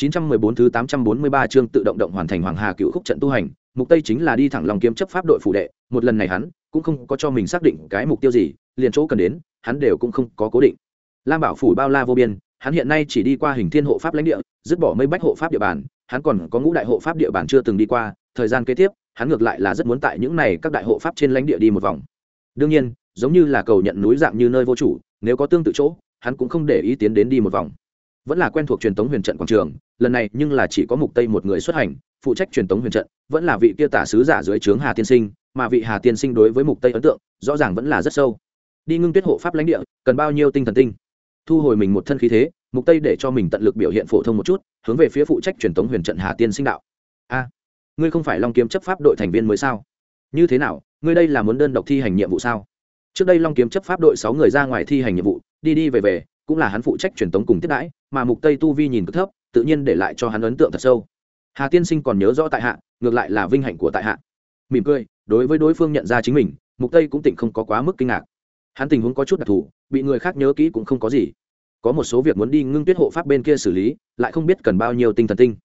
914 thứ 843 chương tự động động hoàn thành Hoàng Hà Cựu khúc trận tu hành, mục tây chính là đi thẳng lòng kiếm chấp pháp đội phụ đệ, một lần này hắn cũng không có cho mình xác định cái mục tiêu gì, liền chỗ cần đến, hắn đều cũng không có cố định. Lam Bảo phủ bao la vô biên, hắn hiện nay chỉ đi qua hình thiên hộ pháp lãnh địa, dứt bỏ mây bách hộ pháp địa bàn, hắn còn có ngũ đại hộ pháp địa bàn chưa từng đi qua, thời gian kế tiếp, hắn ngược lại là rất muốn tại những này các đại hộ pháp trên lãnh địa đi một vòng. Đương nhiên, giống như là cầu nhận núi dạng như nơi vô chủ, nếu có tương tự chỗ, hắn cũng không để ý tiến đến đi một vòng vẫn là quen thuộc truyền thống huyền trận quảng trường, lần này nhưng là chỉ có mục tây một người xuất hành, phụ trách truyền thống huyền trận, vẫn là vị kia tả sứ giả dưới trướng hà tiên sinh, mà vị hà tiên sinh đối với mục tây ấn tượng, rõ ràng vẫn là rất sâu. Đi ngưng tuyết hộ pháp lãnh địa, cần bao nhiêu tinh thần tinh? Thu hồi mình một thân khí thế, mục tây để cho mình tận lực biểu hiện phổ thông một chút, hướng về phía phụ trách truyền thống huyền trận hà tiên sinh đạo. A, ngươi không phải long kiếm chấp pháp đội thành viên mới sao? Như thế nào, ngươi đây là muốn đơn độc thi hành nhiệm vụ sao? Trước đây long kiếm chấp pháp đội sáu người ra ngoài thi hành nhiệm vụ, đi đi về về cũng là hắn phụ trách truyền tống cùng tiếp đãi, mà mục tây tu vi nhìn cực thấp, tự nhiên để lại cho hắn ấn tượng thật sâu. Hà tiên sinh còn nhớ rõ tại hạ, ngược lại là vinh hạnh của tại hạ. Mỉm cười, đối với đối phương nhận ra chính mình, mục tây cũng tỉnh không có quá mức kinh ngạc. Hắn tình huống có chút đặc thù, bị người khác nhớ kỹ cũng không có gì. Có một số việc muốn đi ngưng tuyết hộ pháp bên kia xử lý, lại không biết cần bao nhiêu tinh thần tinh.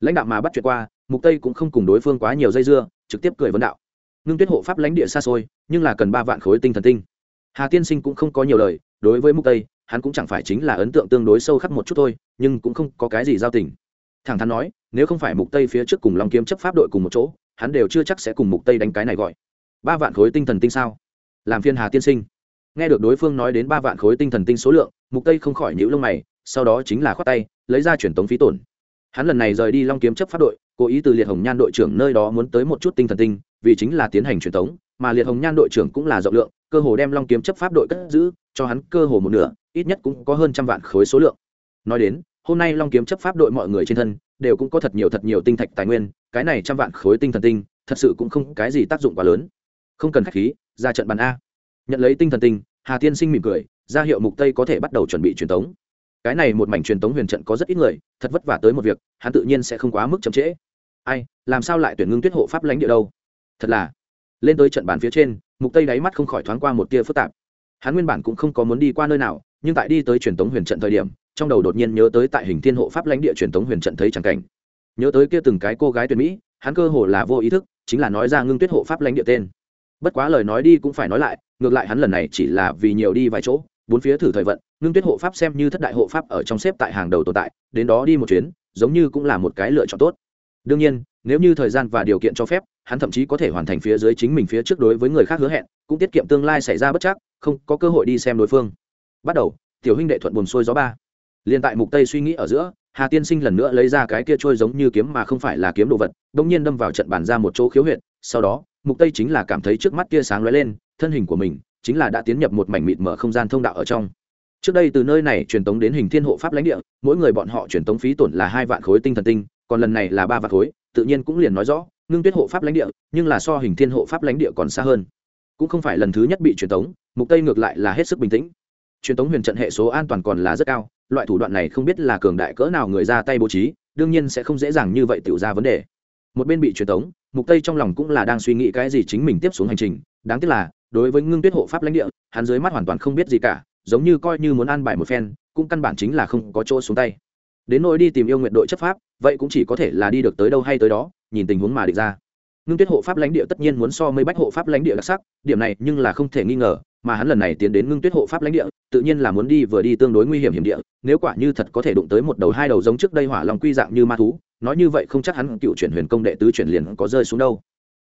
Lãnh đạo mà bắt chuyện qua, mục tây cũng không cùng đối phương quá nhiều dây dưa, trực tiếp cười vấn đạo. Ngưng tuyết hộ pháp lãnh địa xa xôi, nhưng là cần ba vạn khối tinh thần tinh. Hà tiên sinh cũng không có nhiều lời, đối với mục tây hắn cũng chẳng phải chính là ấn tượng tương đối sâu khắc một chút thôi, nhưng cũng không có cái gì giao tình. Thẳng thắn nói, nếu không phải mục tây phía trước cùng long kiếm chấp pháp đội cùng một chỗ, hắn đều chưa chắc sẽ cùng mục tây đánh cái này gọi. Ba vạn khối tinh thần tinh sao? Làm phiên hà tiên sinh. Nghe được đối phương nói đến ba vạn khối tinh thần tinh số lượng, mục tây không khỏi nhíu lông mày, sau đó chính là khoát tay, lấy ra chuyển tống phí tổn. Hắn lần này rời đi long kiếm chấp pháp đội, cố ý từ liệt hồng nhan đội trưởng nơi đó muốn tới một chút tinh thần tinh, vì chính là tiến hành truyền tống, mà liệt hồng nhan đội trưởng cũng là rộng lượng, cơ hồ đem long kiếm chấp pháp đội cất giữ cho hắn cơ hồ một nửa, ít nhất cũng có hơn trăm vạn khối số lượng. Nói đến, hôm nay long kiếm chấp pháp đội mọi người trên thân, đều cũng có thật nhiều thật nhiều tinh thạch tài nguyên, cái này trăm vạn khối tinh thần tinh, thật sự cũng không cái gì tác dụng quá lớn. Không cần khách khí, ra trận bàn a. Nhận lấy tinh thần tinh, hà tiên sinh mỉm cười, ra hiệu mục tây có thể bắt đầu chuẩn bị truyền tống. Cái này một mảnh truyền tống huyền trận có rất ít người, thật vất vả tới một việc, hắn tự nhiên sẽ không quá mức chậm trễ. Ai, làm sao lại tuyển ngưng tuyết hộ pháp lãnh địa đâu? Thật là. Lên tới trận bàn phía trên, mục tây đáy mắt không khỏi thoáng qua một tia phức tạp hắn nguyên bản cũng không có muốn đi qua nơi nào, nhưng tại đi tới truyền tống huyền trận thời điểm, trong đầu đột nhiên nhớ tới tại hình thiên hộ pháp lãnh địa truyền tống huyền trận thấy chẳng cảnh. Nhớ tới kia từng cái cô gái tuyệt mỹ, hắn cơ hồ là vô ý thức, chính là nói ra ngưng tuyết hộ pháp lãnh địa tên. Bất quá lời nói đi cũng phải nói lại, ngược lại hắn lần này chỉ là vì nhiều đi vài chỗ, bốn phía thử thời vận, ngưng tuyết hộ pháp xem như thất đại hộ pháp ở trong xếp tại hàng đầu tồn tại, đến đó đi một chuyến, giống như cũng là một cái lựa chọn tốt. Đương nhiên nếu như thời gian và điều kiện cho phép, hắn thậm chí có thể hoàn thành phía dưới chính mình phía trước đối với người khác hứa hẹn, cũng tiết kiệm tương lai xảy ra bất chắc, không có cơ hội đi xem đối phương. Bắt đầu, tiểu huynh đệ thuận buồn xuôi gió ba. Liền tại mục tây suy nghĩ ở giữa, hà tiên sinh lần nữa lấy ra cái kia trôi giống như kiếm mà không phải là kiếm đồ vật bỗng nhiên đâm vào trận bàn ra một chỗ khiếu huyệt, sau đó, mục tây chính là cảm thấy trước mắt kia sáng lóe lên, thân hình của mình chính là đã tiến nhập một mảnh mịt mở không gian thông đạo ở trong. Trước đây từ nơi này truyền tống đến hình thiên hộ pháp lãnh địa, mỗi người bọn họ truyền tống phí tổn là hai vạn khối tinh thần tinh, còn lần này là ba vạn khối tự nhiên cũng liền nói rõ, ngưng tuyết hộ pháp lãnh địa, nhưng là so hình thiên hộ pháp lãnh địa còn xa hơn. Cũng không phải lần thứ nhất bị truyền tống, mục tây ngược lại là hết sức bình tĩnh. Truyền tống huyền trận hệ số an toàn còn là rất cao, loại thủ đoạn này không biết là cường đại cỡ nào người ra tay bố trí, đương nhiên sẽ không dễ dàng như vậy tự ra vấn đề. Một bên bị truyền tống, mục tây trong lòng cũng là đang suy nghĩ cái gì chính mình tiếp xuống hành trình. Đáng tiếc là, đối với ngưng tuyết hộ pháp lãnh địa, hắn dưới mắt hoàn toàn không biết gì cả, giống như coi như muốn an bài một phen, cũng căn bản chính là không có chỗ xuống tay đến nỗi đi tìm yêu nguyện đội chấp pháp, vậy cũng chỉ có thể là đi được tới đâu hay tới đó, nhìn tình huống mà địch ra. Ngưng tuyết hộ pháp lãnh địa tất nhiên muốn so mây bách hộ pháp lãnh địa đặc sắc, điểm này nhưng là không thể nghi ngờ, mà hắn lần này tiến đến ngưng tuyết hộ pháp lãnh địa, tự nhiên là muốn đi vừa đi tương đối nguy hiểm hiểm địa, nếu quả như thật có thể đụng tới một đầu hai đầu giống trước đây hỏa lòng quy dạng như ma thú, nói như vậy không chắc hắn cựu chuyển huyền công đệ tứ chuyển liền có rơi xuống đâu.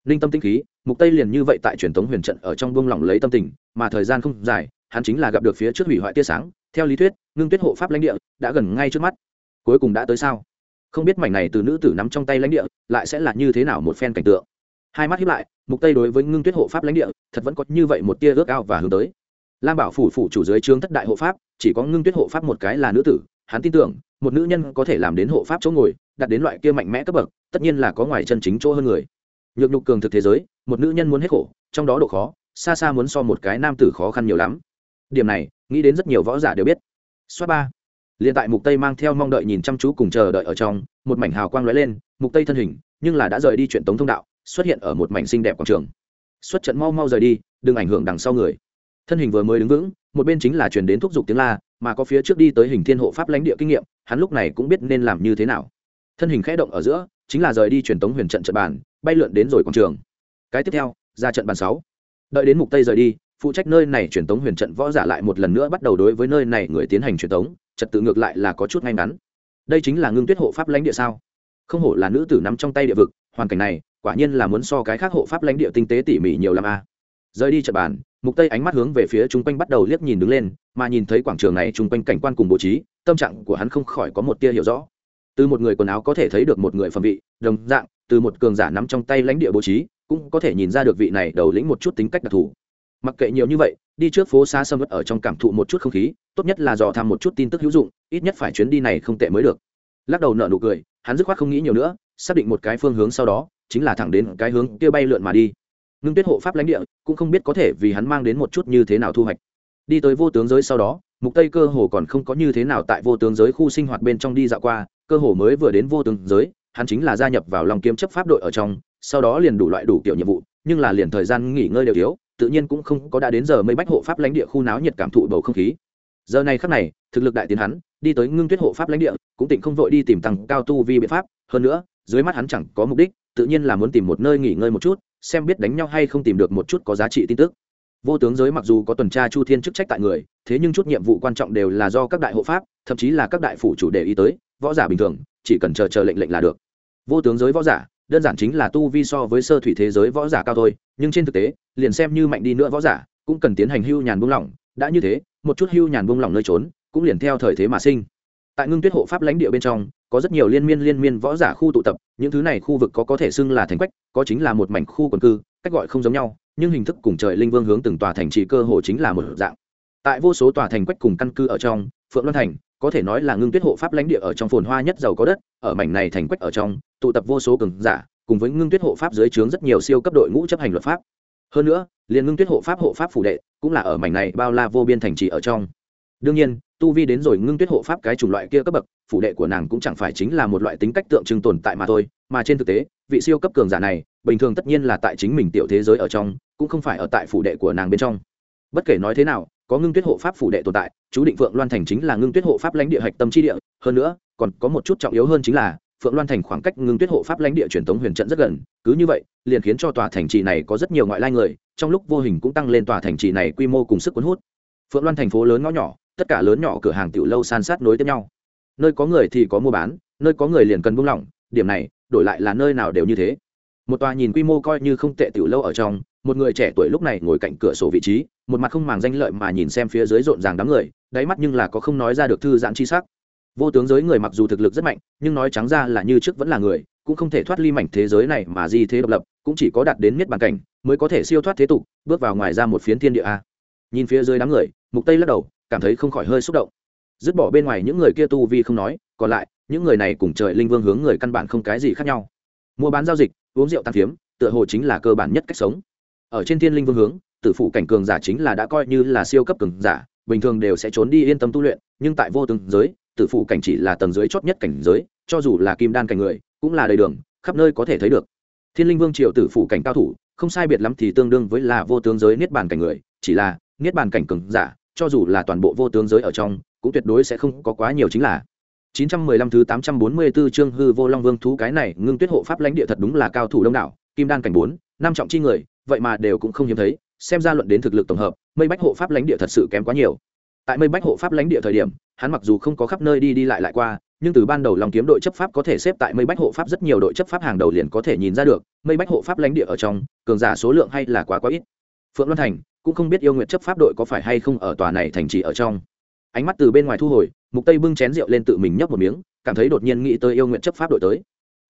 Linh tâm tinh khí, mục tây liền như vậy tại truyền thống huyền trận ở trong buông lỏng lấy tâm tình, mà thời gian không dài, hắn chính là gặp được phía trước hủy hoại tia sáng. Theo lý thuyết, ngưng tuyết hộ pháp lãnh địa đã gần ngay trước mắt cuối cùng đã tới sao? Không biết mảnh này từ nữ tử nắm trong tay lãnh địa lại sẽ là như thế nào một phen cảnh tượng. Hai mắt hiếp lại, mục tây đối với ngưng tuyết hộ pháp lãnh địa, thật vẫn có như vậy một tia ước ao và hướng tới. Lam bảo phủ phủ chủ dưới trướng thất đại hộ pháp, chỉ có ngưng tuyết hộ pháp một cái là nữ tử, hắn tin tưởng, một nữ nhân có thể làm đến hộ pháp chỗ ngồi đặt đến loại kia mạnh mẽ cấp bậc, tất nhiên là có ngoài chân chính chỗ hơn người. Nhược nhục cường thực thế giới, một nữ nhân muốn hết khổ, trong đó độ khó, xa xa muốn so một cái nam tử khó khăn nhiều lắm. Điểm này, nghĩ đến rất nhiều võ giả đều biết. Xoát ba liền tại mục tây mang theo mong đợi nhìn chăm chú cùng chờ đợi ở trong, một mảnh hào quang lóe lên, mục tây thân hình nhưng là đã rời đi chuyện tống thông đạo, xuất hiện ở một mảnh xinh đẹp quảng trường. Xuất trận mau mau rời đi, đừng ảnh hưởng đằng sau người. Thân hình vừa mới đứng vững, một bên chính là truyền đến thúc giục tiếng la, mà có phía trước đi tới hình thiên hộ pháp lãnh địa kinh nghiệm, hắn lúc này cũng biết nên làm như thế nào. Thân hình khẽ động ở giữa, chính là rời đi truyền tống huyền trận trận bàn, bay lượn đến rồi quảng trường. Cái tiếp theo, ra trận bàn sáu. Đợi đến mục tây rời đi, phụ trách nơi này truyền tống huyền trận võ giả lại một lần nữa bắt đầu đối với nơi này người tiến hành truyền tống trật tự ngược lại là có chút ngay ngắn. Đây chính là ngưng tuyết hộ pháp lãnh địa sao? Không hổ là nữ tử nắm trong tay địa vực, hoàn cảnh này, quả nhiên là muốn so cái khác hộ pháp lãnh địa tinh tế tỉ mỉ nhiều làm a. Rời đi trận bàn, mục tây ánh mắt hướng về phía chung quanh bắt đầu liếc nhìn đứng lên, mà nhìn thấy quảng trường này chung quanh cảnh quan cùng bố trí, tâm trạng của hắn không khỏi có một tia hiểu rõ. Từ một người quần áo có thể thấy được một người phẩm vị, đồng dạng, từ một cường giả nắm trong tay lãnh địa bố trí, cũng có thể nhìn ra được vị này đầu lĩnh một chút tính cách đặc thù mặc kệ nhiều như vậy, đi trước phố xa sâm ớt ở trong cảm thụ một chút không khí, tốt nhất là dò tham một chút tin tức hữu dụng, ít nhất phải chuyến đi này không tệ mới được. Lắc đầu nợ nụ cười, hắn dứt khoát không nghĩ nhiều nữa, xác định một cái phương hướng sau đó, chính là thẳng đến cái hướng kia bay lượn mà đi. Ngưng tuyết hộ pháp lãnh địa, cũng không biết có thể vì hắn mang đến một chút như thế nào thu hoạch. Đi tới vô tướng giới sau đó, mục tây cơ hồ còn không có như thế nào tại vô tướng giới khu sinh hoạt bên trong đi dạo qua, cơ hồ mới vừa đến vô tướng giới, hắn chính là gia nhập vào lòng kiếm chấp pháp đội ở trong, sau đó liền đủ loại đủ kiểu nhiệm vụ, nhưng là liền thời gian nghỉ ngơi đều thiếu tự nhiên cũng không có đã đến giờ mây bách hộ pháp lãnh địa khu náo nhiệt cảm thụ bầu không khí. Giờ này khắc này, thực lực đại tiến hắn, đi tới ngưng tuyết hộ pháp lãnh địa, cũng tỉnh không vội đi tìm tăng cao tu vi biện pháp. Hơn nữa, dưới mắt hắn chẳng có mục đích, tự nhiên là muốn tìm một nơi nghỉ ngơi một chút, xem biết đánh nhau hay không tìm được một chút có giá trị tin tức. Vô tướng giới mặc dù có tuần tra chu thiên chức trách tại người, thế nhưng chút nhiệm vụ quan trọng đều là do các đại hộ pháp, thậm chí là các đại phủ chủ đề ý tới, võ giả bình thường, chỉ cần chờ chờ lệnh lệnh là được. Vô tướng giới võ giả, đơn giản chính là tu vi so với sơ thủy thế giới võ giả cao thôi nhưng trên thực tế, liền xem như mạnh đi nữa võ giả, cũng cần tiến hành hưu nhàn buông lỏng. Đã như thế, một chút hưu nhàn buông lỏng nơi trốn, cũng liền theo thời thế mà sinh. Tại ngưng tuyết hộ pháp lãnh địa bên trong, có rất nhiều liên miên liên miên võ giả khu tụ tập, những thứ này khu vực có có thể xưng là thành quách, có chính là một mảnh khu quần cư, cách gọi không giống nhau, nhưng hình thức cùng trời linh vương hướng từng tòa thành trì cơ hồ chính là một dạng. Tại vô số tòa thành quách cùng căn cư ở trong, phượng loan thành, có thể nói là ngưng tuyết hộ pháp lãnh địa ở trong phồn hoa nhất giàu có đất, ở mảnh này thành quách ở trong, tụ tập vô số cường giả cùng với ngưng tuyết hộ pháp dưới trướng rất nhiều siêu cấp đội ngũ chấp hành luật pháp. Hơn nữa, liền ngưng tuyết hộ pháp hộ pháp phủ đệ cũng là ở mảnh này bao la vô biên thành trì ở trong. Đương nhiên, tu vi đến rồi ngưng tuyết hộ pháp cái chủng loại kia cấp bậc, phủ đệ của nàng cũng chẳng phải chính là một loại tính cách tượng trưng tồn tại mà thôi, mà trên thực tế, vị siêu cấp cường giả này, bình thường tất nhiên là tại chính mình tiểu thế giới ở trong, cũng không phải ở tại phủ đệ của nàng bên trong. Bất kể nói thế nào, có ngưng tuyết hộ pháp phủ đệ tồn tại, chú định phượng loan thành chính là ngưng tuyết hộ pháp lãnh địa hạch tâm chi địa, hơn nữa, còn có một chút trọng yếu hơn chính là phượng loan thành khoảng cách ngưng tuyết hộ pháp lãnh địa truyền thống huyền trận rất gần, cứ như vậy, liền khiến cho tòa thành trì này có rất nhiều ngoại lai người, trong lúc vô hình cũng tăng lên tòa thành trì này quy mô cùng sức cuốn hút. Phượng loan thành phố lớn ngõ nhỏ, tất cả lớn nhỏ cửa hàng tiểu lâu san sát nối tiếp nhau. Nơi có người thì có mua bán, nơi có người liền cần buông lỏng, điểm này, đổi lại là nơi nào đều như thế. Một tòa nhìn quy mô coi như không tệ tiểu lâu ở trong, một người trẻ tuổi lúc này ngồi cạnh cửa sổ vị trí, một mặt không màng danh lợi mà nhìn xem phía dưới rộn ràng đám người, đáy mắt nhưng là có không nói ra được thư giãn chi sắc vô tướng giới người mặc dù thực lực rất mạnh, nhưng nói trắng ra là như trước vẫn là người, cũng không thể thoát ly mảnh thế giới này mà di thế độc lập, cũng chỉ có đạt đến miết bàn cảnh mới có thể siêu thoát thế tục, bước vào ngoài ra một phiến thiên địa a. Nhìn phía dưới đám người, mục tây lắc đầu, cảm thấy không khỏi hơi xúc động. Dứt bỏ bên ngoài những người kia tu vi không nói, còn lại, những người này cùng trời linh vương hướng người căn bản không cái gì khác nhau. Mua bán giao dịch, uống rượu tăng phiếm, tựa hồ chính là cơ bản nhất cách sống. Ở trên thiên linh vương hướng, tử phụ cảnh cường giả chính là đã coi như là siêu cấp cường giả, bình thường đều sẽ trốn đi yên tâm tu luyện, nhưng tại vô tướng giới tử phụ cảnh chỉ là tầng dưới chót nhất cảnh giới cho dù là kim đan cảnh người cũng là đầy đường khắp nơi có thể thấy được. Thiên linh vương triều tử phụ cảnh cao thủ không sai biệt lắm thì tương đương với là vô tướng giới niết bàn cảnh người chỉ là niết bàn cảnh cường giả cho dù là toàn bộ vô tướng giới ở trong cũng tuyệt đối sẽ không có quá nhiều chính là. 915 thứ 844 chương hư vô long vương thú cái này ngưng tuyết hộ pháp lãnh địa thật đúng là cao thủ đông đảo kim đan cảnh 4, năm trọng chi người vậy mà đều cũng không hiếm thấy xem ra luận đến thực lực tổng hợp mây bách hộ pháp lãnh địa thật sự kém quá nhiều tại mây bách hộ pháp lãnh địa thời điểm, hắn mặc dù không có khắp nơi đi đi lại lại qua, nhưng từ ban đầu lòng kiếm đội chấp pháp có thể xếp tại mây bách hộ pháp rất nhiều đội chấp pháp hàng đầu liền có thể nhìn ra được, mây bách hộ pháp lãnh địa ở trong, cường giả số lượng hay là quá quá ít. Phượng loan thành cũng không biết yêu nguyện chấp pháp đội có phải hay không ở tòa này thành trì ở trong. Ánh mắt từ bên ngoài thu hồi, mục tây bưng chén rượu lên tự mình nhấp một miếng, cảm thấy đột nhiên nghĩ tới yêu nguyện chấp pháp đội tới.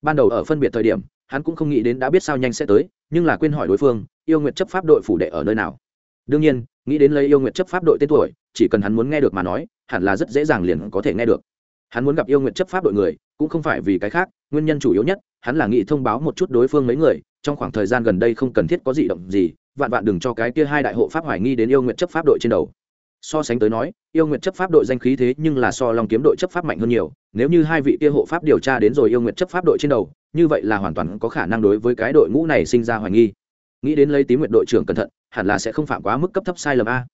Ban đầu ở phân biệt thời điểm, hắn cũng không nghĩ đến đã biết sao nhanh sẽ tới, nhưng là quên hỏi đối phương, yêu nguyện chấp pháp đội phủ đệ ở nơi nào. Đương nhiên nghĩ đến lấy yêu nguyện chấp pháp đội tên tuổi, chỉ cần hắn muốn nghe được mà nói, hẳn là rất dễ dàng liền có thể nghe được. Hắn muốn gặp yêu nguyện chấp pháp đội người, cũng không phải vì cái khác, nguyên nhân chủ yếu nhất, hắn là nghĩ thông báo một chút đối phương mấy người, trong khoảng thời gian gần đây không cần thiết có gì động gì, vạn vạn đừng cho cái kia hai đại hộ pháp hoài nghi đến yêu nguyện chấp pháp đội trên đầu. So sánh tới nói, yêu nguyện chấp pháp đội danh khí thế nhưng là so long kiếm đội chấp pháp mạnh hơn nhiều, nếu như hai vị kia hộ pháp điều tra đến rồi yêu nguyện chấp pháp đội trên đầu, như vậy là hoàn toàn có khả năng đối với cái đội ngũ này sinh ra hoài nghi nghĩ đến lấy tím nguyện đội trưởng cẩn thận, hẳn là sẽ không phạm quá mức cấp thấp sai lầm a.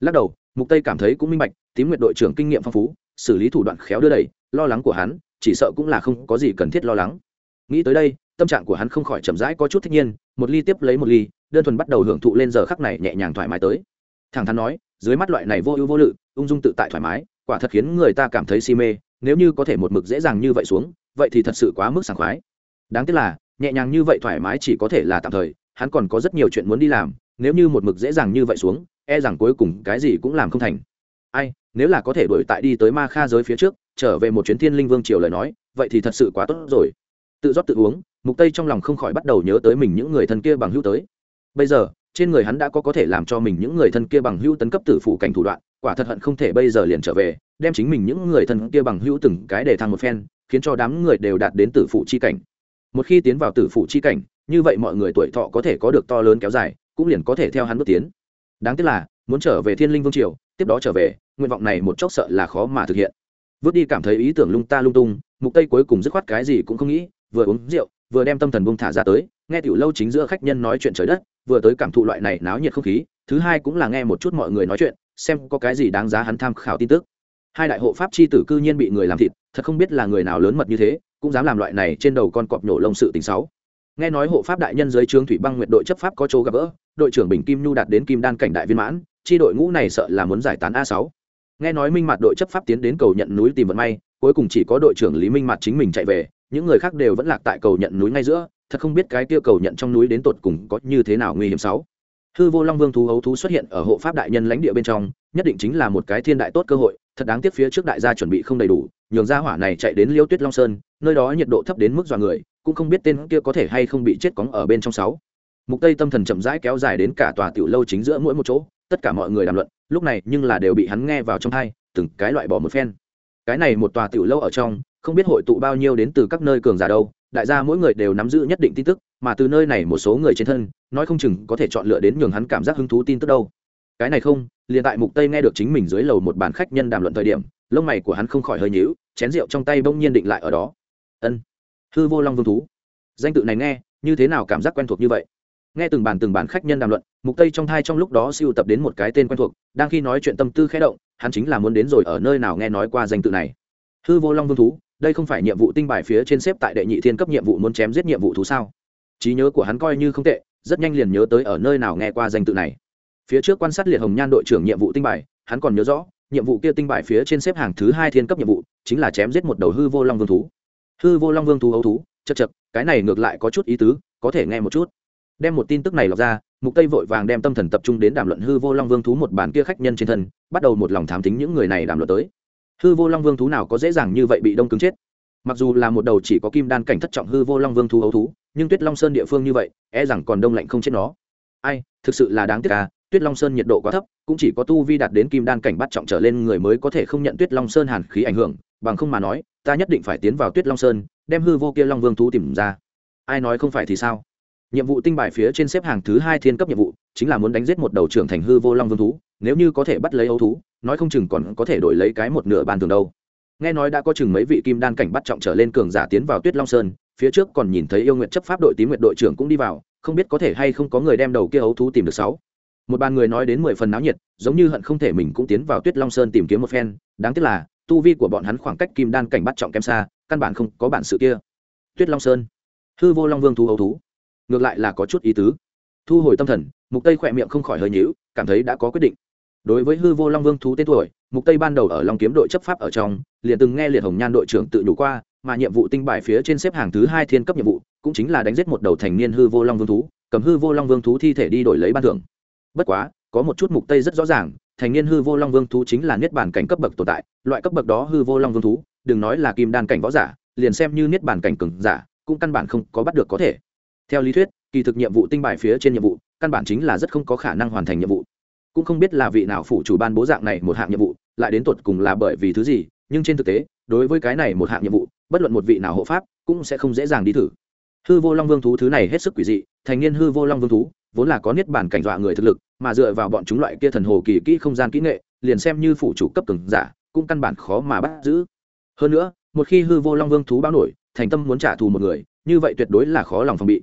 Lắc đầu, mục tây cảm thấy cũng minh bạch, tím nguyện đội trưởng kinh nghiệm phong phú, xử lý thủ đoạn khéo đưa đẩy, lo lắng của hắn, chỉ sợ cũng là không có gì cần thiết lo lắng. Nghĩ tới đây, tâm trạng của hắn không khỏi chậm rãi có chút thích nhiên, một ly tiếp lấy một ly, đơn thuần bắt đầu hưởng thụ lên giờ khắc này nhẹ nhàng thoải mái tới. Thẳng thắn nói, dưới mắt loại này vô ưu vô lự, ung dung tự tại thoải mái, quả thật khiến người ta cảm thấy si mê, nếu như có thể một mực dễ dàng như vậy xuống, vậy thì thật sự quá mức sảng khoái. Đáng tiếc là, nhẹ nhàng như vậy thoải mái chỉ có thể là tạm thời hắn còn có rất nhiều chuyện muốn đi làm, nếu như một mực dễ dàng như vậy xuống e rằng cuối cùng cái gì cũng làm không thành. Ai, nếu là có thể đổi tại đi tới ma kha giới phía trước, trở về một chuyến thiên linh vương triều lời nói, vậy thì thật sự quá tốt rồi. Tự rót tự uống, mục tây trong lòng không khỏi bắt đầu nhớ tới mình những người thân kia bằng hữu tới. Bây giờ, trên người hắn đã có có thể làm cho mình những người thân kia bằng hữu tấn cấp tử phủ cảnh thủ đoạn, quả thật hận không thể bây giờ liền trở về, đem chính mình những người thân kia bằng hữu từng cái để thăng một phen, khiến cho đám người đều đạt đến tử phụ chi cảnh. Một khi tiến vào tử phụ chi cảnh như vậy mọi người tuổi thọ có thể có được to lớn kéo dài, cũng liền có thể theo hắn bước tiến. Đáng tiếc là, muốn trở về thiên linh vương triều, tiếp đó trở về, nguyện vọng này một chốc sợ là khó mà thực hiện. Vứt đi cảm thấy ý tưởng lung ta lung tung, mục tây cuối cùng dứt khoát cái gì cũng không nghĩ, vừa uống rượu, vừa đem tâm thần bông thả ra tới, nghe tiểu lâu chính giữa khách nhân nói chuyện trời đất, vừa tới cảm thụ loại này náo nhiệt không khí, thứ hai cũng là nghe một chút mọi người nói chuyện, xem có cái gì đáng giá hắn tham khảo tin tức. Hai đại hộ pháp chi tử cư nhiên bị người làm thịt, thật không biết là người nào lớn mật như thế, cũng dám làm loại này trên đầu con cọp nhổ lông sự tình xấu nghe nói hộ pháp đại nhân dưới trướng thủy băng nguyệt đội chấp pháp có chỗ gặp gỡ, đội trưởng bình kim nhu đạt đến kim đan cảnh đại viên mãn, chi đội ngũ này sợ là muốn giải tán a sáu. Nghe nói minh mặt đội chấp pháp tiến đến cầu nhận núi tìm vận may, cuối cùng chỉ có đội trưởng lý minh mặt chính mình chạy về, những người khác đều vẫn lạc tại cầu nhận núi ngay giữa, thật không biết cái kia cầu nhận trong núi đến tột cùng có như thế nào nguy hiểm sáu. Hư vô long vương thú hấu thú xuất hiện ở hộ pháp đại nhân lãnh địa bên trong, nhất định chính là một cái thiên đại tốt cơ hội, thật đáng tiếc phía trước đại gia chuẩn bị không đầy đủ, nhường ra hỏa này chạy đến liêu tuyết long sơn, nơi đó nhiệt độ thấp đến mức dọa người cũng không biết tên kia có thể hay không bị chết cóng ở bên trong sáu. Mục tây tâm thần chậm rãi kéo dài đến cả tòa tiểu lâu chính giữa mỗi một chỗ, tất cả mọi người đàm luận, lúc này nhưng là đều bị hắn nghe vào trong thai từng cái loại bỏ một phen. Cái này một tòa tiểu lâu ở trong, không biết hội tụ bao nhiêu đến từ các nơi cường giả đâu, đại gia mỗi người đều nắm giữ nhất định tin tức, mà từ nơi này một số người trên thân, nói không chừng có thể chọn lựa đến nhường hắn cảm giác hứng thú tin tức đâu. Cái này không, liền tại mục tây nghe được chính mình dưới lầu một bàn khách nhân đàm luận thời điểm, lông mày của hắn không khỏi hơi nhíu, chén rượu trong tay bỗng nhiên định lại ở đó. Ân hư vô long vương thú. Danh tự này nghe, như thế nào cảm giác quen thuộc như vậy? Nghe từng bàn từng bàn khách nhân đàm luận, mục tây trong thai trong lúc đó siêu tập đến một cái tên quen thuộc, đang khi nói chuyện tâm tư khẽ động, hắn chính là muốn đến rồi ở nơi nào nghe nói qua danh tự này. Hư vô long vương thú, đây không phải nhiệm vụ tinh bài phía trên xếp tại đệ nhị thiên cấp nhiệm vụ muốn chém giết nhiệm vụ thú sao? Trí nhớ của hắn coi như không tệ, rất nhanh liền nhớ tới ở nơi nào nghe qua danh tự này. Phía trước quan sát liệt hồng nhan đội trưởng nhiệm vụ tinh bài, hắn còn nhớ rõ, nhiệm vụ kia tinh bài phía trên xếp hàng thứ hai thiên cấp nhiệm vụ, chính là chém giết một đầu hư vô long vương thú hư vô long vương thú ấu thú, chật chật, cái này ngược lại có chút ý tứ, có thể nghe một chút. Đem một tin tức này lọc ra, mục tây vội vàng đem tâm thần tập trung đến đàm luận hư vô long vương thú một bản kia khách nhân trên thân, bắt đầu một lòng thám tính những người này đàm luận tới. Hư vô long vương thú nào có dễ dàng như vậy bị đông cứng chết? Mặc dù là một đầu chỉ có kim đan cảnh thất trọng hư vô long vương thú ấu thú, nhưng tuyết long sơn địa phương như vậy e rằng còn đông lạnh không chết nó. Ai, thực sự là đáng tiếc à tuyết long sơn nhiệt độ quá thấp, cũng chỉ có tu vi đạt đến kim đan cảnh bắt trọng trở lên người mới có thể không nhận tuyết long sơn hàn khí ảnh hưởng, bằng không mà nói ta nhất định phải tiến vào tuyết long sơn, đem hư vô kia long vương thú tìm ra. Ai nói không phải thì sao? Nhiệm vụ tinh bài phía trên xếp hàng thứ hai thiên cấp nhiệm vụ, chính là muốn đánh giết một đầu trưởng thành hư vô long vương thú, nếu như có thể bắt lấy ấu thú, nói không chừng còn có thể đổi lấy cái một nửa bàn tường đâu. Nghe nói đã có chừng mấy vị kim đan cảnh bắt trọng trở lên cường giả tiến vào tuyết long sơn, phía trước còn nhìn thấy yêu nguyện chấp pháp đội tím nguyện đội trưởng cũng đi vào, không biết có thể hay không có người đem đầu kia ấu thú tìm được sáu. Một bàn người nói đến mười phần náo nhiệt, giống như hận không thể mình cũng tiến vào tuyết long sơn tìm kiếm một phen, đáng tiếc là tu vi của bọn hắn khoảng cách kim đan cảnh bắt trọng kém xa, căn bản không có bản sự kia. Tuyết long sơn. Hư vô long vương thú ấu thú. Ngược lại là có chút ý tứ. Thu hồi tâm thần, mục tây khỏe miệng không khỏi hơi nhíu, cảm thấy đã có quyết định. Đối với hư vô long vương thú tên tuổi, mục tây ban đầu ở long kiếm đội chấp pháp ở trong, liền từng nghe liệt hồng nhan đội trưởng tự nhủ qua, mà nhiệm vụ tinh bài phía trên xếp hàng thứ hai thiên cấp nhiệm vụ, cũng chính là đánh giết một đầu thành niên hư vô long vương thú, cầm hư vô long vương thú thi thể đi đổi lấy ban thưởng. Bất quá, có một chút mục tây rất rõ ràng thành niên hư vô long vương thú chính là niết bản cảnh cấp bậc tồn tại, loại cấp bậc đó hư vô long vương thú, đừng nói là kim đan cảnh võ giả, liền xem như niết bản cảnh cường giả, cũng căn bản không có bắt được có thể. Theo lý thuyết, kỳ thực nhiệm vụ tinh bài phía trên nhiệm vụ, căn bản chính là rất không có khả năng hoàn thành nhiệm vụ. Cũng không biết là vị nào phủ chủ ban bố dạng này một hạng nhiệm vụ, lại đến tột cùng là bởi vì thứ gì, nhưng trên thực tế, đối với cái này một hạng nhiệm vụ, bất luận một vị nào hộ pháp, cũng sẽ không dễ dàng đi thử. Hư vô long vương thú thứ này hết sức quỷ dị, thành niên hư vô long vương thú vốn là có niết bản cảnh dọa người thực lực, mà dựa vào bọn chúng loại kia thần hồ kỳ kỹ không gian kỹ nghệ, liền xem như phủ chủ cấp cường giả, cũng căn bản khó mà bắt giữ. Hơn nữa, một khi hư vô long vương thú báo nổi, thành tâm muốn trả thù một người, như vậy tuyệt đối là khó lòng phòng bị.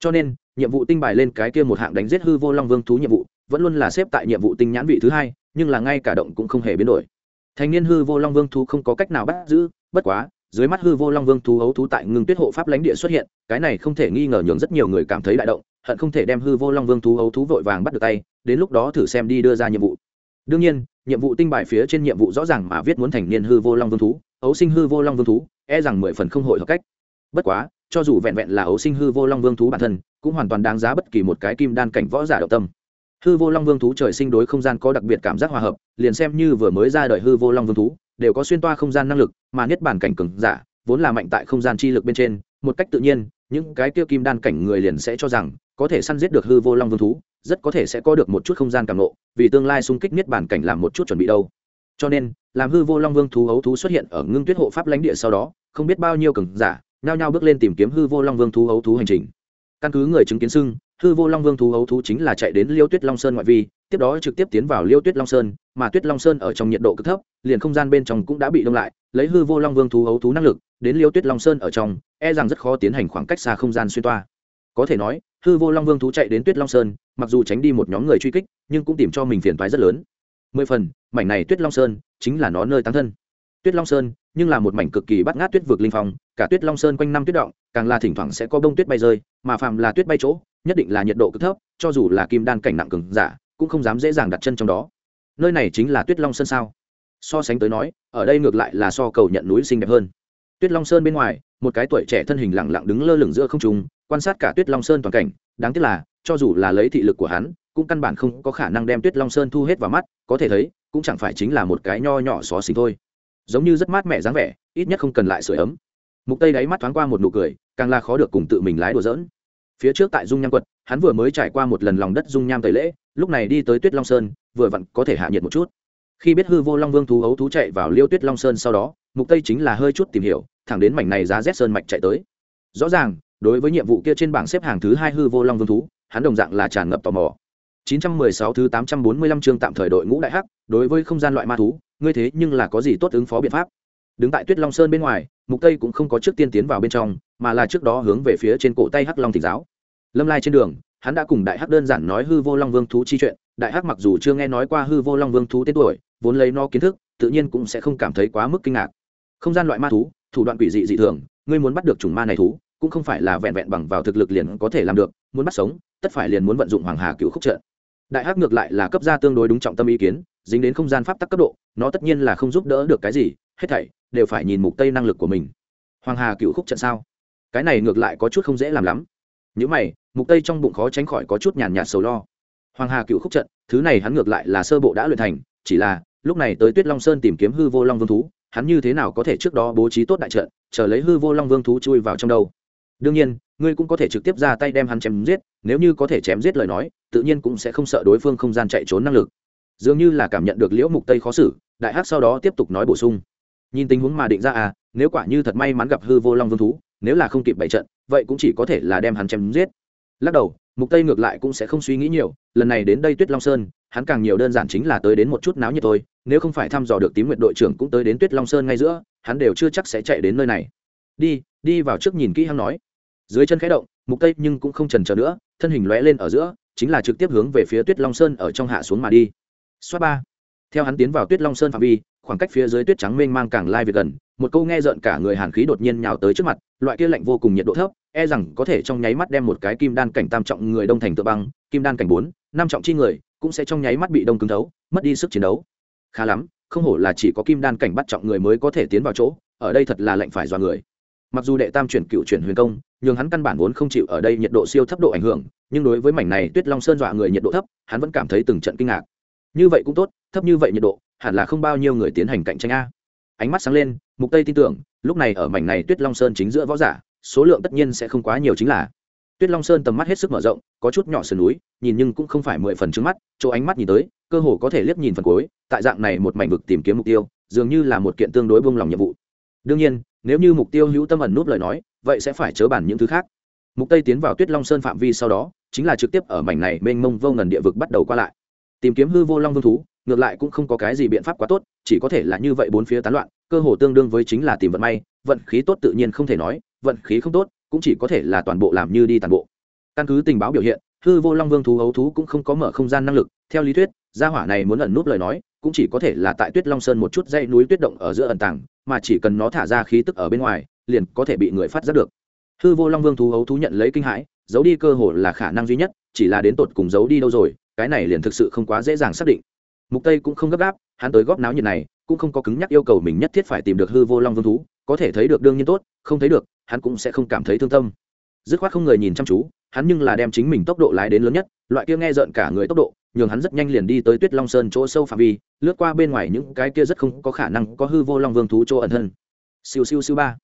Cho nên, nhiệm vụ tinh bài lên cái kia một hạng đánh giết hư vô long vương thú nhiệm vụ, vẫn luôn là xếp tại nhiệm vụ tinh nhãn vị thứ hai, nhưng là ngay cả động cũng không hề biến đổi. Thành niên hư vô long vương thú không có cách nào bắt giữ, bất quá, dưới mắt hư vô long vương thú ấu thú tại ngưng tuyết hộ pháp lãnh địa xuất hiện, cái này không thể nghi ngờ nhường rất nhiều người cảm thấy đại động hận không thể đem hư vô long vương thú ấu thú vội vàng bắt được tay, đến lúc đó thử xem đi đưa ra nhiệm vụ. Đương nhiên, nhiệm vụ tinh bài phía trên nhiệm vụ rõ ràng mà viết muốn thành niên hư vô long vương thú ấu sinh hư vô long vương thú e rằng mười phần không hội hợp cách. Bất quá, cho dù vẹn vẹn là ấu sinh hư vô long vương thú bản thân, cũng hoàn toàn đáng giá bất kỳ một cái kim đan cảnh võ giả động tâm. Hư vô long vương thú trời sinh đối không gian có đặc biệt cảm giác hòa hợp, liền xem như vừa mới ra đời hư vô long vương thú, đều có xuyên toa không gian năng lực, mà niết bản cảnh cừng giả, vốn là mạnh tại không gian chi lực bên trên, một cách tự nhiên, những cái tiêu kim đan cảnh người liền sẽ cho rằng có thể săn giết được hư vô long vương thú rất có thể sẽ có được một chút không gian càng lộ, vì tương lai xung kích niết bản cảnh làm một chút chuẩn bị đâu. Cho nên làm hư vô long vương thú ấu thú xuất hiện ở ngưng tuyết hộ pháp lãnh địa sau đó không biết bao nhiêu cường giả nhao nhao bước lên tìm kiếm hư vô long vương thú ấu thú hành trình. Căn cứ người chứng kiến xưng hư vô long vương thú ấu thú chính là chạy đến liêu tuyết long sơn ngoại vi tiếp đó trực tiếp tiến vào liêu tuyết long sơn mà tuyết long sơn ở trong nhiệt độ cực thấp liền không gian bên trong cũng đã bị đông lại lấy hư vô long vương thú ấu thú năng lực đến liêu tuyết long sơn ở trong e rằng rất khó tiến hành khoảng cách xa không gian xuyên toa. Có thể nói hư vô long vương thú chạy đến tuyết long sơn, mặc dù tránh đi một nhóm người truy kích, nhưng cũng tìm cho mình phiền toái rất lớn. Mười phần, mảnh này tuyết long sơn chính là nó nơi tăng thân. Tuyết long sơn, nhưng là một mảnh cực kỳ bắt ngát tuyết vực linh phong, cả tuyết long sơn quanh năm tuyết động, càng là thỉnh thoảng sẽ có bông tuyết bay rơi, mà phạm là tuyết bay chỗ, nhất định là nhiệt độ cực thấp, cho dù là kim đan cảnh nặng cường giả, cũng không dám dễ dàng đặt chân trong đó. Nơi này chính là tuyết long sơn sao? So sánh tới nói, ở đây ngược lại là so cầu nhận núi xinh đẹp hơn. Tuyết long sơn bên ngoài một cái tuổi trẻ thân hình lẳng lặng đứng lơ lửng giữa không trung, quan sát cả tuyết long sơn toàn cảnh. Đáng tiếc là, cho dù là lấy thị lực của hắn, cũng căn bản không có khả năng đem tuyết long sơn thu hết vào mắt, có thể thấy, cũng chẳng phải chính là một cái nho nhỏ xó xỉnh thôi. Giống như rất mát mẻ dáng vẻ, ít nhất không cần lại sửa ấm. Mục tây đáy mắt thoáng qua một nụ cười, càng là khó được cùng tự mình lái đùa dỡn phía trước tại dung nham quật hắn vừa mới trải qua một lần lòng đất dung nham tẩy lễ, lúc này đi tới tuyết long sơn, vừa vặn có thể hạ nhiệt một chút. Khi biết hư vô long vương thú hấu thú chạy vào liêu tuyết long sơn sau đó, mục tây chính là hơi chút tìm hiểu thẳng đến mảnh này giá rét sơn mạch chạy tới. Rõ ràng, đối với nhiệm vụ kia trên bảng xếp hàng thứ hai hư vô long vương thú, hắn đồng dạng là tràn ngập tò mò. 916 thứ 845 chương tạm thời đội ngũ đại hắc, đối với không gian loại ma thú, ngươi thế nhưng là có gì tốt ứng phó biện pháp? Đứng tại tuyết long sơn bên ngoài, mục tây cũng không có trước tiên tiến vào bên trong, mà là trước đó hướng về phía trên cổ tay hắc long thỉnh giáo. Lâm lai trên đường, hắn đã cùng đại hắc đơn giản nói hư vô long vương thú chi chuyện, đại hắc mặc dù chưa nghe nói qua hư vô long vương thú tên tuổi, vốn lấy nó kiến thức, tự nhiên cũng sẽ không cảm thấy quá mức kinh ngạc. Không gian loại ma thú thủ đoạn quỷ dị dị thường, ngươi muốn bắt được chủng ma này thú, cũng không phải là vẹn vẹn bằng vào thực lực liền có thể làm được, muốn bắt sống, tất phải liền muốn vận dụng hoàng hà cựu khúc trận. Đại hắc ngược lại là cấp ra tương đối đúng trọng tâm ý kiến, dính đến không gian pháp tắc cấp độ, nó tất nhiên là không giúp đỡ được cái gì, hết thảy đều phải nhìn mục tây năng lực của mình. Hoàng hà cựu khúc trận sao? Cái này ngược lại có chút không dễ làm lắm. Những mày, mục tây trong bụng khó tránh khỏi có chút nhàn nhạt sầu lo. Hoàng hà cựu khúc trận, thứ này hắn ngược lại là sơ bộ đã luyện thành, chỉ là lúc này tới tuyết long sơn tìm kiếm hư vô long vương thú hắn như thế nào có thể trước đó bố trí tốt đại trận, chờ lấy hư vô long vương thú chui vào trong đâu? Đương nhiên, ngươi cũng có thể trực tiếp ra tay đem hắn chém giết, nếu như có thể chém giết lời nói, tự nhiên cũng sẽ không sợ đối phương không gian chạy trốn năng lực. Dường như là cảm nhận được liễu mục tây khó xử, đại hắc sau đó tiếp tục nói bổ sung. Nhìn tình huống mà định ra à nếu quả như thật may mắn gặp hư vô long vương thú, nếu là không kịp bày trận, vậy cũng chỉ có thể là đem hắn chém giết. Lắc đầu mục tây ngược lại cũng sẽ không suy nghĩ nhiều, lần này đến đây tuyết long sơn, hắn càng nhiều đơn giản chính là tới đến một chút náo nhiệt thôi, nếu không phải thăm dò được tím nguyện đội trưởng cũng tới đến tuyết long sơn ngay giữa, hắn đều chưa chắc sẽ chạy đến nơi này. Đi đi vào trước nhìn kỹ hắn nói. Dưới chân khẽ động, mục tây nhưng cũng không chần chờ nữa, thân hình lóe lên ở giữa, chính là trực tiếp hướng về phía tuyết long sơn ở trong hạ xuống mà đi. Xoát ba. Theo hắn tiến vào tuyết long sơn phạm vi, khoảng cách phía dưới tuyết trắng mênh mang càng lai việc gần một câu nghe rợn cả người hàn khí đột nhiên nhào tới trước mặt, loại kia lạnh vô cùng nhiệt độ thấp e rằng có thể trong nháy mắt đem một cái kim đan cảnh tam trọng người đông thành tự băng, kim đan cảnh bốn, năm trọng chi người, cũng sẽ trong nháy mắt bị đông cứng thấu, mất đi sức chiến đấu. Khá lắm, không hổ là chỉ có kim đan cảnh bắt trọng người mới có thể tiến vào chỗ, ở đây thật là lạnh phải dọa người. Mặc dù đệ tam chuyển cựu chuyển huyền công nhưng hắn căn bản vốn không chịu ở đây nhiệt độ siêu thấp độ ảnh hưởng, nhưng đối với mảnh này tuyết long sơn dọa người nhiệt độ thấp, hắn vẫn cảm thấy từng trận kinh ngạc. Như vậy cũng tốt, thấp như vậy nhiệt độ, hẳn là không bao nhiêu người tiến hành cạnh tranh a ánh mắt sáng lên, mục tây tin tưởng, lúc này ở mảnh này tuyết long sơn chính giữa võ giả, số lượng tất nhiên sẽ không quá nhiều chính là. Tuyết long sơn tầm mắt hết sức mở rộng, có chút nhỏ sườn núi, nhìn nhưng cũng không phải mười phần trước mắt, chỗ ánh mắt nhìn tới, cơ hồ có thể liếc nhìn phần cuối, tại dạng này một mảnh vực tìm kiếm mục tiêu, dường như là một kiện tương đối buông lòng nhiệm vụ. Đương nhiên, nếu như mục tiêu hữu tâm ẩn núp lời nói, vậy sẽ phải chớ bản những thứ khác. Mục tây tiến vào tuyết long sơn phạm vi sau đó, chính là trực tiếp ở mảnh này mênh mông vô ngần địa vực bắt đầu qua lại. Tìm kiếm hư vô long vương thú, ngược lại cũng không có cái gì biện pháp quá tốt chỉ có thể là như vậy bốn phía tán loạn, cơ hồ tương đương với chính là tìm vận may, vận khí tốt tự nhiên không thể nói, vận khí không tốt, cũng chỉ có thể là toàn bộ làm như đi toàn bộ. Căn cứ tình báo biểu hiện, hư vô long vương thú ấu thú cũng không có mở không gian năng lực, theo lý thuyết, gia hỏa này muốn ẩn núp lời nói, cũng chỉ có thể là tại tuyết long sơn một chút dãy núi tuyết động ở giữa ẩn tàng, mà chỉ cần nó thả ra khí tức ở bên ngoài, liền có thể bị người phát giác được. Hư vô long vương thú hấu thú nhận lấy kinh hãi, giấu đi cơ hội là khả năng duy nhất, chỉ là đến tột cùng giấu đi đâu rồi, cái này liền thực sự không quá dễ dàng xác định mục tây cũng không gấp gáp, hắn tới góp náo nhiệt này, cũng không có cứng nhắc yêu cầu mình nhất thiết phải tìm được hư vô long vương thú, có thể thấy được đương nhiên tốt, không thấy được, hắn cũng sẽ không cảm thấy thương tâm. Dứt khoát không người nhìn chăm chú, hắn nhưng là đem chính mình tốc độ lái đến lớn nhất, loại kia nghe rợn cả người tốc độ, nhường hắn rất nhanh liền đi tới tuyết long sơn chỗ sâu phạm vi, lướt qua bên ngoài những cái kia rất không có khả năng có hư vô long vương thú chỗ ẩn thân. Siêu siêu siêu ba.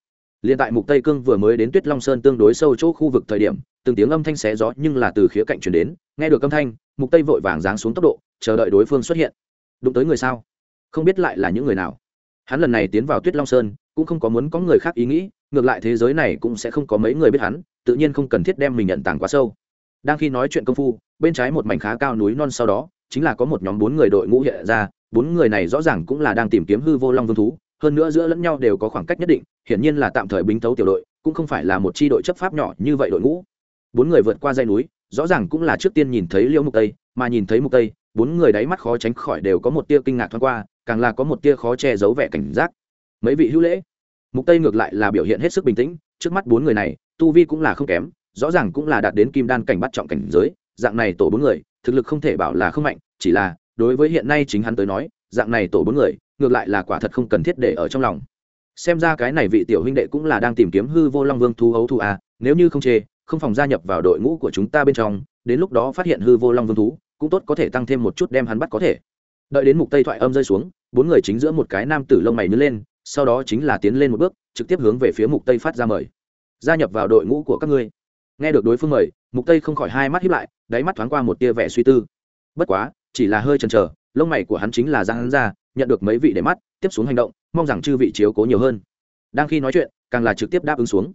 Liền tại mục tây cương vừa mới đến tuyết long sơn tương đối sâu chỗ khu vực thời điểm, từng tiếng âm thanh xé gió nhưng là từ khía cạnh chuyển đến, nghe được âm thanh, mục tây vội vàng giáng xuống tốc độ chờ đợi đối phương xuất hiện. Đụng tới người sao? Không biết lại là những người nào. Hắn lần này tiến vào tuyết long sơn, cũng không có muốn có người khác ý nghĩ, ngược lại thế giới này cũng sẽ không có mấy người biết hắn, tự nhiên không cần thiết đem mình nhận tàng quá sâu. Đang khi nói chuyện công phu, bên trái một mảnh khá cao núi non sau đó, chính là có một nhóm bốn người đội ngũ hiện ra, bốn người này rõ ràng cũng là đang tìm kiếm hư vô long vương thú, hơn nữa giữa lẫn nhau đều có khoảng cách nhất định, hiển nhiên là tạm thời bính thấu tiểu đội, cũng không phải là một chi đội chấp pháp nhỏ như vậy đội ngũ. Bốn người vượt qua dây núi, rõ ràng cũng là trước tiên nhìn thấy liễu mục tây, mà nhìn thấy mục tây bốn người đáy mắt khó tránh khỏi đều có một tia kinh ngạc thoáng qua, càng là có một tia khó che giấu vẻ cảnh giác. Mấy vị hữu lễ. Mục tây ngược lại là biểu hiện hết sức bình tĩnh, trước mắt bốn người này, tu vi cũng là không kém, rõ ràng cũng là đạt đến kim đan cảnh bắt trọng cảnh giới, dạng này tổ bốn người, thực lực không thể bảo là không mạnh, chỉ là, đối với hiện nay chính hắn tới nói, dạng này tổ bốn người, ngược lại là quả thật không cần thiết để ở trong lòng. Xem ra cái này vị tiểu huynh đệ cũng là đang tìm kiếm hư vô long vương thu hấu thu à nếu như không chê, không phòng gia nhập vào đội ngũ của chúng ta bên trong, đến lúc đó phát hiện hư vô long vương thú cũng tốt có thể tăng thêm một chút đem hắn bắt có thể. Đợi đến mục tây thoại âm rơi xuống, bốn người chính giữa một cái nam tử lông mày nhớ lên, sau đó chính là tiến lên một bước, trực tiếp hướng về phía mục tây phát ra mời. Gia nhập vào đội ngũ của các ngươi. Nghe được đối phương mời, mục tây không khỏi hai mắt hiếp lại, đáy mắt thoáng qua một tia vẻ suy tư. Bất quá, chỉ là hơi chần chờ, lông mày của hắn chính là giang hắn ra, nhận được mấy vị để mắt, tiếp xuống hành động, mong rằng chư vị chiếu cố nhiều hơn. Đang khi nói chuyện, càng là trực tiếp đáp ứng xuống.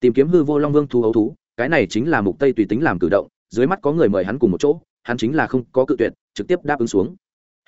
Tìm kiếm hư vô long vương thu hấu thú, cái này chính là mục tây tùy tính làm cử động, dưới mắt có người mời hắn cùng một chỗ hắn chính là không có cự tuyệt, trực tiếp đáp ứng xuống.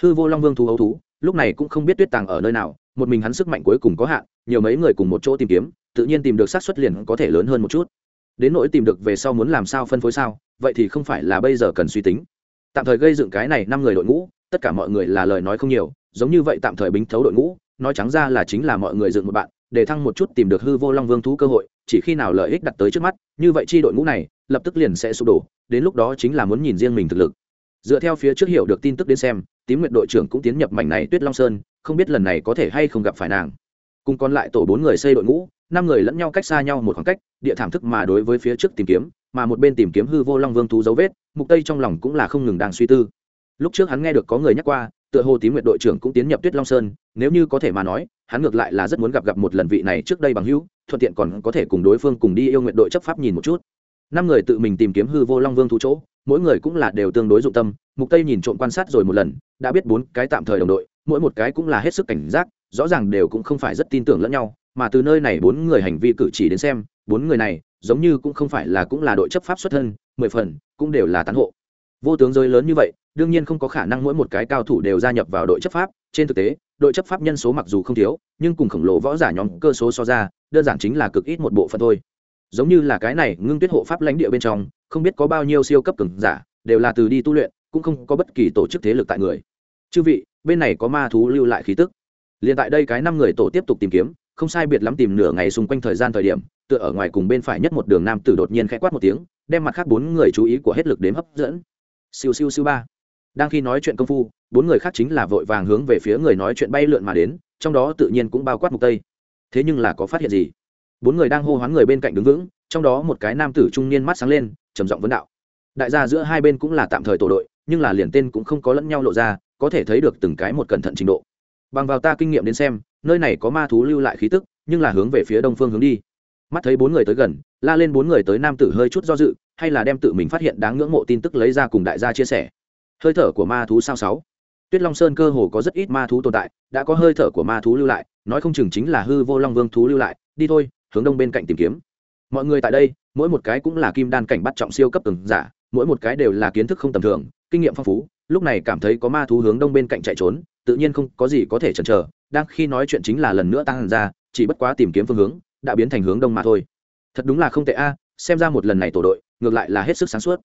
Hư vô long vương thú hấu thú, lúc này cũng không biết tuyết tàng ở nơi nào, một mình hắn sức mạnh cuối cùng có hạn, nhiều mấy người cùng một chỗ tìm kiếm, tự nhiên tìm được xác suất liền có thể lớn hơn một chút. Đến nỗi tìm được về sau muốn làm sao phân phối sao, vậy thì không phải là bây giờ cần suy tính. Tạm thời gây dựng cái này năm người đội ngũ, tất cả mọi người là lời nói không nhiều, giống như vậy tạm thời bính thấu đội ngũ, nói trắng ra là chính là mọi người dựng một bạn, để thăng một chút tìm được hư vô long vương thú cơ hội chỉ khi nào lợi ích đặt tới trước mắt, như vậy chi đội ngũ này lập tức liền sẽ sụp đổ, đến lúc đó chính là muốn nhìn riêng mình thực lực. Dựa theo phía trước hiểu được tin tức đến xem, tím nguyện đội trưởng cũng tiến nhập mảnh này tuyết long sơn, không biết lần này có thể hay không gặp phải nàng. Cùng còn lại tổ bốn người xây đội ngũ, năm người lẫn nhau cách xa nhau một khoảng cách, địa thảm thức mà đối với phía trước tìm kiếm, mà một bên tìm kiếm hư vô long vương thú dấu vết, mục tây trong lòng cũng là không ngừng đang suy tư. Lúc trước hắn nghe được có người nhắc qua, tựa hồ tím nguyện đội trưởng cũng tiến nhập tuyết long sơn nếu như có thể mà nói, hắn ngược lại là rất muốn gặp gặp một lần vị này trước đây bằng hữu, thuận tiện còn có thể cùng đối phương cùng đi yêu nguyện đội chấp pháp nhìn một chút. Năm người tự mình tìm kiếm hư vô long vương thú chỗ, mỗi người cũng là đều tương đối dụng tâm, mục tây nhìn trộm quan sát rồi một lần, đã biết bốn cái tạm thời đồng đội, mỗi một cái cũng là hết sức cảnh giác, rõ ràng đều cũng không phải rất tin tưởng lẫn nhau, mà từ nơi này bốn người hành vi cử chỉ đến xem, bốn người này, giống như cũng không phải là cũng là đội chấp pháp xuất thân, mười phần, cũng đều là tán hộ. Vô tướng giới lớn như vậy, đương nhiên không có khả năng mỗi một cái cao thủ đều gia nhập vào đội chấp pháp, trên thực tế đội chấp pháp nhân số mặc dù không thiếu, nhưng cùng khổng lồ võ giả nhóm cơ số so ra, đơn giản chính là cực ít một bộ phận thôi. Giống như là cái này, ngưng tuyết hộ pháp lãnh địa bên trong, không biết có bao nhiêu siêu cấp cường giả, đều là từ đi tu luyện, cũng không có bất kỳ tổ chức thế lực tại người. Chư vị, bên này có ma thú lưu lại khí tức. Liền tại đây cái năm người tổ tiếp tục tìm kiếm, không sai biệt lắm tìm nửa ngày xung quanh thời gian thời điểm, tựa ở ngoài cùng bên phải nhất một đường nam tử đột nhiên khẽ quát một tiếng, đem mặt khác bốn người chú ý của hết lực đếm hấp dẫn. Siêu siêu siêu ba đang khi nói chuyện công phu, bốn người khác chính là vội vàng hướng về phía người nói chuyện bay lượn mà đến, trong đó tự nhiên cũng bao quát mục tây. Thế nhưng là có phát hiện gì? Bốn người đang hô hoán người bên cạnh đứng vững, trong đó một cái nam tử trung niên mắt sáng lên, trầm giọng vấn đạo. Đại gia giữa hai bên cũng là tạm thời tổ đội, nhưng là liền tên cũng không có lẫn nhau lộ ra, có thể thấy được từng cái một cẩn thận trình độ. Bằng vào ta kinh nghiệm đến xem, nơi này có ma thú lưu lại khí tức, nhưng là hướng về phía đông phương hướng đi. Mắt thấy bốn người tới gần, la lên bốn người tới nam tử hơi chút do dự, hay là đem tự mình phát hiện đáng ngưỡng mộ tin tức lấy ra cùng đại gia chia sẻ hơi thở của ma thú sao sáu. Tuyết long sơn cơ hồ có rất ít ma thú tồn tại, đã có hơi thở của ma thú lưu lại, nói không chừng chính là hư vô long vương thú lưu lại, đi thôi, hướng đông bên cạnh tìm kiếm. Mọi người tại đây, mỗi một cái cũng là kim đan cảnh bắt trọng siêu cấp từng giả, mỗi một cái đều là kiến thức không tầm thường, kinh nghiệm phong phú, lúc này cảm thấy có ma thú hướng đông bên cạnh chạy trốn, tự nhiên không có gì có thể chần chờ, đang khi nói chuyện chính là lần nữa tăng ra, chỉ bất quá tìm kiếm phương hướng, đã biến thành hướng đông mà thôi. Thật đúng là không tệ a, xem ra một lần này tổ đội, ngược lại là hết sức sáng suốt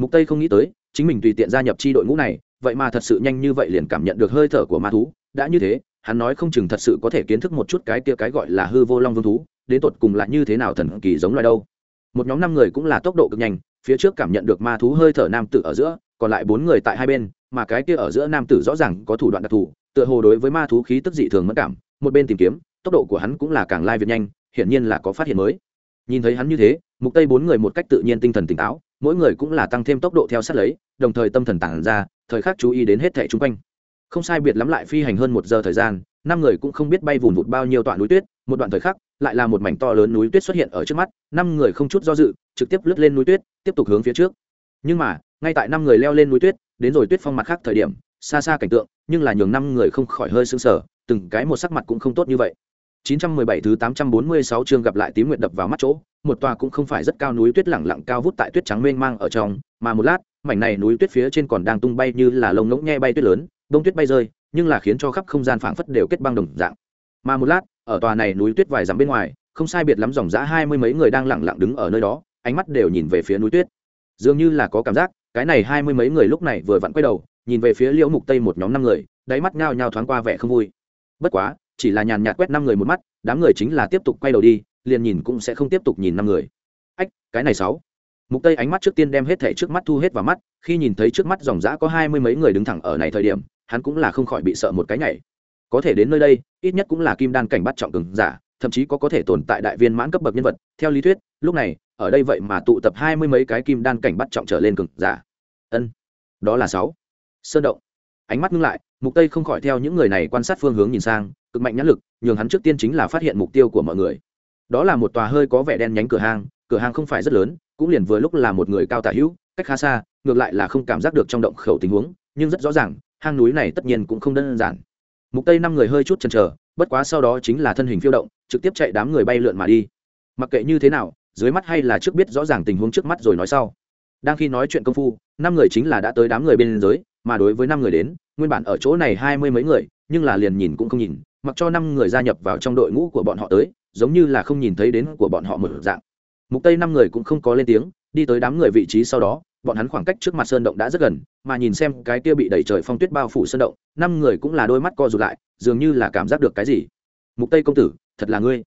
mục tây không nghĩ tới, chính mình tùy tiện gia nhập chi đội ngũ này, vậy mà thật sự nhanh như vậy liền cảm nhận được hơi thở của ma thú. Đã như thế, hắn nói không chừng thật sự có thể kiến thức một chút cái kia cái gọi là hư vô long vương thú, đến tột cùng là như thế nào thần kỳ giống loài đâu. Một nhóm năm người cũng là tốc độ cực nhanh, phía trước cảm nhận được ma thú hơi thở nam tử ở giữa, còn lại bốn người tại hai bên, mà cái kia ở giữa nam tử rõ ràng có thủ đoạn đặc thù, tựa hồ đối với ma thú khí tức dị thường mất cảm, một bên tìm kiếm, tốc độ của hắn cũng là càng lai việt nhanh, hiển nhiên là có phát hiện mới. Nhìn thấy hắn như thế, mục tây bốn người một cách tự nhiên tinh thần tỉnh táo mỗi người cũng là tăng thêm tốc độ theo sát lấy, đồng thời tâm thần tản ra, thời khắc chú ý đến hết thảy chung quanh. Không sai biệt lắm lại phi hành hơn một giờ thời gian, năm người cũng không biết bay vùn vụt bao nhiêu tọa núi tuyết, một đoạn thời khắc, lại là một mảnh to lớn núi tuyết xuất hiện ở trước mắt, năm người không chút do dự, trực tiếp lướt lên núi tuyết, tiếp tục hướng phía trước. Nhưng mà, ngay tại năm người leo lên núi tuyết, đến rồi tuyết phong mặt khác thời điểm, xa xa cảnh tượng, nhưng là nhường năm người không khỏi hơi sững sờ, từng cái một sắc mặt cũng không tốt như vậy. 917 thứ 846 chương gặp lại tím nguyệt đập vào mắt chỗ, một tòa cũng không phải rất cao núi tuyết lẳng lặng cao vút tại tuyết trắng mênh mang ở trong, mà một lát, mảnh này núi tuyết phía trên còn đang tung bay như là lông ngỗng nhe bay tuyết lớn, bông tuyết bay rơi, nhưng là khiến cho khắp không gian phảng phất đều kết băng đồng dạng. Mà một lát, ở tòa này núi tuyết vài dặm bên ngoài, không sai biệt lắm dòng dã hai mươi mấy người đang lặng lặng đứng ở nơi đó, ánh mắt đều nhìn về phía núi tuyết. Dường như là có cảm giác, cái này hai mươi mấy người lúc này vừa vặn quay đầu, nhìn về phía Liễu Mục Tây một nhóm năm người, đáy mắt nhao nhao thoáng qua vẻ không vui. Bất quá, chỉ là nhàn nhạt quét năm người một mắt, đám người chính là tiếp tục quay đầu đi, liền nhìn cũng sẽ không tiếp tục nhìn năm người. Ách, cái này sáu. Mục tây ánh mắt trước tiên đem hết thể trước mắt thu hết vào mắt, khi nhìn thấy trước mắt dòng dã có hai mươi mấy người đứng thẳng ở này thời điểm, hắn cũng là không khỏi bị sợ một cái nhảy. Có thể đến nơi đây, ít nhất cũng là kim đan cảnh bắt trọng cường giả, thậm chí có có thể tồn tại đại viên mãn cấp bậc nhân vật. Theo lý thuyết, lúc này, ở đây vậy mà tụ tập hai mươi mấy cái kim đan cảnh bắt trọng trở lên cường giả. Ân, đó là sáu. Sơn động. Ánh mắt ngưng lại mục tây không khỏi theo những người này quan sát phương hướng nhìn sang, cực mạnh nhãn lực, nhường hắn trước tiên chính là phát hiện mục tiêu của mọi người. Đó là một tòa hơi có vẻ đen nhánh cửa hàng cửa hàng không phải rất lớn, cũng liền vừa lúc là một người cao tả hữu, cách khá xa, ngược lại là không cảm giác được trong động khẩu tình huống, nhưng rất rõ ràng, hang núi này tất nhiên cũng không đơn giản. Mục tây năm người hơi chút chần chờ, bất quá sau đó chính là thân hình phiêu động, trực tiếp chạy đám người bay lượn mà đi. Mặc kệ như thế nào, dưới mắt hay là trước biết rõ ràng tình huống trước mắt rồi nói sau. Đang khi nói chuyện công phu, năm người chính là đã tới đám người bên dưới mà đối với năm người đến, nguyên bản ở chỗ này hai mươi mấy người, nhưng là liền nhìn cũng không nhìn, mặc cho năm người gia nhập vào trong đội ngũ của bọn họ tới, giống như là không nhìn thấy đến của bọn họ một dạng. Mục tây năm người cũng không có lên tiếng, đi tới đám người vị trí sau đó, bọn hắn khoảng cách trước mặt sơn động đã rất gần, mà nhìn xem cái kia bị đẩy trời phong tuyết bao phủ sơn động, năm người cũng là đôi mắt co rụt lại, dường như là cảm giác được cái gì. Mục tây công tử, thật là ngươi.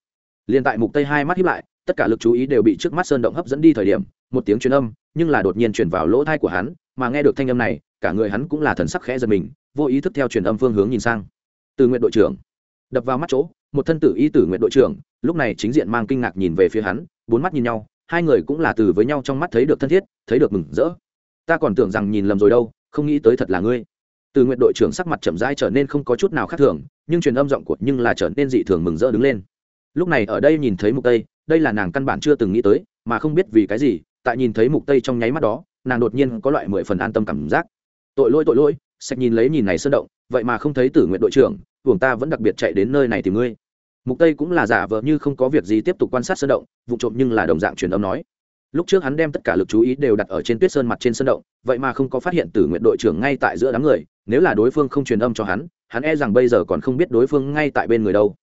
Liền tại mục tây hai mắt hiếp lại, tất cả lực chú ý đều bị trước mắt sơn động hấp dẫn đi thời điểm, một tiếng truyền âm, nhưng là đột nhiên truyền vào lỗ thai của hắn mà nghe được thanh âm này, cả người hắn cũng là thần sắc khẽ giật mình, vô ý thức theo truyền âm phương hướng nhìn sang. Từ nguyện đội trưởng. Đập vào mắt chỗ, một thân tử y tử nguyện đội trưởng, lúc này chính diện mang kinh ngạc nhìn về phía hắn, bốn mắt nhìn nhau, hai người cũng là từ với nhau trong mắt thấy được thân thiết, thấy được mừng rỡ. Ta còn tưởng rằng nhìn lầm rồi đâu, không nghĩ tới thật là ngươi. Từ nguyện đội trưởng sắc mặt chậm rãi trở nên không có chút nào khác thường, nhưng truyền âm giọng của nhưng là trở nên dị thường mừng rỡ đứng lên. Lúc này ở đây nhìn thấy mục tây, đây là nàng căn bản chưa từng nghĩ tới, mà không biết vì cái gì, tại nhìn thấy mục tây trong nháy mắt đó nàng đột nhiên có loại mười phần an tâm cảm giác. Tội lỗi tội lỗi, sạch nhìn lấy nhìn này sơn động, vậy mà không thấy tử nguyện đội trưởng buồng ta vẫn đặc biệt chạy đến nơi này tìm ngươi. Mục tây cũng là giả vờ như không có việc gì tiếp tục quan sát sơn động, vụ trộm nhưng là đồng dạng truyền âm nói. Lúc trước hắn đem tất cả lực chú ý đều đặt ở trên tuyết sơn mặt trên sơn động, vậy mà không có phát hiện tử nguyện đội trưởng ngay tại giữa đám người, nếu là đối phương không truyền âm cho hắn hắn e rằng bây giờ còn không biết đối phương ngay tại bên người đâu.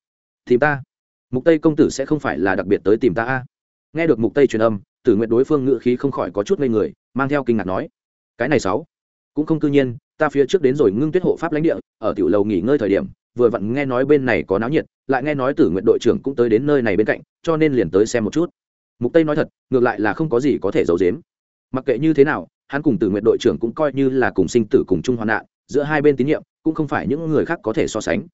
Tìm ta. Mục tây công tử sẽ không phải là đặc biệt tới tìm ta a. Nghe được mục tây truyền âm tử nguyện đối phương ngự khí không khỏi có chút ngây người, mang theo kinh ngạc nói, cái này sáu, cũng không cư nhiên, ta phía trước đến rồi ngưng tuyết hộ pháp lãnh địa, ở tiểu lầu nghỉ ngơi thời điểm, vừa vặn nghe nói bên này có náo nhiệt, lại nghe nói tử nguyện đội trưởng cũng tới đến nơi này bên cạnh, cho nên liền tới xem một chút. Mục tây nói thật, ngược lại là không có gì có thể giấu giếm. Mặc kệ như thế nào, hắn cùng tử nguyện đội trưởng cũng coi như là cùng sinh tử cùng chung hoạn nạn, giữa hai bên tín nhiệm, cũng không phải những người khác có thể so sánh.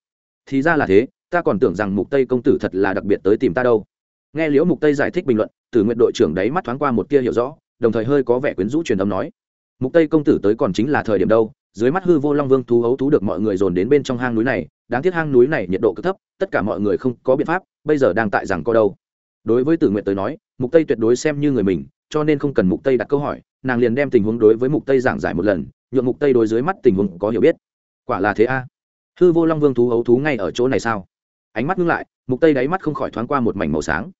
Thì ra là thế, ta còn tưởng rằng mục tây công tử thật là đặc biệt tới tìm ta đâu nghe liễu mục tây giải thích bình luận, tử nguyện đội trưởng đấy mắt thoáng qua một tia hiểu rõ, đồng thời hơi có vẻ quyến rũ truyền âm nói. Mục tây công tử tới còn chính là thời điểm đâu, dưới mắt hư vô long vương thú hấu thú được mọi người dồn đến bên trong hang núi này, đáng tiếc hang núi này nhiệt độ cực thấp, tất cả mọi người không có biện pháp, bây giờ đang tại rằng co đâu. Đối với tử nguyện tới nói, mục tây tuyệt đối xem như người mình, cho nên không cần mục tây đặt câu hỏi, nàng liền đem tình huống đối với mục tây giảng giải một lần, nhượng mục tây đối dưới mắt tình huống có hiểu biết. Quả là thế a. Hư vô long vương thú hấu thú ngay ở chỗ này sao? Ánh mắt ngưng lại, mục tây đáy mắt không khỏi thoáng qua một mảnh màu sáng.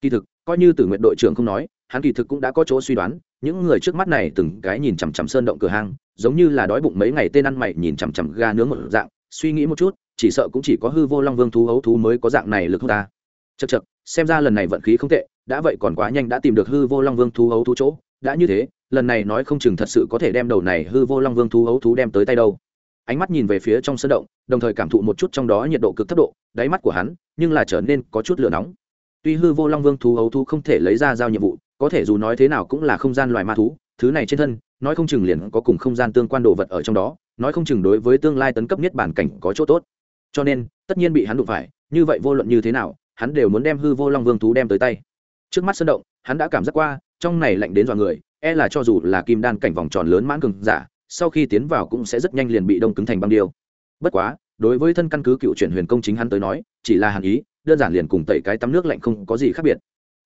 Kỳ thực, coi như tử nguyện đội trưởng không nói, hắn kỳ thực cũng đã có chỗ suy đoán, những người trước mắt này từng cái nhìn chằm chằm sơn động cửa hang, giống như là đói bụng mấy ngày tên ăn mày nhìn chằm chằm ga nướng một dạng, suy nghĩ một chút, chỉ sợ cũng chỉ có hư vô long vương thú hấu thú mới có dạng này lực hút ta. Chật chật xem ra lần này vận khí không tệ, đã vậy còn quá nhanh đã tìm được hư vô long vương thú hấu thú chỗ, đã như thế, lần này nói không chừng thật sự có thể đem đầu này hư vô long vương thú ấu thú đem tới tay đâu ánh mắt nhìn về phía trong sân động, đồng thời cảm thụ một chút trong đó nhiệt độ cực thấp độ, đáy mắt của hắn, nhưng là trở nên có chút lửa nóng. Tuy hư vô long vương thú ấu thú không thể lấy ra giao nhiệm vụ, có thể dù nói thế nào cũng là không gian loài ma thú, thứ này trên thân, nói không chừng liền có cùng không gian tương quan đồ vật ở trong đó, nói không chừng đối với tương lai tấn cấp nhất bản cảnh có chỗ tốt. Cho nên, tất nhiên bị hắn đụng phải, như vậy vô luận như thế nào, hắn đều muốn đem hư vô long vương thú đem tới tay. Trước mắt sân động, hắn đã cảm giác qua, trong này lạnh đến dọa người e là cho dù là kim đan cảnh vòng tròn lớn mãn cường giả sau khi tiến vào cũng sẽ rất nhanh liền bị đông cứng thành băng điêu. Bất quá, đối với thân căn cứ cựu chuyển huyền công chính hắn tới nói, chỉ là hàn ý, đơn giản liền cùng tẩy cái tắm nước lạnh không có gì khác biệt.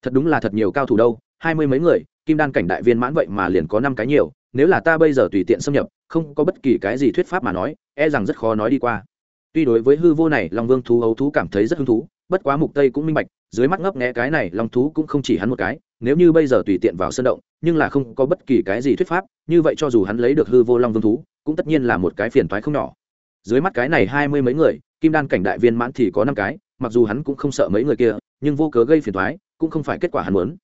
Thật đúng là thật nhiều cao thủ đâu, hai mươi mấy người, kim đan cảnh đại viên mãn vậy mà liền có năm cái nhiều, nếu là ta bây giờ tùy tiện xâm nhập, không có bất kỳ cái gì thuyết pháp mà nói e rằng rất khó nói đi qua. Tuy đối với hư vô này, long vương thú ấu thú cảm thấy rất hứng thú, bất quá mục tây cũng minh bạch, dưới mắt ngấp nghé cái này, long thú cũng không chỉ hắn một cái nếu như bây giờ tùy tiện vào sân động, nhưng là không có bất kỳ cái gì thuyết pháp, như vậy cho dù hắn lấy được hư vô long vương thú, cũng tất nhiên là một cái phiền toái không nhỏ. Dưới mắt cái này hai mươi mấy người, kim đan cảnh đại viên mãn thì có năm cái, mặc dù hắn cũng không sợ mấy người kia, nhưng vô cớ gây phiền toái, cũng không phải kết quả hắn muốn.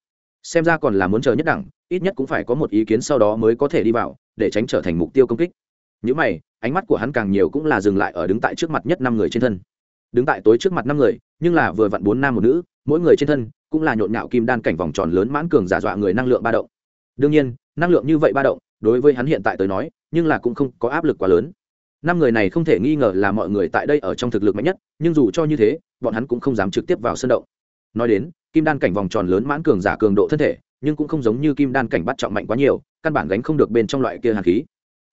Xem ra còn là muốn chờ nhất đẳng, ít nhất cũng phải có một ý kiến sau đó mới có thể đi vào, để tránh trở thành mục tiêu công kích. Những mày, ánh mắt của hắn càng nhiều cũng là dừng lại ở đứng tại trước mặt nhất năm người trên thân. Đứng tại tối trước mặt năm người, nhưng là vừa vặn bốn nam một nữ mỗi người trên thân cũng là nhộn nhạo kim đan cảnh vòng tròn lớn mãn cường giả dọa người năng lượng ba động. Đương nhiên, năng lượng như vậy ba động, đối với hắn hiện tại tới nói, nhưng là cũng không có áp lực quá lớn. Năm người này không thể nghi ngờ là mọi người tại đây ở trong thực lực mạnh nhất, nhưng dù cho như thế, bọn hắn cũng không dám trực tiếp vào sân động. Nói đến, kim đan cảnh vòng tròn lớn mãn cường giả cường độ thân thể, nhưng cũng không giống như kim đan cảnh bắt trọng mạnh quá nhiều, căn bản gánh không được bên trong loại kia hàn khí.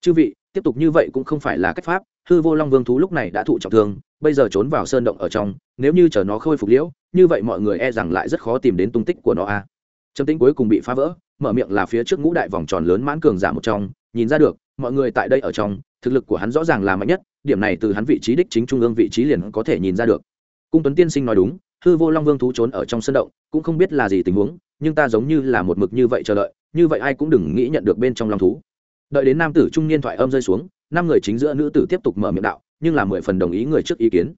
Chư vị tiếp tục như vậy cũng không phải là cách pháp, hư vô long vương thú lúc này đã thụ trọng thương, bây giờ trốn vào sơn động ở trong, nếu như chờ nó khôi phục liễu, như vậy mọi người e rằng lại rất khó tìm đến tung tích của nó a à. trầm tính cuối cùng bị phá vỡ, mở miệng là phía trước ngũ đại vòng tròn lớn mãn cường giả một trong, nhìn ra được, mọi người tại đây ở trong, thực lực của hắn rõ ràng là mạnh nhất, điểm này từ hắn vị trí đích chính trung ương vị trí liền có thể nhìn ra được cung tuấn tiên sinh nói đúng, hư vô long vương thú trốn ở trong sân động, cũng không biết là gì tình huống, nhưng ta giống như là một mực như vậy chờ đợi, như vậy ai cũng đừng nghĩ nhận được bên trong long thú đợi đến nam tử trung niên thoại âm rơi xuống, năm người chính giữa nữ tử tiếp tục mở miệng đạo, nhưng là mười phần đồng ý người trước ý kiến.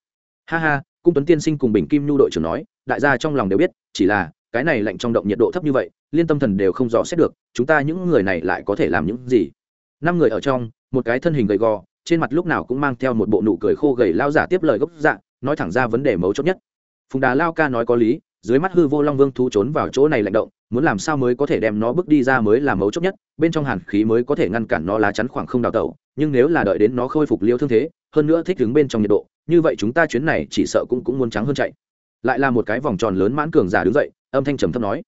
Ha ha, cung tuấn tiên sinh cùng bình kim nhu đội trưởng nói, đại gia trong lòng đều biết, chỉ là, cái này lạnh trong động nhiệt độ thấp như vậy, liên tâm thần đều không rõ xét được, chúng ta những người này lại có thể làm những gì? Năm người ở trong, một cái thân hình gầy gò, trên mặt lúc nào cũng mang theo một bộ nụ cười khô gầy lao giả tiếp lời gốc dạng nói thẳng ra vấn đề mấu chốt nhất. Phùng đà lao ca nói có lý dưới mắt hư vô long vương thu trốn vào chỗ này lạnh động, muốn làm sao mới có thể đem nó bước đi ra mới là mấu chốt nhất, bên trong hàn khí mới có thể ngăn cản nó lá chắn khoảng không đào tẩu, nhưng nếu là đợi đến nó khôi phục liêu thương thế, hơn nữa thích đứng bên trong nhiệt độ, như vậy chúng ta chuyến này chỉ sợ cũng cũng muốn trắng hơn chạy. Lại là một cái vòng tròn lớn mãn cường giả đứng dậy, âm thanh trầm thấp nói,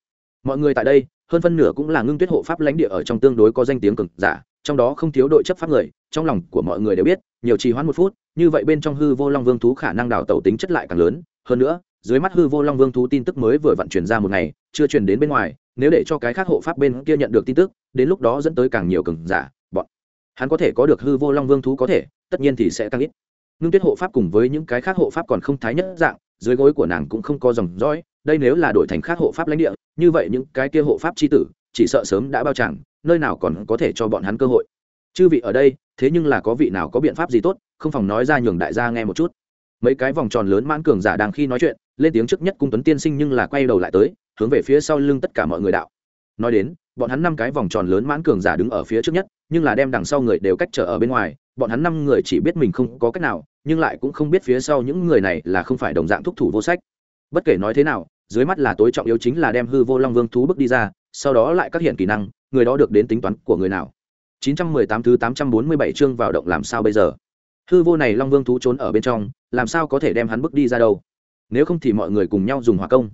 mọi người tại đây, hơn phân nửa cũng là ngưng tuyết hộ pháp lãnh địa ở trong tương đối có danh tiếng cường giả, trong đó không thiếu đội chấp pháp người, trong lòng của mọi người đều biết, nhiều trì hoãn một phút, như vậy bên trong hư vô long vương thú khả năng đào tẩu tính chất lại càng lớn, hơn nữa dưới mắt hư vô long vương thú tin tức mới vừa vận chuyển ra một ngày, chưa truyền đến bên ngoài, nếu để cho cái khác hộ pháp bên kia nhận được tin tức, đến lúc đó dẫn tới càng nhiều cường giả, bọn hắn có thể có được hư vô long vương thú có thể, tất nhiên thì sẽ tăng ít. Ngưng tuyết hộ pháp cùng với những cái khác hộ pháp còn không thái nhất dạng, dưới gối của nàng cũng không có dòng dõi, đây nếu là đổi thành khác hộ pháp lãnh địa, như vậy những cái kia hộ pháp c h i tử, chỉ sợ sớm đã bao chẳng nơi nào còn có thể cho bọn hắn cơ hội. Chư vị ở đây, thế nhưng là có vị nào có biện pháp gì tốt, không phòng nói ra nhường đại gia nghe một chút. Mấy cái vòng tròn lớn mãn cường giả đang khi nói chuyện lên tiếng trước nhất cung tuấn tiên sinh nhưng là quay đầu lại tới, hướng về phía sau lưng tất cả mọi người đạo. Nói đến, bọn hắn năm cái vòng tròn lớn mãn cường giả đứng ở phía trước nhất, nhưng là đem đằng sau người đều cách trở ở bên ngoài, bọn hắn năm người chỉ biết mình không có cách nào, nhưng lại cũng không biết phía sau những người này là không phải đồng dạng thúc thủ vô sách. Bất kể nói thế nào, dưới mắt là tối trọng yếu chính là đem hư vô long vương thú bước đi ra, sau đó lại các hiện kỹ năng, người đó được đến tính toán của người nào. 918 thứ 847 chương vào động làm sao bây giờ? Hư vô này long vương thú trốn ở bên trong, làm sao có thể đem hắn bước đi ra đâu? Nếu không thì mọi người cùng nhau dùng hỏa công.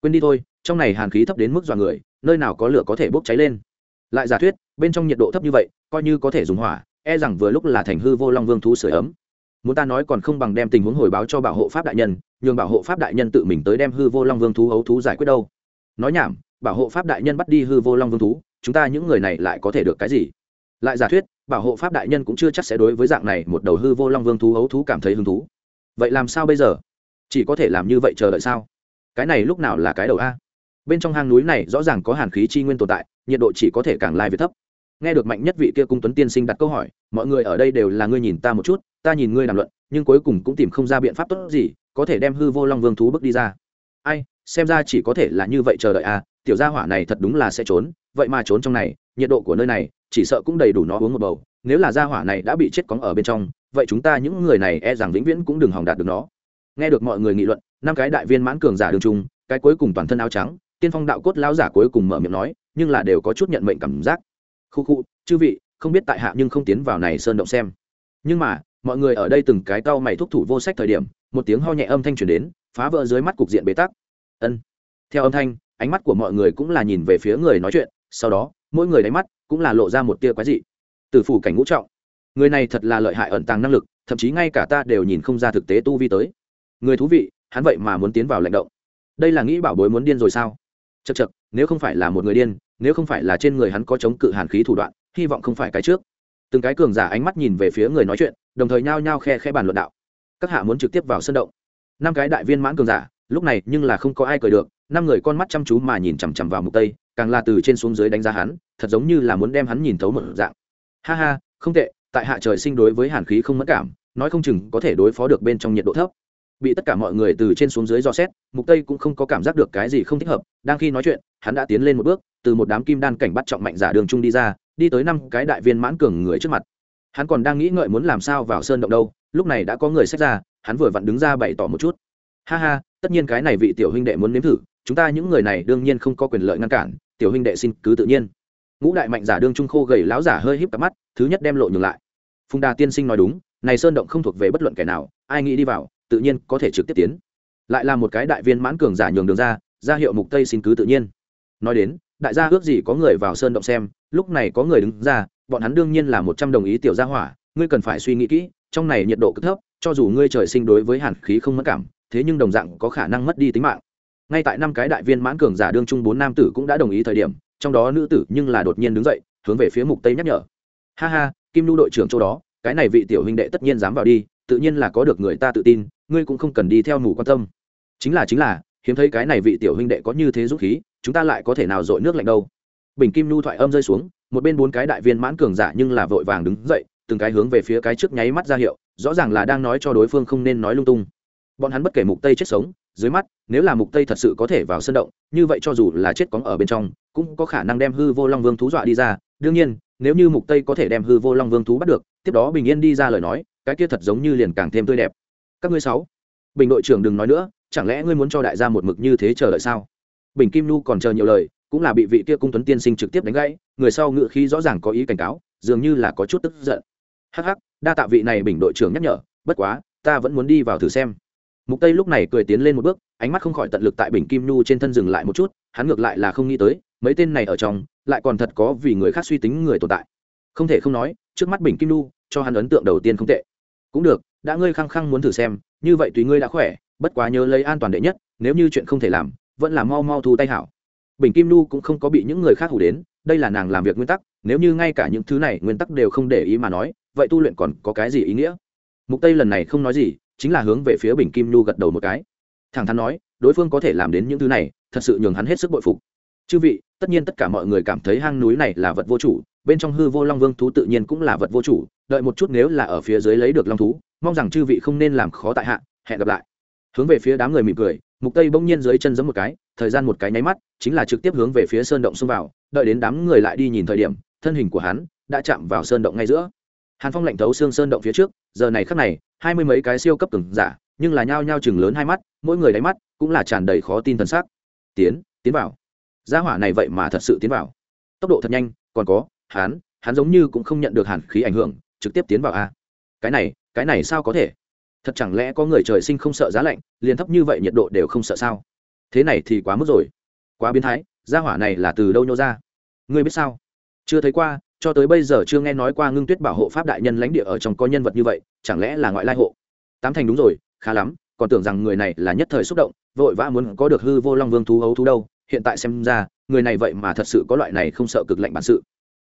Quên đi thôi, trong này hàn khí thấp đến mức dọa người, nơi nào có lửa có thể bốc cháy lên. Lại giả thuyết, bên trong nhiệt độ thấp như vậy, coi như có thể dùng hỏa e rằng vừa lúc là thành hư vô long vương thú sửa ấm. Muốn ta nói còn không bằng đem tình huống hồi báo cho bảo hộ pháp đại nhân, nhường bảo hộ pháp đại nhân tự mình tới đem hư vô long vương thú ấu thú giải quyết đâu. Nói nhảm, bảo hộ pháp đại nhân bắt đi hư vô long vương thú, chúng ta những người này lại có thể được cái gì? Lại giả thuyết, bảo hộ pháp đại nhân cũng chưa chắc sẽ đối với dạng này một đầu hư vô long vương thú ấu thú cảm thấy hứng thú. Vậy làm sao bây giờ? Chỉ có thể làm như vậy chờ đợi sao? Cái này lúc nào là cái đầu a? Bên trong hang núi này rõ ràng có hàn khí chi nguyên tồn tại, nhiệt độ chỉ có thể càng lai việt thấp. Nghe được mạnh nhất vị kia cung tuấn tiên sinh đặt câu hỏi, mọi người ở đây đều là ngươi nhìn ta một chút, ta nhìn ngươi đàm luận, nhưng cuối cùng cũng tìm không ra biện pháp tốt gì, có thể đem hư vô long vương thú bước đi ra. Ai, xem ra chỉ có thể là như vậy chờ đợi a, tiểu gia hỏa này thật đúng là sẽ trốn, vậy mà trốn trong này, nhiệt độ của nơi này, chỉ sợ cũng đầy đủ nó uống một bầu, nếu là gia hỏa này đã bị chết cóng ở bên trong, vậy chúng ta những người này e rằng vĩnh viễn cũng đừng hòng đạt được nó nghe được mọi người nghị luận, năm cái đại viên mãn cường giả đường trung, cái cuối cùng toàn thân áo trắng, tiên phong đạo cốt lao giả cuối cùng mở miệng nói, nhưng là đều có chút nhận mệnh cảm giác. Khu khu, chư vị, không biết tại hạ nhưng không tiến vào này sơn động xem. Nhưng mà, mọi người ở đây từng cái cau mày thúc thủ vô sách thời điểm, một tiếng ho nhẹ âm thanh truyền đến, phá vỡ dưới mắt cục diện bế tắc. Ân. Theo âm thanh, ánh mắt của mọi người cũng là nhìn về phía người nói chuyện, sau đó, mỗi người đánh mắt cũng là lộ ra một tia quái dị. Từ phủ cảnh ngũ trọng. Người này thật là lợi hại ẩn tàng năng lực, thậm chí ngay cả ta đều nhìn không ra thực tế tu vi tới người thú vị, hắn vậy mà muốn tiến vào lệnh động. Đây là nghĩ bảo bối muốn điên rồi sao? Chật chật nếu không phải là một người điên, nếu không phải là trên người hắn có chống cự hàn khí thủ đoạn, hy vọng không phải cái trước. Từng cái cường giả ánh mắt nhìn về phía người nói chuyện, đồng thời nhao nhao khe khe bàn luận đạo. Các hạ muốn trực tiếp vào sân động. Năm cái đại viên mãn cường giả, lúc này nhưng là không có ai cười được, năm người con mắt chăm chú mà nhìn chằm chằm vào mục tây, càng là từ trên xuống dưới đánh giá hắn, thật giống như là muốn đem hắn nhìn thấu một dạng. Ha ha, không tệ, tại hạ trời sinh đối với hàn khí không mất cảm, nói không chừng có thể đối phó được bên trong nhiệt độ thấp bị tất cả mọi người từ trên xuống dưới dò xét, mục tây cũng không có cảm giác được cái gì không thích hợp. Đang khi nói chuyện, hắn đã tiến lên một bước, từ một đám kim đan cảnh bắt trọng mạnh giả đường trung đi ra, đi tới năm cái đại viên mãn cường người trước mặt. Hắn còn đang nghĩ ngợi muốn làm sao vào sơn động đâu, lúc này đã có người xách ra, hắn vừa vặn đứng ra bày tỏ một chút. Ha ha, tất nhiên cái này vị tiểu huynh đệ muốn nếm thử, chúng ta những người này đương nhiên không có quyền lợi ngăn cản, tiểu huynh đệ xin cứ tự nhiên. Ngũ đại mạnh giả đương trung khô gầy láo giả hơi híp cặp mắt, thứ nhất đem lộ nhường lại. Phùng đà tiên sinh nói đúng, này sơn động không thuộc về bất luận kẻ nào, ai nghĩ đi vào tự nhiên có thể trực tiếp tiến. Lại là một cái đại viên mãn cường giả nhường đường ra ra hiệu mục tây xin cứ tự nhiên. Nói đến, đại gia ước gì có người vào sơn động xem, lúc này có người đứng ra, bọn hắn đương nhiên là một trăm đồng ý tiểu gia hỏa, ngươi cần phải suy nghĩ kỹ, trong này nhiệt độ cực thấp, cho dù ngươi trời sinh đối với hàn khí không mất cảm, thế nhưng đồng dạng có khả năng mất đi tính mạng. Ngay tại năm cái đại viên mãn cường giả đương trung bốn nam tử cũng đã đồng ý thời điểm, trong đó nữ tử nhưng là đột nhiên đứng dậy, hướng về phía mục tây nhắc nhở. Ha ha, kim lưu đội trưởng chỗ đó, cái này vị tiểu huynh đệ tất nhiên dám vào đi tự nhiên là có được người ta tự tin, ngươi cũng không cần đi theo mù quan tâm. Chính là chính là, hiếm thấy cái này vị tiểu huynh đệ có như thế dũng khí, chúng ta lại có thể nào dội nước lạnh đâu? Bình kim nhu thoại âm rơi xuống, một bên bốn cái đại viên mãn cường giả nhưng là vội vàng đứng dậy, từng cái hướng về phía cái trước nháy mắt ra hiệu, rõ ràng là đang nói cho đối phương không nên nói lung tung. Bọn hắn bất kể mục tây chết sống, dưới mắt, nếu là mục tây thật sự có thể vào sân động, như vậy cho dù là chết cóng ở bên trong, cũng có khả năng đem hư vô long vương thú dọa đi ra. Đương nhiên, nếu như mục tây có thể đem hư vô long vương thú bắt được, tiếp đó bình yên đi ra lời nói cái kia thật giống như liền càng thêm tươi đẹp. Các ngươi sáu, bình đội trưởng đừng nói nữa, chẳng lẽ ngươi muốn cho đại gia một mực như thế chờ đợi sao? Bình kim nu còn chờ nhiều lời, cũng là bị vị kia cung tuấn tiên sinh trực tiếp đánh gãy, người sau ngự khí rõ ràng có ý cảnh cáo, dường như là có chút tức giận. Hắc hắc, đa tạ vị này bình đội trưởng nhắc nhở, bất quá, ta vẫn muốn đi vào thử xem. Mục tây lúc này cười tiến lên một bước, ánh mắt không khỏi tận lực tại bình kim nu trên thân dừng lại một chút, hắn ngược lại là không nghĩ tới, mấy tên này ở trong, lại còn thật có vì người khác suy tính người tồn tại. Không thể không nói, trước mắt bình kim nu cho hắn ấn tượng đầu tiên không tệ cũng được, đã ngươi khăng khăng muốn thử xem, như vậy tùy ngươi đã khỏe, bất quá nhớ lấy an toàn đệ nhất, nếu như chuyện không thể làm, vẫn là mau mau thu tay hảo. Bình kim nu cũng không có bị những người khác hủ đến, đây là nàng làm việc nguyên tắc, nếu như ngay cả những thứ này nguyên tắc đều không để ý mà nói, vậy tu luyện còn có cái gì ý nghĩa? Mục tây lần này không nói gì, chính là hướng về phía bình kim nu gật đầu một cái. Thẳng thắn nói, đối phương có thể làm đến những thứ này, thật sự nhường hắn hết sức bội phục. Chư vị, tất nhiên tất cả mọi người cảm thấy hang núi này là vật vô chủ, bên trong hư vô long vương thú tự nhiên cũng là vật vô chủ đợi một chút nếu là ở phía dưới lấy được long thú, mong rằng chư vị không nên làm khó tại hạ, hẹn gặp lại. Hướng về phía đám người mỉm cười, mục tây bỗng nhiên dưới chân giẫm một cái, thời gian một cái nháy mắt, chính là trực tiếp hướng về phía sơn động xông vào, đợi đến đám người lại đi nhìn thời điểm, thân hình của hắn đã chạm vào sơn động ngay giữa. Hàn phong lạnh thấu xương sơn động phía trước, giờ này khắc này, hai mươi mấy cái siêu cấp từng giả, nhưng là nhao nhao chừng lớn hai mắt, mỗi người đáy mắt cũng là tràn đầy khó tin thần sắc. Tiến tiến vào. Gia hỏa này vậy mà thật sự tiến vào. Tốc độ thật nhanh, còn có, hắn hắn giống như cũng không nhận được hàn khí ảnh hưởng trực tiếp tiến vào a. Cái này cái này sao có thể? Thật chẳng lẽ có người trời sinh không sợ giá lạnh, liền thấp như vậy nhiệt độ đều không sợ sao? Thế này thì quá mức rồi. Quá biến thái, gia hỏa này là từ đâu nhô ra? Ngươi biết sao? Chưa thấy qua, cho tới bây giờ chưa nghe nói qua ngưng tuyết bảo hộ pháp đại nhân lãnh địa ở trong có nhân vật như vậy, chẳng lẽ là ngoại lai hộ? Tám thành đúng rồi, khá lắm, còn tưởng rằng người này là nhất thời xúc động, vội vã muốn có được hư vô long vương thú hấu thú đâu, hiện tại xem ra, người này vậy mà thật sự có loại này không sợ cực lạnh bản sự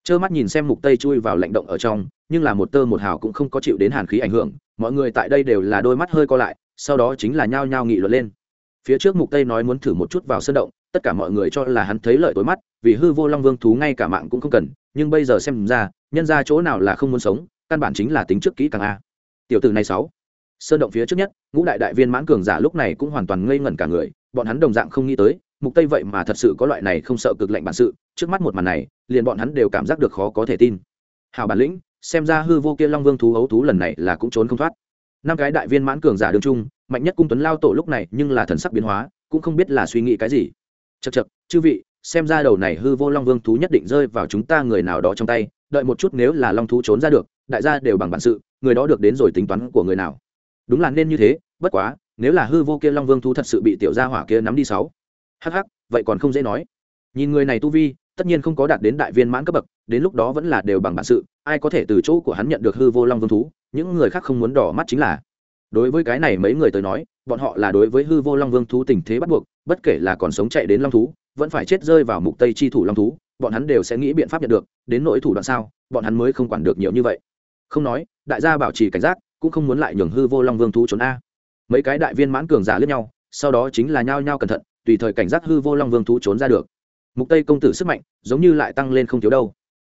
trơ mắt nhìn xem mục tây chui vào lạnh động ở trong, nhưng là một tơ một hào cũng không có chịu đến hàn khí ảnh hưởng, mọi người tại đây đều là đôi mắt hơi co lại, sau đó chính là nhao nhao nghị luận lên. Phía trước mục tây nói muốn thử một chút vào sân động, tất cả mọi người cho là hắn thấy lợi tối mắt, vì hư vô long vương thú ngay cả mạng cũng không cần, nhưng bây giờ xem ra, nhân ra chỗ nào là không muốn sống, căn bản chính là tính trước kỹ càng a. Tiểu tử này sáu. Sơn động phía trước nhất, ngũ đại đại viên mãn cường giả lúc này cũng hoàn toàn ngây ngẩn cả người, bọn hắn đồng dạng không nghĩ tới mục tây vậy mà thật sự có loại này không sợ cực lạnh bản sự, trước mắt một màn này, liền bọn hắn đều cảm giác được khó có thể tin. Hào bản lĩnh, xem ra hư vô kia long vương thú ấu thú lần này là cũng trốn không thoát. Năm cái đại viên mãn cường giả đương trung mạnh nhất cung tuấn lao tổ lúc này nhưng là thần sắc biến hóa, cũng không biết là suy nghĩ cái gì. Chật chật chư vị, xem ra đầu này hư vô long vương thú nhất định rơi vào chúng ta người nào đó trong tay, đợi một chút nếu là long thú trốn ra được, đại gia đều bằng bản sự, người đó được đến rồi tính toán của người nào. Đúng là nên như thế, bất quá, nếu là hư vô kia long vương thú thật sự bị tiểu gia hỏa kia nắm đi sáu hắc hắc, vậy còn không dễ nói. Nhìn người này tu vi, tất nhiên không có đạt đến đại viên mãn cấp bậc, đến lúc đó vẫn là đều bằng bản sự, ai có thể từ chỗ của hắn nhận được hư vô long vương thú, những người khác không muốn đỏ mắt chính là. Đối với cái này mấy người tới nói, bọn họ là đối với hư vô long vương thú tình thế bắt buộc, bất kể là còn sống chạy đến long thú, vẫn phải chết rơi vào mục tây chi thủ long thú, bọn hắn đều sẽ nghĩ biện pháp nhận được, đến nỗi thủ đoạn sao, bọn hắn mới không quản được nhiều như vậy. Không nói, đại gia bảo trì cảnh giác, cũng không muốn lại nhường hư vô long vương thú trốn a. Mấy cái đại viên mãn cường giả lướt nhau, sau đó chính là nhao nhao cẩn thận tùy thời cảnh giác hư vô long vương thú trốn ra được. Mục tây công tử sức mạnh, giống như lại tăng lên không thiếu đâu.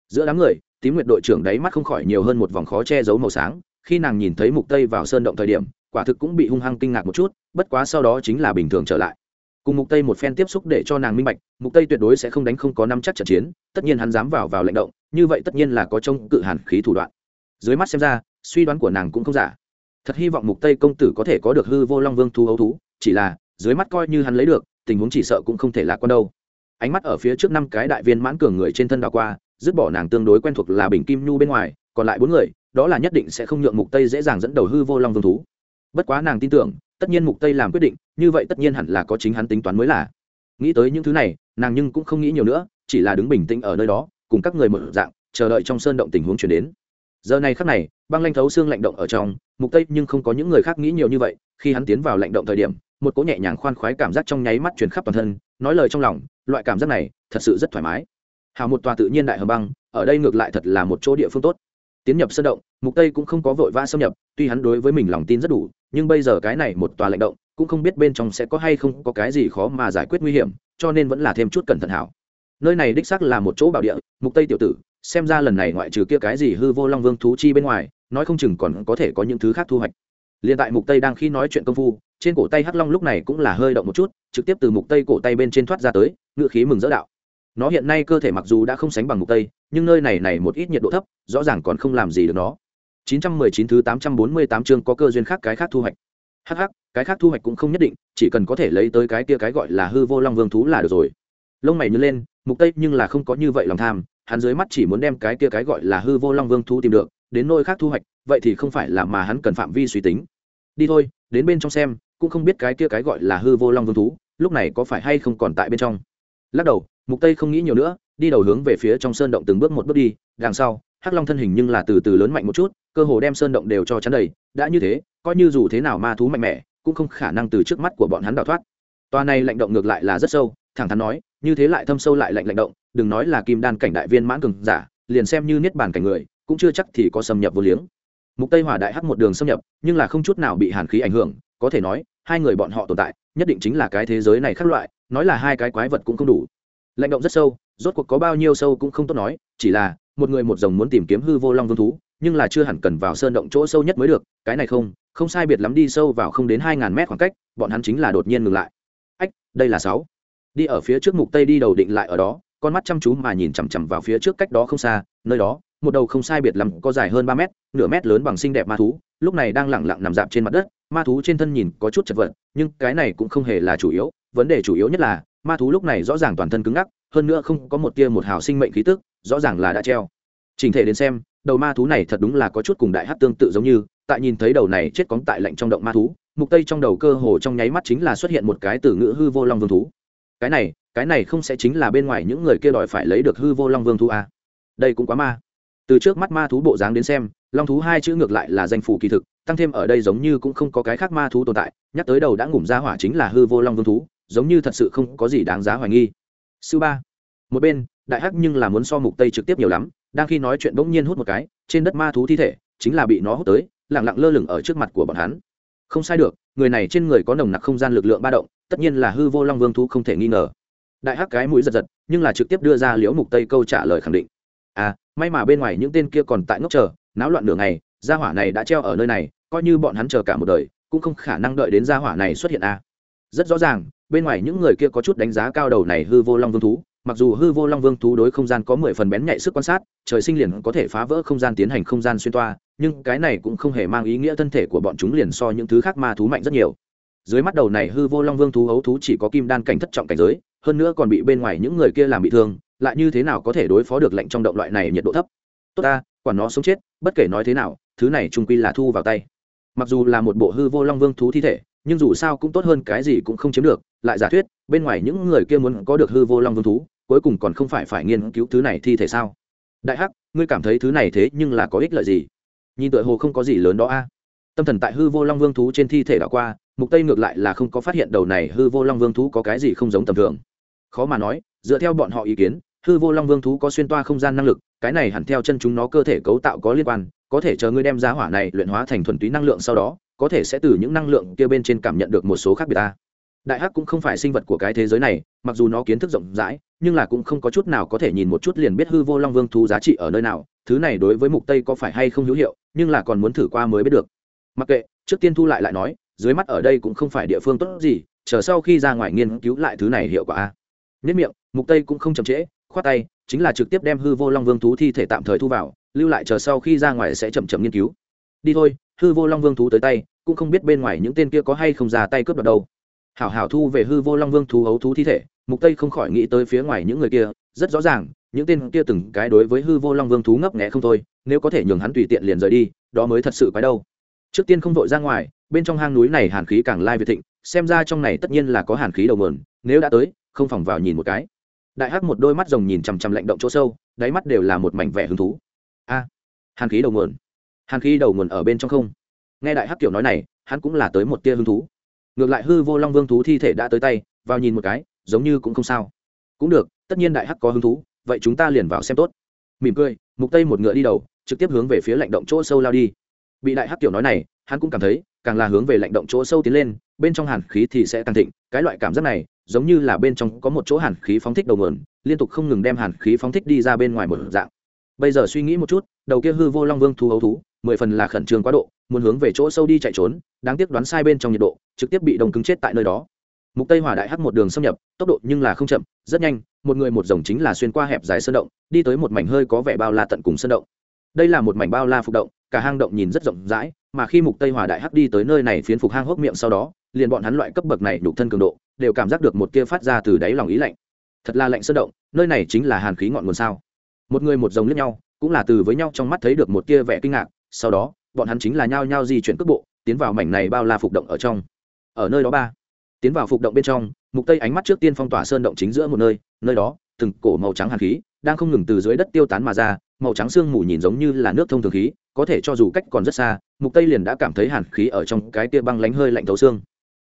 Giữa đám người, tím nguyệt đội trưởng đáy mắt không khỏi nhiều hơn một vòng khó che giấu màu sáng, khi nàng nhìn thấy mục tây vào sơn động thời điểm, quả thực cũng bị hung hăng kinh ngạc một chút, bất quá sau đó chính là bình thường trở lại. Cùng mục tây một phen tiếp xúc để cho nàng minh bạch, mục tây tuyệt đối sẽ không đánh không có năm chắc trận chiến, tất nhiên hắn dám vào vào lệnh động, như vậy tất nhiên là có trông cự hàn khí thủ đoạn. Dưới mắt xem ra, suy đoán của nàng cũng không giả. Thật hy vọng mục tây công tử có thể có được hư vô long vương thu hấu thú, chỉ là, dưới mắt coi như hắn lấy được tình huống chỉ sợ cũng không thể lạc quan đâu. Ánh mắt ở phía trước năm cái đại viên mãn cường người trên thân đào qua, dứt bỏ nàng tương đối quen thuộc là bình kim nhu bên ngoài, còn lại bốn người, đó là nhất định sẽ không nhượng mục tây dễ dàng dẫn đầu hư vô long vương thú. Bất quá nàng tin tưởng, tất nhiên mục tây làm quyết định, như vậy tất nhiên hẳn là có chính hắn tính toán mới là. Nghĩ tới những thứ này, nàng nhưng cũng không nghĩ nhiều nữa, chỉ là đứng bình tĩnh ở nơi đó, cùng các người mở dạng, chờ đợi trong sơn động tình huống chuyển đến. Giờ này khắc này, băng lanh thấu xương lạnh động ở trong, mục tây nhưng không có những người khác nghĩ nhiều như vậy, khi hắn tiến vào lạnh động thời điểm một cỗ nhẹ nhàng khoan khoái cảm giác trong nháy mắt truyền khắp toàn thân, nói lời trong lòng, loại cảm giác này thật sự rất thoải mái. Hào một tòa tự nhiên đại hầm băng, ở đây ngược lại thật là một chỗ địa phương tốt. Tiến nhập sơn động, mục tây cũng không có vội vã xâm nhập, tuy hắn đối với mình lòng tin rất đủ, nhưng bây giờ cái này một tòa lạnh động, cũng không biết bên trong sẽ có hay không có cái gì khó mà giải quyết nguy hiểm, cho nên vẫn là thêm chút cẩn thận hảo. Nơi này đích xác là một chỗ bảo địa, mục tây tiểu tử, xem ra lần này ngoại trừ kia cái gì hư vô long vương thú chi bên ngoài, nói không chừng còn có thể có những thứ khác thu hoạch liền tại mục tây đang khi nói chuyện công phu, trên cổ tay hắc long lúc này cũng là hơi động một chút, trực tiếp từ mục tây cổ tay bên trên thoát ra tới, ngựa khí mừng dỡ đạo. Nó hiện nay cơ thể mặc dù đã không sánh bằng mục tây, nhưng nơi này này một ít nhiệt độ thấp, rõ ràng còn không làm gì được nó. 919 thứ 848 chương có cơ duyên khác cái khác thu hoạch. Hắc hắc, cái khác thu hoạch cũng không nhất định, chỉ cần có thể lấy tới cái kia cái gọi là hư vô long vương thú là được rồi. Lông mày nhớ lên, mục tây nhưng là không có như vậy lòng tham, hắn dưới mắt chỉ muốn đem cái kia cái gọi là hư vô long vương thú tìm được, đến nơi khác thu hoạch, vậy thì không phải là mà hắn cần phạm vi suy tính đi thôi, đến bên trong xem, cũng không biết cái kia cái gọi là hư vô long vương thú, lúc này có phải hay không còn tại bên trong. Lắc đầu, mục tây không nghĩ nhiều nữa, đi đầu hướng về phía trong sơn động từng bước một bước đi, đằng sau, hắc long thân hình nhưng là từ từ lớn mạnh một chút, cơ hồ đem sơn động đều cho chắn đầy, đã như thế, coi như dù thế nào ma thú mạnh mẽ, cũng không khả năng từ trước mắt của bọn hắn đào thoát. Toa này lạnh động ngược lại là rất sâu, thẳng thắn nói, như thế lại thâm sâu lại lạnh lạnh động, đừng nói là kim đan cảnh đại viên mãn cường giả, liền xem như niết bàn cảnh người, cũng chưa chắc thì có xâm nhập vô liếng mục tây hỏa đại hắc một đường xâm nhập, nhưng là không chút nào bị hàn khí ảnh hưởng, có thể nói, hai người bọn họ tồn tại, nhất định chính là cái thế giới này khác loại, nói là hai cái quái vật cũng không đủ. Lạnh động rất sâu, rốt cuộc có bao nhiêu sâu cũng không tốt nói, chỉ là, một người một rồng muốn tìm kiếm hư vô long vương thú, nhưng là chưa hẳn cần vào sơn động chỗ sâu nhất mới được, cái này không không sai biệt lắm đi sâu vào không đến hai ngàn mét khoảng cách, bọn hắn chính là đột nhiên ngừng lại. Ách, đây là sáu. Đi ở phía trước mục tây đi đầu định lại ở đó, con mắt chăm chú mà nhìn chằm chằm vào phía trước cách đó không xa, nơi đó một đầu không sai biệt lắm, có dài hơn ba mét, nửa mét lớn bằng xinh đẹp ma thú, lúc này đang lẳng lặng nằm dạp trên mặt đất. Ma thú trên thân nhìn có chút chật vật, nhưng cái này cũng không hề là chủ yếu. Vấn đề chủ yếu nhất là, ma thú lúc này rõ ràng toàn thân cứng ngắc, hơn nữa không có một tia một hào sinh mệnh khí tức, rõ ràng là đã treo. Trình thể đến xem, đầu ma thú này thật đúng là có chút cùng đại hát tương tự giống như, tại nhìn thấy đầu này chết cóng tại lạnh trong động ma thú, mục tây trong đầu cơ hồ trong nháy mắt chính là xuất hiện một cái từ ngữ hư vô long vương thú. Cái này cái này không sẽ chính là bên ngoài những người kia đòi phải lấy được hư vô long vương thú à. đây cũng quá ma từ trước mắt ma thú bộ dáng đến xem, long thú hai chữ ngược lại là danh phủ kỳ thực, tăng thêm ở đây giống như cũng không có cái khác ma thú tồn tại, nhắc tới đầu đã ngủm ra hỏa chính là hư vô long vương thú, giống như thật sự không có gì đáng giá hoài nghi. Sư ba, một bên, đại hắc nhưng là muốn so mục tây trực tiếp nhiều lắm, đang khi nói chuyện bỗng nhiên hút một cái, trên đất ma thú thi thể, chính là bị nó hút tới lẳng lặng lơ lửng ở trước mặt của bọn hắn. Không sai được, người này trên người có nồng nặc không gian lực lượng ba động, tất nhiên là hư vô long vương thú không thể nghi ngờ. Đại hắc cái mũi giật giật, nhưng là trực tiếp đưa ra liễu mục tây câu trả lời khẳng định. À may mà bên ngoài những tên kia còn tại ngốc chờ, náo loạn nửa ngày, gia hỏa này đã treo ở nơi này, coi như bọn hắn chờ cả một đời, cũng không khả năng đợi đến gia hỏa này xuất hiện à. Rất rõ ràng, bên ngoài những người kia có chút đánh giá cao đầu này hư vô long vương thú, mặc dù hư vô long vương thú đối không gian có mười phần bén nhạy sức quan sát, trời sinh liền có thể phá vỡ không gian tiến hành không gian xuyên toa, nhưng cái này cũng không hề mang ý nghĩa thân thể của bọn chúng liền so những thứ khác ma thú mạnh rất nhiều dưới mắt đầu này hư vô long vương thú ấu thú chỉ có kim đan cảnh thất trọng cảnh giới, hơn nữa còn bị bên ngoài những người kia làm bị thương, lại như thế nào có thể đối phó được lệnh trong động loại này nhiệt độ thấp? Tốt ta, quản nó sống chết, bất kể nói thế nào, thứ này trung quy là thu vào tay. Mặc dù là một bộ hư vô long vương thú thi thể, nhưng dù sao cũng tốt hơn cái gì cũng không chiếm được, lại giả thuyết, bên ngoài những người kia muốn có được hư vô long vương thú, cuối cùng còn không phải phải nghiên cứu thứ này thi thể sao? Đại hắc, ngươi cảm thấy thứ này thế nhưng là có ích lợi gì? Nhìn tựa hồ không có gì lớn đó a. Tâm thần tại hư vô long vương thú trên thi thể đã qua mục tây ngược lại là không có phát hiện đầu này hư vô long vương thú có cái gì không giống tầm thường. Khó mà nói, dựa theo bọn họ ý kiến, hư vô long vương thú có xuyên toa không gian năng lực, cái này hẳn theo chân chúng nó cơ thể cấu tạo có liên quan, có thể chờ ngươi đem giá hỏa này luyện hóa thành thuần túy năng lượng sau đó, có thể sẽ từ những năng lượng kia bên trên cảm nhận được một số khác biệt ta. Đại hắc cũng không phải sinh vật của cái thế giới này, mặc dù nó kiến thức rộng rãi, nhưng là cũng không có chút nào có thể nhìn một chút liền biết hư vô long vương thú giá trị ở nơi nào, thứ này đối với mục tây có phải hay không hữu hiệu, nhưng là còn muốn thử qua mới biết được. Mặc kệ, trước tiên thu lại lại nói dưới mắt ở đây cũng không phải địa phương tốt gì, chờ sau khi ra ngoài nghiên cứu lại thứ này hiệu quả nhất miệng, mục tây cũng không chậm trễ, khoát tay, chính là trực tiếp đem hư vô long vương thú thi thể tạm thời thu vào, lưu lại chờ sau khi ra ngoài sẽ chậm chậm nghiên cứu. Đi thôi, hư vô long vương thú tới tay, cũng không biết bên ngoài những tên kia có hay không ra tay cướp đoạt đâu. Hảo hảo thu về hư vô long vương thú hấu thú thi thể, mục tây không khỏi nghĩ tới phía ngoài những người kia, rất rõ ràng, những tên kia từng cái đối với hư vô long vương thú ngấp nghẽ không thôi, nếu có thể nhường hắn tùy tiện liền rời đi, đó mới thật sự quái đâu trước tiên không vội ra ngoài, bên trong hang núi này hàn khí càng lai việt thịnh, xem ra trong này tất nhiên là có hàn khí đầu mườn nếu đã tới, không phòng vào nhìn một cái. Đại hắc một đôi mắt rồng nhìn chằm chằm lạnh động chỗ sâu, đáy mắt đều là một mảnh vẻ hứng thú. A, hàn khí đầu nguồn. Hàn khí đầu nguồn ở bên trong không? Nghe đại hắc kiểu nói này, hắn cũng là tới một tia hứng thú. Ngược lại hư vô long vương thú thi thể đã tới tay, vào nhìn một cái, giống như cũng không sao. Cũng được, tất nhiên đại hắc có hứng thú, vậy chúng ta liền vào xem tốt. Mỉm cười, mục tây một ngựa đi đầu, trực tiếp hướng về phía lạnh động chỗ sâu lao đi bị đại hắc tiểu nói này, hắn cũng cảm thấy, càng là hướng về lạnh động chỗ sâu tiến lên, bên trong hàn khí thì sẽ tăng thịnh, cái loại cảm giác này, giống như là bên trong có một chỗ hàn khí phóng thích đầu nguồn, liên tục không ngừng đem hàn khí phóng thích đi ra bên ngoài một dạng. Bây giờ suy nghĩ một chút, đầu kia hư vô long vương thu hấu thú, mười phần là khẩn trương quá độ, muốn hướng về chỗ sâu đi chạy trốn, đáng tiếc đoán sai bên trong nhiệt độ, trực tiếp bị đông cứng chết tại nơi đó. Mục tây hỏa đại hắc một đường xâm nhập, tốc độ nhưng là không chậm, rất nhanh, một người một dòng chính là xuyên qua hẹp dài sơn động, đi tới một mảnh hơi có vẻ bao la tận cùng sơn động đây là một mảnh bao la phục động, cả hang động nhìn rất rộng rãi, mà khi mục tây hòa đại hắc đi tới nơi này phiến phục hang hốc miệng sau đó, liền bọn hắn loại cấp bậc này nhục thân cường độ, đều cảm giác được một tia phát ra từ đáy lòng ý lạnh. Thật là lạnh sơn động, nơi này chính là hàn khí ngọn nguồn sao. Một người một dòng lướt nhau, cũng là từ với nhau trong mắt thấy được một tia vẻ kinh ngạc, sau đó, bọn hắn chính là nhao nhao di chuyển cước bộ, tiến vào mảnh này bao la phục động ở trong. Ở nơi đó ba, tiến vào phục động bên trong, mục tây ánh mắt trước tiên phong tỏa sơn động chính giữa một nơi nơi đó, từng cổ màu trắng hàn khí đang không ngừng từ dưới đất tiêu tán mà ra, màu trắng sương mù nhìn giống như là nước thông thường khí, có thể cho dù cách còn rất xa, mục tây liền đã cảm thấy hàn khí ở trong cái tia băng lánh hơi lạnh thấu xương.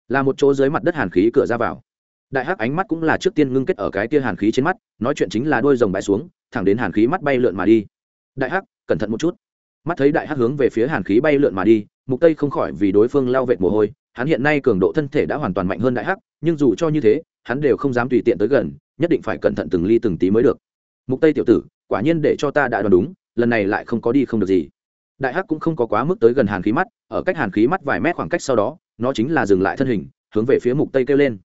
Là một chỗ dưới mặt đất hàn khí cửa ra vào. Đại hắc ánh mắt cũng là trước tiên ngưng kết ở cái tia hàn khí trên mắt, nói chuyện chính là đôi rồng bãi xuống, thẳng đến hàn khí mắt bay lượn mà đi. Đại hắc, cẩn thận một chút. Mắt thấy đại hắc hướng về phía hàn khí bay lượn mà đi, mục tây không khỏi vì đối phương lao vệt mồ hôi, hắn hiện nay cường độ thân thể đã hoàn toàn mạnh hơn đại hắc, nhưng dù cho như thế, hắn đều không dám tùy tiện tới gần, nhất định phải cẩn thận từng ly từng tí mới được mục tây tiểu tử, quả nhiên để cho ta đã đoán đúng, lần này lại không có đi không được gì. Đại hắc cũng không có quá mức tới gần hàn khí mắt, ở cách hàn khí mắt vài mét khoảng cách sau đó, nó chính là dừng lại thân hình, hướng về phía mục tây kêu lên.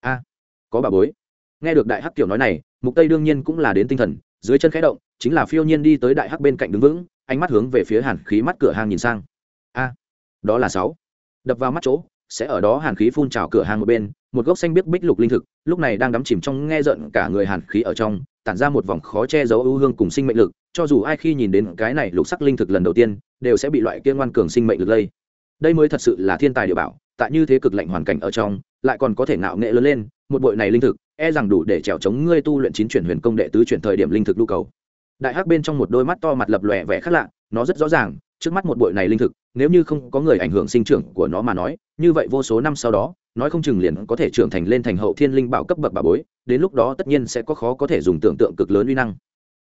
A, có bà bối. Nghe được đại hắc tiểu nói này, mục tây đương nhiên cũng là đến tinh thần, dưới chân khẽ động, chính là phiêu nhiên đi tới đại hắc bên cạnh đứng vững, ánh mắt hướng về phía hàn khí mắt cửa hàng nhìn sang. A, đó là sáu. Đập vào mắt chỗ, sẽ ở đó hàn khí phun trào cửa hàng một bên, một gốc xanh biếc bích lục linh thực, lúc này đang đắm chìm trong nghe giận cả người hàn khí ở trong tản ra một vòng khó che giấu ưu hương cùng sinh mệnh lực, cho dù ai khi nhìn đến cái này lục sắc linh thực lần đầu tiên, đều sẽ bị loại kia ngoan cường sinh mệnh lực lây. Đây mới thật sự là thiên tài địa bảo, tại như thế cực lạnh hoàn cảnh ở trong, lại còn có thể ngạo nghệ lớn lên, một bội này linh thực e rằng đủ để trèo chống ngươi tu luyện chín chuyển huyền công đệ tứ chuyển thời điểm linh thực nhu cầu. Đại hắc bên trong một đôi mắt to mặt lập lòe vẻ khác lạ, nó rất rõ ràng, trước mắt một bội này linh thực, nếu như không có người ảnh hưởng sinh trưởng của nó mà nói, như vậy vô số năm sau đó nói không chừng liền có thể trưởng thành lên thành hậu thiên linh bảo cấp bậc bà bối, đến lúc đó tất nhiên sẽ có khó có thể dùng tưởng tượng cực lớn uy năng.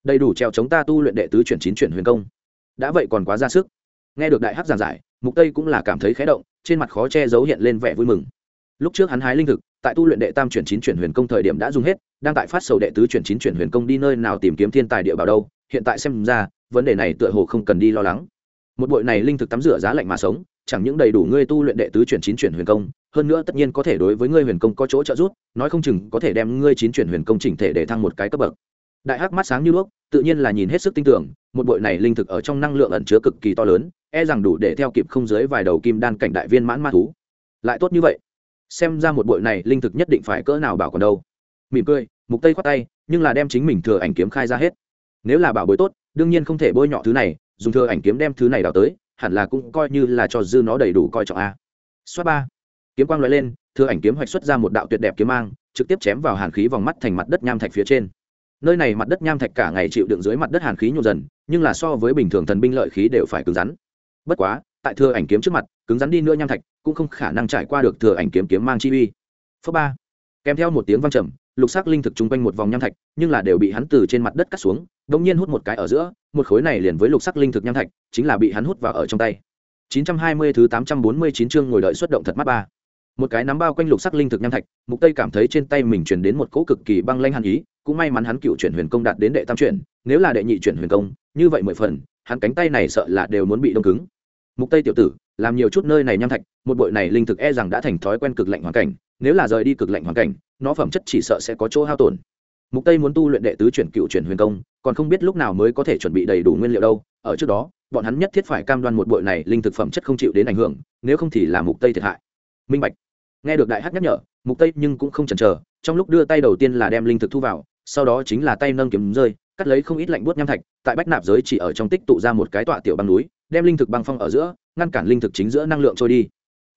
Đầy đủ trèo chống ta tu luyện đệ tứ chuyển chín chuyển huyền công. Đã vậy còn quá ra sức. Nghe được đại hắc giảng giải, mục tây cũng là cảm thấy khé động, trên mặt khó che giấu hiện lên vẻ vui mừng. Lúc trước hắn hái linh thực, tại tu luyện đệ tam chuyển chín chuyển huyền công thời điểm đã dùng hết, đang tại phát sầu đệ tứ chuyển chín chuyển huyền công đi nơi nào tìm kiếm thiên tài địa bảo đâu, hiện tại xem ra, vấn đề này tựa hồ không cần đi lo lắng. Một bội này linh thực tắm rửa giá lạnh mà sống chẳng những đầy đủ ngươi tu luyện đệ tứ chuyển chín chuyển huyền công, hơn nữa tất nhiên có thể đối với ngươi huyền công có chỗ trợ giúp, nói không chừng có thể đem ngươi chín chuyển huyền công chỉnh thể để thăng một cái cấp bậc. Đại hắc mắt sáng như đuốc, tự nhiên là nhìn hết sức tin tưởng, một bội này linh thực ở trong năng lượng ẩn chứa cực kỳ to lớn e rằng đủ để theo kịp không dưới vài đầu kim đan cảnh đại viên mãn ma thú. Lại tốt như vậy. Xem ra một bội này linh thực nhất định phải cỡ nào bảo còn đâu. Mỉm cười, mục tây khoát tay, nhưng là đem chính mình thừa ảnh kiếm khai ra hết. Nếu là bảo bối tốt, đương nhiên không thể bôi nhọ thứ này, dùng thừa ảnh kiếm đem thứ này đào tới hẳn là cũng coi như là cho dư nó đầy đủ coi trọng a. Xoát ba. Kiếm quang loại lên, thừa ảnh kiếm hoạch xuất ra một đạo tuyệt đẹp kiếm mang, trực tiếp chém vào hàn khí vòng mắt thành mặt đất nham thạch phía trên. Nơi này mặt đất nham thạch cả ngày chịu đựng dưới mặt đất hàn khí nhộn dần, nhưng là so với bình thường thần binh lợi khí đều phải cứng rắn. Bất quá, tại thừa ảnh kiếm trước mặt, cứng rắn đi nữa nham thạch cũng không khả năng trải qua được thừa ảnh kiếm kiếm mang chi uy. Phớ ba. Kèm theo một tiếng vang trầm, lục sắc linh thực chung quanh một vòng nham thạch, nhưng là đều bị hắn từ trên mặt đất cắt xuống đống nhiên hút một cái ở giữa, một khối này liền với lục sắc linh thực nham thạch, chính là bị hắn hút vào ở trong tay. 920 thứ 849 chương ngồi đợi xuất động thật mắt ba. Một cái nắm bao quanh lục sắc linh thực nham thạch, mục tây cảm thấy trên tay mình truyền đến một cỗ cực kỳ băng lanh hàn ý, cũng may mắn hắn cựu chuyển huyền công đạt đến đệ tam chuyển, nếu là đệ nhị chuyển huyền công, như vậy mười phần, hắn cánh tay này sợ là đều muốn bị đông cứng. Mục tây tiểu tử, làm nhiều chút nơi này nham thạch, một bội này linh thực e rằng đã thành thói quen cực lạnh hoàn cảnh, nếu là rời đi cực lạnh hoàn cảnh, nó phẩm chất chỉ sợ sẽ có chỗ hao tổn mục tây muốn tu luyện đệ tứ chuyển cựu chuyển huyền công, còn không biết lúc nào mới có thể chuẩn bị đầy đủ nguyên liệu đâu. Ở trước đó, bọn hắn nhất thiết phải cam đoan một bội này linh thực phẩm chất không chịu đến ảnh hưởng, nếu không thì là mục tây thiệt hại. Minh bạch. Nghe được đại hát nhắc nhở, mục tây nhưng cũng không chần chờ, trong lúc đưa tay đầu tiên là đem linh thực thu vào, sau đó chính là tay nâng kiếm rơi, cắt lấy không ít lạnh buốt nham thạch, tại bách nạp giới chỉ ở trong tích tụ ra một cái tọa tiểu băng núi, đem linh thực băng phong ở giữa, ngăn cản linh thực chính giữa năng lượng trôi đi.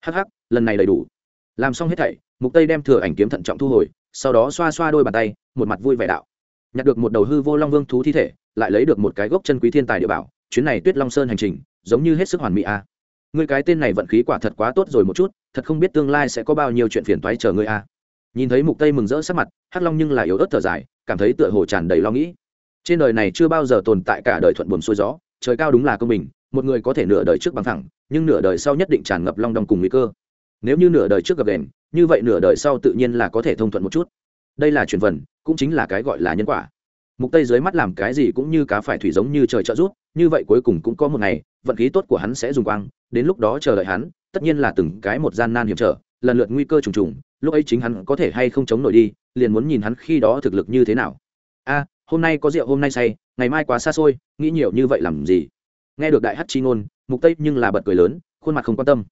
Hắc hắc, lần này đầy đủ. Làm xong hết thảy, mục tây đem thừa ảnh kiếm thận trọng thu hồi sau đó xoa xoa đôi bàn tay, một mặt vui vẻ đạo nhặt được một đầu hư vô long vương thú thi thể, lại lấy được một cái gốc chân quý thiên tài địa bảo, chuyến này tuyết long sơn hành trình, giống như hết sức hoàn mỹ a à. người cái tên này vận khí quả thật quá tốt rồi một chút, thật không biết tương lai sẽ có bao nhiêu chuyện phiền toái chờ ngươi a à. nhìn thấy mục tây mừng rỡ sắc mặt, hắc long nhưng là yếu ớt thở dài, cảm thấy tựa hồ tràn đầy lo nghĩ trên đời này chưa bao giờ tồn tại cả đời thuận buồm xuôi gió, trời cao đúng là công bình, một người có thể nửa đời trước bằng thẳng, nhưng nửa đời sau nhất định tràn ngập long đong cùng nguy cơ nếu như nửa đời trước gặp đèn như vậy nửa đời sau tự nhiên là có thể thông thuận một chút. Đây là chuyển vần cũng chính là cái gọi là nhân quả. Mục tây dưới mắt làm cái gì cũng như cá phải thủy giống như trời trợ rút như vậy cuối cùng cũng có một ngày, vận khí tốt của hắn sẽ dùng quang, đến lúc đó chờ đợi hắn, tất nhiên là từng cái một gian nan hiểm trở, lần lượt nguy cơ trùng trùng, lúc ấy chính hắn có thể hay không chống nổi đi, liền muốn nhìn hắn khi đó thực lực như thế nào. A, hôm nay có rượu hôm nay say, ngày mai quá xa xôi, nghĩ nhiều như vậy làm gì? Nghe được đại hát chi ngôn, mục tây nhưng là bật cười lớn, khuôn mặt không quan tâm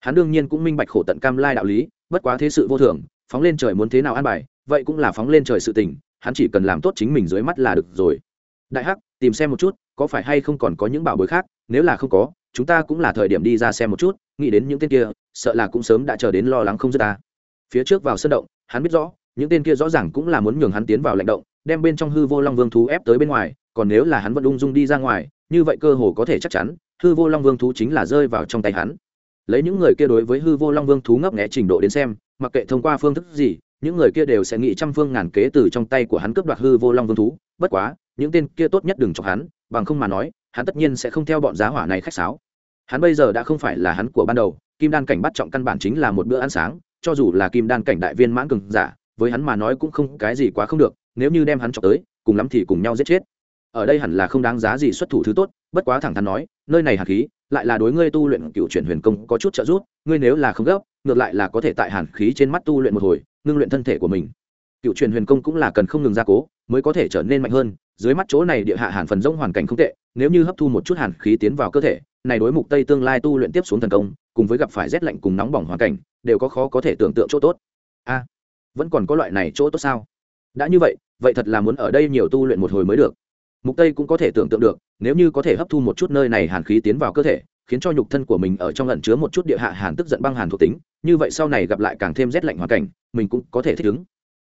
hắn đương nhiên cũng minh bạch khổ tận cam lai đạo lý, bất quá thế sự vô thường, phóng lên trời muốn thế nào an bài, vậy cũng là phóng lên trời sự tình, hắn chỉ cần làm tốt chính mình dưới mắt là được rồi. Đại hắc, tìm xem một chút, có phải hay không còn có những bảo bối khác, nếu là không có, chúng ta cũng là thời điểm đi ra xem một chút, nghĩ đến những tên kia, sợ là cũng sớm đã chờ đến lo lắng không dứt ta. Phía trước vào sân động, hắn biết rõ, những tên kia rõ ràng cũng là muốn nhường hắn tiến vào lãnh động, đem bên trong hư vô long vương thú ép tới bên ngoài, còn nếu là hắn vẫn ung dung đi ra ngoài, như vậy cơ hồ có thể chắc chắn, hư vô long vương thú chính là rơi vào trong tay hắn lấy những người kia đối với hư vô long vương thú ngấp nghẽ trình độ đến xem, mặc kệ thông qua phương thức gì, những người kia đều sẽ nghĩ trăm phương ngàn kế từ trong tay của hắn cướp đoạt hư vô long vương thú. Bất quá, những tên kia tốt nhất đừng chọc hắn, bằng không mà nói, hắn tất nhiên sẽ không theo bọn giá hỏa này khách sáo. Hắn bây giờ đã không phải là hắn của ban đầu, kim đan cảnh bắt trọng căn bản chính là một bữa ăn sáng, cho dù là kim đan cảnh đại viên mãn cường giả, với hắn mà nói cũng không cái gì quá không được, nếu như đem hắn chọc tới, cùng lắm thì cùng nhau giết chết. Ở đây hẳn là không đáng giá gì xuất thủ thứ tốt, bất quá thẳng thắn nói, nơi này hạt khí lại là đối ngươi tu luyện cựu chuyển huyền công có chút trợ giúp, ngươi nếu là không gấp, ngược lại là có thể tại hàn khí trên mắt tu luyện một hồi, ngưng luyện thân thể của mình. Cựu truyền huyền công cũng là cần không ngừng gia cố, mới có thể trở nên mạnh hơn, dưới mắt chỗ này địa hạ hàn phần rỗng hoàn cảnh không tệ, nếu như hấp thu một chút hàn khí tiến vào cơ thể, này đối mục tây tương lai tu luyện tiếp xuống thần công, cùng với gặp phải rét lạnh cùng nóng bỏng hoàn cảnh, đều có khó có thể tưởng tượng chỗ tốt. A, vẫn còn có loại này chỗ tốt sao? Đã như vậy vậy thật là muốn ở đây nhiều tu luyện một hồi mới được. Mục tây cũng có thể tưởng tượng được nếu như có thể hấp thu một chút nơi này hàn khí tiến vào cơ thể, khiến cho nhục thân của mình ở trong lẩn chứa một chút địa hạ hàn tức giận băng hàn thuộc tính, như vậy sau này gặp lại càng thêm rét lạnh hoàn cảnh, mình cũng có thể thích ứng.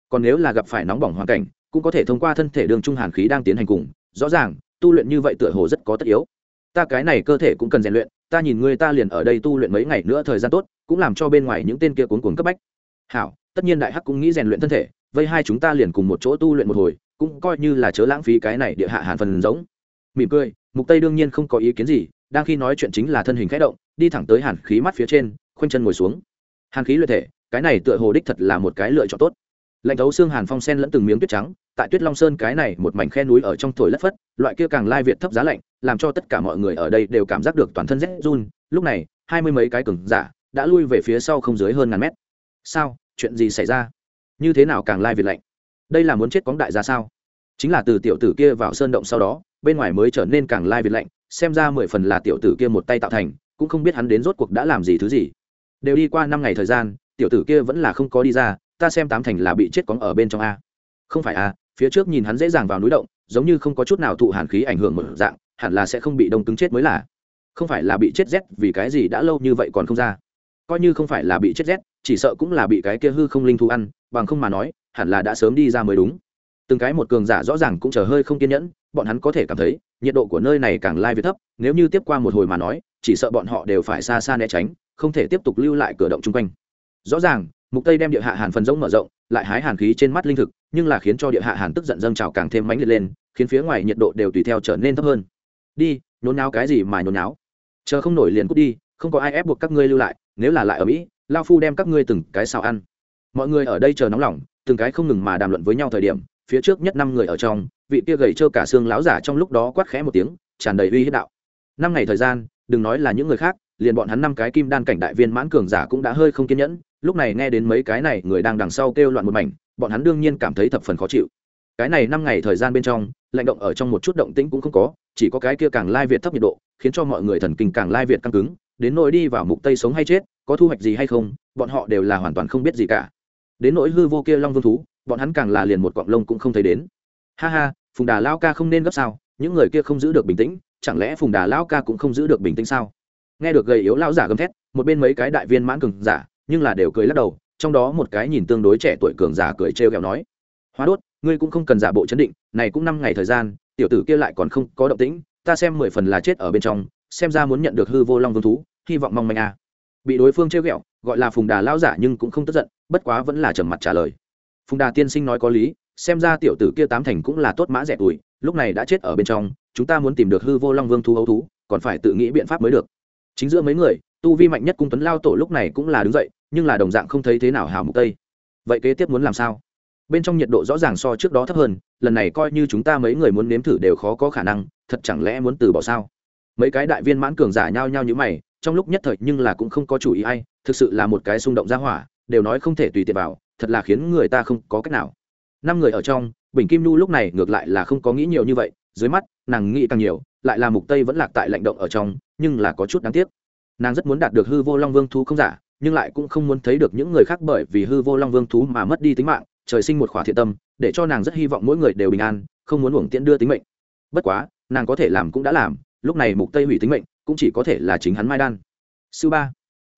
Còn nếu là gặp phải nóng bỏng hoàn cảnh, cũng có thể thông qua thân thể đường trung hàn khí đang tiến hành cùng, rõ ràng, tu luyện như vậy tựa hồ rất có tất yếu. Ta cái này cơ thể cũng cần rèn luyện, ta nhìn người ta liền ở đây tu luyện mấy ngày nữa thời gian tốt, cũng làm cho bên ngoài những tên kia cuốn cuồng cấp bách. Hảo, tất nhiên đại hắc cũng nghĩ rèn luyện thân thể, vây hai chúng ta liền cùng một chỗ tu luyện một hồi, cũng coi như là chớ lãng phí cái này địa hạ hàn phần giống mỉm cười, mục tây đương nhiên không có ý kiến gì, đang khi nói chuyện chính là thân hình khẽ động, đi thẳng tới hàn khí mắt phía trên, khoanh chân ngồi xuống. Hàn khí luyện thể, cái này tựa hồ đích thật là một cái lựa chọn tốt. Lạnh thấu xương hàn phong sen lẫn từng miếng tuyết trắng, tại tuyết long sơn cái này một mảnh khe núi ở trong thổi lất phất, loại kia càng lai việt thấp giá lạnh, làm cho tất cả mọi người ở đây đều cảm giác được toàn thân rét run. Lúc này, hai mươi mấy cái cường giả đã lui về phía sau không dưới hơn ngàn mét. Sao? Chuyện gì xảy ra? Như thế nào càng lai việt lạnh? Đây là muốn chết cóng đại ra sao? Chính là từ tiểu tử kia vào sơn động sau đó bên ngoài mới trở nên càng lai việt lạnh, xem ra mười phần là tiểu tử kia một tay tạo thành, cũng không biết hắn đến rốt cuộc đã làm gì thứ gì. Đều đi qua năm ngày thời gian, tiểu tử kia vẫn là không có đi ra, ta xem tám thành là bị chết cóng ở bên trong a. Không phải a, phía trước nhìn hắn dễ dàng vào núi động, giống như không có chút nào thụ hàn khí ảnh hưởng một dạng, hẳn là sẽ không bị đông cứng chết mới là. Không phải là bị chết rét, vì cái gì đã lâu như vậy còn không ra. Coi như không phải là bị chết rét, chỉ sợ cũng là bị cái kia hư không linh thu ăn, bằng không mà nói, hẳn là đã sớm đi ra mới đúng từng cái một cường giả rõ ràng cũng chờ hơi không kiên nhẫn, bọn hắn có thể cảm thấy, nhiệt độ của nơi này càng lai việt thấp, nếu như tiếp qua một hồi mà nói, chỉ sợ bọn họ đều phải xa xa né tránh, không thể tiếp tục lưu lại cửa động chung quanh. Rõ ràng, mục tây đem địa hạ hàn phần rỗng mở rộng, lại hái hàn khí trên mắt linh thực, nhưng là khiến cho địa hạ hàn tức giận dâng trào càng thêm mãnh liệt lên, khiến phía ngoài nhiệt độ đều tùy theo trở nên thấp hơn. Đi, nhốn náo cái gì mà nhốn náo chờ không nổi liền cút đi, không có ai ép buộc các ngươi lưu lại, nếu là lại ở mỹ, lao phu đem các ngươi từng cái xào ăn. Mọi người ở đây chờ nóng lòng, từng cái không ngừng mà đàm luận với nhau thời điểm phía trước nhất năm người ở trong, vị kia gầy trơ cả xương láo giả trong lúc đó quát khẽ một tiếng, tràn đầy uy hiếp đạo. Năm ngày thời gian, đừng nói là những người khác, liền bọn hắn năm cái kim đan cảnh đại viên mãn cường giả cũng đã hơi không kiên nhẫn, lúc này nghe đến mấy cái này, người đang đằng sau kêu loạn một mảnh, bọn hắn đương nhiên cảm thấy thập phần khó chịu. Cái này năm ngày thời gian bên trong, lạnh động ở trong một chút động tĩnh cũng không có, chỉ có cái kia càng lai việt thấp nhiệt độ, khiến cho mọi người thần kinh càng lai việt căng cứng, đến nỗi đi vào mục tây sống hay chết, có thu hoạch gì hay không, bọn họ đều là hoàn toàn không biết gì cả. Đến nỗi hư vô kia long vương thú bọn hắn càng là liền một quặng lông cũng không thấy đến. Ha ha, phùng đà lao ca không nên gấp sao, những người kia không giữ được bình tĩnh, chẳng lẽ phùng đà lao ca cũng không giữ được bình tĩnh sao? Nghe được gầy yếu lao giả gầm thét, một bên mấy cái đại viên mãn cường giả, nhưng là đều cười lắc đầu, trong đó một cái nhìn tương đối trẻ tuổi cường giả cười trêu ghẹo nói, hóa đốt, ngươi cũng không cần giả bộ chấn định, này cũng năm ngày thời gian, tiểu tử kia lại còn không có động tĩnh, ta xem mười phần là chết ở bên trong, xem ra muốn nhận được hư vô long vương thú, hy vọng mong manh a. À. bị đối phương trêu ghẹo, gọi là phùng đà lao giả nhưng cũng không tức giận, bất quá vẫn là trầm mặt trả lời phùng đà tiên sinh nói có lý, xem ra tiểu tử kia tám thành cũng là tốt mã rẻ tuổi, lúc này đã chết ở bên trong, chúng ta muốn tìm được hư vô long vương thú hấu thú, còn phải tự nghĩ biện pháp mới được. Chính giữa mấy người, tu vi mạnh nhất cung tuấn lao tổ lúc này cũng là đứng dậy, nhưng là đồng dạng không thấy thế nào hào mục tây. Vậy kế tiếp muốn làm sao? Bên trong nhiệt độ rõ ràng so trước đó thấp hơn, lần này coi như chúng ta mấy người muốn nếm thử đều khó có khả năng, thật chẳng lẽ muốn từ bỏ sao? Mấy cái đại viên mãn cường giả nhau nhau như mày, trong lúc nhất thời nhưng là cũng không có chủ ý ai, thực sự là một cái xung động ra hỏa, đều nói không thể tùy tiện vào thật là khiến người ta không có cách nào. Năm người ở trong, bình kim nu lúc này ngược lại là không có nghĩ nhiều như vậy, dưới mắt, nàng nghĩ càng nhiều, lại là mục tây vẫn lạc tại lạnh động ở trong, nhưng là có chút đáng tiếc. Nàng rất muốn đạt được hư vô long vương thú không giả, nhưng lại cũng không muốn thấy được những người khác bởi vì hư vô long vương thú mà mất đi tính mạng, trời sinh một khỏa thiện tâm, để cho nàng rất hy vọng mỗi người đều bình an, không muốn uổng tiễn đưa tính mệnh. Bất quá, nàng có thể làm cũng đã làm, lúc này mục tây hủy tính mệnh, cũng chỉ có thể là chính hắn mai đan. Sư ba.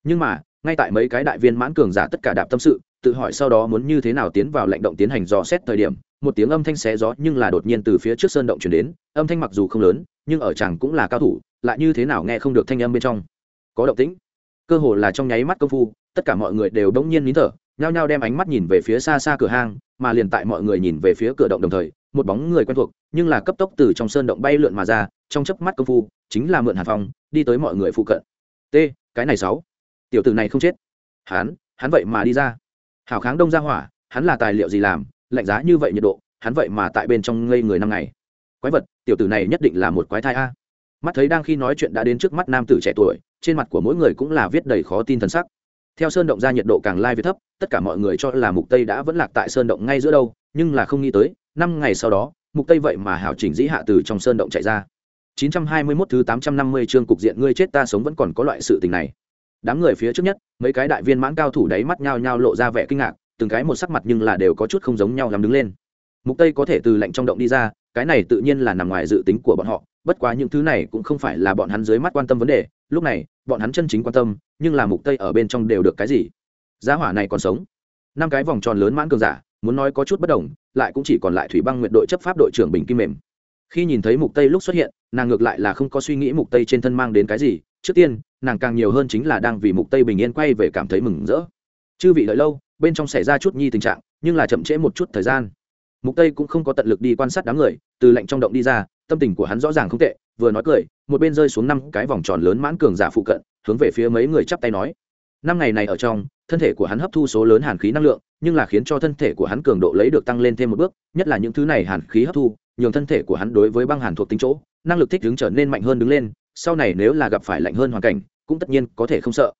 Nhưng mà, ngay tại mấy cái đại viên mãn cường giả tất cả đạp tâm sự tự hỏi sau đó muốn như thế nào tiến vào lệnh động tiến hành dò xét thời điểm, một tiếng âm thanh xé gió nhưng là đột nhiên từ phía trước sơn động chuyển đến, âm thanh mặc dù không lớn, nhưng ở chàng cũng là cao thủ, lại như thế nào nghe không được thanh âm bên trong. Có động tĩnh. Cơ hồ là trong nháy mắt công phu, tất cả mọi người đều đống nhiên nín thở, nhao nhao đem ánh mắt nhìn về phía xa xa cửa hang, mà liền tại mọi người nhìn về phía cửa động đồng thời, một bóng người quen thuộc, nhưng là cấp tốc từ trong sơn động bay lượn mà ra, trong chớp mắt công phu, chính là mượn hàn phong, đi tới mọi người phụ cận. T cái này sáu, tiểu tử này không chết. Hắn hắn vậy mà đi ra hảo kháng đông ra hỏa, hắn là tài liệu gì làm, lạnh giá như vậy nhiệt độ, hắn vậy mà tại bên trong ngây người năm ngày. Quái vật, tiểu tử này nhất định là một quái thai a. Mắt thấy đang khi nói chuyện đã đến trước mắt nam tử trẻ tuổi, trên mặt của mỗi người cũng là viết đầy khó tin thần sắc. Theo sơn động ra nhiệt độ càng lai việt thấp, tất cả mọi người cho là mục tây đã vẫn lạc tại sơn động ngay giữa đâu, nhưng là không nghĩ tới, năm ngày sau đó, mục tây vậy mà hảo chỉnh dĩ hạ từ trong sơn động chạy ra. 921 thứ 850 chương cục diện ngươi chết ta sống vẫn còn có loại sự tình này đám người phía trước nhất, mấy cái đại viên mãn cao thủ đáy mắt nhao nhao lộ ra vẻ kinh ngạc, từng cái một sắc mặt nhưng là đều có chút không giống nhau làm đứng lên. Mục tây có thể từ lạnh trong động đi ra, cái này tự nhiên là nằm ngoài dự tính của bọn họ, bất quá những thứ này cũng không phải là bọn hắn dưới mắt quan tâm vấn đề, lúc này, bọn hắn chân chính quan tâm, nhưng là mục tây ở bên trong đều được cái gì? Giá hỏa này còn sống. Năm cái vòng tròn lớn mãn cường giả, muốn nói có chút bất đồng, lại cũng chỉ còn lại thủy băng nguyện đội chấp pháp đội trưởng bình kim mềm. Khi nhìn thấy mục tây lúc xuất hiện, nàng ngược lại là không có suy nghĩ mục tây trên thân mang đến cái gì trước tiên, nàng càng nhiều hơn chính là đang vì mục tây bình yên quay về cảm thấy mừng rỡ. Chư vị đợi lâu, bên trong xảy ra chút nhi tình trạng, nhưng là chậm trễ một chút thời gian. Mục tây cũng không có tận lực đi quan sát đám người, từ lệnh trong động đi ra, tâm tình của hắn rõ ràng không tệ, vừa nói cười, một bên rơi xuống năm cái vòng tròn lớn mãn cường giả phụ cận, hướng về phía mấy người chắp tay nói. Năm ngày này ở trong, thân thể của hắn hấp thu số lớn hàn khí năng lượng, nhưng là khiến cho thân thể của hắn cường độ lấy được tăng lên thêm một bước, nhất là những thứ này hàn khí hấp thu, nhường thân thể của hắn đối với băng hàn thuộc tính chỗ, năng lực thích ứng trở nên mạnh hơn đứng lên sau này nếu là gặp phải lạnh hơn hoàn cảnh, cũng tất nhiên có thể không sợ.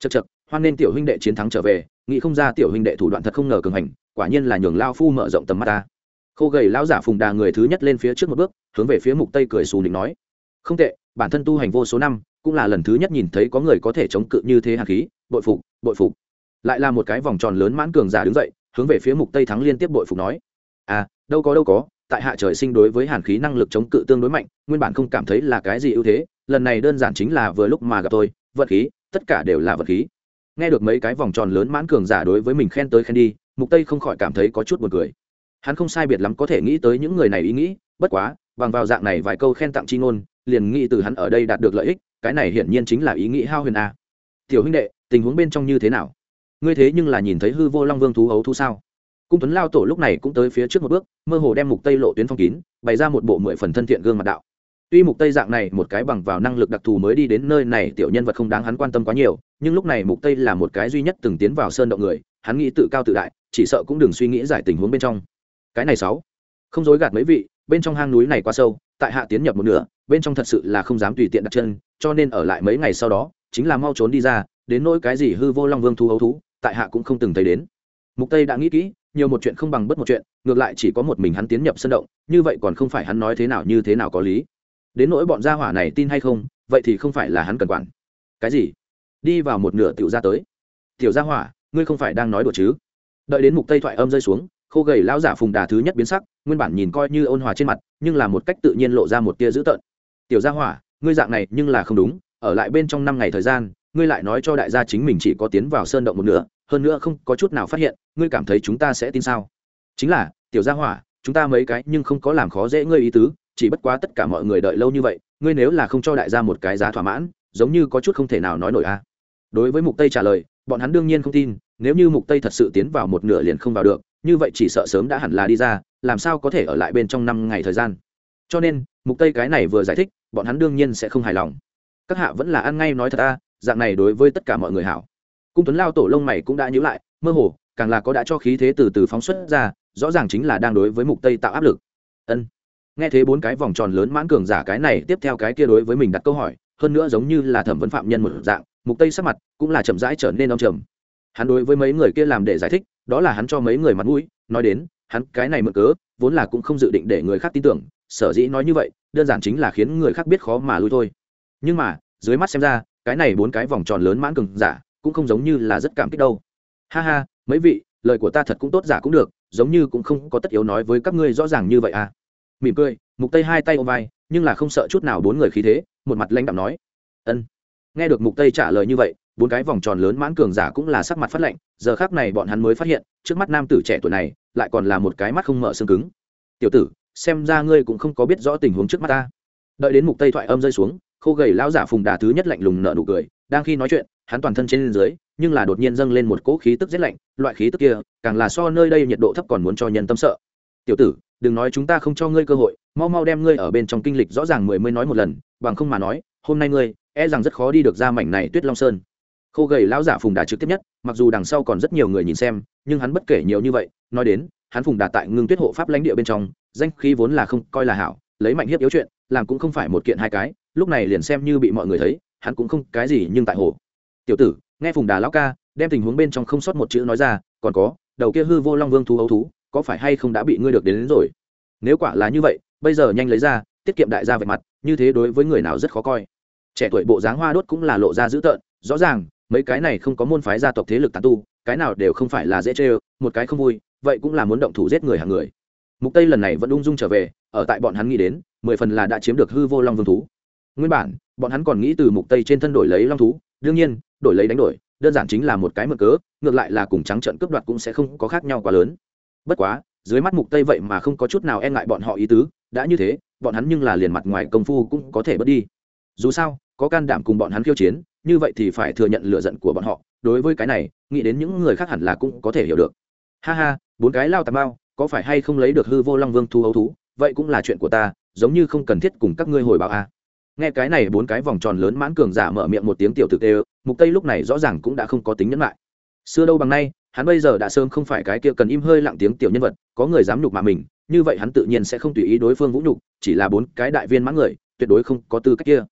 Chật chật hoan nên tiểu huynh đệ chiến thắng trở về, nghĩ không ra tiểu huynh đệ thủ đoạn thật không ngờ cường hành, quả nhiên là nhường lao phu mở rộng tầm mắt ta. Khô gầy lão giả phùng đà người thứ nhất lên phía trước một bước, hướng về phía mục tây cười xù nịnh nói, không tệ, bản thân tu hành vô số năm, cũng là lần thứ nhất nhìn thấy có người có thể chống cự như thế hàn khí, bội phục bội phục. Lại là một cái vòng tròn lớn mãn cường giả đứng dậy, hướng về phía mục tây thắng liên tiếp bội phục nói à đâu có đâu có tại hạ trời sinh đối với hàn khí năng lực chống cự tương đối mạnh, nguyên bản không cảm thấy là cái gì ưu thế, lần này đơn giản chính là vừa lúc mà gặp tôi, vật khí, tất cả đều là vật khí. Nghe được mấy cái vòng tròn lớn mãn cường giả đối với mình khen tới khen đi, mục tây không khỏi cảm thấy có chút buồn cười. Hắn không sai biệt lắm có thể nghĩ tới những người này ý nghĩ, bất quá, bằng vào dạng này vài câu khen tặng chi ngôn, liền nghĩ từ hắn ở đây đạt được lợi ích, cái này hiển nhiên chính là ý nghĩ hao huyền a. Tiểu huynh đệ, tình huống bên trong như thế nào? Ngươi thế nhưng là nhìn thấy hư vô long vương thú hấu thú sao? Cung tuấn lao tổ lúc này cũng tới phía trước một bước, mơ hồ đem mục tây lộ tuyến phong kín, bày ra một bộ mười phần thân thiện gương mặt đạo. Tuy mục tây dạng này một cái bằng vào năng lực đặc thù mới đi đến nơi này tiểu nhân vật không đáng hắn quan tâm quá nhiều, nhưng lúc này mục tây là một cái duy nhất từng tiến vào sơn động người, hắn nghĩ tự cao tự đại, chỉ sợ cũng đừng suy nghĩ giải tình huống bên trong. Cái này sáu, không dối gạt mấy vị, bên trong hang núi này quá sâu, tại hạ tiến nhập một nửa, bên trong thật sự là không dám tùy tiện đặt chân, cho nên ở lại mấy ngày sau đó, chính là mau trốn đi ra, đến nỗi cái gì hư vô long vương thú hấu thú, tại hạ cũng không từng thấy đến. Mục tây đã nghĩ kỹ nhiều một chuyện không bằng bất một chuyện, ngược lại chỉ có một mình hắn tiến nhập sân động, như vậy còn không phải hắn nói thế nào như thế nào có lý. Đến nỗi bọn gia hỏa này tin hay không, vậy thì không phải là hắn cần quản. Cái gì? Đi vào một nửa tiểu ra tới. Tiểu gia hỏa, ngươi không phải đang nói đùa chứ? Đợi đến mục tây thoại âm rơi xuống, khô gầy lão giả phùng đà thứ nhất biến sắc, nguyên bản nhìn coi như ôn hòa trên mặt, nhưng là một cách tự nhiên lộ ra một tia dữ tợn. Tiểu gia hỏa, ngươi dạng này nhưng là không đúng, ở lại bên trong năm ngày thời gian, ngươi lại nói cho đại gia chính mình chỉ có tiến vào sơn động một nửa hơn nữa không có chút nào phát hiện, ngươi cảm thấy chúng ta sẽ tin sao? Chính là, tiểu gia hỏa, chúng ta mấy cái nhưng không có làm khó dễ ngươi ý tứ, chỉ bất quá tất cả mọi người đợi lâu như vậy, ngươi nếu là không cho đại gia một cái giá thỏa mãn, giống như có chút không thể nào nói nổi a đối với mục tây trả lời, bọn hắn đương nhiên không tin, nếu như mục tây thật sự tiến vào một nửa liền không vào được, như vậy chỉ sợ sớm đã hẳn là đi ra, làm sao có thể ở lại bên trong năm ngày thời gian. Cho nên, mục tây cái này vừa giải thích, bọn hắn đương nhiên sẽ không hài lòng. Các hạ vẫn là ăn ngay nói thật ta dạng này đối với tất cả mọi người hảo cung tuấn lao tổ lông mày cũng đã nhíu lại, mơ hồ, càng là có đã cho khí thế từ từ phóng xuất ra, rõ ràng chính là đang đối với mục tây tạo áp lực. Ân. Nghe thế bốn cái vòng tròn lớn mãn cường giả cái này tiếp theo cái kia đối với mình đặt câu hỏi, hơn nữa giống như là thẩm vấn phạm nhân một dạng, mục tây sắc mặt cũng là chậm rãi trở nên đông trầm. Hắn đối với mấy người kia làm để giải thích, đó là hắn cho mấy người mặt mũi, nói đến, hắn cái này mượn cớ, vốn là cũng không dự định để người khác tin tưởng, sở dĩ nói như vậy, đơn giản chính là khiến người khác biết khó mà lui thôi. Nhưng mà, dưới mắt xem ra, cái này bốn cái vòng tròn lớn mãn cường giả cũng không giống như là rất cảm kích đâu. Ha ha, mấy vị, lời của ta thật cũng tốt giả cũng được, giống như cũng không có tất yếu nói với các ngươi rõ ràng như vậy à. Mỉm cười, mục tây hai tay ôm vai, nhưng là không sợ chút nào bốn người khí thế, một mặt lãnh đạm nói. Ân. Nghe được mục tây trả lời như vậy, bốn cái vòng tròn lớn mãn cường giả cũng là sắc mặt phát lạnh, giờ khác này bọn hắn mới phát hiện, trước mắt nam tử trẻ tuổi này, lại còn là một cái mắt không mở xương cứng. Tiểu tử, xem ra ngươi cũng không có biết rõ tình huống trước mắt ta. Đợi đến mục tây thoại âm rơi xuống, khô gầy lão giả phùng đà thứ nhất lạnh lùng nợ nụ cười, đang khi nói chuyện hắn toàn thân trên dưới, nhưng là đột nhiên dâng lên một cỗ khí tức rét lạnh, loại khí tức kia, càng là so nơi đây nhiệt độ thấp còn muốn cho nhân tâm sợ. Tiểu tử, đừng nói chúng ta không cho ngươi cơ hội, mau mau đem ngươi ở bên trong kinh lịch rõ ràng mười mươi nói một lần, bằng không mà nói, hôm nay ngươi e rằng rất khó đi được ra mảnh này tuyết long sơn. Khô gầy lão giả phùng đà trực tiếp nhất, mặc dù đằng sau còn rất nhiều người nhìn xem, nhưng hắn bất kể nhiều như vậy, nói đến, hắn phùng đà tại ngưng tuyết hộ pháp lãnh địa bên trong, danh khí vốn là không coi là hảo, lấy mạnh hiếp yếu chuyện, làm cũng không phải một kiện hai cái, lúc này liền xem như bị mọi người thấy, hắn cũng không cái gì nhưng tại hồ tiểu tử nghe phùng đà lão ca đem tình huống bên trong không sót một chữ nói ra còn có đầu kia hư vô long vương thú ấu thú có phải hay không đã bị ngươi được đến, đến rồi? Nếu quả là như vậy bây giờ nhanh lấy ra tiết kiệm đại gia về mặt như thế đối với người nào rất khó coi. Trẻ tuổi bộ dáng hoa đốt cũng là lộ ra dữ tợn rõ ràng mấy cái này không có môn phái gia tộc thế lực tàn tu cái nào đều không phải là dễ chê một cái không vui vậy cũng là muốn động thủ giết người hàng người. Mục tây lần này vẫn ung dung trở về ở tại bọn hắn nghĩ đến mười phần là đã chiếm được hư vô long vương thú. Nguyên bản bọn hắn còn nghĩ từ mục tây trên thân đổi lấy long thú đương nhiên đổi lấy đánh đổi, đơn giản chính là một cái mực cớ, ngược lại là cùng trắng trận cướp đoạt cũng sẽ không có khác nhau quá lớn. Bất quá, dưới mắt mục tây vậy mà không có chút nào e ngại bọn họ ý tứ, đã như thế, bọn hắn nhưng là liền mặt ngoài công phu cũng có thể bớt đi. Dù sao, có can đảm cùng bọn hắn khiêu chiến, như vậy thì phải thừa nhận lựa giận của bọn họ, đối với cái này, nghĩ đến những người khác hẳn là cũng có thể hiểu được. Ha ha, bốn cái lao tà bao có phải hay không lấy được hư vô long vương thu hấu thú, vậy cũng là chuyện của ta, giống như không cần thiết cùng các ngươi hồi báo a à nghe cái này bốn cái vòng tròn lớn mãn cường giả mở miệng một tiếng tiểu thực tê mục tây lúc này rõ ràng cũng đã không có tính nhẫn lại. Xưa đâu bằng nay, hắn bây giờ đã sớm không phải cái kia cần im hơi lặng tiếng tiểu nhân vật, có người dám nhục mà mình, như vậy hắn tự nhiên sẽ không tùy ý đối phương vũ nhục, chỉ là bốn cái đại viên mãn người, tuyệt đối không có tư cách kia.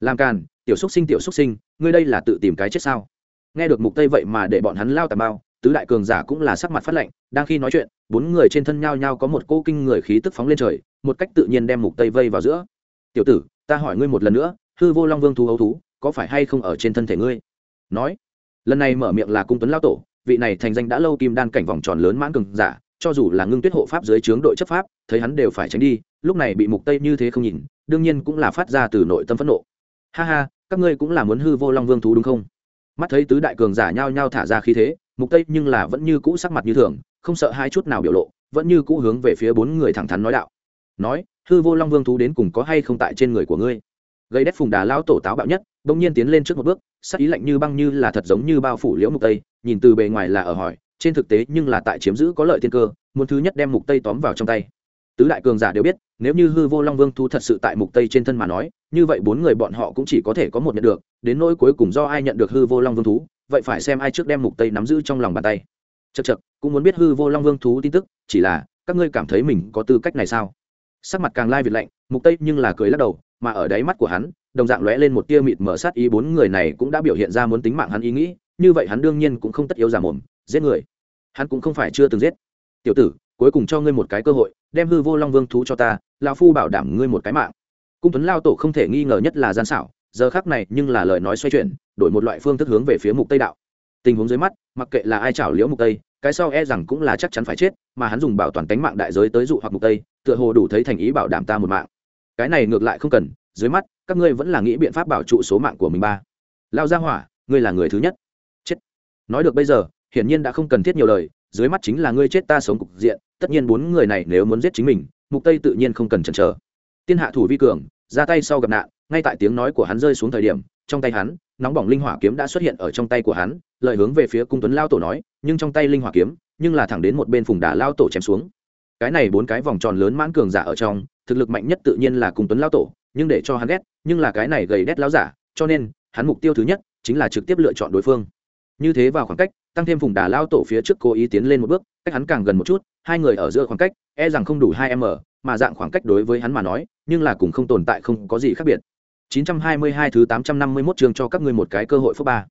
Làm càn, tiểu xúc sinh, tiểu xúc sinh, ngươi đây là tự tìm cái chết sao? Nghe được mục tây vậy mà để bọn hắn lao tà bao, tứ đại cường giả cũng là sắc mặt phát lạnh, đang khi nói chuyện, bốn người trên thân nhau nhau có một cô kinh người khí tức phóng lên trời, một cách tự nhiên đem mục tây vây vào giữa. Tiểu tử ta hỏi ngươi một lần nữa, hư vô long vương thú hấu thú, có phải hay không ở trên thân thể ngươi? Nói. Lần này mở miệng là cung tuấn lao tổ, vị này thành danh đã lâu kim đan cảnh vòng tròn lớn mãn cường giả, cho dù là ngưng tuyết hộ pháp dưới trướng đội chấp pháp, thấy hắn đều phải tránh đi, lúc này bị mục tây như thế không nhìn, đương nhiên cũng là phát ra từ nội tâm phẫn nộ. Ha ha, các ngươi cũng là muốn hư vô long vương thú đúng không? Mắt thấy tứ đại cường giả nhao nhao thả ra khí thế, mục tây nhưng là vẫn như cũ sắc mặt như thường, không sợ hai chút nào biểu lộ, vẫn như cũ hướng về phía bốn người thẳng thắn nói đạo. Nói hư vô long vương thú đến cùng có hay không tại trên người của ngươi? Gây đét phùng đà lão tổ táo bạo nhất, bỗng nhiên tiến lên trước một bước, sắc ý lạnh như băng như là thật giống như bao phủ liễu mục tây, nhìn từ bề ngoài là ở hỏi, trên thực tế nhưng là tại chiếm giữ có lợi thiên cơ, muốn thứ nhất đem mục tây tóm vào trong tay. Tứ đại cường giả đều biết, nếu như hư vô long vương thú thật sự tại mục tây trên thân mà nói, như vậy bốn người bọn họ cũng chỉ có thể có một nhận được, đến nỗi cuối cùng do ai nhận được hư vô long vương thú, vậy phải xem ai trước đem mục tây nắm giữ trong lòng bàn tay. Chật chật cũng muốn biết hư vô long vương thú tin tức, chỉ là, các ngươi cảm thấy mình có tư cách này sao? Sắc mặt càng lai việt lạnh, mục tây nhưng là cười lắc đầu, mà ở đáy mắt của hắn, đồng dạng lóe lên một tia mịt mở sát ý, bốn người này cũng đã biểu hiện ra muốn tính mạng hắn ý nghĩ, như vậy hắn đương nhiên cũng không tất yếu giả mồm, giết người. Hắn cũng không phải chưa từng giết. Tiểu tử, cuối cùng cho ngươi một cái cơ hội, đem hư vô long vương thú cho ta, lão phu bảo đảm ngươi một cái mạng. Cung tuấn lao tổ không thể nghi ngờ nhất là gian xảo, giờ khác này nhưng là lời nói xoay chuyển, đổi một loại phương thức hướng về phía mục tây đạo. Tình huống dưới mắt, mặc kệ là ai chảo liễu mục tây cái sau e rằng cũng là chắc chắn phải chết, mà hắn dùng bảo toàn tánh mạng đại giới tới dụ hoặc mục tây, tựa hồ đủ thấy thành ý bảo đảm ta một mạng. Cái này ngược lại không cần, dưới mắt, các ngươi vẫn là nghĩ biện pháp bảo trụ số mạng của mình ba. Lao ra hỏa, ngươi là người thứ nhất. Chết. Nói được bây giờ, hiển nhiên đã không cần thiết nhiều lời, dưới mắt chính là ngươi chết ta sống cục diện, tất nhiên bốn người này nếu muốn giết chính mình, mục tây tự nhiên không cần chần chờ. Tiên hạ thủ vi cường, ra tay sau gặp nạn, ngay tại tiếng nói của hắn rơi xuống thời điểm, trong tay hắn nóng bỏng linh hỏa kiếm đã xuất hiện ở trong tay của hắn lợi hướng về phía cung tuấn lao tổ nói, nhưng trong tay linh hỏa kiếm, nhưng là thẳng đến một bên phùng đà lao tổ chém xuống. Cái này bốn cái vòng tròn lớn mãn cường giả ở trong, thực lực mạnh nhất tự nhiên là cung tuấn lao tổ, nhưng để cho hắn ghét, nhưng là cái này gầy đét lao giả, cho nên, hắn mục tiêu thứ nhất chính là trực tiếp lựa chọn đối phương. Như thế vào khoảng cách, tăng thêm phùng đà lao tổ phía trước cố ý tiến lên một bước, cách hắn càng gần một chút, hai người ở giữa khoảng cách e rằng không đủ hai m, mà dạng khoảng cách đối với hắn mà nói, nhưng là cùng không tồn tại không có gì khác biệt. 922 thứ 851 chương cho các ngươi một cái cơ hội phước ba.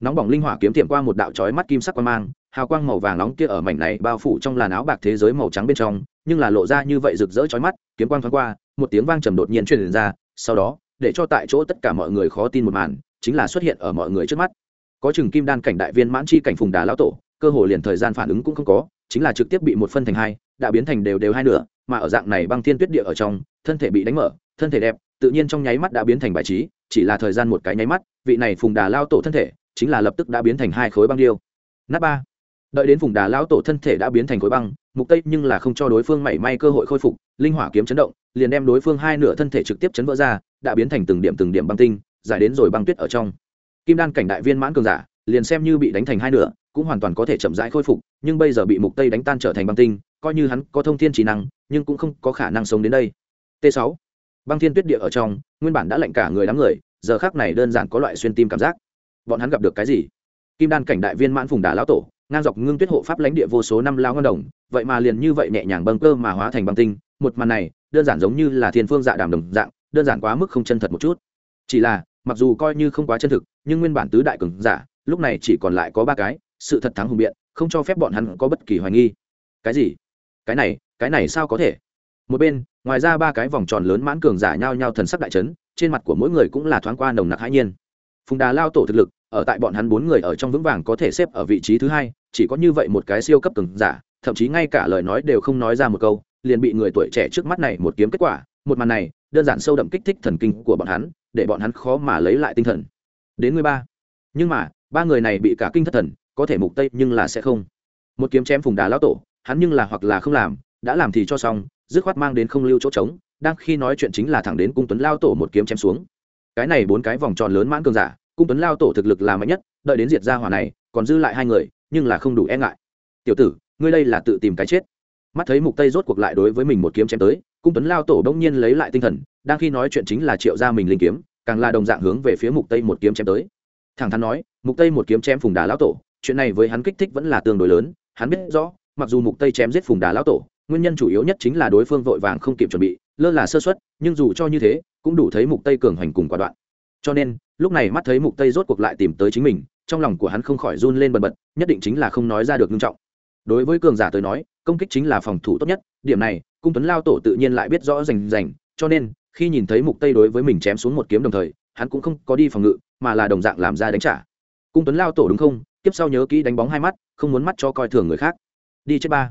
Nóng bỏng linh hỏa kiếm tiệm qua một đạo chói mắt kim sắc quang mang, hào quang màu vàng nóng kia ở mảnh này bao phủ trong làn áo bạc thế giới màu trắng bên trong, nhưng là lộ ra như vậy rực rỡ chói mắt, kiếm quang thoáng qua, một tiếng vang trầm đột nhiên truyền ra, sau đó, để cho tại chỗ tất cả mọi người khó tin một màn, chính là xuất hiện ở mọi người trước mắt. Có chừng kim đan cảnh đại viên mãn chi cảnh phùng đà lão tổ, cơ hội liền thời gian phản ứng cũng không có, chính là trực tiếp bị một phân thành hai, đã biến thành đều đều hai nửa, mà ở dạng này băng thiên tuyết địa ở trong, thân thể bị đánh mở, thân thể đẹp, tự nhiên trong nháy mắt đã biến thành bài trí, chỉ là thời gian một cái nháy mắt, vị này phùng đà lao tổ thân thể chính là lập tức đã biến thành hai khối băng điêu. Nát ba. Đợi đến phùng đà lao tổ thân thể đã biến thành khối băng, mục tây nhưng là không cho đối phương mảy may cơ hội khôi phục, linh hỏa kiếm chấn động, liền đem đối phương hai nửa thân thể trực tiếp chấn vỡ ra, đã biến thành từng điểm từng điểm băng tinh, giải đến rồi băng tuyết ở trong. Kim đan cảnh đại viên mãn cường giả, liền xem như bị đánh thành hai nửa, cũng hoàn toàn có thể chậm rãi khôi phục, nhưng bây giờ bị mục tây đánh tan trở thành băng tinh, coi như hắn có thông thiên trí năng, nhưng cũng không có khả năng sống đến đây. T 6 băng thiên tuyết địa ở trong, nguyên bản đã lạnh cả người đám người, giờ khác này đơn giản có loại xuyên tim cảm giác. Bọn hắn gặp được cái gì? Kim đan cảnh đại viên mãn phùng đà lão tổ, ngang dọc ngưng tuyết hộ pháp lãnh địa vô số năm lao ngân đồng, vậy mà liền như vậy nhẹ nhàng bâng cơ mà hóa thành băng tinh, một màn này, đơn giản giống như là thiên phương dạ đàm đồng dạng, đơn giản quá mức không chân thật một chút. Chỉ là, mặc dù coi như không quá chân thực, nhưng nguyên bản tứ đại cường giả, lúc này chỉ còn lại có ba cái, sự thật thắng hùng biện, không cho phép bọn hắn có bất kỳ hoài nghi. Cái gì? Cái này cái này sao có thể? Một bên, ngoài ra ba cái vòng tròn lớn mãn cường giả nhau nhau thần sắc đại chấn, trên mặt của mỗi người cũng là thoáng qua nồng nặc hãi nhiên. Phùng đà lao tổ thực lực, ở tại bọn hắn bốn người ở trong vững vàng có thể xếp ở vị trí thứ hai, chỉ có như vậy một cái siêu cấp cường giả, thậm chí ngay cả lời nói đều không nói ra một câu, liền bị người tuổi trẻ trước mắt này một kiếm kết quả. Một màn này, đơn giản sâu đậm kích thích thần kinh của bọn hắn, để bọn hắn khó mà lấy lại tinh thần. Đến người ba. Nhưng mà, ba người này bị cả kinh thất thần, có thể mục tây nhưng là sẽ không. Một kiếm chém phùng đà lao tổ, hắn nhưng là hoặc là không làm, đã làm thì cho xong dứt khoát mang đến không lưu chỗ trống, đang khi nói chuyện chính là thẳng đến cung tuấn lao tổ một kiếm chém xuống. Cái này bốn cái vòng tròn lớn mãn cường giả, cung tuấn lao tổ thực lực là mạnh nhất, đợi đến diệt ra hỏa này, còn dư lại hai người, nhưng là không đủ e ngại. Tiểu tử, ngươi đây là tự tìm cái chết. Mắt thấy mục tây rốt cuộc lại đối với mình một kiếm chém tới, cung tuấn lao tổ bỗng nhiên lấy lại tinh thần, đang khi nói chuyện chính là triệu ra mình linh kiếm, càng là đồng dạng hướng về phía mục tây một kiếm chém tới. Thẳng thắn nói, mục tây một kiếm chém phùng đà lão tổ, chuyện này với hắn kích thích vẫn là tương đối lớn, hắn biết rõ, mặc dù mục tây chém giết phùng đà lão tổ nguyên nhân chủ yếu nhất chính là đối phương vội vàng không kịp chuẩn bị, lơ là sơ xuất nhưng dù cho như thế, cũng đủ thấy mục tây cường hành cùng quả đoạn. Cho nên, lúc này mắt thấy mục tây rốt cuộc lại tìm tới chính mình, trong lòng của hắn không khỏi run lên bần bật, nhất định chính là không nói ra được nghiêm trọng. Đối với cường giả tới nói, công kích chính là phòng thủ tốt nhất, điểm này, cung tuấn lao tổ tự nhiên lại biết rõ rành rành, cho nên, khi nhìn thấy mục tây đối với mình chém xuống một kiếm đồng thời, hắn cũng không có đi phòng ngự, mà là đồng dạng làm ra đánh trả. Cung tuấn lao tổ đúng không? Tiếp sau nhớ kỹ đánh bóng hai mắt, không muốn mắt cho coi thường người khác. Đi chết ba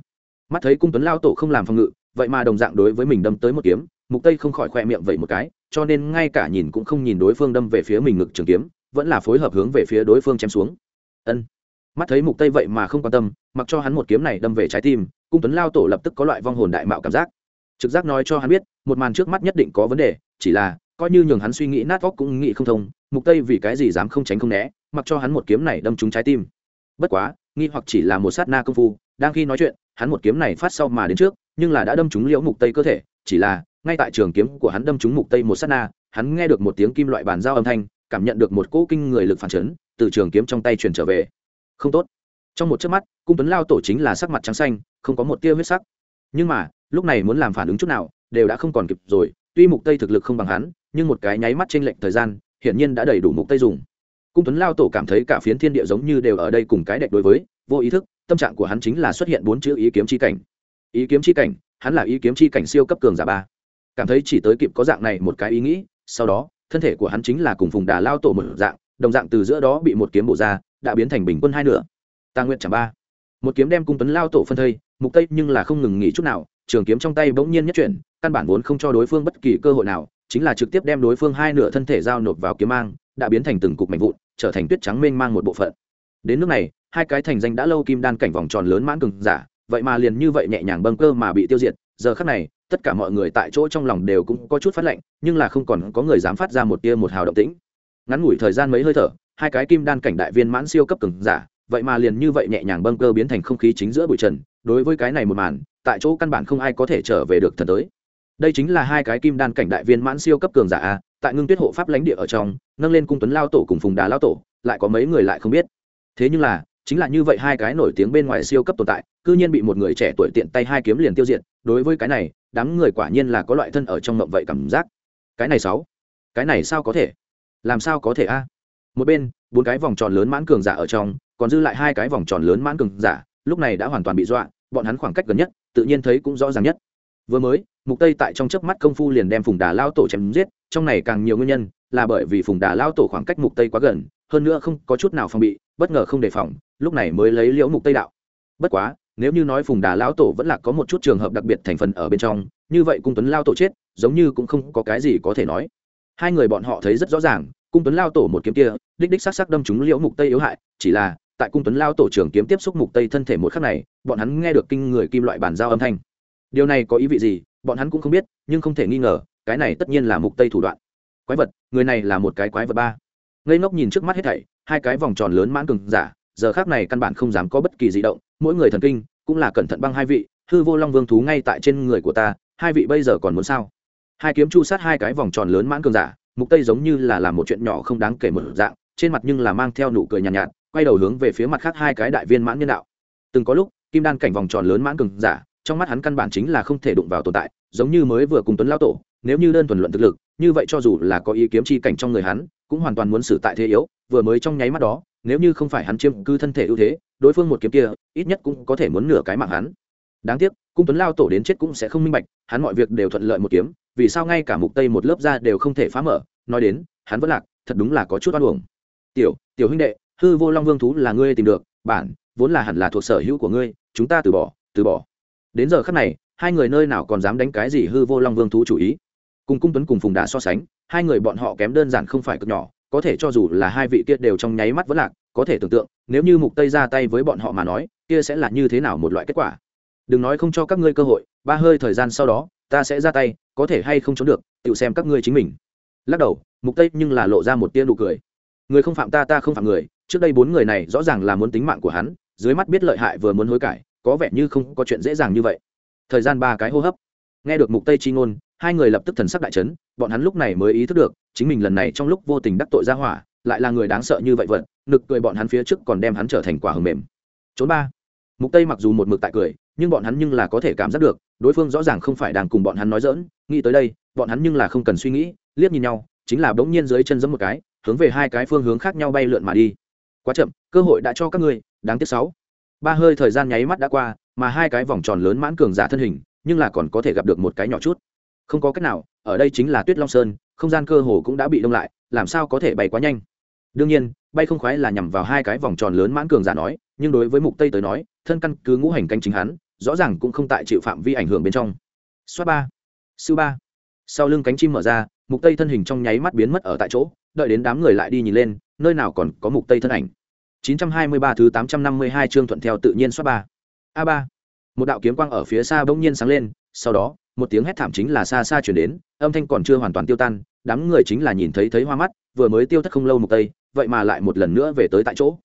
mắt thấy cung tuấn lao tổ không làm phòng ngự, vậy mà đồng dạng đối với mình đâm tới một kiếm, mục tây không khỏi khoe miệng vậy một cái, cho nên ngay cả nhìn cũng không nhìn đối phương đâm về phía mình ngực trường kiếm, vẫn là phối hợp hướng về phía đối phương chém xuống. Ân. Mắt thấy mục tây vậy mà không quan tâm, mặc cho hắn một kiếm này đâm về trái tim, cung tuấn lao tổ lập tức có loại vong hồn đại mạo cảm giác. Trực giác nói cho hắn biết, một màn trước mắt nhất định có vấn đề, chỉ là, coi như nhường hắn suy nghĩ nát óc cũng nghĩ không thông, mục tây vì cái gì dám không tránh không né, mặc cho hắn một kiếm này đâm trúng trái tim. Bất quá, nghi hoặc chỉ là một sát na công phu, đang khi nói chuyện hắn một kiếm này phát sau mà đến trước, nhưng là đã đâm trúng liễu mục tây cơ thể, chỉ là, ngay tại trường kiếm của hắn đâm trúng mục tây một sát na, hắn nghe được một tiếng kim loại bàn giao âm thanh, cảm nhận được một cỗ kinh người lực phản chấn, từ trường kiếm trong tay truyền trở về. Không tốt. Trong một chớp mắt, cung tuấn lao tổ chính là sắc mặt trắng xanh, không có một tia huyết sắc. Nhưng mà, lúc này muốn làm phản ứng chút nào, đều đã không còn kịp rồi, tuy mục tây thực lực không bằng hắn, nhưng một cái nháy mắt trên lệnh thời gian, hiển nhiên đã đầy đủ mục tây dùng cung tuấn lao tổ cảm thấy cả phiến thiên địa giống như đều ở đây cùng cái đệch đối với, vô ý thức, tâm trạng của hắn chính là xuất hiện bốn chữ ý kiếm chi cảnh. Ý kiếm chi cảnh, hắn là ý kiếm chi cảnh siêu cấp cường giả ba. Cảm thấy chỉ tới kịp có dạng này một cái ý nghĩ, sau đó, thân thể của hắn chính là cùng phùng đà lao tổ một dạng, đồng dạng từ giữa đó bị một kiếm bổ ra, đã biến thành bình quân hai nửa. Ta nguyện chẳng ba. Một kiếm đem cung tuấn lao tổ phân thây, mục tây nhưng là không ngừng nghỉ chút nào, trường kiếm trong tay bỗng nhiên nhất chuyển, căn bản vốn không cho đối phương bất kỳ cơ hội nào, chính là trực tiếp đem đối phương hai nửa thân thể giao nộp vào kiếm mang, đã biến thành từng cục mảnh vụn trở thành tuyết trắng mênh mang một bộ phận. Đến nước này, hai cái thành danh đã lâu kim đan cảnh vòng tròn lớn mãn cường giả, vậy mà liền như vậy nhẹ nhàng bâng cơ mà bị tiêu diệt, giờ khắc này, tất cả mọi người tại chỗ trong lòng đều cũng có chút phát lệnh, nhưng là không còn có người dám phát ra một tia một hào động tĩnh. Ngắn ngủi thời gian mấy hơi thở, hai cái kim đan cảnh đại viên mãn siêu cấp cường giả, vậy mà liền như vậy nhẹ nhàng bâng cơ biến thành không khí chính giữa bụi trần, đối với cái này một màn, tại chỗ căn bản không ai có thể trở về được thần tới. Đây chính là hai cái kim đan cảnh đại viên mãn siêu cấp cường giả a tại ngưng tuyết hộ pháp lãnh địa ở trong, nâng lên cung tuấn lao tổ cùng phùng đà lao tổ, lại có mấy người lại không biết. Thế nhưng là, chính là như vậy hai cái nổi tiếng bên ngoài siêu cấp tồn tại, cư nhiên bị một người trẻ tuổi tiện tay hai kiếm liền tiêu diệt, đối với cái này, đám người quả nhiên là có loại thân ở trong mộng vậy cảm giác. Cái này sáu, cái này sao có thể? Làm sao có thể a? Một bên, bốn cái vòng tròn lớn mãn cường giả ở trong, còn dư lại hai cái vòng tròn lớn mãn cường giả, lúc này đã hoàn toàn bị dọa, bọn hắn khoảng cách gần nhất, tự nhiên thấy cũng rõ ràng nhất vừa mới, mục tây tại trong chớp mắt công phu liền đem phùng đà lao tổ chém giết, trong này càng nhiều nguyên nhân là bởi vì phùng đà lao tổ khoảng cách mục tây quá gần, hơn nữa không có chút nào phòng bị, bất ngờ không đề phòng, lúc này mới lấy liễu mục tây đạo. Bất quá, nếu như nói phùng đà lao tổ vẫn là có một chút trường hợp đặc biệt thành phần ở bên trong, như vậy cung tuấn lao tổ chết, giống như cũng không có cái gì có thể nói. Hai người bọn họ thấy rất rõ ràng, cung tuấn lao tổ một kiếm kia, đích đích sắc sắc đâm trúng liễu mục tây yếu hại, chỉ là, tại cung tuấn lao tổ trường kiếm tiếp xúc mục tây thân thể một khắc này, bọn hắn nghe được kinh người kim loại bàn giao âm thanh điều này có ý vị gì bọn hắn cũng không biết nhưng không thể nghi ngờ cái này tất nhiên là mục tây thủ đoạn. Quái vật người này là một cái quái vật ba. Ngây ngốc nhìn trước mắt hết thảy hai cái vòng tròn lớn mãn cường giả giờ khác này căn bản không dám có bất kỳ di động mỗi người thần kinh cũng là cẩn thận băng hai vị hư vô long vương thú ngay tại trên người của ta hai vị bây giờ còn muốn sao? Hai kiếm chu sát hai cái vòng tròn lớn mãn cường giả mục tây giống như là làm một chuyện nhỏ không đáng kể một dạng trên mặt nhưng là mang theo nụ cười nhàn nhạt, nhạt quay đầu hướng về phía mặt khác hai cái đại viên mãn nhân đạo. Từng có lúc kim đan cảnh vòng tròn lớn mãn cường giả trong mắt hắn căn bản chính là không thể đụng vào tồn tại, giống như mới vừa cùng tuấn lao tổ, nếu như đơn thuần luận thực lực, như vậy cho dù là có ý kiếm chi cảnh trong người hắn, cũng hoàn toàn muốn xử tại thế yếu, vừa mới trong nháy mắt đó, nếu như không phải hắn chiêm cư thân thể ưu thế, đối phương một kiếm kia, ít nhất cũng có thể muốn nửa cái mạng hắn. Đáng tiếc, cung tuấn lao tổ đến chết cũng sẽ không minh bạch, hắn mọi việc đều thuận lợi một kiếm, vì sao ngay cả mục tây một lớp da đều không thể phá mở, nói đến, hắn vẫn lạc, thật đúng là có chút oan uổng. Tiểu tiểu huynh đệ, hư vô long vương thú là ngươi tìm được, bản, vốn là hẳn là thuộc sở hữu của ngươi, chúng ta từ bỏ từ bỏ đến giờ khắc này, hai người nơi nào còn dám đánh cái gì hư vô long vương thú chủ ý. Cùng cung tuấn cùng phùng đà so sánh, hai người bọn họ kém đơn giản không phải cực nhỏ, có thể cho dù là hai vị kia đều trong nháy mắt vẫn lạc, có thể tưởng tượng, nếu như mục tây ra tay với bọn họ mà nói, kia sẽ là như thế nào một loại kết quả. Đừng nói không cho các ngươi cơ hội, ba hơi thời gian sau đó, ta sẽ ra tay, có thể hay không trốn được, tự xem các ngươi chính mình. Lắc đầu, mục tây nhưng là lộ ra một tia nụ cười. Người không phạm ta ta không phạm người, trước đây bốn người này rõ ràng là muốn tính mạng của hắn, dưới mắt biết lợi hại vừa muốn hối cải có vẻ như không có chuyện dễ dàng như vậy. Thời gian ba cái hô hấp. Nghe được mục tây chi ngôn, hai người lập tức thần sắc đại chấn, bọn hắn lúc này mới ý thức được, chính mình lần này trong lúc vô tình đắc tội ra hỏa, lại là người đáng sợ như vậy vật nực cười bọn hắn phía trước còn đem hắn trở thành quả hầm mềm. Trốn ba. Mục tây mặc dù một mực tại cười, nhưng bọn hắn nhưng là có thể cảm giác được, đối phương rõ ràng không phải đang cùng bọn hắn nói dỡn nghĩ tới đây, bọn hắn nhưng là không cần suy nghĩ, liếc nhìn nhau, chính là bỗng nhiên dưới chân giẫm một cái, hướng về hai cái phương hướng khác nhau bay lượn mà đi. Quá chậm, cơ hội đã cho các ngươi, đáng tiếc sáu ba hơi thời gian nháy mắt đã qua, mà hai cái vòng tròn lớn mãn cường giả thân hình, nhưng là còn có thể gặp được một cái nhỏ chút. Không có cách nào, ở đây chính là tuyết long sơn, không gian cơ hồ cũng đã bị đông lại, làm sao có thể bay quá nhanh? Đương nhiên, bay không khoái là nhằm vào hai cái vòng tròn lớn mãn cường giả nói, nhưng đối với mục tây tới nói, thân căn cứ ngũ hành canh chính hắn, rõ ràng cũng không tại chịu phạm vi ảnh hưởng bên trong. Xoát ba sư ba. Sau lưng cánh chim mở ra, mục tây thân hình trong nháy mắt biến mất ở tại chỗ, đợi đến đám người lại đi nhìn lên, nơi nào còn có mục tây thân ảnh. 923 thứ 852 chương thuận theo tự nhiên xoát ba. A ba. Một đạo kiếm quang ở phía xa bỗng nhiên sáng lên sau đó một tiếng hét thảm chính là xa xa truyền đến âm thanh còn chưa hoàn toàn tiêu tan đám người chính là nhìn thấy thấy hoa mắt vừa mới tiêu thất không lâu mục tây vậy mà lại một lần nữa về tới tại chỗ.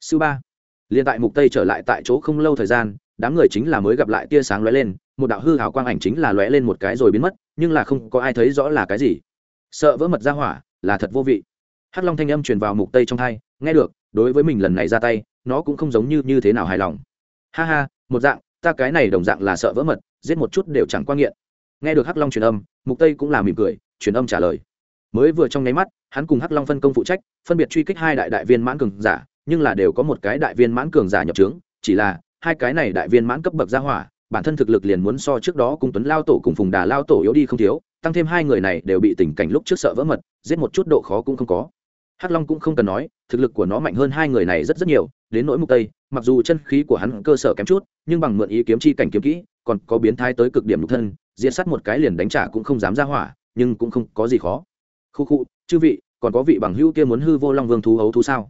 Sư ba. Liên tại mục tây trở lại tại chỗ không lâu thời gian đám người chính là mới gặp lại tia sáng lóe lên một đạo hư hào quang ảnh chính là lóe lên một cái rồi biến mất nhưng là không có ai thấy rõ là cái gì. Sợ vỡ mật ra hỏa là thật vô vị. Hắc long thanh âm truyền vào mục tây trong tai, nghe được đối với mình lần này ra tay, nó cũng không giống như như thế nào hài lòng. Ha ha, một dạng, ta cái này đồng dạng là sợ vỡ mật, giết một chút đều chẳng quan nghiện. Nghe được hắc long truyền âm, mục tây cũng là mỉm cười, truyền âm trả lời. Mới vừa trong nháy mắt, hắn cùng hắc long phân công phụ trách, phân biệt truy kích hai đại đại viên mãn cường giả, nhưng là đều có một cái đại viên mãn cường giả nhập trướng, chỉ là hai cái này đại viên mãn cấp bậc gia hỏa, bản thân thực lực liền muốn so trước đó cùng tuấn lao tổ cùng phùng đà lao tổ yếu đi không thiếu, tăng thêm hai người này đều bị tình cảnh lúc trước sợ vỡ mật, giết một chút độ khó cũng không có hắc long cũng không cần nói, thực lực của nó mạnh hơn hai người này rất rất nhiều, đến nỗi mục tây, mặc dù chân khí của hắn cơ sở kém chút, nhưng bằng mượn ý kiếm chi cảnh kiếm kỹ, còn có biến thái tới cực điểm nhục thân, diệt sát một cái liền đánh trả cũng không dám ra hỏa, nhưng cũng không có gì khó. Khu khu, chư vị, còn có vị bằng hữu kia muốn hư vô long vương thú hấu thú sao?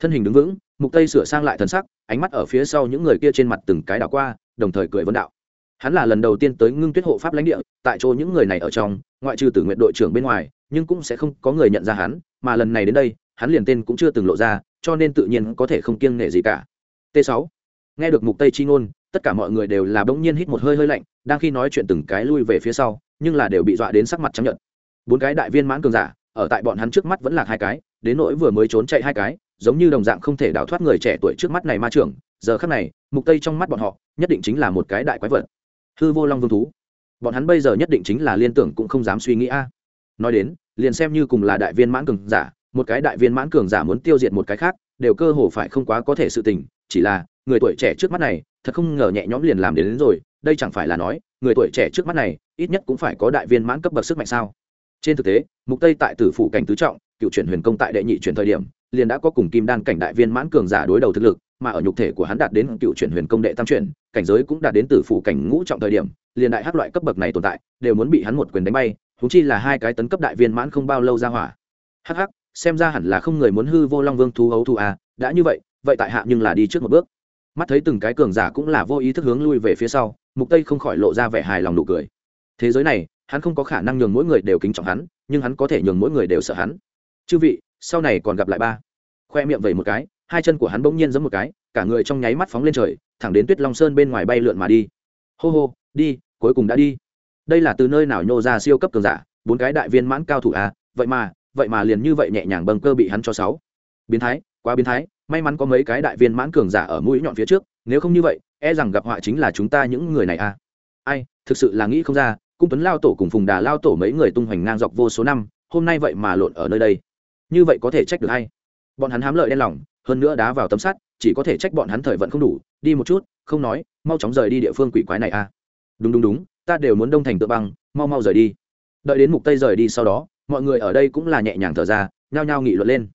Thân hình đứng vững, mục tây sửa sang lại thần sắc, ánh mắt ở phía sau những người kia trên mặt từng cái đảo qua, đồng thời cười vấn đạo. Hắn là lần đầu tiên tới ngưng tuyết hộ pháp lãnh địa, tại chỗ những người này ở trong, ngoại trừ tử nguyện đội trưởng bên ngoài, nhưng cũng sẽ không có người nhận ra hắn mà lần này đến đây, hắn liền tên cũng chưa từng lộ ra, cho nên tự nhiên có thể không kiêng nể gì cả. T 6 nghe được mục tây chi ngôn, tất cả mọi người đều là bỗng nhiên hít một hơi hơi lạnh, đang khi nói chuyện từng cái lui về phía sau, nhưng là đều bị dọa đến sắc mặt trắng nhợt. Bốn cái đại viên mãn cường giả, ở tại bọn hắn trước mắt vẫn là hai cái, đến nỗi vừa mới trốn chạy hai cái, giống như đồng dạng không thể đào thoát người trẻ tuổi trước mắt này ma trưởng, giờ khắc này, mục tây trong mắt bọn họ, nhất định chính là một cái đại quái vật. Hư vô long vương thú. Bọn hắn bây giờ nhất định chính là liên tưởng cũng không dám suy nghĩ a nói đến liền xem như cùng là đại viên mãn cường giả một cái đại viên mãn cường giả muốn tiêu diệt một cái khác đều cơ hồ phải không quá có thể sự tình chỉ là người tuổi trẻ trước mắt này thật không ngờ nhẹ nhõm liền làm đến, đến rồi đây chẳng phải là nói người tuổi trẻ trước mắt này ít nhất cũng phải có đại viên mãn cấp bậc sức mạnh sao? Trên thực tế mục tây tại tử phủ cảnh tứ trọng cựu chuyển huyền công tại đệ nhị chuyển thời điểm liền đã có cùng kim đan cảnh đại viên mãn cường giả đối đầu thực lực mà ở nhục thể của hắn đạt đến cựu chuyển huyền công đệ tam chuyển cảnh giới cũng đạt đến tử phủ cảnh ngũ trọng thời điểm liền đại hát loại cấp bậc này tồn tại đều muốn bị hắn một quyền đánh bay thú chi là hai cái tấn cấp đại viên mãn không bao lâu ra hỏa. Hắc hắc, xem ra hẳn là không người muốn hư vô long vương thú hấu thú à đã như vậy vậy tại hạ nhưng là đi trước một bước. Mắt thấy từng cái cường giả cũng là vô ý thức hướng lui về phía sau, mục tây không khỏi lộ ra vẻ hài lòng nụ cười. Thế giới này, hắn không có khả năng nhường mỗi người đều kính trọng hắn, nhưng hắn có thể nhường mỗi người đều sợ hắn. Chư vị, sau này còn gặp lại ba. Khoe miệng vẩy một cái, hai chân của hắn bỗng nhiên giẫm một cái, cả người trong nháy mắt phóng lên trời, thẳng đến tuyết long sơn bên ngoài bay lượn mà đi. Hô hô, đi, cuối cùng đã đi đây là từ nơi nào nhô ra siêu cấp cường giả, bốn cái đại viên mãn cao thủ à vậy mà vậy mà liền như vậy nhẹ nhàng bâng cơ bị hắn cho sáu. Biến thái, quá biến thái, may mắn có mấy cái đại viên mãn cường giả ở mũi nhọn phía trước, nếu không như vậy e rằng gặp họa chính là chúng ta những người này à. Ai, thực sự là nghĩ không ra, cung tuấn lao tổ cùng phùng đà lao tổ mấy người tung hoành ngang dọc vô số năm, hôm nay vậy mà lộn ở nơi đây. Như vậy có thể trách được hay bọn hắn hám lợi đen lòng, hơn nữa đá vào tấm sắt, chỉ có thể trách bọn hắn thời vận không đủ, đi một chút, không nói, mau chóng rời đi địa phương quỷ quái này à. Đúng đúng đúng ta đều muốn đông thành tự băng mau mau rời đi. Đợi đến mục tây rời đi sau đó mọi người ở đây cũng là nhẹ nhàng thở ra nhao nhao nghị luận lên.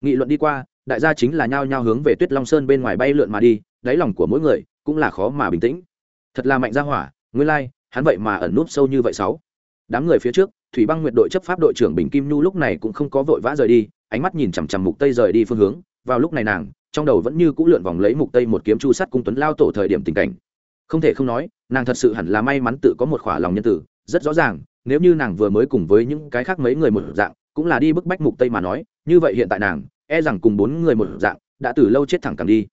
Nghị luận đi qua đại gia chính là nhao nhao hướng về tuyết long sơn bên ngoài bay lượn mà đi đáy lòng của mỗi người cũng là khó mà bình tĩnh. Thật là mạnh ra hỏa nguyên lai like, hắn vậy mà ẩn núp sâu như vậy sáu. Đám người phía trước thủy băng nguyệt đội chấp pháp đội trưởng bình kim nhu lúc này cũng không có vội vã rời đi ánh mắt nhìn chằm chằm mục tây rời đi phương hướng. Vào lúc này nàng trong đầu vẫn như cũ lượn vòng lấy mục tây một kiếm chu sắt cung tuấn lao tổ thời điểm tình cảnh. Không thể không nói nàng thật sự hẳn là may mắn tự có một khỏa lòng nhân tử, rất rõ ràng, nếu như nàng vừa mới cùng với những cái khác mấy người một dạng, cũng là đi bức bách mục tây mà nói, như vậy hiện tại nàng e rằng cùng bốn người một dạng, đã từ lâu chết thẳng càng đi.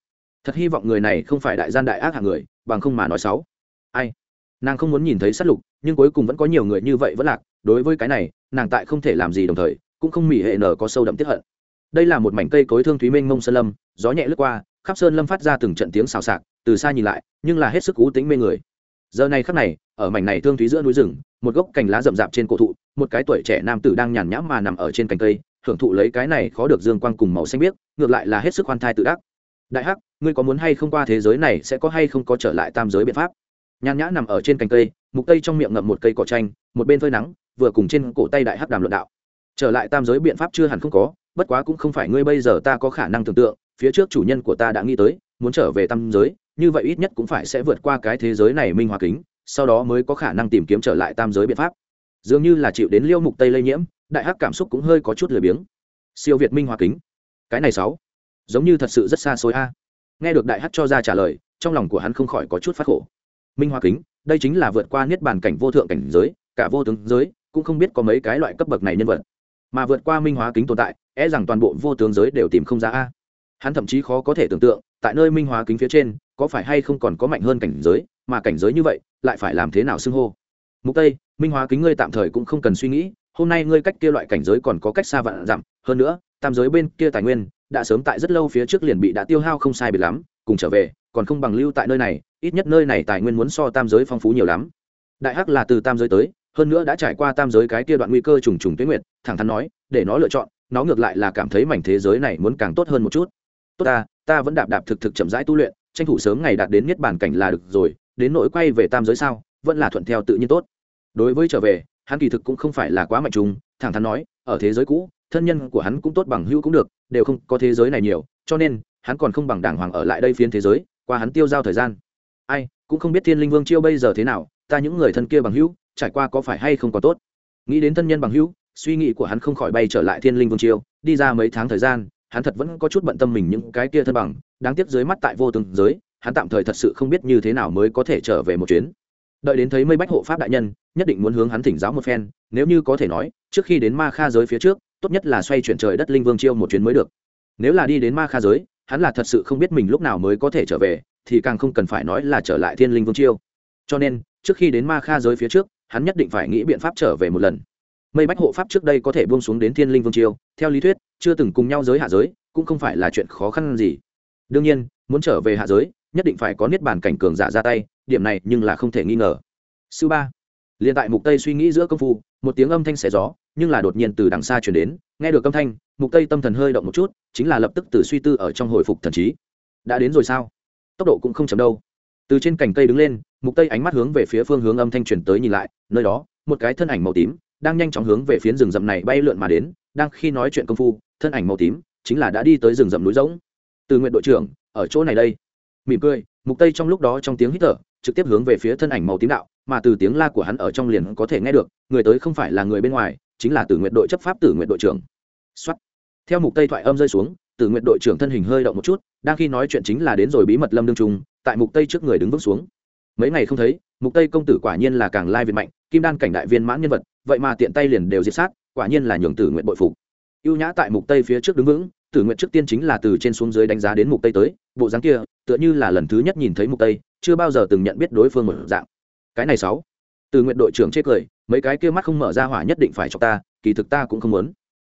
Thật hy vọng người này không phải đại gian đại ác hạng người, bằng không mà nói xấu. Ai? Nàng không muốn nhìn thấy sát lục, nhưng cuối cùng vẫn có nhiều người như vậy vẫn lạc, đối với cái này, nàng tại không thể làm gì đồng thời, cũng không mỉ hệ nở có sâu đậm tiếp hận. Đây là một mảnh cây cối thương thúy mênh mông sơn lâm, gió nhẹ lướt qua, khắp sơn lâm phát ra từng trận tiếng xào xạc, từ xa nhìn lại, nhưng là hết sức cú tính mê người giờ này khắc này, ở mảnh này thương thúy giữa núi rừng, một gốc cành lá rậm rạp trên cổ thụ, một cái tuổi trẻ nam tử đang nhàn nhã mà nằm ở trên cành cây, hưởng thụ lấy cái này khó được dương quang cùng màu xanh biếc, ngược lại là hết sức khoan thai tự đắc. Đại hắc, ngươi có muốn hay không qua thế giới này sẽ có hay không có trở lại tam giới biện pháp? Nhàn nhã nằm ở trên cành cây, mục tây trong miệng ngậm một cây cỏ chanh, một bên phơi nắng, vừa cùng trên cổ tay đại hắc đàm luận đạo. Trở lại tam giới biện pháp chưa hẳn không có, bất quá cũng không phải ngươi bây giờ ta có khả năng tưởng tượng, phía trước chủ nhân của ta đã nghĩ tới, muốn trở về tam giới như vậy ít nhất cũng phải sẽ vượt qua cái thế giới này minh hoa kính, sau đó mới có khả năng tìm kiếm trở lại tam giới biện pháp. Dường như là chịu đến liêu mục tây lây nhiễm, đại hắc cảm xúc cũng hơi có chút lười biếng. Siêu việt minh hoa kính. Cái này sáu, giống như thật sự rất xa xôi a. Nghe được đại hắc cho ra trả lời, trong lòng của hắn không khỏi có chút phát khổ. Minh hoa kính, đây chính là vượt qua niết bàn cảnh vô thượng cảnh giới, cả vô tướng giới, cũng không biết có mấy cái loại cấp bậc này nhân vật. Mà vượt qua minh hóa kính tồn tại e rằng toàn bộ vô tướng giới đều tìm không ra a. Hắn thậm chí khó có thể tưởng tượng tại nơi minh hóa kính phía trên, có phải hay không còn có mạnh hơn cảnh giới, mà cảnh giới như vậy, lại phải làm thế nào xưng hô? Mục tây, minh hóa kính ngươi tạm thời cũng không cần suy nghĩ, hôm nay ngươi cách kia loại cảnh giới còn có cách xa vạn dặm, hơn nữa, tam giới bên kia tài nguyên, đã sớm tại rất lâu phía trước liền bị đã tiêu hao không sai biệt lắm, cùng trở về, còn không bằng lưu tại nơi này, ít nhất nơi này tài nguyên muốn so tam giới phong phú nhiều lắm. Đại hắc là từ tam giới tới, hơn nữa đã trải qua tam giới cái kia đoạn nguy cơ trùng trùng tuyết nguyệt, thẳng thắn nói, để nó lựa chọn, nó ngược lại là cảm thấy mảnh thế giới này muốn càng tốt hơn một chút. Tốt ta ta vẫn đạp đạp thực thực chậm rãi tu luyện, tranh thủ sớm ngày đạt đến niết bản cảnh là được rồi, đến nỗi quay về tam giới sao, vẫn là thuận theo tự nhiên tốt. Đối với trở về, hắn kỳ thực cũng không phải là quá mạnh trùng thẳng thắn nói, ở thế giới cũ, thân nhân của hắn cũng tốt bằng hữu cũng được, đều không có thế giới này nhiều, cho nên, hắn còn không bằng đàng hoàng ở lại đây phiến thế giới, qua hắn tiêu giao thời gian. Ai, cũng không biết thiên linh vương chiêu bây giờ thế nào, ta những người thân kia bằng hữu, trải qua có phải hay không có tốt? Nghĩ đến thân nhân bằng hữu, suy nghĩ của hắn không khỏi bay trở lại thiên linh vương chiêu, đi ra mấy tháng thời gian hắn thật vẫn có chút bận tâm mình những cái kia thân bằng, đáng tiếc dưới mắt tại vô tương giới, hắn tạm thời thật sự không biết như thế nào mới có thể trở về một chuyến. Đợi đến thấy mây bách hộ pháp đại nhân, nhất định muốn hướng hắn thỉnh giáo một phen, nếu như có thể nói, trước khi đến ma kha giới phía trước, tốt nhất là xoay chuyển trời đất linh vương chiêu một chuyến mới được. Nếu là đi đến ma kha giới, hắn là thật sự không biết mình lúc nào mới có thể trở về, thì càng không cần phải nói là trở lại thiên linh vương chiêu. Cho nên, trước khi đến ma kha giới phía trước, hắn nhất định phải nghĩ biện pháp trở về một lần mây bách hộ pháp trước đây có thể buông xuống đến thiên linh vương triều, theo lý thuyết chưa từng cùng nhau giới hạ giới cũng không phải là chuyện khó khăn gì. Đương nhiên muốn trở về hạ giới nhất định phải có niết bàn cảnh cường giả ra tay điểm này nhưng là không thể nghi ngờ. Sư ba. Liền tại mục tây suy nghĩ giữa công phu một tiếng âm thanh xẻ gió nhưng là đột nhiên từ đằng xa chuyển đến nghe được âm thanh mục tây tâm thần hơi động một chút chính là lập tức từ suy tư ở trong hồi phục thần trí. Đã đến rồi sao? Tốc độ cũng không chậm đâu. Từ trên cành cây đứng lên mục tây ánh mắt hướng về phía phương hướng âm thanh truyền tới nhìn lại nơi đó một cái thân ảnh màu tím đang nhanh chóng hướng về phía rừng rậm này bay lượn mà đến, đang khi nói chuyện công phu, thân ảnh màu tím chính là đã đi tới rừng rậm núi rỗng. Từ nguyện đội trưởng, ở chỗ này đây. Mỉm cười, mục tây trong lúc đó trong tiếng hít thở, trực tiếp hướng về phía thân ảnh màu tím đạo, mà từ tiếng la của hắn ở trong liền có thể nghe được, người tới không phải là người bên ngoài, chính là tử nguyện đội chấp pháp tử nguyện đội trưởng. Xuất theo mục tây thoại âm rơi xuống tử nguyện đội trưởng thân hình hơi động một chút, đang khi nói chuyện chính là đến rồi bí mật lâm đương trung, tại mục tây trước người đứng vững xuống. Mấy ngày không thấy, mục tây công tử quả nhiên là càng lai việt mạnh, kim đan cảnh đại viên mãn nhân vật vậy mà tiện tay liền đều diệt sát, quả nhiên là nhường tử nguyện bội phục. Ưu nhã tại mục tây phía trước đứng vững, tử nguyện trước tiên chính là từ trên xuống dưới đánh giá đến mục tây tới, bộ dáng kia, tựa như là lần thứ nhất nhìn thấy mục tây, chưa bao giờ từng nhận biết đối phương một dạng. Cái này sáu. Từ nguyện đội trưởng chê cười, mấy cái kia mắt không mở ra hỏa nhất định phải cho ta, kỳ thực ta cũng không muốn.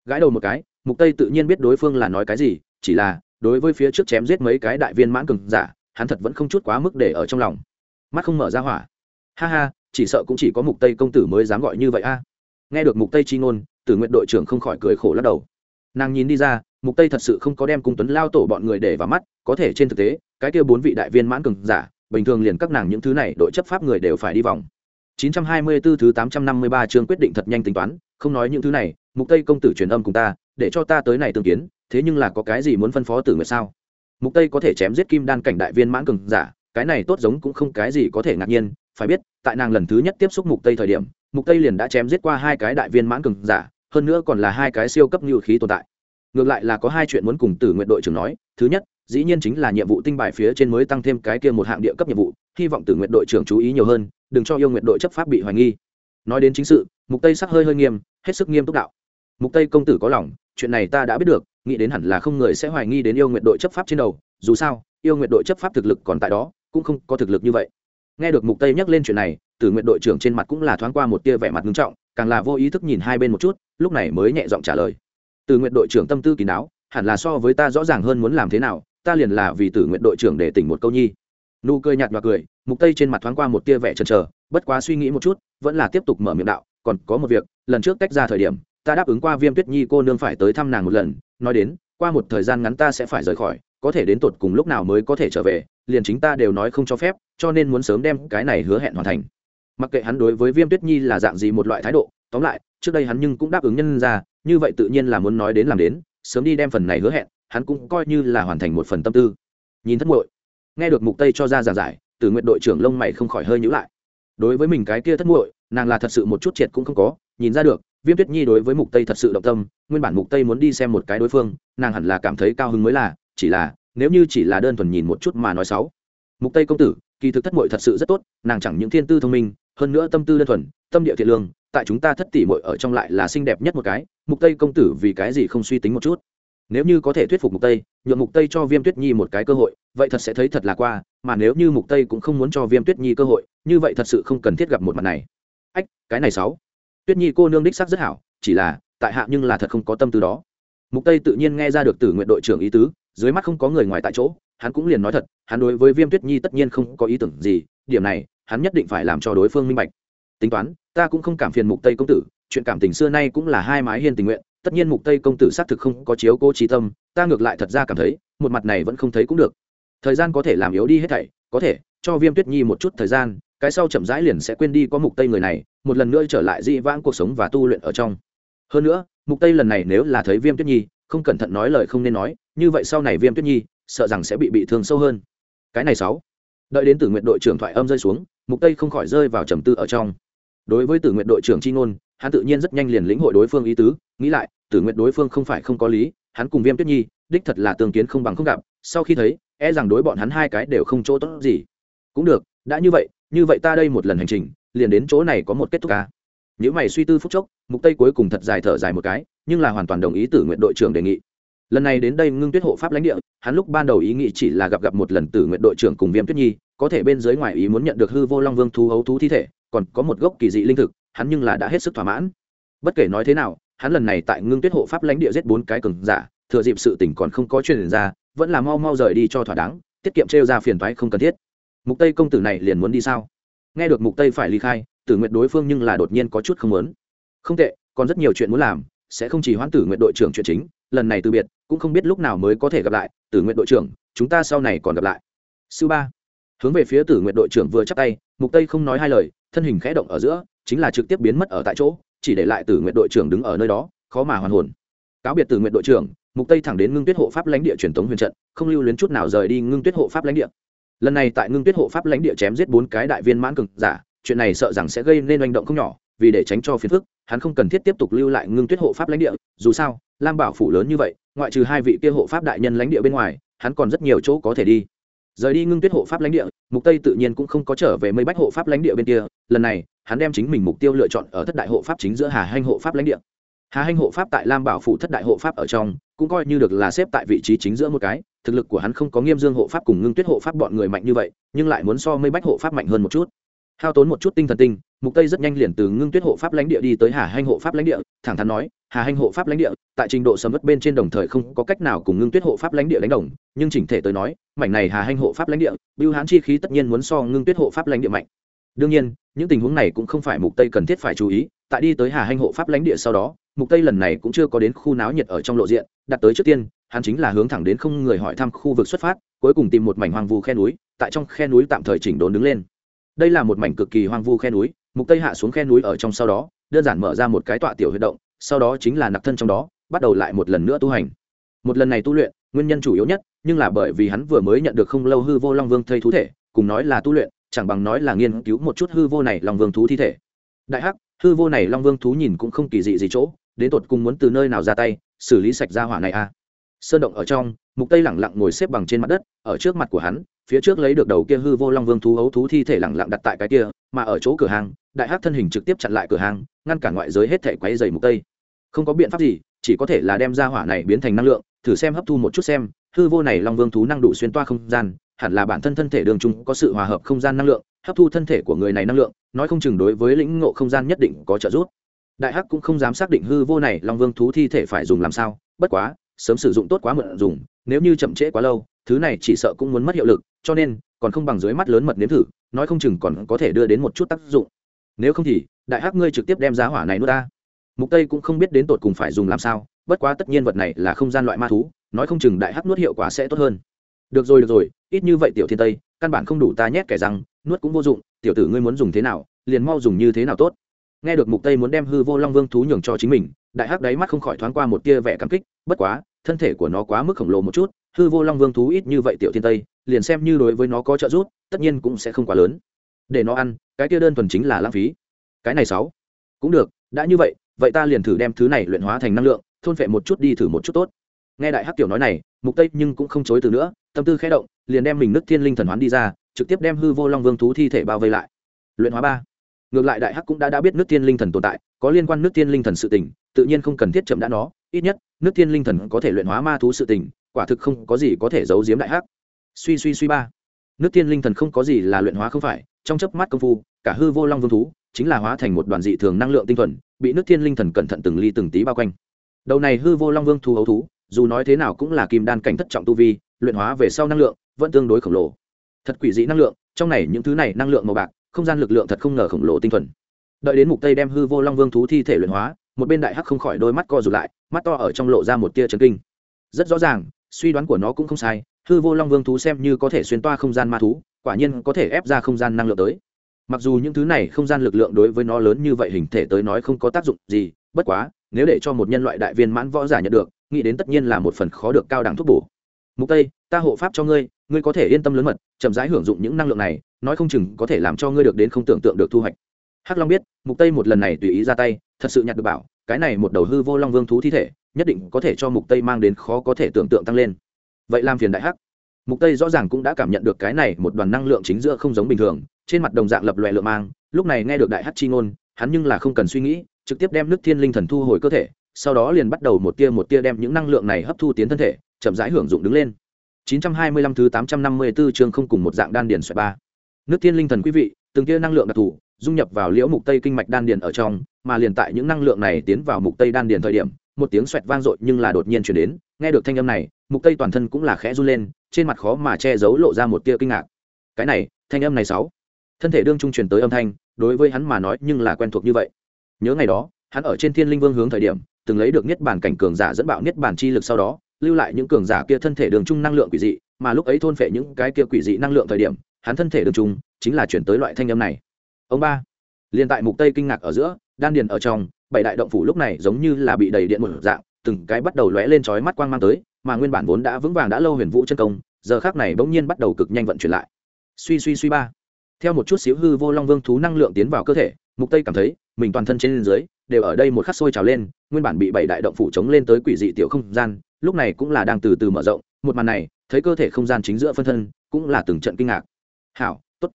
Gãi đầu một cái, mục tây tự nhiên biết đối phương là nói cái gì, chỉ là, đối với phía trước chém giết mấy cái đại viên mãn cường giả, hắn thật vẫn không chút quá mức để ở trong lòng. Mắt không mở ra hỏa. Ha ha chỉ sợ cũng chỉ có mục tây công tử mới dám gọi như vậy a. Nghe được mục tây chi ngôn, tử nguyện đội trưởng không khỏi cười khổ lắc đầu. Nàng nhìn đi ra, mục tây thật sự không có đem cung tuấn lao tổ bọn người để vào mắt, có thể trên thực tế, cái kia bốn vị đại viên mãn cường giả, bình thường liền các nàng những thứ này đội chấp pháp người đều phải đi vòng. 924 thứ 853 chương quyết định thật nhanh tính toán, không nói những thứ này, mục tây công tử truyền âm cùng ta, để cho ta tới này tương kiến, thế nhưng là có cái gì muốn phân phó tử nguyệt sao? Mục tây có thể chém giết kim đan cảnh đại viên mãn cường giả, cái này tốt giống cũng không cái gì có thể ngạc nhiên phải biết, tại nàng lần thứ nhất tiếp xúc mục tây thời điểm, mục tây liền đã chém giết qua hai cái đại viên mãn cường giả, hơn nữa còn là hai cái siêu cấp như khí tồn tại. Ngược lại là có hai chuyện muốn cùng tử nguyện đội trưởng nói. Thứ nhất, dĩ nhiên chính là nhiệm vụ tinh bài phía trên mới tăng thêm cái kia một hạng địa cấp nhiệm vụ, hy vọng tử nguyện đội trưởng chú ý nhiều hơn, đừng cho yêu nguyện đội chấp pháp bị hoài nghi. Nói đến chính sự, mục tây sắc hơi hơi nghiêm, hết sức nghiêm túc đạo. Mục tây công tử có lòng, chuyện này ta đã biết được, nghĩ đến hẳn là không người sẽ hoài nghi đến yêu nguyện đội chấp pháp trên đầu. Dù sao, yêu nguyện đội chấp pháp thực lực còn tại đó, cũng không có thực lực như vậy nghe được mục tây nhắc lên chuyện này, tử nguyện đội trưởng trên mặt cũng là thoáng qua một tia vẻ mặt nghiêm trọng, càng là vô ý thức nhìn hai bên một chút, lúc này mới nhẹ giọng trả lời. Tử nguyện đội trưởng tâm tư kín đáo, hẳn là so với ta rõ ràng hơn muốn làm thế nào, ta liền là vì tử nguyện đội trưởng để tỉnh một câu nhi. Nụ cười nhạt và cười, mục tây trên mặt thoáng qua một tia vẻ chần chờ, bất quá suy nghĩ một chút, vẫn là tiếp tục mở miệng đạo, còn có một việc, lần trước tách ra thời điểm, ta đáp ứng qua viêm tuyết nhi cô nương phải tới thăm nàng một lần, nói đến, qua một thời gian ngắn ta sẽ phải rời khỏi, có thể đến tột cùng lúc nào mới có thể trở về liền chính ta đều nói không cho phép, cho nên muốn sớm đem cái này hứa hẹn hoàn thành. Mặc kệ hắn đối với viêm tuyết nhi là dạng gì một loại thái độ, tóm lại, trước đây hắn nhưng cũng đáp ứng nhân ra, như vậy tự nhiên là muốn nói đến làm đến, sớm đi đem phần này hứa hẹn, hắn cũng coi như là hoàn thành một phần tâm tư. Nhìn thất muội, nghe được mục tây cho ra giảng giải từ nguyện đội trưởng lông mày không khỏi hơi nhíu lại. Đối với mình cái kia thất muội, nàng là thật sự một chút triệt cũng không có, nhìn ra được, viêm tuyết nhi đối với mục tây thật sự động tâm, nguyên bản mục tây muốn đi xem một cái đối phương, nàng hẳn là cảm thấy cao hứng mới là, chỉ là nếu như chỉ là đơn thuần nhìn một chút mà nói xấu mục tây công tử, kỳ thực thất muội thật sự rất tốt, nàng chẳng những thiên tư thông minh, hơn nữa tâm tư đơn thuần, tâm địa thiện lương, tại chúng ta thất tỷ muội ở trong lại là xinh đẹp nhất một cái, mục tây công tử vì cái gì không suy tính một chút? Nếu như có thể thuyết phục mục tây, nhượng mục tây cho viêm tuyết nhi một cái cơ hội, vậy thật sẽ thấy thật là qua, mà nếu như mục tây cũng không muốn cho viêm tuyết nhi cơ hội, như vậy thật sự không cần thiết gặp một mặt này. Ách, cái này sáu. Tuyết nhi cô nương đích sắc rất hảo, chỉ là, tại hạ nhưng là thật không có tâm tư đó. Mục tây tự nhiên nghe ra được từ nguyện đội trưởng ý tứ dưới mắt không có người ngoài tại chỗ, hắn cũng liền nói thật, hắn đối với viêm tuyết nhi tất nhiên không có ý tưởng gì, điểm này, hắn nhất định phải làm cho đối phương minh bạch. Tính toán, ta cũng không cảm phiền mục tây công tử, chuyện cảm tình xưa nay cũng là hai mái hiên tình nguyện, tất nhiên mục tây công tử xác thực không có chiếu cố trí tâm, ta ngược lại thật ra cảm thấy, một mặt này vẫn không thấy cũng được. Thời gian có thể làm yếu đi hết thảy, có thể, cho viêm tuyết nhi một chút thời gian, cái sau chậm rãi liền sẽ quên đi có mục tây người này, một lần nữa trở lại dị vãng cuộc sống và tu luyện ở trong. Hơn nữa, mục tây lần này nếu là thấy viêm tuyết nhi không cẩn thận nói lời không nên nói, như vậy sau này viêm tuyết nhi, sợ rằng sẽ bị bị thương sâu hơn. Cái này sáu. Đợi đến tử nguyện đội trưởng thoại âm rơi xuống, mục tây không khỏi rơi vào trầm tư ở trong. Đối với tử nguyện đội trưởng chi ngôn, hắn tự nhiên rất nhanh liền lĩnh hội đối phương ý tứ, nghĩ lại, tử nguyện đối phương không phải không có lý, hắn cùng viêm tuyết nhi, đích thật là tương kiến không bằng không gặp, sau khi thấy e rằng đối bọn hắn hai cái đều không chỗ tốt gì. Cũng được, đã như vậy như vậy ta đây một lần hành trình, liền đến chỗ này có một kết thúc ca nếu mày suy tư phút chốc, mục tây cuối cùng thật dài thở dài một cái, nhưng là hoàn toàn đồng ý tử nguyện đội trưởng đề nghị. Lần này đến đây ngưng tuyết hộ pháp lãnh địa, hắn lúc ban đầu ý nghĩ chỉ là gặp gặp một lần tử nguyện đội trưởng cùng viêm tuyết nhi, có thể bên dưới ngoài ý muốn nhận được hư vô long vương thú hấu thú thi thể, còn có một gốc kỳ dị linh thực, hắn nhưng là đã hết sức thỏa mãn. Bất kể nói thế nào, hắn lần này tại ngưng tuyết hộ pháp lãnh địa giết bốn cái cường giả, thừa dịp sự tình còn không có truyền ra, vẫn là mau mau rời đi cho thỏa đáng, tiết kiệm trêu ra phiền toái không cần thiết. Mục tây công tử này liền muốn đi sao? Nghe được mục tây phải ly khai tử nguyện đối phương nhưng là đột nhiên có chút không muốn. Không tệ, còn rất nhiều chuyện muốn làm, sẽ không chỉ hoãn tử nguyện đội trưởng chuyện chính, lần này từ biệt, cũng không biết lúc nào mới có thể gặp lại, tử nguyện đội trưởng, chúng ta sau này còn gặp lại. Sư ba. Hướng về phía tử nguyện đội trưởng vừa chắc tay, mục tây không nói hai lời, thân hình khẽ động ở giữa, chính là trực tiếp biến mất ở tại chỗ, chỉ để lại tử nguyện đội trưởng đứng ở nơi đó, khó mà hoàn hồn. Cáo biệt tử nguyện đội trưởng, mục tây thẳng đến ngưng tuyết hộ pháp lãnh địa truyền thống huyền trận, không lưu luyến chút nào rời đi ngưng tuyết hộ pháp lãnh địa. Lần này tại ngưng tuyết hộ pháp lãnh địa chém giết bốn cái đại viên mãn cực giả chuyện này sợ rằng sẽ gây nên hành động không nhỏ vì để tránh cho phiền phức hắn không cần thiết tiếp tục lưu lại ngưng tuyết hộ pháp lãnh địa dù sao lam bảo phủ lớn như vậy ngoại trừ hai vị kia hộ pháp đại nhân lãnh địa bên ngoài hắn còn rất nhiều chỗ có thể đi rời đi ngưng tuyết hộ pháp lãnh địa mục tây tự nhiên cũng không có trở về mây bách hộ pháp lãnh địa bên kia lần này hắn đem chính mình mục tiêu lựa chọn ở thất đại hộ pháp chính giữa hà hanh hộ pháp lãnh địa hà hanh hộ pháp tại lam bảo phủ thất đại hộ pháp ở trong cũng coi như được là xếp tại vị trí chính giữa một cái thực lực của hắn không có nghiêm dương hộ pháp cùng ngưng tuyết hộ pháp bọn người mạnh như vậy nhưng lại muốn so mây bách hộ pháp mạnh hơn một chút hao tốn một chút tinh thần tinh, mục tây rất nhanh liền từ ngưng tuyết hộ pháp lãnh địa đi tới hà hanh hộ pháp lãnh địa, thẳng thắn nói, hà hanh hộ pháp lãnh địa, tại trình độ sầm mất bên trên đồng thời không có cách nào cùng ngưng tuyết hộ pháp lãnh địa đánh đồng, nhưng chỉnh thể tới nói, mảnh này hà hanh hộ pháp lãnh địa, bưu hán chi khí tất nhiên muốn so ngưng tuyết hộ pháp lãnh địa mạnh. Đương nhiên, những tình huống này cũng không phải mục tây cần thiết phải chú ý, tại đi tới hà hanh hộ pháp lãnh địa sau đó, mục tây lần này cũng chưa có đến khu náo nhiệt ở trong lộ diện, đặt tới trước tiên, hắn chính là hướng thẳng đến không người hỏi thăm khu vực xuất phát, cuối cùng tìm một mảnh hoang vu khe núi, tại trong khe núi tạm thời chỉnh đốn đứng lên đây là một mảnh cực kỳ hoang vu khe núi, mục tây hạ xuống khe núi ở trong sau đó, đơn giản mở ra một cái tọa tiểu huyệt động, sau đó chính là nặc thân trong đó, bắt đầu lại một lần nữa tu hành một lần này tu luyện, nguyên nhân chủ yếu nhất, nhưng là bởi vì hắn vừa mới nhận được không lâu hư vô long vương thây thú thể, cùng nói là tu luyện, chẳng bằng nói là nghiên cứu một chút hư vô này long vương thú thi thể đại hắc, hư vô này long vương thú nhìn cũng không kỳ dị gì chỗ, đến tột cùng muốn từ nơi nào ra tay, xử lý sạch ra hỏa này a à. sơn động ở trong, mục tây lẳng lặng ngồi xếp bằng trên mặt đất, ở trước mặt của hắn phía trước lấy được đầu kia hư vô long vương thú ấu thú thi thể lẳng lặng đặt tại cái kia, mà ở chỗ cửa hàng, đại hắc thân hình trực tiếp chặn lại cửa hàng, ngăn cản ngoại giới hết thể quáy dày mục tây. Không có biện pháp gì, chỉ có thể là đem ra hỏa này biến thành năng lượng, thử xem hấp thu một chút xem, hư vô này long vương thú năng đủ xuyên toa không gian, hẳn là bản thân thân thể đường trung có sự hòa hợp không gian năng lượng, hấp thu thân thể của người này năng lượng, nói không chừng đối với lĩnh ngộ không gian nhất định có trợ giúp. Đại hắc cũng không dám xác định hư vô này long vương thú thi thể phải dùng làm sao, bất quá, sớm sử dụng tốt quá mượn dùng, nếu như chậm trễ quá lâu thứ này chỉ sợ cũng muốn mất hiệu lực, cho nên, còn không bằng dưới mắt lớn mật nếm thử, nói không chừng còn có thể đưa đến một chút tác dụng. Nếu không thì, đại hắc ngươi trực tiếp đem giá hỏa này nuốt ta. Mục tây cũng không biết đến tột cùng phải dùng làm sao, bất quá tất nhiên vật này là không gian loại ma thú, nói không chừng đại hắc nuốt hiệu quả sẽ tốt hơn. Được rồi được rồi, ít như vậy tiểu thiên tây, căn bản không đủ ta nhét kẻ răng, nuốt cũng vô dụng, tiểu tử ngươi muốn dùng thế nào, liền mau dùng như thế nào tốt. Nghe được mục tây muốn đem hư vô long vương thú nhường cho chính mình, đại hắc đáy mắt không khỏi thoáng qua một tia vẻ cảm kích, bất quá, thân thể của nó quá mức khổng lồ một chút hư vô long vương thú ít như vậy tiểu thiên tây, liền xem như đối với nó có trợ giúp, tất nhiên cũng sẽ không quá lớn. Để nó ăn, cái kia đơn thuần chính là lãng phí. Cái này sáu. Cũng được, đã như vậy vậy ta liền thử đem thứ này luyện hóa thành năng lượng, thôn phệ một chút đi thử một chút tốt. Nghe đại hắc tiểu nói này, mục tây nhưng cũng không chối từ nữa, tâm tư khẽ động, liền đem mình nước thiên linh thần hoán đi ra, trực tiếp đem hư vô long vương thú thi thể bao vây lại. Luyện hóa ba. Ngược lại đại hắc cũng đã đã biết nước thiên linh thần tồn tại, có liên quan nước thiên linh thần sự tình, tự nhiên không cần thiết chậm đã nó, ít nhất nước thiên linh thần có thể luyện hóa ma thú sự tình quả thực không có gì có thể giấu giếm đại hắc. Suy suy suy ba. Nước thiên linh thần không có gì là luyện hóa không phải, trong chớp mắt công phu, cả hư vô long vương thú chính là hóa thành một đoàn dị thường năng lượng tinh thuần, bị nước thiên linh thần cẩn thận từng ly từng tí bao quanh. Đầu này hư vô long vương thú ấu thú, dù nói thế nào cũng là kim đan cảnh thất trọng tu vi, luyện hóa về sau năng lượng vẫn tương đối khổng lồ. Thật quỷ dị năng lượng, trong này những thứ này năng lượng màu bạc, không gian lực lượng thật không ngờ khổng lồ tinh thuần. Đợi đến mục tây đem hư vô long vương thú thi thể luyện hóa, một bên đại hắc không khỏi đôi mắt co rụt lại, mắt to ở trong lộ ra một tia chấn kinh. Rất rõ ràng suy đoán của nó cũng không sai, hư vô long vương thú xem như có thể xuyên toa không gian ma thú, quả nhiên có thể ép ra không gian năng lượng tới. Mặc dù những thứ này không gian lực lượng đối với nó lớn như vậy hình thể tới nói không có tác dụng gì, bất quá, nếu để cho một nhân loại đại viên mãn võ giả nhận được, nghĩ đến tất nhiên là một phần khó được cao đẳng thuốc bổ. Mục tây, ta hộ pháp cho ngươi ngươi có thể yên tâm lớn mật, chậm rãi hưởng dụng những năng lượng này, nói không chừng có thể làm cho ngươi được đến không tưởng tượng được thu hoạch. Hắc long biết, mục tây một lần này tùy ý ra tay, thật sự nhặt được bảo, cái này một đầu hư vô long vương thú thi thể nhất định có thể cho mục tây mang đến khó có thể tưởng tượng tăng lên. Vậy làm phiền đại hắc. Mục tây rõ ràng cũng đã cảm nhận được cái này một đoàn năng lượng chính giữa không giống bình thường, trên mặt đồng dạng lập loè lượng mang, lúc này nghe được đại hắc chi ngôn, hắn nhưng là không cần suy nghĩ, trực tiếp đem nước thiên linh thần thu hồi cơ thể, sau đó liền bắt đầu một tia một tia đem những năng lượng này hấp thu tiến thân thể, chậm rãi hưởng dụng đứng lên. 925 thứ 854 chương không cùng một dạng đan điền xoẹt ba. Nước thiên linh thần quý vị, từng tia năng lượng đặc thù, dung nhập vào liễu mục tây kinh mạch đan điền ở trong, mà liền tại những năng lượng này tiến vào mục tây đan điền thời điểm một tiếng xoẹt vang dội nhưng là đột nhiên chuyển đến, nghe được thanh âm này, mục tây toàn thân cũng là khẽ run lên, trên mặt khó mà che giấu lộ ra một tia kinh ngạc. Cái này, thanh âm này sáu. Thân thể đương trung truyền tới âm thanh, đối với hắn mà nói nhưng là quen thuộc như vậy. Nhớ ngày đó, hắn ở trên thiên linh vương hướng thời điểm, từng lấy được niết bản cảnh cường giả dẫn bạo niết bản chi lực sau đó, lưu lại những cường giả kia thân thể đường trung năng lượng quỷ dị, mà lúc ấy thôn phệ những cái kia quỷ dị năng lượng thời điểm, hắn thân thể đường trung chính là chuyển tới loại thanh âm này. Ông ba. Liền tại mục tây kinh ngạc ở giữa, đan điền ở trong bảy đại động phủ lúc này giống như là bị đầy điện một dạng, từng cái bắt đầu lóe lên chói mắt quang mang tới, mà nguyên bản vốn đã vững vàng đã lâu huyền vũ chân công, giờ khác này bỗng nhiên bắt đầu cực nhanh vận chuyển lại. Suy suy suy ba. Theo một chút xíu hư vô long vương thú năng lượng tiến vào cơ thể, mục tây cảm thấy mình toàn thân trên dưới đều ở đây một khắc sôi trào lên, nguyên bản bị bảy đại động phủ chống lên tới quỷ dị tiểu không gian, lúc này cũng là đang từ từ mở rộng, một màn này, thấy cơ thể không gian chính giữa phân thân, cũng là từng trận kinh ngạc. Hảo, tốt.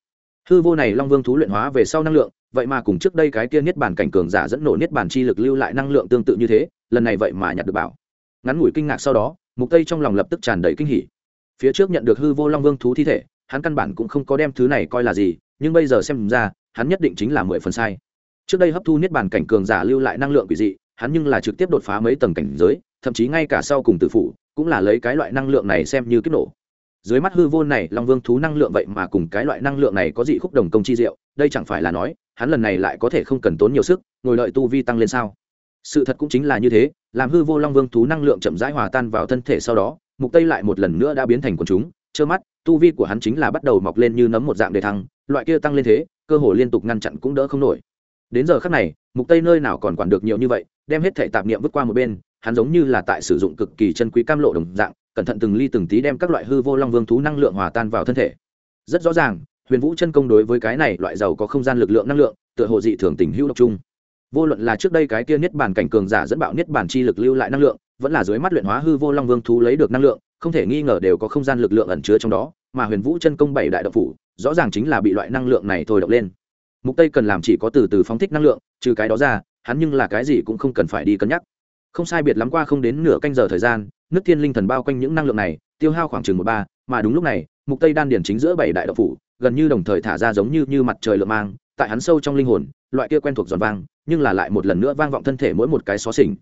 Hư vô này long vương thú luyện hóa về sau năng lượng vậy mà cùng trước đây cái kia niết bàn cảnh cường giả dẫn nổ niết bàn chi lực lưu lại năng lượng tương tự như thế, lần này vậy mà nhặt được bảo. Ngắn ngủi kinh ngạc sau đó, mục tây trong lòng lập tức tràn đầy kinh hỉ. Phía trước nhận được hư vô long vương thú thi thể, hắn căn bản cũng không có đem thứ này coi là gì, nhưng bây giờ xem ra, hắn nhất định chính là mười phần sai. Trước đây hấp thu niết bàn cảnh cường giả lưu lại năng lượng quỷ dị, hắn nhưng là trực tiếp đột phá mấy tầng cảnh giới, thậm chí ngay cả sau cùng tử phụ cũng là lấy cái loại năng lượng này xem như kích nổ. Dưới mắt hư vô này, long vương thú năng lượng vậy mà cùng cái loại năng lượng này có dị khúc đồng công chi diệu, đây chẳng phải là nói hắn lần này lại có thể không cần tốn nhiều sức, ngồi đợi tu vi tăng lên sao? Sự thật cũng chính là như thế, làm hư vô long vương thú năng lượng chậm rãi hòa tan vào thân thể sau đó, mục tây lại một lần nữa đã biến thành quần chúng, trơ mắt, tu vi của hắn chính là bắt đầu mọc lên như nấm một dạng đề thăng, loại kia tăng lên thế, cơ hồ liên tục ngăn chặn cũng đỡ không nổi. Đến giờ khắc này, mục tây nơi nào còn quản được nhiều như vậy, đem hết thể tạp niệm vứt qua một bên, hắn giống như là tại sử dụng cực kỳ chân quý cam lộ đồng dạng, cẩn thận từng ly từng tí đem các loại hư vô long vương thú năng lượng hòa tan vào thân thể. Rất rõ ràng huyền vũ chân công đối với cái này loại giàu có không gian lực lượng năng lượng, tựa hồ dị thường tình hữu độc trung vô luận là trước đây cái kia niết bàn cảnh cường giả dẫn bạo niết bàn chi lực lưu lại năng lượng, vẫn là dưới mắt luyện hóa hư vô long vương thú lấy được năng lượng, không thể nghi ngờ đều có không gian lực lượng ẩn chứa trong đó, mà huyền vũ chân công bảy đại độc phủ, rõ ràng chính là bị loại năng lượng này thôi động lên. Mục tây cần làm chỉ có từ từ phóng thích năng lượng, trừ cái đó ra, hắn nhưng là cái gì cũng không cần phải đi cân nhắc. Không sai biệt lắm qua không đến nửa canh giờ thời gian, nước thiên linh thần bao quanh những năng lượng này, tiêu hao khoảng chừng một ba, mà đúng lúc này, mục tây đan điển chính giữa bảy đại độc phủ gần như đồng thời thả ra giống như như mặt trời lượm mang, tại hắn sâu trong linh hồn, loại kia quen thuộc giòn vang, nhưng là lại một lần nữa vang vọng thân thể mỗi một cái xó xỉnh.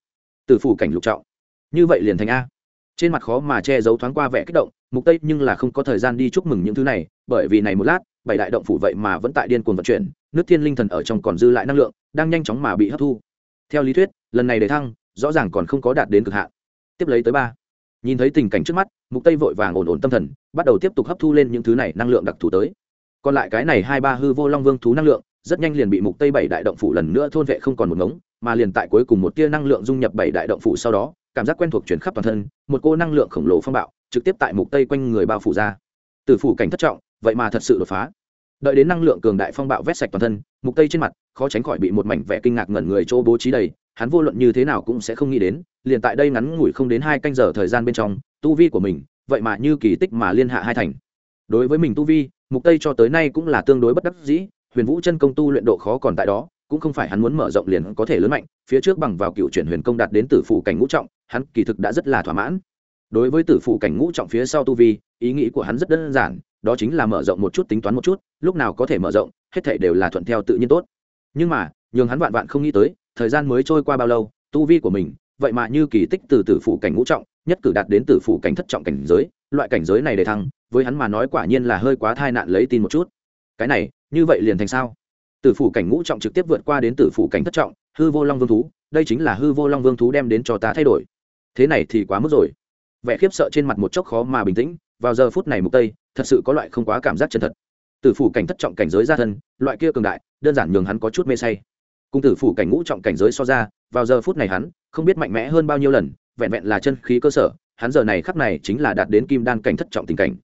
Từ phủ cảnh lục trọng. Như vậy liền thành a. Trên mặt khó mà che giấu thoáng qua vẻ kích động, mục tây nhưng là không có thời gian đi chúc mừng những thứ này, bởi vì này một lát, bảy đại động phủ vậy mà vẫn tại điên cuồng vận chuyển, nước thiên linh thần ở trong còn dư lại năng lượng, đang nhanh chóng mà bị hấp thu. Theo lý thuyết, lần này để thăng, rõ ràng còn không có đạt đến cực hạn. Tiếp lấy tới ba. Nhìn thấy tình cảnh trước mắt, mục tây vội vàng ổn ổn tâm thần, bắt đầu tiếp tục hấp thu lên những thứ này năng lượng đặc thù tới còn lại cái này hai ba hư vô long vương thú năng lượng, rất nhanh liền bị mục tây bảy đại động phủ lần nữa thôn vệ không còn một ngống, mà liền tại cuối cùng một tia năng lượng dung nhập bảy đại động phủ sau đó, cảm giác quen thuộc chuyển khắp toàn thân, một cô năng lượng khổng lồ phong bạo, trực tiếp tại mục tây quanh người bao phủ ra. Từ phủ cảnh thất trọng, vậy mà thật sự đột phá. Đợi đến năng lượng cường đại phong bạo vét sạch toàn thân, mục tây trên mặt, khó tránh khỏi bị một mảnh vẻ kinh ngạc ngẩn người chỗ bố trí đầy, hắn vô luận như thế nào cũng sẽ không nghĩ đến, liền tại đây ngắn ngủi không đến hai canh giờ thời gian bên trong, tu vi của mình, vậy mà như kỳ tích mà liên hạ hai thành. Đối với mình tu vi mục tây cho tới nay cũng là tương đối bất đắc dĩ, huyền vũ chân công tu luyện độ khó còn tại đó, cũng không phải hắn muốn mở rộng liền có thể lớn mạnh, phía trước bằng vào cựu chuyển huyền công đạt đến tử phụ cảnh ngũ trọng, hắn kỳ thực đã rất là thỏa mãn. Đối với tử phụ cảnh ngũ trọng phía sau tu vi, ý nghĩ của hắn rất đơn giản, đó chính là mở rộng một chút tính toán một chút, lúc nào có thể mở rộng, hết thảy đều là thuận theo tự nhiên tốt. Nhưng mà, nhường hắn vạn vạn không nghĩ tới, thời gian mới trôi qua bao lâu, tu vi của mình, vậy mà như kỳ tích từ tử phụ cảnh ngũ trọng, nhất cử đạt đến tử phụ cảnh thất trọng cảnh giới loại cảnh giới này để thăng, với hắn mà nói quả nhiên là hơi quá thai nạn lấy tin một chút. Cái này, như vậy liền thành sao? Tử phủ cảnh ngũ trọng trực tiếp vượt qua đến tử phủ cảnh thất trọng, hư vô long vương thú, đây chính là hư vô long vương thú đem đến cho ta thay đổi. Thế này thì quá mức rồi. Vẻ khiếp sợ trên mặt một chốc khó mà bình tĩnh, vào giờ phút này mục tây, thật sự có loại không quá cảm giác chân thật. Tử phủ cảnh thất trọng cảnh giới ra thân, loại kia cường đại, đơn giản nhường hắn có chút mê say. Cùng tử phủ cảnh ngũ trọng cảnh giới so ra, vào giờ phút này hắn, không biết mạnh mẽ hơn bao nhiêu lần, vẹn vẹn là chân khí cơ sở hắn giờ này khắc này chính là đạt đến kim đan cảnh thất trọng tình cảnh.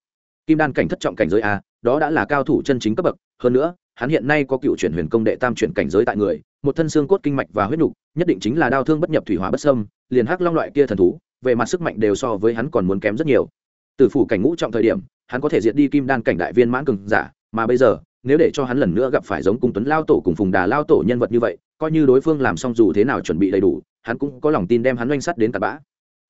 Kim đan cảnh thất trọng cảnh giới a, đó đã là cao thủ chân chính cấp bậc. Hơn nữa, hắn hiện nay có cựu chuyển huyền công đệ tam chuyển cảnh giới tại người, một thân xương cốt kinh mạch và huyết nục, nhất định chính là đau thương bất nhập thủy hỏa bất sâm liền hắc long loại kia thần thú, về mặt sức mạnh đều so với hắn còn muốn kém rất nhiều. Từ phủ cảnh ngũ trọng thời điểm, hắn có thể diệt đi kim đan cảnh đại viên mãn cường giả, mà bây giờ, nếu để cho hắn lần nữa gặp phải giống cung tuấn lao tổ cùng phùng đà lao tổ nhân vật như vậy, coi như đối phương làm xong dù thế nào chuẩn bị đầy đủ, hắn cũng có lòng tin đem hắn oanh sắt đến tạt bã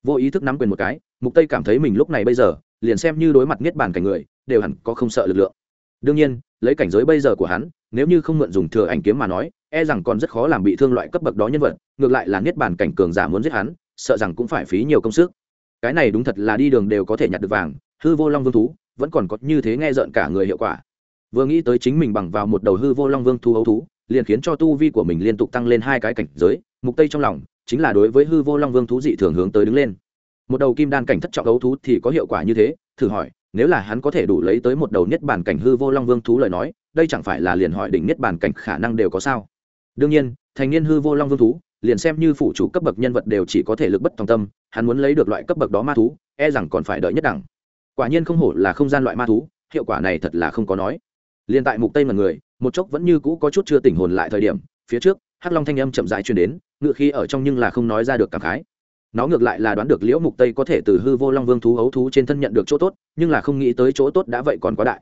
vô ý thức nắm quyền một cái, mục tây cảm thấy mình lúc này bây giờ, liền xem như đối mặt niết bàn cảnh người, đều hẳn có không sợ lực lượng. Đương nhiên, lấy cảnh giới bây giờ của hắn, nếu như không mượn dùng thừa ảnh kiếm mà nói e rằng còn rất khó làm bị thương loại cấp bậc đó nhân vật, ngược lại là niết bàn cảnh cường giả muốn giết hắn, sợ rằng cũng phải phí nhiều công sức. Cái này đúng thật là đi đường đều có thể nhặt được vàng, hư vô long vương thú, vẫn còn có như thế nghe rợn cả người hiệu quả. Vừa nghĩ tới chính mình bằng vào một đầu hư vô long vương thú ấu thú, liền khiến cho tu vi của mình liên tục tăng lên hai cái cảnh giới, mục tây trong lòng chính là đối với hư vô long vương thú dị thường hướng tới đứng lên. Một đầu kim đan cảnh thất trọng đấu thú thì có hiệu quả như thế, thử hỏi, nếu là hắn có thể đủ lấy tới một đầu niết bàn cảnh hư vô long vương thú lời nói, đây chẳng phải là liền hỏi đỉnh niết bàn cảnh khả năng đều có sao? Đương nhiên, thành niên hư vô long vương thú, liền xem như phụ chủ cấp bậc nhân vật đều chỉ có thể lực bất tòng tâm, hắn muốn lấy được loại cấp bậc đó ma thú e rằng còn phải đợi nhất đẳng. Quả nhiên không hổ là không gian loại ma thú, hiệu quả này thật là không có nói. Liền tại mục tây mật người, một chốc vẫn như cũ có chút chưa tỉnh hồn lại thời điểm, phía trước hắc long thanh âm chậm rãi truyền đến, ngựa khi ở trong nhưng là không nói ra được cảm khái. Nó ngược lại là đoán được liễu mục tây có thể từ hư vô long vương thú ấu thú trên thân nhận được chỗ tốt, nhưng là không nghĩ tới chỗ tốt đã vậy còn quá đại.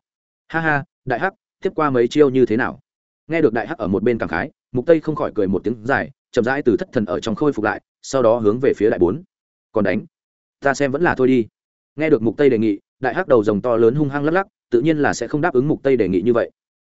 Ha ha, đại hắc, tiếp qua mấy chiêu như thế nào? Nghe được đại hắc ở một bên cảm khái, mục tây không khỏi cười một tiếng dài, chậm rãi từ thất thần ở trong khôi phục lại, sau đó hướng về phía đại bốn. Còn đánh. Ta xem vẫn là thôi đi. Nghe được mục tây đề nghị, đại hắc đầu rồng to lớn hung hăng lắc lắc, tự nhiên là sẽ không đáp ứng mục tây đề nghị như vậy.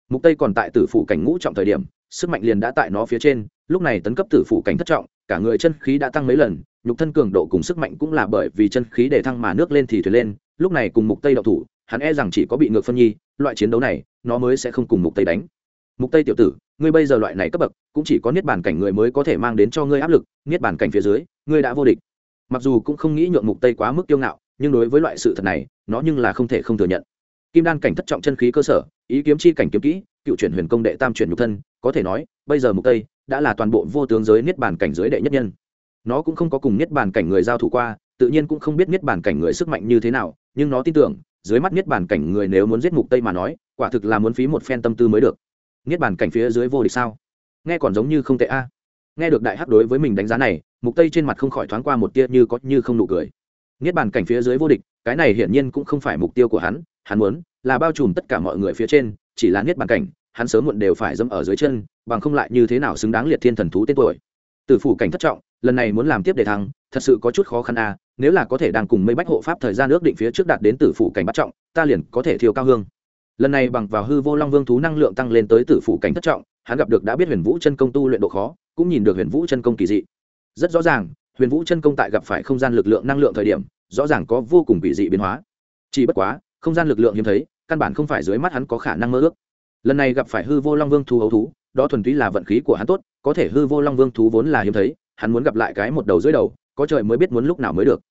Mục tây còn tại tử phủ cảnh ngũ trọng thời điểm sức mạnh liền đã tại nó phía trên, lúc này tấn cấp tử phủ cảnh thất trọng, cả người chân khí đã tăng mấy lần, nhục thân cường độ cùng sức mạnh cũng là bởi vì chân khí để thăng mà nước lên thì thuyền lên, lúc này cùng mục tây đậu thủ, hắn e rằng chỉ có bị ngược phân nhi, loại chiến đấu này, nó mới sẽ không cùng mục tây đánh. Mục tây tiểu tử, ngươi bây giờ loại này cấp bậc, cũng chỉ có niết bàn cảnh người mới có thể mang đến cho ngươi áp lực, niết bàn cảnh phía dưới, ngươi đã vô địch. Mặc dù cũng không nghĩ nhượng mục tây quá mức kiêu ngạo, nhưng đối với loại sự thật này, nó nhưng là không thể không thừa nhận. Kim đan cảnh thất trọng chân khí cơ sở, ý kiếm chi cảnh kiếm kỹ, cựu chuyển huyền công đệ tam chuyển nhục thân có thể nói, bây giờ mục tây đã là toàn bộ vô tướng giới niết bàn cảnh giới đệ nhất nhân. Nó cũng không có cùng niết bàn cảnh người giao thủ qua, tự nhiên cũng không biết niết bàn cảnh người sức mạnh như thế nào, nhưng nó tin tưởng, dưới mắt niết bàn cảnh người nếu muốn giết mục tây mà nói, quả thực là muốn phí một phen tâm tư mới được. Niết bàn cảnh phía dưới vô địch sao? Nghe còn giống như không tệ a. Nghe được đại hắc đối với mình đánh giá này, mục tây trên mặt không khỏi thoáng qua một tia như có như không nụ cười. Niết bàn cảnh phía dưới vô địch, cái này hiển nhiên cũng không phải mục tiêu của hắn hắn muốn là bao trùm tất cả mọi người phía trên, chỉ là niết bàn cảnh hắn sớm muộn đều phải dẫm ở dưới chân, bằng không lại như thế nào xứng đáng liệt thiên thần thú tên tuổi. Từ phủ cảnh thất trọng, lần này muốn làm tiếp để thắng, thật sự có chút khó khăn à nếu là có thể đang cùng mây bách hộ pháp thời gian ước định phía trước đạt đến tử phủ cảnh bắt trọng, ta liền có thể thiêu cao hương. Lần này bằng vào hư vô long vương thú năng lượng tăng lên tới tử phủ cảnh thất trọng, hắn gặp được đã biết huyền vũ chân công tu luyện độ khó, cũng nhìn được huyền vũ chân công kỳ dị. Rất rõ ràng, huyền vũ chân công tại gặp phải không gian lực lượng năng lượng thời điểm, rõ ràng có vô cùng kỳ dị biến hóa. Chỉ bất quá, không gian lực lượng hiếm thấy, căn bản không phải dưới mắt hắn có khả năng mơ ước lần này gặp phải hư vô long vương thú ấu thú, đó thuần túy là vận khí của hắn tốt, có thể hư vô long vương thú vốn là hiếm thấy, hắn muốn gặp lại cái một đầu dưới đầu, có trời mới biết muốn lúc nào mới được.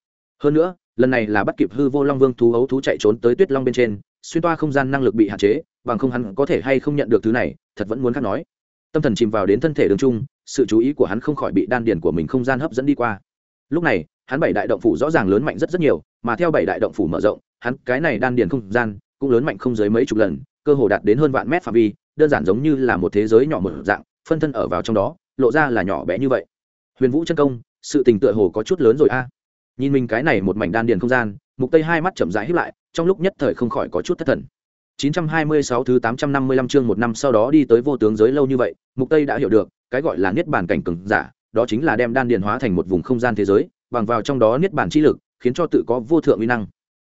Hơn nữa, lần này là bắt kịp hư vô long vương thú ấu thú chạy trốn tới tuyết long bên trên, xuyên toa không gian năng lực bị hạn chế, bằng không hắn có thể hay không nhận được thứ này, thật vẫn muốn khác nói. Tâm thần chìm vào đến thân thể đường trung, sự chú ý của hắn không khỏi bị đan điền của mình không gian hấp dẫn đi qua. Lúc này, hắn bảy đại động phủ rõ ràng lớn mạnh rất rất nhiều, mà theo bảy đại động phủ mở rộng, hắn cái này đan điền không gian cũng lớn mạnh không dưới mấy chục lần cơ hồ đạt đến hơn vạn mét phạm vi đơn giản giống như là một thế giới nhỏ một dạng phân thân ở vào trong đó lộ ra là nhỏ bé như vậy. Huyền vũ chân công sự tình tựa hồ có chút lớn rồi a. Nhìn mình cái này một mảnh đan điền không gian mục tây hai mắt chậm rãi híp lại trong lúc nhất thời không khỏi có chút thất thần. 926 thứ 855 chương một năm sau đó đi tới vô tướng giới lâu như vậy, Mục Tây đã hiểu được, cái gọi là niết bàn cảnh cường giả, đó chính là đem đan điền hóa thành một vùng không gian thế giới, bằng vào trong đó niết bàn chi lực, khiến cho tự có vô thượng uy năng.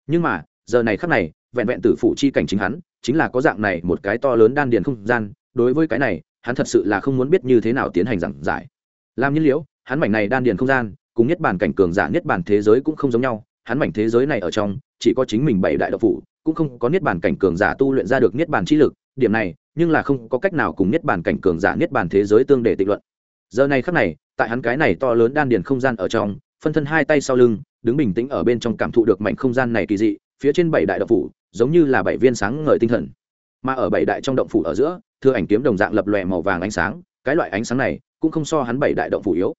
Nhưng mà, giờ này khắc này, vẹn vẹn tử phụ chi cảnh chính hắn, chính là có dạng này một cái to lớn đan điền không gian, đối với cái này, hắn thật sự là không muốn biết như thế nào tiến hành giảng giải. Làm nhiên liễu, hắn mảnh này đan điền không gian, cùng niết bàn cảnh cường giả niết bàn thế giới cũng không giống nhau, hắn mảnh thế giới này ở trong, chỉ có chính mình bảy đại đạo phụ, cũng không có niết bàn cảnh cường giả tu luyện ra được niết bàn chi lực, điểm này, nhưng là không có cách nào cùng niết bàn cảnh cường giả niết bàn thế giới tương để tịnh luận. Giờ này khắc này, tại hắn cái này to lớn đan điền không gian ở trong, phân thân hai tay sau lưng, đứng bình tĩnh ở bên trong cảm thụ được mảnh không gian này kỳ dị, phía trên bảy đại động phủ, giống như là bảy viên sáng ngời tinh thần. Mà ở bảy đại trong động phủ ở giữa, thưa ảnh kiếm đồng dạng lập lòe màu vàng ánh sáng, cái loại ánh sáng này cũng không so hắn bảy đại động phủ yếu.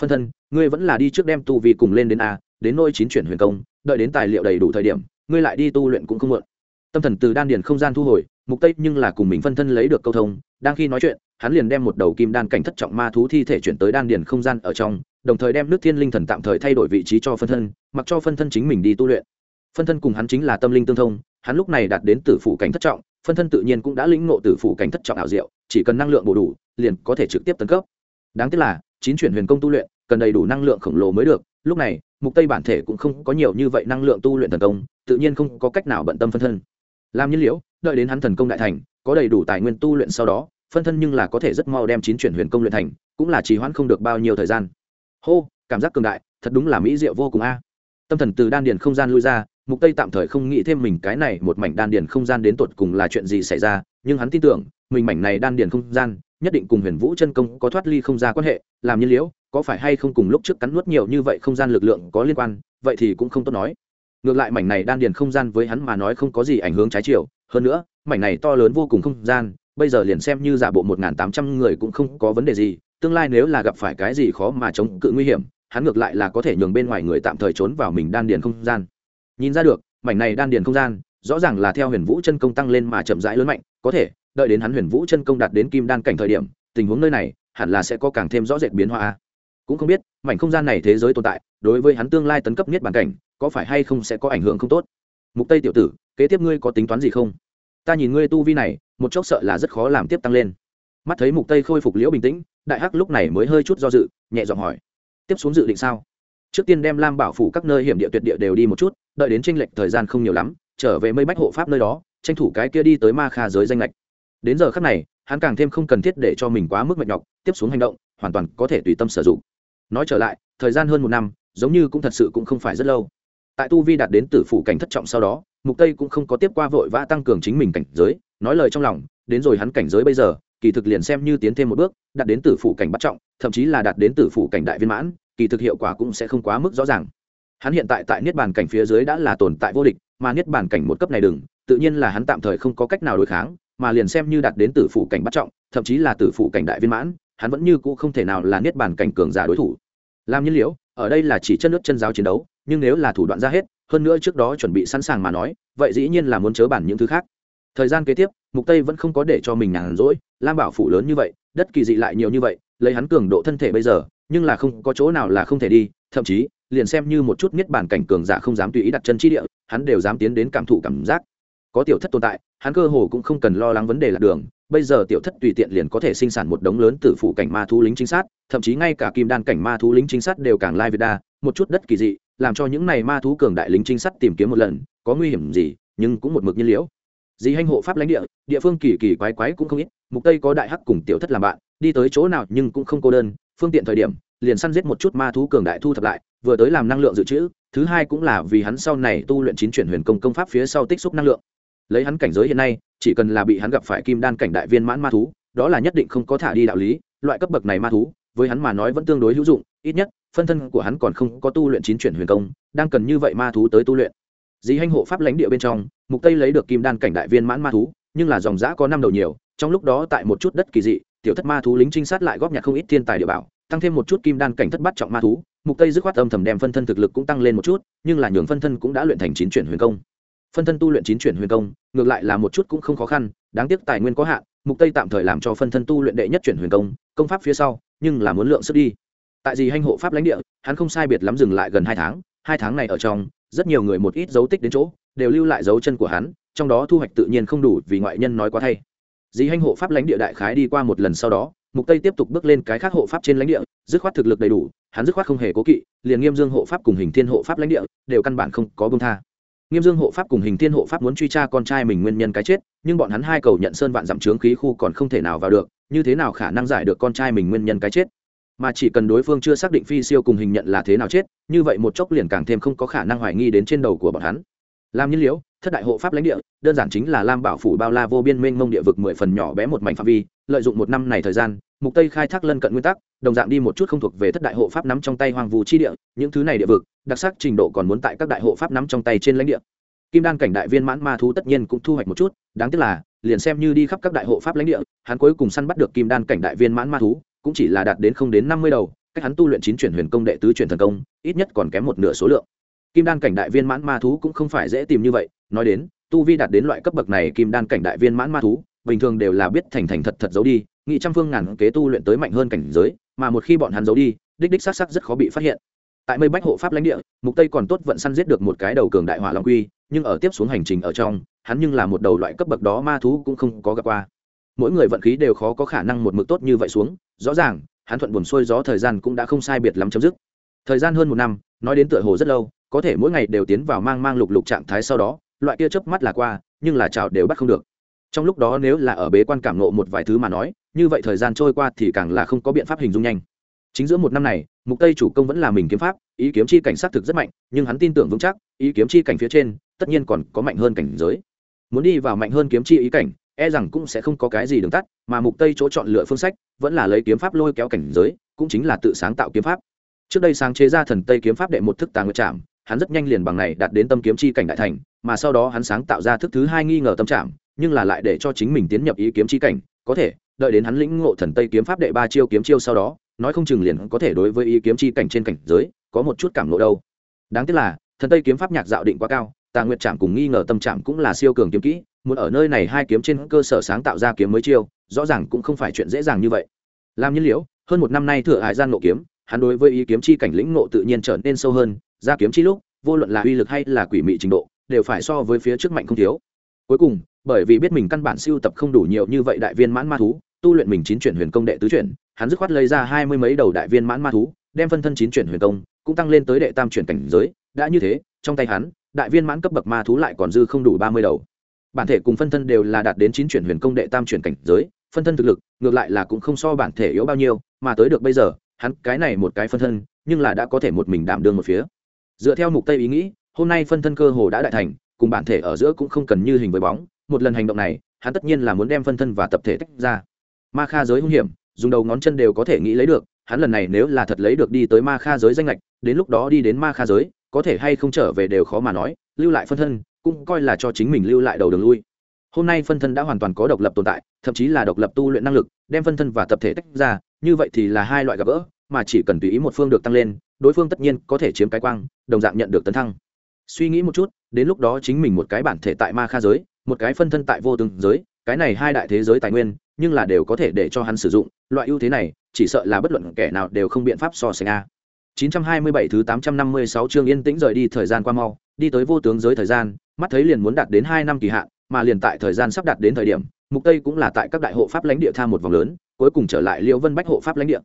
Phân thân, ngươi vẫn là đi trước đem tu vi cùng lên đến a, đến nôi chín chuyển huyền công, đợi đến tài liệu đầy đủ thời điểm, ngươi lại đi tu luyện cũng không muộn tâm thần từ đan điền không gian thu hồi mục tây nhưng là cùng mình phân thân lấy được câu thông đang khi nói chuyện hắn liền đem một đầu kim đan cảnh thất trọng ma thú thi thể chuyển tới đan điền không gian ở trong đồng thời đem nước thiên linh thần tạm thời thay đổi vị trí cho phân thân mặc cho phân thân chính mình đi tu luyện phân thân cùng hắn chính là tâm linh tương thông, hắn lúc này đạt đến tử phủ cảnh thất trọng, phân thân tự nhiên cũng đã lĩnh ngộ tử phủ cảnh thất trọng ảo diệu, chỉ cần năng lượng bổ đủ, liền có thể trực tiếp tấn cấp. Đáng tiếc là, chín chuyển huyền công tu luyện, cần đầy đủ năng lượng khổng lồ mới được, lúc này, mục tây bản thể cũng không có nhiều như vậy năng lượng tu luyện thần công, tự nhiên không có cách nào bận tâm phân thân. Làm nhiên liễu, đợi đến hắn thần công đại thành, có đầy đủ tài nguyên tu luyện sau đó, phân thân nhưng là có thể rất mau đem chín chuyển huyền công luyện thành, cũng là trì hoãn không được bao nhiêu thời gian. Hô, cảm giác cường đại, thật đúng là mỹ diệu vô cùng a. Tâm thần từ đan điền không gian lui ra mục tây tạm thời không nghĩ thêm mình cái này một mảnh đan điền không gian đến tột cùng là chuyện gì xảy ra, nhưng hắn tin tưởng, mình mảnh này đan điền không gian, nhất định cùng huyền vũ chân công có thoát ly không ra quan hệ, làm nhiên liễu, có phải hay không cùng lúc trước cắn nuốt nhiều như vậy không gian lực lượng có liên quan, vậy thì cũng không tốt nói. Ngược lại mảnh này đan điền không gian với hắn mà nói không có gì ảnh hưởng trái chiều, hơn nữa, mảnh này to lớn vô cùng không gian, bây giờ liền xem như giả bộ một n tám trăm người cũng không có vấn đề gì, tương lai nếu là gặp phải cái gì khó mà chống cự nguy hiểm, hắn ngược lại là có thể nhường bên ngoài người tạm thời trốn vào mình đan điền không gian nhìn ra được, mảnh này đan điền không gian, rõ ràng là theo huyền vũ chân công tăng lên mà chậm rãi lớn mạnh, có thể, đợi đến hắn huyền vũ chân công đạt đến kim đan cảnh thời điểm, tình huống nơi này, hẳn là sẽ có càng thêm rõ rệt biến hóa. Cũng không biết, mảnh không gian này thế giới tồn tại, đối với hắn tương lai tấn cấp nhất bản cảnh, có phải hay không sẽ có ảnh hưởng không tốt? Mục tây tiểu tử, kế tiếp ngươi có tính toán gì không? Ta nhìn ngươi tu vi này, một chốc sợ là rất khó làm tiếp tăng lên. Mắt thấy mục tây khôi phục liễu bình tĩnh, đại hắc lúc này mới hơi chút do dự, nhẹ giọng hỏi. Tiếp xuống dự định sao? Trước tiên đem lam bảo phủ các nơi hiểm địa tuyệt địa đều đi một chút đợi đến tranh lệch thời gian không nhiều lắm, trở về mây bách hộ pháp nơi đó, tranh thủ cái kia đi tới ma kha giới danh lệch đến giờ khắc này, hắn càng thêm không cần thiết để cho mình quá mức mệt nhọc, tiếp xuống hành động, hoàn toàn có thể tùy tâm sử dụng. Nói trở lại, thời gian hơn một năm, giống như cũng thật sự cũng không phải rất lâu. Tại tu vi đạt đến tử phủ cảnh thất trọng sau đó, mục tây cũng không có tiếp qua vội vã tăng cường chính mình cảnh giới, nói lời trong lòng, đến rồi hắn cảnh giới bây giờ, kỳ thực liền xem như tiến thêm một bước, đạt đến tử phủ cảnh bắt trọng, thậm chí là đạt đến tử phủ cảnh đại viên mãn, kỳ thực hiệu quả cũng sẽ không quá mức rõ ràng hắn hiện tại tại niết bàn cảnh phía dưới đã là tồn tại vô địch, mà niết bàn cảnh một cấp này đừng, tự nhiên là hắn tạm thời không có cách nào đối kháng, mà liền xem như đạt đến tử phủ cảnh bắt trọng, thậm chí là tử phủ cảnh đại viên mãn, hắn vẫn như cũ không thể nào là niết bàn cảnh cường giả đối thủ. Làm nhiên liễu, ở đây là chỉ chân nước chân giáo chiến đấu, nhưng nếu là thủ đoạn ra hết, hơn nữa trước đó chuẩn bị sẵn sàng mà nói, vậy dĩ nhiên là muốn chớ bản những thứ khác. Thời gian kế tiếp, mục tây vẫn không có để cho mình nhàn rỗi, lam bảo phủ lớn như vậy, đất kỳ dị lại nhiều như vậy, lấy hắn cường độ thân thể bây giờ, nhưng là không có chỗ nào là không thể đi, thậm chí liền xem như một chút niết bản cảnh cường giả không dám tùy ý đặt chân chi địa, hắn đều dám tiến đến cảm thụ cảm giác. Có tiểu thất tồn tại, hắn cơ hồ cũng không cần lo lắng vấn đề lạc đường, bây giờ tiểu thất tùy tiện liền có thể sinh sản một đống lớn tử phụ cảnh ma thú lính chính sát, thậm chí ngay cả kim đan cảnh ma thú lính chính sát đều càng lai việt đa, một chút đất kỳ dị, làm cho những này ma thú cường đại lính chính sát tìm kiếm một lần, có nguy hiểm gì, nhưng cũng một mực nhiên liễu. Dì hành hộ pháp lãnh địa địa phương kỳ kỳ quái quái cũng không ít, mục tây có đại hắc cùng tiểu thất làm bạn, đi tới chỗ nào nhưng cũng không cô đơn, phương tiện thời điểm, liền săn giết một chút ma thú cường đại thu thập lại vừa tới làm năng lượng dự trữ, thứ hai cũng là vì hắn sau này tu luyện chín chuyển huyền công công pháp phía sau tích xúc năng lượng. Lấy hắn cảnh giới hiện nay, chỉ cần là bị hắn gặp phải kim đan cảnh đại viên mãn ma thú, đó là nhất định không có thả đi đạo lý, loại cấp bậc này ma thú, với hắn mà nói vẫn tương đối hữu dụng, ít nhất, phân thân của hắn còn không có tu luyện chín chuyển huyền công, đang cần như vậy ma thú tới tu luyện. Dì hanh hộ pháp lãnh địa bên trong, mục tây lấy được kim đan cảnh đại viên mãn ma thú, nhưng là dòng giã có năm đầu nhiều, trong lúc đó tại một chút đất kỳ dị, tiểu thất ma thú lính trinh sát lại góp nhặt không ít thiên tài địa bảo, tăng thêm một chút kim đan cảnh thất bát trọng ma thú mục tây dứt khoát âm thầm đem phân thân thực lực cũng tăng lên một chút, nhưng là nhường phân thân cũng đã luyện thành chín chuyển huyền công. Phân thân tu luyện chín chuyển huyền công, ngược lại là một chút cũng không khó khăn, đáng tiếc tài nguyên có hạn, mục tây tạm thời làm cho phân thân tu luyện đệ nhất chuyển huyền công công pháp phía sau, nhưng là muốn lượng sức đi. Tại gì Hành hộ pháp lãnh địa, hắn không sai biệt lắm dừng lại gần hai tháng hai tháng này ở trong, rất nhiều người một ít dấu tích đến chỗ, đều lưu lại dấu chân của hắn, trong đó thu hoạch tự nhiên không đủ vì ngoại nhân nói quá thay. Dì Hành hộ pháp lãnh địa đại khái đi qua một lần sau đó mục tây tiếp tục bước lên cái khác hộ pháp trên lãnh địa, dứt khoát thực lực đầy đủ, hắn dứt khoát không hề cố kỵ, liền nghiêm dương hộ pháp cùng hình thiên hộ pháp lãnh địa đều căn bản không có bông tha. Nghiêm dương hộ pháp cùng hình thiên hộ pháp muốn truy tra con trai mình nguyên nhân cái chết, nhưng bọn hắn hai cầu nhận sơn vạn giảm trướng khí khu còn không thể nào vào được, như thế nào khả năng giải được con trai mình nguyên nhân cái chết? Mà chỉ cần đối phương chưa xác định phi siêu cùng hình nhận là thế nào chết, như vậy một chốc liền càng thêm không có khả năng hoài nghi đến trên đầu của bọn hắn làm nhiên liễu, thất đại hộ pháp lãnh địa, đơn giản chính là lam bảo phủ bao la vô biên mênh mông địa vực mười phần nhỏ bé một mảnh phạm vi, lợi dụng một năm này thời gian, mục tây khai thác lân cận nguyên tắc, đồng dạng đi một chút không thuộc về thất đại hộ pháp nắm trong tay hoàng vũ chi địa, những thứ này địa vực, đặc sắc trình độ còn muốn tại các đại hộ pháp nắm trong tay trên lãnh địa. Kim đan cảnh đại viên mãn ma thú tất nhiên cũng thu hoạch một chút, đáng tiếc là, liền xem như đi khắp các đại hộ pháp lãnh địa, hắn cuối cùng săn bắt được kim đan cảnh đại viên mãn ma thú, cũng chỉ là đạt đến không đến năm mươi đầu, cách hắn tu luyện chín chuyển huyền công đệ tứ chuyển thần công, ít nhất còn kém một nửa số lượng kim đan cảnh đại viên mãn ma thú cũng không phải dễ tìm như vậy, nói đến, tu vi đạt đến loại cấp bậc này kim đan cảnh đại viên mãn ma thú, bình thường đều là biết thành thành thật thật giấu đi nghị trăm phương ngàn kế tu luyện tới mạnh hơn cảnh giới, mà một khi bọn hắn giấu đi, đích đích xác sắc rất khó bị phát hiện. Tại mây bách hộ pháp lãnh địa, mục tây còn tốt vận săn giết được một cái đầu cường đại hỏa long quy, nhưng ở tiếp xuống hành trình ở trong, hắn nhưng là một đầu loại cấp bậc đó ma thú cũng không có gặp qua. Mỗi người vận khí đều khó có khả năng một mực tốt như vậy xuống, rõ ràng, hắn thuận buồn xuôi gió thời gian cũng đã không sai biệt lắm chấm dứt. Thời gian hơn một năm, nói đến tựa hồ rất lâu có thể mỗi ngày đều tiến vào mang mang lục lục trạng thái sau đó, loại kia chớp mắt là qua, nhưng là chảo đều bắt không được. Trong lúc đó nếu là ở bế quan cảm nộ một vài thứ mà nói, như vậy thời gian trôi qua thì càng là không có biện pháp hình dung nhanh. Chính giữa một năm này, mục tây chủ công vẫn là mình kiếm pháp, ý kiếm chi cảnh sát thực rất mạnh, nhưng hắn tin tưởng vững chắc, ý kiếm chi cảnh phía trên, tất nhiên còn có mạnh hơn cảnh giới. Muốn đi vào mạnh hơn kiếm chi ý cảnh e rằng cũng sẽ không có cái gì đường tắt, mà mục tây chỗ chọn lựa phương sách, vẫn là lấy kiếm pháp lôi kéo cảnh giới, cũng chính là tự sáng tạo kiếm pháp. Trước đây sáng chế ra thần tây kiếm pháp đệ một thức tàng nguyệt trạm hắn rất nhanh liền bằng này đạt đến tâm kiếm chi cảnh đại thành mà sau đó hắn sáng tạo ra thức thứ hai nghi ngờ tâm trạng, nhưng là lại để cho chính mình tiến nhập ý kiếm chi cảnh có thể đợi đến hắn lĩnh ngộ thần tây kiếm pháp đệ ba chiêu kiếm chiêu sau đó nói không chừng liền có thể đối với ý kiếm chi cảnh trên cảnh giới có một chút cảm ngộ đâu. Đáng tiếc là thần tây kiếm pháp nhạc dạo định quá cao tà nguyệt trạm cùng nghi ngờ tâm trạng cũng là siêu cường kiếm kỹ muốn ở nơi này hai kiếm trên cơ sở sáng tạo ra kiếm mới chiêu rõ ràng cũng không phải chuyện dễ dàng như vậy. Làm nhiên liễu hơn một năm nay thừa hải gian ngộ kiếm hắn đối với ý kiếm chi cảnh lĩnh ngộ tự nhiên trở nên sâu hơn ra kiếm chi lúc, vô luận là uy lực hay là quỷ mị trình độ, đều phải so với phía trước mạnh không thiếu. Cuối cùng, bởi vì biết mình căn bản siêu tập không đủ nhiều như vậy đại viên mãn ma thú, tu luyện mình chín chuyển huyền công đệ tứ chuyển, hắn dứt khoát lấy ra hai mươi mấy đầu đại viên mãn ma thú, đem phân thân chín chuyển huyền công, cũng tăng lên tới đệ tam chuyển cảnh giới. Đã như thế, trong tay hắn, đại viên mãn cấp bậc ma thú lại còn dư không đủ ba mươi đầu. Bản thể cùng phân thân đều là đạt đến chín chuyển huyền công đệ tam chuyển cảnh giới, phân thân thực lực, ngược lại là cũng không so bản thể yếu bao nhiêu, mà tới được bây giờ, hắn cái này một cái phân thân, nhưng là đã có thể một mình đảm đương một phía dựa theo mục tây ý nghĩ, hôm nay phân thân cơ hồ đã đại thành, cùng bản thể ở giữa cũng không cần như hình với bóng. Một lần hành động này, hắn tất nhiên là muốn đem phân thân và tập thể tách ra. Ma kha giới hung hiểm, dùng đầu ngón chân đều có thể nghĩ lấy được. Hắn lần này nếu là thật lấy được đi tới ma kha giới danh lệch đến lúc đó đi đến ma kha giới, có thể hay không trở về đều khó mà nói. Lưu lại phân thân, cũng coi là cho chính mình lưu lại đầu đường lui. Hôm nay phân thân đã hoàn toàn có độc lập tồn tại, thậm chí là độc lập tu luyện năng lực, đem phân thân và tập thể tách ra, như vậy thì là hai loại gặp gỡ, mà chỉ cần tùy ý một phương được tăng lên đối phương tất nhiên có thể chiếm cái quang, đồng dạng nhận được tấn thăng. Suy nghĩ một chút, đến lúc đó chính mình một cái bản thể tại ma kha giới, một cái phân thân tại vô tương giới, cái này hai đại thế giới tài nguyên, nhưng là đều có thể để cho hắn sử dụng, loại ưu thế này, chỉ sợ là bất luận kẻ nào đều không biện pháp so sánh a. 927 thứ 856 chương yên tĩnh rời đi thời gian qua mau, đi tới vô tướng giới thời gian, mắt thấy liền muốn đạt đến hai năm kỳ hạn, mà liền tại thời gian sắp đạt đến thời điểm, mục tây cũng là tại các đại hộ pháp lãnh địa tham một vòng lớn, cuối cùng trở lại liễu vân bách hộ pháp lãnh địa.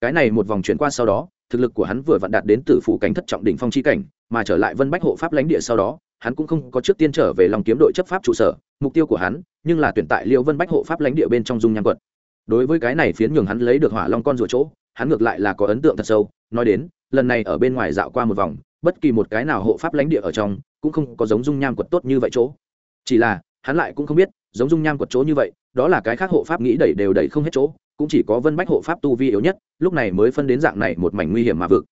Cái này một vòng chuyển qua sau đó thực lực của hắn vừa vặn đạt đến tử phủ cảnh thất trọng đỉnh phong chi cảnh, mà trở lại vân bách hộ pháp lãnh địa sau đó, hắn cũng không có trước tiên trở về lòng kiếm đội chấp pháp trụ sở, mục tiêu của hắn nhưng là tuyển tại Liêu vân bách hộ pháp lãnh địa bên trong dung nham quận. Đối với cái này phiến nhường hắn lấy được hỏa long con rùa chỗ, hắn ngược lại là có ấn tượng thật sâu, nói đến, lần này ở bên ngoài dạo qua một vòng, bất kỳ một cái nào hộ pháp lãnh địa ở trong cũng không có giống dung nham quật tốt như vậy chỗ. Chỉ là, hắn lại cũng không biết, giống dung nham quật chỗ như vậy, đó là cái khác hộ pháp nghĩ đẩy đều đẩy không hết chỗ cũng chỉ có vân bách hộ pháp tu vi yếu nhất, lúc này mới phân đến dạng này một mảnh nguy hiểm mà vực.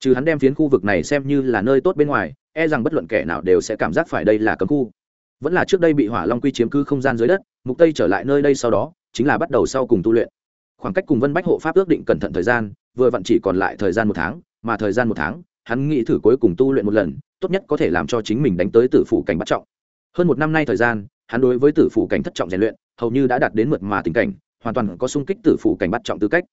Trừ hắn đem phiến khu vực này xem như là nơi tốt bên ngoài e rằng bất luận kẻ nào đều sẽ cảm giác phải đây là cấm khu. Vẫn là trước đây bị hỏa long quy chiếm cứ không gian dưới đất, mục tây trở lại nơi đây sau đó, chính là bắt đầu sau cùng tu luyện. Khoảng cách cùng vân bách hộ pháp ước định cẩn thận thời gian, vừa vặn chỉ còn lại thời gian một tháng, mà thời gian một tháng, hắn nghĩ thử cuối cùng tu luyện một lần, tốt nhất có thể làm cho chính mình đánh tới tử phủ cảnh bắt trọng. Hơn một năm nay thời gian, hắn đối với tử phủ cảnh thất trọng rèn luyện, hầu như đã đạt đến mượt mà tình cảnh hoàn toàn có sung kích tử phủ cảnh bắt trọng tư cách.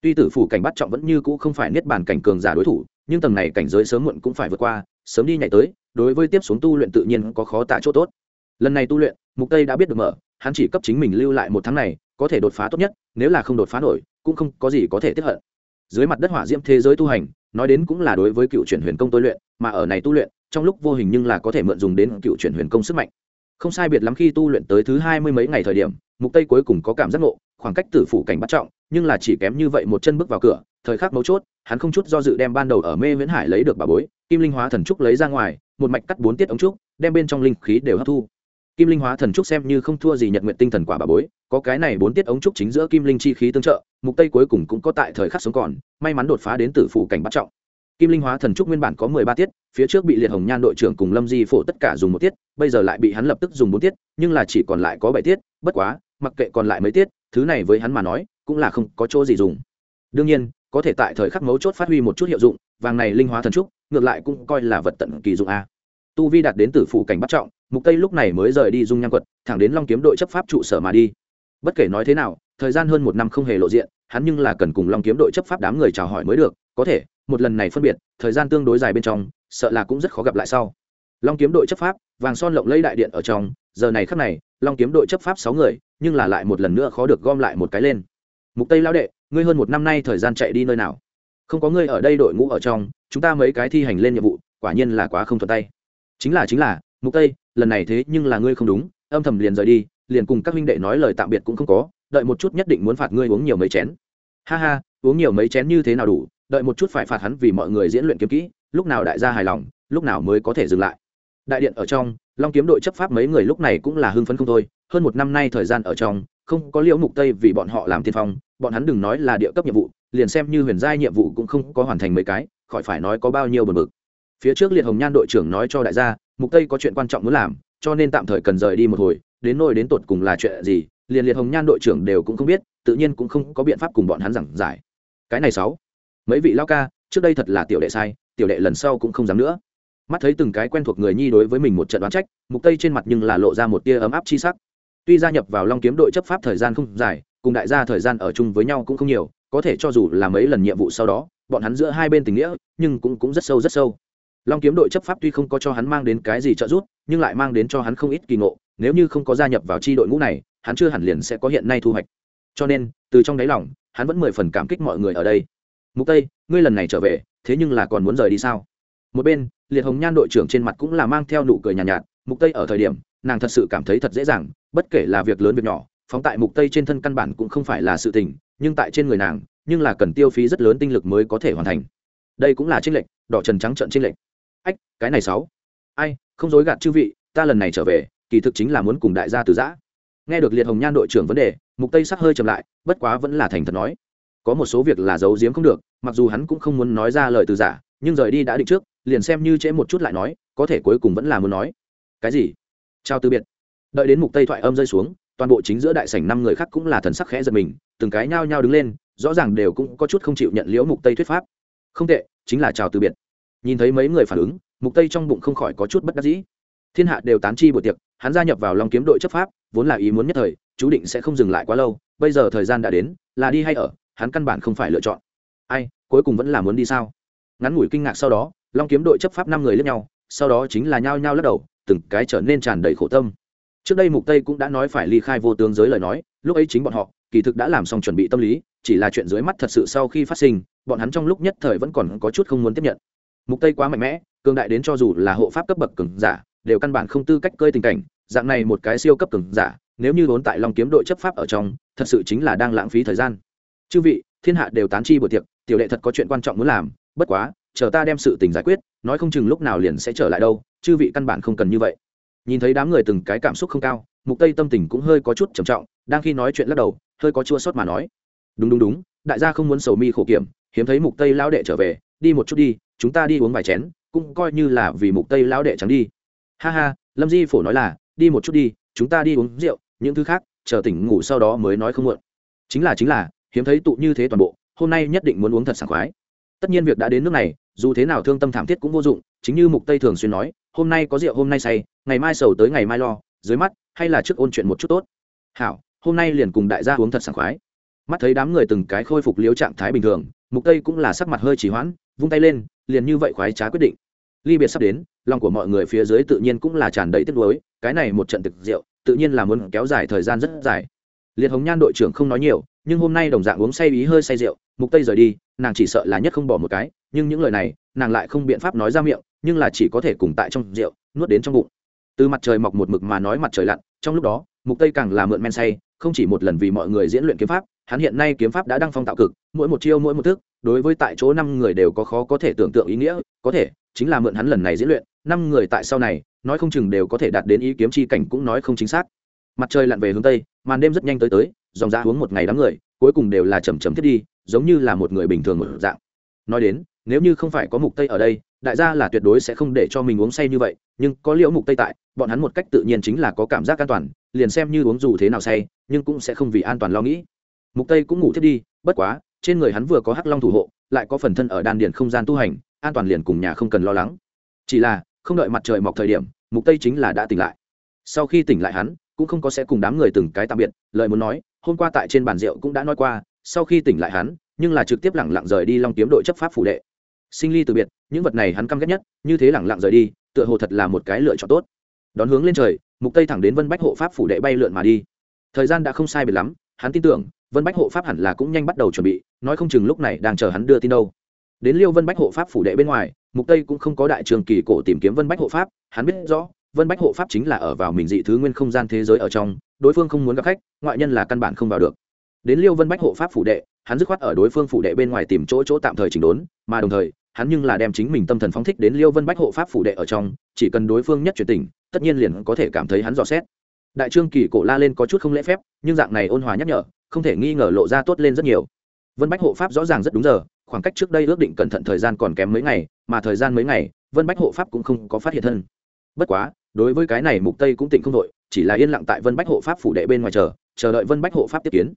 Tuy tử phủ cảnh bắt trọng vẫn như cũ không phải niết bàn cảnh cường giả đối thủ, nhưng tầng này cảnh giới sớm muộn cũng phải vượt qua, sớm đi nhảy tới, đối với tiếp xuống tu luyện tự nhiên có khó tạ chỗ tốt. Lần này tu luyện, mục tây đã biết được mở, hắn chỉ cấp chính mình lưu lại một tháng này, có thể đột phá tốt nhất, nếu là không đột phá nổi, cũng không có gì có thể tiếp hận. Dưới mặt đất hỏa diễm thế giới tu hành, nói đến cũng là đối với cựu chuyển huyền công tôi luyện, mà ở này tu luyện, trong lúc vô hình nhưng là có thể mượn dùng đến cựu chuyển huyền công sức mạnh. Không sai biệt lắm khi tu luyện tới thứ hai mươi mấy ngày thời điểm, mục tây cuối cùng có cảm giác ngộ khoảng cách tử phủ cảnh bắt trọng, nhưng là chỉ kém như vậy một chân bước vào cửa, thời khắc mấu chốt, hắn không chút do dự đem ban đầu ở mê viễn hải lấy được bà bối, kim linh hóa thần trúc lấy ra ngoài, một mạch cắt bốn tiết ống trúc, đem bên trong linh khí đều hấp thu. Kim linh hóa thần trúc xem như không thua gì nhận nguyện tinh thần quả bà bối, có cái này bốn tiết ống trúc chính giữa kim linh chi khí tương trợ, mục tây cuối cùng cũng có tại thời khắc sống còn, may mắn đột phá đến tử phủ cảnh bắt trọng. Kim linh hóa thần trúc nguyên bản có mười ba tiết, phía trước bị liệt hồng nhan đội trưởng cùng lâm di phổ tất cả dùng một tiết, bây giờ lại bị hắn lập tức dùng bốn tiết, nhưng là chỉ còn lại có bảy tiết, bất quá, mặc kệ còn lại mấy tiết thứ này với hắn mà nói, cũng là không có chỗ gì dùng. Đương nhiên, có thể tại thời khắc mấu chốt phát huy một chút hiệu dụng, vàng này linh hóa thần trúc, ngược lại cũng coi là vật tận kỳ dụng a. Tu vi đạt đến tử phủ cảnh bắt trọng, mục tây lúc này mới rời đi dung nham quật, thẳng đến long kiếm đội chấp pháp trụ sở mà đi. Bất kể nói thế nào, thời gian hơn một năm không hề lộ diện, hắn nhưng là cần cùng long kiếm đội chấp pháp đám người chào hỏi mới được, có thể, một lần này phân biệt, thời gian tương đối dài bên trong, sợ là cũng rất khó gặp lại sau. Long kiếm đội chấp pháp, vàng son lộng lây đại điện ở trong giờ này khắc này, long kiếm đội chấp pháp sáu người, nhưng là lại một lần nữa khó được gom lại một cái lên. Mục tây lao đệ, ngươi hơn một năm nay thời gian chạy đi nơi nào? Không có ngươi ở đây đội ngũ ở trong, chúng ta mấy cái thi hành lên nhiệm vụ, quả nhiên là quá không thuận tay. Chính là chính là, mục tây, lần này thế nhưng là ngươi không đúng, âm thầm liền rời đi, liền cùng các huynh đệ nói lời tạm biệt cũng không có, đợi một chút nhất định muốn phạt ngươi uống nhiều mấy chén. Ha ha, uống nhiều mấy chén như thế nào đủ, đợi một chút phải phạt hắn vì mọi người diễn luyện kiếm kỹ, lúc nào đại gia hài lòng, lúc nào mới có thể dừng lại. Đại điện ở trong long kiếm đội chấp pháp mấy người lúc này cũng là hưng phấn không thôi, hơn một năm nay thời gian ở trong, không có liễu mục tây vì bọn họ làm tiên phong, bọn hắn đừng nói là địa cấp nhiệm vụ, liền xem như huyền giai nhiệm vụ cũng không có hoàn thành mấy cái, khỏi phải nói có bao nhiêu bực bực. Phía trước liệt hồng nhan đội trưởng nói cho đại gia, mục tây có chuyện quan trọng muốn làm, cho nên tạm thời cần rời đi một hồi, đến nỗi đến tột cùng là chuyện gì, liền liệt hồng nhan đội trưởng đều cũng không biết, tự nhiên cũng không có biện pháp cùng bọn hắn giảng giải. Cái này sáu, mấy vị lao ca, trước đây thật là tiểu đệ sai, tiểu đệ lần sau cũng không dám nữa mắt thấy từng cái quen thuộc người nhi đối với mình một trận đoán trách, mục tây trên mặt nhưng là lộ ra một tia ấm áp chi sắc. Tuy gia nhập vào long kiếm đội chấp pháp thời gian không dài, cùng đại gia thời gian ở chung với nhau cũng không nhiều, có thể cho dù là mấy lần nhiệm vụ sau đó, bọn hắn giữa hai bên tình nghĩa, nhưng cũng cũng rất sâu rất sâu. Long kiếm đội chấp pháp tuy không có cho hắn mang đến cái gì trợ giúp, nhưng lại mang đến cho hắn không ít kỳ ngộ, nếu như không có gia nhập vào tri đội ngũ này, hắn chưa hẳn liền sẽ có hiện nay thu hoạch. Cho nên, từ trong đáy lòng, hắn vẫn mười phần cảm kích mọi người ở đây. Mục tây, ngươi lần này trở về, thế nhưng là còn muốn rời đi sao? Một bên liệt hồng nhan đội trưởng trên mặt cũng là mang theo nụ cười nhàn nhạt, nhạt mục tây ở thời điểm nàng thật sự cảm thấy thật dễ dàng bất kể là việc lớn việc nhỏ phóng tại mục tây trên thân căn bản cũng không phải là sự tình nhưng tại trên người nàng nhưng là cần tiêu phí rất lớn tinh lực mới có thể hoàn thành. Đây cũng là trinh lệnh, đỏ trần trắng trận trinh lệnh. ách cái này sáu. Ai không dối gạt chư vị ta lần này trở về kỳ thực chính là muốn cùng đại gia từ giã. Nghe được liệt hồng nhan đội trưởng vấn đề mục tây sắc hơi chậm lại bất quá vẫn là thành thật nói. Có một số việc là giấu giếm không được mặc dù hắn cũng không muốn nói ra lời từ giả nhưng rời đi đã định trước, liền xem như trễ một chút lại nói, có thể cuối cùng vẫn là muốn nói. Cái gì? Chào từ biệt. Đợi đến mục tây thoại âm rơi xuống, toàn bộ chính giữa đại sảnh năm người khác cũng là thần sắc khẽ giật mình, từng cái nhao nhao đứng lên, rõ ràng đều cũng có chút không chịu nhận liễu mục tây thuyết pháp. Không tệ, chính là chào từ biệt. Nhìn thấy mấy người phản ứng, mục tây trong bụng không khỏi có chút bất đắc dĩ. Thiên hạ đều tán chi buổi tiệc, hắn gia nhập vào long kiếm đội chấp pháp, vốn là ý muốn nhất thời, chú định sẽ không dừng lại quá lâu, bây giờ thời gian đã đến, là đi hay ở, hắn căn bản không phải lựa chọn. Ai, cuối cùng vẫn là muốn đi sao? Ngắn ngủi kinh ngạc sau đó, long kiếm đội chấp pháp năm người lẫn nhau, sau đó chính là nhao nhao lắc đầu, từng cái trở nên tràn đầy khổ tâm. Trước đây mục tây cũng đã nói phải ly khai vô tướng giới lời nói, lúc ấy chính bọn họ, kỳ thực đã làm xong chuẩn bị tâm lý, chỉ là chuyện dưới mắt thật sự sau khi phát sinh, bọn hắn trong lúc nhất thời vẫn còn có chút không muốn tiếp nhận. Mục tây quá mạnh mẽ, cường đại đến cho dù là hộ pháp cấp bậc cường giả, đều căn bản không tư cách cơi tình cảnh, dạng này một cái siêu cấp cường giả, nếu như vốn tại long kiếm đội chấp pháp ở trong, thật sự chính là đang lãng phí thời gian. Chư vị, thiên hạ đều tán chi buổi tiệc, tiểu đệ thật có chuyện quan trọng muốn làm bất quá, chờ ta đem sự tình giải quyết, nói không chừng lúc nào liền sẽ trở lại đâu, chư vị căn bản không cần như vậy. Nhìn thấy đám người từng cái cảm xúc không cao, mục tây tâm tình cũng hơi có chút trầm trọng, đang khi nói chuyện lắc đầu, hơi có chua sót mà nói. Đúng đúng đúng, đại gia không muốn sầu mi khổ kiểm, hiếm thấy mục tây lão đệ trở về, đi một chút đi, chúng ta đi uống vài chén, cũng coi như là vì mục tây lão đệ trắng đi. Ha ha, lâm di phổ nói là, đi một chút đi, chúng ta đi uống rượu, những thứ khác, chờ tỉnh ngủ sau đó mới nói không muộn. Chính là chính là, hiếm thấy tụ như thế toàn bộ, hôm nay nhất định muốn uống thật sảng khoái tất nhiên việc đã đến nước này, dù thế nào thương tâm thảm thiết cũng vô dụng, chính như mục tây thường xuyên nói, hôm nay có rượu hôm nay say, ngày mai sầu tới ngày mai lo, dưới mắt, hay là trước ôn chuyện một chút tốt. Hảo, hôm nay liền cùng đại gia uống thật sảng khoái. Mắt thấy đám người từng cái khôi phục liếu trạng thái bình thường, mục tây cũng là sắc mặt hơi chỉ hoãn, vung tay lên, liền như vậy khoái trá quyết định. Ly biệt sắp đến, lòng của mọi người phía dưới tự nhiên cũng là tràn đầy tiếc nuối, cái này một trận thực rượu, tự nhiên là muốn kéo dài thời gian rất dài. Liệt hồng nhan đội trưởng không nói nhiều, nhưng hôm nay đồng dạng uống say ý hơi say rượu, mục tây rời đi nàng chỉ sợ là nhất không bỏ một cái, nhưng những lời này, nàng lại không biện pháp nói ra miệng, nhưng là chỉ có thể cùng tại trong rượu, nuốt đến trong bụng. Từ mặt trời mọc một mực mà nói mặt trời lặn, trong lúc đó, mục tây càng là mượn men say, không chỉ một lần vì mọi người diễn luyện kiếm pháp, hắn hiện nay kiếm pháp đã đăng phong tạo cực, mỗi một chiêu mỗi một thức, đối với tại chỗ năm người đều có khó có thể tưởng tượng ý nghĩa, có thể, chính là mượn hắn lần này diễn luyện, năm người tại sau này, nói không chừng đều có thể đạt đến ý kiếm chi cảnh cũng nói không chính xác. Mặt trời lặn về hướng tây, màn đêm rất nhanh tới tới, dòng ra uống một ngày đám người cuối cùng đều là chầm chầm thiết đi, giống như là một người bình thường một dạng. Nói đến, nếu như không phải có mục tây ở đây, đại gia là tuyệt đối sẽ không để cho mình uống say như vậy, nhưng có liễu mục tây tại, bọn hắn một cách tự nhiên chính là có cảm giác an toàn, liền xem như uống dù thế nào say, nhưng cũng sẽ không vì an toàn lo nghĩ. Mục tây cũng ngủ thiết đi, bất quá, trên người hắn vừa có hắc long thủ hộ, lại có phần thân ở đan điền không gian tu hành, an toàn liền cùng nhà không cần lo lắng. Chỉ là, không đợi mặt trời mọc thời điểm, mục tây chính là đã tỉnh lại. Sau khi tỉnh lại hắn, cũng không có sẽ cùng đám người từng cái tạm biệt, lời muốn nói hôm qua tại trên bàn rượu cũng đã nói qua, sau khi tỉnh lại hắn, nhưng là trực tiếp lẳng lặng rời đi long kiếm đội chấp pháp phủ đệ. Sinh ly từ biệt, những vật này hắn căm ghét nhất, như thế lẳng lặng rời đi, tựa hồ thật là một cái lựa chọn tốt. Đón hướng lên trời, mục tây thẳng đến vân bách hộ pháp phủ đệ bay lượn mà đi. Thời gian đã không sai biệt lắm, hắn tin tưởng, vân bách hộ pháp hẳn là cũng nhanh bắt đầu chuẩn bị, nói không chừng lúc này đang chờ hắn đưa tin đâu. Đến liêu vân bách hộ pháp phủ đệ bên ngoài, mục tây cũng không có đại trường kỳ cổ tìm kiếm vân bách hộ pháp, hắn biết rõ, vân bách hộ pháp chính là ở vào mình dị thứ nguyên không gian thế giới ở trong đối phương không muốn gặp khách, ngoại nhân là căn bản không vào được. Đến liêu vân bách hộ pháp phủ đệ, hắn dứt khoát ở đối phương phủ đệ bên ngoài tìm chỗ chỗ tạm thời chỉnh đốn, mà đồng thời, hắn nhưng là đem chính mình tâm thần phóng thích đến liêu vân bách hộ pháp phủ đệ ở trong, chỉ cần đối phương nhất chuyển tình, tất nhiên liền có thể cảm thấy hắn dò xét. Đại trương kỳ cổ la lên có chút không lễ phép, nhưng dạng này ôn hòa nhắc nhở, không thể nghi ngờ lộ ra tốt lên rất nhiều. Vân bách hộ pháp rõ ràng rất đúng giờ, khoảng cách trước đây ước định cẩn thận thời gian còn kém mấy ngày, mà thời gian mấy ngày, vân bách hộ pháp cũng không có phát hiện thân. Bất quá, đối với cái này mục tây cũng tỉnh không đội chỉ là yên lặng tại vân bách hộ pháp phủ đệ bên ngoài chờ chờ đợi vân bách hộ pháp tiếp kiến.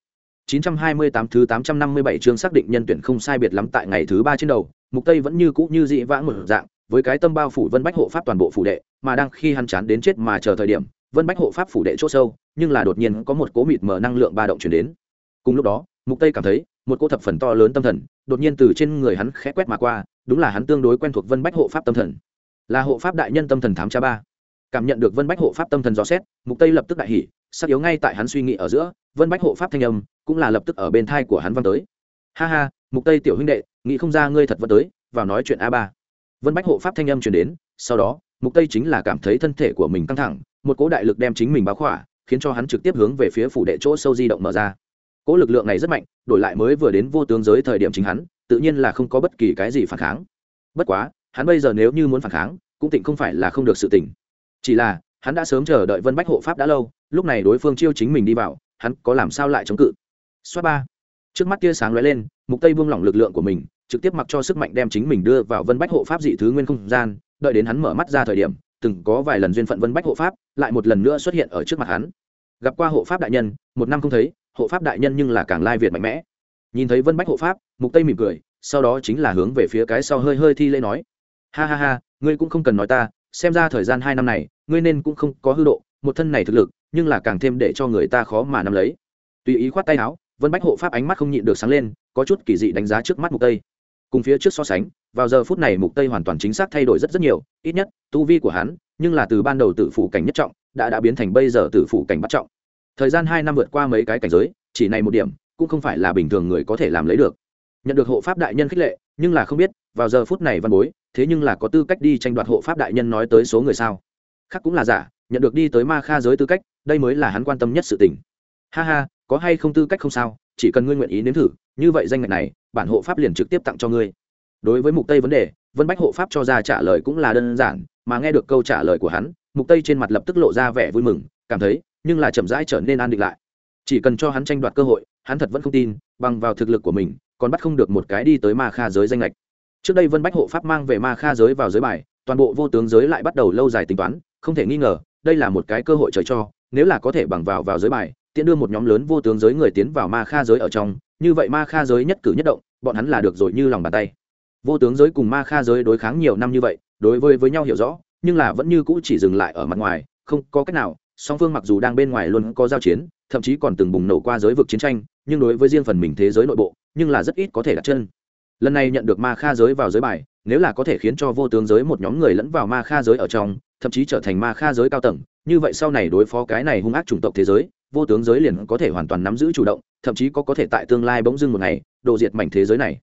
928 thứ 857 chương xác định nhân tuyển không sai biệt lắm tại ngày thứ ba trên đầu, mục tây vẫn như cũ như dị vãng một dạng, với cái tâm bao phủ vân bách hộ pháp toàn bộ phủ đệ, mà đang khi hắn chán đến chết mà chờ thời điểm, vân bách hộ pháp phủ đệ chỗ sâu, nhưng là đột nhiên có một cố mịt mờ năng lượng ba động chuyển đến. Cùng lúc đó, mục tây cảm thấy, một cô thập phần to lớn tâm thần, đột nhiên từ trên người hắn khẽ quét mà qua, đúng là hắn tương đối quen thuộc vân bách hộ pháp tâm thần. Là hộ pháp đại nhân tâm thần thám cha ba cảm nhận được vân bách hộ pháp tâm thần dò xét, mục tây lập tức đại hỉ, sắc yếu ngay tại hắn suy nghĩ ở giữa, vân bách hộ pháp thanh âm cũng là lập tức ở bên thai của hắn văng tới. Ha ha, mục tây tiểu huynh đệ, nghĩ không ra ngươi thật vẫn tới, vào nói chuyện a ba. Vân bách hộ pháp thanh âm truyền đến, sau đó, mục tây chính là cảm thấy thân thể của mình căng thẳng, một cỗ đại lực đem chính mình báo khỏa, khiến cho hắn trực tiếp hướng về phía phủ đệ chỗ sâu di động mở ra. Cỗ lực lượng này rất mạnh, đổi lại mới vừa đến vô tướng giới thời điểm chính hắn, tự nhiên là không có bất kỳ cái gì phản kháng. Bất quá, hắn bây giờ nếu như muốn phản kháng, cũng tịnh không phải là không được sự tỉnh chỉ là, hắn đã sớm chờ đợi vân bách hộ pháp đã lâu, lúc này đối phương chiêu chính mình đi vào, hắn có làm sao lại chống cự? Xoát ba. Trước mắt tia sáng lóe lên, mục tây buông lỏng lực lượng của mình, trực tiếp mặc cho sức mạnh đem chính mình đưa vào vân bách hộ pháp dị thứ nguyên không gian, đợi đến hắn mở mắt ra thời điểm, từng có vài lần duyên phận vân bách hộ pháp, lại một lần nữa xuất hiện ở trước mặt hắn. Gặp qua hộ pháp đại nhân, một năm không thấy, hộ pháp đại nhân nhưng là càng lai việt mạnh mẽ. Nhìn thấy vân bách hộ pháp, mục tây mỉm cười, sau đó chính là hướng về phía cái sau hơi hơi thi lễ nói. Ha ha ha, ngươi cũng không cần nói ta xem ra thời gian hai năm này, ngươi nên cũng không có hư độ, một thân này thực lực, nhưng là càng thêm để cho người ta khó mà nắm lấy. Tùy ý khoát tay áo, vân bách hộ pháp ánh mắt không nhịn được sáng lên, có chút kỳ dị đánh giá trước mắt mục tây. Cùng phía trước so sánh, vào giờ phút này mục tây hoàn toàn chính xác thay đổi rất rất nhiều, ít nhất, tu vi của hắn, nhưng là từ ban đầu tử phủ cảnh nhất trọng, đã đã biến thành bây giờ tử phủ cảnh bắt trọng. Thời gian hai năm vượt qua mấy cái cảnh giới, chỉ này một điểm, cũng không phải là bình thường người có thể làm lấy được. Nhận được hộ pháp đại nhân khích lệ nhưng là không biết, vào giờ phút này văn bối, thế nhưng là có tư cách đi tranh đoạt hộ pháp đại nhân nói tới số người sao? Khác cũng là giả, nhận được đi tới ma kha giới tư cách, đây mới là hắn quan tâm nhất sự tình. Ha ha, có hay không tư cách không sao, chỉ cần ngươi nguyện ý nếm thử, như vậy danh ngạch này, bản hộ pháp liền trực tiếp tặng cho ngươi. Đối với mục tây vấn đề, vân bách hộ pháp cho ra trả lời cũng là đơn giản, mà nghe được câu trả lời của hắn, mục tây trên mặt lập tức lộ ra vẻ vui mừng, cảm thấy, nhưng là chậm rãi trở nên an định lại. Chỉ cần cho hắn tranh đoạt cơ hội, hắn thật vẫn không tin, bằng vào thực lực của mình còn bắt không được một cái đi tới ma kha giới danh lệch. Trước đây vân bách hộ pháp mang về ma kha giới vào giới bài, toàn bộ vô tướng giới lại bắt đầu lâu dài tính toán, không thể nghi ngờ, đây là một cái cơ hội trời cho, nếu là có thể bằng vào vào giới bài tiện đưa một nhóm lớn vô tướng giới người tiến vào ma kha giới ở trong, như vậy ma kha giới nhất cử nhất động, bọn hắn là được rồi như lòng bàn tay. Vô tướng giới cùng ma kha giới đối kháng nhiều năm như vậy, đối với với nhau hiểu rõ, nhưng là vẫn như cũ chỉ dừng lại ở mặt ngoài, không có cách nào song phương mặc dù đang bên ngoài luôn có giao chiến, thậm chí còn từng bùng nổ qua giới vực chiến tranh, nhưng đối với riêng phần mình thế giới nội bộ, nhưng là rất ít có thể đặt chân. Lần này nhận được ma kha giới vào giới bài, nếu là có thể khiến cho vô tướng giới một nhóm người lẫn vào ma kha giới ở trong, thậm chí trở thành ma kha giới cao tầng, như vậy sau này đối phó cái này hung ác chủng tộc thế giới, vô tướng giới liền có thể hoàn toàn nắm giữ chủ động, thậm chí có có thể tại tương lai bỗng dưng một ngày đồ diệt mảnh thế giới này.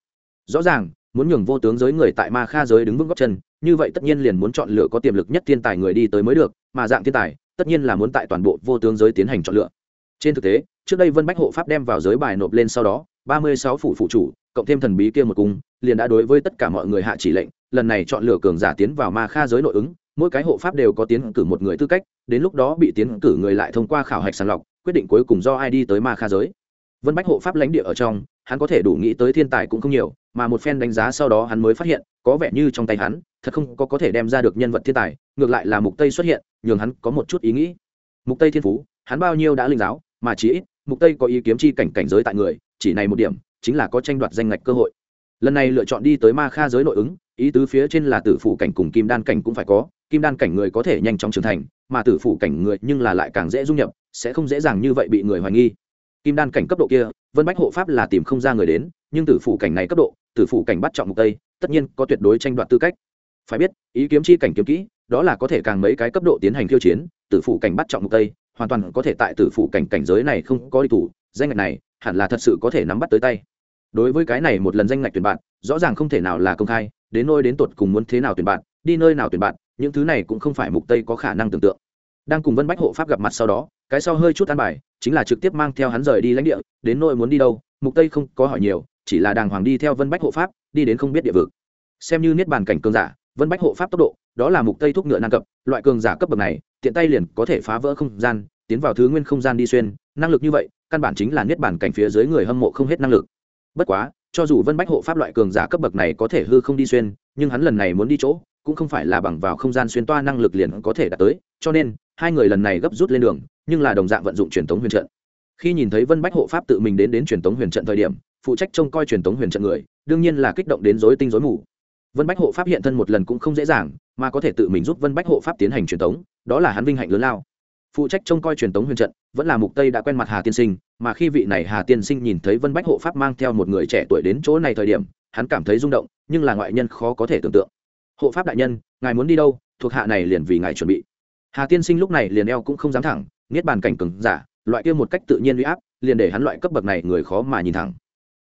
Rõ ràng, muốn nhường vô tướng giới người tại ma kha giới đứng vững góc chân, như vậy tất nhiên liền muốn chọn lựa có tiềm lực nhất thiên tài người đi tới mới được, mà dạng thiên tài tất nhiên là muốn tại toàn bộ vô tướng giới tiến hành chọn lựa. Trên thực tế, trước đây vân bách hộ pháp đem vào giới bài nộp lên sau đó, ba mươi sáu phủ phụ chủ, cộng thêm thần bí kia một cung, liền đã đối với tất cả mọi người hạ chỉ lệnh, lần này chọn lựa cường giả tiến vào ma kha giới nội ứng, mỗi cái hộ pháp đều có tiến cử một người tư cách, đến lúc đó bị tiến cử người lại thông qua khảo hạch sàng lọc, quyết định cuối cùng do ai đi tới ma kha giới vân bách hộ pháp lãnh địa ở trong, hắn có thể đủ nghĩ tới thiên tài cũng không nhiều, mà một phen đánh giá sau đó hắn mới phát hiện, có vẻ như trong tay hắn, thật không có có thể đem ra được nhân vật thiên tài, ngược lại là mục tây xuất hiện, nhường hắn có một chút ý nghĩ. Mục tây thiên phú, hắn bao nhiêu đã linh giáo, mà chỉ ít, mục tây có ý kiếm chi cảnh cảnh giới tại người, chỉ này một điểm, chính là có tranh đoạt danh ngạch cơ hội. Lần này lựa chọn đi tới ma kha giới nội ứng, ý tứ phía trên là tử phủ cảnh cùng kim đan cảnh cũng phải có, kim đan cảnh người có thể nhanh chóng trưởng thành, mà tử phủ cảnh người nhưng là lại càng dễ dung nhập, sẽ không dễ dàng như vậy bị người hoài nghi kim đan cảnh cấp độ kia, vân bách hộ pháp là tìm không ra người đến, nhưng tử phủ cảnh này cấp độ, tử phủ cảnh bắt trọng mục tây, tất nhiên có tuyệt đối tranh đoạt tư cách. Phải biết, ý kiếm chi cảnh kiếm kỹ, đó là có thể càng mấy cái cấp độ tiến hành khiêu chiến, tử phủ cảnh bắt trọng mục tây, hoàn toàn có thể tại tử phủ cảnh cảnh giới này không có đi thủ, danh ngạch này hẳn là thật sự có thể nắm bắt tới tay. Đối với cái này một lần danh ngạch tuyển bạn, rõ ràng không thể nào là công khai, đến nơi đến tột cùng muốn thế nào tuyển bạn, đi nơi nào tuyển bạn, những thứ này cũng không phải mục tây có khả năng tưởng tượng đang cùng vân bách hộ pháp gặp mặt sau đó, cái sau hơi chút an bài, chính là trực tiếp mang theo hắn rời đi lãnh địa, đến nơi muốn đi đâu, mục tây không có hỏi nhiều, chỉ là đàng hoàng đi theo vân bách hộ pháp, đi đến không biết địa vực. Xem như niết bàn cảnh cường giả, vân bách hộ pháp tốc độ, đó là mục tây thúc ngựa năng cập, loại cường giả cấp bậc này, tiện tay liền có thể phá vỡ không gian, tiến vào thứ nguyên không gian đi xuyên, năng lực như vậy, căn bản chính là niết bàn cảnh phía dưới người hâm mộ không hết năng lực. Bất quá, cho dù vân bách hộ pháp loại cường giả cấp bậc này có thể hư không đi xuyên, nhưng hắn lần này muốn đi chỗ cũng không phải là bằng vào không gian xuyên toa năng lực liền có thể đạt tới, cho nên, hai người lần này gấp rút lên đường, nhưng là đồng dạng vận dụng truyền thống huyền trận. Khi nhìn thấy vân bách hộ pháp tự mình đến đến truyền thống huyền trận thời điểm, phụ trách trông coi truyền thống huyền trận người, đương nhiên là kích động đến rối tinh rối mù. Vân bách hộ pháp hiện thân một lần cũng không dễ dàng, mà có thể tự mình giúp vân bách hộ pháp tiến hành truyền thống đó là hắn vinh hạnh lớn lao. Phụ trách trông coi truyền thống huyền trận, vẫn là mục tây đã quen mặt hà tiên sinh, mà khi vị này hà tiên sinh nhìn thấy vân bách hộ pháp mang theo một người trẻ tuổi đến chỗ này thời điểm, hắn cảm thấy rung động, nhưng là ngoại nhân khó có thể tưởng tượng hộ pháp đại nhân, ngài muốn đi đâu? Thuộc hạ này liền vì ngài chuẩn bị. Hà tiên sinh lúc này liền eo cũng không dám thẳng, niết bàn cảnh cừng giả, loại kia một cách tự nhiên uy áp, liền để hắn loại cấp bậc này người khó mà nhìn thẳng.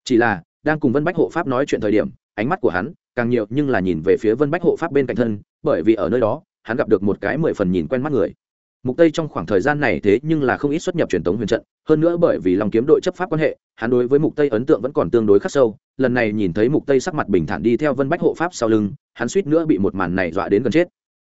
Chỉ là, đang cùng vân bách hộ pháp nói chuyện thời điểm, ánh mắt của hắn càng nhiều nhưng là nhìn về phía vân bách hộ pháp bên cạnh thân, bởi vì ở nơi đó, hắn gặp được một cái mười phần nhìn quen mắt người. Mục tây trong khoảng thời gian này thế nhưng là không ít xuất nhập truyền thống huyền trận, hơn nữa bởi vì lòng kiếm đội chấp pháp quan hệ, hắn đối với mục tây ấn tượng vẫn còn tương đối khắc sâu. Lần này nhìn thấy mục tây sắc mặt bình thản đi theo vân bách hộ pháp sau lưng hắn suýt nữa bị một màn này dọa đến gần chết.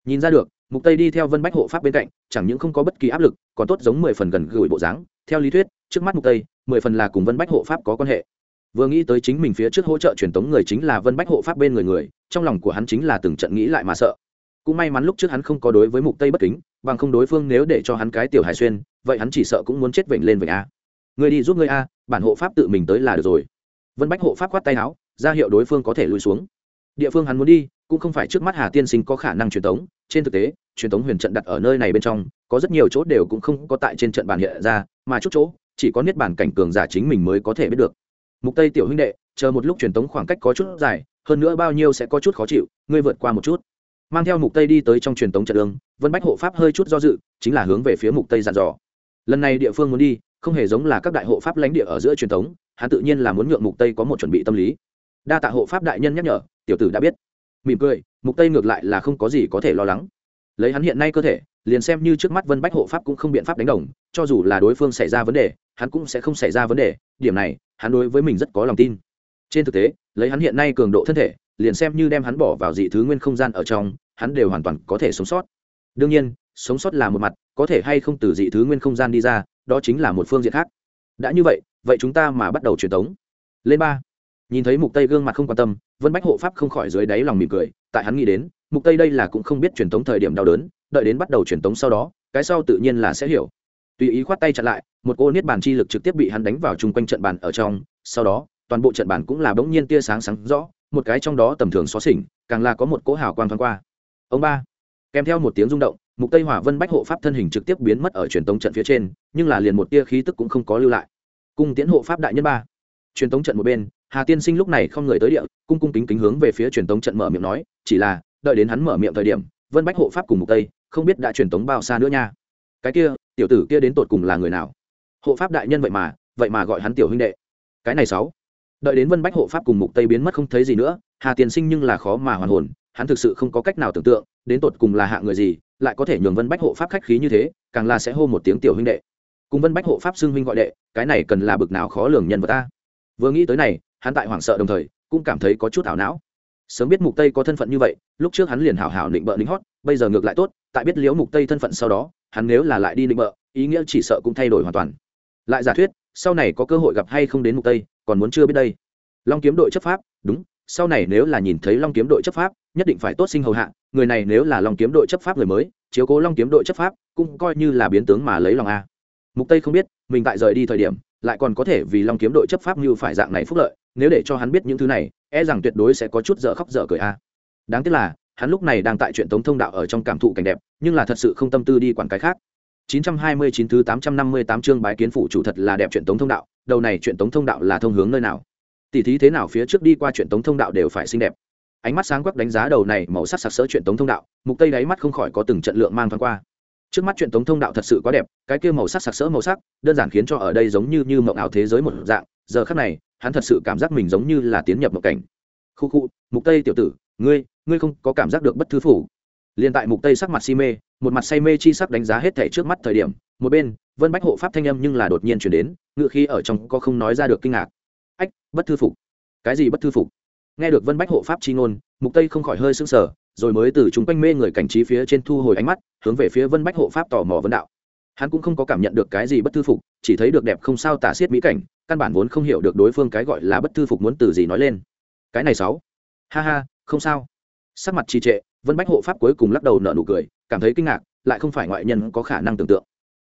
Nhìn ra được, mục tây đi theo vân bách hộ pháp bên cạnh, chẳng những không có bất kỳ áp lực, còn tốt giống 10 phần gần gửi bộ dáng. Theo lý thuyết, trước mắt mục tây 10 phần là cùng vân bách hộ pháp có quan hệ. Vừa nghĩ tới chính mình phía trước hỗ trợ truyền tống người chính là vân bách hộ pháp bên người người, trong lòng của hắn chính là từng trận nghĩ lại mà sợ. Cũng may mắn lúc trước hắn không có đối với mục tây bất kính, bằng không đối phương nếu để cho hắn cái tiểu hải xuyên, vậy hắn chỉ sợ cũng muốn chết vểnh lên vểnh a. Người đi giúp người a, bản hộ pháp tự mình tới là được rồi. Vân bách hộ pháp khoát tay áo, ra hiệu đối phương có thể lùi xuống. Địa phương hắn muốn đi cũng không phải trước mắt hà tiên sinh có khả năng truyền tống. Trên thực tế, truyền tống huyền trận đặt ở nơi này bên trong, có rất nhiều chỗ đều cũng không có tại trên trận bàn hiện ra, mà chút chỗ, chỉ có niết bàn cảnh cường giả chính mình mới có thể biết được. Mục tây tiểu huynh đệ, chờ một lúc truyền tống khoảng cách có chút dài, hơn nữa bao nhiêu sẽ có chút khó chịu, ngươi vượt qua một chút. Mang theo mục tây đi tới trong truyền tống trận đường, vân bách hộ pháp hơi chút do dự, chính là hướng về phía mục tây dặn dò. Lần này địa phương muốn đi, không hề giống là các đại hộ pháp lãnh địa ở giữa truyền tống, hắn tự nhiên là muốn nhượng mục tây có một chuẩn bị tâm lý. Đa tạ hộ pháp đại nhân nhắc nhở, tiểu tử đã biết mỉm cười, mục tây ngược lại là không có gì có thể lo lắng. Lấy hắn hiện nay cơ thể, liền xem như trước mắt vân bách hộ pháp cũng không biện pháp đánh đồng, cho dù là đối phương xảy ra vấn đề, hắn cũng sẽ không xảy ra vấn đề, điểm này, hắn đối với mình rất có lòng tin. Trên thực tế, lấy hắn hiện nay cường độ thân thể, liền xem như đem hắn bỏ vào dị thứ nguyên không gian ở trong, hắn đều hoàn toàn có thể sống sót. Đương nhiên, sống sót là một mặt, có thể hay không từ dị thứ nguyên không gian đi ra, đó chính là một phương diện khác. Đã như vậy vậy chúng ta mà bắt đầu truyền tống. Lên ba nhìn thấy mục tây gương mặt không quan tâm, vân bách hộ pháp không khỏi dưới đáy lòng mỉm cười, tại hắn nghĩ đến, mục tây đây là cũng không biết truyền tống thời điểm đau đớn, đợi đến bắt đầu truyền tống sau đó, cái sau tự nhiên là sẽ hiểu. Tùy ý khoát tay chặn lại, một cô niết bàn chi lực trực tiếp bị hắn đánh vào chung quanh trận bàn ở trong, sau đó, toàn bộ trận bàn cũng là bỗng nhiên tia sáng sáng rõ, một cái trong đó tầm thường xóa xỉnh, càng là có một cỗ hào quang thoáng qua. Ông ba, kèm theo một tiếng rung động, mục tây hỏa vân bách hộ pháp thân hình trực tiếp biến mất ở truyền tống trận phía trên, nhưng là liền một tia khí tức cũng không có lưu lại. Cung tiễn hộ pháp đại nhân ba, truyền tống trận một bên hà tiên sinh lúc này không người tới địa, cung cung kính kính hướng về phía truyền tống trận mở miệng nói, chỉ là, đợi đến hắn mở miệng thời điểm, vân bách hộ pháp cùng mục tây, không biết đã truyền tống bao xa nữa nha. Cái kia, tiểu tử kia đến tột cùng là người nào? Hộ pháp đại nhân vậy mà vậy mà gọi hắn tiểu huynh đệ. Cái này sáu. Đợi đến vân bách hộ pháp cùng mục tây biến mất không thấy gì nữa, hà tiên sinh nhưng là khó mà hoàn hồn, hắn thực sự không có cách nào tưởng tượng, đến tột cùng là hạ người gì, lại có thể nhường vân bách hộ pháp khách khí như thế, càng là sẽ hô một tiếng tiểu huynh đệ. Cùng vân bách hộ pháp xưng huynh gọi đệ, cái này cần là bực nào khó lường nhân vật ta. Vừa nghĩ tới này hắn tại hoảng sợ đồng thời, cũng cảm thấy có chút ảo não. Sớm biết mục tây có thân phận như vậy, lúc trước hắn liền hảo hảo định bợ lính hót, bây giờ ngược lại tốt, tại biết liễu mục tây thân phận sau đó, hắn nếu là lại đi định bợ, ý nghĩa chỉ sợ cũng thay đổi hoàn toàn. Lại giả thuyết, sau này có cơ hội gặp hay không đến mục tây, còn muốn chưa biết đây. Long kiếm đội chấp pháp, đúng, sau này nếu là nhìn thấy long kiếm đội chấp pháp, nhất định phải tốt sinh hầu hạ, người này nếu là long kiếm đội chấp pháp người mới, chiếu cố long kiếm đội chấp pháp, cũng coi như là biến tướng mà lấy lòng a. Mục tây không biết, mình tại rời đi thời điểm lại còn có thể vì long kiếm đội chấp pháp như phải dạng này phúc lợi, nếu để cho hắn biết những thứ này e rằng tuyệt đối sẽ có chút dở khóc dở cười a. Đáng tiếc là, hắn lúc này đang tại chuyện tống thông đạo ở trong cảm thụ cảnh đẹp, nhưng là thật sự không tâm tư đi quản cái khác. 929 thứ 858 chương bái kiến phủ chủ thật là đẹp chuyện tống thông đạo, đầu này chuyện tống thông đạo là thông hướng nơi nào? Tỉ thí thế nào phía trước đi qua chuyện tống thông đạo đều phải xinh đẹp. Ánh mắt sáng quắc đánh giá đầu này màu sắc sặc sỡ chuyện tống thông đạo, mục tây đáy mắt không khỏi có từng trận lượng mang thoáng qua trước mắt chuyện tống thông đạo thật sự quá đẹp cái kia màu sắc sặc sỡ màu sắc đơn giản khiến cho ở đây giống như như mộng ảo thế giới một dạng giờ khắc này hắn thật sự cảm giác mình giống như là tiến nhập mộng cảnh. Khu khu mục tây tiểu tử ngươi ngươi không có cảm giác được bất thư phủ liền tại mục tây sắc mặt si mê một mặt say mê chi sắc đánh giá hết thể trước mắt thời điểm một bên vân bách hộ pháp thanh âm nhưng là đột nhiên chuyển đến ngựa khi ở trong có không nói ra được kinh ngạc. Ách bất thư phục. Cái gì bất thư phục? Nghe được vân bách hộ pháp chi ngôn mục tây không khỏi hơi sững sờ, rồi mới từ chúng quanh mê người cảnh trí phía trên thu hồi ánh mắt hướng về phía vân bách hộ pháp tò mò vân đạo. Hắn cũng không có cảm nhận được cái gì bất thư phục, chỉ thấy được đẹp không sao tả xiết mỹ cảnh, căn bản vốn không hiểu được đối phương cái gọi là bất thư phục muốn từ gì nói lên. Cái này sáu. Ha ha, không sao. Sắc mặt trì trệ, vân bách hộ pháp cuối cùng lắc đầu nở nụ cười, cảm thấy kinh ngạc, lại không phải ngoại nhân có khả năng tưởng tượng.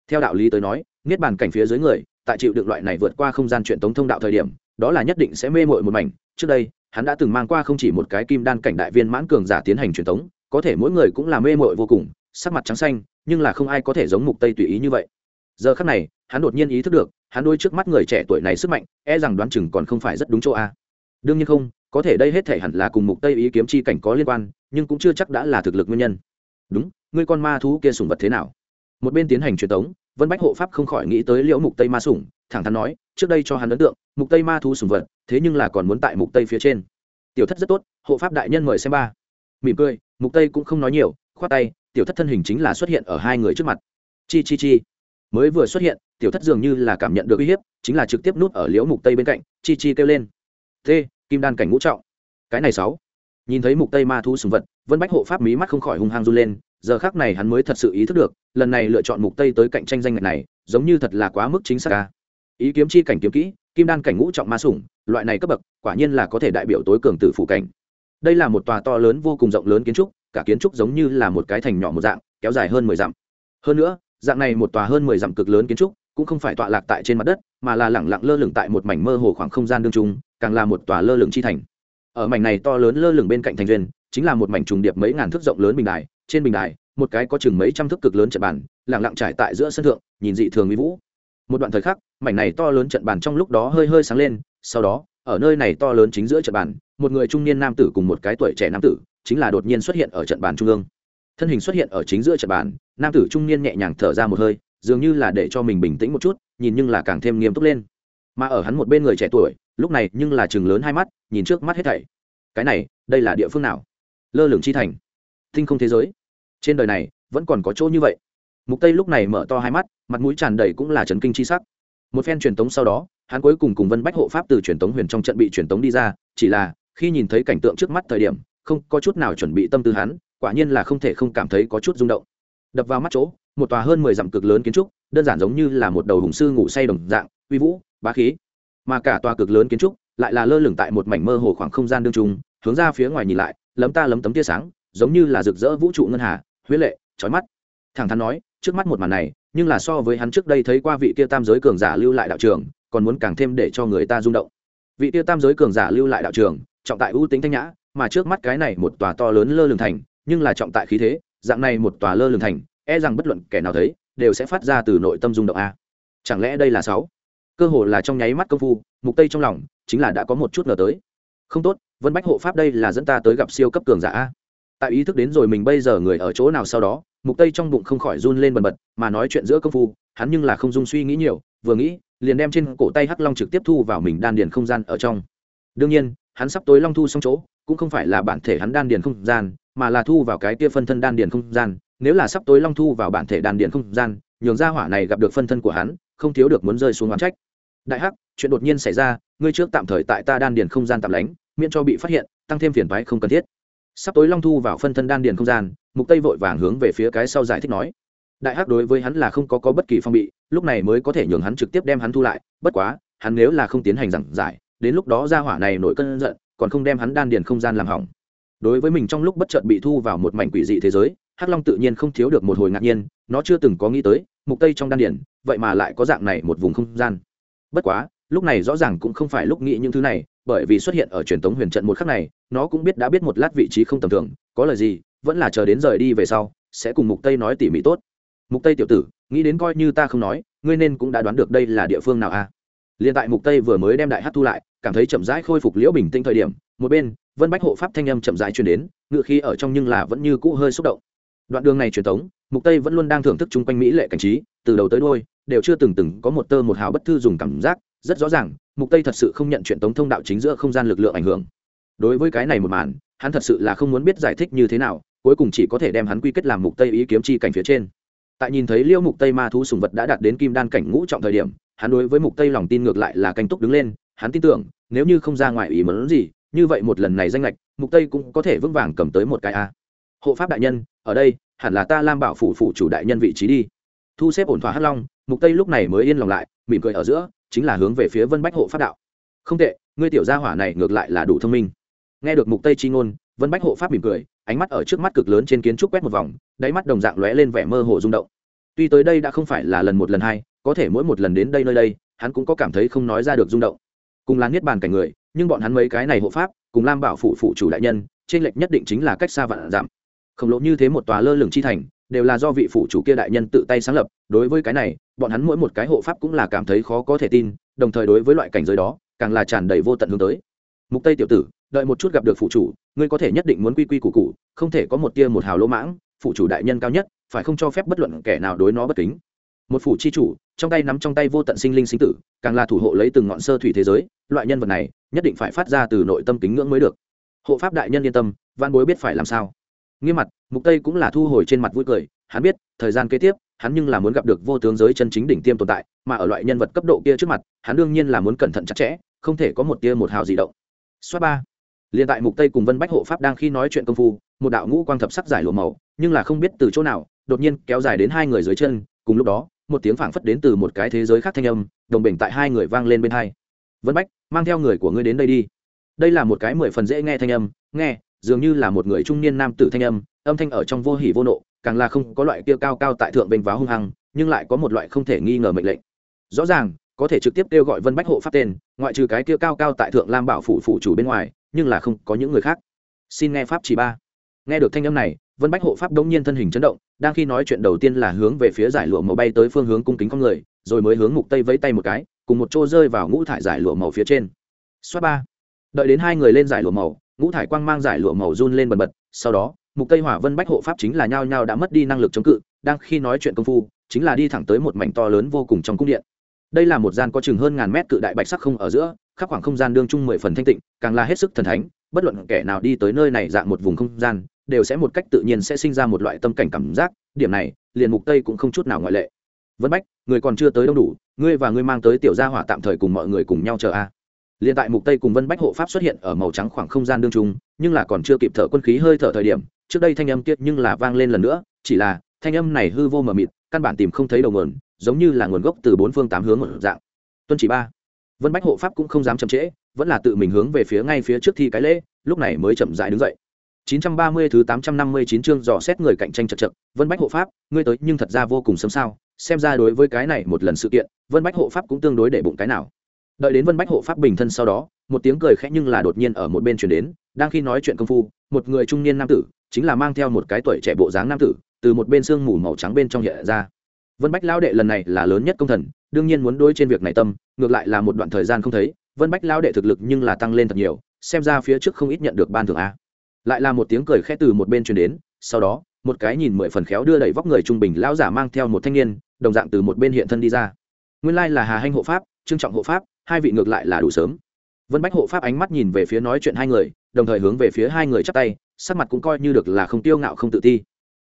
Theo đạo lý tới nói, niết bàn cảnh phía dưới người, tại chịu được loại này vượt qua không gian chuyện tống thông đạo thời điểm, đó là nhất định sẽ mê mội một mảnh. Trước đây, hắn đã từng mang qua không chỉ một cái kim đan cảnh đại viên mãn cường giả tiến hành truyền tống, có thể mỗi người cũng là mê mội vô cùng sắc mặt trắng xanh, nhưng là không ai có thể giống mục tây tùy ý như vậy. Giờ khắc này, hắn đột nhiên ý thức được, hắn đôi trước mắt người trẻ tuổi này sức mạnh e rằng đoán chừng còn không phải rất đúng chỗ a. Đương nhiên không, có thể đây hết thể hẳn là cùng mục tây ý kiếm chi cảnh có liên quan, nhưng cũng chưa chắc đã là thực lực nguyên nhân. Đúng, ngươi con ma thú kia sủng vật thế nào? Một bên tiến hành truyền tống, vân bách hộ pháp không khỏi nghĩ tới liễu mục tây ma sủng, thẳng thắn nói, trước đây cho hắn ấn tượng, mục tây ma thú sủng vật, thế nhưng là còn muốn tại mục tây phía trên. Tiểu thất rất tốt, hộ pháp đại nhân mời xem ba. Mỉm cười, mục tây cũng không nói nhiều, khoát tay tiểu thất thân hình chính là xuất hiện ở hai người trước mặt. Chi chi chi. Mới vừa xuất hiện, tiểu thất dường như là cảm nhận được uy hiếp, chính là trực tiếp nút ở liễu mục tây bên cạnh, chi chi kêu lên. T, kim đan cảnh ngũ trọng. Cái này sáu. Nhìn thấy mục tây ma thu sùng vật, vân bách hộ pháp mí mắt không khỏi hung hăng run lên, giờ khác này hắn mới thật sự ý thức được, lần này lựa chọn mục tây tới cạnh tranh danh ngạch này, giống như thật là quá mức chính xác ca ý kiếm chi cảnh kiếm kỹ, kim đan cảnh ngũ trọng ma sủng, loại này cấp bậc, quả nhiên là có thể đại biểu tối cường tử phủ cảnh. Đây là một tòa to lớn vô cùng rộng lớn kiến trúc cả kiến trúc giống như là một cái thành nhỏ một dạng, kéo dài hơn mười dặm. Hơn nữa, dạng này một tòa hơn mười dặm cực lớn kiến trúc cũng không phải tọa lạc tại trên mặt đất, mà là lẳng lặng lơ lửng tại một mảnh mơ hồ khoảng không gian đương trung, càng là một tòa lơ lửng chi thành. Ở mảnh này to lớn lơ lửng bên cạnh thành duyên chính là một mảnh trùng điệp mấy ngàn thước rộng lớn bình đài, trên bình đài, một cái có chừng mấy trăm thước cực lớn trận bàn, lẳng lặng trải tại giữa sân thượng, nhìn dị thường mỹ vũ. Một đoạn thời khắc, mảnh này to lớn trận bàn trong lúc đó hơi hơi sáng lên, sau đó, ở nơi này to lớn chính giữa trận bàn, một người trung niên nam tử cùng một cái tuổi trẻ nam tử chính là đột nhiên xuất hiện ở trận bàn trung ương. Thân hình xuất hiện ở chính giữa trận bàn, nam tử trung niên nhẹ nhàng thở ra một hơi, dường như là để cho mình bình tĩnh một chút, nhìn nhưng là càng thêm nghiêm túc lên. Mà ở hắn một bên người trẻ tuổi, lúc này nhưng là chừng lớn hai mắt, nhìn trước mắt hết thảy. Cái này, đây là địa phương nào? Lơ lửng chi thành. Tinh không thế giới. Trên đời này, vẫn còn có chỗ như vậy. Mục tây lúc này mở to hai mắt, mặt mũi tràn đầy cũng là trấn kinh chi sắc. Một phen truyền tống sau đó, hắn cuối cùng cùng vân bách hộ pháp từ truyền tống huyền trong trận bị truyền tống đi ra, chỉ là, khi nhìn thấy cảnh tượng trước mắt thời điểm không có chút nào chuẩn bị tâm tư hắn, quả nhiên là không thể không cảm thấy có chút rung động. Đập vào mắt chỗ, một tòa hơn mười dặm cực lớn kiến trúc, đơn giản giống như là một đầu hùng sư ngủ say đồng dạng, uy vũ, bá khí. Mà cả tòa cực lớn kiến trúc lại là lơ lửng tại một mảnh mơ hồ khoảng không gian đương trung, hướng ra phía ngoài nhìn lại, lấm ta lấm tấm tia sáng, giống như là rực rỡ vũ trụ ngân hà huyết lệ trói mắt. Thẳng thắn nói, trước mắt một màn này, nhưng là so với hắn trước đây thấy qua vị kia tam giới cường giả lưu lại đạo trường, còn muốn càng thêm để cho người ta rung động. Vị kia tam giới cường giả lưu lại đạo trường, trọng tại ưu tính thanh nhã mà trước mắt cái này một tòa to lớn lơ lường thành, nhưng là trọng tại khí thế, dạng này một tòa lơ lường thành e rằng bất luận kẻ nào thấy, đều sẽ phát ra từ nội tâm rung động a. Chẳng lẽ đây là sáu? Cơ hồ là trong nháy mắt công phu, mục tây trong lòng, chính là đã có một chút ngờ tới. Không tốt, vân bách hộ pháp đây là dẫn ta tới gặp siêu cấp cường giả a. Tại ý thức đến rồi mình bây giờ người ở chỗ nào sau đó, mục tây trong bụng không khỏi run lên bần bật, mà nói chuyện giữa công phu, hắn nhưng là không dung suy nghĩ nhiều, vừa nghĩ, liền đem trên cổ tay hắc long trực tiếp thu vào mình đan điền không gian ở trong. Đương nhiên, hắn sắp tối long thu xong chỗ cũng không phải là bản thể hắn đan điền không gian, mà là thu vào cái kia phân thân đan điền không gian. Nếu là sắp tối long thu vào bản thể đan điền không gian, nhường ra hỏa này gặp được phân thân của hắn, không thiếu được muốn rơi xuống oán trách. Đại hắc, chuyện đột nhiên xảy ra, ngươi trước tạm thời tại ta đan điền không gian tạm lánh, miễn cho bị phát hiện, tăng thêm phiền toái không cần thiết. Sắp tối long thu vào phân thân đan điền không gian, mục tây vội vàng hướng về phía cái sau giải thích nói. Đại hắc đối với hắn là không có có bất kỳ phong bị, lúc này mới có thể nhường hắn trực tiếp đem hắn thu lại, bất quá, hắn nếu là không tiến hành giảng giải đến lúc đó ra hỏa này nổi cơn giận, còn không đem hắn đan điền không gian làm hỏng. Đối với mình trong lúc bất chợt bị thu vào một mảnh quỷ dị thế giới, hắc long tự nhiên không thiếu được một hồi ngạc nhiên, nó chưa từng có nghĩ tới, mục tây trong đan điền, vậy mà lại có dạng này một vùng không gian. Bất quá, lúc này rõ ràng cũng không phải lúc nghĩ những thứ này, bởi vì xuất hiện ở truyền tống huyền trận một khắc này, nó cũng biết đã biết một lát vị trí không tầm thường, có lời gì, vẫn là chờ đến rời đi về sau, sẽ cùng mục tây nói tỉ mỉ tốt. Mục tây tiểu tử, nghĩ đến coi như ta không nói, ngươi nên cũng đã đoán được đây là địa phương nào a à? liền tại mục tây vừa mới đem đại hát thu lại cảm thấy chậm rãi khôi phục liễu bình tĩnh thời điểm, một bên, vân bách hộ pháp thanh âm chậm rãi truyền đến, ngựa khi ở trong nhưng là vẫn như cũ hơi xúc động. Đoạn đường này truyền tống, mục tây vẫn luôn đang thưởng thức chung quanh mỹ lệ cảnh trí, từ đầu tới đuôi, đều chưa từng từng có một tơ một hào bất thư dùng cảm giác, rất rõ ràng, mục tây thật sự không nhận chuyện tống thông đạo chính giữa không gian lực lượng ảnh hưởng. Đối với cái này một màn, hắn thật sự là không muốn biết giải thích như thế nào, cuối cùng chỉ có thể đem hắn quy kết làm mục tây ý kiếm chi cảnh phía trên. Tại nhìn thấy liêu mục tây ma thú sùng vật đã đạt đến kim đan cảnh ngũ trọng thời điểm, hắn đối với mục tây lòng tin ngược lại là canh túc đứng lên hắn tin tưởng, nếu như không ra ngoài ý muốn gì, như vậy một lần này danh lệch, mục tây cũng có thể vững vàng cầm tới một cái a. Hộ pháp đại nhân, ở đây, hẳn là ta lam bảo phủ phủ chủ đại nhân vị trí đi. Thu xếp ổn thỏa hắc long, mục tây lúc này mới yên lòng lại, mỉm cười ở giữa, chính là hướng về phía vân bách hộ pháp đạo. Không tệ, ngươi tiểu gia hỏa này ngược lại là đủ thông minh. Nghe được mục tây chi ngôn, vân bách hộ pháp mỉm cười, ánh mắt ở trước mắt cực lớn trên kiến trúc quét một vòng, đáy mắt đồng dạng lóe lên vẻ mơ hồ rung động. Tuy tới đây đã không phải là lần một lần hai, có thể mỗi một lần đến đây nơi đây, hắn cũng có cảm thấy không nói ra được rung động cùng là niết bàn cảnh người, nhưng bọn hắn mấy cái này hộ pháp, cùng lam bảo phụ phụ chủ đại nhân, trên lệch nhất định chính là cách xa vạn giảm. Khổng lồ như thế một tòa lơ lửng chi thành, đều là do vị phụ chủ kia đại nhân tự tay sáng lập, đối với cái này, bọn hắn mỗi một cái hộ pháp cũng là cảm thấy khó có thể tin, đồng thời đối với loại cảnh giới đó, càng là tràn đầy vô tận hướng tới. Mục tây tiểu tử, đợi một chút gặp được phụ chủ, ngươi có thể nhất định muốn quy quy củ củ, không thể có một tia một hào lỗ mãng phụ chủ đại nhân cao nhất, phải không cho phép bất luận kẻ nào đối nó bất kính một phủ chi chủ, trong tay nắm trong tay vô tận sinh linh sinh tử, càng là thủ hộ lấy từng ngọn sơ thủy thế giới, loại nhân vật này, nhất định phải phát ra từ nội tâm kính ngưỡng mới được. Hộ pháp đại nhân yên tâm, văn bối biết phải làm sao. Nghiêm mặt, mục tây cũng là thu hồi trên mặt vui cười, hắn biết, thời gian kế tiếp, hắn nhưng là muốn gặp được vô tướng giới chân chính đỉnh tiêm tồn tại, mà ở loại nhân vật cấp độ kia trước mặt, hắn đương nhiên là muốn cẩn thận chặt chẽ, không thể có một tia một hào gì động. Xoát ba. Liền tại mục tây cùng vân bách hộ pháp đang khi nói chuyện công phu, một đạo ngũ quang thập sắc giải lụa màu, nhưng là không biết từ chỗ nào, đột nhiên kéo dài đến hai người dưới chân, cùng lúc đó một tiếng phảng phất đến từ một cái thế giới khác thanh âm, đồng bình tại hai người vang lên bên hai. Vân bách, mang theo người của ngươi đến đây đi. Đây là một cái mười phần dễ nghe thanh âm, nghe, dường như là một người trung niên nam tử thanh âm âm thanh ở trong vô hỉ vô nộ, càng là không có loại kia cao cao tại thượng bênh vá hung hăng, nhưng lại có một loại không thể nghi ngờ mệnh lệnh. Rõ ràng, có thể trực tiếp kêu gọi vân bách hộ pháp tên, ngoại trừ cái kia cao cao tại thượng lam bảo phủ phủ chủ bên ngoài, nhưng là không có những người khác. Xin nghe pháp chỉ ba. Nghe được thanh âm này vân bách hộ pháp đông nhiên thân hình chấn động, đang khi nói chuyện đầu tiên là hướng về phía giải lụa màu bay tới phương hướng cung kính con người, rồi mới hướng mục tây vẫy tay một cái, cùng một chỗ rơi vào ngũ thải giải lụa màu phía trên. Xoát ba. Đợi đến hai người lên giải lụa màu, ngũ thải quang mang giải lụa màu run lên bần bật, sau đó, mục tây hỏa vân bách hộ pháp chính là nhao nhao đã mất đi năng lực chống cự, đang khi nói chuyện công phu, chính là đi thẳng tới một mảnh to lớn vô cùng trong cung điện. Đây là một gian có chừng hơn ngàn mét cự đại bạch sắc không ở giữa, khắp khoảng không gian đương chung mười phần thanh tịnh, càng là hết sức thần thánh, bất luận kẻ nào đi tới nơi này dạng một vùng không gian đều sẽ một cách tự nhiên sẽ sinh ra một loại tâm cảnh cảm giác, điểm này, liền mục tây cũng không chút nào ngoại lệ. Vân bách, người còn chưa tới đông đủ, ngươi và ngươi mang tới tiểu gia hỏa tạm thời cùng mọi người cùng nhau chờ a. Liền tại mục tây cùng vân bách hộ pháp xuất hiện ở màu trắng khoảng không gian đương trung, nhưng là còn chưa kịp thở quân khí hơi thở thời điểm, trước đây thanh âm tiết nhưng là vang lên lần nữa, chỉ là, thanh âm này hư vô mờ mịt, căn bản tìm không thấy đầu nguồn, giống như là nguồn gốc từ bốn phương tám hướng một dạng. Tuân chỉ ba. Vân bách hộ pháp cũng không dám chậm trễ, vẫn là tự mình hướng về phía ngay phía trước thi cái lễ, lúc này mới chậm rãi đứng dậy. 930 thứ 859 chương dò xét người cạnh tranh chật chật, Vân Bách hộ pháp, ngươi tới nhưng thật ra vô cùng sớm sao, xem ra đối với cái này một lần sự kiện, Vân Bách hộ pháp cũng tương đối để bụng cái nào. Đợi đến Vân Bách hộ pháp bình thân sau đó, một tiếng cười khẽ nhưng là đột nhiên ở một bên truyền đến, đang khi nói chuyện công phu, một người trung niên nam tử, chính là mang theo một cái tuổi trẻ bộ dáng nam tử, từ một bên xương mù màu trắng bên trong hiện ra. Vân Bách lão đệ lần này là lớn nhất công thần, đương nhiên muốn đối trên việc này tâm, ngược lại là một đoạn thời gian không thấy, Vân Bách lão đệ thực lực nhưng là tăng lên thật nhiều, xem ra phía trước không ít nhận được ban thưởng a lại là một tiếng cười khẽ từ một bên truyền đến, sau đó, một cái nhìn mười phần khéo đưa đẩy vóc người trung bình lão giả mang theo một thanh niên, đồng dạng từ một bên hiện thân đi ra. Nguyên lai là hà hanh hộ pháp, trương trọng hộ pháp, hai vị ngược lại là đủ sớm. Vân bách hộ pháp ánh mắt nhìn về phía nói chuyện hai người, đồng thời hướng về phía hai người chắp tay, sắc mặt cũng coi như được là không tiêu ngạo không tự ti.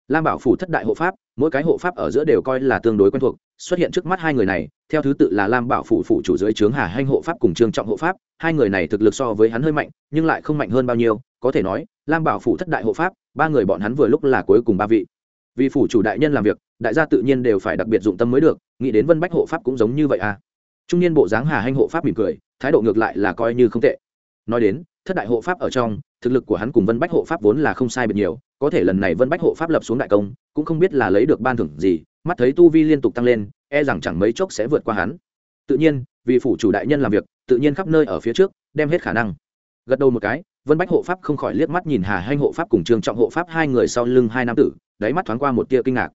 Lam bảo phủ thất đại hộ pháp, mỗi cái hộ pháp ở giữa đều coi là tương đối quen thuộc, xuất hiện trước mắt hai người này, theo thứ tự là lam bảo phủ phủ chủ dưới trướng hà hanh hộ pháp cùng trương trọng hộ pháp, hai người này thực lực so với hắn hơi mạnh, nhưng lại không mạnh hơn bao nhiêu có thể nói, lam bảo phủ thất đại hộ pháp, ba người bọn hắn vừa lúc là cuối cùng ba vị. Vì phủ chủ đại nhân làm việc, đại gia tự nhiên đều phải đặc biệt dụng tâm mới được, nghĩ đến vân bách hộ pháp cũng giống như vậy à. Trung niên bộ dáng hà hanh hộ pháp mỉm cười, thái độ ngược lại là coi như không tệ. Nói đến, thất đại hộ pháp ở trong, thực lực của hắn cùng vân bách hộ pháp vốn là không sai biệt nhiều, có thể lần này vân bách hộ pháp lập xuống đại công, cũng không biết là lấy được ban thưởng gì, mắt thấy tu vi liên tục tăng lên e rằng chẳng mấy chốc sẽ vượt qua hắn. Tự nhiên, vì phủ chủ đại nhân làm việc, tự nhiên khắp nơi ở phía trước, đem hết khả năng. Gật đầu một cái vân bách hộ pháp không khỏi liếc mắt nhìn hà hanh hộ pháp cùng trương trọng hộ pháp hai người sau lưng hai nam tử, đáy mắt thoáng qua một tia kinh ngạc.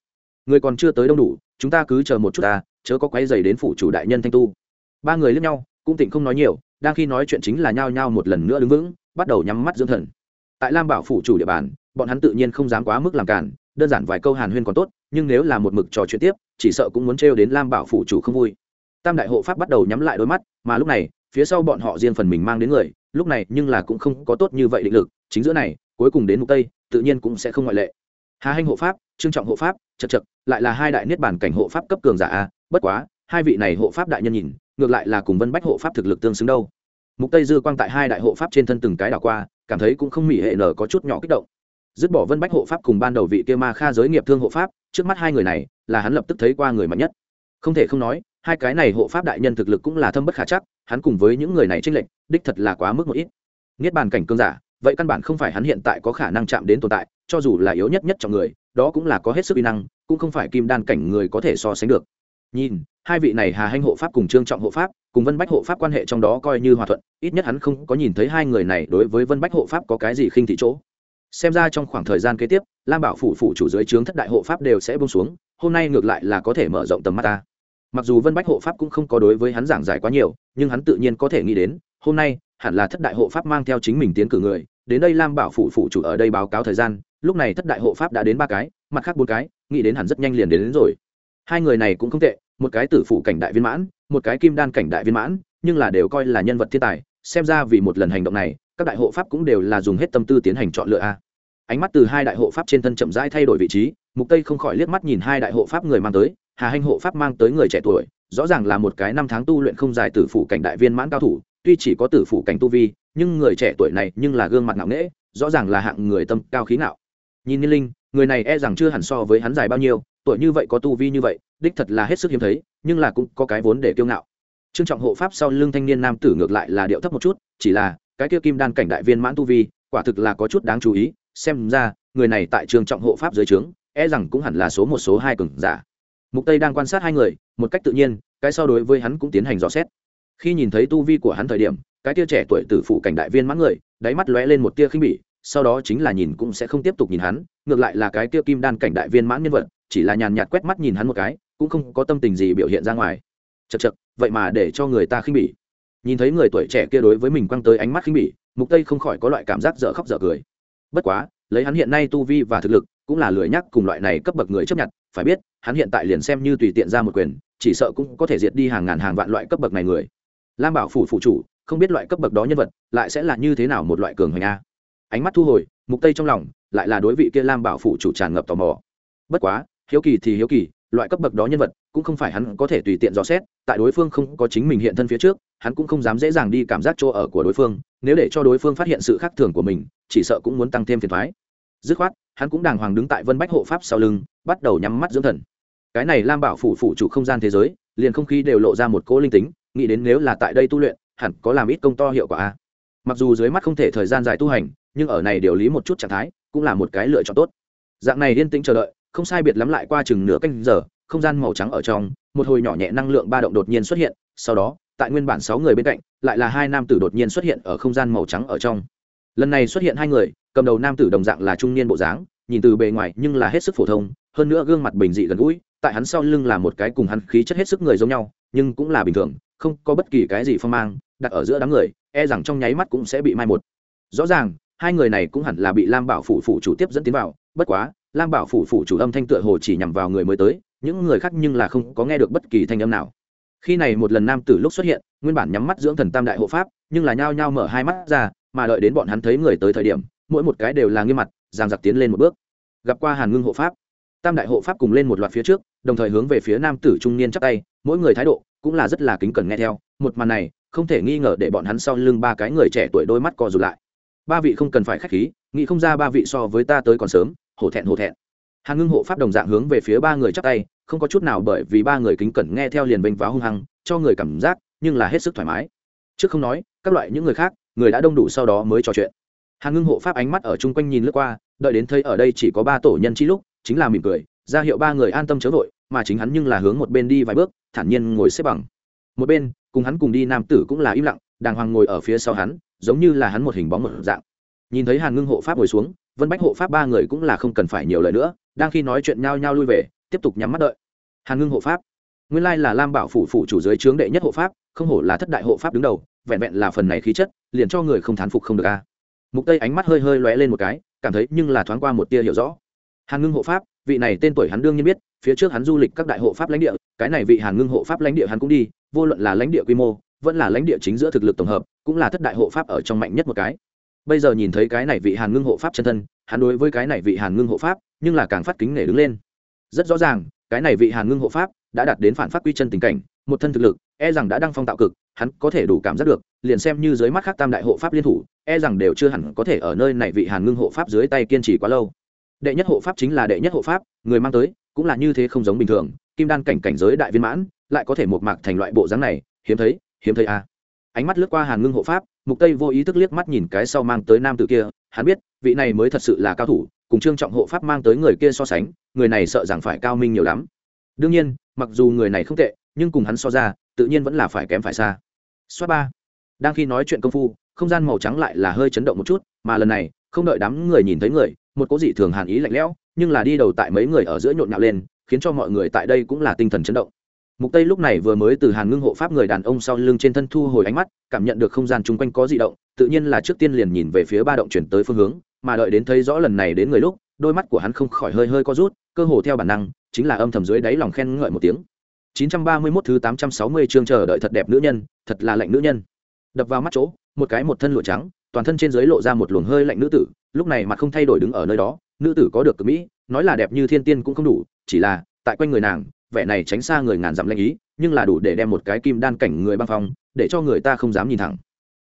Người còn chưa tới đông đủ, chúng ta cứ chờ một chút ta, chớ có quấy giày đến phủ chủ đại nhân thanh tu. Ba người liếc nhau, cũng tỉnh không nói nhiều, đang khi nói chuyện chính là nhao nhao một lần nữa đứng vững, bắt đầu nhắm mắt dưỡng thần. Tại lam bảo phủ chủ địa bàn, bọn hắn tự nhiên không dám quá mức làm cản, đơn giản vài câu hàn huyên còn tốt, nhưng nếu là một mực trò chuyện tiếp, chỉ sợ cũng muốn trêu đến lam bảo phủ chủ không vui. Tam đại hộ pháp bắt đầu nhắm lại đôi mắt, mà lúc này, phía sau bọn họ riêng phần mình mang đến người lúc này nhưng là cũng không có tốt như vậy định lực, chính giữa này, cuối cùng đến mục tây, tự nhiên cũng sẽ không ngoại lệ. Hà hanh hộ pháp, trương trọng hộ pháp chật chật lại là hai đại niết bản cảnh hộ pháp cấp cường giả a, bất quá, hai vị này hộ pháp đại nhân nhìn, ngược lại là cùng vân bách hộ pháp thực lực tương xứng đâu. Mục tây dư quang tại hai đại hộ pháp trên thân từng cái đảo qua, cảm thấy cũng không mỉ hệ nở có chút nhỏ kích động. Dứt bỏ vân bách hộ pháp cùng ban đầu vị kia ma kha giới nghiệp thương hộ pháp, trước mắt hai người này, là hắn lập tức thấy qua người mạnh nhất. Không thể không nói hai cái này hộ pháp đại nhân thực lực cũng là thâm bất khả chắc, hắn cùng với những người này tranh lệch, đích thật là quá mức một ít. Niết bàn cảnh cương giả, vậy căn bản không phải hắn hiện tại có khả năng chạm đến tồn tại, cho dù là yếu nhất nhất trong người, đó cũng là có hết sức uy năng, cũng không phải kim đan cảnh người có thể so sánh được. Nhìn, hai vị này hà hanh hộ pháp cùng trương trọng hộ pháp, cùng vân bách hộ pháp quan hệ trong đó coi như hòa thuận, ít nhất hắn không có nhìn thấy hai người này đối với vân bách hộ pháp có cái gì khinh thị chỗ. Xem ra trong khoảng thời gian kế tiếp, lam bảo phủ phủ chủ dưới trướng thất đại hộ pháp đều sẽ bông xuống, hôm nay ngược lại là có thể mở rộng tầm mắt ta mặc dù vân bách hộ pháp cũng không có đối với hắn giảng giải quá nhiều nhưng hắn tự nhiên có thể nghĩ đến hôm nay hẳn là thất đại hộ pháp mang theo chính mình tiến cử người đến đây lam bảo phủ phủ chủ ở đây báo cáo thời gian lúc này thất đại hộ pháp đã đến ba cái mặt khác bốn cái nghĩ đến hẳn rất nhanh liền đến, đến rồi. Hai người này cũng không tệ một cái tử phủ cảnh đại viên mãn một cái kim đan cảnh đại viên mãn nhưng là đều coi là nhân vật thiên tài xem ra vì một lần hành động này các đại hộ pháp cũng đều là dùng hết tâm tư tiến hành chọn lựa a. Ánh mắt từ hai đại hộ pháp trên thân chậm rãi thay đổi vị trí mục tây không khỏi liếc mắt nhìn hai đại hộ pháp người mang tới hà hanh hộ pháp mang tới người trẻ tuổi, rõ ràng là một cái năm tháng tu luyện không dài tử phủ cảnh đại viên mãn cao thủ, tuy chỉ có tử phủ cảnh tu vi, nhưng người trẻ tuổi này nhưng là gương mặt ngạo nghễ, rõ ràng là hạng người tâm cao khí ngạo. Nhìn niên linh, người này e rằng chưa hẳn so với hắn dài bao nhiêu, tuổi như vậy có tu vi như vậy, đích thật là hết sức hiếm thấy, nhưng là cũng có cái vốn để kiêu ngạo. Trương trọng hộ pháp sau lưng thanh niên nam tử ngược lại là điệu thấp một chút, chỉ là, cái kia kim đan cảnh đại viên mãn tu vi, quả thực là có chút đáng chú ý, xem ra, người này tại trường trọng hộ pháp dưới trướng e rằng cũng hẳn là số một, số hai cường giả mục tây đang quan sát hai người một cách tự nhiên cái so đối với hắn cũng tiến hành dò xét khi nhìn thấy tu vi của hắn thời điểm cái tia trẻ tuổi tử phụ cảnh đại viên mãn người đáy mắt lóe lên một tia khinh bỉ sau đó chính là nhìn cũng sẽ không tiếp tục nhìn hắn ngược lại là cái tia kim đan cảnh đại viên mãn nhân vật chỉ là nhàn nhạt quét mắt nhìn hắn một cái cũng không có tâm tình gì biểu hiện ra ngoài chật chật vậy mà để cho người ta khinh bỉ nhìn thấy người tuổi trẻ kia đối với mình quăng tới ánh mắt khinh bỉ mục tây không khỏi có loại cảm giác dở khóc dở cười bất quá lấy hắn hiện nay tu vi và thực lực cũng là lười nhắc cùng loại này cấp bậc người chấp nhận phải biết, hắn hiện tại liền xem như tùy tiện ra một quyền, chỉ sợ cũng có thể diệt đi hàng ngàn hàng vạn loại cấp bậc này người. Lam bảo phủ phụ chủ, không biết loại cấp bậc đó nhân vật, lại sẽ là như thế nào một loại cường hoành a? Ánh mắt thu hồi, mục tây trong lòng, lại là đối vị kia lam bảo phủ chủ tràn ngập tò mò. Bất quá, hiếu kỳ thì hiếu kỳ, loại cấp bậc đó nhân vật, cũng không phải hắn có thể tùy tiện dò xét, tại đối phương không có chính mình hiện thân phía trước, hắn cũng không dám dễ dàng đi cảm giác chỗ ở của đối phương, nếu để cho đối phương phát hiện sự khác thường của mình, chỉ sợ cũng muốn tăng thêm phiền thoái. Dứt khoát hắn cũng đàng hoàng đứng tại vân bách hộ pháp sau lưng, bắt đầu nhắm mắt dưỡng thần. Cái này lam bảo phủ phủ chủ không gian thế giới, liền không khí đều lộ ra một cỗ linh tính, nghĩ đến nếu là tại đây tu luyện, hẳn có làm ít công to hiệu quả a. Mặc dù dưới mắt không thể thời gian dài tu hành, nhưng ở này điều lý một chút trạng thái, cũng là một cái lựa chọn tốt. Dạng này yên tĩnh chờ đợi, không sai biệt lắm lại qua chừng nửa canh giờ, không gian màu trắng ở trong, một hồi nhỏ nhẹ năng lượng ba động đột nhiên xuất hiện, sau đó, tại nguyên bản sáu người bên cạnh, lại là hai nam tử đột nhiên xuất hiện ở không gian màu trắng ở trong lần này xuất hiện hai người, cầm đầu nam tử đồng dạng là trung niên bộ dáng, nhìn từ bề ngoài nhưng là hết sức phổ thông, hơn nữa gương mặt bình dị gần gũi, tại hắn sau lưng là một cái cùng hắn khí chất hết sức người giống nhau, nhưng cũng là bình thường, không có bất kỳ cái gì phong mang, đặt ở giữa đám người e rằng trong nháy mắt cũng sẽ bị mai một. Rõ ràng, hai người này cũng hẳn là bị lam bảo phủ phủ chủ tiếp dẫn tiến vào, bất quá, lam bảo phủ phủ chủ âm thanh tựa hồ chỉ nhằm vào người mới tới, những người khác nhưng là không có nghe được bất kỳ thanh âm nào. Khi này một lần nam tử lúc xuất hiện, nguyên bản nhắm mắt dưỡng thần tam đại hộ pháp, nhưng là nhao nhao mở hai mắt ra mà đợi đến bọn hắn thấy người tới thời điểm, mỗi một cái đều là nghiêm mặt, giang giặc tiến lên một bước. Gặp qua hàn ngưng hộ pháp, tam đại hộ pháp cùng lên một loạt phía trước, đồng thời hướng về phía nam tử trung niên chắc tay, mỗi người thái độ cũng là rất là kính cẩn nghe theo. Một màn này, không thể nghi ngờ để bọn hắn sau lưng ba cái người trẻ tuổi đôi mắt co rụt lại. Ba vị không cần phải k h á c h khí, nghĩ không ra ba vị so với ta tới còn sớm, hổ thẹn hổ thẹn. Hàn ngưng hộ pháp đồng dạng hướng về phía ba người chắc tay, không có chút nào bởi vì ba người kính cẩn nghe theo liền bênh váo hung hăng, cho người cảm giác nhưng là hết sức thoải mái. Trước không nói, các loại những người khác người đã đông đủ sau đó mới trò chuyện. Hàn ngưng hộ pháp ánh mắt ở chung quanh nhìn lướt qua, đợi đến thấy ở đây chỉ có ba tổ nhân chi lúc, chính là mỉm cười, ra hiệu ba người an tâm chớ vội, mà chính hắn nhưng là hướng một bên đi vài bước, thản nhiên ngồi xếp bằng. Một bên, cùng hắn cùng đi nam tử cũng là im lặng, đàng hoàng ngồi ở phía sau hắn, giống như là hắn một hình bóng một dạng. Nhìn thấy hàn ngưng hộ pháp ngồi xuống, vân bách hộ pháp ba người cũng là không cần phải nhiều lời nữa, đang khi nói chuyện nhau nhau lui về, tiếp tục nhắm mắt đợi. Hàn ngưng hộ pháp, nguyên lai là lam bảo phủ phủ chủ giới trướng đệ nhất hộ pháp, không hổ là thất đại hộ pháp đứng đầu vẹn vẹn là phần này khí chất, liền cho người không thán phục không được a. Mục tây ánh mắt hơi hơi lóe lên một cái, cảm thấy nhưng là thoáng qua một tia hiểu rõ. Hàn ngưng hộ pháp, vị này tên tuổi hắn đương nhiên biết, phía trước hắn du lịch các đại hộ pháp lãnh địa, cái này vị hàn ngưng hộ pháp lãnh địa hắn cũng đi, vô luận là lãnh địa quy mô, vẫn là lãnh địa chính giữa thực lực tổng hợp, cũng là thất đại hộ pháp ở trong mạnh nhất một cái. Bây giờ nhìn thấy cái này vị hàn ngưng hộ pháp chân thân, hắn đối với cái này vị hàn ngưng hộ pháp, nhưng là càng phát kính nể đứng lên. Rất rõ ràng, cái này vị hàn ngưng hộ pháp đã đạt đến phản phát quy chân tình cảnh một thân thực lực e rằng đã đăng phong tạo cực, hắn có thể đủ cảm giác được, liền xem như dưới mắt khác tam đại hộ pháp liên thủ e rằng đều chưa hẳn có thể ở nơi này vị hàn ngưng hộ pháp dưới tay kiên trì quá lâu đệ nhất hộ pháp chính là đệ nhất hộ pháp, người mang tới, cũng là như thế không giống bình thường, kim đan cảnh cảnh giới đại viên mãn, lại có thể một mạc thành loại bộ dáng này, hiếm thấy hiếm thấy a à. ánh mắt lướt qua hàn ngưng hộ pháp, mục tây vô ý thức liếc mắt nhìn cái sau mang tới nam tử kia, hắn biết, vị này mới thật sự là cao thủ, cùng trương trọng hộ pháp mang tới người kia so sánh, người này sợ rằng phải cao minh nhiều lắm đương nhiên, mặc dù người này không tệ nhưng cùng hắn so ra, tự nhiên vẫn là phải kém phải xa. Xoát ba. Đang khi nói chuyện công phu, không gian màu trắng lại là hơi chấn động một chút, mà lần này, không đợi đám người nhìn thấy người, một cố dị thường hàn ý lạnh lẽo, nhưng là đi đầu tại mấy người ở giữa nhộn nhạo lên, khiến cho mọi người tại đây cũng là tinh thần chấn động. Mục tây lúc này vừa mới từ hàn ngưng hộ pháp người đàn ông sau lưng trên thân thu hồi ánh mắt, cảm nhận được không gian chung quanh có dị động, tự nhiên là trước tiên liền nhìn về phía ba động chuyển tới phương hướng, mà đợi đến thấy rõ lần này đến người lúc, đôi mắt của hắn không khỏi hơi hơi co rút, cơ hồ theo bản năng, chính là âm thầm dưới đáy lòng khen ngợi một tiếng. 931 thứ 860 chương chờ đợi thật đẹp nữ nhân, thật là lạnh nữ nhân. Đập vào mắt chỗ, một cái một thân lụa trắng, toàn thân trên dưới lộ ra một luồng hơi lạnh nữ tử, lúc này mặt không thay đổi đứng ở nơi đó, nữ tử có được cực mỹ, nói là đẹp như thiên tiên cũng không đủ, chỉ là, tại quanh người nàng, vẻ này tránh xa người ngàn dặm lanh ý, nhưng là đủ để đem một cái kim đan cảnh người băng phong, để cho người ta không dám nhìn thẳng.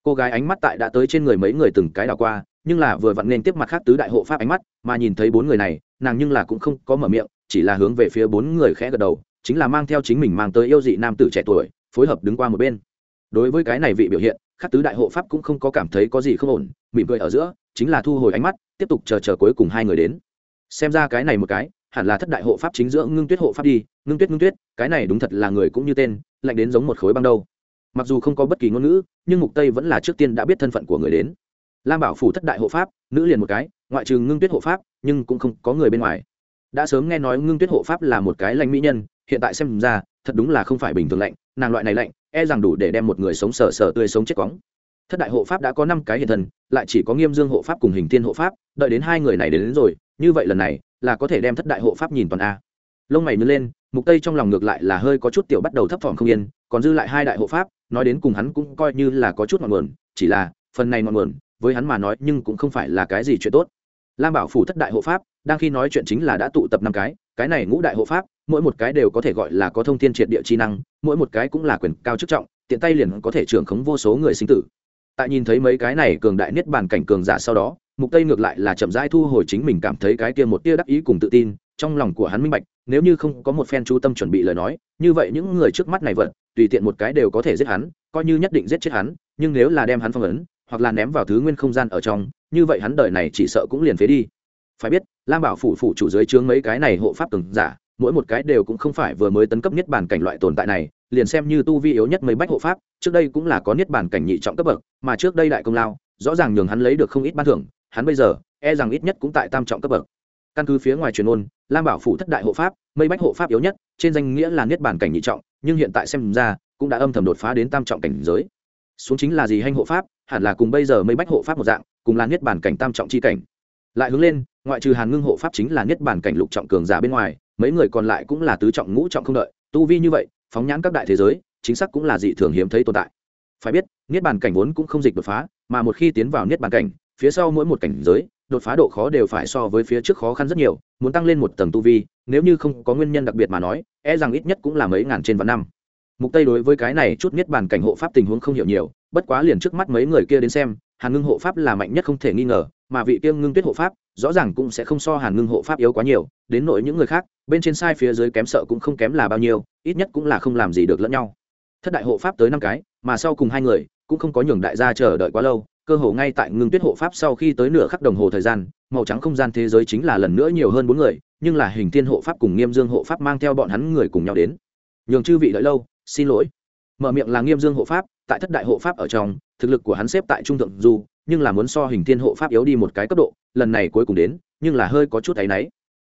Cô gái ánh mắt tại đã tới trên người mấy người từng cái đảo qua, nhưng là vừa vặn nên tiếp mặt khác tứ đại hộ pháp ánh mắt, mà nhìn thấy bốn người này, nàng nhưng là cũng không có mở miệng, chỉ là hướng về phía bốn người khẽ gật đầu chính là mang theo chính mình mang tới yêu dị nam tử trẻ tuổi, phối hợp đứng qua một bên. Đối với cái này vị biểu hiện, khắc tứ đại hộ pháp cũng không có cảm thấy có gì không ổn, mỉm cười ở giữa, chính là thu hồi ánh mắt, tiếp tục chờ chờ cuối cùng hai người đến. Xem ra cái này một cái, hẳn là thất đại hộ pháp chính giữa ngưng tuyết hộ pháp đi, ngưng tuyết ngưng tuyết, cái này đúng thật là người cũng như tên, lạnh đến giống một khối băng đâu. Mặc dù không có bất kỳ ngôn ngữ, nhưng mục tây vẫn là trước tiên đã biết thân phận của người đến. Lam bảo phủ thất đại hộ pháp, nữ liền một cái, ngoại trừ ngưng tuyết hộ pháp, nhưng cũng không có người bên ngoài. Đã sớm nghe nói ngưng tuyết hộ pháp là một cái lạnh mỹ nhân hiện tại xem ra thật đúng là không phải bình thường lạnh nàng loại này lạnh e rằng đủ để đem một người sống sờ sờ tươi sống chết cóng thất đại hộ pháp đã có năm cái hiện thần lại chỉ có nghiêm dương hộ pháp cùng hình thiên hộ pháp đợi đến hai người này đến, đến rồi như vậy lần này là có thể đem thất đại hộ pháp nhìn toàn a. Lông mày nứt lên mục tây trong lòng ngược lại là hơi có chút tiểu bắt đầu thấp thỏm không yên còn dư lại hai đại hộ pháp nói đến cùng hắn cũng coi như là có chút ngọn nguồn chỉ là phần này ngọn nguồn với hắn mà nói nhưng cũng không phải là cái gì chuyện tốt. Lam bảo phủ thất đại hộ pháp đang khi nói chuyện chính là đã tụ tập năm cái cái này ngũ đại hộ pháp mỗi một cái đều có thể gọi là có thông thiên triệt địa chi năng, mỗi một cái cũng là quyền cao chức trọng, tiện tay liền có thể trưởng khống vô số người sinh tử. Tại nhìn thấy mấy cái này cường đại niết bàn cảnh cường giả sau đó, mục tây ngược lại là chậm rãi thu hồi chính mình cảm thấy cái kia một tia đắc ý cùng tự tin, trong lòng của hắn minh bạch, nếu như không có một phen chú tâm chuẩn bị lời nói, như vậy những người trước mắt này vật, tùy tiện một cái đều có thể giết hắn, coi như nhất định giết chết hắn, nhưng nếu là đem hắn phong ấn, hoặc là ném vào thứ nguyên không gian ở trong, như vậy hắn đời này chỉ sợ cũng liền phế đi. Phải biết, lam bảo phủ phủ chủ dưới chướng mấy cái này hộ pháp cường giả mỗi một cái đều cũng không phải vừa mới tấn cấp nhất bản cảnh loại tồn tại này, liền xem như tu vi yếu nhất mấy bách hộ pháp, trước đây cũng là có niết bản cảnh nhị trọng cấp bậc, mà trước đây đại công lao, rõ ràng nhường hắn lấy được không ít ban thưởng, hắn bây giờ e rằng ít nhất cũng tại tam trọng cấp bậc. Căn cứ phía ngoài truyền ôn lam bảo phủ thất đại hộ pháp mây bách hộ pháp yếu nhất, trên danh nghĩa là niết bản cảnh nhị trọng, nhưng hiện tại xem ra, cũng đã âm thầm đột phá đến tam trọng cảnh giới. Xuống chính là gì hành hộ pháp, hẳn là cùng bây giờ mây bách hộ pháp một dạng, cùng là niết bản cảnh tam trọng chi cảnh. Lại hướng lên, ngoại trừ hàn ngưng hộ pháp chính là niết bản cảnh lục trọng cường giả bên ngoài mấy người còn lại cũng là tứ trọng ngũ trọng không đợi, tu vi như vậy, phóng nhãn các đại thế giới, chính xác cũng là dị thường hiếm thấy tồn tại. Phải biết, niết bàn cảnh vốn cũng không dịch đột phá, mà một khi tiến vào niết bàn cảnh, phía sau mỗi một cảnh giới, đột phá độ khó đều phải so với phía trước khó khăn rất nhiều, muốn tăng lên một tầng tu vi, nếu như không có nguyên nhân đặc biệt mà nói e rằng ít nhất cũng là mấy ngàn trên vạn năm. Mục tây đối với cái này chút niết bàn cảnh hộ pháp tình huống không hiểu nhiều, bất quá liền trước mắt mấy người kia đến xem, hàn ngưng hộ pháp là mạnh nhất không thể nghi ngờ, mà vị tiêu ngưng tuyết hộ pháp rõ ràng cũng sẽ không so hàn ngưng hộ pháp yếu quá nhiều, đến nội những người khác, bên trên sai phía dưới kém sợ cũng không kém là bao nhiêu, ít nhất cũng là không làm gì được lẫn nhau. Thất đại hộ pháp tới năm cái, mà sau cùng hai người, cũng không có nhường đại gia chờ đợi quá lâu, cơ hồ ngay tại ngưng tuyết hộ pháp sau khi tới nửa khắc đồng hồ thời gian, màu trắng không gian thế giới chính là lần nữa nhiều hơn bốn người, nhưng là hình thiên hộ pháp cùng nghiêm dương hộ pháp mang theo bọn hắn người cùng nhau đến. Nhường chư vị đợi lâu, xin lỗi. Mở miệng là nghiêm dương hộ pháp, tại thất đại hộ pháp ở trong, thực lực của hắn xếp tại trung thượng du nhưng là muốn so hình thiên hộ pháp yếu đi một cái cấp độ lần này cuối cùng đến, nhưng là hơi có chút áy náy.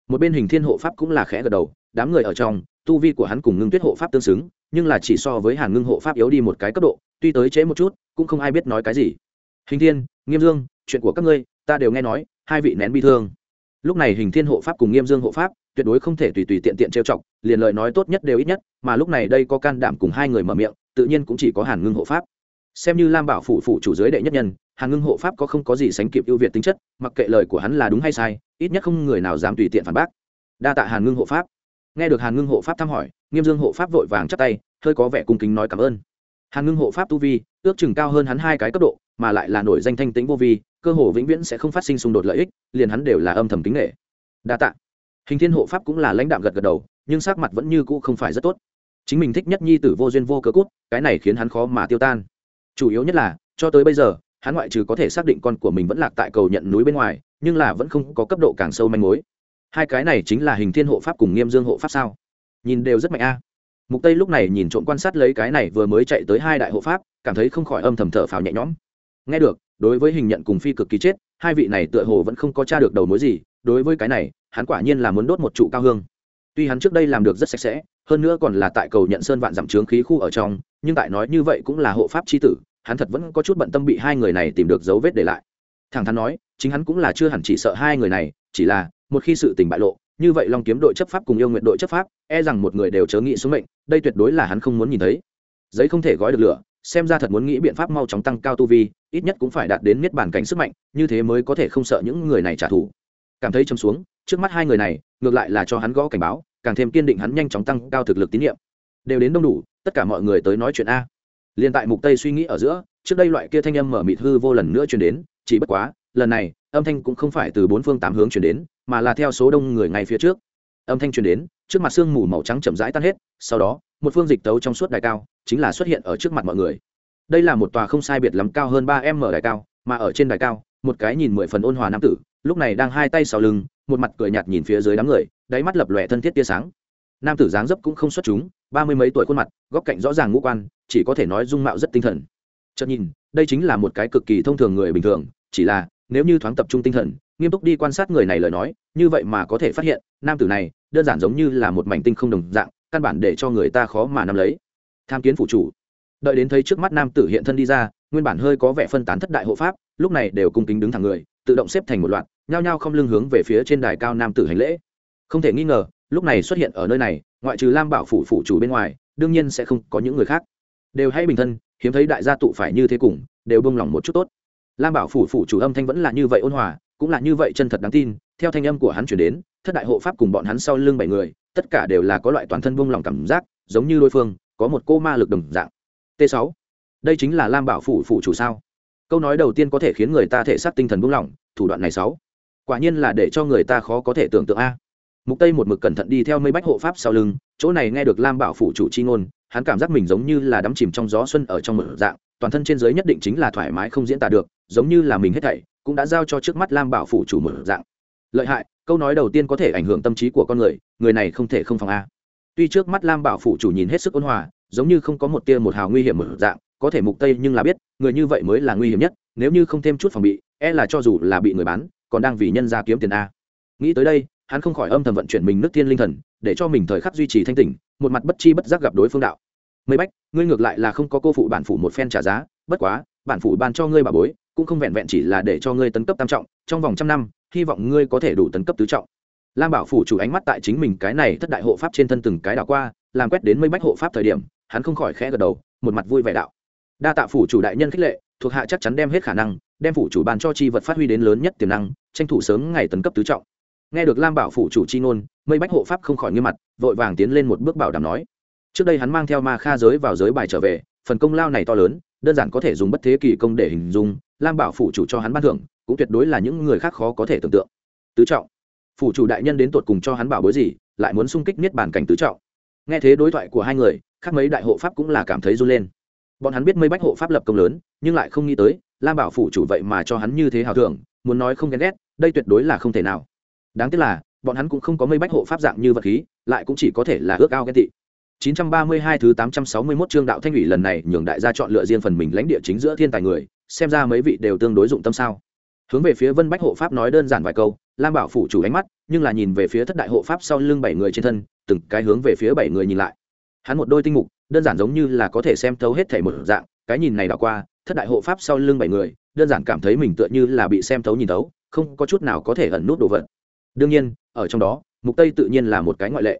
Một bên hình thiên hộ pháp cũng là khẽ gật đầu, đám người ở trong, tu vi của hắn cùng ngưng tuyết hộ pháp tương xứng, nhưng là chỉ so với hàn ngưng hộ pháp yếu đi một cái cấp độ, tuy tới chế một chút, cũng không ai biết nói cái gì. Hình thiên, nghiêm dương, chuyện của các ngươi, ta đều nghe nói, hai vị nén bi thương. Lúc này hình thiên hộ pháp cùng nghiêm dương hộ pháp, tuyệt đối không thể tùy tùy tiện tiện trêu chọc, liền lời nói tốt nhất đều ít nhất, mà lúc này đây có can đảm cùng hai người mở miệng, tự nhiên cũng chỉ có hàn ngưng hộ pháp xem như lam bảo phủ phủ chủ giới đệ nhất nhân, hàn ngưng hộ pháp có không có gì sánh kịp ưu việt tính chất, mặc kệ lời của hắn là đúng hay sai, ít nhất không người nào dám tùy tiện phản bác. Đa tạ hàn ngưng hộ pháp. Nghe được hàn ngưng hộ pháp thăm hỏi, nghiêm dương hộ pháp vội vàng chắp tay, hơi có vẻ cung kính nói cảm ơn. Hàn ngưng hộ pháp tu vi, ước chừng cao hơn hắn hai cái cấp độ, mà lại là nổi danh thanh tính vô vi, cơ hồ vĩnh viễn sẽ không phát sinh xung đột lợi ích, liền hắn đều là âm thầm kính nghệ đa tạ. Hình thiên hộ pháp cũng là lãnh đạm gật gật đầu, nhưng sắc mặt vẫn như cũ không phải rất tốt. Chính mình thích nhất nhi tử vô duyên vô cớ cút, cái này khiến hắn khó mà tiêu tan chủ yếu nhất là, cho tới bây giờ, hắn ngoại trừ có thể xác định con của mình vẫn lạc tại cầu nhận núi bên ngoài, nhưng là vẫn không có cấp độ càng sâu manh mối. Hai cái này chính là hình thiên hộ pháp cùng nghiêm dương hộ pháp sao? Nhìn đều rất mạnh a. Mục tây lúc này nhìn trộm quan sát lấy cái này vừa mới chạy tới hai đại hộ pháp, cảm thấy không khỏi âm thầm thở phào nhẹ nhõm. Nghe được, đối với hình nhận cùng phi cực kỳ chết, hai vị này tựa hồ vẫn không có tra được đầu mối gì, đối với cái này, hắn quả nhiên là muốn đốt một trụ cao hương. Tuy hắn trước đây làm được rất sạch sẽ, hơn nữa còn là tại cầu nhận sơn vạn giảm trướng khí khu ở trong nhưng tại nói như vậy cũng là hộ pháp c h i tử, hắn thật vẫn có chút bận tâm bị hai người này tìm được dấu vết để lại. Thẳng thắn nói, chính hắn cũng là chưa hẳn chỉ sợ hai người này, chỉ là, một khi sự tình bại lộ, như vậy long kiếm đội chấp pháp cùng yêu nguyện đội chấp pháp e rằng một người đều chớ nghĩ xuống mệnh, đây tuyệt đối là hắn không muốn nhìn thấy. Giấy không thể gói được lửa, xem ra thật muốn nghĩ biện pháp mau chóng tăng cao tu vi, ít nhất cũng phải đạt đến miết bản cảnh sức mạnh, như thế mới có thể không sợ những người này trả thù. Cảm thấy châm xuống, trước mắt hai người này, ngược lại là cho hắn gõ cảnh báo, càng thêm kiên định hắn nhanh chóng tăng cao thực lực tín nhiệm. Đều đến đông đủ tất cả mọi người tới nói chuyện a. Liền tại mục tây suy nghĩ ở giữa, trước đây loại kia thanh âm mở mịt hư vô lần nữa truyền đến, chỉ bất quá, lần này, âm thanh cũng không phải từ bốn phương tám hướng truyền đến, mà là theo số đông người ngay phía trước. Âm thanh truyền đến, trước mặt sương mù màu trắng chậm rãi tan hết, sau đó, một phương dịch tấu trong suốt đài cao chính là xuất hiện ở trước mặt mọi người. Đây là một tòa không sai biệt lắm cao hơn ba m đài cao, mà ở trên đài cao, một cái nhìn mười phần ôn hòa nam tử, lúc này đang hai tay sau lưng, một mặt cười nhạt nhìn phía dưới đám người, đáy mắt lập lòe thân thiết tia sáng. Nam tử dáng dấp cũng không xuất chúng ba mươi mấy tuổi khuôn mặt, góc cạnh rõ ràng ngũ quan, chỉ có thể nói dung mạo rất tinh thần. Chợt nhìn, đây chính là một cái cực kỳ thông thường người bình thường, chỉ là, nếu như thoáng tập trung tinh thần, nghiêm túc đi quan sát người này lời nói, như vậy mà có thể phát hiện, nam tử này, đơn giản giống như là một mảnh tinh không đồng dạng, căn bản để cho người ta khó mà nắm lấy. Tham kiến phụ chủ. Đợi đến thấy trước mắt nam tử hiện thân đi ra, nguyên bản hơi có vẻ phân tán thất đại hộ pháp, lúc này đều cung kính đứng thẳng người, tự động xếp thành một loạt, nhao nhao không lưng hướng về phía trên đài cao nam tử hành lễ. Không thể nghi ngờ, lúc này xuất hiện ở nơi này ngoại trừ lam bảo phủ phủ chủ bên ngoài, đương nhiên sẽ không có những người khác. Đều hay bình thân, hiếm thấy đại gia tụ phải như thế cùng, đều bông lòng một chút tốt. Lam bảo phủ phủ chủ âm thanh vẫn là như vậy ôn hòa, cũng là như vậy chân thật đáng tin, theo thanh âm của hắn chuyển đến, thất đại hộ pháp cùng bọn hắn sau lưng bảy người, tất cả đều là có loại toàn thân bông lòng cảm giác, giống như đối phương, có một cô ma lực đồng dạng. T 6 đây chính là lam bảo phủ phủ chủ sao? Câu nói đầu tiên có thể khiến người ta thể xác tinh thần buông lỏng, thủ đoạn này sáu, quả nhiên là để cho người ta khó có thể tưởng tượng a mục tây một mực cẩn thận đi theo mây bách hộ pháp sau lưng, chỗ này nghe được lam bảo phủ chủ chi ngôn, hắn cảm giác mình giống như là đắm chìm trong gió xuân ở trong một dạng, toàn thân trên giới nhất định chính là thoải mái không diễn tả được, giống như là mình hết thảy cũng đã giao cho trước mắt lam bảo phủ chủ một dạng. Lợi hại, câu nói đầu tiên có thể ảnh hưởng tâm trí của con người người này không thể không phòng a. Tuy trước mắt lam bảo phủ chủ nhìn hết sức ôn hòa, giống như không có một tia một hào nguy hiểm một dạng, có thể mục tây nhưng là biết, người như vậy mới là nguy hiểm nhất, nếu như không thêm chút phòng bị e là cho dù là bị người bán, còn đang vì nhân ra kiếm tiền a. Nghĩ tới đây hắn không khỏi âm thầm vận chuyển mình nước thiên linh thần, để cho mình thời khắc duy trì thanh tỉnh, một mặt bất chi bất giác gặp đối phương đạo. Mây bách, ngươi ngược lại là không có cô phụ bản phủ một phen trả giá, bất quá, bản phủ ban cho ngươi bà bối, cũng không vẹn vẹn chỉ là để cho ngươi tấn cấp tam trọng, trong vòng trăm năm, hy vọng ngươi có thể đủ tấn cấp tứ trọng. Lam bảo phủ chủ ánh mắt tại chính mình cái này thất đại hộ pháp trên thân từng cái đảo qua, làm quét đến mây bách hộ pháp thời điểm, hắn không khỏi khẽ gật đầu, một mặt vui vẻ đạo. Đa tạ phủ chủ đại nhân khích lệ, thuộc hạ chắc chắn đem hết khả năng, đem phủ chủ ban cho chi vật phát huy đến lớn nhất tiềm năng, tranh thủ sớm ngày tấn cấp tứ trọng nghe được lam bảo phủ chủ chi ngôn, mây bách hộ pháp không khỏi nghiêm mặt, vội vàng tiến lên một bước bảo đảm nói. Trước đây hắn mang theo ma kha giới vào giới bài trở về, phần công lao này to lớn, đơn giản có thể dùng bất thế kỳ công để hình dung, lam bảo phủ chủ cho hắn ban thưởng, cũng tuyệt đối là những người khác khó có thể tưởng tượng. Tứ trọng. Phủ chủ đại nhân đến tột cùng cho hắn bảo bối gì, lại muốn sung kích niết bàn cảnh tứ trọng. Nghe thế đối thoại của hai người, khác mấy đại hộ pháp cũng là cảm thấy run lên. Bọn hắn biết mây bách hộ pháp lập công lớn, nhưng lại không nghĩ tới, lam bảo phủ chủ vậy mà cho hắn như thế hào thưởng, muốn nói không ghen ghét, đây tuyệt đối là không thể nào đáng tiếc là, bọn hắn cũng không có mây bách hộ pháp dạng như vật khí, lại cũng chỉ có thể là ước ao ghen tị. 932 thứ 861 chương đạo thanh ủy lần này nhường đại gia chọn lựa riêng phần mình lãnh địa chính giữa thiên tài người, xem ra mấy vị đều tương đối dụng tâm sao. Hướng về phía vân bách hộ pháp nói đơn giản vài câu, lam bảo phủ chủ ánh mắt, nhưng là nhìn về phía thất đại hộ pháp sau lưng bảy người trên thân, từng cái hướng về phía bảy người nhìn lại. Hắn một đôi tinh mục, đơn giản giống như là có thể xem thấu hết thể một dạng, cái nhìn này đảo qua, thất đại hộ pháp sau lưng bảy người, đơn giản cảm thấy mình tựa như là bị xem thấu nhìn thấu, không có chút nào có thể ẩn nút đồ vật đương nhiên, ở trong đó, mục tây tự nhiên là một cái ngoại lệ.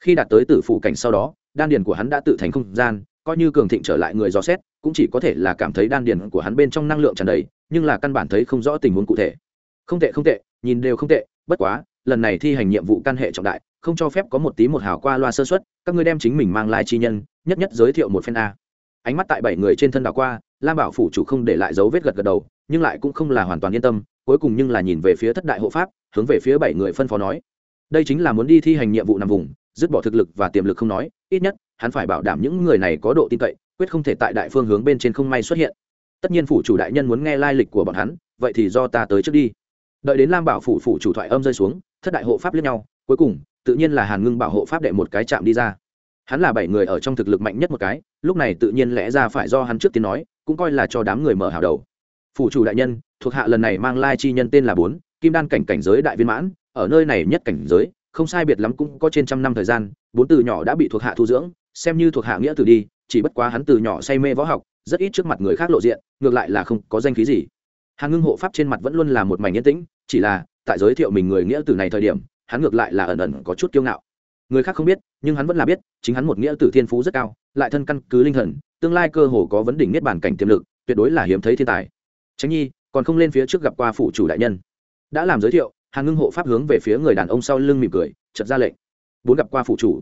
Khi đạt tới tử phủ cảnh sau đó, đan điền của hắn đã tự thành không gian, coi như cường thịnh trở lại người dò xét, cũng chỉ có thể là cảm thấy đan điền của hắn bên trong năng lượng tràn đầy, nhưng là căn bản thấy không rõ tình huống cụ thể. Không tệ không tệ, nhìn đều không tệ, bất quá, lần này thi hành nhiệm vụ căn hệ trọng đại, không cho phép có một tí một hào qua loa sơ xuất các ngươi đem chính mình mang lai chi nhân, nhất nhất giới thiệu một phen a. Ánh mắt tại bảy người trên thân đảo qua, lam bảo phủ chủ không để lại dấu vết gật gật đầu nhưng lại cũng không là hoàn toàn yên tâm, cuối cùng nhưng là nhìn về phía thất đại hộ pháp, hướng về phía bảy người phân phó nói. Đây chính là muốn đi thi hành nhiệm vụ nằm vùng, dứt bỏ thực lực và tiềm lực không nói, ít nhất, hắn phải bảo đảm những người này có độ tin cậy, quyết không thể tại đại phương hướng bên trên không may xuất hiện. Tất nhiên phủ chủ đại nhân muốn nghe lai lịch của bọn hắn, vậy thì do ta tới trước đi. Đợi đến lam bảo phủ phủ chủ thoại âm rơi xuống, thất đại hộ pháp lẫn nhau, cuối cùng, tự nhiên là hàn ngưng bảo hộ pháp đệ một cái chạm đi ra. Hắn là bảy người ở trong thực lực mạnh nhất một cái, lúc này tự nhiên lẽ ra phải do hắn trước tiên nói, cũng coi là cho đám người mở hào đầu phủ chủ đại nhân, thuộc hạ lần này mang lai chi nhân tên là bốn, kim đan cảnh cảnh giới đại viên mãn, ở nơi này nhất cảnh giới, không sai biệt lắm cũng có trên trăm năm thời gian, bốn từ nhỏ đã bị thuộc hạ thu dưỡng, xem như thuộc hạ nghĩa từ đi, chỉ bất quá hắn từ nhỏ say mê võ học, rất ít trước mặt người khác lộ diện, ngược lại là không có danh khí gì. Hàng ngưng hộ pháp trên mặt vẫn luôn là một mảnh yên tĩnh, chỉ là, tại giới thiệu mình người nghĩa từ này thời điểm, hắn ngược lại là ẩn ẩn có chút kiêu ngạo. Người khác không biết, nhưng hắn vẫn là biết, chính hắn một nghĩa tử thiên phú rất cao, lại thân căn cứ linh thần, tương lai cơ hồ có vấn đỉnh niết bản cảnh tiềm lực, tuyệt đối là hiếm thấy thiên tài tránh nhi, còn không lên phía trước gặp qua phụ chủ đại nhân. Đã làm giới thiệu, hàn ngưng hộ pháp hướng về phía người đàn ông sau lưng mỉm cười chật ra lệnh. Bốn gặp qua phụ chủ.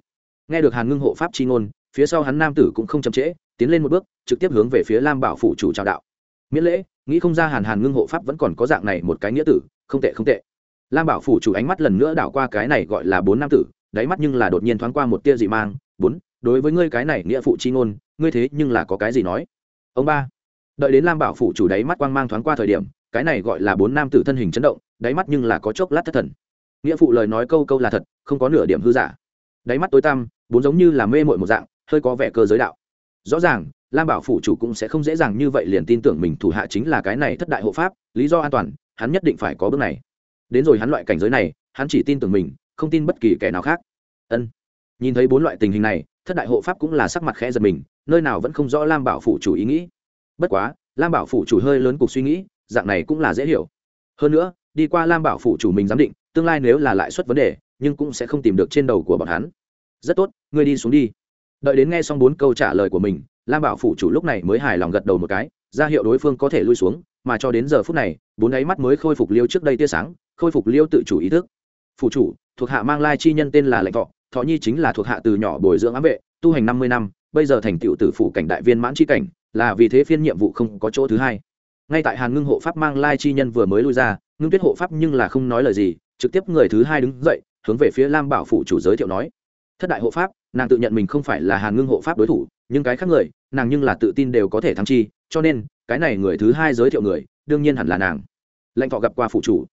Nghe được hàn ngưng hộ pháp chi ngôn, phía sau hắn nam tử cũng không chậm trễ, tiến lên một bước, trực tiếp hướng về phía lam bảo phụ chủ trào đạo. Miễn lễ, nghĩ không ra hàn hàn ngưng hộ pháp vẫn còn có dạng này một cái nghĩa tử, không tệ không tệ. Lam bảo phủ chủ ánh mắt lần nữa đảo qua cái này gọi là bốn nam tử, đáy mắt nhưng là đột nhiên thoáng qua một tia dị mang. Bốn, đối với ngươi cái này nghĩa phụ chi ngôn, ngươi thế nhưng là có cái gì nói? Ông ba đợi đến lam bảo phủ chủ đáy mắt quang mang thoáng qua thời điểm, cái này gọi là bốn nam tử thân hình chấn động, đáy mắt nhưng là có chốc lát thất thần. Nghĩa phụ lời nói câu câu là thật, không có nửa điểm hư giả. Đáy mắt tối tăm, bốn giống như là mê mội một dạng, hơi có vẻ cơ giới đạo. Rõ ràng, lam bảo phủ chủ cũng sẽ không dễ dàng như vậy liền tin tưởng mình thủ hạ chính là cái này thất đại hộ pháp, lý do an toàn, hắn nhất định phải có bước này. Đến rồi hắn loại cảnh giới này, hắn chỉ tin tưởng mình, không tin bất kỳ kẻ nào khác. Ân. Nhìn thấy bốn loại tình hình này, thất đại hộ pháp cũng là sắc mặt khẽ giật mình, nơi nào vẫn không rõ lam bảo phủ chủ ý nghĩ bất quá, lam bảo phủ chủ hơi lớn cục suy nghĩ, dạng này cũng là dễ hiểu. Hơn nữa, đi qua lam bảo phủ chủ mình giám định, tương lai nếu là lãi suất vấn đề, nhưng cũng sẽ không tìm được trên đầu của bọn hắn. Rất tốt, ngươi đi xuống đi. Đợi đến nghe xong bốn câu trả lời của mình, lam bảo phủ chủ lúc này mới hài lòng gật đầu một cái, ra hiệu đối phương có thể lui xuống, mà cho đến giờ phút này, bốn ấy mắt mới khôi phục liêu trước đây tia sáng, khôi phục liêu tự chủ ý thức. Phủ chủ, thuộc hạ mang lai chi nhân tên là lệnh thọ thọ nhi chính là thuộc hạ từ nhỏ bồi dưỡng ám vệ, tu hành năm mươi năm, bây giờ thành tựu tử phủ cảnh đại viên mãn chi cảnh là vì thế phiên nhiệm vụ không có chỗ thứ hai. Ngay tại hàn ngưng hộ pháp mang lai chi nhân vừa mới lui ra, ngưng tuyết hộ pháp nhưng là không nói lời gì, trực tiếp người thứ hai đứng dậy, hướng về phía lam bảo phủ chủ giới thiệu nói, thất đại hộ pháp, nàng tự nhận mình không phải là hàn ngưng hộ pháp đối thủ, nhưng cái khác người, nàng nhưng là tự tin đều có thể thắng chi, cho nên, cái này người thứ hai giới thiệu người, đương nhiên hẳn là nàng. Lãnh thọ gặp qua phụ chủ.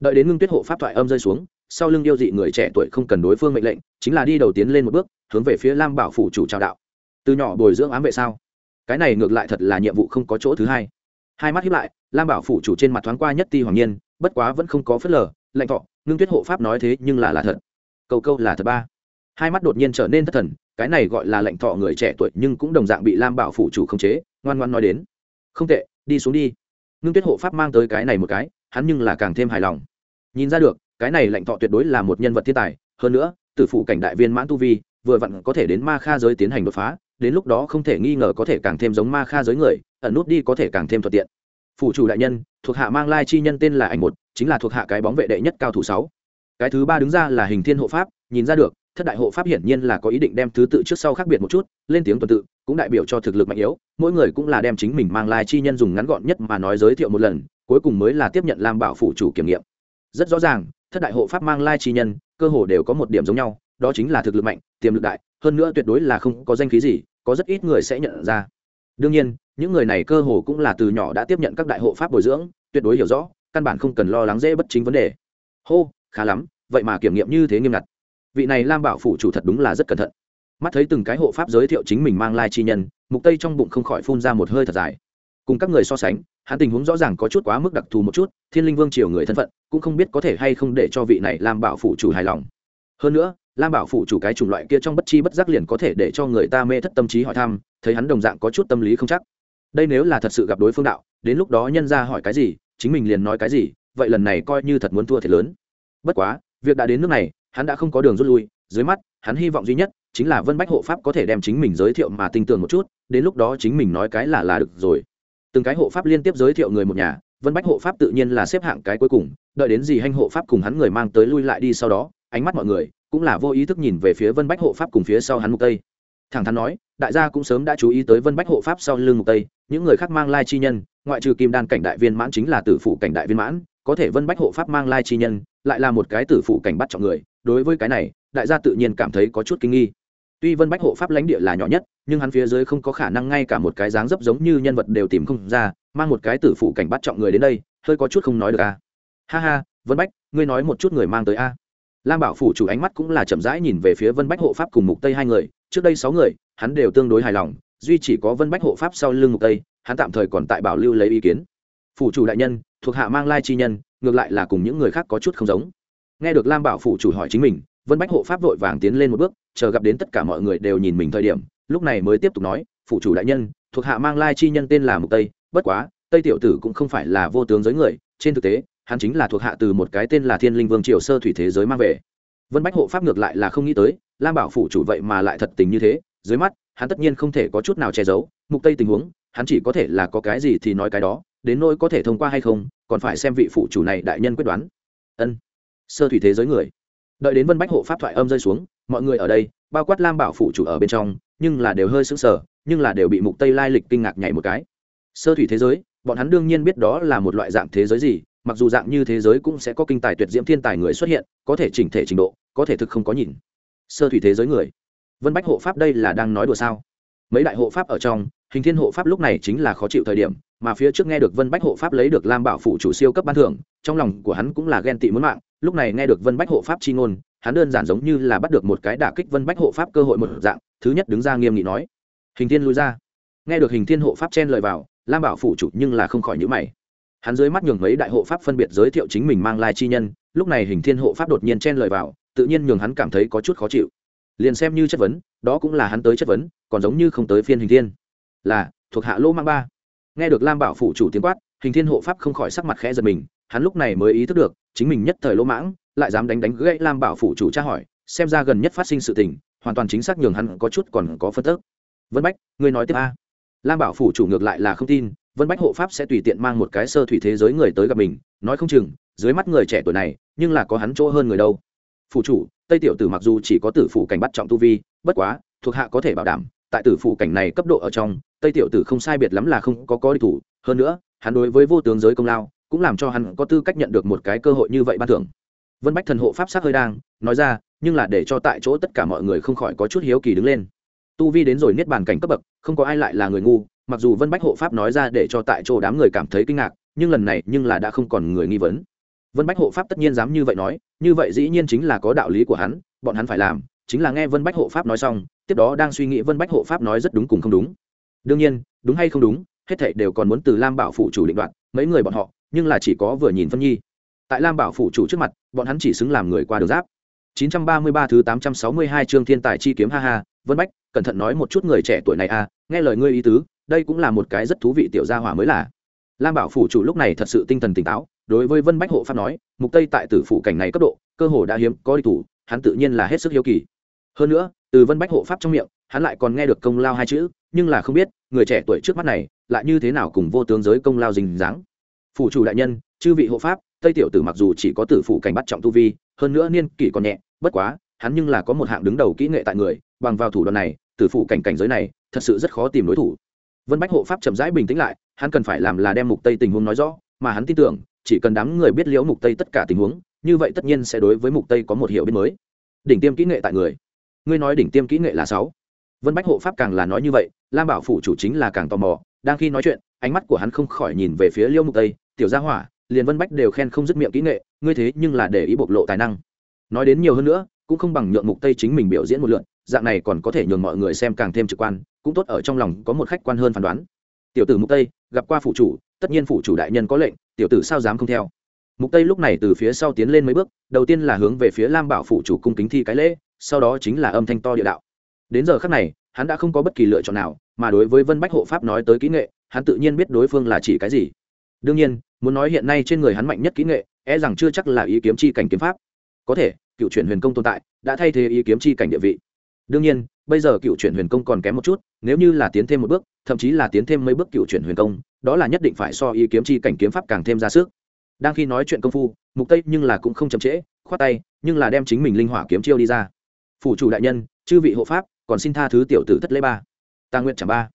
Đợi đến ngưng tuyết hộ pháp thoại âm rơi xuống, sau lưng yêu dị người trẻ tuổi không cần đối phương mệnh lệnh, chính là đi đầu tiến lên một bước, hướng về phía lam bảo phủ chủ trao đạo. Từ nhỏ bồi dưỡng ám vệ sao? Cái này ngược lại thật là nhiệm vụ không có chỗ thứ hai. Hai mắt hiếp lại, lam bảo phủ chủ trên mặt thoáng qua nhất ti hoàng nhiên, bất quá vẫn không có phớt lờ, lạnh thọ, ngưng tuyết hộ pháp nói thế nhưng là là thật. Câu câu là thật ba. Hai mắt đột nhiên trở nên thất thần, cái này gọi là lệnh thọ người trẻ tuổi nhưng cũng đồng dạng bị lam bảo phủ chủ khống chế, ngoan ngoan nói đến. Không tệ, đi xuống đi. Ngưng tuyết hộ pháp mang tới cái này một cái, hắn nhưng là càng thêm hài lòng. Nhìn ra được, cái này lệnh thọ tuyệt đối là một nhân vật thiên tài, hơn nữa, tử phụ cảnh đại viên mãn tu vi, vừa vặn có thể đến ma kha giới tiến hành đột phá đến lúc đó không thể nghi ngờ có thể càng thêm giống ma kha giới người, ẩn nút đi có thể càng thêm thuận tiện. Phủ chủ đại nhân, thuộc hạ mang lai chi nhân tên là ảnh một, chính là thuộc hạ cái bóng vệ đệ nhất cao thủ sáu. Cái thứ ba đứng ra là hình thiên hộ pháp, nhìn ra được, thất đại hộ pháp hiển nhiên là có ý định đem thứ tự trước sau khác biệt một chút, lên tiếng tuần tự, cũng đại biểu cho thực lực mạnh yếu, mỗi người cũng là đem chính mình mang lai chi nhân dùng ngắn gọn nhất mà nói giới thiệu một lần, cuối cùng mới là tiếp nhận làm bảo phủ chủ kiểm nghiệm. Rất rõ ràng, thất đại hộ pháp mang lai chi nhân, cơ hồ đều có một điểm giống nhau đó chính là thực lực mạnh, tiềm lực đại, hơn nữa tuyệt đối là không có danh khí gì, có rất ít người sẽ nhận ra. Đương nhiên, những người này cơ hồ cũng là từ nhỏ đã tiếp nhận các đại hộ pháp bồi dưỡng, tuyệt đối hiểu rõ, căn bản không cần lo lắng dễ bất chính vấn đề. Hô, khá lắm, vậy mà kiểm nghiệm như thế nghiêm ngặt. Vị này lam bảo phủ chủ thật đúng là rất cẩn thận. Mắt thấy từng cái hộ pháp giới thiệu chính mình mang lai chi nhân, mục tây trong bụng không khỏi phun ra một hơi thật dài. Cùng các người so sánh, hắn tình huống rõ ràng có chút quá mức đặc thù một chút, thiên linh vương triều người thân phận, cũng không biết có thể hay không để cho vị này lam bảo phủ chủ hài lòng. Hơn nữa lam bảo phủ chủ cái chủng loại kia trong bất chi bất giác liền có thể để cho người ta mê thất tâm trí hỏi thăm, thấy hắn đồng dạng có chút tâm lý không chắc. Đây nếu là thật sự gặp đối phương đạo, đến lúc đó nhân ra hỏi cái gì, chính mình liền nói cái gì, vậy lần này coi như thật muốn thua thiệt lớn. Bất quá, việc đã đến nước này, hắn đã không có đường rút lui, dưới mắt, hắn hy vọng duy nhất chính là vân bách hộ pháp có thể đem chính mình giới thiệu mà tinh tường một chút, đến lúc đó chính mình nói cái là là được rồi. Từng cái hộ pháp liên tiếp giới thiệu người một nhà vân bách hộ pháp tự nhiên là xếp hạng cái cuối cùng, đợi đến gì hanh hộ pháp cùng hắn người mang tới lui lại đi sau đó, ánh mắt mọi người cũng là vô ý thức nhìn về phía vân bách hộ pháp cùng phía sau hắn mục tây. Thẳng thắn nói, đại gia cũng sớm đã chú ý tới vân bách hộ pháp sau lưng mục tây, những người khác mang lai chi nhân, ngoại trừ kim đan cảnh đại viên mãn chính là tử phụ cảnh đại viên mãn, có thể vân bách hộ pháp mang lai chi nhân, lại là một cái tử phụ cảnh bắt chọn người, đối với cái này, đại gia tự nhiên cảm thấy có chút kinh nghi. Tuy vân bách hộ pháp lãnh địa là nhỏ nhất, nhưng hắn phía dưới không có khả năng ngay cả một cái dáng dấp giống như nhân vật đều tìm không ra mang một cái tử phụ cảnh bắt trọng người đến đây, hơi có chút không nói được a à. ha ha, vân bách, ngươi nói một chút người mang tới a. Lam bảo phủ chủ ánh mắt cũng là chậm rãi nhìn về phía vân bách hộ pháp cùng mục tây hai người, trước đây sáu người, hắn đều tương đối hài lòng, duy chỉ có vân bách hộ pháp sau lưng mục tây, hắn tạm thời còn tại bảo lưu lấy ý kiến. Phủ chủ đại nhân, thuộc hạ mang lai chi nhân, ngược lại là cùng những người khác có chút không giống. Nghe được lam bảo phủ chủ hỏi chính mình, vân bách hộ pháp vội vàng tiến lên một bước, chờ gặp đến tất cả mọi người đều nhìn mình thời điểm, lúc này mới tiếp tục nói, phủ chủ đại nhân, thuộc hạ mang lai chi nhân tên là mục tây bất quá, tây tiểu tử cũng không phải là vô tướng giới người, trên thực tế, hắn chính là thuộc hạ từ một cái tên là thiên linh vương triều sơ thủy thế giới mang về. Vân bách hộ pháp ngược lại là không nghĩ tới, lam bảo phủ chủ vậy mà lại thật tình như thế, dưới mắt, hắn tất nhiên không thể có chút nào che giấu, mục tây tình huống, hắn chỉ có thể là có cái gì thì nói cái đó, đến nỗi có thể thông qua hay không, còn phải xem vị phụ chủ này đại nhân quyết đoán. Ân. Sơ thủy thế giới người. Đợi đến vân bách hộ pháp thoại âm rơi xuống, mọi người ở đây, bao quát lam bảo phụ chủ ở bên trong, nhưng là đều hơi sững sờ, nhưng là đều bị mục tây lai lịch kinh ngạc nhảy một cái sơ thủy thế giới, bọn hắn đương nhiên biết đó là một loại dạng thế giới gì, mặc dù dạng như thế giới cũng sẽ có kinh tài tuyệt diễm thiên tài người xuất hiện, có thể chỉnh thể trình độ, có thể thực không có nhìn. Sơ thủy thế giới người. Vân bách hộ pháp đây là đang nói đùa sao? Mấy đại hộ pháp ở trong, hình thiên hộ pháp lúc này chính là khó chịu thời điểm, mà phía trước nghe được vân bách hộ pháp lấy được lam bảo phủ chủ siêu cấp ban thưởng, trong lòng của hắn cũng là ghen tị muốn mạng, lúc này nghe được vân bách hộ pháp chi ngôn, hắn đơn giản giống như là bắt được một cái đả kích vân bách hộ pháp cơ hội một dạng, thứ nhất đứng ra nghiêm nghị nói. Hình thiên lui ra. Nghe được hình thiên hộ pháp chen lời vào lam bảo phủ chủ nhưng là không khỏi nhữ mày. Hắn dưới mắt nhường mấy đại hộ pháp phân biệt giới thiệu chính mình mang lai chi nhân, lúc này hình thiên hộ pháp đột nhiên chen lời vào, tự nhiên nhường hắn cảm thấy có chút khó chịu. Liền xem như chất vấn, đó cũng là hắn tới chất vấn, còn giống như không tới phiên hình thiên. Là, thuộc hạ lô mang ba. Nghe được lam bảo phủ chủ tiếng quát, hình thiên hộ pháp không khỏi sắc mặt khẽ giật mình, hắn lúc này mới ý thức được, chính mình nhất thời lỗ mãng, lại dám đánh đánh gãy lam bảo phủ chủ tra hỏi, xem ra gần nhất phát sinh sự tình, hoàn toàn chính xác nhường hắn có chút còn có phân tức. Vân bách, ngươi nói tiếp a lam bảo phủ chủ ngược lại là không tin, vân bách hộ pháp sẽ tùy tiện mang một cái sơ thủy thế giới người tới gặp mình, nói không chừng, dưới mắt người trẻ tuổi này, nhưng là có hắn chỗ hơn người đâu. Phủ chủ, tây tiểu tử mặc dù chỉ có tử phủ cảnh bắt trọng tu vi, bất quá, thuộc hạ có thể bảo đảm, tại tử phủ cảnh này cấp độ ở trong, tây tiểu tử không sai biệt lắm là không có có đi thủ. Hơn nữa, hắn đối với vô tướng giới công lao, cũng làm cho hắn có tư cách nhận được một cái cơ hội như vậy ban thưởng. Vân bách thần hộ pháp sắc hơi đang, nói ra, nhưng là để cho tại chỗ tất cả mọi người không khỏi có chút hiếu kỳ đứng lên tu vi đến rồi niết bàn cảnh cấp bậc, không có ai lại là người ngu, mặc dù vân bách hộ pháp nói ra để cho tại chỗ đám người cảm thấy kinh ngạc, nhưng lần này nhưng là đã không còn người nghi vấn. Vân bách hộ pháp tất nhiên dám như vậy nói, như vậy dĩ nhiên chính là có đạo lý của hắn, bọn hắn phải làm chính là nghe vân bách hộ pháp nói xong, tiếp đó đang suy nghĩ vân bách hộ pháp nói rất đúng cùng không đúng. Đương nhiên, đúng hay không đúng, hết thảy đều còn muốn từ lam bảo phủ chủ định đoạt, mấy người bọn họ, nhưng là chỉ có vừa nhìn phân nhi. Tại lam bảo phủ chủ trước mặt, bọn hắn chỉ xứng làm người qua đường giáp. 933 thứ 862 chương thiên tài chi kiếm, ha ha vân bách, cẩn thận nói một chút người trẻ tuổi này à nghe lời ngươi ý tứ, đây cũng là một cái rất thú vị tiểu gia hỏa mới là. Lam bảo phủ chủ lúc này thật sự tinh thần tỉnh táo, đối với vân bách hộ pháp nói, mục tây tại tử phủ cảnh này cấp độ, cơ hồ đã hiếm, có đi thủ, hắn tự nhiên là hết sức hiếu kỳ. Hơn nữa, từ vân bách hộ pháp trong miệng, hắn lại còn nghe được công lao hai chữ, nhưng là không biết, người trẻ tuổi trước mắt này, lại như thế nào cùng vô tướng giới công lao dình dáng. Phủ chủ đại nhân, chư vị hộ pháp, tây tiểu tử mặc dù chỉ có tử phủ cảnh bắt trọng tu vi, hơn nữa niên kỷ còn nhẹ, bất quá, hắn nhưng là có một hạng đứng đầu kỹ nghệ tại người bằng vào thủ đoạn này, tử phụ cảnh cảnh giới này, thật sự rất khó tìm đối thủ. Vân bách hộ pháp chậm rãi bình tĩnh lại, hắn cần phải làm là đem mục tây tình huống nói rõ, mà hắn tin tưởng, chỉ cần đám người biết liễu mục tây tất cả tình huống, như vậy tất nhiên sẽ đối với mục tây có một hiểu biết mới. Đỉnh tiêm kỹ nghệ tại người. Ngươi nói đỉnh tiêm kỹ nghệ là sáu. Vân bách hộ pháp càng là nói như vậy, lam bảo phủ chủ chính là càng tò mò, đang khi nói chuyện, ánh mắt của hắn không khỏi nhìn về phía liễu mục tây, tiểu gia hỏa, liền vân bách đều khen không dứt miệng kỹ nghệ, ngươi thế nhưng là để ý bộc lộ tài năng. Nói đến nhiều hơn nữa, cũng không bằng nhượng mục tây chính mình biểu diễn một lượt dạng này còn có thể nhường mọi người xem càng thêm trực quan, cũng tốt ở trong lòng có một khách quan hơn phán đoán. Tiểu tử mục tây, gặp qua phụ chủ, tất nhiên phụ chủ đại nhân có lệnh, tiểu tử sao dám không theo? Mục tây lúc này từ phía sau tiến lên mấy bước, đầu tiên là hướng về phía lam bảo phụ chủ cung kính thi cái lễ, sau đó chính là âm thanh to địa đạo. Đến giờ khắc này, hắn đã không có bất kỳ lựa chọn nào, mà đối với vân bách hộ pháp nói tới kỹ nghệ, hắn tự nhiên biết đối phương là chỉ cái gì. Đương nhiên, muốn nói hiện nay trên người hắn mạnh nhất kỹ nghệ e rằng chưa chắc là ý kiếm chi cảnh kiếm pháp. Có thể, cựu chuyển huyền công tồn tại, đã thay thế ý kiếm chi cảnh địa vị đương nhiên, bây giờ cựu chuyển huyền công còn kém một chút, nếu như là tiến thêm một bước, thậm chí là tiến thêm mấy bước cựu chuyển huyền công, đó là nhất định phải so ý kiếm chi cảnh kiếm pháp càng thêm ra sức. Đang khi nói chuyện công phu, mục tây nhưng là cũng không chậm trễ, khoát tay, nhưng là đem chính mình linh hỏa kiếm chiêu đi ra. Phủ chủ đại nhân, chư vị hộ pháp, còn xin tha thứ tiểu tử thất lễ ba. Ta nguyện chẳng ba.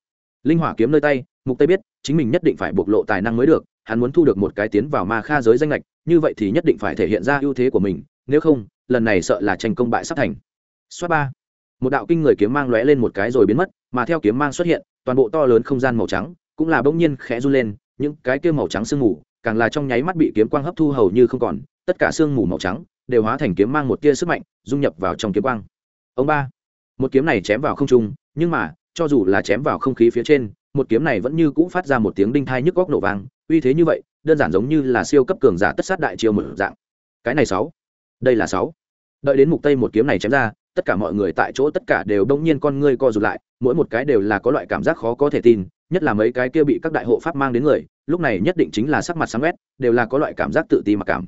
Linh hỏa kiếm nơi tay, mục tây biết, chính mình nhất định phải bộc lộ tài năng mới được, hắn muốn thu được một cái tiến vào ma kha giới danh lệch như vậy thì nhất định phải thể hiện ra ưu thế của mình, nếu không, lần này sợ là tranh công bại sắp thành. Xoát ba một đạo kinh người kiếm mang lóe lên một cái rồi biến mất, mà theo kiếm mang xuất hiện, toàn bộ to lớn không gian màu trắng cũng là bỗng nhiên khẽ run lên, những cái kia màu trắng sương mù càng là trong nháy mắt bị kiếm quang hấp thu hầu như không còn, tất cả sương mù màu trắng đều hóa thành kiếm mang một tia sức mạnh, dung nhập vào trong kiếm quang. Ông ba, một kiếm này chém vào không trung, nhưng mà, cho dù là chém vào không khí phía trên, một kiếm này vẫn như cũ phát ra một tiếng đinh thai nhức góc nổ vang, uy thế như vậy, đơn giản giống như là siêu cấp cường giả tất sát đại chiêu mở dạng. Cái này sáu, đây là sáu. Đợi đến mục tây một kiếm này chém ra tất cả mọi người tại chỗ tất cả đều đông nhiên con ngươi co rụt lại, mỗi một cái đều là có loại cảm giác khó có thể tin, nhất là mấy cái kia bị các đại hộ pháp mang đến người, lúc này nhất định chính là sắc mặt sáng quét, đều là có loại cảm giác tự ti mặc cảm.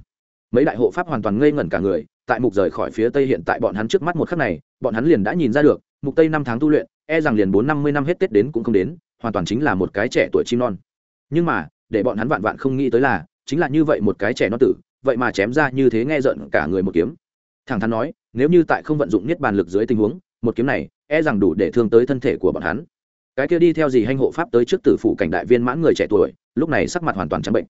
Mấy đại hộ pháp hoàn toàn ngây ngẩn cả người, tại mục rời khỏi phía tây hiện tại bọn hắn trước mắt một khắc này, bọn hắn liền đã nhìn ra được, mục tây năm tháng tu luyện e rằng liền bốn năm mươi năm hết tết đến cũng không đến, hoàn toàn chính là một cái trẻ tuổi chim non. Nhưng mà, để bọn hắn vạn vạn không nghĩ tới là, chính là như vậy một cái trẻ non tử, vậy mà chém ra như thế nghe giận cả người một kiếm. Thẳng thắn nói nếu như tại không vận dụng niết bàn lực dưới tình huống, một kiếm này e rằng đủ để thương tới thân thể của bọn hắn. Cái kia đi theo gì hanh hộ pháp tới trước tử phủ cảnh đại viên mãn người trẻ tuổi, lúc này sắc mặt hoàn toàn trắng bệnh.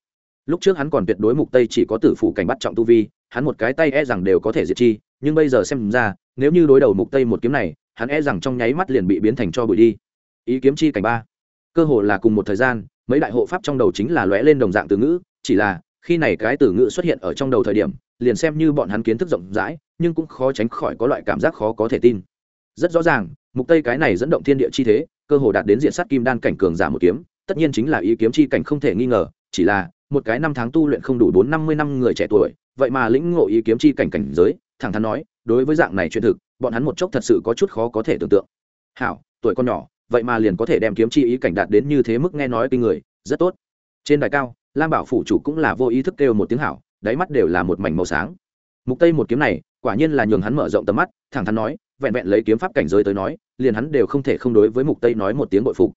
Lúc trước hắn còn tuyệt đối mục tây chỉ có tử phủ cảnh bắt trọng tu vi, hắn một cái tay e rằng đều có thể diệt chi, nhưng bây giờ xem ra, nếu như đối đầu mục tây một kiếm này, hắn e rằng trong nháy mắt liền bị biến thành cho bụi đi. Ý kiếm chi cảnh ba. Cơ hồ là cùng một thời gian, mấy đại hộ pháp trong đầu chính là lóe lên đồng dạng từ ngữ, chỉ là khi này cái từ ngữ xuất hiện ở trong đầu thời điểm liền xem như bọn hắn kiến thức rộng rãi, nhưng cũng khó tránh khỏi có loại cảm giác khó có thể tin. Rất rõ ràng, mục tây cái này dẫn động thiên địa chi thế, cơ hồ đạt đến diện sát kim đan cảnh cường giả một kiếm, tất nhiên chính là ý kiếm chi cảnh không thể nghi ngờ, chỉ là, một cái năm tháng tu luyện không đủ bốn năm mươi năm người trẻ tuổi, vậy mà lĩnh ngộ ý kiếm chi cảnh cảnh giới, thẳng thắn nói, đối với dạng này chuyện thực, bọn hắn một chốc thật sự có chút khó có thể tưởng tượng. Hảo, tuổi con nhỏ, vậy mà liền có thể đem kiếm chi ý cảnh đạt đến như thế mức nghe nói kinh người, rất tốt. Trên đài cao, lam bảo phủ chủ cũng là vô ý thức kêu một tiếng hảo đáy mắt đều là một mảnh màu sáng. Mục tây một kiếm này, quả nhiên là nhường hắn mở rộng tầm mắt, thẳng thắn nói, vẹn vẹn lấy kiếm pháp cảnh giới tới nói, liền hắn đều không thể không đối với mục tây nói một tiếng bội phục.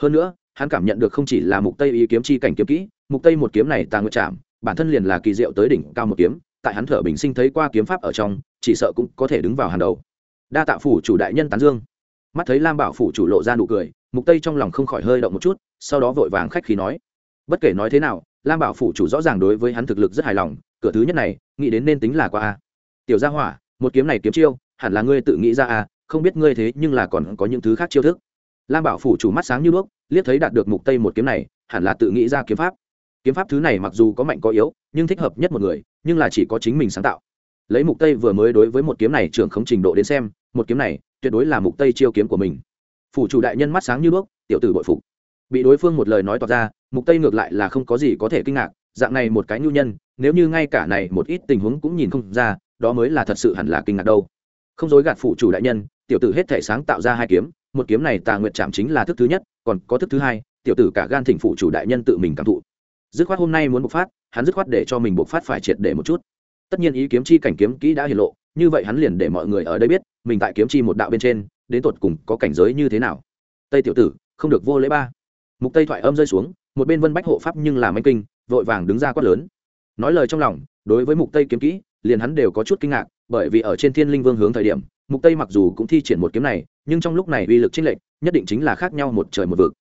Hơn nữa, hắn cảm nhận được không chỉ là mục tây ý kiếm chi cảnh kiếm kỹ, mục tây một kiếm này tàng ngự chạm, bản thân liền là kỳ diệu tới đỉnh cao một kiếm, tại hắn thở bình sinh thấy qua kiếm pháp ở trong, chỉ sợ cũng có thể đứng vào hàng đầu. Đa tạ phủ chủ đại nhân tán dương. Mắt thấy lam bảo phủ chủ lộ ra nụ cười, mục tây trong lòng không khỏi hơi động một chút, sau đó vội vàng khách khí nói, bất kể nói thế nào lam bảo phủ chủ rõ ràng đối với hắn thực lực rất hài lòng, cửa thứ nhất này, nghĩ đến nên tính là qua a. Tiểu gia hỏa, một kiếm này kiếm chiêu, hẳn là ngươi tự nghĩ ra a, không biết ngươi thế nhưng là còn có những thứ khác chiêu thức. Lam bảo phủ chủ mắt sáng như đuốc, liếc thấy đạt được mục tây một kiếm này, hẳn là tự nghĩ ra kiếm pháp. Kiếm pháp thứ này mặc dù có mạnh có yếu, nhưng thích hợp nhất một người, nhưng là chỉ có chính mình sáng tạo. Lấy mục tây vừa mới đối với một kiếm này trưởng không trình độ đến xem, một kiếm này, tuyệt đối là mục tây chiêu kiếm của mình. Phủ chủ đại nhân mắt sáng như đuốc, tiểu tử bội phục bị đối phương một lời nói toạc ra, mục tây ngược lại là không có gì có thể kinh ngạc, dạng này một cái nhu nhân, nếu như ngay cả này một ít tình huống cũng nhìn không ra, đó mới là thật sự hẳn là kinh ngạc đâu. Không dối gạt phụ chủ đại nhân, tiểu tử hết thể sáng tạo ra hai kiếm, một kiếm này tà nguyệt chạm chính là thức thứ nhất, còn có thức thứ hai, tiểu tử cả gan thỉnh phụ chủ đại nhân tự mình cảm thụ. Dứt khoát hôm nay muốn bộc phát, hắn dứt khoát để cho mình bộc phát phải triệt để một chút. Tất nhiên ý kiếm chi cảnh kiếm kỹ đã hiện lộ, như vậy hắn liền để mọi người ở đây biết, mình tại kiếm chi một đạo bên trên, đến tột cùng có cảnh giới như thế nào. Tây tiểu tử, không được vô lễ ba mục tây thoại âm rơi xuống, một bên vân bách hộ pháp nhưng làm anh kinh, vội vàng đứng ra quát lớn. Nói lời trong lòng, đối với mục tây kiếm kỹ, liền hắn đều có chút kinh ngạc, bởi vì ở trên thiên linh vương hướng thời điểm, mục tây mặc dù cũng thi triển một kiếm này, nhưng trong lúc này uy lực chênh lệch, nhất định chính là khác nhau một trời một vực.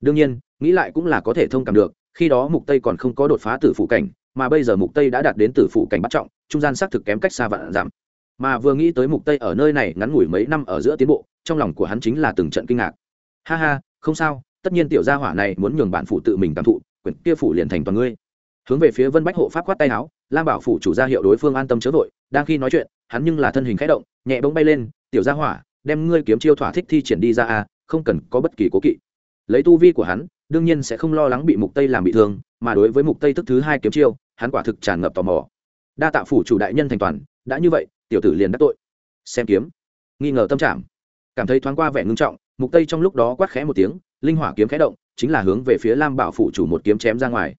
Đương nhiên, nghĩ lại cũng là có thể thông cảm được, khi đó mục tây còn không có đột phá tử phụ cảnh, mà bây giờ mục tây đã đạt đến tử phụ cảnh bắt trọng, trung gian xác thực kém cách xa vạn giảm. Mà vừa nghĩ tới mục tây ở nơi này ngắn ngủi mấy năm ở giữa tiến bộ, trong lòng của hắn chính là từng trận kinh ngạc. Ha ha, không sao tất nhiên tiểu gia hỏa này muốn nhường bản phụ tự mình cảm thụ, quyển kia phủ liền thành toàn ngươi. Hướng về phía vân bách hộ pháp quát tay áo, lam bảo phủ chủ ra hiệu đối phương an tâm chớ vội, đang khi nói chuyện, hắn nhưng là thân hình khẽ động, nhẹ bóng bay lên, tiểu gia hỏa, đem ngươi kiếm chiêu thỏa thích thi triển đi ra a không cần có bất kỳ cố kỵ. Lấy tu vi của hắn, đương nhiên sẽ không lo lắng bị mục tây làm bị thương, mà đối với mục tây tức thứ hai kiếm chiêu, hắn quả thực tràn ngập tò mò. Đa tạ phủ chủ đại nhân thành toàn, đã như vậy, tiểu tử liền đắc tội. Xem kiếm. Nghi ngờ tâm trạng. Cảm thấy thoáng qua vẻ ngưng trọng, mục tây trong lúc đó quát khẽ một tiếng linh hỏa kiếm khẽ động, chính là hướng về phía lam bảo phủ chủ một kiếm chém ra ngoài.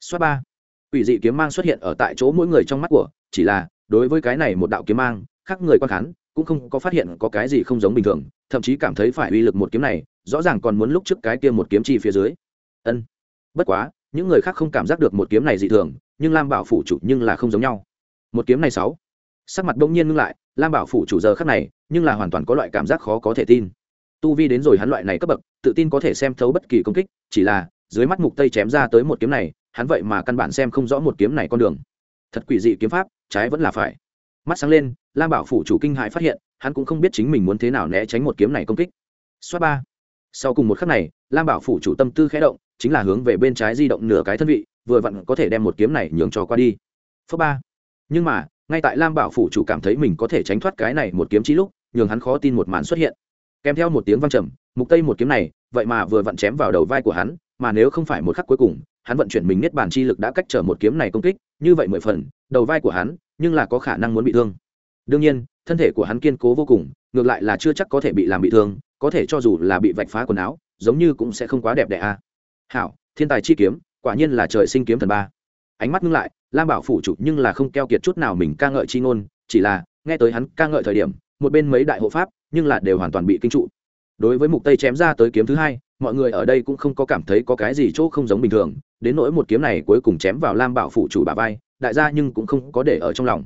Xoát ba. Ủy dị kiếm mang xuất hiện ở tại chỗ mỗi người trong mắt của, chỉ là, đối với cái này một đạo kiếm mang, khác người quan khán, cũng không có phát hiện có cái gì không giống bình thường, thậm chí cảm thấy phải uy lực một kiếm này, rõ ràng còn muốn lúc trước cái kia một kiếm chi phía dưới. Ân. Bất quá, những người khác không cảm giác được một kiếm này dị thường, nhưng lam bảo phủ chủ nhưng là không giống nhau. Một kiếm này sáu. Sắc mặt bỗng nhiên ngưng lại, lam bảo phủ chủ giờ khắc này, nhưng là hoàn toàn có loại cảm giác khó có thể tin tu vi đến rồi hắn loại này cấp bậc, tự tin có thể xem thấu bất kỳ công kích, chỉ là, dưới mắt mục tây chém ra tới một kiếm này, hắn vậy mà căn bản xem không rõ một kiếm này con đường. Thật quỷ dị kiếm pháp, trái vẫn là phải. Mắt sáng lên, lam bảo phủ chủ kinh hãi phát hiện, hắn cũng không biết chính mình muốn thế nào né tránh một kiếm này công kích. Xoát ba. Sau cùng một khắc này, lam bảo phủ chủ tâm tư khẽ động, chính là hướng về bên trái di động nửa cái thân vị, vừa vặn có thể đem một kiếm này nhường cho qua đi. Phớt ba. Nhưng mà, ngay tại lam bảo phủ chủ cảm thấy mình có thể tránh thoát cái này một kiếm chí lúc, nhường hắn khó tin một màn xuất hiện kèm theo một tiếng vang trầm, mục tây một kiếm này, vậy mà vừa vặn chém vào đầu vai của hắn, mà nếu không phải một khắc cuối cùng, hắn vận chuyển mình niết bàn chi lực đã cách trở một kiếm này công kích, như vậy mười phần, đầu vai của hắn, nhưng là có khả năng muốn bị thương đương nhiên, thân thể của hắn kiên cố vô cùng, ngược lại là chưa chắc có thể bị làm bị thương, có thể cho dù là bị vạch phá quần áo, giống như cũng sẽ không quá đẹp đẽ a à. hảo, thiên tài chi kiếm, quả nhiên là trời sinh kiếm thần ba ánh mắt ngưng lại, lam bảo phủ chủ nhưng là không keo kiệt chút nào mình ca ngợi chi ngôn, chỉ là, nghe tới hắn ca ngợi thời điểm, một bên mấy đại hộ pháp nhưng là đều hoàn toàn bị kinh trụ. Đối với mục tây chém ra tới kiếm thứ hai, mọi người ở đây cũng không có cảm thấy có cái gì chỗ không giống bình thường, đến nỗi một kiếm này cuối cùng chém vào lam bảo phủ chủ bà vai, đại gia nhưng cũng không có để ở trong lòng.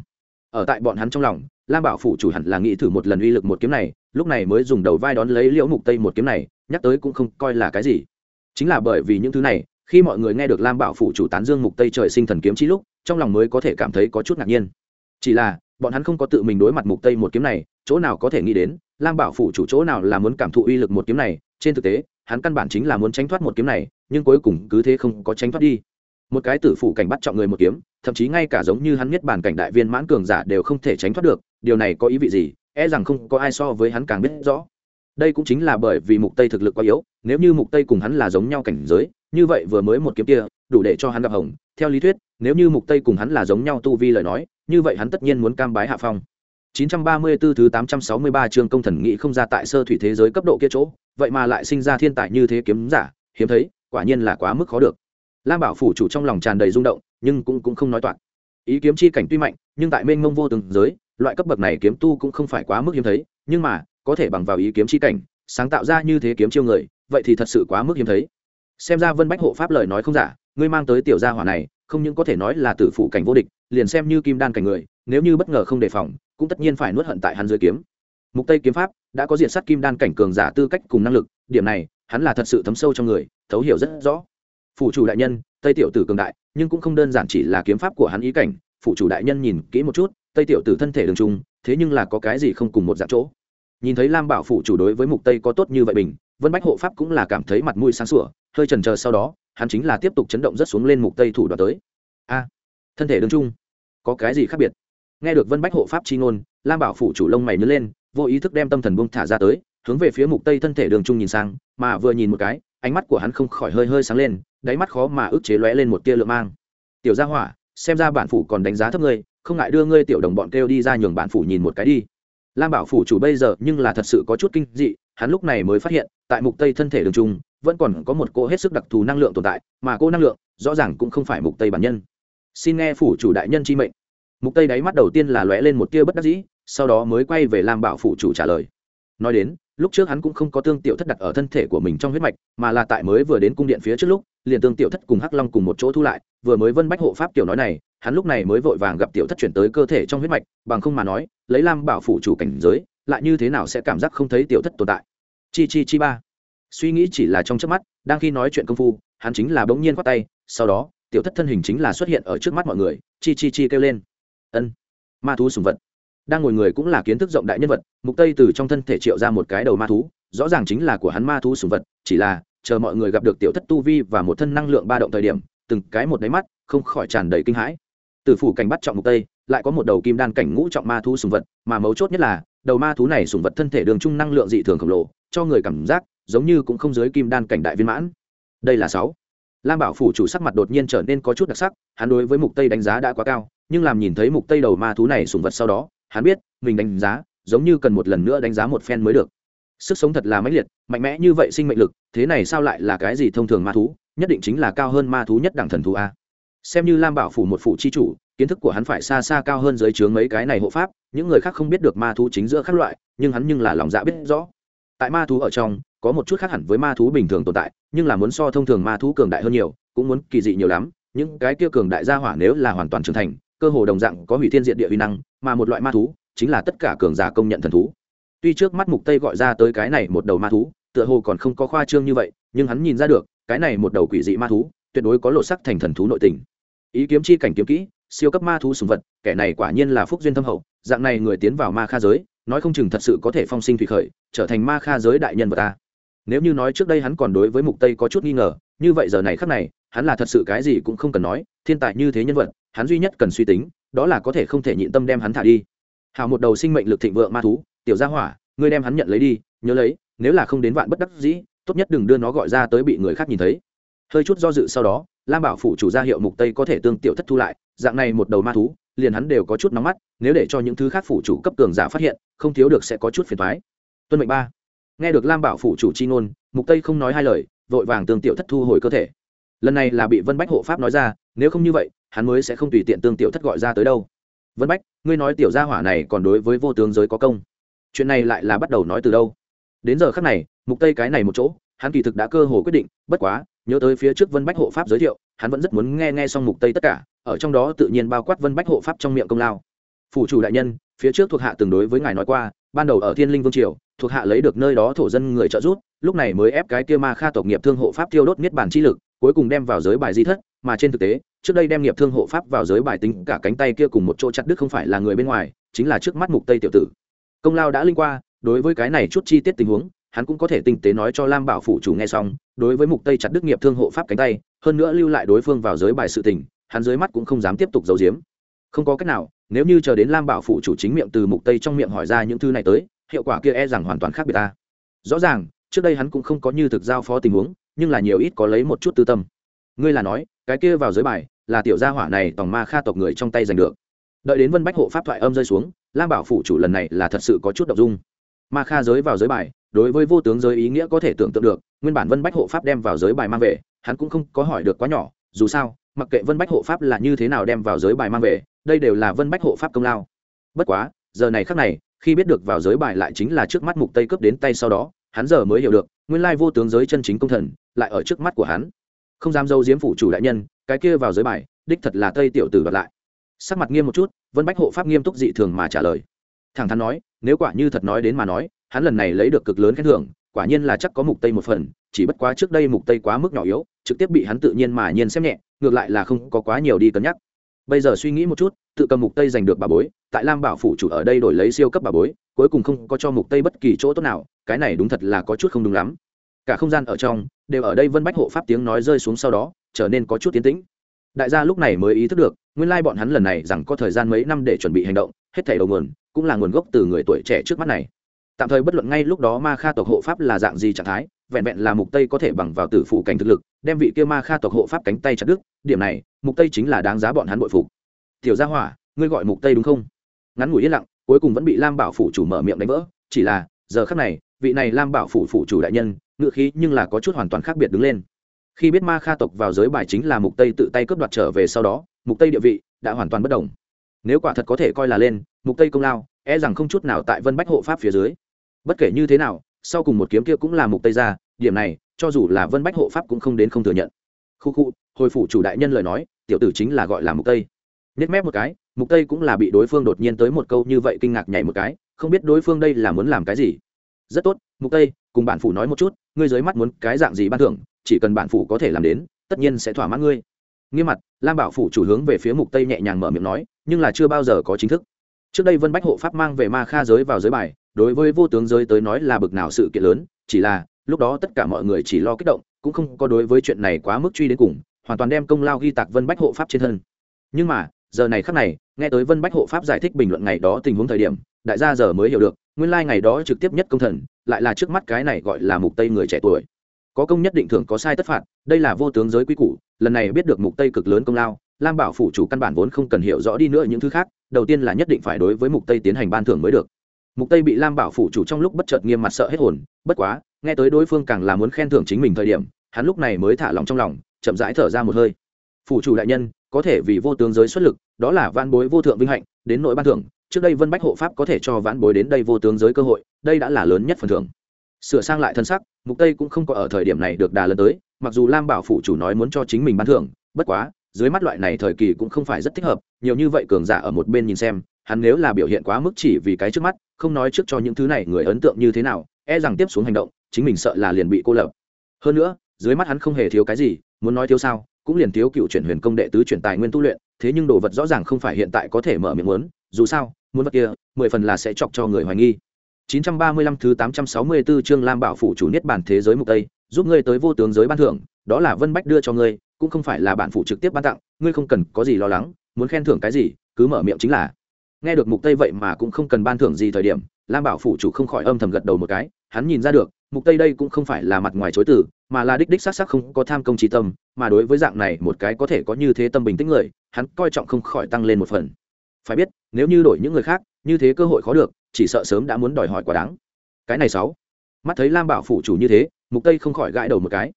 Ở tại bọn hắn trong lòng, lam bảo phủ chủ hẳn là nghĩ thử một lần uy lực một kiếm này, lúc này mới dùng đầu vai đón lấy liễu mục tây một kiếm này, nhắc tới cũng không coi là cái gì. Chính là bởi vì những thứ này, khi mọi người nghe được lam bảo phủ chủ tán dương mục tây trời sinh thần kiếm chi lúc, trong lòng mới có thể cảm thấy có chút ngạc nhiên. Chỉ là, bọn hắn không có tự mình đối mặt mục tây một kiếm này, chỗ nào có thể nghĩ đến lam bảo phủ chủ chỗ nào là muốn cảm thụ uy lực một kiếm này, trên thực tế, hắn căn bản chính là muốn tránh thoát một kiếm này, nhưng cuối cùng cứ thế không có tránh thoát đi. Một cái tử phủ cảnh bắt trọng người một kiếm, thậm chí ngay cả giống như hắn nhất bản cảnh đại viên mãn cường giả đều không thể tránh thoát được, điều này có ý vị gì e rằng không có ai so với hắn càng biết rõ. Đây cũng chính là bởi vì mục tây thực lực quá yếu, nếu như mục tây cùng hắn là giống nhau cảnh giới, như vậy vừa mới một kiếm kia, đủ để cho hắn gặp hồng. Theo lý thuyết, nếu như mục tây cùng hắn là giống nhau tu vi lời nói, như vậy hắn tất nhiên muốn cam bái hạ phong. 934 thứ 863 chương công thần nghị không ra tại sơ thủy thế giới cấp độ kia chỗ, vậy mà lại sinh ra thiên tài như thế kiếm giả, hiếm thấy, quả nhiên là quá mức khó được. Lam Bảo phủ chủ trong lòng tràn đầy rung động, nhưng cũng cũng không nói toạc. Ý kiếm chi cảnh tuy mạnh, nhưng tại mênh mông vô từng giới, loại cấp bậc này kiếm tu cũng không phải quá mức hiếm thấy, nhưng mà, có thể bằng vào ý kiếm chi cảnh, sáng tạo ra như thế kiếm chiêu người, vậy thì thật sự quá mức hiếm thấy. Xem ra Vân Bách hộ pháp lời nói không giả, ngươi mang tới tiểu gia hỏa này, không những có thể nói là tử phụ cảnh vô địch, liền xem như kim đan cảnh người, nếu như bất ngờ không đề phòng, cũng tất nhiên phải nuốt hận tại hắn dưới kiếm. Mục tây kiếm pháp đã có diện sát kim đan cảnh cường giả tư cách cùng năng lực, điểm này, hắn là thật sự thấm sâu trong người, thấu hiểu rất rõ. Phủ chủ đại nhân, tây tiểu tử cường đại, nhưng cũng không đơn giản chỉ là kiếm pháp của hắn ý cảnh phụ chủ đại nhân nhìn kỹ một chút, tây tiểu tử thân thể đường trung, thế nhưng là có cái gì không cùng một dạng chỗ. Nhìn thấy lam bảo phụ chủ đối với mục tây có tốt như vậy bình, vân bách hộ pháp cũng là cảm thấy mặt mũi sáng sủa, hơi trần chờ sau đó, hắn chính là tiếp tục chấn động rất xuống lên mục tây thủ đoạn tới. A, thân thể đường trung, có cái gì khác biệt? Nghe được vân bách hộ pháp chi ngôn, lam bảo phủ chủ lông mày nhớ lên, vô ý thức đem tâm thần buông thả ra tới, hướng về phía mục tây thân thể đường trung nhìn sang, mà vừa nhìn một cái, ánh mắt của hắn không khỏi hơi hơi sáng lên, đáy mắt khó mà ức chế lóe lên một tia lượng mang. Tiểu gia hỏa, xem ra bản phủ còn đánh giá thấp ngươi, không ngại đưa ngươi tiểu đồng bọn kêu đi ra nhường bản phủ nhìn một cái đi. Lam bảo phủ chủ bây giờ nhưng là thật sự có chút kinh dị, hắn lúc này mới phát hiện, tại mục tây thân thể đường trung, vẫn còn có một cô hết sức đặc thù năng lượng tồn tại, mà cô năng lượng rõ ràng cũng không phải mục tây bản nhân. Xin nghe phủ chủ đại nhân chi mệnh mục tây đáy mắt đầu tiên là lóe lên một tia bất đắc dĩ, sau đó mới quay về lam bảo phủ chủ trả lời. Nói đến, lúc trước hắn cũng không có tương tiểu thất đặt ở thân thể của mình trong huyết mạch, mà là tại mới vừa đến cung điện phía trước lúc, liền tương tiểu thất cùng hắc long cùng một chỗ thu lại, vừa mới vân bách hộ pháp tiểu nói này, hắn lúc này mới vội vàng gặp tiểu thất chuyển tới cơ thể trong huyết mạch, bằng không mà nói, lấy lam bảo phủ chủ cảnh giới, lại như thế nào sẽ cảm giác không thấy tiểu thất tồn tại. Chi chi chi ba. Suy nghĩ chỉ là trong trước mắt, đang khi nói chuyện công phu, hắn chính là bỗng nhiên khoát tay, sau đó, tiểu thất thân hình chính là xuất hiện ở trước mắt mọi người, chi chi chi kêu lên ân. Ma thú sùng vật. Đang ngồi người cũng là kiến thức rộng đại nhân vật, mục tây từ trong thân thể triệu ra một cái đầu ma thú, rõ ràng chính là của hắn ma thú sùng vật, chỉ là chờ mọi người gặp được tiểu thất tu vi và một thân năng lượng ba động thời điểm, từng cái một đáy mắt không khỏi tràn đầy kinh hãi. Từ phủ cảnh bắt trọng mục tây, lại có một đầu kim đan cảnh ngũ trọng ma thú sùng vật, mà mấu chốt nhất là, đầu ma thú này sùng vật thân thể đường trung năng lượng dị thường khổng lồ, cho người cảm giác giống như cũng không dưới kim đan cảnh đại viên mãn. Đây là sáu lam bảo phủ chủ sắc mặt đột nhiên trở nên có chút đặc sắc, hắn đối với mục tây đánh giá đã quá cao, nhưng làm nhìn thấy mục tây đầu ma thú này sùng vật sau đó, hắn biết, mình đánh giá, giống như cần một lần nữa đánh giá một phen mới được. Sức sống thật là mãnh liệt, mạnh mẽ như vậy sinh mệnh lực, thế này sao lại là cái gì thông thường ma thú? Nhất định chính là cao hơn ma thú nhất đẳng thần thú a. Xem như lam bảo phủ một phụ chi chủ, kiến thức của hắn phải xa xa cao hơn dưới chướng mấy cái này hộ pháp, những người khác không biết được ma thú chính giữa các loại, nhưng hắn nhưng là lòng dạ biết rõ tại ma thú ở trong, có một chút khác hẳn với ma thú bình thường tồn tại, nhưng là muốn so thông thường ma thú cường đại hơn nhiều, cũng muốn kỳ dị nhiều lắm. Những cái kia cường đại gia hỏa nếu là hoàn toàn trưởng thành, cơ hồ đồng dạng có hủy thiên diện địa uy năng, mà một loại ma thú chính là tất cả cường giả công nhận thần thú. Tuy trước mắt mục tây gọi ra tới cái này một đầu ma thú, tựa hồ còn không có khoa trương như vậy, nhưng hắn nhìn ra được, cái này một đầu quỷ dị ma thú tuyệt đối có lộ sắc thành thần thú nội tình. Ý kiếm chi cảnh kiếm kỹ, siêu cấp ma thú sùng vật, kẻ này quả nhiên là phúc duyên thâm hậu, dạng này người tiến vào ma kha giới nói không chừng thật sự có thể phong sinh thủy khởi, trở thành ma kha giới đại nhân vật ta. Nếu như nói trước đây hắn còn đối với mục tây có chút nghi ngờ, như vậy giờ này khắc này, hắn là thật sự cái gì cũng không cần nói, thiên tài như thế nhân vật, hắn duy nhất cần suy tính, đó là có thể không thể nhịn tâm đem hắn thả đi. Hào một đầu sinh mệnh lực thịnh vượng ma thú, tiểu gia hỏa, ngươi đem hắn nhận lấy đi, nhớ lấy, nếu là không đến vạn bất đắc dĩ, tốt nhất đừng đưa nó gọi ra tới bị người khác nhìn thấy. Hơi chút do dự sau đó, lam bảo phủ chủ gia hiệu mục tây có thể tương tiểu thất thu lại, dạng này một đầu ma thú liền hắn đều có chút nóng mắt, nếu để cho những thứ khác phủ chủ cấp cường giả phát hiện, không thiếu được sẽ có chút phiền thoái tuân mệnh ba. Nghe được lam bảo phủ chủ chi ngôn, mục tây không nói hai lời, vội vàng tương tiểu thất thu hồi cơ thể. Lần này là bị vân bách hộ pháp nói ra, nếu không như vậy, hắn mới sẽ không tùy tiện tương tiểu thất gọi ra tới đâu. Vân bách, ngươi nói tiểu gia hỏa này còn đối với vô tướng giới có công. Chuyện này lại là bắt đầu nói từ đâu? Đến giờ khắc này, mục tây cái này một chỗ, hắn kỳ thực đã cơ hồ quyết định, bất quá, nhớ tới phía trước vân bách hộ pháp giới thiệu, hắn vẫn rất muốn nghe nghe xong mục tây tất cả ở trong đó tự nhiên bao quát vân bách hộ pháp trong miệng công lao. Phủ chủ đại nhân, phía trước thuộc hạ từng đối với ngài nói qua, ban đầu ở thiên linh vương triều, thuộc hạ lấy được nơi đó thổ dân người trợ giúp, lúc này mới ép cái kia ma kha tộc nghiệp thương hộ pháp tiêu đốt niết bản chi lực, cuối cùng đem vào giới bài di thất, mà trên thực tế, trước đây đem nghiệp thương hộ pháp vào giới bài tính cả cánh tay kia cùng một chỗ chặt đứt không phải là người bên ngoài, chính là trước mắt mục tây tiểu tử. Công lao đã linh qua, đối với cái này chút chi tiết tình huống, hắn cũng có thể tinh tế nói cho lam bảo phủ chủ nghe xong, đối với mục tây chặt đức nghiệp thương hộ pháp cánh tay, hơn nữa lưu lại đối phương vào giới bài sự tình hắn dưới mắt cũng không dám tiếp tục giấu giếm. Không có cách nào, nếu như chờ đến lam bảo phủ chủ chính miệng từ mục tây trong miệng hỏi ra những thứ này tới, hiệu quả kia e rằng hoàn toàn khác biệt ta. Rõ ràng, trước đây hắn cũng không có như thực giao phó tình huống, nhưng là nhiều ít có lấy một chút tư tâm. Ngươi là nói, cái kia vào giới bài, là tiểu gia hỏa này tòng ma kha tộc người trong tay giành được. Đợi đến vân bách hộ pháp thoại âm rơi xuống, lam bảo phủ chủ lần này là thật sự có chút đ dung. Ma kha giới vào giới bài, đối với vô tướng giới ý nghĩa có thể tưởng tượng được, nguyên bản vân bách hộ pháp đem vào giới bài mang về, hắn cũng không có hỏi được quá nhỏ, dù sao mặc kệ vân bách hộ pháp là như thế nào đem vào giới bài mang về, đây đều là vân bách hộ pháp công lao. Bất quá, giờ này khác này, khi biết được vào giới bài lại chính là trước mắt mục tây cướp đến tay sau đó, hắn giờ mới hiểu được, nguyên lai vô tướng giới chân chính công thần, lại ở trước mắt của hắn. Không dám dâu diếm phủ chủ đại nhân, cái kia vào giới bài, đích thật là tây tiểu tử đoạt lại. Sắc mặt nghiêm một chút, vân bách hộ pháp nghiêm túc dị thường mà trả lời. Thẳng thắn nói, nếu quả như thật nói đến mà nói, hắn lần này lấy được cực lớn khen thưởng, quả nhiên là chắc có mục tây một phần, chỉ bất quá trước đây mục tây quá mức nhỏ yếu, trực tiếp bị hắn tự nhiên mà nhiên xem nhẹ ngược lại là không có quá nhiều đi cân nhắc. Bây giờ suy nghĩ một chút, tự cầm mục tây giành được bà bối, tại lam bảo phủ chủ ở đây đổi lấy siêu cấp bà bối, cuối cùng không có cho mục tây bất kỳ chỗ tốt nào, cái này đúng thật là có chút không đúng lắm. Cả không gian ở trong, đều ở đây vân bách hộ pháp tiếng nói rơi xuống sau đó, trở nên có chút tiến tĩnh. Đại gia lúc này mới ý thức được, nguyên lai bọn hắn lần này rằng có thời gian mấy năm để chuẩn bị hành động, hết thảy đầu nguồn, cũng là nguồn gốc từ người tuổi trẻ trước mắt này. Tạm thời bất luận ngay lúc đó ma kha tộc hộ pháp là dạng gì trạng thái vẹn vẹn là mục tây có thể bằng vào tử phụ cảnh thực lực, đem vị kia ma kha tộc hộ pháp cánh tay chặt đứt, điểm này, mục tây chính là đáng giá bọn hắn bội phục. Tiểu gia hỏa, ngươi gọi mục tây đúng không? Ngắn ngủi yên lặng, cuối cùng vẫn bị lam bảo phủ chủ mở miệng đánh vỡ, chỉ là, giờ khắc này, vị này lam bảo phủ phủ chủ đại nhân, ngựa khí nhưng là có chút hoàn toàn khác biệt đứng lên. Khi biết ma kha tộc vào giới bài chính là mục tây tự tay cướp đoạt trở về sau đó, mục tây địa vị đã hoàn toàn bất đồng. Nếu quả thật có thể coi là lên, mục tây công lao e rằng không chút nào tại vân bách hộ pháp phía dưới. Bất kể như thế nào sau cùng một kiếm kia cũng là mục tây ra, điểm này, cho dù là vân bách hộ pháp cũng không đến không thừa nhận. Khu khu, hồi phủ chủ đại nhân lời nói, tiểu tử chính là gọi là mục tây. Nết mép một cái, mục tây cũng là bị đối phương đột nhiên tới một câu như vậy kinh ngạc nhảy một cái, không biết đối phương đây là muốn làm cái gì. Rất tốt, mục tây, cùng bản phủ nói một chút, ngươi dưới mắt muốn cái dạng gì ban thưởng, chỉ cần bản phủ có thể làm đến, tất nhiên sẽ thỏa mãn ngươi. Nghiêm mặt, lam bảo phủ chủ hướng về phía mục tây nhẹ nhàng mở miệng nói, nhưng là chưa bao giờ có chính thức. Trước đây vân bách hộ pháp mang về ma kha giới vào giới bài đối với vô tướng giới tới nói là bực nào sự kiện lớn, chỉ là, lúc đó tất cả mọi người chỉ lo kích động, cũng không có đối với chuyện này quá mức truy đến cùng, hoàn toàn đem công lao ghi tạc vân bách hộ pháp trên thân. Nhưng mà, giờ này khắc này, nghe tới vân bách hộ pháp giải thích bình luận ngày đó tình huống thời điểm, đại gia giờ mới hiểu được, nguyên lai ngày đó trực tiếp nhất công thần, lại là trước mắt cái này gọi là mục tây người trẻ tuổi. Có công nhất định thường có sai tất phạt, đây là vô tướng giới quy củ, lần này biết được mục tây cực lớn công lao, lam bảo phủ chủ căn bản vốn không cần hiểu rõ đi nữa những thứ khác, đầu tiên là nhất định phải đối với mục tây tiến hành ban thưởng mới được mục tây bị lam bảo phủ chủ trong lúc bất chợt nghiêm mặt sợ hết hồn, bất quá, nghe tới đối phương càng là muốn khen thưởng chính mình thời điểm, hắn lúc này mới thả lòng trong lòng, chậm rãi thở ra một hơi. Phủ chủ đại nhân, có thể vì vô tướng giới xuất lực, đó là van bối vô thượng vinh hạnh, đến nội ban thưởng, trước đây vân bách hộ pháp có thể cho vãn bối đến đây vô tướng giới cơ hội, đây đã là lớn nhất phần thưởng. Sửa sang lại thân sắc, mục tây cũng không có ở thời điểm này được đà lần tới, mặc dù lam bảo phủ chủ nói muốn cho chính mình ban thưởng, bất quá, dưới mắt loại này thời kỳ cũng không phải rất thích hợp, nhiều như vậy cường giả ở một bên nhìn xem hắn nếu là biểu hiện quá mức chỉ vì cái trước mắt không nói trước cho những thứ này người ấn tượng như thế nào e rằng tiếp xuống hành động chính mình sợ là liền bị cô lập hơn nữa dưới mắt hắn không hề thiếu cái gì muốn nói thiếu sao cũng liền thiếu cựu chuyển huyền công đệ tứ chuyển tài nguyên tu luyện thế nhưng đồ vật rõ ràng không phải hiện tại có thể mở miệng muốn dù sao muốn vật kia mười phần là sẽ chọc cho người hoài nghi 935 thứ 864 chương Lam Bảo phủ chủ niết bản thế giới mục tây, giúp ngươi tới vô tướng giới ban thưởng, đó là Vân Bách đưa cho ngươi, cũng không phải là bản phủ trực tiếp ban tặng, ngươi không cần có gì lo lắng, muốn khen thưởng cái gì, cứ mở miệng chính là. Nghe được mục tây vậy mà cũng không cần ban thưởng gì thời điểm, Lam Bảo phủ chủ không khỏi âm thầm gật đầu một cái, hắn nhìn ra được, mục tây đây cũng không phải là mặt ngoài chối từ, mà là đích đích xác xác không có tham công trí tâm, mà đối với dạng này một cái có thể có như thế tâm bình tĩnh người, hắn coi trọng không khỏi tăng lên một phần. Phải biết, nếu như đổi những người khác, như thế cơ hội khó được, chỉ sợ sớm đã muốn đòi hỏi quá đáng. Cái này sáu. Mắt thấy lam bảo phủ chủ như thế mục tây không khỏi gãi đầu một cái.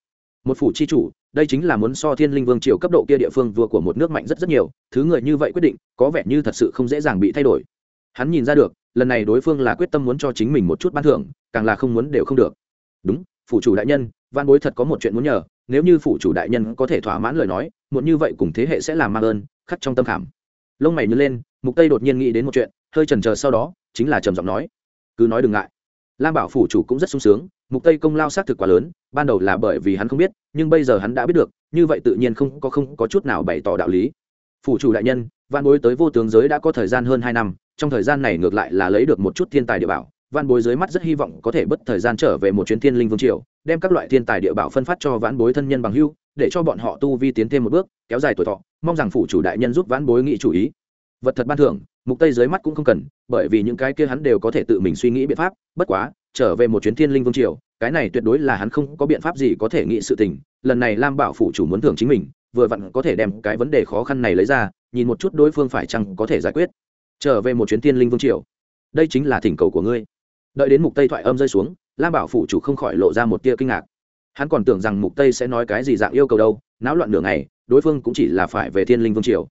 Một phủ chi chủ đây chính là muốn so thiên linh vương triều cấp độ kia địa phương vua của một nước mạnh rất rất nhiều, thứ người như vậy quyết định, có vẻ như thật sự không dễ dàng bị thay đổi. Hắn nhìn ra được, lần này đối phương là quyết tâm muốn cho chính mình một chút ban thưởng, càng là không muốn đều không được. Đúng, phủ chủ đại nhân, văn bối thật có một chuyện muốn nhờ, nếu như phủ chủ đại nhân có thể thỏa mãn lời nói muốn như vậy cùng thế hệ sẽ làm mang ơn, khắc trong tâm khảm. Lông mày nhớ lên, mục tây đột nhiên nghĩ đến một chuyện, hơi chần chờ sau đó, chính là trầm giọng nói, cứ nói đừng ngại. Lam bảo phủ chủ cũng rất sung sướng, mục tây công lao xác thực quá lớn, ban đầu là bởi vì hắn không biết nhưng bây giờ hắn đã biết được, như vậy tự nhiên không có không có chút nào bày tỏ đạo lý. Phủ chủ đại nhân, văn bối tới vô tướng giới đã có thời gian hơn hai năm, trong thời gian này ngược lại là lấy được một chút thiên tài địa bảo. Văn bối dưới mắt rất hy vọng có thể bất thời gian trở về một chuyến thiên linh vương triều, đem các loại thiên tài địa bảo phân phát cho vãn bối thân nhân bằng hưu để cho bọn họ tu vi tiến thêm một bước, kéo dài tuổi thọ, mong rằng phủ chủ đại nhân giúp vãn bối nghị chủ ý. Vật thật ban thưởng, mục tây dưới mắt cũng không cần, bởi vì những cái kia hắn đều có thể tự mình suy nghĩ biện pháp, bất quá, trở về một chuyến thiên linh vương triều cái này tuyệt đối là hắn không có biện pháp gì có thể nghĩ sự tình, lần này lam bảo phủ chủ muốn thưởng chính mình, vừa vặn có thể đem cái vấn đề khó khăn này lấy ra, nhìn một chút đối phương phải chăng có thể giải quyết. Trở về một chuyến thiên linh vương triều. Đây chính là thỉnh cầu của ngươi. Đợi đến mục tây thoại âm rơi xuống, lam bảo phủ chủ không khỏi lộ ra một tia kinh ngạc. Hắn còn tưởng rằng mục tây sẽ nói cái gì dạng yêu cầu đâu, náo loạn nửa ngày, đối phương cũng chỉ là phải về thiên linh vương triều.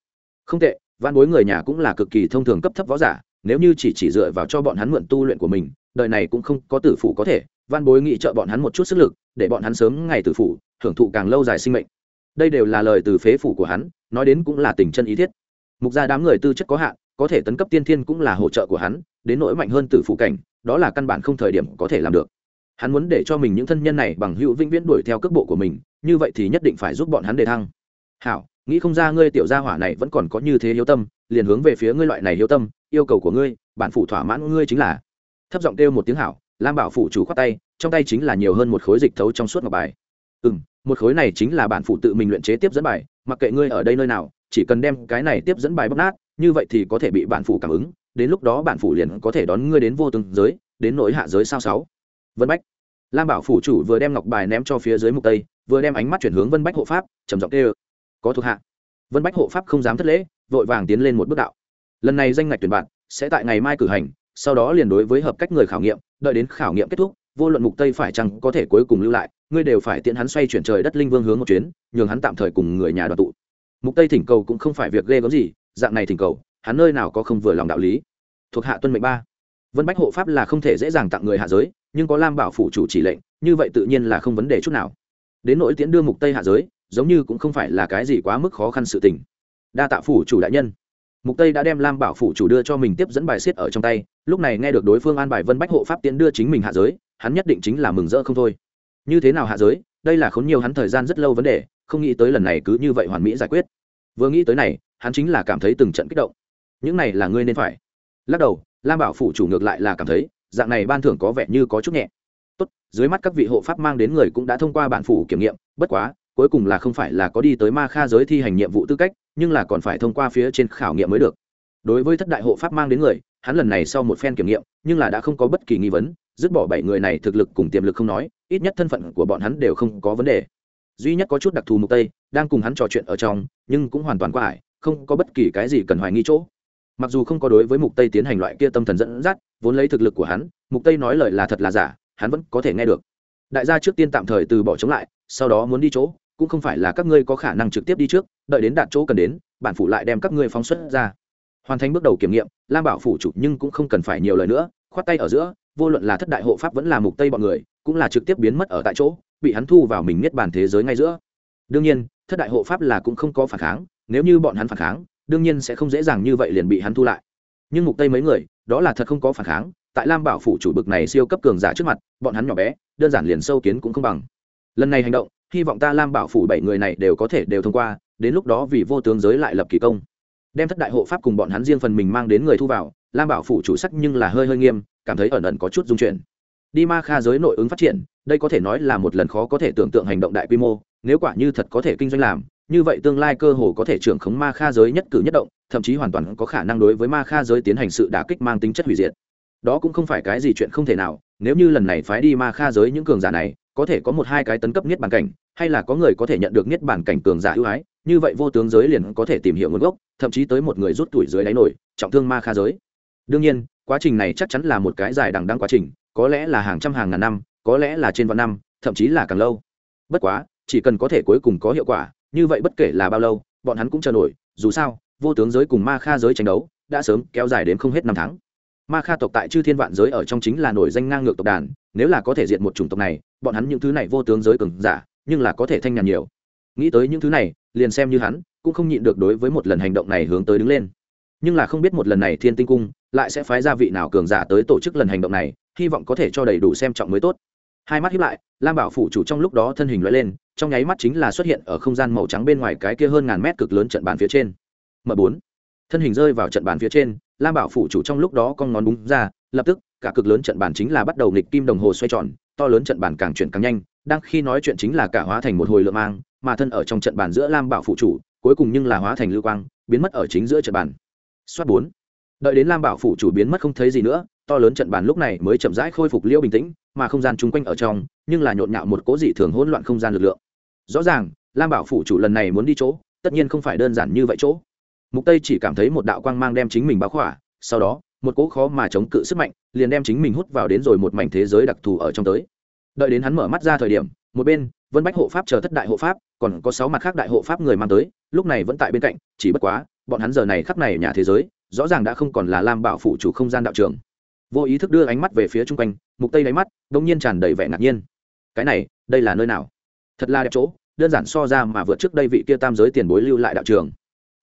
Không tệ, văn bối người nhà cũng là cực kỳ thông thường cấp thấp võ giả, nếu như chỉ chỉ dựa vào cho bọn hắn mượn tu luyện của mình, đời này cũng không có tử phủ có thể văn bối nghị trợ bọn hắn một chút sức lực, để bọn hắn sớm ngày tử phủ, hưởng thụ càng lâu dài sinh mệnh. Đây đều là lời từ phế phủ của hắn, nói đến cũng là tình chân ý thiết. Mục gia đám người tư chất có hạn, có thể tấn cấp tiên thiên cũng là hỗ trợ của hắn, đến nỗi mạnh hơn tử phủ cảnh, đó là căn bản không thời điểm có thể làm được. Hắn muốn để cho mình những thân nhân này bằng hữu vĩnh viễn đuổi theo cước bộ của mình, như vậy thì nhất định phải giúp bọn hắn đề thăng. Hảo, nghĩ không ra ngươi tiểu gia hỏa này vẫn còn có như thế hiếu tâm, liền hướng về phía ngươi loại này hiếu tâm, yêu cầu của ngươi, bản phủ thỏa mãn ngươi chính là. Thấp giọng kêu một tiếng hảo lam bảo phủ chủ khoát tay, trong tay chính là nhiều hơn một khối dịch thấu trong suốt ngọc bài. Ừ m một khối này chính là bản phụ tự mình luyện chế tiếp dẫn bài, mặc kệ ngươi ở đây nơi nào, chỉ cần đem cái này tiếp dẫn bài bóc nát, như vậy thì có thể bị bản phủ cảm ứng, đến lúc đó bản phủ liền có thể đón ngươi đến vô tương giới, đến nỗi hạ giới sao sáu. Vân bách. Lam bảo phủ chủ vừa đem ngọc bài ném cho phía dưới mục tây, vừa đem ánh mắt chuyển hướng vân bách hộ pháp, trầm giọng kêu, có thuộc hạ. Vân bách hộ pháp không dám thất lễ, vội vàng tiến lên một bước đạo, lần này danh ngạch tuyển bạn, sẽ tại ngày mai cử hành sau đó liền đối với hợp cách người khảo nghiệm, đợi đến khảo nghiệm kết thúc, vô luận mục tây phải chăng có thể cuối cùng lưu lại, ngươi đều phải tiện hắn xoay chuyển trời đất linh vương hướng một chuyến, nhường hắn tạm thời cùng người nhà đoàn tụ. Mục tây thỉnh cầu cũng không phải việc ghê gớm gì, dạng này thỉnh cầu, hắn nơi nào có không vừa lòng đạo lý. Thuộc hạ tuân mệnh ba. Vân bách hộ pháp là không thể dễ dàng tặng người hạ giới, nhưng có lam bảo phủ chủ chỉ lệnh, như vậy tự nhiên là không vấn đề chút nào. Đến nỗi tiễn đưa mục tây hạ giới, giống như cũng không phải là cái gì quá mức khó khăn sự tình. Đa tạ phủ chủ đại nhân. Mục tây đã đem lam bảo phủ chủ đưa cho mình tiếp dẫn bài xiết ở trong tay lúc này nghe được đối phương an bài vân bách hộ pháp tiến đưa chính mình hạ giới, hắn nhất định chính là mừng rỡ không thôi. Như thế nào hạ giới? Đây là khốn nhiều hắn thời gian rất lâu vấn đề, không nghĩ tới lần này cứ như vậy hoàn mỹ giải quyết. Vừa nghĩ tới này, hắn chính là cảm thấy từng trận kích động. Những này là ngươi nên phải. Lắc đầu, lam bảo phủ chủ ngược lại là cảm thấy, dạng này ban thưởng có vẻ như có chút nhẹ. Tốt, dưới mắt các vị hộ pháp mang đến người cũng đã thông qua bản phủ kiểm nghiệm, bất quá, cuối cùng là không phải là có đi tới ma kha giới thi hành nhiệm vụ tư cách, nhưng là còn phải thông qua phía trên khảo nghiệm mới được đối với thất đại hộ pháp mang đến người, hắn lần này sau một phen kiểm nghiệm, nhưng là đã không có bất kỳ nghi vấn, dứt bỏ bảy người này thực lực cùng tiềm lực không nói, ít nhất thân phận của bọn hắn đều không có vấn đề. Duy nhất có chút đặc thù mục tây, đang cùng hắn trò chuyện ở trong, nhưng cũng hoàn toàn qua hải không có bất kỳ cái gì cần hoài nghi chỗ. Mặc dù không có đối với mục tây tiến hành loại kia tâm thần dẫn dắt, vốn lấy thực lực của hắn, mục tây nói lời là thật là giả, hắn vẫn có thể nghe được. Đại gia trước tiên tạm thời từ bỏ chống lại, sau đó muốn đi chỗ, cũng không phải là các ngươi có khả năng trực tiếp đi trước, đợi đến đạt chỗ cần đến, bản phủ lại đem các ngươi phóng xuất ra hoàn thành bước đầu kiểm nghiệm, lam bảo phủ chủ nhưng cũng không cần phải nhiều lời nữa, khoát tay ở giữa, vô luận là thất đại hộ pháp vẫn là mục tây bọn người, cũng là trực tiếp biến mất ở tại chỗ, bị hắn thu vào mình niết bàn thế giới ngay giữa. Đương nhiên, thất đại hộ pháp là cũng không có phản kháng, nếu như bọn hắn phản kháng, đương nhiên sẽ không dễ dàng như vậy liền bị hắn thu lại. Nhưng mục tây mấy người, đó là thật không có phản kháng, tại lam bảo phủ chủ bực này siêu cấp cường giả trước mặt, bọn hắn nhỏ bé, đơn giản liền sâu kiến cũng không bằng. Lần này hành động, hy vọng ta lam bảo phủ bảy người này đều có thể đều thông qua, đến lúc đó vì vô tướng giới lại lập kỳ công đem thất đại hộ pháp cùng bọn hắn riêng phần mình mang đến người thu vào, lam bảo phủ chủ sắc nhưng là hơi hơi nghiêm, cảm thấy ẩn ẩn có chút dung chuyển. Đi ma kha giới nội ứng phát triển, đây có thể nói là một lần khó có thể tưởng tượng hành động đại quy mô, nếu quả như thật có thể kinh doanh làm, như vậy tương lai cơ hồ có thể trưởng khống ma kha giới nhất cử nhất động, thậm chí hoàn toàn có khả năng đối với ma kha giới tiến hành sự đả kích mang tính chất hủy diệt. Đó cũng không phải cái gì chuyện không thể nào, nếu như lần này phái đi ma kha giới những cường giả này, có thể có một hai cái tấn cấp niết bàn cảnh, hay là có người có thể nhận được niết bàn cảnh cường giả ưu ái như vậy vô tướng giới liền có thể tìm hiểu nguồn gốc, thậm chí tới một người rút tuổi dưới đáy nổi, trọng thương ma kha giới. Đương nhiên, quá trình này chắc chắn là một cái dài đằng đăng quá trình, có lẽ là hàng trăm hàng ngàn năm, có lẽ là trên vạn năm, thậm chí là càng lâu. Bất quá, chỉ cần có thể cuối cùng có hiệu quả, như vậy bất kể là bao lâu, bọn hắn cũng chờ nổi, dù sao, vô tướng giới cùng ma kha giới tranh đấu, đã sớm kéo dài đến không hết năm tháng. Ma kha tộc tại chư thiên vạn giới ở trong chính là nổi danh ngang ngược tộc đàn, nếu là có thể diệt một chủng tộc này, bọn hắn những thứ này vô tướng giới cường giả, nhưng là có thể thanh nhàn nhiều nghĩ tới những thứ này, liền xem như hắn, cũng không nhịn được đối với một lần hành động này hướng tới đứng lên. Nhưng là không biết một lần này thiên tinh cung lại sẽ phái ra vị nào cường giả tới tổ chức lần hành động này, hy vọng có thể cho đầy đủ xem trọng mới tốt. Hai mắt hiếp lại, lam bảo phủ chủ trong lúc đó thân hình loại lên, trong nháy mắt chính là xuất hiện ở không gian màu trắng bên ngoài cái kia hơn ngàn mét cực lớn trận bàn phía trên. M bốn. Thân hình rơi vào trận bàn phía trên, lam bảo phủ chủ trong lúc đó con ngón búng ra, lập tức, cả cực lớn trận bàn chính là bắt đầu nghịch kim đồng hồ xoay tròn, to lớn trận bàn càng chuyển càng nhanh, đang khi nói chuyện chính là cả hóa thành một hồi lượng mang mà thân ở trong trận bàn giữa lam bảo phụ chủ, cuối cùng nhưng là hóa thành lưu quang, biến mất ở chính giữa trận bàn. Soát bốn. Đợi đến lam bảo phụ chủ biến mất không thấy gì nữa, to lớn trận bàn lúc này mới chậm rãi khôi phục liêu bình tĩnh, mà không gian chung quanh ở trong, nhưng là nhộn nhạo một cố dị thường hỗn loạn không gian lực lượng. Rõ ràng, lam bảo phụ chủ lần này muốn đi chỗ, tất nhiên không phải đơn giản như vậy chỗ. Mục tây chỉ cảm thấy một đạo quang mang đem chính mình báo khỏa, sau đó, một cỗ khó mà chống cự sức mạnh, liền đem chính mình hút vào đến rồi một mảnh thế giới đặc thù ở trong tới. Đợi đến hắn mở mắt ra thời điểm, một bên vân bách hộ pháp chờ thất đại hộ pháp, còn có sáu mặt khác đại hộ pháp người mang tới, lúc này vẫn tại bên cạnh, chỉ bất quá, bọn hắn giờ này khắp này nhà thế giới, rõ ràng đã không còn là lam bảo phụ chủ không gian đạo trường. Vô ý thức đưa ánh mắt về phía chung quanh, mục tây đáy mắt, đông nhiên tràn đầy vẻ ngạc nhiên. Cái này, đây là nơi nào? Thật là đẹp chỗ, đơn giản so ra mà vượt trước đây vị kia tam giới tiền bối lưu lại đạo trường.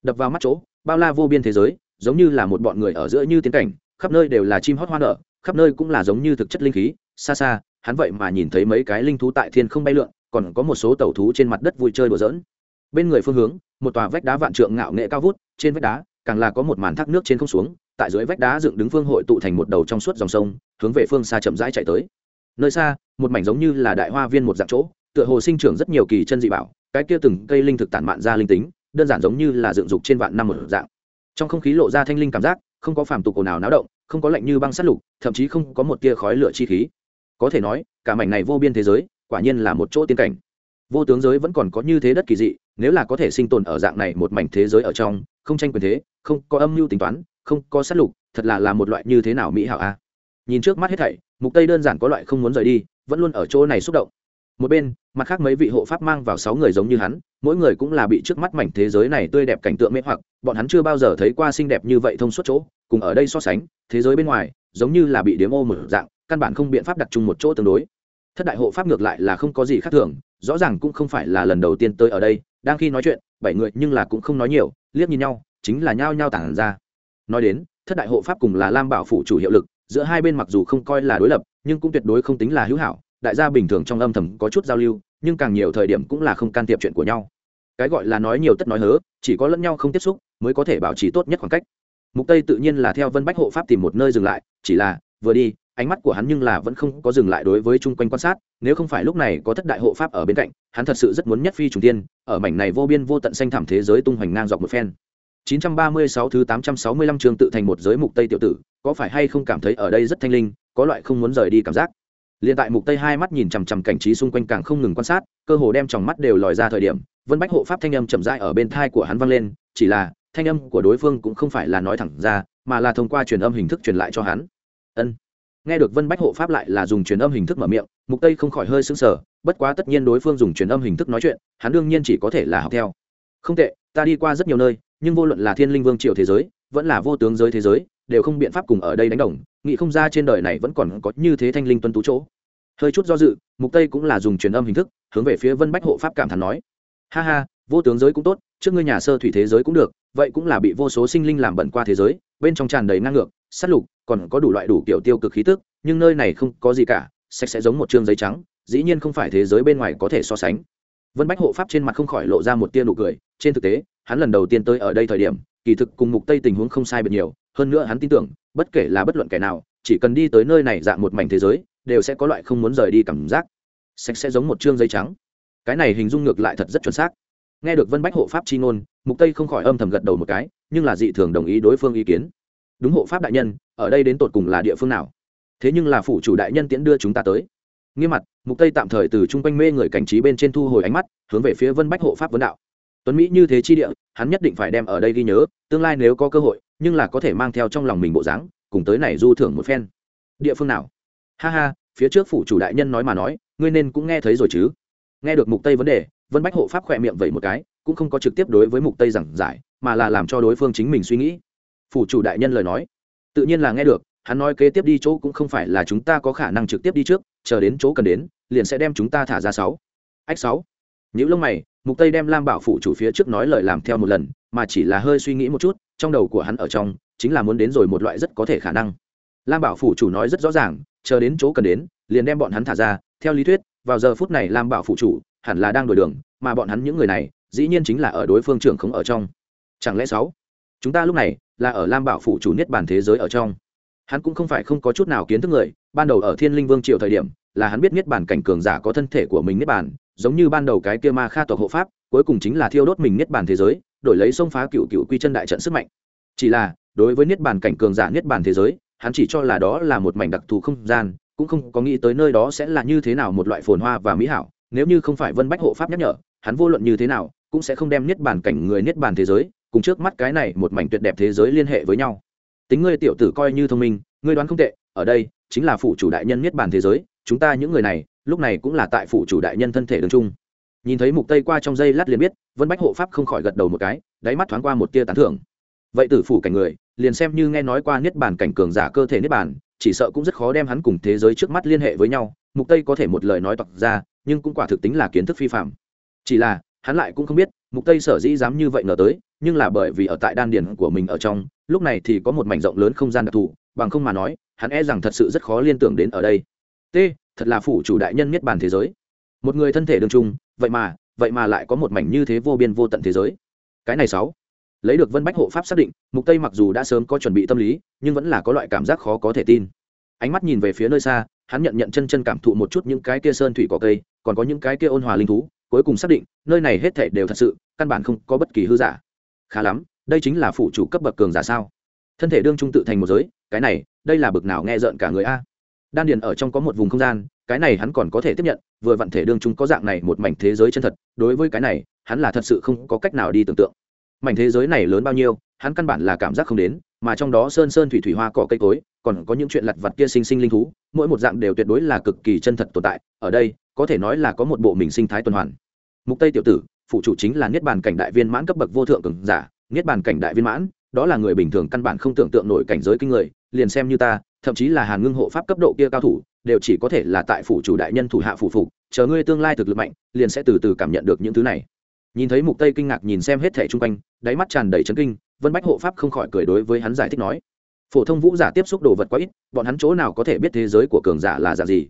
Đập vào mắt chỗ, bao la vô biên thế giới, giống như là một bọn người ở giữa như tiến cảnh, khắp nơi đều là chim hót hoa nở, khắp nơi cũng là giống như thực chất linh khí. Xa xa, hắn vậy mà nhìn thấy mấy cái linh thú tại thiên không bay lượn còn có một số tàu thú trên mặt đất vui chơi đùa giỡn. Bên người phương hướng, một tòa vách đá vạn trượng ngạo nghệ cao vút, trên vách đá, càng là có một màn thác nước trên không xuống, tại dưới vách đá dựng đứng phương hội tụ thành một đầu trong suốt dòng sông, hướng về phương xa chậm rãi chạy tới. Nơi xa, một mảnh giống như là đại hoa viên một dạng chỗ, tựa hồ sinh trưởng rất nhiều kỳ chân dị bảo, cái kia từng cây linh thực tản mạn ra linh tính, đơn giản giống như là dựng dục trên vạn năm một dạng. Trong không khí lộ ra thanh linh cảm giác, không có phàm tục ồn ào náo động, không có lạnh như băng sát lục, thậm chí không có một tia khói lửa chi khí. Có thể nói, cả mảnh này vô biên thế giới quả nhiên là một chỗ tiên cảnh. Vô tướng giới vẫn còn có như thế đất kỳ dị, nếu là có thể sinh tồn ở dạng này một mảnh thế giới ở trong, không tranh quyền thế, không có âm mưu tính toán, không có sát lục, thật là là một loại như thế nào mỹ hảo a. Nhìn trước mắt hết thảy, mục tây đơn giản có loại không muốn rời đi, vẫn luôn ở chỗ này xúc động. Một bên, mặt khác mấy vị hộ pháp mang vào sáu người giống như hắn, mỗi người cũng là bị trước mắt mảnh thế giới này tươi đẹp cảnh tượng mê hoặc, bọn hắn chưa bao giờ thấy qua xinh đẹp như vậy thông suốt chỗ, cùng ở đây so sánh, thế giới bên ngoài, giống như là bị điếm ô mở dạng, căn bản không biện pháp đặt chung một chỗ tương đối thất đại hộ pháp ngược lại là không có gì khác thường, rõ ràng cũng không phải là lần đầu tiên tới ở đây, đang khi nói chuyện, bảy người nhưng là cũng không nói nhiều, liếc nhìn nhau, chính là nhao nhao tản ra. Nói đến, thất đại hộ pháp cùng là lam bảo phủ chủ hiệu lực, giữa hai bên mặc dù không coi là đối lập, nhưng cũng tuyệt đối không tính là hữu hảo, đại gia bình thường trong âm thầm có chút giao lưu, nhưng càng nhiều thời điểm cũng là không can thiệp chuyện của nhau. Cái gọi là nói nhiều tất nói hớ, chỉ có lẫn nhau không tiếp xúc, mới có thể bảo trì tốt nhất khoảng cách. Mục tây tự nhiên là theo vân bách hộ pháp tìm một nơi dừng lại, chỉ là, vừa đi ánh mắt của hắn nhưng là vẫn không có dừng lại đối với chung quanh quan sát, nếu không phải lúc này có thất đại hộ pháp ở bên cạnh, hắn thật sự rất muốn nhất phi trùng tiên, ở mảnh này vô biên vô tận xanh thảm thế giới tung hoành ngang dọc một phen. 936 thứ 865 trường tự thành một giới mục tây tiểu tử, có phải hay không cảm thấy ở đây rất thanh linh, có loại không muốn rời đi cảm giác. Liền tại mục tây hai mắt nhìn chằm chằm cảnh trí xung quanh càng không ngừng quan sát, cơ hồ đem tròng mắt đều lòi ra thời điểm, vân bách hộ pháp thanh âm chậm rãi ở bên thai của hắn vang lên, chỉ là, thanh âm của đối phương cũng không phải là nói thẳng ra, mà là thông qua truyền âm hình thức truyền lại cho hắn. Ân nghe được vân bách hộ pháp lại là dùng truyền âm hình thức mở miệng, mục tây không khỏi hơi sững sờ, bất quá tất nhiên đối phương dùng truyền âm hình thức nói chuyện, hắn đương nhiên chỉ có thể là học theo. Không tệ, ta đi qua rất nhiều nơi, nhưng vô luận là thiên linh vương triều thế giới, vẫn là vô tướng giới thế giới, đều không biện pháp cùng ở đây đánh đồng, nghĩ không ra trên đời này vẫn còn có như thế thanh linh tuân tú chỗ. Hơi chút do dự, mục tây cũng là dùng truyền âm hình thức, hướng về phía vân bách hộ pháp cảm thán nói, ha ha, vô tướng giới cũng tốt, trước ngươi nhà sơ thủy thế giới cũng được, vậy cũng là bị vô số sinh linh làm bẩn qua thế giới, bên trong tràn đầy năng ngược, sát lục còn có đủ loại đủ kiểu tiêu cực khí tức, nhưng nơi này không có gì cả, sạch sẽ giống một chương giấy trắng, dĩ nhiên không phải thế giới bên ngoài có thể so sánh. Vân bách hộ pháp trên mặt không khỏi lộ ra một tia nụ cười, trên thực tế, hắn lần đầu tiên tới ở đây thời điểm, kỳ thực cùng mục tây tình huống không sai biệt nhiều, hơn nữa hắn tin tưởng, bất kể là bất luận kẻ nào, chỉ cần đi tới nơi này dạng một mảnh thế giới, đều sẽ có loại không muốn rời đi cảm giác. Sạch sẽ giống một chương giấy trắng. Cái này hình dung ngược lại thật rất chuẩn xác. Nghe được vân bách hộ pháp chi ngôn, mục tây không khỏi âm thầm gật đầu một cái, nhưng là dị thường đồng ý đối phương ý kiến. Đúng hộ pháp đại nhân ở đây đến tột cùng là địa phương nào? Thế nhưng là phủ chủ đại nhân tiễn đưa chúng ta tới. Nghiêm mặt, mục tây tạm thời từ chung quanh mê người cảnh trí bên trên thu hồi ánh mắt, hướng về phía vân bách hộ pháp vấn đạo. Tuấn mỹ như thế chi địa, hắn nhất định phải đem ở đây ghi nhớ, tương lai nếu có cơ hội, nhưng là có thể mang theo trong lòng mình bộ dáng, cùng tới này du thưởng một phen. Địa phương nào? Ha ha, phía trước phủ chủ đại nhân nói mà nói, ngươi nên cũng nghe thấy rồi chứ. Nghe được mục tây vấn đề, vân bách hộ pháp khỏe miệng vậy một cái, cũng không có trực tiếp đối với mục tây giảng giải, mà là làm cho đối phương chính mình suy nghĩ. Phủ chủ đại nhân lời nói tự nhiên là nghe được, hắn nói kế tiếp đi chỗ cũng không phải là chúng ta có khả năng trực tiếp đi trước, chờ đến chỗ cần đến, liền sẽ đem chúng ta thả ra sáu. Ách sáu. Những lông mày, mục tây đem lam bảo phủ chủ phía trước nói lời làm theo một lần, mà chỉ là hơi suy nghĩ một chút, trong đầu của hắn ở trong, chính là muốn đến rồi một loại rất có thể khả năng. Lam bảo phủ chủ nói rất rõ ràng, chờ đến chỗ cần đến, liền đem bọn hắn thả ra. Theo lý thuyết, vào giờ phút này lam bảo phủ chủ hẳn là đang đổi đường, mà bọn hắn những người này, dĩ nhiên chính là ở đối phương trưởng không ở trong. Chẳng lẽ sáu? Chúng ta lúc này là ở lam bảo phủ chủ niết bàn thế giới ở trong. Hắn cũng không phải không có chút nào kiến thức người, ban đầu ở thiên linh vương triều thời điểm là hắn biết niết bàn cảnh cường giả có thân thể của mình niết bàn, giống như ban đầu cái kia ma kha tộc hộ pháp, cuối cùng chính là thiêu đốt mình niết bàn thế giới, đổi lấy xông phá cựu cựu quy chân đại trận sức mạnh. Chỉ là, đối với niết bàn cảnh cường giả niết bàn thế giới, hắn chỉ cho là đó là một mảnh đặc thù không gian, cũng không có nghĩ tới nơi đó sẽ là như thế nào một loại phồn hoa và mỹ hảo, nếu như không phải vân bách hộ pháp nhắc nhở, hắn vô luận như thế nào cũng sẽ không đem niết bàn cảnh người niết bàn thế giới cùng trước mắt cái này một mảnh tuyệt đẹp thế giới liên hệ với nhau. Tính ngươi tiểu tử coi như thông minh, ngươi đoán không tệ, ở đây chính là phụ chủ đại nhân niết bàn thế giới, chúng ta những người này, lúc này cũng là tại phụ chủ đại nhân thân thể đường chung nhìn thấy mục tây qua trong dây lát liền biết, vân bách hộ pháp không khỏi gật đầu một cái, đáy mắt thoáng qua một tia tán thưởng. Vậy tử phủ cảnh người, liền xem như nghe nói qua niết bàn cảnh cường giả cơ thể niết bàn, chỉ sợ cũng rất khó đem hắn cùng thế giới trước mắt liên hệ với nhau, mục tây có thể một lời nói toạc ra, nhưng cũng quả thực tính là kiến thức phi phạm. Chỉ là hắn lại cũng không biết, mục tây sở dĩ dám như vậy ngờ tới, nhưng là bởi vì ở tại đan điền của mình ở trong, lúc này thì có một mảnh rộng lớn không gian đặc thù, bằng không mà nói, hắn e rằng thật sự rất khó liên tưởng đến ở đây. T, thật là phủ chủ đại nhân niết bàn thế giới. Một người thân thể đường trung vậy mà vậy mà lại có một mảnh như thế vô biên vô tận thế giới. Cái này sáu. Lấy được vân bách hộ pháp xác định, mục tây mặc dù đã sớm có chuẩn bị tâm lý, nhưng vẫn là có loại cảm giác khó có thể tin. Ánh mắt nhìn về phía nơi xa, hắn nhận nhận chân chân cảm thụ một chút những cái kia sơn thủy cỏ cây, còn có những cái kia ôn hòa linh thú cuối cùng xác định, nơi này hết thảy đều thật sự, căn bản không có bất kỳ hư giả. Khá lắm, đây chính là phụ chủ cấp bậc cường giả sao? Thân thể đương trung tự thành một giới, cái này, đây là bực nào nghe rợn cả người a? Đan điền ở trong có một vùng không gian, cái này hắn còn có thể tiếp nhận, vừa vặn thể đương trung có dạng này một mảnh thế giới chân thật, đối với cái này, hắn là thật sự không có cách nào đi tưởng tượng. Mảnh thế giới này lớn bao nhiêu, hắn căn bản là cảm giác không đến, mà trong đó sơn sơn thủy thủy hoa cỏ cây cối, còn có những chuyện lặt vặt kia sinh sinh linh thú, mỗi một dạng đều tuyệt đối là cực kỳ chân thật tồn tại, ở đây, có thể nói là có một bộ mình sinh thái tuần hoàn mục tây tiểu tử, phụ chủ chính là niết bàn cảnh đại viên mãn cấp bậc vô thượng cường giả, niết bàn cảnh đại viên mãn, đó là người bình thường căn bản không tưởng tượng nổi cảnh giới kinh người, liền xem như ta, thậm chí là hàn ngưng hộ pháp cấp độ kia cao thủ, đều chỉ có thể là tại phủ chủ đại nhân thủ hạ phủ phục, chờ ngươi tương lai thực lực mạnh, liền sẽ từ từ cảm nhận được những thứ này. Nhìn thấy mục tây kinh ngạc nhìn xem hết thẻ chung quanh, đáy mắt tràn đầy chấn kinh, vân bách hộ pháp không khỏi cười đối với hắn giải thích nói, phổ thông vũ giả tiếp xúc đồ vật quá ít, bọn hắn chỗ nào có thể biết thế giới của cường giả là dạng gì?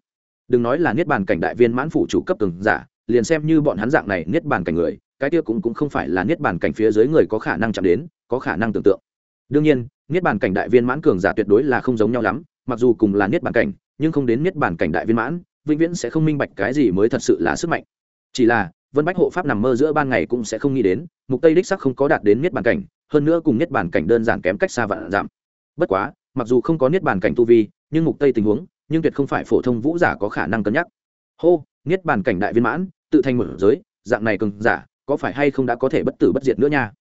Đừng nói là niết bàn cảnh đại viên mãn phủ chủ cấp cường giả liền xem như bọn hắn dạng này niết bàn cảnh người, cái kia cũng cũng không phải là niết bàn cảnh phía dưới người có khả năng chạm đến, có khả năng tưởng tượng. Đương nhiên, niết bàn cảnh đại viên mãn cường giả tuyệt đối là không giống nhau lắm, mặc dù cùng là niết bàn cảnh, nhưng không đến niết bàn cảnh đại viên mãn, vĩnh viễn sẽ không minh bạch cái gì mới thật sự là sức mạnh. Chỉ là, vân bách hộ pháp nằm mơ giữa ban ngày cũng sẽ không nghĩ đến, mục tây đích sắc không có đạt đến niết bàn cảnh, hơn nữa cùng niết bàn cảnh đơn giản kém cách xa vạn giảm bất quá, mặc dù không có niết bàn cảnh tu vi, nhưng mục tây tình huống, nhưng tuyệt không phải phổ thông vũ giả có khả năng cân nhắc. Hô, niết bàn cảnh đại viên mãn tự thành một giới, dạng này cường giả, có phải hay không đã có thể bất tử bất diệt nữa nha?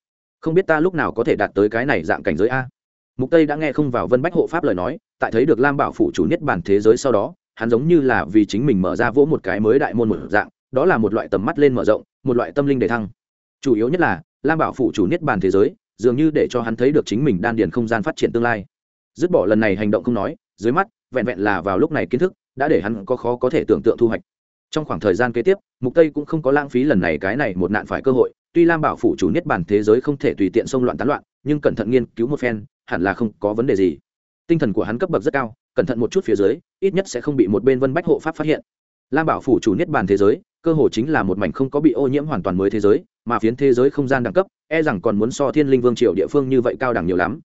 Không biết ta lúc nào có thể đạt tới cái này dạng cảnh giới a? Mục tây đã nghe không vào vân bách hộ pháp lời nói, tại thấy được lam bảo phủ chủ nhất bản thế giới sau đó, hắn giống như là vì chính mình mở ra vỗ một cái mới đại môn một dạng, đó là một loại tầm mắt lên mở rộng, một loại tâm linh đề thăng. Chủ yếu nhất là, lam bảo phủ chủ nhất bản thế giới, dường như để cho hắn thấy được chính mình đan điền không gian phát triển tương lai. Dứt bỏ lần này hành động không nói, dưới mắt, vẹn vẹn là vào lúc này kiến thức, đã để hắn có khó có thể tưởng tượng thu hoạch trong khoảng thời gian kế tiếp, mục tây cũng không có lãng phí lần này cái này một nạn phải cơ hội. Tuy lam bảo phủ chủ niết bàn thế giới không thể tùy tiện xông loạn tán loạn, nhưng cẩn thận nghiên cứu một phen, hẳn là không có vấn đề gì. Tinh thần của hắn cấp bậc rất cao, cẩn thận một chút phía dưới, ít nhất sẽ không bị một bên vân bách hộ pháp phát hiện. Lam bảo phủ chủ niết bàn thế giới, cơ hồ chính là một mảnh không có bị ô nhiễm hoàn toàn mới thế giới, mà phiến thế giới không gian đẳng cấp e rằng còn muốn so thiên linh vương triều địa phương như vậy cao đẳng nhiều lắm.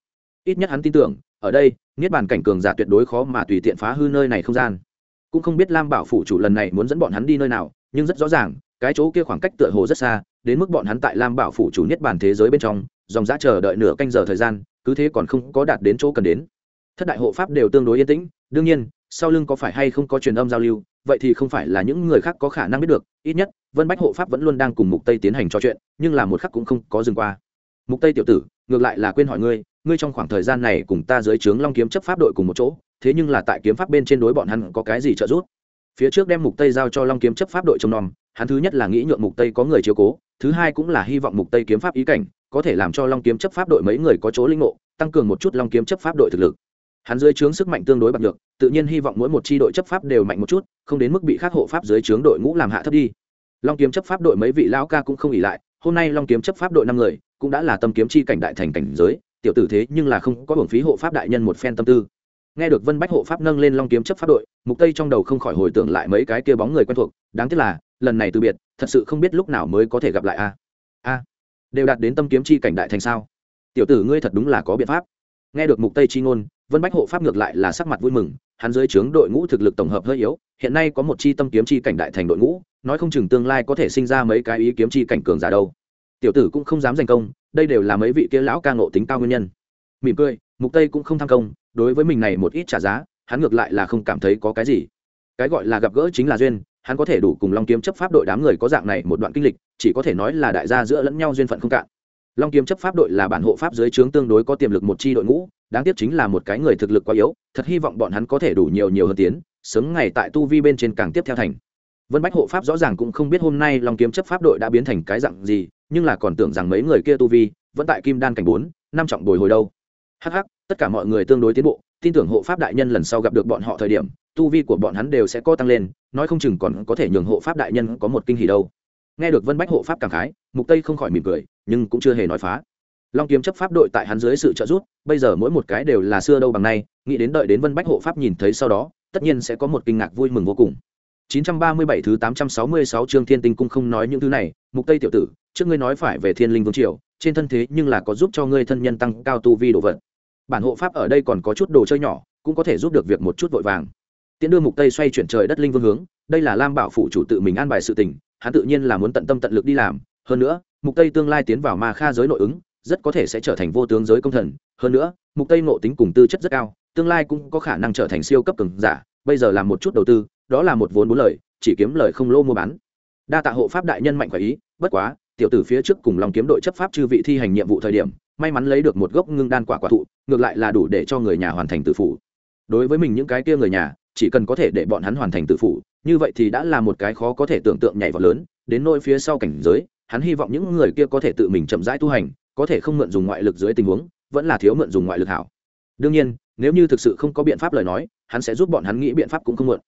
Ít nhất hắn tin tưởng, ở đây, niết bàn cảnh cường giả tuyệt đối khó mà tùy tiện phá hư nơi này không gian cũng không biết lam bảo phủ chủ lần này muốn dẫn bọn hắn đi nơi nào, nhưng rất rõ ràng, cái chỗ kia khoảng cách tựa hồ rất xa, đến mức bọn hắn tại lam bảo phủ chủ niết bàn thế giới bên trong, dòng giã chờ đợi nửa canh giờ thời gian, cứ thế còn không có đạt đến chỗ cần đến. Thất đại hộ pháp đều tương đối yên tĩnh, đương nhiên, sau lưng có phải hay không có truyền âm giao lưu, vậy thì không phải là những người khác có khả năng biết được, ít nhất, vân bách hộ pháp vẫn luôn đang cùng mục tây tiến hành trò chuyện, nhưng là một khắc cũng không có dừng qua. Mục tây tiểu tử, ngược lại là quên hỏi ngươi ngươi trong khoảng thời gian này cùng ta dưới trướng long kiếm chấp pháp đội cùng một chỗ thế nhưng là tại kiếm pháp bên trên đối bọn hắn có cái gì trợ giúp? Phía trước đem mục tây giao cho long kiếm chấp pháp đội trông nom, hắn thứ nhất là nghĩ nhượng mục tây có người chiếu cố, thứ hai cũng là hy vọng mục tây kiếm pháp ý cảnh, có thể làm cho long kiếm chấp pháp đội mấy người có chỗ linh ngộ, tăng cường một chút long kiếm chấp pháp đội thực lực. Hắn dưới trướng sức mạnh tương đối bạc được tự nhiên hy vọng mỗi một chi đội chấp pháp đều mạnh một chút, không đến mức bị khắc hộ pháp dưới trướng đội ngũ làm hạ thấp đi. Long kiếm chấp pháp đội mấy vị lão ca cũng không ỉ lại, hôm nay long kiếm chấp pháp đội năm người, cũng đã là tâm kiếm chi cảnh đại thành cảnh giới, tiểu tử thế nhưng là không có hưởng phí hộ pháp đại nhân một phen tâm tư nghe được vân bách hộ pháp nâng lên long kiếm chấp pháp đội, mục tây trong đầu không khỏi hồi tưởng lại mấy cái kia bóng người quen thuộc, đáng tiếc là, lần này từ biệt, thật sự không biết lúc nào mới có thể gặp lại a. A, đều đạt đến tâm kiếm chi cảnh đại thành sao? Tiểu tử ngươi thật đúng là có biện pháp. Nghe được mục tây chi ngôn, vân bách hộ pháp ngược lại là sắc mặt vui mừng, hắn dưới trướng đội ngũ thực lực tổng hợp hơi yếu, hiện nay có một chi tâm kiếm chi cảnh đại thành đội ngũ, nói không chừng tương lai có thể sinh ra mấy cái ý kiếm chi cảnh cường giả đâu. Tiểu tử cũng không dám giành công, đây đều là mấy vị kia lão ca ngộ tính cao nguyên nhân. Mỉm cười, mục tây cũng không tham công đối với mình này một ít trả giá, hắn ngược lại là không cảm thấy có cái gì. Cái gọi là gặp gỡ chính là duyên, hắn có thể đủ cùng long kiếm chấp pháp đội đám người có dạng này một đoạn kinh lịch, chỉ có thể nói là đại gia giữa lẫn nhau duyên phận không cạn. Long kiếm chấp pháp đội là bản hộ pháp dưới trướng tương đối có tiềm lực một chi đội ngũ, đáng tiếc chính là một cái người thực lực quá yếu, thật hy vọng bọn hắn có thể đủ nhiều nhiều hơn tiến, sớm ngày tại tu vi bên trên càng tiếp theo thành. Vân bách hộ pháp rõ ràng cũng không biết hôm nay long kiếm chấp pháp đội đã biến thành cái dạng gì, nhưng là còn tưởng rằng mấy người kia tu vi vẫn tại kim đan cảnh bốn, năm trọng bồi hồi đâu. Hh tất cả mọi người tương đối tiến bộ tin tưởng hộ pháp đại nhân lần sau gặp được bọn họ thời điểm tu vi của bọn hắn đều sẽ có tăng lên nói không chừng còn có thể nhường hộ pháp đại nhân có một kinh hỉ đâu. Nghe được vân bách hộ pháp cảm khái mục tây không khỏi mỉm cười nhưng cũng chưa hề nói phá. Long kiếm chấp pháp đội tại hắn dưới sự trợ giúp bây giờ mỗi một cái đều là xưa đâu bằng nay nghĩ đến đợi đến vân bách hộ pháp nhìn thấy sau đó tất nhiên sẽ có một kinh ngạc vui mừng vô cùng. 937 thứ 866 chương Thiên Tinh cung không nói những thứ này, Mục Tây tiểu tử, trước ngươi nói phải về Thiên Linh Vương triều, trên thân thế nhưng là có giúp cho ngươi thân nhân tăng cao tu vi đồ vật. Bản hộ pháp ở đây còn có chút đồ chơi nhỏ, cũng có thể giúp được việc một chút vội vàng. Tiễn đưa Mục Tây xoay chuyển trời đất linh vương hướng, đây là Lam Bảo phụ chủ tự mình an bài sự tình, hắn tự nhiên là muốn tận tâm tận lực đi làm, hơn nữa, Mục Tây tương lai tiến vào Ma Kha giới nội ứng, rất có thể sẽ trở thành vô tướng giới công thần, hơn nữa, Mục Tây ngộ tính cùng tư chất rất cao, tương lai cũng có khả năng trở thành siêu cấp cường giả, bây giờ làm một chút đầu tư, đó là một vốn bốn lời, chỉ kiếm lời không lô mua bán. Đa tạ hộ pháp đại nhân mạnh khỏe ý bất quá tiểu tử phía trước cùng lòng kiếm đội chấp pháp chư vị thi hành nhiệm vụ thời điểm may mắn lấy được một gốc ngưng đan quả quả thụ, ngược lại là đủ để cho người nhà hoàn thành tự phủ. Đối với mình những cái kia người nhà, chỉ cần có thể để bọn hắn hoàn thành tự phủ, như vậy thì đã là một cái khó có thể tưởng tượng nhảy vào lớn. Đến nỗi phía sau cảnh giới, hắn hy vọng những người kia có thể tự mình chậm rãi tu hành, có thể không mượn dùng ngoại lực dưới tình huống, vẫn là thiếu mượn dùng ngoại lực hảo. Đương nhiên, nếu như thực sự không có biện pháp lời nói, hắn sẽ giúp bọn hắn nghĩ biện pháp cũng không mượn.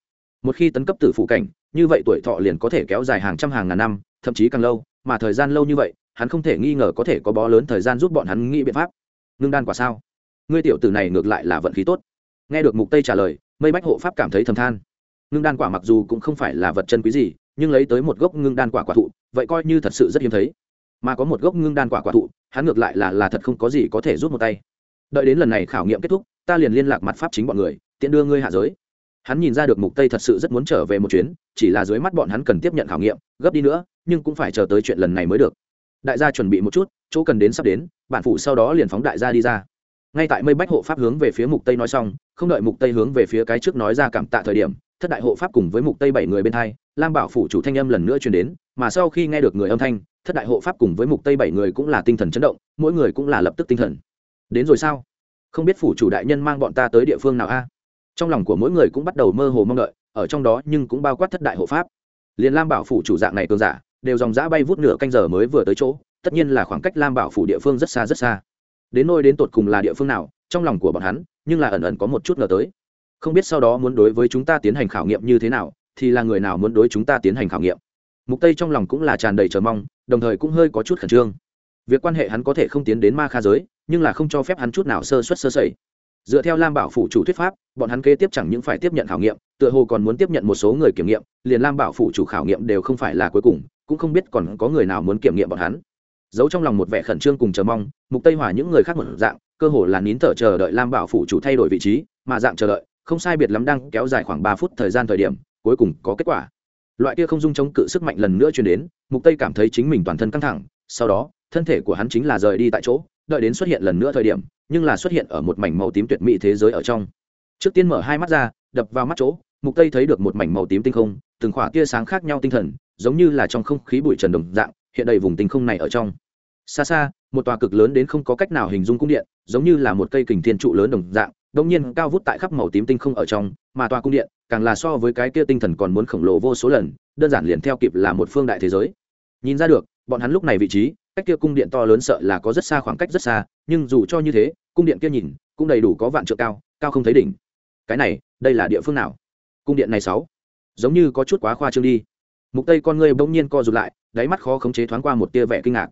Một khi tấn cấp tử phụ cảnh, như vậy tuổi thọ liền có thể kéo dài hàng trăm hàng ngàn năm, thậm chí càng lâu, mà thời gian lâu như vậy hắn không thể nghi ngờ có thể có bó lớn thời gian giúp bọn hắn nghĩ biện pháp. Ngưng đan quả sao? Ngươi tiểu tử này ngược lại là vận khí tốt. Nghe được mục tây trả lời, mây bách hộ pháp cảm thấy thầm than. Ngưng đan quả mặc dù cũng không phải là vật chân quý gì, nhưng lấy tới một gốc ngưng đan quả quả thụ, vậy coi như thật sự rất hiếm thấy. Mà có một gốc ngưng đan quả quả thụ, hắn ngược lại là là thật không có gì có thể rút một tay. Đợi đến lần này khảo nghiệm kết thúc, ta liền liên lạc mặt pháp chính bọn người, tiện đưa ngươi hạ giới. Hắn nhìn ra được mục tây thật sự rất muốn trở về một chuyến, chỉ là dưới mắt bọn hắn cần tiếp nhận khảo nghiệm, gấp đi nữa, nhưng cũng phải chờ tới chuyện lần này mới được đại gia chuẩn bị một chút, chỗ cần đến sắp đến bản phủ sau đó liền phóng đại gia đi ra. Ngay tại mây bách hộ pháp hướng về phía mục tây nói xong, không đợi mục tây hướng về phía cái trước nói ra cảm tạ thời điểm, thất đại hộ pháp cùng với mục tây bảy người bên hai, lam bảo phủ chủ thanh âm lần nữa truyền đến, mà sau khi nghe được người âm thanh, thất đại hộ pháp cùng với mục tây bảy người cũng là tinh thần chấn động, mỗi người cũng là lập tức tinh thần. Đến rồi sao? Không biết phủ chủ đại nhân mang bọn ta tới địa phương nào a? Trong lòng của mỗi người cũng bắt đầu mơ hồ mong đợi, ở trong đó nhưng cũng bao quát thất đại hộ pháp. Liền lam bảo phủ chủ dạng này cường giả đều dòng giã bay vút nửa canh giờ mới vừa tới chỗ, tất nhiên là khoảng cách lam bảo phủ địa phương rất xa rất xa. Đến nôi đến tột cùng là địa phương nào, trong lòng của bọn hắn, nhưng là ẩn ẩn có một chút ngờ tới. Không biết sau đó muốn đối với chúng ta tiến hành khảo nghiệm như thế nào, thì là người nào muốn đối chúng ta tiến hành khảo nghiệm. Mục tây trong lòng cũng là tràn đầy chờ mong, đồng thời cũng hơi có chút khẩn trương. Việc quan hệ hắn có thể không tiến đến ma kha giới, nhưng là không cho phép hắn chút nào sơ suất sơ sẩy. Dựa theo lam bảo phủ chủ thuyết pháp, bọn hắn kế tiếp chẳng những phải tiếp nhận khảo nghiệm, tựa hồ còn muốn tiếp nhận một số người kiểm nghiệm, liền lam bảo phủ chủ khảo nghiệm đều không phải là cuối cùng cũng không biết còn có người nào muốn kiểm nghiệm bọn hắn. Giấu trong lòng một vẻ khẩn trương cùng chờ mong, mục tây hỏa những người khác một dạng, cơ hồ là nín thở chờ đợi lam bảo phủ chủ thay đổi vị trí, mà dạng chờ đợi, không sai biệt lắm đang kéo dài khoảng 3 phút thời gian thời điểm, cuối cùng có kết quả. Loại kia không dung chống cự sức mạnh lần nữa truyền đến, mục tây cảm thấy chính mình toàn thân căng thẳng, sau đó, thân thể của hắn chính là rời đi tại chỗ, đợi đến xuất hiện lần nữa thời điểm, nhưng là xuất hiện ở một mảnh màu tím tuyệt mỹ thế giới ở trong. Trước tiên mở hai mắt ra, đập vào mắt chỗ, mục tây thấy được một mảnh màu tím tinh không, từng khỏa tia sáng khác nhau tinh thần giống như là trong không khí bụi trần đồng dạng, hiện đầy vùng tinh không này ở trong. Xa xa, một tòa cực lớn đến không có cách nào hình dung cung điện, giống như là một cây kình thiên trụ lớn đồng dạng đông nhiên cao vút tại khắp màu tím tinh không ở trong, mà tòa cung điện, càng là so với cái kia tinh thần còn muốn khổng lồ vô số lần, đơn giản liền theo kịp là một phương đại thế giới. Nhìn ra được, bọn hắn lúc này vị trí, cách kia cung điện to lớn sợ là có rất xa khoảng cách rất xa, nhưng dù cho như thế, cung điện kia nhìn, cũng đầy đủ có vạn trượng cao cao không thấy đỉnh. Cái này, đây là địa phương nào? Cung điện này sáu. Giống như có chút quá khoa trương đi mục tây con ngươi bỗng nhiên co rụt lại, đáy mắt khó khống chế thoáng qua một tia vẻ kinh ngạc.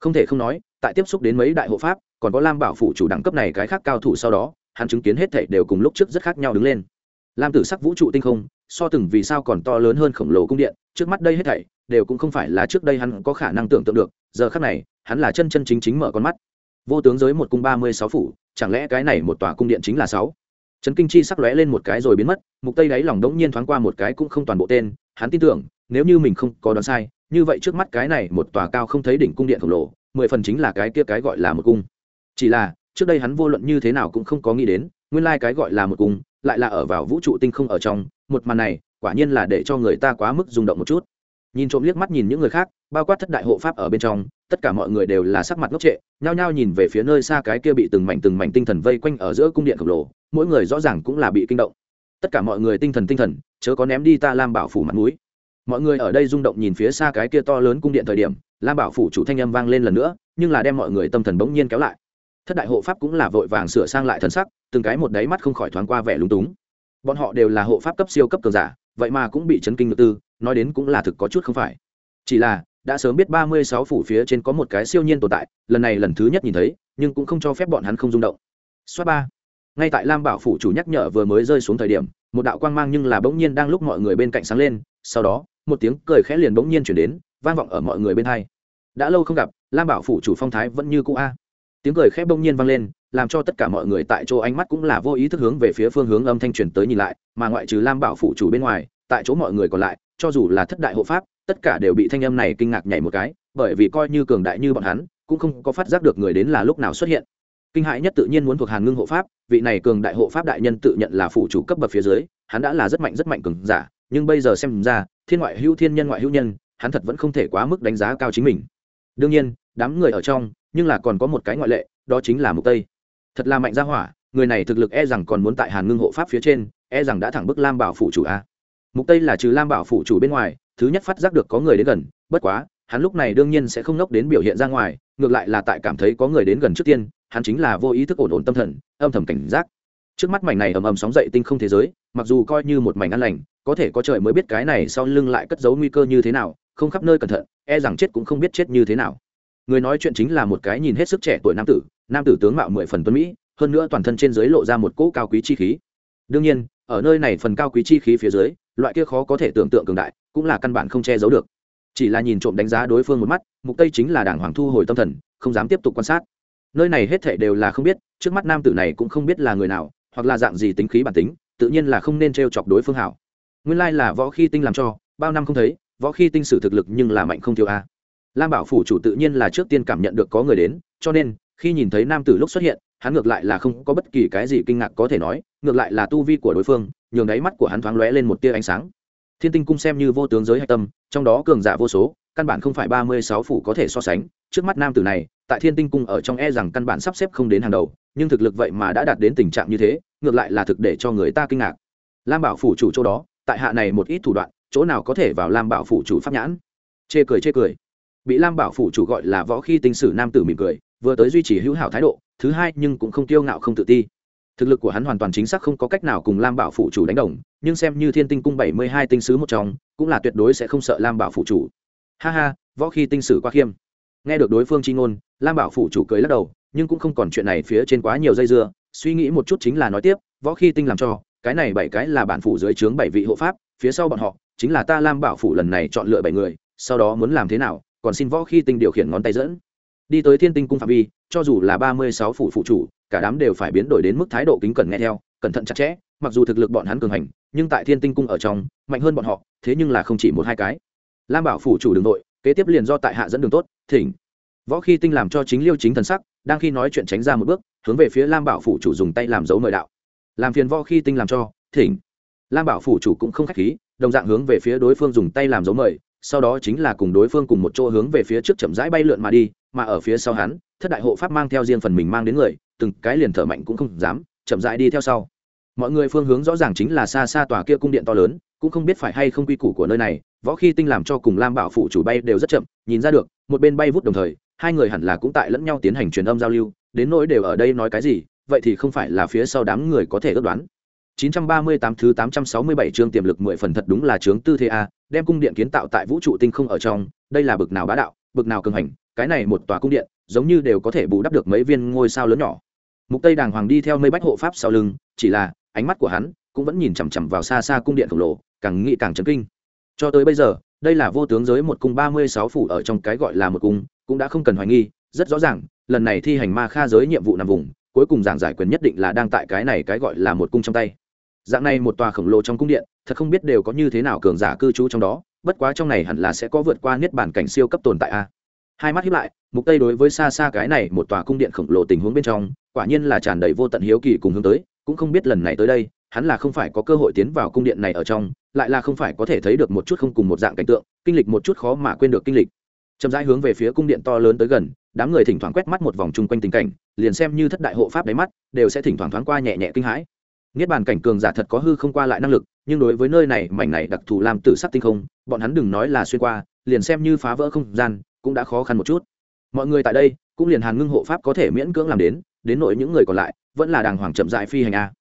Không thể không nói, tại tiếp xúc đến mấy đại hộ pháp, còn có lam bảo phủ chủ đẳng cấp này cái khác cao thủ sau đó, hắn chứng kiến hết thảy đều cùng lúc trước rất khác nhau đứng lên. Lam tử sắc vũ trụ tinh không, so từng vì sao còn to lớn hơn khổng lồ cung điện, trước mắt đây hết thảy, đều cũng không phải là trước đây hắn có khả năng tưởng tượng được, giờ khác này, hắn là chân chân chính chính mở con mắt. Vô tướng giới một cung ba mươi sáu phủ, chẳng lẽ cái này một tòa cung điện chính là sáu? Trấn kinh chi sắc lóe lên một cái rồi biến mất, mục tây đáy lòng đống nhiên thoáng qua một cái cũng không toàn bộ tên hắn tin tưởng, nếu như mình không có đoán sai, như vậy trước mắt cái này một tòa cao không thấy đỉnh cung điện khổng lồ, mười phần chính là cái kia cái gọi là một cung. Chỉ là, trước đây hắn vô luận như thế nào cũng không có nghĩ đến, nguyên lai cái gọi là một cung lại là ở vào vũ trụ tinh không ở trong, một màn này, quả nhiên là để cho người ta quá mức rung động một chút. Nhìn trộm liếc mắt nhìn những người khác, bao quát thất đại hộ pháp ở bên trong, tất cả mọi người đều là sắc mặt ngốc trệ, nhao nhao nhìn về phía nơi xa cái kia bị từng mảnh từng mảnh tinh thần vây quanh ở giữa cung điện khổng lồ, mỗi người rõ ràng cũng là bị kinh động tất cả mọi người tinh thần tinh thần, chớ có ném đi ta lam bảo phủ mặt mũi. Mọi người ở đây rung động nhìn phía xa cái kia to lớn cung điện thời điểm, lam bảo phủ chủ thanh âm vang lên lần nữa, nhưng là đem mọi người tâm thần bỗng nhiên kéo lại. Thất đại hộ pháp cũng là vội vàng sửa sang lại thần sắc, từng cái một đáy mắt không khỏi thoáng qua vẻ lúng túng. Bọn họ đều là hộ pháp cấp siêu cấp cường giả, vậy mà cũng bị chấn kinh ngự tư, nói đến cũng là thực có chút không phải. Chỉ là, đã sớm biết ba mươi sáu phủ phía trên có một cái siêu nhiên tồn tại, lần này lần thứ nhất nhìn thấy, nhưng cũng không cho phép bọn hắn không rung động. Xoát ba ngay tại lam bảo phủ chủ nhắc nhở vừa mới rơi xuống thời điểm, một đạo quang mang nhưng là bỗng nhiên đang lúc mọi người bên cạnh sáng lên, sau đó, một tiếng cười khẽ liền bỗng nhiên chuyển đến, vang vọng ở mọi người bên hai. Đã lâu không gặp, lam bảo phủ chủ phong thái vẫn như cũ a. Tiếng cười khẽ bỗng nhiên vang lên, làm cho tất cả mọi người tại chỗ ánh mắt cũng là vô ý thức hướng về phía phương hướng âm thanh truyền tới nhìn lại, mà ngoại trừ lam bảo phủ chủ bên ngoài, tại chỗ mọi người còn lại, cho dù là thất đại hộ pháp, tất cả đều bị thanh âm này kinh ngạc nhảy một cái, bởi vì coi như cường đại như bọn hắn, cũng không có phát giác được người đến là lúc nào xuất hiện kinh hại nhất tự nhiên muốn thuộc hàn ngưng hộ pháp, vị này cường đại hộ pháp đại nhân tự nhận là phủ chủ cấp bậc phía dưới, hắn đã là rất mạnh rất mạnh cường giả, nhưng bây giờ xem ra, thiên ngoại hữu thiên nhân ngoại hữu nhân, hắn thật vẫn không thể quá mức đánh giá cao chính mình. Đương nhiên, đám người ở trong, nhưng là còn có một cái ngoại lệ, đó chính là mục tây. Thật là mạnh gia hỏa, người này thực lực e rằng còn muốn tại hàn ngưng hộ pháp phía trên e rằng đã thẳng bức lam bảo phủ chủ a. Mục tây là trừ lam bảo phủ chủ bên ngoài, thứ nhất phát giác được có người đến gần, bất quá, hắn lúc này đương nhiên sẽ không nốc đến biểu hiện ra ngoài, ngược lại là tại cảm thấy có người đến gần trước tiên hắn chính là vô ý thức ổn ổn tâm thần, âm thầm cảnh giác. Trước mắt mảnh này ầm ầm sóng dậy tinh không thế giới, mặc dù coi như một mảnh an lành, có thể có trời mới biết cái này sau lưng lại cất giấu nguy cơ như thế nào, không khắp nơi cẩn thận e rằng chết cũng không biết chết như thế nào. Người nói chuyện chính là một cái nhìn hết sức trẻ tuổi nam tử nam tử tướng mạo mười phần tuấn mỹ, hơn nữa toàn thân trên dưới lộ ra một cỗ cao quý chi khí. Đương nhiên, ở nơi này phần cao quý chi khí phía dưới, loại kia khó có thể tưởng tượng cường đại, cũng là căn bản không che giấu được. Chỉ là nhìn trộm đánh giá đối phương một mắt, mục tây chính là đảng hoàng thu hồi tâm thần, không dám tiếp tục quan sát nơi này hết thảy đều là không biết, trước mắt nam tử này cũng không biết là người nào, hoặc là dạng gì tính khí bản tính, tự nhiên là không nên t chọc đối phương hảo. Nguyên lai là võ khi tinh làm cho, bao năm không thấy, võ khi tinh sử thực lực nhưng là mạnh không thiếu a. Lam bảo phủ chủ tự nhiên là trước tiên cảm nhận được có người đến, cho nên, khi nhìn thấy nam tử lúc xuất hiện, hắn ngược lại là không có bất kỳ cái gì kinh ngạc có thể nói, ngược lại là tu vi của đối phương, nhường đáy mắt của hắn thoáng lóe lên một tia ánh sáng. Thiên tinh cung xem như vô tướng giới hạch tâm, trong đó cường giả vô số, căn bản không phải ba mươi sáu phủ có thể so sánh trước mắt nam tử này, tại thiên tinh cung ở trong e rằng căn bản sắp xếp không đến hàng đầu, nhưng thực lực vậy mà đã đạt đến tình trạng như thế, ngược lại là thực để cho người ta kinh ngạc. Lam bảo phủ chủ chỗ đó, tại hạ này một ít thủ đoạn, chỗ nào có thể vào lam bảo phủ chủ pháp nhãn? Chê cười chê cười. Bị lam bảo phủ chủ gọi là võ khi tinh sử nam tử mỉm cười, vừa tới duy trì hữu hảo thái độ, thứ hai nhưng cũng không tiêu ngạo không tự ti. Thực lực của hắn hoàn toàn chính xác không có cách nào cùng lam bảo phủ chủ đánh đồng, nhưng xem như thiên tinh cung bảy mươi hai tinh sứ một trong, cũng là tuyệt đối sẽ không sợ lam bảo phủ chủ. Ha ha, võ khi tinh sử qua khiêm nghe được đối phương chi ngôn, lam bảo phủ chủ cười lắc đầu, nhưng cũng không còn chuyện này phía trên quá nhiều dây dưa, suy nghĩ một chút chính là nói tiếp, võ khi tinh làm cho, cái này bảy cái là bản phủ dưới trướng bảy vị hộ pháp, phía sau bọn họ, chính là ta lam bảo phủ lần này chọn lựa bảy người, sau đó muốn làm thế nào, còn xin võ khi tinh điều khiển ngón tay dẫn. Đi tới thiên tinh cung phạm vi, cho dù là ba mươi sáu phủ phụ chủ, cả đám đều phải biến đổi đến mức thái độ kính cẩn nghe theo, cẩn thận chặt chẽ, mặc dù thực lực bọn hắn cường hành, nhưng tại thiên tinh cung ở trong, mạnh hơn bọn họ, thế nhưng là không chỉ một hai cái. Lam bảo phủ chủ đường nội kế tiếp liền do tại hạ dẫn đường tốt, thỉnh. Võ khi tinh làm cho chính liêu chính thần sắc, đang khi nói chuyện tránh ra một bước, hướng về phía lam bảo phủ chủ dùng tay làm dấu mời đạo. Làm phiền võ khi tinh làm cho, thỉnh. Lam bảo phủ chủ cũng không k h á c h khí, đồng dạng hướng về phía đối phương dùng tay làm dấu mời, sau đó chính là cùng đối phương cùng một chỗ hướng về phía trước chậm rãi bay lượn mà đi, mà ở phía sau hắn, thất đại hộ pháp mang theo riêng phần mình mang đến người, từng cái liền thở mạnh cũng không dám, chậm rãi đi theo sau. Mọi người phương hướng rõ ràng chính là xa xa tòa kia cung điện to lớn cũng không biết phải hay không quy củ của nơi này võ khi tinh làm cho cùng lam bảo phụ chủ bay đều rất chậm nhìn ra được một bên bay vút đồng thời hai người hẳn là cũng tại lẫn nhau tiến hành truyền âm giao lưu đến nỗi đều ở đây nói cái gì vậy thì không phải là phía sau đám người có thể ước đoán 938 thứ 867 chương tiềm lực 10 phần thật đúng là chướng tư thế a, đem cung điện kiến tạo tại vũ trụ tinh không ở trong, đây là bực nào bá đạo, bực nào cường hành, cái này một tòa cung điện, giống như đều có thể bù đắp được mấy viên ngôi sao lớn nhỏ. Mục Tây Đàng Hoàng đi theo mây bách hộ pháp sau lưng, chỉ là, ánh mắt của hắn cũng vẫn nhìn chằm chằm vào xa xa cung điện khổng lồ, càng nghĩ càng chấn kinh. Cho tới bây giờ, đây là vô tướng giới một cung 36 phủ ở trong cái gọi là một cung, cũng đã không cần hoài nghi, rất rõ ràng, lần này thi hành ma kha giới nhiệm vụ nằm vùng, cuối cùng giảng giải quyền nhất định là đang tại cái này cái gọi là một cung trong tay dạng này một tòa khổng lồ trong cung điện thật không biết đều có như thế nào cường giả cư trú trong đó bất quá trong này hẳn là sẽ có vượt qua niết bản cảnh siêu cấp tồn tại a hai mắt hiếp lại mục tây đối với xa xa cái này một tòa cung điện khổng lồ tình huống bên trong quả nhiên là tràn đầy vô tận hiếu kỳ cùng hướng tới cũng không biết lần này tới đây hắn là không phải có cơ hội tiến vào cung điện này ở trong, lại là không phải có thể thấy được một chút không cùng một dạng cảnh tượng, kinh lịch một chút khó mà quên được kinh lịch. Chậm rãi hướng về phía cung điện to lớn tới gần, đám người thỉnh thoảng quét mắt một vòng chung quanh tình cảnh, liền xem như thất đại hộ pháp đáy mắt, đều sẽ thỉnh thoảng thoáng qua nhẹ nhẹ kinh hãi. Niết bàn cảnh cường giả thật có hư không qua lại năng lực, nhưng đối với nơi này, mảnh này đặc thù làm tử sắc tinh không, bọn hắn đừng nói là xuyên qua, liền xem như phá vỡ không gian, cũng đã khó khăn một chút. Mọi người tại đây, cũng liền hàn ngưng hộ pháp có thể miễn cưỡng làm đến đến nội những người còn lại, vẫn là đàng hoàng chậm dại phi hành a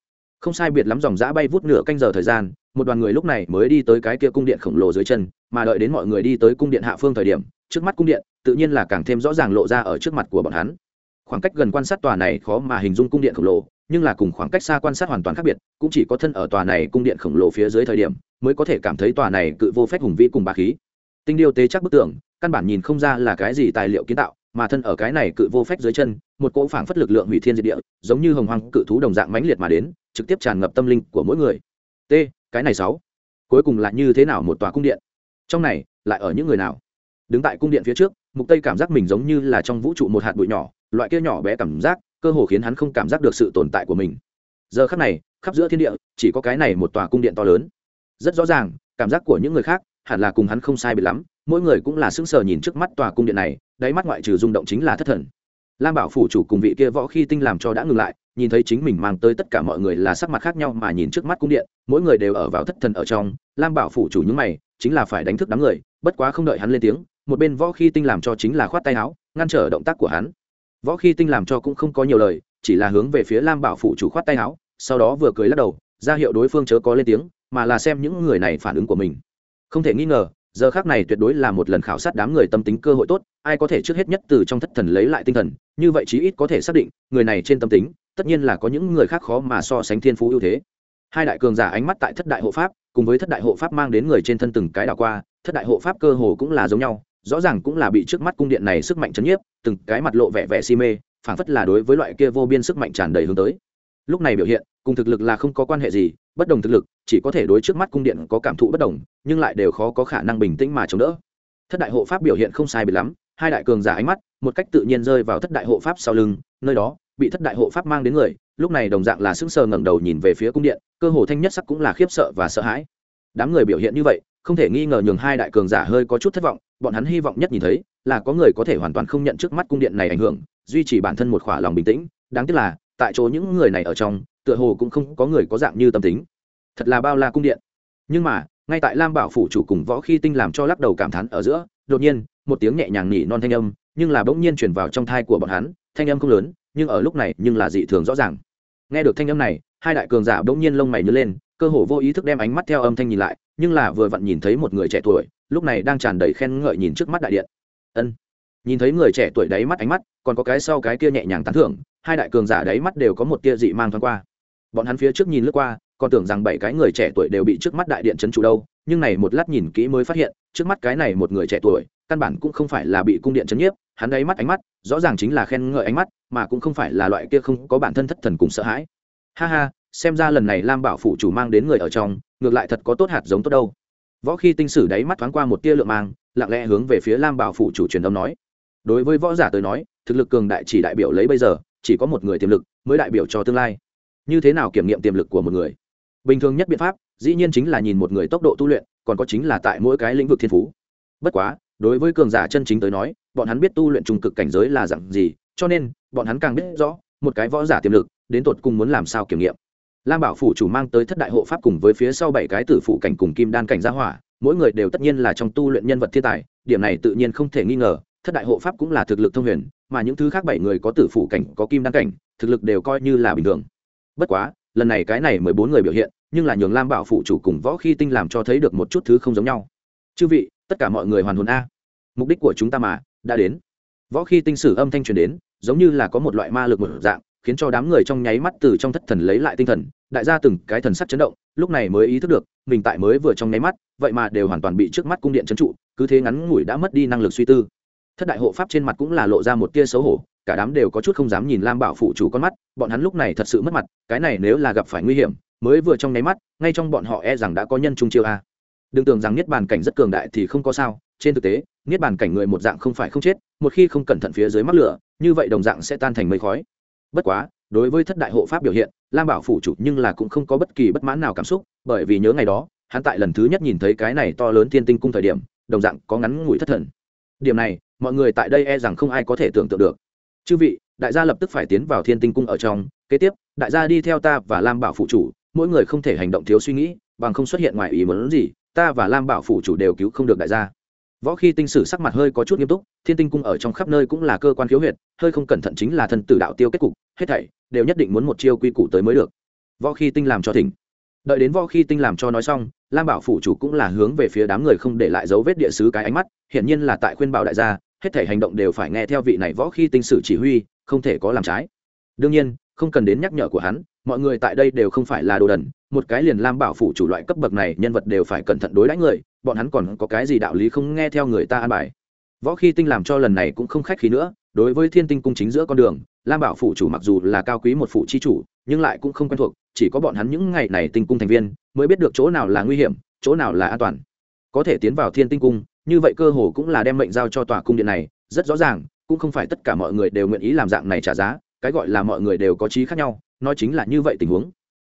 không sai biệt lắm dòng giã bay vút nửa canh giờ thời gian một đoàn người lúc này mới đi tới cái kia cung điện khổng lồ dưới chân mà đợi đến mọi người đi tới cung điện hạ phương thời điểm trước mắt cung điện tự nhiên là càng thêm rõ ràng lộ ra ở trước mặt của bọn hắn. Khoảng cách gần quan sát tòa này khó mà hình dung cung điện khổng lồ nhưng là cùng khoảng cách xa quan sát hoàn toàn khác biệt cũng chỉ có thân ở tòa này cung điện khổng lồ phía dưới thời điểm mới có thể cảm thấy tòa này cự vô phép hùng vĩ cùng bà khí. Tinh điêu tế chắc bức tưởng, căn bản nhìn không ra là cái gì tài liệu kiến tạo mà thân ở cái này cự vô phép dưới chân một cỗ phảng phất lực lượng hủy thiên diệt địa giống như hồng hoang cự thú đồng dạng mãnh liệt mà đến trực tiếp tràn ngập tâm linh của mỗi người. T, cái này sáu. Cuối cùng là như thế nào một tòa cung điện? Trong này, lại ở những người nào? Đứng tại cung điện phía trước, mục tây cảm giác mình giống như là trong vũ trụ một hạt bụi nhỏ, loại kia nhỏ bé cảm giác, cơ hồ khiến hắn không cảm giác được sự tồn tại của mình. Giờ khắc này, khắp giữa thiên địa, chỉ có cái này một tòa cung điện to lớn. Rất rõ ràng, cảm giác của những người khác, hẳn là cùng hắn không sai biệt lắm, mỗi người cũng là sững sờ nhìn trước mắt tòa cung điện này, đáy mắt ngoại trừ rung động chính là thất thần lam bảo phủ chủ cùng vị kia võ khi tinh làm cho đã ngừng lại, nhìn thấy chính mình mang tới tất cả mọi người là sắc mặt khác nhau mà nhìn trước mắt cung điện, mỗi người đều ở vào thất thần ở trong. Lam bảo phủ chủ những mày, chính là phải đánh thức đám người, bất quá không đợi hắn lên tiếng, một bên võ khi tinh làm cho chính là khoát tay áo, ngăn trở động tác của hắn. Võ khi tinh làm cho cũng không có nhiều lời, chỉ là hướng về phía lam bảo phủ chủ khoát tay áo, sau đó vừa cười lắc đầu, ra hiệu đối phương chớ có lên tiếng, mà là xem những người này phản ứng của mình. Không thể nghi ngờ giờ khác này tuyệt đối là một lần khảo sát đám người tâm tính cơ hội tốt, ai có thể trước hết nhất từ trong thất thần lấy lại tinh thần, như vậy chí ít có thể xác định, người này trên tâm tính, tất nhiên là có những người khác khó mà so sánh thiên phú ưu thế. Hai đại cường giả ánh mắt tại thất đại hộ pháp, cùng với thất đại hộ pháp mang đến người trên thân từng cái đảo qua, thất đại hộ pháp cơ hồ cũng là giống nhau, rõ ràng cũng là bị trước mắt cung điện này sức mạnh chấn nhiếp, từng cái mặt lộ vẻ vẻ si mê, phảng phất là đối với loại kia vô biên sức mạnh tràn đầy hướng tới lúc này biểu hiện, cùng thực lực là không có quan hệ gì, bất đồng thực lực, chỉ có thể đối trước mắt cung điện có cảm thụ bất đồng, nhưng lại đều khó có khả năng bình tĩnh mà chống đỡ. Thất đại hộ pháp biểu hiện không sai biệt lắm, hai đại cường giả ánh mắt, một cách tự nhiên rơi vào thất đại hộ pháp sau lưng, nơi đó, bị thất đại hộ pháp mang đến người, lúc này đồng dạng là sững sờ ngẩng đầu nhìn về phía cung điện, cơ hồ thanh nhất sắc cũng là khiếp sợ và sợ hãi. Đám người biểu hiện như vậy, không thể nghi ngờ nhường hai đại cường giả hơi có chút thất vọng, bọn hắn hy vọng nhất nhìn thấy, là có người có thể hoàn toàn không nhận trước mắt cung điện này ảnh hưởng, duy trì bản thân một khỏa lòng bình tĩnh, đáng tiếc là tại chỗ những người này ở trong, tựa hồ cũng không có người có dạng như tâm tính. Thật là bao la cung điện. Nhưng mà, ngay tại lam bảo phủ chủ cùng võ khi tinh làm cho lắc đầu cảm thán ở giữa, đột nhiên, một tiếng nhẹ nhàng nỉ non thanh âm, nhưng là bỗng nhiên chuyển vào trong thai của bọn hắn, thanh âm không lớn, nhưng ở lúc này, nhưng là dị thường rõ ràng. Nghe được thanh âm này, hai đại cường giả bỗng nhiên lông mày nhớ lên, cơ hồ vô ý thức đem ánh mắt theo âm thanh nhìn lại, nhưng là vừa vặn nhìn thấy một người trẻ tuổi, lúc này đang tràn đầy khen ngợi nhìn trước mắt đại điện. Ân. Nhìn thấy người trẻ tuổi đáy mắt ánh mắt, còn có cái sau cái kia nhẹ nhàng tán thưởng hai đại cường giả đáy mắt đều có một tia dị mang thoáng qua. Bọn hắn phía trước nhìn lướt qua, còn tưởng rằng bảy cái người trẻ tuổi đều bị trước mắt đại điện trấn trụ đâu, nhưng này một lát nhìn kỹ mới phát hiện, trước mắt cái này một người trẻ tuổi, căn bản cũng không phải là bị cung điện trấn nhiếp, hắn đáy mắt ánh mắt, rõ ràng chính là khen ngợi ánh mắt, mà cũng không phải là loại kia không có bản thân thất thần cùng sợ hãi. Ha ha, xem ra lần này lam bảo phụ chủ mang đến người ở trong, ngược lại thật có tốt hạt giống tốt đâu. Võ khi tinh sử đáy mắt thoáng qua một tia lượng mang, lặng lẽ hướng về phía lam bảo phụ chủ truyền âm nói. Đối với võ giả tới nói, thực lực cường đại chỉ đại biểu lấy bây giờ chỉ có một người tiềm lực mới đại biểu cho tương lai. Như thế nào kiểm nghiệm tiềm lực của một người? Bình thường nhất biện pháp, dĩ nhiên chính là nhìn một người tốc độ tu luyện, còn có chính là tại mỗi cái lĩnh vực thiên phú. Bất quá, đối với cường giả chân chính tới nói, bọn hắn biết tu luyện trung cực cảnh giới là dặn gì, cho nên, bọn hắn càng biết rõ, một cái võ giả tiềm lực, đến tột cùng muốn làm sao kiểm nghiệm. Lam bảo phủ chủ mang tới thất đại hộ pháp cùng với phía sau bảy cái tử phụ cảnh cùng kim đan cảnh gia hỏa, mỗi người đều tất nhiên là trong tu luyện nhân vật thiên tài, điểm này tự nhiên không thể nghi ngờ, thất đại hộ pháp cũng là thực lực thông huyền mà những thứ khác bảy người có tử phủ cảnh, có kim đăng cảnh, thực lực đều coi như là bình thường. Bất quá, lần này cái này mười bốn người biểu hiện, nhưng là nhường lam bảo phụ chủ cùng võ khi tinh làm cho thấy được một chút thứ không giống nhau. Chư vị, tất cả mọi người hoàn hồn a. Mục đích của chúng ta mà, đã đến. Võ khi tinh sử âm thanh truyền đến, giống như là có một loại ma lực một dạng, khiến cho đám người trong nháy mắt từ trong thất thần lấy lại tinh thần, đại gia từng cái thần sắc chấn động, lúc này mới ý thức được, mình tại mới vừa trong nháy mắt, vậy mà đều hoàn toàn bị trước mắt cung điện trấn trụ, cứ thế ngắn ngủi đã mất đi năng lực suy tư thất đại hộ pháp trên mặt cũng là lộ ra một tia xấu hổ, cả đám đều có chút không dám nhìn lam bảo phụ chủ con mắt, bọn hắn lúc này thật sự mất mặt, cái này nếu là gặp phải nguy hiểm, mới vừa trong nháy mắt, ngay trong bọn họ e rằng đã có nhân trung chiêu a. Đừng tưởng rằng niết bàn cảnh rất cường đại thì không có sao, trên thực tế, niết bàn cảnh người một dạng không phải không chết, một khi không cẩn thận phía dưới mắc lửa, như vậy đồng dạng sẽ tan thành mây khói. Bất quá, đối với thất đại hộ pháp biểu hiện, lam bảo phủ chủ nhưng là cũng không có bất kỳ bất mãn nào cảm xúc, bởi vì nhớ ngày đó, hắn tại lần thứ nhất nhìn thấy cái này to lớn thiên tinh cung thời điểm, đồng dạng có ngắn ngủi thất thần điểm này, mọi người tại đây e rằng không ai có thể tưởng tượng được. Chư vị, đại gia lập tức phải tiến vào thiên tinh cung ở trong, kế tiếp, đại gia đi theo ta và lam bảo phụ chủ, mỗi người không thể hành động thiếu suy nghĩ, bằng không xuất hiện ngoài ý muốn gì, ta và lam bảo phụ chủ đều cứu không được đại gia. Võ khi tinh sử sắc mặt hơi có chút nghiêm túc, thiên tinh cung ở trong khắp nơi cũng là cơ quan khiếu huyệt, hơi không cẩn thận chính là thân tử đạo tiêu kết cục, hết thảy đều nhất định muốn một chiêu quy củ tới mới được. Võ khi tinh làm cho thỉnh. Đợi đến võ khi tinh làm cho nói xong lam bảo phủ chủ cũng là hướng về phía đám người không để lại dấu vết địa sứ cái ánh mắt, hiển nhiên là tại khuyên bảo đại gia, hết thể hành động đều phải nghe theo vị này võ khi tinh sử chỉ huy, không thể có làm trái. Đương nhiên, không cần đến nhắc nhở của hắn, mọi người tại đây đều không phải là đồ đần, một cái liền lam bảo phủ chủ loại cấp bậc này nhân vật đều phải cẩn thận đối đãi người, bọn hắn còn có cái gì đạo lý không nghe theo người ta an bài. Võ khi tinh làm cho lần này cũng không khách khí nữa đối với thiên tinh cung chính giữa con đường, lam bảo phủ chủ mặc dù là cao quý một phủ chi chủ, nhưng lại cũng không quen thuộc, chỉ có bọn hắn những ngày này tinh cung thành viên mới biết được chỗ nào là nguy hiểm, chỗ nào là an toàn. Có thể tiến vào thiên tinh cung, như vậy cơ hồ cũng là đem mệnh giao cho tòa cung điện này, rất rõ ràng, cũng không phải tất cả mọi người đều nguyện ý làm dạng này trả giá, cái gọi là mọi người đều có trí khác nhau, nói chính là như vậy tình huống.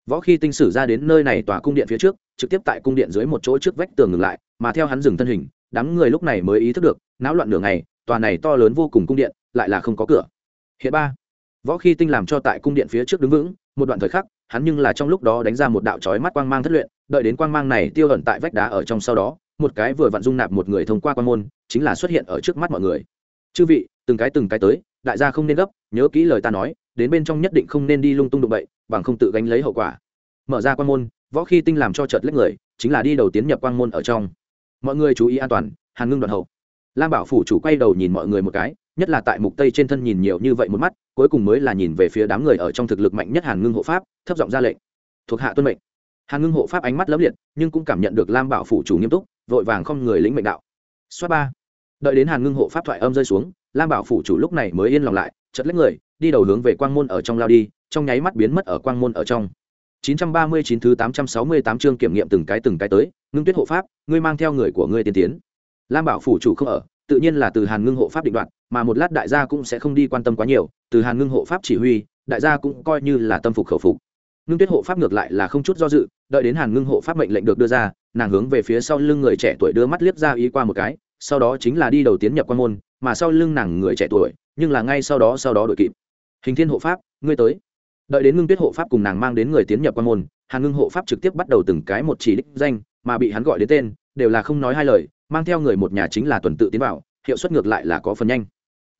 Võ khi tinh sử ra đến nơi này tòa cung điện phía trước, trực tiếp tại cung điện dưới một chỗ trước vách tường ngừng lại, mà theo hắn dừng thân hình, đám người lúc này mới ý thức được, náo loạn nửa ngày, tòa này to lớn vô cùng cung điện lại là không có cửa. Hiện ba, võ khi tinh làm cho tại cung điện phía trước đứng vững, một đoạn thời khắc, hắn nhưng là trong lúc đó đánh ra một đạo chói mắt quang mang thất luyện, đợi đến quang mang này tiêu ẩn tại vách đá ở trong sau đó, một cái vừa vặn dung nạp một người thông qua quan môn, chính là xuất hiện ở trước mắt mọi người. Chư vị, từng cái từng cái tới, đại gia không nên gấp, nhớ kỹ lời ta nói, đến bên trong nhất định không nên đi lung tung đụng bậy, bằng không tự gánh lấy hậu quả. Mở ra quan môn, võ khi tinh làm cho chợt lách người, chính là đi đầu tiến nhập quan môn ở trong. Mọi người chú ý an toàn, hàn ngưng đoạn hậu. Lam bảo phủ chủ quay đầu nhìn mọi người một cái nhất là tại mục tây trên thân nhìn nhiều như vậy một mắt, cuối cùng mới là nhìn về phía đám người ở trong thực lực mạnh nhất hàn ngưng hộ pháp, thấp giọng ra lệnh. Thuộc hạ tuân mệnh. Hàn ngưng hộ pháp ánh mắt lấp liệt, nhưng cũng cảm nhận được lam bảo phủ chủ nghiêm túc, vội vàng không người lĩnh mệnh đạo. Xoát ba. Đợi đến hàn ngưng hộ pháp thoại âm rơi xuống, lam bảo phủ chủ lúc này mới yên lòng lại chật lấy người, đi đầu hướng về quang môn ở trong lao đi, trong nháy mắt biến mất ở quang môn ở trong. 939 thứ 868 chương kiểm nghiệm từng cái từng cái tới, ngưng tuyết hộ pháp, ngươi mang theo người của ngươi tiến tiến. Lam bảo phủ chủ không ở, tự nhiên là từ hàn ngưng hộ pháp định đoạt mà một lát đại gia cũng sẽ không đi quan tâm quá nhiều, từ hàn ngưng hộ pháp chỉ huy, đại gia cũng coi như là tâm phục khẩu phục. Ngưng tuyết hộ pháp ngược lại là không chút do dự, đợi đến hàn ngưng hộ pháp mệnh lệnh được đưa ra, nàng hướng về phía sau lưng người trẻ tuổi đưa mắt liếc ra ý qua một cái, sau đó chính là đi đầu tiến nhập quan môn, mà sau lưng nàng người trẻ tuổi, nhưng là ngay sau đó sau đó đội kịp. Hình thiên hộ pháp, ngươi tới. Đợi đến ngưng tuyết hộ pháp cùng nàng mang đến người tiến nhập quan môn, hàn ngưng hộ pháp trực tiếp bắt đầu từng cái một chỉ đích danh, mà bị hắn gọi đến tên, đều là không nói hai lời, mang theo người một nhà chính là tuần tự tiến vào, hiệu suất ngược lại là có phần nhanh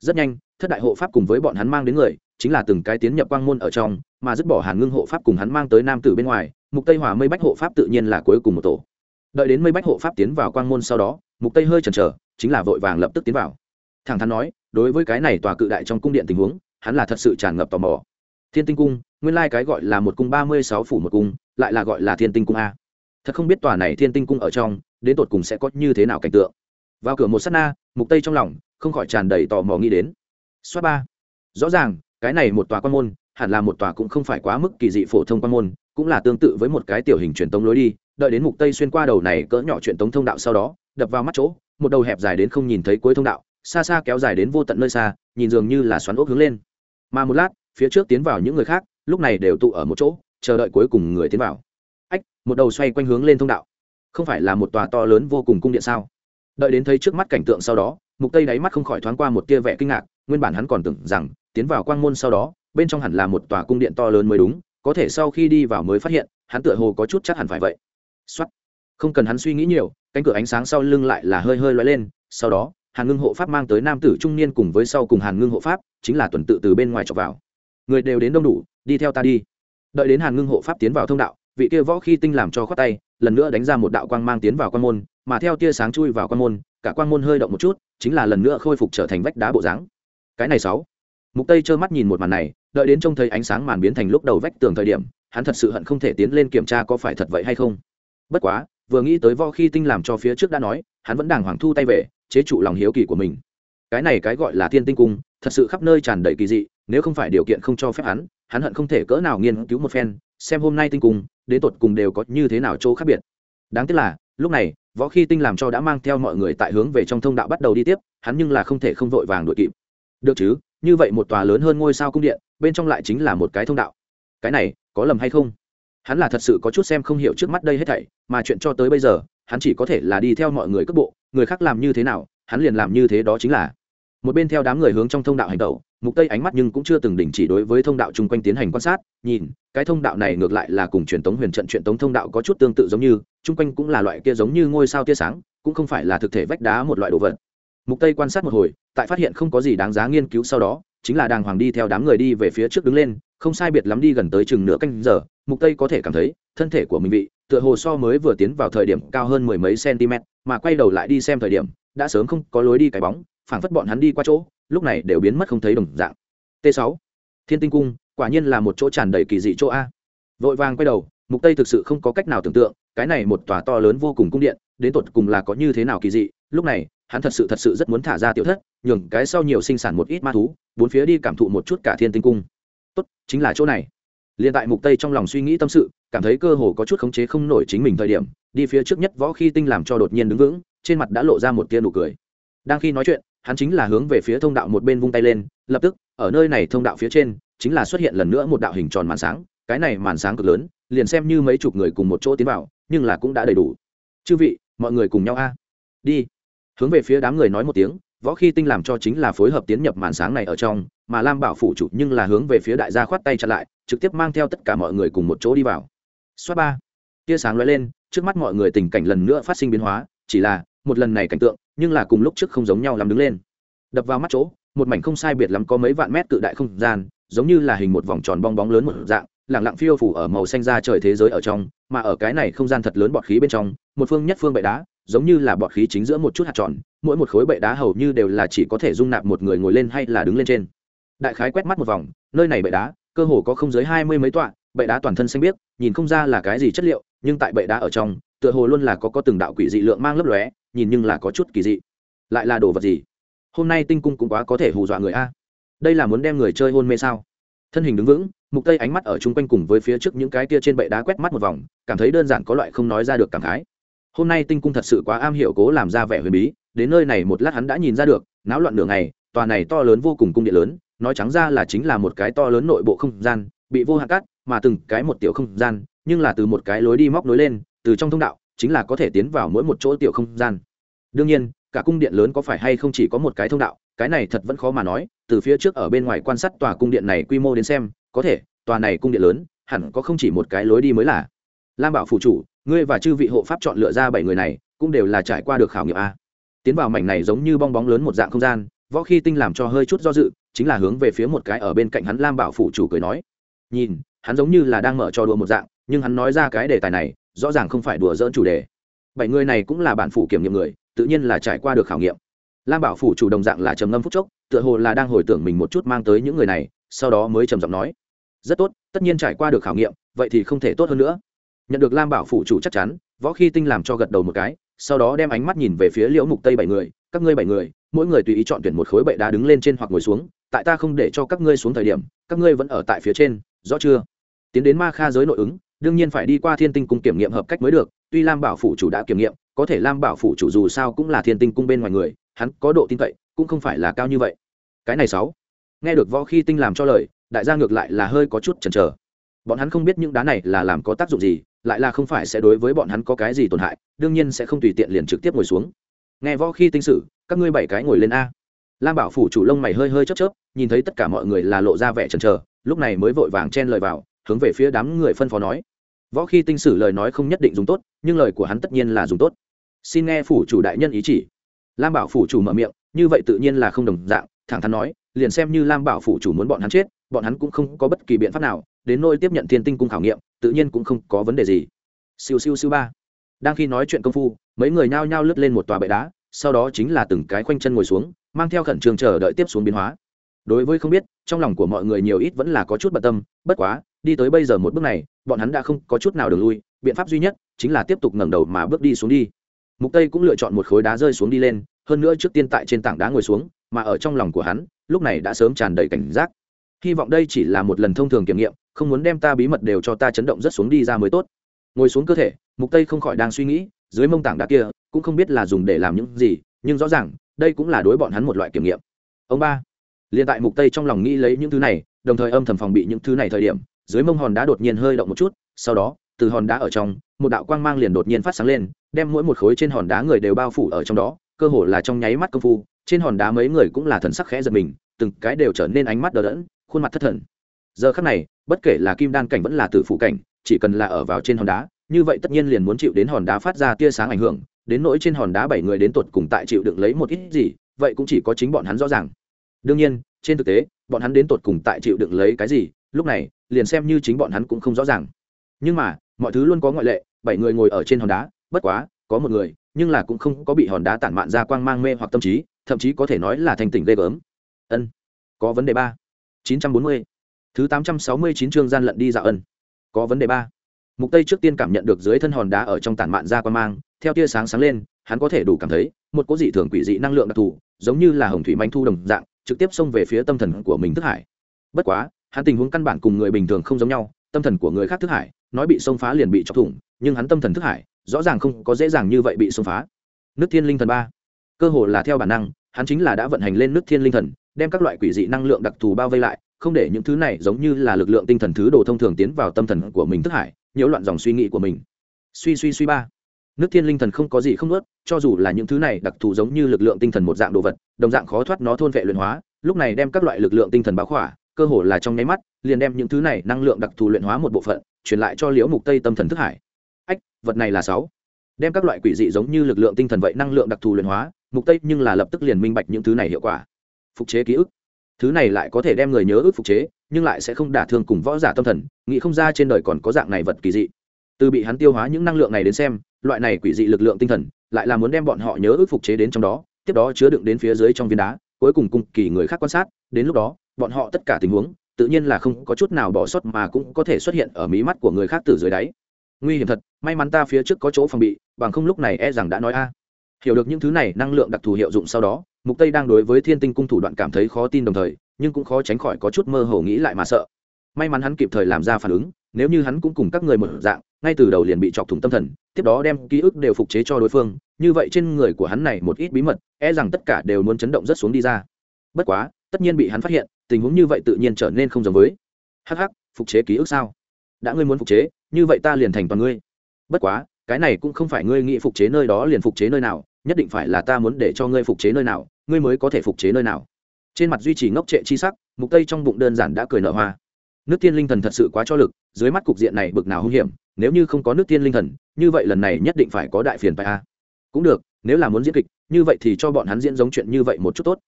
rất nhanh, thất đại hộ pháp cùng với bọn hắn mang đến người, chính là từng cái tiến nhập quang môn ở trong, mà dứt bỏ hàn ngưng hộ pháp cùng hắn mang tới nam tử bên ngoài, mục tây hòa mây bách hộ pháp tự nhiên là cuối cùng một tổ. Đợi đến mây bách hộ pháp tiến vào quang môn sau đó, mục tây hơi chần chờ, chính là vội vàng lập tức tiến vào. Thẳng thắn nói, đối với cái này tòa cự đại trong cung điện tình huống, hắn là thật sự tràn ngập tò mò. Thiên tinh cung, nguyên lai cái gọi là một cung ba mươi sáu phủ một cung, lại là gọi là thiên tinh cung a. Thật không biết tòa này thiên tinh cung ở trong, đến tột cùng sẽ có như thế nào cảnh tượng. Vào cửa một sát na mục tây trong lòng, không khỏi tràn đầy tò mò nghĩ đến. Xoát ba. Rõ ràng, cái này một tòa quan môn, hẳn là một tòa cũng không phải quá mức kỳ dị phổ thông quan môn, cũng là tương tự với một cái tiểu hình truyền tống lối đi. Đợi đến mục tây xuyên qua đầu này cỡ nhỏ truyền tống thông đạo sau đó, đập vào mắt chỗ, một đầu hẹp dài đến không nhìn thấy cuối thông đạo, xa xa kéo dài đến vô tận nơi xa, nhìn dường như là xoắn ốc hướng lên. Mà một lát, phía trước tiến vào những người khác, lúc này đều tụ ở một chỗ, chờ đợi cuối cùng người tiến vào. Ách, một đầu xoay quanh hướng lên thông đạo. Không phải là một tòa to lớn vô cùng cung điện sao? Đợi đến thấy trước mắt cảnh tượng sau đó, mục tây đáy mắt không khỏi thoáng qua một tia vẻ kinh ngạc, nguyên bản hắn còn tưởng rằng, tiến vào quang môn sau đó, bên trong hẳn là một tòa cung điện to lớn mới đúng, có thể sau khi đi vào mới phát hiện, hắn tựa hồ có chút chắc hẳn phải vậy. Soát. không cần hắn suy nghĩ nhiều, cánh cửa ánh sáng sau lưng lại là hơi hơi lóe lên, sau đó, hàn ngưng hộ pháp mang tới nam tử trung niên cùng với sau cùng hàn ngưng hộ pháp, chính là tuần tự từ bên ngoài chọc vào. Người đều đến đông đủ, đi theo ta đi. Đợi đến hàn ngưng hộ pháp tiến vào thông đạo, vị kia võ khi tinh làm cho khoát tay, lần nữa đánh ra một đạo quang mang tiến vào quan môn mà theo tia sáng chui vào quan môn, cả quan môn hơi động một chút, chính là lần nữa khôi phục trở thành vách đá bộ dáng. Cái này sáu. Mục tây trơ mắt nhìn một màn này, đợi đến trông thấy ánh sáng màn biến thành lúc đầu vách tường thời điểm, hắn thật sự hận không thể tiến lên kiểm tra có phải thật vậy hay không. Bất quá, vừa nghĩ tới võ khi tinh làm cho phía trước đã nói, hắn vẫn đàng hoàng thu tay về, chế trụ lòng hiếu kỳ của mình. Cái này cái gọi là thiên tinh cung, thật sự khắp nơi tràn đầy kỳ dị, nếu không phải điều kiện không cho phép hắn hắn hận không thể cỡ nào nghiên cứu một phen, xem hôm nay tinh cung, đến tột cùng đều có như thế nào chỗ khác biệt. Đáng tiếc là, lúc này võ khi tinh làm cho đã mang theo mọi người tại hướng về trong thông đạo bắt đầu đi tiếp, hắn nhưng là không thể không vội vàng đuổi kịp. Được chứ, như vậy một tòa lớn hơn ngôi sao cung điện, bên trong lại chính là một cái thông đạo. Cái này, có lầm hay không? Hắn là thật sự có chút xem không hiểu trước mắt đây hết thảy, mà chuyện cho tới bây giờ, hắn chỉ có thể là đi theo mọi người cước bộ, người khác làm như thế nào, hắn liền làm như thế đó chính là. Một bên theo đám người hướng trong thông đạo hành tẩu, mục tây ánh mắt nhưng cũng chưa từng đình chỉ đối với thông đạo chung quanh tiến hành quan sát, nhìn, cái thông đạo này ngược lại là cùng truyền tống huyền trận, truyền tống thông đạo có chút tương tự giống như chung quanh cũng là loại kia giống như ngôi sao tia sáng, cũng không phải là thực thể vách đá một loại đồ vật. Mục tây quan sát một hồi, tại phát hiện không có gì đáng giá nghiên cứu sau đó, chính là đàng hoàng đi theo đám người đi về phía trước đứng lên, không sai biệt lắm đi gần tới chừng nửa canh giờ, mục tây có thể cảm thấy, thân thể của mình vị, tựa hồ so mới vừa tiến vào thời điểm cao hơn mười mấy cm mà quay đầu lại đi xem thời điểm, đã sớm không có lối đi cái bóng, phảng phất bọn hắn đi qua chỗ, lúc này đều biến mất không thấy đồng dạng. T 6 thiên tinh cung, quả nhiên là một chỗ tràn đầy kỳ dị chỗ a. Vội vàng quay đầu, mục tây thực sự không có cách nào tưởng tượng cái này một tòa to lớn vô cùng cung điện, đến tột cùng là có như thế nào kỳ dị, lúc này, hắn thật sự thật sự rất muốn thả ra tiểu thất, nhường cái sau nhiều sinh sản một ít ma thú, bốn phía đi cảm thụ một chút cả thiên tinh cung. Tốt, chính là chỗ này. Liền tại mục tây trong lòng suy nghĩ tâm sự, cảm thấy cơ hồ có chút khống chế không nổi chính mình thời điểm, đi phía trước nhất võ khi tinh làm cho đột nhiên đứng vững, trên mặt đã lộ ra một tia nụ cười. Đang khi nói chuyện, hắn chính là hướng về phía thông đạo một bên vung tay lên, lập tức, ở nơi này thông đạo phía trên, chính là xuất hiện lần nữa một đạo hình tròn màn sáng, cái này màn sáng cực lớn, liền xem như mấy chục người cùng một chỗ tiến vào nhưng là cũng đã đầy đủ. Chư vị, mọi người cùng nhau a. Đi. Hướng về phía đám người nói một tiếng, võ khi tinh làm cho chính là phối hợp tiến nhập màn sáng này ở trong, mà lam bảo phủ chủ nhưng là hướng về phía đại gia khoát tay chặn lại, trực tiếp mang theo tất cả mọi người cùng một chỗ đi vào. Xoát ba. Tia sáng lóe lên, trước mắt mọi người tình cảnh lần nữa phát sinh biến hóa, chỉ là, một lần này cảnh tượng, nhưng là cùng lúc trước không giống nhau làm đứng lên. Đập vào mắt chỗ, một mảnh không sai biệt lắm có mấy vạn mét cự đại không gian, giống như là hình một vòng tròn bong bóng lớn một dạng lẳng lặng phiêu phủ ở màu xanh ra trời thế giới ở trong, mà ở cái này không gian thật lớn bọt khí bên trong, một phương nhất phương bệ đá, giống như là bọt khí chính giữa một chút hạt tròn, mỗi một khối bệ đá hầu như đều là chỉ có thể dung nạp một người ngồi lên hay là đứng lên trên. Đại khái quét mắt một vòng, nơi này bệ đá, cơ hồ có không dưới hai mươi mấy tọa, bệ đá toàn thân xanh biếc, nhìn không ra là cái gì chất liệu, nhưng tại bệ đá ở trong, tựa hồ luôn là có có từng đạo quỷ dị lượng mang lấp lóe, nhìn nhưng là có chút kỳ dị. Lại là đồ vật gì? Hôm nay tinh cung cũng quá có thể hù dọa người a. Đây là muốn đem người chơi hôn mê sao? Thân hình đứng vững mục tây ánh mắt ở chung quanh cùng với phía trước những cái kia trên bệ đá quét mắt một vòng, cảm thấy đơn giản có loại không nói ra được cảm khái. Hôm nay tinh cung thật sự quá am hiểu cố làm ra vẻ huyền bí, đến nơi này một lát hắn đã nhìn ra được, náo loạn nửa ngày, tòa này to lớn vô cùng cung điện lớn, nói trắng ra là chính là một cái to lớn nội bộ không gian, bị vô hạn cắt, mà từng cái một tiểu không gian, nhưng là từ một cái lối đi móc nối lên, từ trong thông đạo, chính là có thể tiến vào mỗi một chỗ tiểu không gian. Đương nhiên, cả cung điện lớn có phải hay không chỉ có một cái thông đạo, cái này thật vẫn khó mà nói, từ phía trước ở bên ngoài quan sát tòa cung điện này quy mô đến xem có thể, tòa này cung điện lớn, hẳn có không chỉ một cái lối đi mới là. Lam bảo phủ chủ, ngươi và chư vị hộ pháp chọn lựa ra bảy người này, cũng đều là trải qua được khảo nghiệm a. Tiến vào mảnh này giống như bong bóng lớn một dạng không gian, võ khi tinh làm cho hơi chút do dự, chính là hướng về phía một cái ở bên cạnh hắn lam bảo phủ chủ cười nói. Nhìn, hắn giống như là đang mở cho đùa một dạng, nhưng hắn nói ra cái đề tài này, rõ ràng không phải đùa dỡn chủ đề. Bảy người này cũng là bản phủ kiểm nghiệm người, tự nhiên là trải qua được khảo nghiệm. Lam bảo phủ chủ đồng dạng là trầm ngâm phúc chốc, tựa hồ là đang hồi tưởng mình một chút mang tới những người này, sau đó mới trầm giọng nói rất tốt, tất nhiên trải qua được khảo nghiệm, vậy thì không thể tốt hơn nữa. Nhận được lam bảo phủ chủ chắc chắn, võ khi tinh làm cho gật đầu một cái, sau đó đem ánh mắt nhìn về phía liễu mục tây bảy người, các ngươi bảy người, mỗi người tùy ý chọn tuyển một khối bệ đá đứng lên trên hoặc ngồi xuống, tại ta không để cho các ngươi xuống thời điểm, các ngươi vẫn ở tại phía trên, rõ chưa? Tiến đến ma kha giới nội ứng, đương nhiên phải đi qua thiên tinh cung kiểm nghiệm hợp cách mới được, tuy lam bảo phủ chủ đã kiểm nghiệm, có thể lam bảo phủ chủ dù sao cũng là thiên tinh cung bên ngoài người, hắn có độ tin cậy, cũng không phải là cao như vậy. Cái này sáu. Nghe được võ khi tinh làm cho lời đại gia ngược lại là hơi có chút chần chờ. Bọn hắn không biết những đá này là làm có tác dụng gì, lại là không phải sẽ đối với bọn hắn có cái gì tổn hại, đương nhiên sẽ không tùy tiện liền trực tiếp ngồi xuống. Nghe võ khi tinh sử, các ngươi bảy cái ngồi lên a. Lam bảo phủ chủ lông mày hơi hơi chớp chớp, nhìn thấy tất cả mọi người là lộ ra vẻ chần chờ, lúc này mới vội vàng chen lời vào, hướng về phía đám người phân phó nói. Võ khi tinh sử lời nói không nhất định dùng tốt, nhưng lời của hắn tất nhiên là dùng tốt. Xin nghe phủ chủ đại nhân ý chỉ. Lam bảo phủ chủ mở miệng, như vậy tự nhiên là không đồng dạng, thẳng thắn nói, liền xem như lam bảo phủ chủ muốn bọn hắn chết bọn hắn cũng không có bất kỳ biện pháp nào, đến nôi tiếp nhận thiên tinh cung khảo nghiệm, tự nhiên cũng không có vấn đề gì. Siêu siêu siêu ba. Đang khi nói chuyện công phu, mấy người nhao nhao lướt lên một tòa bệ đá, sau đó chính là từng cái khoanh chân ngồi xuống, mang theo khẩn trương chờ đợi tiếp xuống biến hóa. Đối với không biết, trong lòng của mọi người nhiều ít vẫn là có chút bận tâm, bất quá, đi tới bây giờ một bước này, bọn hắn đã không có chút nào đường lui, biện pháp duy nhất chính là tiếp tục ngẩng đầu mà bước đi xuống đi. Mục tây cũng lựa chọn một khối đá rơi xuống đi lên, hơn nữa trước tiên tại trên tảng đá ngồi xuống, mà ở trong lòng của hắn, lúc này đã sớm tràn đầy cảnh giác hy vọng đây chỉ là một lần thông thường kiểm nghiệm, không muốn đem ta bí mật đều cho ta chấn động rất xuống đi ra mới tốt. Ngồi xuống cơ thể, mục tây không khỏi đang suy nghĩ, dưới mông tảng đá kia, cũng không biết là dùng để làm những gì, nhưng rõ ràng, đây cũng là đối bọn hắn một loại kiểm nghiệm. Ông ba, liền tại mục tây trong lòng nghĩ lấy những thứ này, đồng thời âm thầm phòng bị những thứ này thời điểm, dưới mông hòn đá đột nhiên hơi động một chút, sau đó, từ hòn đá ở trong, một đạo quang mang liền đột nhiên phát sáng lên, đem mỗi một khối trên hòn đá người đều bao phủ ở trong đó, cơ hồ là trong nháy mắt công phu, trên hòn đá mấy người cũng là thần sắc khẽ giật mình, từng cái đều trở nên ánh mắt đờ đẫn khuôn mặt thất thần. Giờ khắc này, bất kể là kim đan cảnh vẫn là tử phụ cảnh, chỉ cần là ở vào trên hòn đá, như vậy tất nhiên liền muốn chịu đến hòn đá phát ra tia sáng ảnh hưởng, đến nỗi trên hòn đá bảy người đến tột cùng tại chịu đựng lấy một ít gì, vậy cũng chỉ có chính bọn hắn rõ ràng. Đương nhiên, trên thực tế, bọn hắn đến tột cùng tại chịu đựng lấy cái gì, lúc này, liền xem như chính bọn hắn cũng không rõ ràng. Nhưng mà, mọi thứ luôn có ngoại lệ, bảy người ngồi ở trên hòn đá, bất quá, có một người, nhưng là cũng không có bị hòn đá tản mạn ra quang mang mê hoặc tâm trí, thậm chí có thể nói là thành tỉnh ghê gớm. Ân, có vấn đề ba chín trăm bốn mươi. Thứ tám trăm sáu mươi chín chương gian lận đi dạo ân. Có vấn đề ba. Mục tây trước tiên cảm nhận được dưới thân hòn đá ở trong tản mạn ra quan mang, theo tia sáng sáng lên, hắn có thể đủ cảm thấy, một cỗ dị thường quỷ dị năng lượng đặc thù, giống như là hồng thủy manh thu đồng dạng, trực tiếp xông về phía tâm thần của mình thức hải. Bất quá, hắn tình huống căn bản cùng người bình thường không giống nhau, tâm thần của người khác thức hải, nói bị xông phá liền bị chọc thủng, nhưng hắn tâm thần thức hải, rõ ràng không có dễ dàng như vậy bị xông phá. Nước thiên linh thần ba. Cơ hồ là theo bản năng, hắn chính là đã vận hành lên nước thiên linh thần đem các loại quỷ dị năng lượng đặc thù bao vây lại, không để những thứ này giống như là lực lượng tinh thần thứ đồ thông thường tiến vào tâm thần của mình thức hải, nhiễu loạn dòng suy nghĩ của mình. Suy suy suy ba. Nước thiên linh thần không có gì không nuốt, cho dù là những thứ này đặc thù giống như lực lượng tinh thần một dạng đồ vật, đồng dạng khó thoát nó thôn vệ luyện hóa, lúc này đem các loại lực lượng tinh thần báo khỏa, cơ hồ là trong nháy mắt, liền đem những thứ này năng lượng đặc thù luyện hóa một bộ phận, truyền lại cho liễu mục tây tâm thần thức hải. Ách, vật này là sáu. Đem các loại quỷ dị giống như lực lượng tinh thần vậy năng lượng đặc thù luyện hóa, mục tây nhưng là lập tức liền minh bạch những thứ này hiệu quả phục chế ký ức. Thứ này lại có thể đem người nhớ ức phục chế, nhưng lại sẽ không đả thương cùng võ giả tâm thần, nghĩ không ra trên đời còn có dạng này vật kỳ dị. Từ bị hắn tiêu hóa những năng lượng này đến xem, loại này quỷ dị lực lượng tinh thần, lại là muốn đem bọn họ nhớ ức phục chế đến trong đó, tiếp đó chứa đựng đến phía dưới trong viên đá, cuối cùng cùng kỳ người khác quan sát, đến lúc đó, bọn họ tất cả tình huống, tự nhiên là không có chút nào bỏ sót mà cũng có thể xuất hiện ở mí mắt của người khác từ dưới đáy. Nguy hiểm thật, may mắn ta phía trước có chỗ phòng bị, bằng không lúc này e rằng đã nói a hiểu được những thứ này năng lượng đặc thù hiệu dụng sau đó mục tây đang đối với thiên tinh cung thủ đoạn cảm thấy khó tin đồng thời nhưng cũng khó tránh khỏi có chút mơ hồ nghĩ lại mà sợ. May mắn hắn kịp thời làm ra phản ứng nếu như hắn cũng cùng các người một dạng ngay từ đầu liền bị chọc thủng tâm thần tiếp đó đem ký ức đều phục chế cho đối phương như vậy trên người của hắn này một ít bí mật e rằng tất cả đều muốn chấn động rất xuống đi ra. Bất quá tất nhiên bị hắn phát hiện tình huống như vậy tự nhiên trở nên không giống với. Hắc hắc, phục chế ký ức sao? Đã ngươi muốn phục chế như vậy ta liền thành toàn ngươi. Bất quá cái này cũng không phải ngươi nghĩ phục chế nơi đó liền phục chế nơi nào, nhất định phải là ta muốn để cho ngươi phục chế nơi nào, ngươi mới có thể phục chế nơi nào. Trên mặt duy trì ngốc trệ chi sắc, mục tây trong bụng đơn giản đã cười nở hoa. Nước tiên linh thần thật sự quá cho lực, dưới mắt cục diện này bực nào hung hiểm, nếu như không có nước tiên linh thần, như vậy lần này nhất định phải có đại phiền phải a. Cũng được, nếu là muốn diễn kịch, như vậy thì cho bọn hắn diễn giống chuyện như vậy một chút tốt.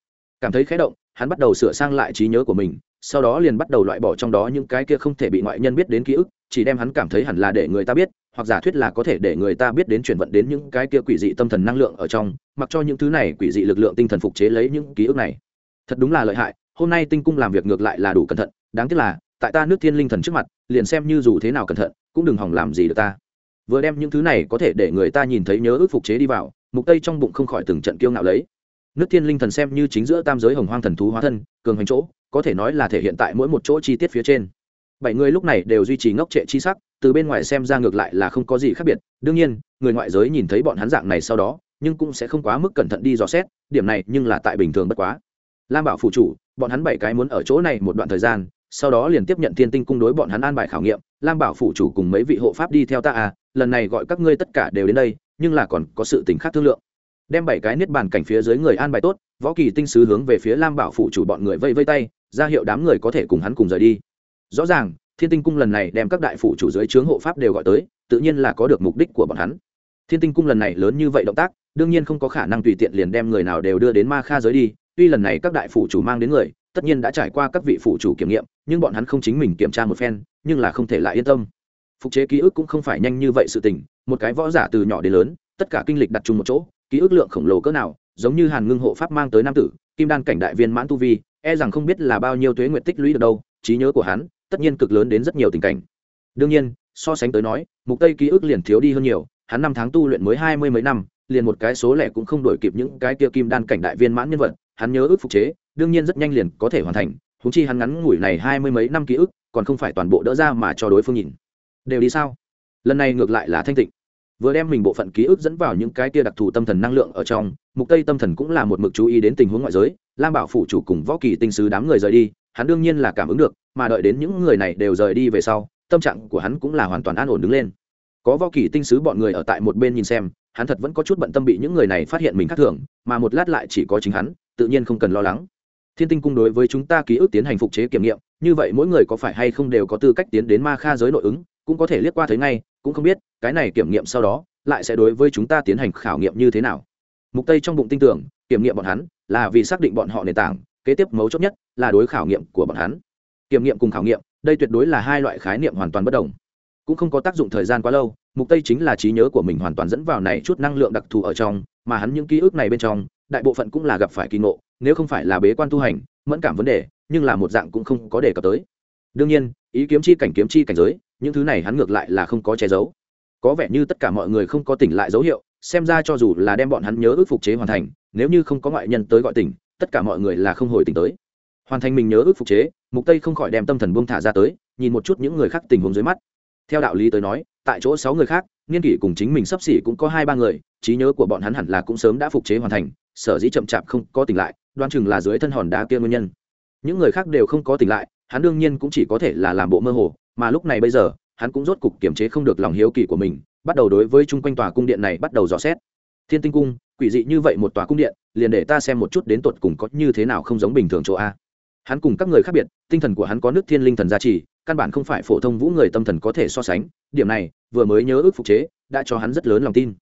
Cảm thấy khẽ động, hắn bắt đầu sửa sang lại trí nhớ của mình, sau đó liền bắt đầu loại bỏ trong đó những cái kia không thể bị ngoại nhân biết đến ký ức chỉ đem hắn cảm thấy hẳn là để người ta biết, hoặc giả thuyết là có thể để người ta biết đến chuyển vận đến những cái kia quỷ dị tâm thần năng lượng ở trong, mặc cho những thứ này quỷ dị lực lượng tinh thần phục chế lấy những ký ức này. Thật đúng là lợi hại, hôm nay tinh cung làm việc ngược lại là đủ cẩn thận, đáng tiếc là, tại ta nước thiên linh thần trước mặt, liền xem như dù thế nào cẩn thận, cũng đừng hỏng làm gì được ta. Vừa đem những thứ này có thể để người ta nhìn thấy nhớ ước phục chế đi vào, mục tây trong bụng không khỏi từng trận kiêu ngạo lấy. Nước thiên linh thần xem như chính giữa tam giới hồng hoang thần thú hóa thân, cường hành chỗ, có thể nói là thể hiện tại mỗi một chỗ chi tiết phía trên bảy người lúc này đều duy trì ngốc trệ chi sắc, từ bên ngoài xem ra ngược lại là không có gì khác biệt. Đương nhiên, người ngoại giới nhìn thấy bọn hắn dạng này sau đó, nhưng cũng sẽ không quá mức cẩn thận đi dò xét, điểm này nhưng là tại bình thường bất quá. Lam bảo phụ chủ, bọn hắn bảy cái muốn ở chỗ này một đoạn thời gian, sau đó liền tiếp nhận thiên tinh cung đối bọn hắn an bài khảo nghiệm. Lam bảo phủ chủ cùng mấy vị hộ pháp đi theo ta à lần này gọi các ngươi tất cả đều đến đây, nhưng là còn có sự tình khác thương lượng. Đem bảy cái niết bàn cảnh phía dưới người an bài tốt, võ kỳ tinh sứ hướng về phía lam bảo phủ chủ bọn người vây vây tay, ra hiệu đám người có thể cùng hắn cùng rời đi rõ ràng, thiên tinh cung lần này đem các đại phủ chủ dưới trướng hộ pháp đều gọi tới, tự nhiên là có được mục đích của bọn hắn. Thiên tinh cung lần này lớn như vậy động tác, đương nhiên không có khả năng tùy tiện liền đem người nào đều đưa đến ma kha giới đi, tuy lần này các đại phủ chủ mang đến người, tất nhiên đã trải qua các vị phủ chủ kiểm nghiệm, nhưng bọn hắn không chính mình kiểm tra một phen, nhưng là không thể lại yên tâm. Phục chế ký ức cũng không phải nhanh như vậy sự tình, một cái võ giả từ nhỏ đến lớn, tất cả kinh lịch đặt chung một chỗ, ký ức lượng khổng lồ cỡ nào, giống như hàn ngưng hộ pháp mang tới nam tử, kim đan cảnh đại viên mãn tu vi e rằng không biết là bao nhiêu tuế nguyện tích lũy được đâu, trí nhớ của hắn tất nhiên cực lớn đến rất nhiều tình cảnh. Đương nhiên, so sánh tới nói, mục tây ký ức liền thiếu đi hơn nhiều, hắn năm tháng tu luyện mới hai mươi mấy năm, liền một cái số lẻ cũng không đổi kịp những cái kia kim đan cảnh đại viên mãn nhân vật, hắn nhớ ước phục chế, đương nhiên rất nhanh liền có thể hoàn thành húng chi hắn ngắn ngủi này hai mươi mấy năm ký ức, còn không phải toàn bộ đỡ ra mà cho đối phương nhìn. Đều đi sao? Lần này ngược lại là thanh tịnh. Vừa đem mình bộ phận ký ức dẫn vào những cái kia đặc thù tâm thần năng lượng ở trong, mục tây tâm thần cũng là một mực chú ý đến tình huống ngoại giới, lam bảo phủ chủ cùng võ kỳ tinh sứ đám người rời đi, hắn đương nhiên là cảm ứng được mà đợi đến những người này đều rời đi về sau, tâm trạng của hắn cũng là hoàn toàn an ổn đứng lên. Có võ kỳ tinh sứ bọn người ở tại một bên nhìn xem, hắn thật vẫn có chút bận tâm bị những người này phát hiện mình khác thường, mà một lát lại chỉ có chính hắn, tự nhiên không cần lo lắng. Thiên tinh cung đối với chúng ta ký ức tiến hành phục chế kiểm nghiệm, như vậy mỗi người có phải hay không đều có tư cách tiến đến ma kha giới nội ứng, cũng có thể liếc qua thấy ngay, cũng không biết, cái này kiểm nghiệm sau đó, lại sẽ đối với chúng ta tiến hành khảo nghiệm như thế nào. Mục tây trong bụng tin tưởng, kiểm nghiệm bọn hắn là vì xác định bọn họ nền tảng, kế tiếp mấu chốt nhất là đối khảo nghiệm của bọn hắn kiểm nghiệm cùng khảo nghiệm, đây tuyệt đối là hai loại khái niệm hoàn toàn bất đồng. Cũng không có tác dụng thời gian quá lâu, mục tây chính là trí nhớ của mình hoàn toàn dẫn vào này chút năng lượng đặc thù ở trong, mà hắn những ký ức này bên trong, đại bộ phận cũng là gặp phải kỳ ngộ, nếu không phải là bế quan tu hành, mẫn cảm vấn đề, nhưng là một dạng cũng không có đề cập tới. Đương nhiên, ý kiếm chi cảnh kiếm chi cảnh giới, những thứ này hắn ngược lại là không có che giấu. Có vẻ như tất cả mọi người không có tỉnh lại dấu hiệu, xem ra cho dù là đem bọn hắn nhớ ước phục chế hoàn thành, nếu như không có ngoại nhân tới gọi tỉnh, tất cả mọi người là không hồi tỉnh tới. Hoàn thành mình nhớ ước phục chế mục tây không khỏi đem tâm thần buông thả ra tới, nhìn một chút những người khác tình huống dưới mắt. Theo đạo lý tới nói, tại chỗ sáu người khác nghiên kỷ cùng chính mình sắp xỉ cũng có hai ba người, trí nhớ của bọn hắn hẳn là cũng sớm đã phục chế hoàn thành, sở dĩ chậm chạp không có tỉnh lại đoan chừng là dưới thân hòn đá kia nguyên nhân. Những người khác đều không có tỉnh lại, hắn đương nhiên cũng chỉ có thể là làm bộ mơ hồ, mà lúc này bây giờ, hắn cũng rốt cục kiềm chế không được lòng hiếu kỳ của mình, bắt đầu đối với chung quanh tòa cung điện này bắt đầu dò xét. Thiên tinh cung, quỷ dị như vậy một tòa cung điện, liền để ta xem một chút đến tột cùng có như thế nào không giống bình thường chỗ a hắn cùng các người khác biệt, tinh thần của hắn có nước thiên linh thần gia trì, căn bản không phải phổ thông vũ người tâm thần có thể so sánh, điểm này, vừa mới nhớ ước phục chế, đã cho hắn rất lớn lòng tin.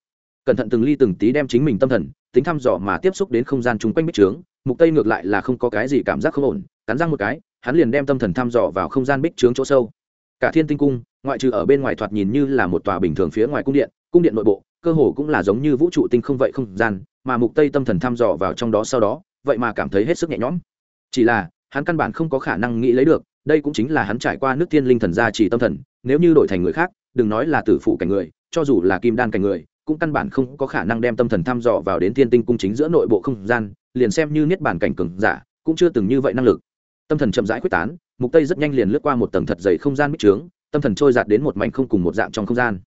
Cẩn thận từng ly từng tí đem chính mình tâm thần, tính thăm dò mà tiếp xúc đến không gian chung quanh bích trướng, mục tây ngược lại là không có cái gì cảm giác không ổn, cắn răng một cái, hắn liền đem tâm thần thăm dò vào không gian bích trướng chỗ sâu. Cả thiên tinh cung, ngoại trừ ở bên ngoài thoạt nhìn như là một tòa bình thường phía ngoài cung điện cung điện nội bộ, cơ hồ cũng là giống như vũ trụ tinh không vậy không gian, mà mục tây tâm thần thăm dò vào trong đó sau đó, vậy mà cảm thấy hết sức nhẹ nhõm. Chỉ là hắn căn bản không có khả năng nghĩ lấy được, đây cũng chính là hắn trải qua nước thiên linh thần gia chỉ tâm thần, nếu như đổi thành người khác, đừng nói là tử phụ cảnh người, cho dù là kim đan cảnh người, cũng căn bản không có khả năng đem tâm thần thăm dò vào đến thiên tinh cung chính giữa nội bộ không gian, liền xem như niết bản cảnh cường giả, cũng chưa từng như vậy năng lực. Tâm thần chậm rãi quyết tán, mục tây rất nhanh liền lướt qua một tầng thật dày không gian bích trướng, tâm thần trôi giạt đến một mảnh không cùng một dạng trong không gian.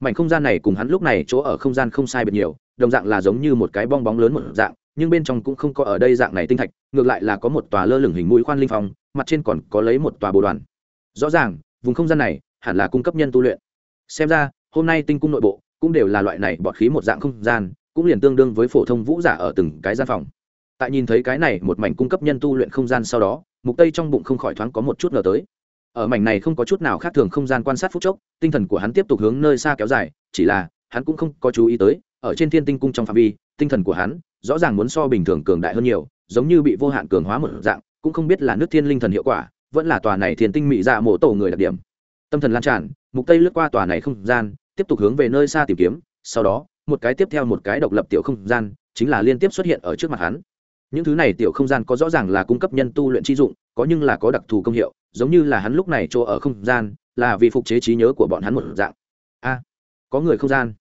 Mảnh không gian này cùng hắn lúc này chỗ ở không gian không sai biệt nhiều, đồng dạng là giống như một cái bong bóng lớn một dạng nhưng bên trong cũng không có ở đây dạng này tinh thạch, ngược lại là có một tòa lơ lửng hình mũi khoan linh phong, mặt trên còn có lấy một tòa bồ đoàn. Rõ ràng, vùng không gian này hẳn là cung cấp nhân tu luyện. Xem ra, hôm nay tinh cung nội bộ cũng đều là loại này bọt khí một dạng không gian, cũng liền tương đương với phổ thông vũ giả ở từng cái gian phòng. Tại nhìn thấy cái này một mảnh cung cấp nhân tu luyện không gian sau đó, mục tây trong bụng không khỏi thoáng có một chút ngờ tới. Ở mảnh này không có chút nào khác thường không gian quan sát phút chốc, tinh thần của hắn tiếp tục hướng nơi xa kéo dài, chỉ là hắn cũng không có chú ý tới, ở trên thiên tinh cung trong phạm vi, tinh thần của hắn rõ ràng muốn so bình thường cường đại hơn nhiều, giống như bị vô hạn cường hóa một dạng, cũng không biết là nước thiên linh thần hiệu quả, vẫn là tòa này thiên tinh mị dạ mổ tổ người đặc điểm. Tâm thần lan tràn, mục tây lướt qua tòa này không gian, tiếp tục hướng về nơi xa tìm kiếm, sau đó, một cái tiếp theo một cái độc lập tiểu không gian, chính là liên tiếp xuất hiện ở trước mặt hắn. Những thứ này tiểu không gian có rõ ràng là cung cấp nhân tu luyện chi dụng, có nhưng là có đặc thù công hiệu, giống như là hắn lúc này chỗ ở không gian, là vì phục chế trí nhớ của bọn hắn một dạng. A, có người không gian.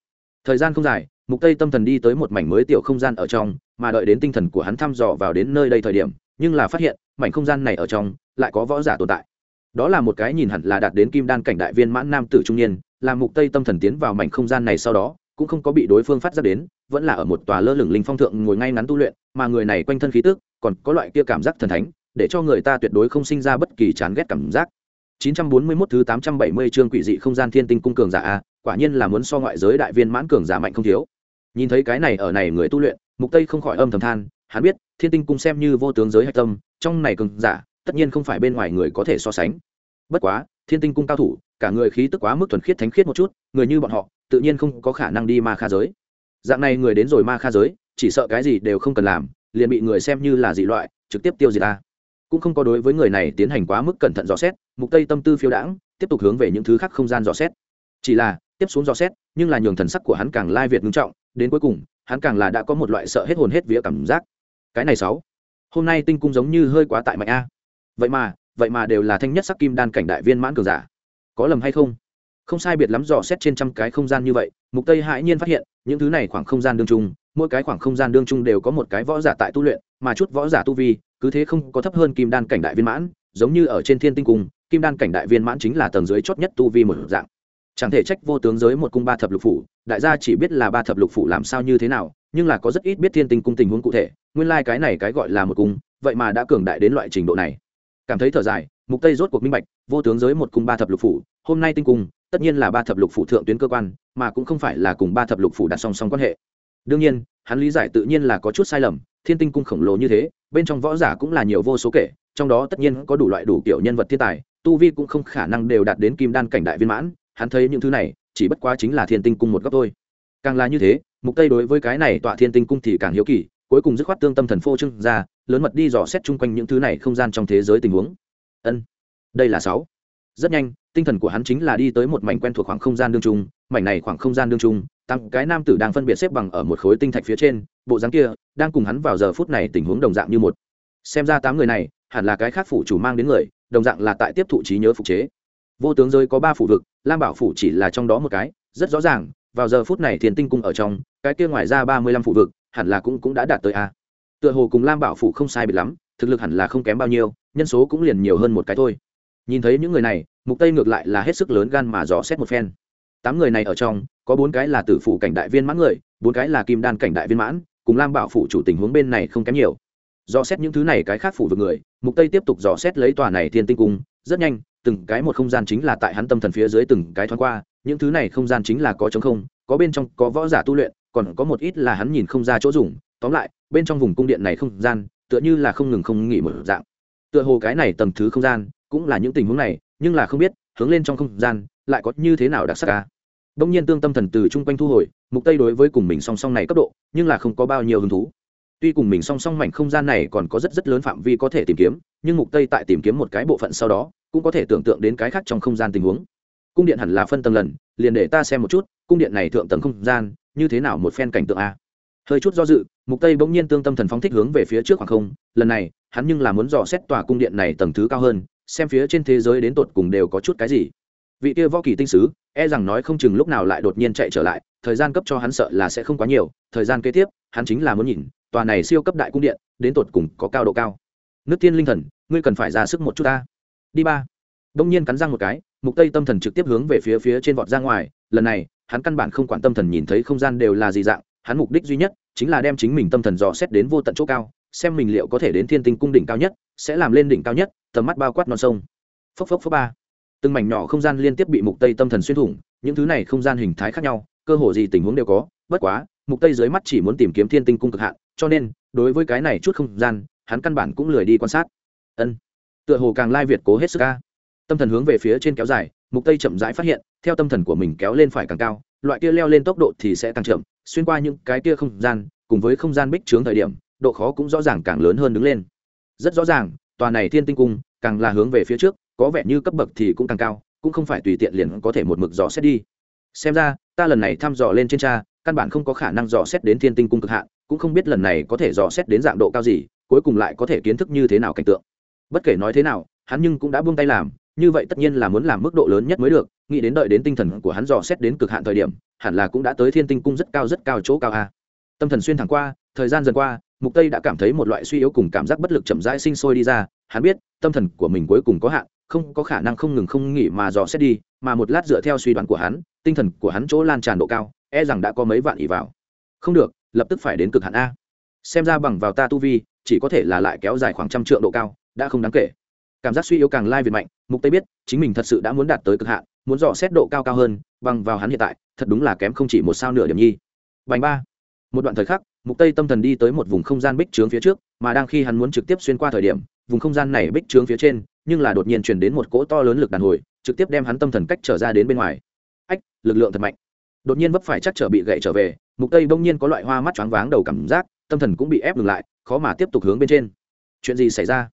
Thời gian không dài mục tây tâm thần đi tới một mảnh mới tiểu không gian ở trong, mà đợi đến tinh thần của hắn thăm dò vào đến nơi đây thời điểm, nhưng là phát hiện, mảnh không gian này ở trong, lại có võ giả tồn tại. Đó là một cái nhìn hẳn là đạt đến kim đan cảnh đại viên mãn nam tử trung niên làm mục tây tâm thần tiến vào mảnh không gian này sau đó, cũng không có bị đối phương phát giác đến, vẫn là ở một tòa lơ lửng linh phong thượng ngồi ngay ngắn tu luyện, mà người này quanh thân khí tức, còn có loại kia cảm giác thần thánh, để cho người ta tuyệt đối không sinh ra bất kỳ chán ghét cảm giác. 941 thứ 870 chương quỷ dị không gian thiên tinh cung cường giả a, quả nhiên là muốn so ngoại giới đại viên mãn cường giả mạnh không thiếu nhìn thấy cái này ở này người tu luyện, mục tây không khỏi âm thầm than, hắn biết, thiên tinh cung xem như vô tướng giới hạch tâm, trong này cường giả, tất nhiên không phải bên ngoài người có thể so sánh. Bất quá, thiên tinh cung cao thủ, cả người khí tức quá mức thuần khiết thánh khiết một chút, người như bọn họ, tự nhiên không có khả năng đi ma kha giới. Dạng này người đến rồi ma kha giới, chỉ sợ cái gì đều không cần làm, liền bị người xem như là dị loại, trực tiếp tiêu diệt ta. Cũng không có đối với người này tiến hành quá mức cẩn thận dò xét, mục tây tâm tư phiêu đãng, tiếp tục hướng về những thứ khác không gian dò xét. Chỉ là, tiếp xuống dò xét, nhưng là nhường thần sắc của hắn càng lai việt ngưng trọng đến cuối cùng, hắn càng là đã có một loại sợ hết hồn hết vía cảm giác. Cái này sáu, hôm nay tinh cung giống như hơi quá tại mạnh a. Vậy mà vậy mà đều là thanh nhất sắc kim đan cảnh đại viên mãn cường giả. Có lầm hay không? Không sai biệt lắm dò xét trên trăm cái không gian như vậy, mục tây hãi nhiên phát hiện, những thứ này khoảng không gian đương trung, mỗi cái khoảng không gian đương trung đều có một cái võ giả tại tu luyện, mà chút võ giả tu vi, cứ thế không có thấp hơn kim đan cảnh đại viên mãn, giống như ở trên thiên tinh cung, kim đan cảnh đại viên mãn chính là tầng dưới chót nhất tu vi một dạng chẳng thể trách vô tướng giới một cung ba thập lục phủ, đại gia chỉ biết là ba thập lục phủ làm sao như thế nào, nhưng là có rất ít biết thiên tinh cung tình huống cụ thể, nguyên lai cái này cái gọi là một cung, vậy mà đã cường đại đến loại trình độ này. Cảm thấy thở dài, mục tây rốt cuộc minh bạch, vô tướng giới một cung ba thập lục phủ, hôm nay tinh cung, tất nhiên là ba thập lục phủ thượng tuyến cơ quan, mà cũng không phải là cùng ba thập lục phủ đặt song song quan hệ. Đương nhiên, hắn lý giải tự nhiên là có chút sai lầm, thiên tinh cung khổng lồ như thế, bên trong võ giả cũng là nhiều vô số kể, trong đó tất nhiên có đủ loại đủ kiểu nhân vật thiên tài, tu vi cũng không khả năng đều đạt đến kim đan cảnh đại viên mãn hắn thấy những thứ này, chỉ bất quá chính là thiên tinh cung một góc thôi. Càng là như thế, mục tây đối với cái này tọa thiên tinh cung thì càng hiếu kỳ, cuối cùng dứt khoát tương tâm thần phô trưng ra, lớn mật đi dò xét chung quanh những thứ này không gian trong thế giới tình huống. Ân, đây là sáu. Rất nhanh, tinh thần của hắn chính là đi tới một mảnh quen thuộc khoảng không gian đương trung, mảnh này khoảng không gian đương trung tăng cái nam tử đang phân biệt xếp bằng ở một khối tinh thạch phía trên, bộ dáng kia, đang cùng hắn vào giờ phút này tình huống đồng dạng như một. Xem ra tám người này, hẳn là cái khác phụ chủ mang đến người, đồng dạng là tại tiếp thụ trí nhớ phục chế vô tướng giới có ba phủ vực, lam bảo phủ chỉ là trong đó một cái, rất rõ ràng, vào giờ phút này thiền tinh cung ở trong, cái kia ngoài ra ba mươi lăm phủ vực, hẳn là cũng cũng đã đạt tới a. Tựa hồ cùng lam bảo phủ không sai biệt lắm, thực lực hẳn là không kém bao nhiêu, nhân số cũng liền nhiều hơn một cái thôi. Nhìn thấy những người này, mục tây ngược lại là hết sức lớn gan mà dò xét một phen. Tám người này ở trong, có bốn cái là tử phủ cảnh đại viên mãn người, bốn cái là kim đan cảnh đại viên mãn, cùng lam bảo phủ chủ tình huống bên này không kém nhiều. Dò xét những thứ này cái khác phủ vực người, mục tây tiếp tục dò xét lấy tòa này thiên tinh cung, rất nhanh từng cái một không gian chính là tại hắn tâm thần phía dưới từng cái thoáng qua, những thứ này không gian chính là có trống không, có bên trong có võ giả tu luyện, còn có một ít là hắn nhìn không ra chỗ dùng. Tóm lại, bên trong vùng cung điện này không gian, tựa như là không ngừng không nghỉ một dạng. Tựa hồ cái này tầng thứ không gian cũng là những tình huống này, nhưng là không biết, hướng lên trong không gian lại có như thế nào đặc sắc ca đông nhiên tương tâm thần từ chung quanh thu hồi, mục tây đối với cùng mình song song này cấp độ, nhưng là không có bao nhiêu hứng thú. Tuy cùng mình song song mảnh không gian này còn có rất rất lớn phạm vi có thể tìm kiếm nhưng mục tây tại tìm kiếm một cái bộ phận sau đó, cũng có thể tưởng tượng đến cái khác trong không gian tình huống. Cung điện hẳn là phân tầng lần, liền để ta xem một chút, cung điện này thượng tầng không gian, như thế nào một phen cảnh tượng a? Hơi chút do dự, mục tây bỗng nhiên tương tâm thần phóng thích hướng về phía trước khoảng không, lần này, hắn nhưng là muốn dò xét tòa cung điện này tầng thứ cao hơn, xem phía trên thế giới đến tột cùng đều có chút cái gì. Vị kia võ kỳ tinh sứ e rằng nói không chừng lúc nào lại đột nhiên chạy trở lại, thời gian cấp cho hắn sợ là sẽ không quá nhiều, thời gian kế tiếp, hắn chính là muốn nhìn, tòa này siêu cấp đại cung điện, đến tột cùng có cao độ cao nước tiên linh thần, ngươi cần phải ra sức một chút ta. Đi ba. Đông nhiên cắn răng một cái, mục tây tâm thần trực tiếp hướng về phía phía trên vọt ra ngoài. Lần này, hắn căn bản không quản tâm thần nhìn thấy không gian đều là gì dạng, hắn mục đích duy nhất chính là đem chính mình tâm thần dò xét đến vô tận chỗ cao, xem mình liệu có thể đến thiên tinh cung đỉnh cao nhất, sẽ làm lên đỉnh cao nhất, tầm mắt bao quát non sông. Phốc phốc phốc ba. Từng mảnh nhỏ không gian liên tiếp bị mục tây tâm thần xuyên thủng, những thứ này không gian hình thái khác nhau, cơ hồ gì tình huống đều có, bất quá, mục tây dưới mắt chỉ muốn tìm kiếm thiên tinh cung cực hạn, cho nên, đối với cái này chút không gian hắn căn bản cũng lười đi quan sát. Ân, tựa hồ càng lai việt cố hết sức ca tâm thần hướng về phía trên kéo dài, mục tây chậm rãi phát hiện, theo tâm thần của mình kéo lên phải càng cao, loại kia leo lên tốc độ thì sẽ càng chậm, xuyên qua những cái kia không gian, cùng với không gian bích trướng thời điểm, độ khó cũng rõ ràng càng lớn hơn đứng lên. Rất rõ ràng, tòa này thiên tinh cung, càng là hướng về phía trước, có vẻ như cấp bậc thì cũng càng cao, cũng không phải tùy tiện liền có thể một mực dò xét đi. Xem ra, ta lần này thăm dò lên trên cha căn bản không có khả năng dò xét đến thiên tinh cung cực hạn, cũng không biết lần này có thể dò xét đến dạng độ cao gì cuối cùng lại có thể kiến thức như thế nào cảnh tượng. Bất kể nói thế nào, hắn nhưng cũng đã buông tay làm, như vậy tất nhiên là muốn làm mức độ lớn nhất mới được, nghĩ đến đợi đến tinh thần của hắn dò xét đến cực hạn thời điểm, hẳn là cũng đã tới thiên tinh cung rất cao rất cao chỗ cao a. Tâm thần xuyên thẳng qua, thời gian dần qua, mục tây đã cảm thấy một loại suy yếu cùng cảm giác bất lực chậm rãi sinh sôi đi ra, hắn biết, tâm thần của mình cuối cùng có hạn, không có khả năng không ngừng không nghỉ mà dò xét đi, mà một lát dựa theo suy đoán của hắn, tinh thần của hắn chỗ lan tràn độ cao e rằng đã có mấy vạn ỉ vào. Không được, lập tức phải đến cực hạn a. Xem ra bằng vào ta tu vi chỉ có thể là lại kéo dài khoảng trăm triệu độ cao, đã không đáng kể. Cảm giác suy yếu càng lai việt mạnh, mục tây biết, chính mình thật sự đã muốn đạt tới cực hạn, muốn dò xét độ cao cao hơn, bằng vào hắn hiện tại, thật đúng là kém không chỉ một sao nửa điểm nhi. Bành ba. Một đoạn thời khắc, mục tây tâm thần đi tới một vùng không gian bích trướng phía trước, mà đang khi hắn muốn trực tiếp xuyên qua thời điểm, vùng không gian này bích trướng phía trên, nhưng là đột nhiên truyền đến một cỗ to lớn lực đàn hồi, trực tiếp đem hắn tâm thần cách trở ra đến bên ngoài. Ách, lực lượng thật mạnh. Đột nhiên vấp phải chắc trở bị gậy trở về, mục tây bỗng nhiên có loại hoa mắt choáng váng đầu cảm giác, tâm thần cũng bị ép ngừng lại khó mà tiếp tục hướng bên trên. Chuyện gì xảy ra?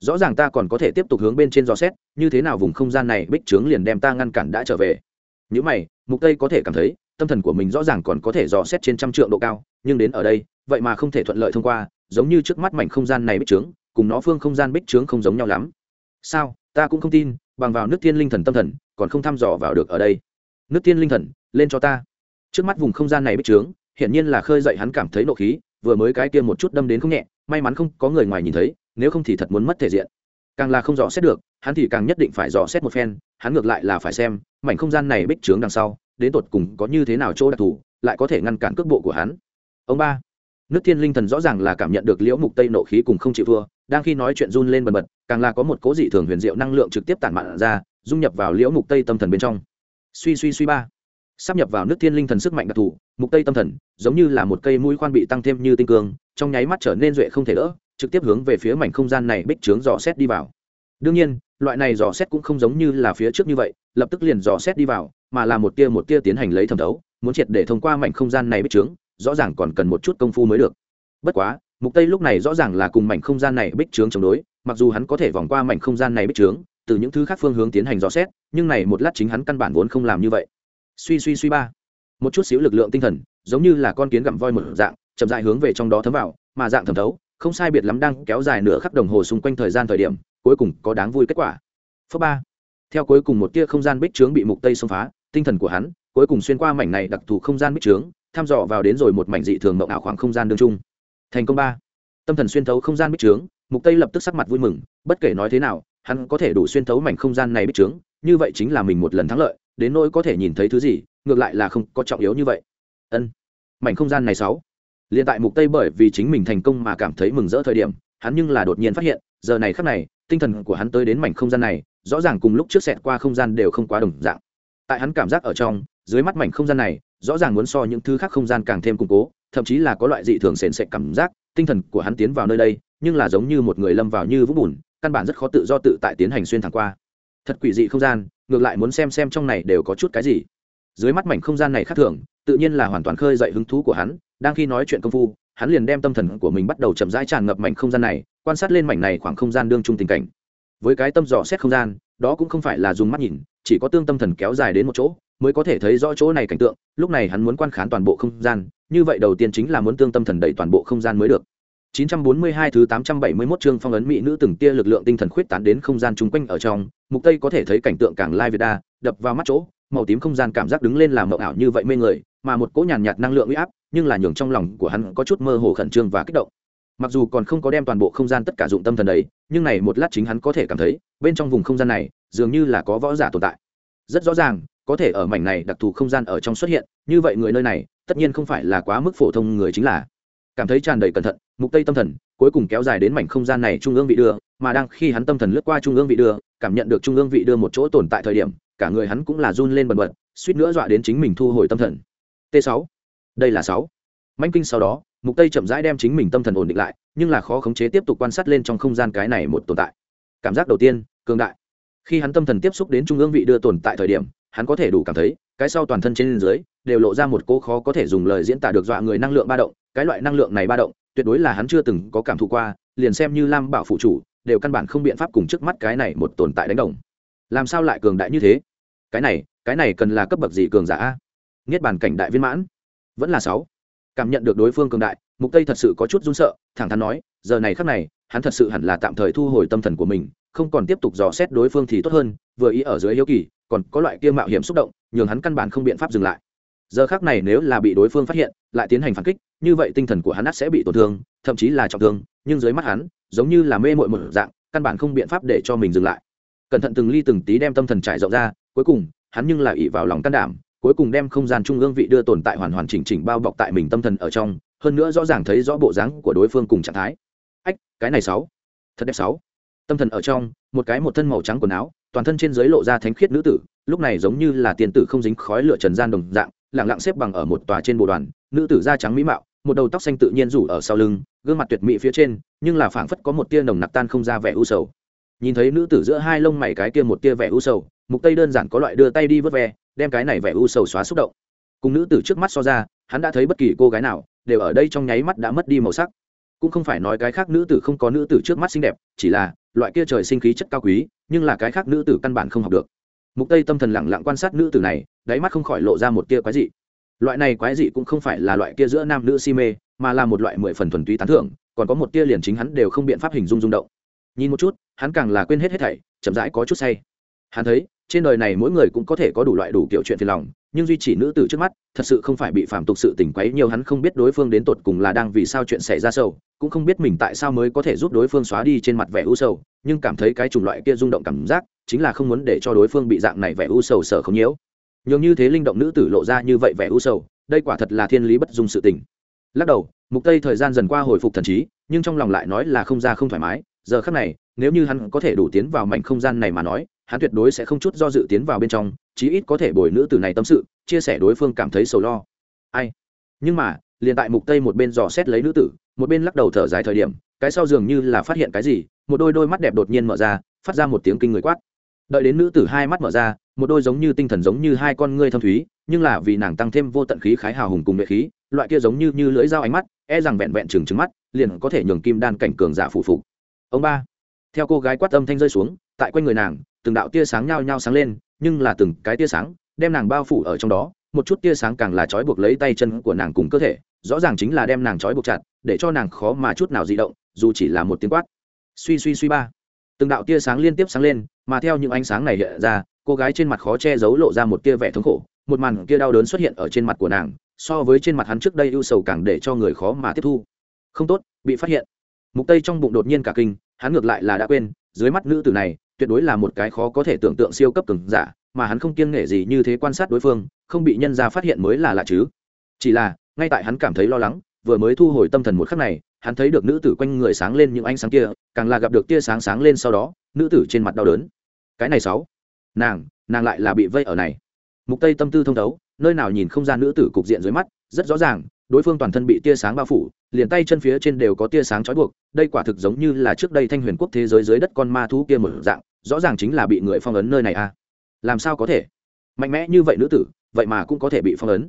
Rõ ràng ta còn có thể tiếp tục hướng bên trên dò xét, như thế nào vùng không gian này bích trướng liền đem ta ngăn cản đã trở về. Những mày, mục tây có thể cảm thấy, tâm thần của mình rõ ràng còn có thể dò xét trên trăm trượng độ cao, nhưng đến ở đây, vậy mà không thể thuận lợi thông qua, giống như trước mắt mảnh không gian này bích trướng, cùng nó phương không gian bích trướng không giống nhau lắm. Sao? Ta cũng không tin, bằng vào nước thiên linh thần tâm thần, còn không thăm dò vào được ở đây. Nước thiên linh thần, lên cho ta. Trước mắt vùng không gian này bích trướng, hiển nhiên là khơi dậy hắn cảm thấy nộ khí vừa mới cái kia một chút đâm đến không nhẹ, may mắn không có người ngoài nhìn thấy, nếu không thì thật muốn mất thể diện. Càng là không dò xét được, hắn thì càng nhất định phải dò xét một phen, hắn ngược lại là phải xem, mảnh không gian này bích trướng đằng sau, đến tột cùng có như thế nào chỗ đặc thù, lại có thể ngăn cản cước bộ của hắn. Ông ba, nước thiên linh thần rõ ràng là cảm nhận được liễu mục tây nộ khí cùng không chịu thua, đang khi nói chuyện run lên bần bật, càng là có một cố dị thường huyền diệu năng lượng trực tiếp tản mạn ra, dung nhập vào liễu mục tây tâm thần bên trong. Suy suy suy ba sắp nhập vào nước thiên linh thần sức mạnh đặc thù, mục tây tâm thần, giống như là một cây mũi khoan bị tăng thêm như tinh cương, trong nháy mắt trở nên duệ không thể đỡ, trực tiếp hướng về phía mảnh không gian này bích trướng dò xét đi vào. Đương nhiên, loại này dò xét cũng không giống như là phía trước như vậy, lập tức liền dò xét đi vào, mà là một tia một tia tiến hành lấy thẩm thấu, muốn triệt để thông qua mảnh không gian này bích trướng, rõ ràng còn cần một chút công phu mới được. Bất quá, mục tây lúc này rõ ràng là cùng mảnh không gian này bích trướng chống đối, mặc dù hắn có thể vòng qua mảnh không gian này bích trướng, từ những thứ khác phương hướng tiến hành dò xét, nhưng này một lát chính hắn căn bản vốn không làm như vậy suy suy suy ba. Một chút xíu lực lượng tinh thần, giống như là con kiến gặm voi một dạng, chậm dại hướng về trong đó thấm vào, mà dạng thẩm thấu, không sai biệt lắm đang kéo dài nửa khắc đồng hồ xung quanh thời gian thời điểm, cuối cùng có đáng vui kết quả. Phớ ba. Theo cuối cùng một tia không gian bích trướng bị mục tây xông phá, tinh thần của hắn, cuối cùng xuyên qua mảnh này đặc thù không gian bích trướng, thăm dò vào đến rồi một mảnh dị thường mộng ảo khoảng không gian đương trung. Thành công ba. Tâm thần xuyên thấu không gian bích trướng, mục tây lập tức sắc mặt vui mừng, bất kể nói thế nào, hắn có thể đủ xuyên thấu mảnh không gian này bích trướng, như vậy chính là mình một lần thắng lợi đến nỗi có thể nhìn thấy thứ gì, ngược lại là không có trọng yếu như vậy. Ân, mảnh không gian này sáu. Liên tại mục tây bởi vì chính mình thành công mà cảm thấy mừng rỡ thời điểm, hắn nhưng là đột nhiên phát hiện, giờ này khắc này, tinh thần của hắn tới đến mảnh không gian này, rõ ràng cùng lúc trước xẹt qua không gian đều không quá đồng dạng. Tại hắn cảm giác ở trong, dưới mắt mảnh không gian này, rõ ràng muốn so những thứ khác không gian càng thêm củng cố, thậm chí là có loại dị thường sền sệt cảm giác, tinh thần của hắn tiến vào nơi đây, nhưng là giống như một người lâm vào như vũng bùn, căn bản rất khó tự do tự tại tiến hành xuyên thẳng qua. Thật quỷ dị không gian ngược lại muốn xem xem trong này đều có chút cái gì. Dưới mắt mảnh không gian này khác thường tự nhiên là hoàn toàn khơi dậy hứng thú của hắn đang khi nói chuyện công phu hắn liền đem tâm thần của mình bắt đầu chậm rãi tràn ngập mảnh không gian này quan sát lên mảnh này khoảng không gian đương chung tình cảnh. Với cái tâm dò xét không gian đó cũng không phải là dùng mắt nhìn chỉ có tương tâm thần kéo dài đến một chỗ mới có thể thấy rõ chỗ này cảnh tượng lúc này hắn muốn quan khán toàn bộ không gian như vậy đầu tiên chính là muốn tương tâm thần đẩy toàn bộ không gian mới được. 942 thứ 871 chương phong ấn mỹ nữ từng tia lực lượng tinh thần khuyết tán đến không gian chung quanh ở trong, mục tây có thể thấy cảnh tượng càng lai việt đa, đập vào mắt chỗ, màu tím không gian cảm giác đứng lên làm mộng ảo như vậy mê người, mà một cỗ nhàn nhạt năng lượng uy áp, nhưng là nhường trong lòng của hắn có chút mơ hồ khẩn trương và kích động. Mặc dù còn không có đem toàn bộ không gian tất cả dụng tâm thần đấy, nhưng này một lát chính hắn có thể cảm thấy, bên trong vùng không gian này, dường như là có võ giả tồn tại. Rất rõ ràng, có thể ở mảnh này đặc thù không gian ở trong xuất hiện, như vậy người nơi này, tất nhiên không phải là quá mức phổ thông người chính là cảm thấy tràn đầy cẩn thận mục tây tâm thần cuối cùng kéo dài đến mảnh không gian này trung ương vị đưa mà đang khi hắn tâm thần lướt qua trung ương vị đưa cảm nhận được trung ương vị đưa một chỗ tồn tại thời điểm, cả người hắn cũng là run lên bần bật, suýt nữa dọa đến chính mình thu hồi tâm thần. T 6 đây là 6 manh kinh sau đó, mục tây chậm rãi đem chính mình tâm thần ổn định lại, nhưng là khó khống chế tiếp tục quan sát lên trong không gian cái này một tồn tại. Cảm giác đầu tiên, cường đại. Khi hắn tâm thần tiếp xúc đến trung ương vị đưa tồn tại thời điểm, hắn có thể đủ cảm thấy, cái sau toàn thân trên dưới, đều lộ ra một cô khó có thể dùng lời diễn tả được dọa người năng lượng ba động, cái loại năng lượng này ba động, tuyệt đối là hắn chưa từng có cảm thụ qua, liền xem như lam bảo phụ chủ đều căn bản không biện pháp cùng trước mắt cái này một tồn tại đánh đồng. Làm sao lại cường đại như thế? Cái này cái này cần là cấp bậc gì cường giả a? Niết bàn cảnh đại viên mãn. Vẫn là sáu. Cảm nhận được đối phương cường đại, mục tây thật sự có chút run sợ, thẳng thắn nói, giờ này khắc này, hắn thật sự hẳn là tạm thời thu hồi tâm thần của mình, không còn tiếp tục dò xét đối phương thì tốt hơn, vừa ý ở dưới hiếu kỳ, còn có loại kia mạo hiểm xúc động, nhường hắn căn bản không biện pháp dừng lại. Giờ khác này nếu là bị đối phương phát hiện, lại tiến hành phản kích, như vậy tinh thần của hắn sẽ bị tổn thương, thậm chí là trọng thương, nhưng dưới mắt hắn giống như là mê mội một dạng, căn bản không biện pháp để cho mình dừng lại. Cẩn thận từng ly từng tí đem tâm thần trải rộng ra, cuối cùng, hắn nhưng lại ỉ vào lòng can đảm, cuối cùng đem không gian trung ương vị đưa tồn tại hoàn hoàn chỉnh chỉnh bao bọc tại mình tâm thần ở trong, hơn nữa rõ ràng thấy rõ bộ dáng của đối phương cùng trạng thái. Ách, cái này sáu. Thật đẹp sáu. Tâm thần ở trong, một cái một thân màu trắng quần áo, toàn thân trên dưới lộ ra thánh khiết nữ tử, lúc này giống như là tiền tử không dính khói lửa trần gian đồng dạng lẳng lặng xếp bằng ở một tòa trên bồ đoàn, nữ tử da trắng mỹ mạo, một đầu tóc xanh tự nhiên rủ ở sau lưng gương mặt tuyệt mỹ phía trên, nhưng là phảng phất có một tia nồng nặc tan không ra vẻ u sầu. Nhìn thấy nữ tử giữa hai lông mày cái kia một tia vẻ u sầu, mục tây đơn giản có loại đưa tay đi vớt ve, đem cái này vẻ u sầu xóa xúc động. Cùng nữ tử trước mắt so ra, hắn đã thấy bất kỳ cô gái nào, đều ở đây trong nháy mắt đã mất đi màu sắc. Cũng không phải nói cái khác nữ tử không có nữ tử trước mắt xinh đẹp, chỉ là, loại kia trời sinh khí chất cao quý, nhưng là cái khác nữ tử căn bản không học được. Mục tây tâm thần lặng lặng quan sát nữ tử này, đáy mắt không khỏi lộ ra một tia quái dị. Loại này quái dị cũng không phải là loại kia giữa nam nữ si mê mà là một loại mười phần thuần túy tán thưởng, còn có một tia liền chính hắn đều không biện pháp hình dung rung động. Nhìn một chút, hắn càng là quên hết hết thảy, chậm rãi có chút say. Hắn thấy, trên đời này mỗi người cũng có thể có đủ loại đủ kiểu chuyện phiền lòng, nhưng duy chỉ nữ tử trước mắt, thật sự không phải bị phạm tục sự tình quấy nhiều hắn không biết đối phương đến tột cùng là đang vì sao chuyện xảy ra sâu, cũng không biết mình tại sao mới có thể giúp đối phương xóa đi trên mặt vẻ u sầu, nhưng cảm thấy cái chủng loại kia rung động cảm giác, chính là không muốn để cho đối phương bị dạng này vẻ u sầu sở không nhiễu. Nhường như thế linh động nữ tử lộ ra như vậy vẻ u sầu, đây quả thật là thiên lý bất dung sự tình lắc đầu, mục tây thời gian dần qua hồi phục thần trí, nhưng trong lòng lại nói là không ra không thoải mái. Giờ khắc này, nếu như hắn có thể đủ tiến vào mảnh không gian này mà nói, hắn tuyệt đối sẽ không chút do dự tiến vào bên trong, chí ít có thể bồi nữ tử này tâm sự, chia sẻ đối phương cảm thấy sầu lo. Ai? Nhưng mà, liền tại mục tây một bên dò xét lấy nữ tử, một bên lắc đầu thở dài thời điểm, cái sau dường như là phát hiện cái gì, một đôi đôi mắt đẹp đột nhiên mở ra, phát ra một tiếng kinh người quát. Đợi đến nữ tử hai mắt mở ra, một đôi giống như tinh thần giống như hai con ngươi thâm thúy, nhưng là vì nàng tăng thêm vô tận khí khái hào hùng cùng nhuệ khí loại kia giống như như lưỡi dao ánh mắt e rằng vẹn vẹn trừng trừng mắt, liền có thể nhường kim đan cảnh cường giả phụ phục. Ông ba, theo cô gái quát âm thanh rơi xuống, tại quanh người nàng, từng đạo tia sáng nhao nhao sáng lên, nhưng là từng cái tia sáng đem nàng bao phủ ở trong đó, một chút tia sáng càng là trói buộc lấy tay chân của nàng cùng cơ thể, rõ ràng chính là đem nàng trói buộc chặt, để cho nàng khó mà chút nào di động, dù chỉ là một tiếng quát. Suy suy suy ba, từng đạo tia sáng liên tiếp sáng lên, mà theo những ánh sáng này hiện ra, cô gái trên mặt khó che giấu lộ ra một tia vẻ thống khổ, một màn kia đau đớn xuất hiện ở trên mặt của nàng so với trên mặt hắn trước đây ưu sầu càng để cho người khó mà tiếp thu. Không tốt, bị phát hiện. Mục tây trong bụng đột nhiên cả kinh, hắn ngược lại là đã quên, dưới mắt nữ tử này, tuyệt đối là một cái khó có thể tưởng tượng siêu cấp cường giả, mà hắn không kiêng nể gì như thế quan sát đối phương, không bị nhân ra phát hiện mới là lạ chứ. Chỉ là, ngay tại hắn cảm thấy lo lắng, vừa mới thu hồi tâm thần một khắc này, hắn thấy được nữ tử quanh người sáng lên những ánh sáng kia, càng là gặp được tia sáng sáng lên sau đó, nữ tử trên mặt đau đớn. Cái này sáu. Nàng nàng lại là bị vây ở này. Mục tây tâm tư thông thấu nơi nào nhìn không gian nữ tử cục diện dưới mắt, rất rõ ràng, đối phương toàn thân bị tia sáng bao phủ, liền tay chân phía trên đều có tia sáng trói buộc, đây quả thực giống như là trước đây thanh huyền quốc thế giới dưới đất con ma thú kia một dạng, rõ ràng chính là bị người phong ấn nơi này a à. làm sao có thể? Mạnh mẽ như vậy nữ tử, vậy mà cũng có thể bị phong ấn.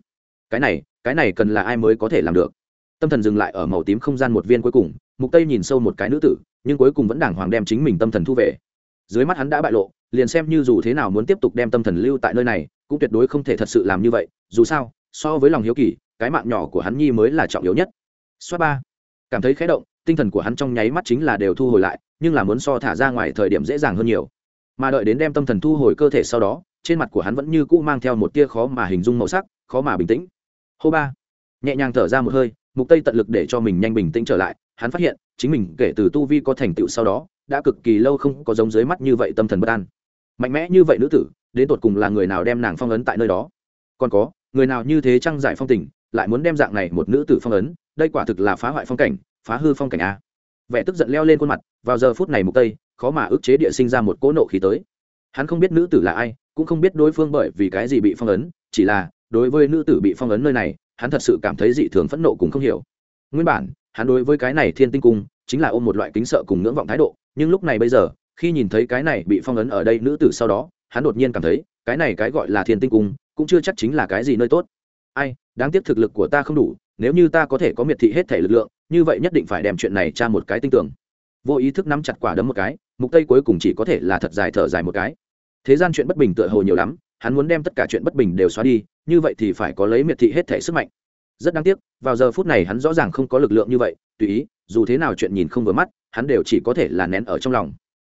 Cái này cái này cần là ai mới có thể làm được? Tâm thần dừng lại ở màu tím không gian một viên cuối cùng, mục tây nhìn sâu một cái nữ tử, nhưng cuối cùng vẫn đàng hoàng đem chính mình tâm thần thu về. Dưới mắt hắn đã bại lộ, liền xem như dù thế nào muốn tiếp tục đem tâm thần lưu tại nơi này cũng tuyệt đối không thể thật sự làm như vậy, dù sao, so với lòng hiếu kỳ, cái mạng nhỏ của hắn nhi mới là trọng yếu nhất. Xoát ba. Cảm thấy khẽ động, tinh thần của hắn trong nháy mắt chính là đều thu hồi lại, nhưng là muốn so thả ra ngoài thời điểm dễ dàng hơn nhiều. Mà đợi đến đem tâm thần thu hồi cơ thể sau đó, trên mặt của hắn vẫn như cũ mang theo một tia khó mà hình dung màu sắc, khó mà bình tĩnh. Hô ba. Nhẹ nhàng thở ra một hơi, mục tây tận lực để cho mình nhanh bình tĩnh trở lại, hắn phát hiện, chính mình kể từ tu vi có thành tựu sau đó, đã cực kỳ lâu không có giống dưới mắt như vậy tâm thần bất an. Mạnh mẽ như vậy nữ tử đến tột cùng là người nào đem nàng phong ấn tại nơi đó? Còn có, người nào như thế trăng giải phong tình, lại muốn đem dạng này một nữ tử phong ấn? Đây quả thực là phá hoại phong cảnh, phá hư phong cảnh a. Vẻ tức giận leo lên khuôn mặt, vào giờ phút này mục tây, khó mà ức chế địa sinh ra một cỗ nộ khí tới. Hắn không biết nữ tử là ai, cũng không biết đối phương bởi vì cái gì bị phong ấn, chỉ là, đối với nữ tử bị phong ấn nơi này, hắn thật sự cảm thấy dị thường phẫn nộ cũng không hiểu. Nguyên bản, hắn đối với cái này thiên tinh cung, chính là ôm một loại kính sợ cùng ngưỡng vọng thái độ, nhưng lúc này bây giờ, khi nhìn thấy cái này bị phong ấn ở đây nữ tử sau đó hắn đột nhiên cảm thấy, cái này cái gọi là thiên tinh cung, cũng chưa chắc chính là cái gì nơi tốt. Ai, đáng tiếc thực lực của ta không đủ, nếu như ta có thể có miệt thị hết thể lực lượng, như vậy nhất định phải đem chuyện này tra một cái tinh tưởng vô ý thức nắm chặt quả đấm một cái, mục tây cuối cùng chỉ có thể là thật dài thở dài một cái. Thế gian chuyện bất bình tựa hồ nhiều lắm, hắn muốn đem tất cả chuyện bất bình đều xóa đi, như vậy thì phải có lấy miệt thị hết thể sức mạnh. Rất đáng tiếc, vào giờ phút này hắn rõ ràng không có lực lượng như vậy, tùy ý, dù thế nào chuyện nhìn không vừa mắt, hắn đều chỉ có thể là nén ở trong lòng.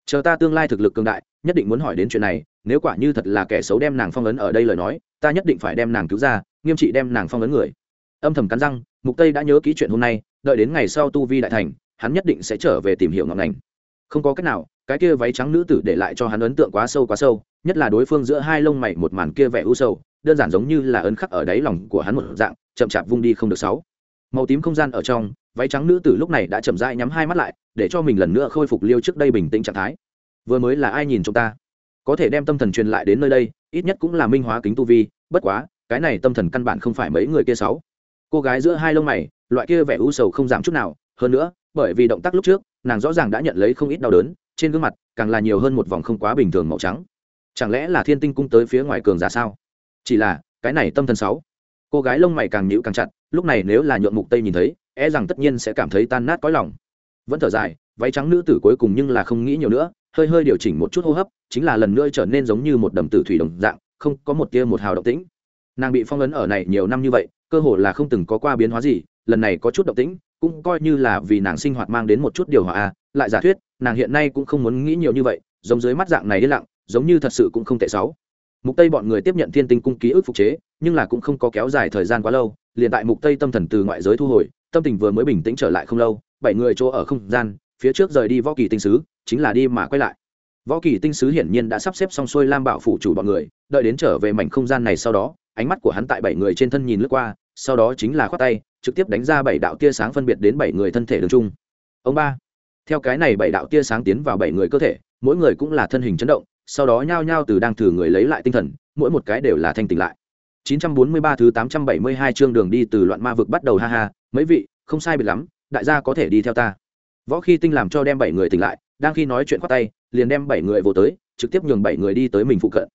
Chờ ta tương lai thực lực cường đại, nhất định muốn hỏi đến chuyện này nếu quả như thật là kẻ xấu đem nàng phong ấn ở đây lời nói, ta nhất định phải đem nàng cứu ra, nghiêm trị đem nàng phong ấn người. Âm thầm cắn răng, mục tây đã nhớ ký chuyện hôm nay, đợi đến ngày sau tu vi đại thành, hắn nhất định sẽ trở về tìm hiểu ngọn ngành. Không có cách nào, cái kia váy trắng nữ tử để lại cho hắn ấn tượng quá sâu quá sâu, nhất là đối phương giữa hai lông mày một màn kia vẻ u sâu đơn giản giống như là ấn khắc ở đáy lòng của hắn một dạng, chậm chạp vung đi không được sáu. Màu tím không gian ở trong, váy trắng nữ tử lúc này đã chậm rãi nhắm hai mắt lại, để cho mình lần nữa khôi phục liêu trước đây bình tĩnh trạng thái. Vừa mới là ai nhìn chúng ta? Có thể đem tâm thần truyền lại đến nơi đây, ít nhất cũng là minh hóa kính tu vi, bất quá, cái này tâm thần căn bản không phải mấy người kia sáu. Cô gái giữa hai lông mày, loại kia vẻ u sầu không giảm chút nào, hơn nữa, bởi vì động tác lúc trước, nàng rõ ràng đã nhận lấy không ít đau đớn, trên gương mặt càng là nhiều hơn một vòng không quá bình thường màu trắng. Chẳng lẽ là thiên tinh cung tới phía ngoài cường giả sao? Chỉ là, cái này tâm thần sáu. Cô gái lông mày càng nhịu càng chặt, lúc này nếu là nhuộm mục tây nhìn thấy e rằng tất nhiên sẽ cảm thấy tan nát cõi lòng. Vẫn thở dài, váy trắng nữ tử cuối cùng nhưng là không nghĩ nhiều nữa hơi hơi điều chỉnh một chút hô hấp, chính là lần nữa trở nên giống như một đầm tử thủy đồng dạng, không có một tia một hào động tĩnh. Nàng bị phong ấn ở này nhiều năm như vậy, cơ hồ là không từng có qua biến hóa gì, lần này có chút động tĩnh, cũng coi như là vì nàng sinh hoạt mang đến một chút điều hòa a, lại giả thuyết, nàng hiện nay cũng không muốn nghĩ nhiều như vậy, giống dưới mắt dạng này đi lặng, giống như thật sự cũng không tệ xấu. Mục tây bọn người tiếp nhận thiên tinh cung ký ức phục chế, nhưng là cũng không có kéo dài thời gian quá lâu, liền tại mục tây tâm thần từ ngoại giới thu hồi, tâm tình vừa mới bình tĩnh trở lại không lâu, bảy người chỗ ở không gian, phía trước rời đi võ kỳ tinh sứ chính là đi mà quay lại. Võ kỳ tinh sứ hiển nhiên đã sắp xếp xong xuôi lam bảo phủ chủ bọn người, đợi đến trở về mảnh không gian này sau đó, ánh mắt của hắn tại bảy người trên thân nhìn lướt qua, sau đó chính là khoát tay, trực tiếp đánh ra bảy đạo tia sáng phân biệt đến bảy người thân thể đường chung ông ba, theo cái này bảy đạo tia sáng tiến vào bảy người cơ thể, mỗi người cũng là thân hình chấn động, sau đó nhao nhao từ đang thử người lấy lại tinh thần, mỗi một cái đều là thanh tỉnh lại. 943 thứ 872 chương đường đi từ loạn ma vực bắt đầu ha ha, mấy vị, không sai biệt lắm, đại gia có thể đi theo ta. Võ khi tinh làm cho đem bảy người tỉnh lại đang khi nói chuyện khoát tay, liền đem bảy người vô tới, trực tiếp nhường bảy người đi tới mình phụ cận.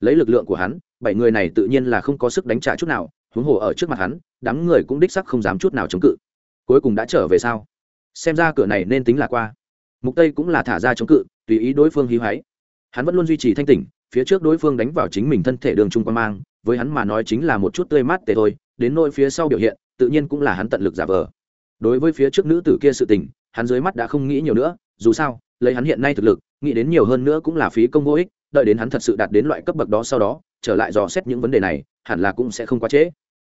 Lấy lực lượng của hắn, bảy người này tự nhiên là không có sức đánh trả chút nào, huống hồ ở trước mặt hắn, đám người cũng đích sắc không dám chút nào chống cự. Cuối cùng đã trở về sao? Xem ra cửa này nên tính là qua. Mục tây cũng là thả ra chống cự, tùy ý đối phương hí hoáy. Hắn vẫn luôn duy trì thanh tỉnh, phía trước đối phương đánh vào chính mình thân thể đường trung quan mang, với hắn mà nói chính là một chút tươi mát tệ thôi, đến nỗi phía sau biểu hiện, tự nhiên cũng là hắn tận lực giả vờ. Đối với phía trước nữ tử kia sự tình, hắn dưới mắt đã không nghĩ nhiều nữa, dù sao lấy hắn hiện nay thực lực, nghĩ đến nhiều hơn nữa cũng là phí công vô ích, đợi đến hắn thật sự đạt đến loại cấp bậc đó sau đó, trở lại dò xét những vấn đề này, hẳn là cũng sẽ không quá trễ.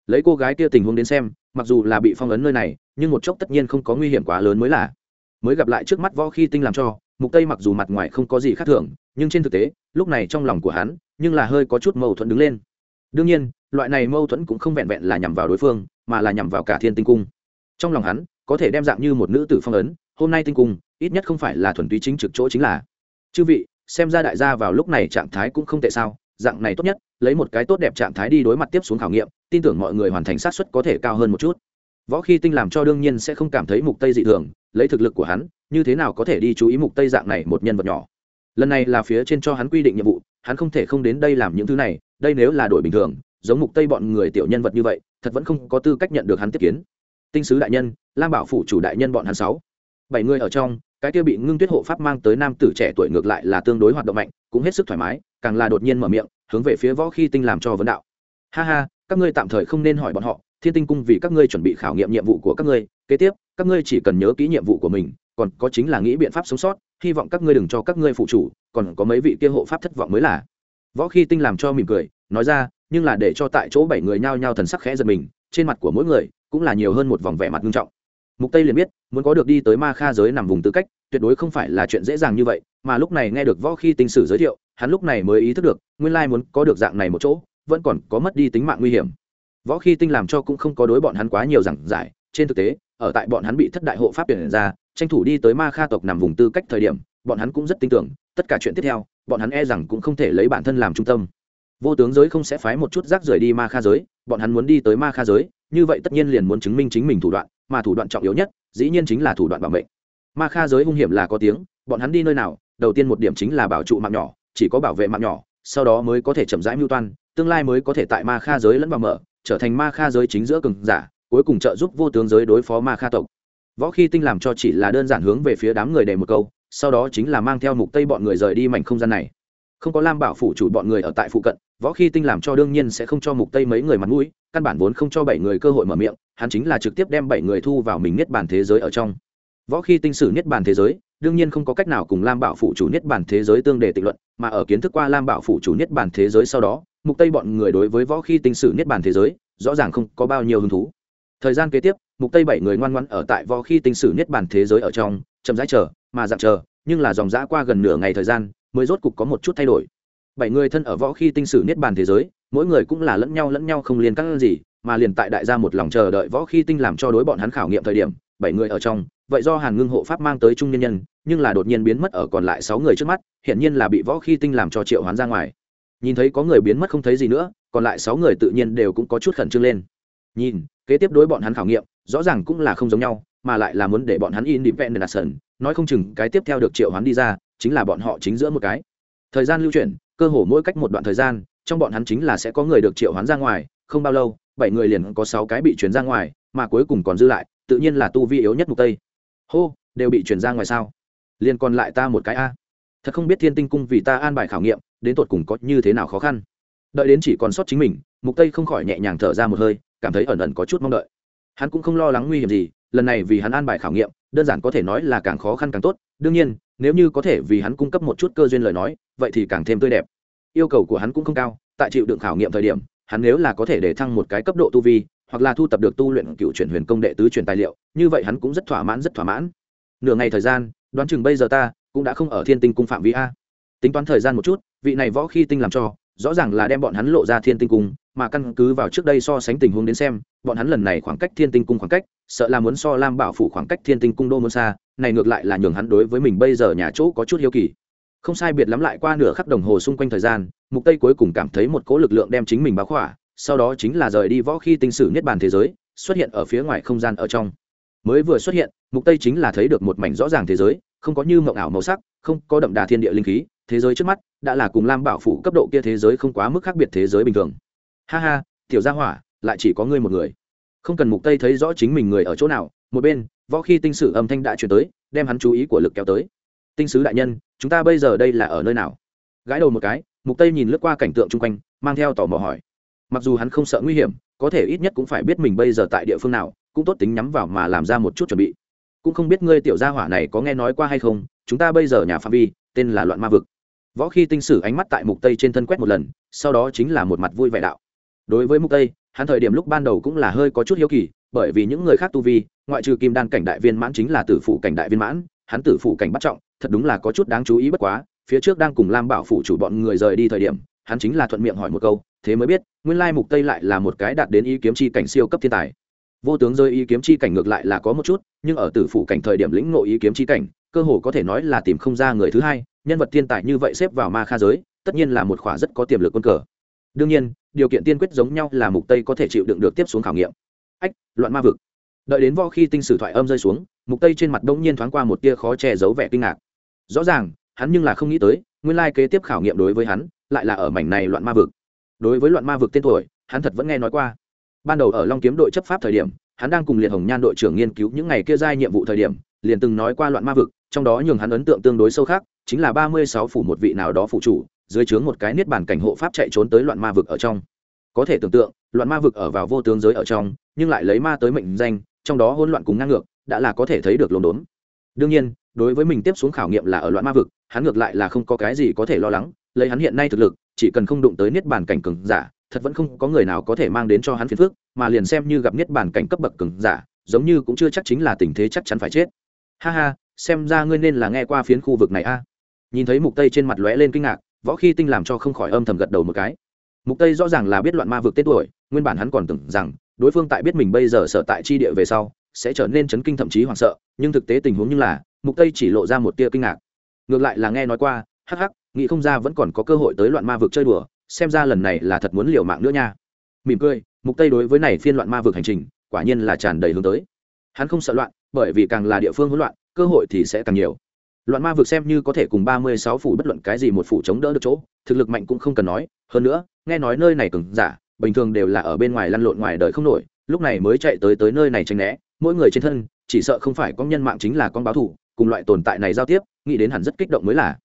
Lấy cô gái kia tình huống đến xem, mặc dù là bị phong ấn nơi này, nhưng một chốc tất nhiên không có nguy hiểm quá lớn mới là. Mới gặp lại trước mắt võ khi tinh làm cho, mục tây mặc dù mặt ngoài không có gì khác thường, nhưng trên thực tế, lúc này trong lòng của hắn, nhưng là hơi có chút mâu thuẫn đứng lên. Đương nhiên, loại này mâu thuẫn cũng không vẹn vẹn là nhằm vào đối phương, mà là nhằm vào cả thiên tinh cung. Trong lòng hắn, có thể đem dạng như một nữ tử phong ấn hôm nay tinh cung, ít nhất không phải là thuần túy chính trực chỗ chính là. Chư vị, xem ra đại gia vào lúc này trạng thái cũng không tệ sao, dạng này tốt nhất, lấy một cái tốt đẹp trạng thái đi đối mặt tiếp xuống khảo nghiệm, tin tưởng mọi người hoàn thành sát xuất có thể cao hơn một chút. Võ khi tinh làm cho đương nhiên sẽ không cảm thấy mục tây dị thường, lấy thực lực của hắn, như thế nào có thể đi chú ý mục tây dạng này một nhân vật nhỏ. Lần này là phía trên cho hắn quy định nhiệm vụ, hắn không thể không đến đây làm những thứ này, đây nếu là đổi bình thường, giống mục tây bọn người tiểu nhân vật như vậy, thật vẫn không có tư cách nhận được hắn tiếp kiến. Tinh sứ đại nhân, lam bảo phủ chủ đại nhân bọn hắn sáu bảy người ở trong, cái kia bị ngưng tuyết hộ pháp mang tới nam tử trẻ tuổi ngược lại là tương đối hoạt động mạnh, cũng hết sức thoải mái, càng là đột nhiên mở miệng, hướng về phía võ khi tinh làm cho vấn đạo. Ha ha, các ngươi tạm thời không nên hỏi bọn họ, thiên tinh cung vì các ngươi chuẩn bị khảo nghiệm nhiệm vụ của các ngươi, kế tiếp, các ngươi chỉ cần nhớ kỹ nhiệm vụ của mình, còn có chính là nghĩ biện pháp sống sót, hy vọng các ngươi đừng cho các ngươi phụ chủ, còn có mấy vị kia hộ pháp thất vọng mới là. Võ khi tinh làm cho mỉm cười, nói ra, nhưng là để cho tại chỗ bảy người nhao nhao thần sắc khẽ giật mình, trên mặt của mỗi người cũng là nhiều hơn một vòng vẻ mặt nghiêm trọng mục tây liền biết, muốn có được đi tới ma kha giới nằm vùng tư cách, tuyệt đối không phải là chuyện dễ dàng như vậy, mà lúc này nghe được võ khi tinh sử giới thiệu, hắn lúc này mới ý thức được, nguyên lai muốn có được dạng này một chỗ, vẫn còn có mất đi tính mạng nguy hiểm. Võ khi tinh làm cho cũng không có đối bọn hắn quá nhiều giảng giải, trên thực tế, ở tại bọn hắn bị thất đại hộ pháp tuyển ra, tranh thủ đi tới ma kha tộc nằm vùng tư cách thời điểm, bọn hắn cũng rất tin tưởng, tất cả chuyện tiếp theo, bọn hắn e rằng cũng không thể lấy bản thân làm trung tâm vô tướng giới không sẽ phái một chút rác rưởi đi ma kha giới, bọn hắn muốn đi tới ma kha giới, như vậy tất nhiên liền muốn chứng minh chính mình thủ đoạn, mà thủ đoạn trọng yếu nhất, dĩ nhiên chính là thủ đoạn bảo mệnh. Ma kha giới hung hiểm là có tiếng, bọn hắn đi nơi nào, đầu tiên một điểm chính là bảo trụ mạng nhỏ, chỉ có bảo vệ mạng nhỏ, sau đó mới có thể chậm rãi mưu toan, tương lai mới có thể tại ma kha giới lẫn vào mở, trở thành ma kha giới chính giữa cường giả, cuối cùng trợ giúp vô tướng giới đối phó ma kha tộc. Võ khi tinh làm cho chỉ là đơn giản hướng về phía đám người để một câu, sau đó chính là mang theo mục tây bọn người rời đi mảnh không gian này. Không có lam bảo phủ chủ bọn người ở tại phụ cận võ khi tinh làm cho đương nhiên sẽ không cho mục tây mấy người mặt mũi, căn bản vốn không cho bảy người cơ hội mở miệng, hắn chính là trực tiếp đem bảy người thu vào mình niết bàn thế giới ở trong. Võ khi tinh sử niết bàn thế giới, đương nhiên không có cách nào cùng lam bảo Phụ chủ niết bàn thế giới tương đề tịnh luận, mà ở kiến thức qua lam bảo Phụ chủ niết bàn thế giới sau đó, mục tây bọn người đối với võ khi tinh sử niết bàn thế giới, rõ ràng không có bao nhiêu hứng thú. Thời gian kế tiếp, mục tây bảy người ngoan ngoãn ở tại võ khi tinh sử niết bàn thế giới ở trong, chậm rãi chờ, mà dạng chờ, nhưng là dòng dã qua gần nửa ngày thời gian, mới rốt cục có một chút thay đổi bảy người thân ở võ khi tinh sử niết bàn thế giới, mỗi người cũng là lẫn nhau lẫn nhau không liên các gì, mà liền tại đại gia một lòng chờ đợi võ khi tinh làm cho đối bọn hắn khảo nghiệm thời điểm, bảy người ở trong, vậy do hàn ngưng hộ pháp mang tới trung nhân nhân, nhưng là đột nhiên biến mất ở còn lại sáu người trước mắt hiện nhiên là bị võ khi tinh làm cho triệu hoán ra ngoài. Nhìn thấy có người biến mất không thấy gì nữa, còn lại sáu người tự nhiên đều cũng có chút khẩn trương lên. Nhìn, kế tiếp đối bọn hắn khảo nghiệm, rõ ràng cũng là không giống nhau, mà lại là muốn để bọn hắn independent action, nói không chừng cái tiếp theo được triệu hoán đi ra, chính là bọn họ chính giữa một cái. Thời gian lưu chuyển cơ hồ mỗi cách một đoạn thời gian, trong bọn hắn chính là sẽ có người được triệu hoán ra ngoài, không bao lâu, bảy người liền có sáu cái bị chuyển ra ngoài, mà cuối cùng còn dư lại, tự nhiên là tu vi yếu nhất mục tây. Hô, đều bị chuyển ra ngoài sao? Liền còn lại ta một cái a. Thật không biết thiên tinh cung vì ta an bài khảo nghiệm, đến tột cùng có như thế nào khó khăn. Đợi đến chỉ còn sót chính mình, mục tây không khỏi nhẹ nhàng thở ra một hơi, cảm thấy ẩn ẩn có chút mong đợi. Hắn cũng không lo lắng nguy hiểm gì, lần này vì hắn an bài khảo nghiệm, đơn giản có thể nói là càng khó khăn càng tốt. Đương nhiên, nếu như có thể vì hắn cung cấp một chút cơ duyên lời nói, vậy thì càng thêm tươi đẹp yêu cầu của hắn cũng không cao, tại chịu đựng khảo nghiệm thời điểm, hắn nếu là có thể để thăng một cái cấp độ tu vi, hoặc là thu tập được tu luyện cựu chuyển huyền công đệ tứ chuyển tài liệu, như vậy hắn cũng rất thỏa mãn, rất thỏa mãn. Nửa ngày thời gian, đoán chừng bây giờ ta cũng đã không ở thiên tinh cung phạm vi a. Tính toán thời gian một chút, vị này võ khi tinh làm cho, rõ ràng là đem bọn hắn lộ ra thiên tinh cung, mà căn cứ vào trước đây so sánh tình huống đến xem, bọn hắn lần này khoảng cách thiên tinh cung khoảng cách, sợ là muốn so lam bảo phủ khoảng cách thiên tinh cung đô môn xa, này ngược lại là nhường hắn đối với mình bây giờ nhà chỗ có chút hiếu kỳ không sai biệt lắm lại qua nửa khắc đồng hồ xung quanh thời gian, mục tây cuối cùng cảm thấy một cỗ lực lượng đem chính mình báo khỏa, sau đó chính là rời đi võ khi tinh sử niết bàn thế giới, xuất hiện ở phía ngoài không gian ở trong. Mới vừa xuất hiện, mục tây chính là thấy được một mảnh rõ ràng thế giới, không có như mộng ảo màu sắc, không có đậm đà thiên địa linh khí, thế giới trước mắt đã là cùng lam bảo phủ cấp độ kia thế giới không quá mức khác biệt thế giới bình thường. Ha ha, tiểu gia hỏa, lại chỉ có ngươi một người. Không cần mục tây thấy rõ chính mình người ở chỗ nào, một bên, võ khi tinh sử âm thanh đã chuyển tới, đem hắn chú ý của lực kéo tới tinh sứ đại nhân, chúng ta bây giờ đây là ở nơi nào? Gãi đầu một cái, mục tây nhìn lướt qua cảnh tượng chung quanh, mang theo tò mò hỏi. Mặc dù hắn không sợ nguy hiểm, có thể ít nhất cũng phải biết mình bây giờ tại địa phương nào, cũng tốt tính nhắm vào mà làm ra một chút chuẩn bị. Cũng không biết ngươi tiểu gia hỏa này có nghe nói qua hay không, chúng ta bây giờ nhà phạm vi, tên là loạn ma vực. Võ khi tinh sử ánh mắt tại mục tây trên thân quét một lần, sau đó chính là một mặt vui vẻ đạo. Đối với mục tây, hắn thời điểm lúc ban đầu cũng là hơi có chút hiếu kỳ, bởi vì những người khác tu vi, ngoại trừ kim đan cảnh đại viên mãn chính là tử phụ cảnh đại viên mãn, hắn tử phụ cảnh bắt trọng thật đúng là có chút đáng chú ý bất quá, phía trước đang cùng lam bảo phụ chủ bọn người rời đi thời điểm, hắn chính là thuận miệng hỏi một câu, thế mới biết, nguyên lai mục tây lại là một cái đạt đến ý kiếm chi cảnh siêu cấp thiên tài. Vô tướng rơi ý kiếm chi cảnh ngược lại là có một chút, nhưng ở tử phủ cảnh thời điểm lĩnh ngộ ý kiếm chi cảnh, cơ hồ có thể nói là tìm không ra người thứ hai, nhân vật thiên tài như vậy xếp vào ma kha giới, tất nhiên là một khỏa rất có tiềm lực quân cờ. Đương nhiên, điều kiện tiên quyết giống nhau là mục tây có thể chịu đựng được tiếp xuống khảo nghiệm. Ách, loạn ma vực. Đợi đến vo khi tinh sử thoại âm rơi xuống, mục tây trên mặt đông nhiên thoáng qua một tia khó che giấu vẻ kinh ngạc rõ ràng, hắn nhưng là không nghĩ tới, nguyên lai kế tiếp khảo nghiệm đối với hắn, lại là ở mảnh này loạn ma vực. Đối với loạn ma vực tên tuổi, hắn thật vẫn nghe nói qua. Ban đầu ở long kiếm đội chấp pháp thời điểm, hắn đang cùng liệt hồng nhan đội trưởng nghiên cứu những ngày kia giai nhiệm vụ thời điểm, liền từng nói qua loạn ma vực, trong đó nhường hắn ấn tượng tương đối sâu khác, chính là ba mươi sáu phủ một vị nào đó phụ chủ, dưới trướng một cái niết bàn cảnh hộ pháp chạy trốn tới loạn ma vực ở trong. Có thể tưởng tượng, loạn ma vực ở vào vô tướng giới ở trong, nhưng lại lấy ma tới mệnh danh, trong đó hỗn loạn cùng ngang ngược, đã là có thể thấy được lồn đốn. Đương nhiên đối với mình tiếp xuống khảo nghiệm là ở loạn ma vực, hắn ngược lại là không có cái gì có thể lo lắng, lấy hắn hiện nay thực lực, chỉ cần không đụng tới niết bàn cảnh cường giả, thật vẫn không có người nào có thể mang đến cho hắn phiền phức, mà liền xem như gặp niết bàn cảnh cấp bậc cường giả, giống như cũng chưa chắc chính là tình thế chắc chắn phải chết. Ha ha, xem ra ngươi nên là nghe qua phiến khu vực này a. Nhìn thấy mục tây trên mặt lóe lên kinh ngạc, võ khi tinh làm cho không khỏi âm thầm gật đầu một cái. Mục tây rõ ràng là biết loạn ma vực tên tuổi, nguyên bản hắn còn tưởng rằng, đối phương tại biết mình bây giờ sở tại chi địa về sau, sẽ trở nên chấn kinh thậm chí hoảng sợ, nhưng thực tế tình huống như là mục tây chỉ lộ ra một tia kinh ngạc. Ngược lại là nghe nói qua, hắc hắc, nghĩ không ra vẫn còn có cơ hội tới loạn ma vực chơi đùa, xem ra lần này là thật muốn liều mạng nữa nha. Mỉm cười, mục tây đối với này phiên loạn ma vực hành trình, quả nhiên là tràn đầy hướng tới. Hắn không sợ loạn, bởi vì càng là địa phương hỗn loạn, cơ hội thì sẽ càng nhiều. Loạn ma vực xem như có thể cùng 36 phủ bất luận cái gì một phủ chống đỡ được chỗ, thực lực mạnh cũng không cần nói, hơn nữa, nghe nói nơi này cứng giả, bình thường đều là ở bên ngoài lăn lộn ngoài đời không nổi, lúc này mới chạy tới tới nơi này tranh né, mỗi người trên thân, chỉ sợ không phải con nhân mạng chính là con báo thủ cùng loại tồn tại này giao tiếp, nghĩ đến hẳn rất kích động mới là.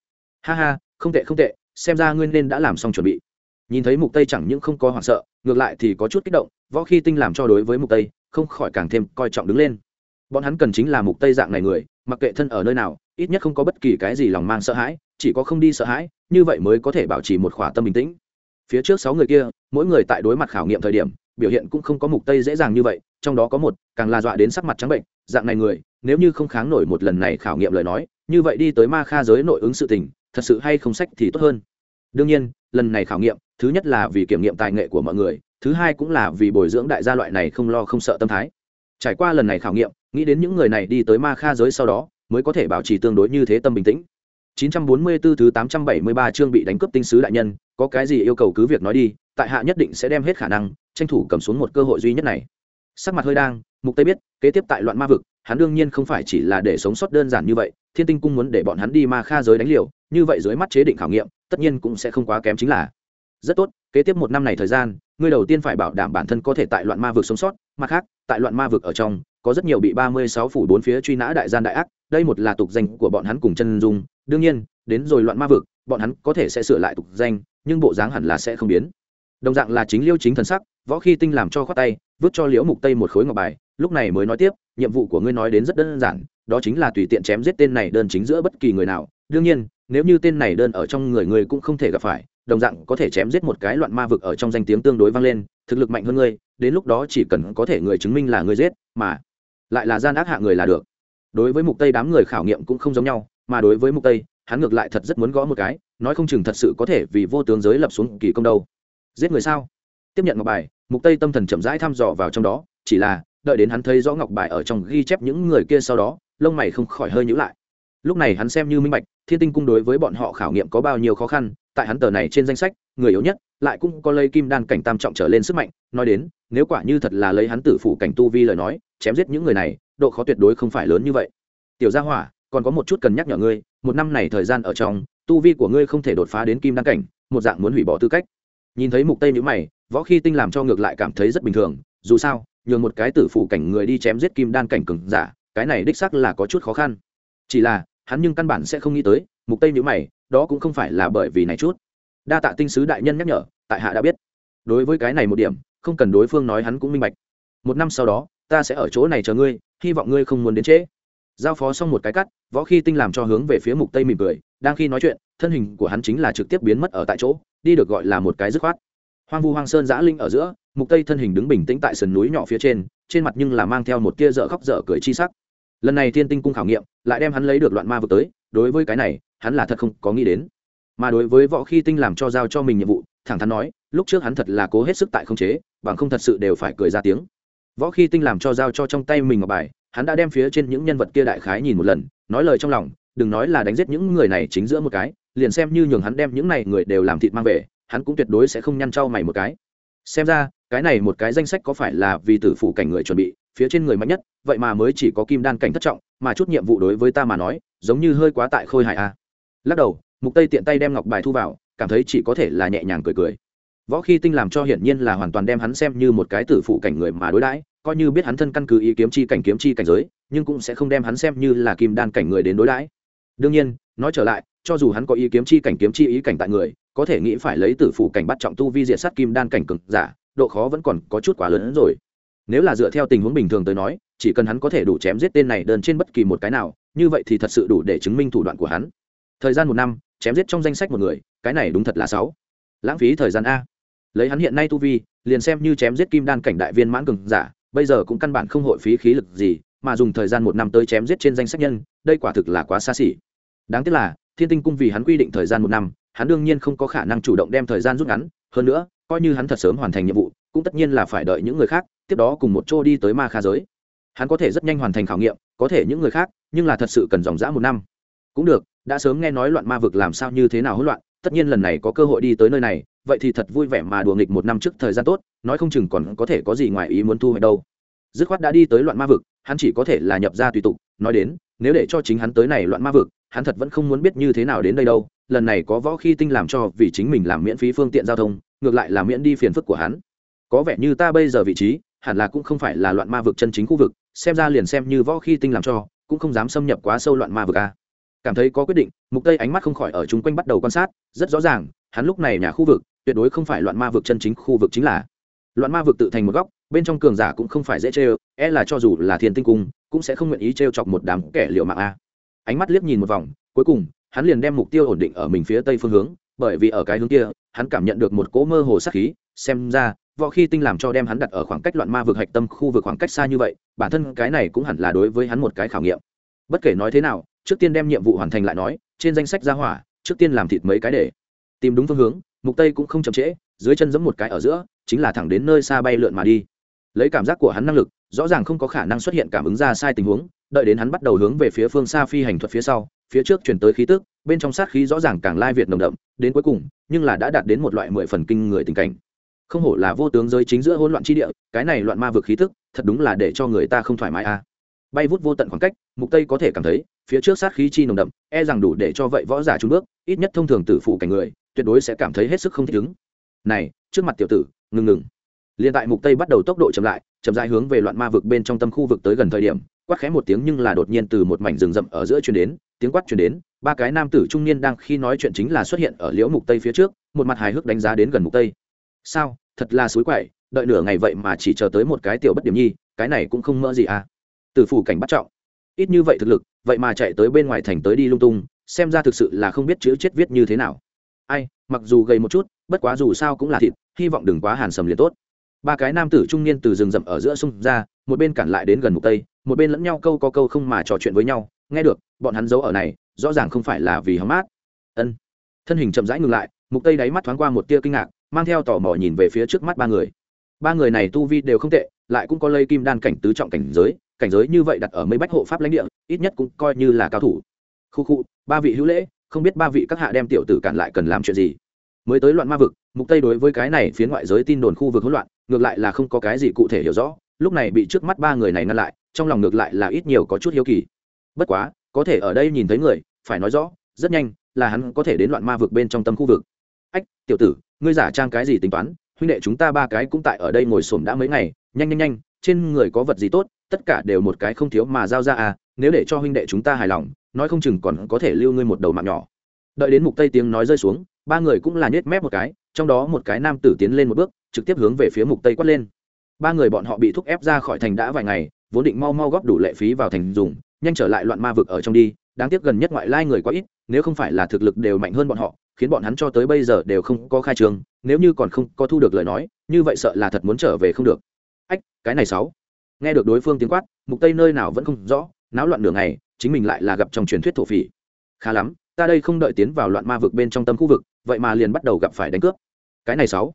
Ha ha, không tệ không tệ, xem ra ngươi nên đã làm xong chuẩn bị. Nhìn thấy mục tây chẳng những không có hoảng sợ, ngược lại thì có chút kích động, võ khi tinh làm cho đối với mục tây, không khỏi càng thêm coi trọng đứng lên. Bọn hắn cần chính là mục tây dạng này người, mặc kệ thân ở nơi nào, ít nhất không có bất kỳ cái gì lòng mang sợ hãi, chỉ có không đi sợ hãi, như vậy mới có thể bảo trì một khỏa tâm bình tĩnh. Phía trước sáu người kia, mỗi người tại đối mặt khảo nghiệm thời điểm biểu hiện cũng không có mục tây dễ dàng như vậy trong đó có một càng là dọa đến sắc mặt trắng bệnh dạng này người nếu như không kháng nổi một lần này khảo nghiệm lời nói như vậy đi tới ma kha giới nội ứng sự tình thật sự hay không sách thì tốt hơn. Đương nhiên lần này khảo nghiệm thứ nhất là vì kiểm nghiệm tài nghệ của mọi người thứ hai cũng là vì bồi dưỡng đại gia loại này không lo không sợ tâm thái. Trải qua lần này khảo nghiệm nghĩ đến những người này đi tới ma kha giới sau đó mới có thể bảo trì tương đối như thế tâm bình tĩnh. 944 thứ 873 chương bị đánh cướp tinh sứ đại nhân, có cái gì yêu cầu cứ việc nói đi, tại hạ nhất định sẽ đem hết khả năng, tranh thủ cầm xuống một cơ hội duy nhất này. Sắc mặt hơi đang, Mục Tây biết, kế tiếp tại loạn ma vực, hắn đương nhiên không phải chỉ là để sống sót đơn giản như vậy, Thiên Tinh cung muốn để bọn hắn đi ma kha giới đánh liều, như vậy dưới mắt chế định khảo nghiệm, tất nhiên cũng sẽ không quá kém chính là. Rất tốt, kế tiếp một năm này thời gian, ngươi đầu tiên phải bảo đảm bản thân có thể tại loạn ma vực sống sót, mặt khác, tại loạn ma vực ở trong, có rất nhiều bị 36 phủ bốn phía truy nã đại gian đại ác, đây một là tục danh của bọn hắn cùng chân dung, đương nhiên đến rồi loạn ma vực bọn hắn có thể sẽ sửa lại tục danh nhưng bộ dáng hẳn là sẽ không biến đồng dạng là chính liêu chính thần sắc, võ khi tinh làm cho khoát tay, vứt cho liễu mục tây một khối ngọc bài, lúc này mới nói tiếp, nhiệm vụ của ngươi nói đến rất đơn giản, đó chính là tùy tiện chém giết tên này đơn chính giữa bất kỳ người nào. Đương nhiên, nếu như tên này đơn ở trong người ngươi cũng không thể gặp phải, đồng dạng có thể chém giết một cái loạn ma vực ở trong danh tiếng tương đối vang lên, thực lực mạnh hơn ngươi, đến lúc đó chỉ cần có thể người chứng minh là ngươi giết, mà lại là gian ác hạ người là được. Đối với mục tây đám người khảo nghiệm cũng không giống nhau, mà đối với mục tây, hắn ngược lại thật rất muốn gõ một cái, nói không chừng thật sự có thể vì vô tướng giới lập xuống kỳ công đâu giết người sao? Tiếp nhận ngọc bài, mục tây tâm thần chậm rãi thăm dò vào trong đó, chỉ là, đợi đến hắn thấy rõ ngọc bài ở trong ghi chép những người kia sau đó, lông mày không khỏi hơi nhíu lại. Lúc này hắn xem như minh bạch, thiên tinh cung đối với bọn họ khảo nghiệm có bao nhiêu khó khăn, tại hắn tờ này trên danh sách, người yếu nhất, lại cũng có lấy kim đan cảnh tam trọng trở lên sức mạnh, nói đến, nếu quả như thật là lấy hắn tử phủ cảnh tu vi lời nói, chém giết những người này, độ khó tuyệt đối không phải lớn như vậy. Tiểu gia hỏa, còn có một chút cần nhắc nhở ngươi, một năm này thời gian ở trong, tu vi của ngươi không thể đột phá đến kim đan cảnh, một dạng muốn hủy bỏ tư cách nhìn thấy mục tây nhữ mày, võ khi tinh làm cho ngược lại cảm thấy rất bình thường, dù sao, nhường một cái tử phủ cảnh người đi chém giết kim đan cảnh cường giả, cái này đích xác là có chút khó khăn. Chỉ là, hắn nhưng căn bản sẽ không nghĩ tới, mục tây nhữ mày, đó cũng không phải là bởi vì này chút. Đa tạ tinh sứ đại nhân nhắc nhở, tại hạ đã biết. Đối với cái này một điểm, không cần đối phương nói hắn cũng minh bạch. Một năm sau đó, ta sẽ ở chỗ này chờ ngươi, hy vọng ngươi không muốn đến trễ. Giao phó xong một cái cắt, võ khi tinh làm cho hướng về phía mục tây mỉm cười, đang khi nói chuyện, thân hình của hắn chính là trực tiếp biến mất ở tại chỗ đi được gọi là một cái dứt khoát. Hoang vu hoang sơn giã linh ở giữa, mục tây thân hình đứng bình tĩnh tại sườn núi nhỏ phía trên trên mặt nhưng là mang theo một tia dở khóc dở cười chi sắc. Lần này thiên tinh cung khảo nghiệm, lại đem hắn lấy được loạn ma vực tới, đối với cái này, hắn là thật không có nghĩ đến. Mà đối với võ khi tinh làm cho giao cho mình nhiệm vụ, thẳng thắn nói, lúc trước hắn thật là cố hết sức tại không chế, bằng không thật sự đều phải cười ra tiếng. Võ khi tinh làm cho giao cho trong tay mình ngọc bài, hắn đã đem phía trên những nhân vật kia đại khái nhìn một lần, nói lời trong lòng, đừng nói là đánh giết những người này chính giữa một cái liền xem như nhường hắn đem những này người đều làm thịt mang về, hắn cũng tuyệt đối sẽ không nhăn trao mày một cái. Xem ra, cái này một cái danh sách có phải là vì tử phủ cảnh người chuẩn bị, phía trên người mạnh nhất, vậy mà mới chỉ có kim đan cảnh thất trọng, mà chút nhiệm vụ đối với ta mà nói, giống như hơi quá tại khôi hài a. Lắc đầu, mục tây tiện tay đem ngọc bài thu vào, cảm thấy chỉ có thể là nhẹ nhàng cười cười. Võ khi tinh làm cho hiển nhiên là hoàn toàn đem hắn xem như một cái tử phụ cảnh người mà đối đãi, coi như biết hắn thân căn cứ ý kiếm chi cảnh kiếm chi cảnh giới, nhưng cũng sẽ không đem hắn xem như là kim đan cảnh người đến đối đãi. Đương nhiên, nói trở lại cho dù hắn có ý kiếm chi cảnh kiếm chi ý cảnh tại người, có thể nghĩ phải lấy tử phủ cảnh bắt trọng tu vi diệt sát kim đan cảnh cực giả, độ khó vẫn còn có chút quá lớn hơn rồi. Nếu là dựa theo tình huống bình thường tới nói, chỉ cần hắn có thể đủ chém giết tên này đơn trên bất kỳ một cái nào, như vậy thì thật sự đủ để chứng minh thủ đoạn của hắn. Thời gian một năm, chém giết trong danh sách một người, cái này đúng thật là sáu. Lãng phí thời gian a. Lấy hắn hiện nay tu vi, liền xem như chém giết kim đan cảnh đại viên mãn cường giả, bây giờ cũng căn bản không hội phí khí lực gì, mà dùng thời gian một năm tới chém giết trên danh sách nhân, đây quả thực là quá xa xỉ. Đáng tiếc là thiên tinh cung vì hắn quy định thời gian một năm, hắn đương nhiên không có khả năng chủ động đem thời gian rút ngắn. Hơn nữa, coi như hắn thật sớm hoàn thành nhiệm vụ, cũng tất nhiên là phải đợi những người khác, tiếp đó cùng một chỗ đi tới ma kha giới. Hắn có thể rất nhanh hoàn thành khảo nghiệm, có thể những người khác, nhưng là thật sự cần dòng dã một năm. Cũng được, đã sớm nghe nói loạn ma vực làm sao như thế nào hỗn loạn, tất nhiên lần này có cơ hội đi tới nơi này, vậy thì thật vui vẻ mà đùa nghịch một năm trước thời gian tốt, nói không chừng còn có thể có gì ngoài ý muốn thu hoạch đâu. Dứt khoát đã đi tới loạn ma vực, hắn chỉ có thể là nhập ra tùy tục, nói đến, nếu để cho chính hắn tới này loạn ma vực hắn thật vẫn không muốn biết như thế nào đến đây đâu, lần này có võ khi tinh làm cho vì chính mình làm miễn phí phương tiện giao thông, ngược lại là miễn đi phiền phức của hắn. Có vẻ như ta bây giờ vị trí, hẳn là cũng không phải là loạn ma vực chân chính khu vực, xem ra liền xem như võ khi tinh làm cho, cũng không dám xâm nhập quá sâu loạn ma vực a. Cảm thấy có quyết định, mục tây ánh mắt không khỏi ở chung quanh bắt đầu quan sát, rất rõ ràng, hắn lúc này nhà khu vực, tuyệt đối không phải loạn ma vực chân chính khu vực chính là. Loạn ma vực tự thành một góc, bên trong cường giả cũng không phải dễ chơi e là cho dù là thiên tinh cung, cũng sẽ không nguyện ý trêu chọc một đám kẻ liệu mạng a ánh mắt liếc nhìn một vòng, cuối cùng, hắn liền đem mục tiêu ổn định ở mình phía tây phương hướng, bởi vì ở cái hướng kia, hắn cảm nhận được một cỗ mơ hồ sát khí, xem ra, võ khi tinh làm cho đem hắn đặt ở khoảng cách loạn ma vực hạch tâm khu vực khoảng cách xa như vậy, bản thân cái này cũng hẳn là đối với hắn một cái khảo nghiệm. Bất kể nói thế nào, trước tiên đem nhiệm vụ hoàn thành lại nói, trên danh sách ra hỏa, trước tiên làm thịt mấy cái để. Tìm đúng phương hướng, mục tây cũng không chậm trễ, dưới chân giẫm một cái ở giữa, chính là thẳng đến nơi xa bay lượn mà đi. Lấy cảm giác của hắn năng lực, rõ ràng không có khả năng xuất hiện cảm ứng ra sai tình huống đợi đến hắn bắt đầu hướng về phía phương xa phi hành thuật phía sau, phía trước chuyển tới khí tức, bên trong sát khí rõ ràng càng lai việt nồng đậm, đến cuối cùng, nhưng là đã đạt đến một loại mười phần kinh người tình cảnh. Không hổ là vô tướng giới chính giữa hỗn loạn chi địa, cái này loạn ma vực khí tức, thật đúng là để cho người ta không thoải mái a à. bay vút vô tận khoảng cách, mục tây có thể cảm thấy, phía trước sát khí chi nồng đậm e rằng đủ để cho vậy võ giả trung bước, ít nhất thông thường tử phụ cảnh người, tuyệt đối sẽ cảm thấy hết sức không thích ứng. Này, trước mặt tiểu tử, ngừng ngừng. Liền tại mục tây bắt đầu tốc độ chậm lại, chậm rãi hướng về loạn ma vực bên trong tâm khu vực tới gần thời điểm quát khẽ một tiếng nhưng là đột nhiên từ một mảnh rừng rậm ở giữa truyền đến, tiếng quát truyền đến, ba cái nam tử trung niên đang khi nói chuyện chính là xuất hiện ở liễu mục tây phía trước, một mặt hài hước đánh giá đến gần mục tây. Sao? Thật là suối quậy, đợi nửa ngày vậy mà chỉ chờ tới một cái tiểu bất điểm nhi, cái này cũng không mơ gì à? Từ phủ cảnh bắt trọng. Ít như vậy thực lực, vậy mà chạy tới bên ngoài thành tới đi lung tung, xem ra thực sự là không biết chữ chết viết như thế nào. Ai, mặc dù gầy một chút, bất quá dù sao cũng là thịt, hy vọng đừng quá hàn sầm liền tốt ba cái nam tử trung niên từ rừng rậm ở giữa sông ra, một bên cản lại đến gần mục tây, một bên lẫn nhau câu có câu không mà trò chuyện với nhau. Nghe được, bọn hắn giấu ở này, rõ ràng không phải là vì hóng mát. Ân. Thân hình chậm rãi ngừng lại, mục tây đáy mắt thoáng qua một tia kinh ngạc, mang theo tò mò nhìn về phía trước mắt ba người. Ba người này tu vi đều không tệ, lại cũng có lây kim đan cảnh tứ trọng cảnh giới cảnh giới như vậy đặt ở mấy bách hộ pháp lãnh địa, ít nhất cũng coi như là cao thủ. Khu khu, ba vị hữu lễ, không biết ba vị các hạ đem tiểu tử cản lại cần làm chuyện gì mới tới loạn ma vực, mục tây đối với cái này phía ngoại giới tin đồn khu vực hỗn loạn, ngược lại là không có cái gì cụ thể hiểu rõ, lúc này bị trước mắt ba người này ngăn lại, trong lòng ngược lại là ít nhiều có chút hiếu kỳ. Bất quá, có thể ở đây nhìn thấy người, phải nói rõ, rất nhanh là hắn có thể đến loạn ma vực bên trong tâm khu vực. Ách, tiểu tử, ngươi giả trang cái gì tính toán, huynh đệ chúng ta ba cái cũng tại ở đây ngồi xổm đã mấy ngày, nhanh nhanh nhanh, trên người có vật gì tốt, tất cả đều một cái không thiếu mà giao ra à nếu để cho huynh đệ chúng ta hài lòng, nói không chừng còn có thể lưu ngươi một đầu mạng nhỏ. Đợi đến mục tây tiếng nói rơi xuống ba người cũng là nhếch mép một cái, trong đó một cái nam tử tiến lên một bước, trực tiếp hướng về phía mục tây quát lên. Ba người bọn họ bị thúc ép ra khỏi thành đã vài ngày, vốn định mau mau góp đủ lệ phí vào thành dùng, nhanh trở lại loạn ma vực ở trong đi, đáng tiếc gần nhất ngoại lai người quá ít, nếu không phải là thực lực đều mạnh hơn bọn họ, khiến bọn hắn cho tới bây giờ đều không có khai trường nếu như còn không có thu được lời nói, như vậy sợ là thật muốn trở về không được. Ách, cái này sáu. Nghe được đối phương tiếng quát, mục tây nơi nào vẫn không rõ, náo loạn đường này chính mình lại là gặp trong truyền thuyết thổ phỉ. Khá lắm ta đây không đợi tiến vào loạn ma vực bên trong tâm khu vực, vậy mà liền bắt đầu gặp phải đánh cướp. Cái này sáu.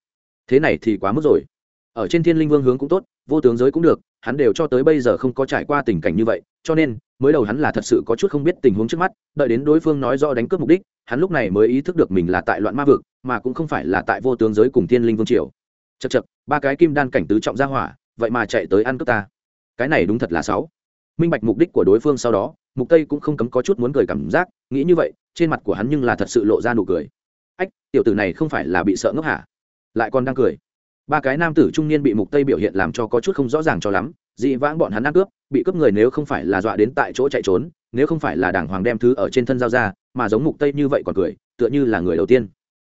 Thế này thì quá mức rồi. Ở trên thiên linh vương hướng cũng tốt, vô tướng giới cũng được, hắn đều cho tới bây giờ không có trải qua tình cảnh như vậy, cho nên, mới đầu hắn là thật sự có chút không biết tình huống trước mắt, đợi đến đối phương nói rõ đánh cướp mục đích, hắn lúc này mới ý thức được mình là tại loạn ma vực, mà cũng không phải là tại vô tướng giới cùng thiên linh vương triều. Chật chật ba cái kim đan cảnh tứ trọng ra hỏa, vậy mà chạy tới ăn cướp ta. Cái này đúng thật là sáu minh bạch mục đích của đối phương sau đó, mục tây cũng không cấm có chút muốn cười cảm giác, nghĩ như vậy, trên mặt của hắn nhưng là thật sự lộ ra nụ cười. Ách, tiểu tử này không phải là bị sợ ngốc hả? Lại còn đang cười. Ba cái nam tử trung niên bị mục tây biểu hiện làm cho có chút không rõ ràng cho lắm, dị vãng bọn hắn ăn cướp, bị cướp người nếu không phải là dọa đến tại chỗ chạy trốn, nếu không phải là đảng hoàng đem thứ ở trên thân giao ra, mà giống mục tây như vậy còn cười, tựa như là người đầu tiên.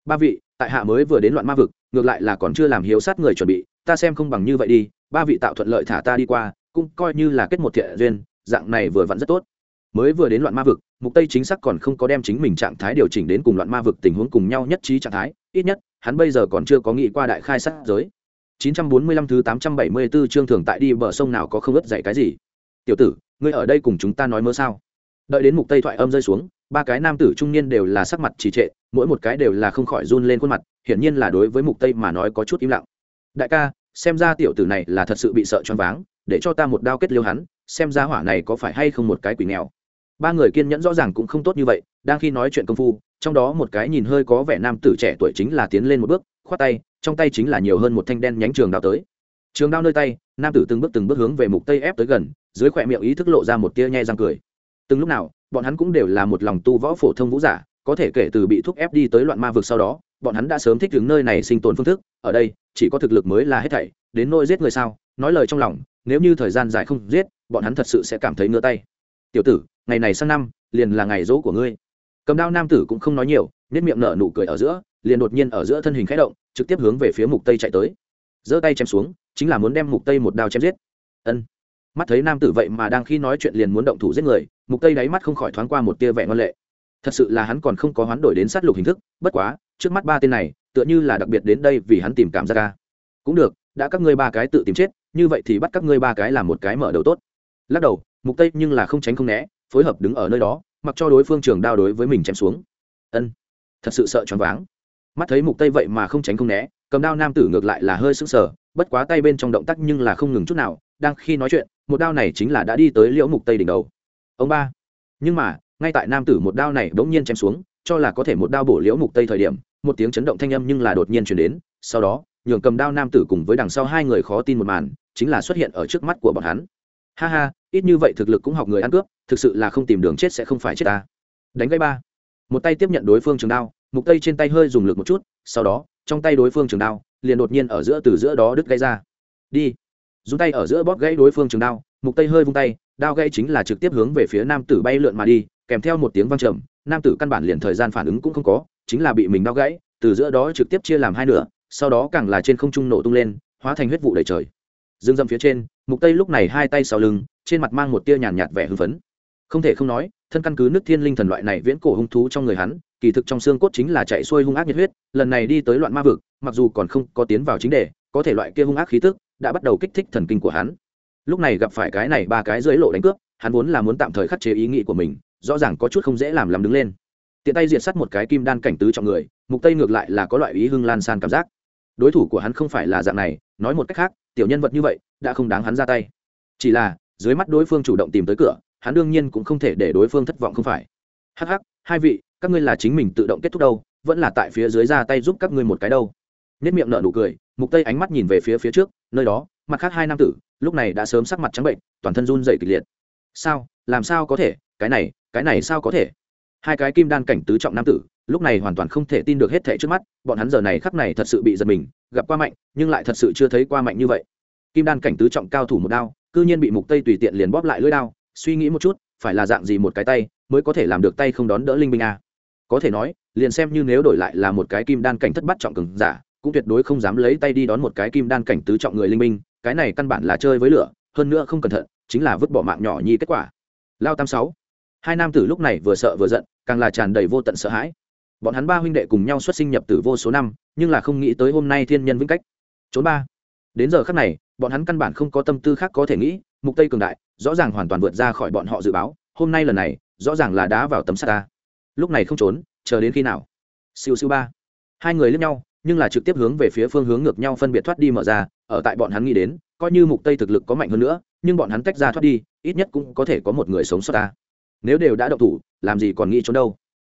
Ba vị, tại hạ mới vừa đến loạn ma vực, ngược lại là còn chưa làm hiếu sát người chuẩn bị, ta xem không bằng như vậy đi, ba vị tạo thuận lợi thả ta đi qua cũng coi như là kết một thiện duyên, dạng này vừa vặn rất tốt. Mới vừa đến loạn ma vực, mục tây chính xác còn không có đem chính mình trạng thái điều chỉnh đến cùng loạn ma vực tình huống cùng nhau nhất trí trạng thái, ít nhất, hắn bây giờ còn chưa có nghĩ qua đại khai sát giới. 945 thứ 874 chương thường tại đi bờ sông nào có không ướt dạy cái gì? Tiểu tử, ngươi ở đây cùng chúng ta nói mơ sao? Đợi đến mục tây thoại âm rơi xuống, ba cái nam tử trung niên đều là sắc mặt trì trệ, mỗi một cái đều là không khỏi run lên khuôn mặt, hiển nhiên là đối với mục tây mà nói có chút im lặng. Đại ca, xem ra tiểu tử này là thật sự bị sợ choáng váng để cho ta một đao kết liêu hắn, xem ra hỏa này có phải hay không một cái quỷ nghèo. Ba người kiên nhẫn rõ ràng cũng không tốt như vậy, đang khi nói chuyện công phu, trong đó một cái nhìn hơi có vẻ nam tử trẻ tuổi chính là tiến lên một bước, khoát tay, trong tay chính là nhiều hơn một thanh đen nhánh trường đao tới. Trường đao nơi tay, nam tử từng bước từng bước hướng về mục tây ép tới gần, dưới khỏe miệng ý thức lộ ra một tia nhe răng cười. Từng lúc nào, bọn hắn cũng đều là một lòng tu võ phổ thông vũ giả, có thể kể từ bị thúc ép đi tới loạn ma vực sau đó, bọn hắn đã sớm thích đứng nơi này sinh tồn phương thức, ở đây, chỉ có thực lực mới là hết thảy, đến nỗi giết người sao, nói lời trong lòng nếu như thời gian dài không giết, bọn hắn thật sự sẽ cảm thấy ngứa tay. Tiểu tử, ngày này sang năm, liền là ngày rỗ của ngươi. Cầm đao nam tử cũng không nói nhiều nết miệng nở nụ cười ở giữa, liền đột nhiên ở giữa thân hình khẽ động, trực tiếp hướng về phía mục tây chạy tới. Giơ tay chém xuống, chính là muốn đem mục tây một đao chém giết. Ân. Mắt thấy nam tử vậy mà đang khi nói chuyện liền muốn động thủ giết người, mục tây đáy mắt không khỏi thoáng qua một tia vẻ ngoan lệ. Thật sự là hắn còn không có hoán đổi đến sát lục hình thức, bất quá, trước mắt ba tên này, tựa như là đặc biệt đến đây vì hắn tìm cảm giác ca cũng được, đã các ngươi ba cái tự tìm chết như vậy thì bắt các ngươi ba cái làm một cái mở đầu tốt. Lắc đầu, mục tây nhưng là không tránh không né, phối hợp đứng ở nơi đó, mặc cho đối phương trường đao đối với mình chém xuống. Ân, thật sự sợ choáng váng. Mắt thấy mục tây vậy mà không tránh không né, cầm đao nam tử ngược lại là hơi sững sờ, bất quá tay bên trong động tác nhưng là không ngừng chút nào, đang khi nói chuyện, một đao này chính là đã đi tới liễu mục tây đỉnh đầu. Ông ba, nhưng mà, ngay tại nam tử một đao này bỗng nhiên chém xuống, cho là có thể một đao bổ liễu mục tây thời điểm, một tiếng chấn động thanh âm nhưng là đột nhiên truyền đến, sau đó, nhường cầm đao nam tử cùng với đằng sau hai người khó tin một màn chính là xuất hiện ở trước mắt của bọn hắn. Ha ha, ít như vậy thực lực cũng học người ăn cướp, thực sự là không tìm đường chết sẽ không phải chết ta. Đánh gây ba. Một tay tiếp nhận đối phương trường đao, mục tây trên tay hơi dùng lực một chút, sau đó, trong tay đối phương trường đao, liền đột nhiên ở giữa từ giữa đó đứt gãy ra. Đi. Dùng tay ở giữa bóp gãy đối phương trường đao, mục tây hơi vung tay, đao gãy chính là trực tiếp hướng về phía nam tử bay lượn mà đi, kèm theo một tiếng vang trầm, nam tử căn bản liền thời gian phản ứng cũng không có, chính là bị mình đao gãy, từ giữa đó trực tiếp chia làm hai nửa, sau đó càng là trên không trung nổ tung lên, hóa thành huyết vụ đầy trời dương dâm phía trên mục tây lúc này hai tay sau lưng trên mặt mang một tia nhàn nhạt, vẻ hưng phấn. Không thể không nói thân căn cứ nước thiên linh thần loại này viễn cổ hung thú trong người hắn kỳ thực trong xương cốt chính là chạy xuôi hung ác nhiệt huyết lần này đi tới loạn ma vực mặc dù còn không có tiến vào chính đề có thể loại kia hung ác khí tức đã bắt đầu kích thích thần kinh của hắn. Lúc này gặp phải cái này ba cái dưới lộ đánh cướp hắn vốn là muốn tạm thời khắc chế ý nghĩ của mình rõ ràng có chút không dễ làm làm đứng lên. Tiện tay diệt sát một cái kim đan cảnh tứ trọng người mục tây ngược lại là có loại ý hưng lan san cảm giác đối thủ của hắn không phải là dạng này, nói một cách khác, tiểu nhân vật như vậy, đã không đáng hắn ra tay. Chỉ là, dưới mắt đối phương chủ động tìm tới cửa, hắn đương nhiên cũng không thể để đối phương thất vọng không phải. Hắc hắc, hai vị, các ngươi là chính mình tự động kết thúc đâu, vẫn là tại phía dưới ra tay giúp các ngươi một cái đâu. Nhất miệng nở nụ cười, mục tây ánh mắt nhìn về phía phía trước, nơi đó, mặt khác hai nam tử, lúc này đã sớm sắc mặt trắng bệnh, toàn thân run dậy kịch liệt. Sao, làm sao có thể, cái này cái này sao có thể? Hai cái kim đan cảnh tứ trọng nam tử lúc này hoàn toàn không thể tin được hết thệ trước mắt, bọn hắn giờ này khắc này thật sự bị giật mình, gặp qua mạnh, nhưng lại thật sự chưa thấy qua mạnh như vậy. Kim đan cảnh tứ trọng cao thủ một đao, cư nhiên bị mục tây tùy tiện liền bóp lại lưỡi đao, suy nghĩ một chút, phải là dạng gì một cái tay mới có thể làm được tay không đón đỡ linh binh a? Có thể nói, liền xem như nếu đổi lại là một cái kim đan cảnh thất bắt trọng cường giả, cũng tuyệt đối không dám lấy tay đi đón một cái kim đan cảnh tứ trọng người linh binh, cái này căn bản là chơi với lửa, hơn nữa không cẩn thận, chính là vứt bỏ mạng nhỏ nhi kết quả. Lao tam sáu, hai nam tử lúc này vừa sợ vừa giận, càng là tràn đầy vô tận sợ hãi bọn hắn ba huynh đệ cùng nhau xuất sinh nhập từ vô số năm, nhưng là không nghĩ tới hôm nay thiên nhân vĩnh cách. Trốn ba. Đến giờ khắc này, bọn hắn căn bản không có tâm tư khác có thể nghĩ, mục tây cường đại, rõ ràng hoàn toàn vượt ra khỏi bọn họ dự báo, hôm nay lần này, rõ ràng là đá vào tấm sắt ta. Lúc này không trốn, chờ đến khi nào? Siêu siêu ba. Hai người lướt nhau, nhưng là trực tiếp hướng về phía phương hướng ngược nhau phân biệt thoát đi mở ra, ở tại bọn hắn nghĩ đến, coi như mục tây thực lực có mạnh hơn nữa, nhưng bọn hắn tách ra thoát đi, ít nhất cũng có thể có một người sống sót ta. Nếu đều đã động thủ, làm gì còn nghĩ trốn đâu?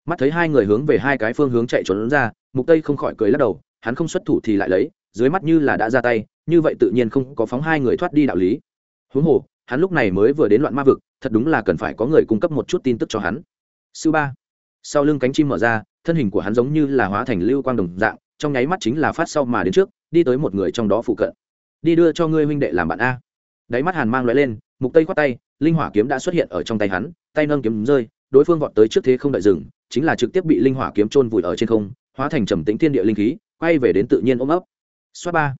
Mắt thấy hai người hướng về hai cái phương hướng chạy trốn ra, mục tây không khỏi cười lắc đầu, hắn không xuất thủ thì lại lấy, dưới mắt như là đã ra tay, như vậy tự nhiên không có phóng hai người thoát đi đạo lý. Huống hồ, hắn lúc này mới vừa đến loạn ma vực, thật đúng là cần phải có người cung cấp một chút tin tức cho hắn. Sư ba. Sau lưng cánh chim mở ra, thân hình của hắn giống như là hóa thành lưu quang đồng dạng, trong nháy mắt chính là phát sau mà đến trước, đi tới một người trong đó phụ cận. Đi đưa cho ngươi huynh đệ làm bạn a. Đáy mắt hàn mang loại lên, mục tây khoát tay, linh hỏa kiếm đã xuất hiện ở trong tay hắn, tay nâng kiếm rơi, đối phương vọt tới trước thế không đợi dừng chính là trực tiếp bị linh hỏa kiếm trôn vùi ở trên không, hóa thành trầm tĩnh thiên địa linh khí, quay về đến tự nhiên ôm ấp. Xoát ba.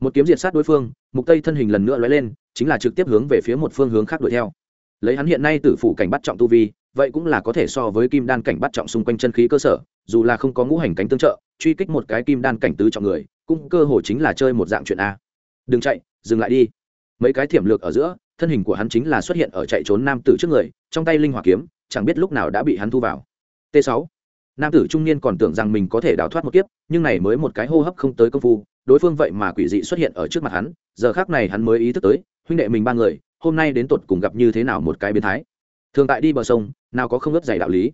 Một kiếm diệt sát đối phương, mục tây thân hình lần nữa lóe lên, chính là trực tiếp hướng về phía một phương hướng khác đuổi theo. Lấy hắn hiện nay tử phủ cảnh bắt trọng tu vi, vậy cũng là có thể so với kim đan cảnh bắt trọng xung quanh chân khí cơ sở, dù là không có ngũ hành cánh tương trợ, truy kích một cái kim đan cảnh tứ trọng người, cũng cơ hồ chính là chơi một dạng chuyện a. Đừng chạy, dừng lại đi. Mấy cái thiểm lược ở giữa, thân hình của hắn chính là xuất hiện ở chạy trốn nam tử trước người, trong tay linh hỏa kiếm, chẳng biết lúc nào đã bị hắn thu vào t 6 nam tử trung niên còn tưởng rằng mình có thể đào thoát một kiếp, nhưng này mới một cái hô hấp không tới công phu, đối phương vậy mà quỷ dị xuất hiện ở trước mặt hắn, giờ khác này hắn mới ý thức tới, huynh đệ mình ba người, hôm nay đến tột cùng gặp như thế nào một cái biến thái. Thường tại đi bờ sông, nào có không ướp dày đạo lý.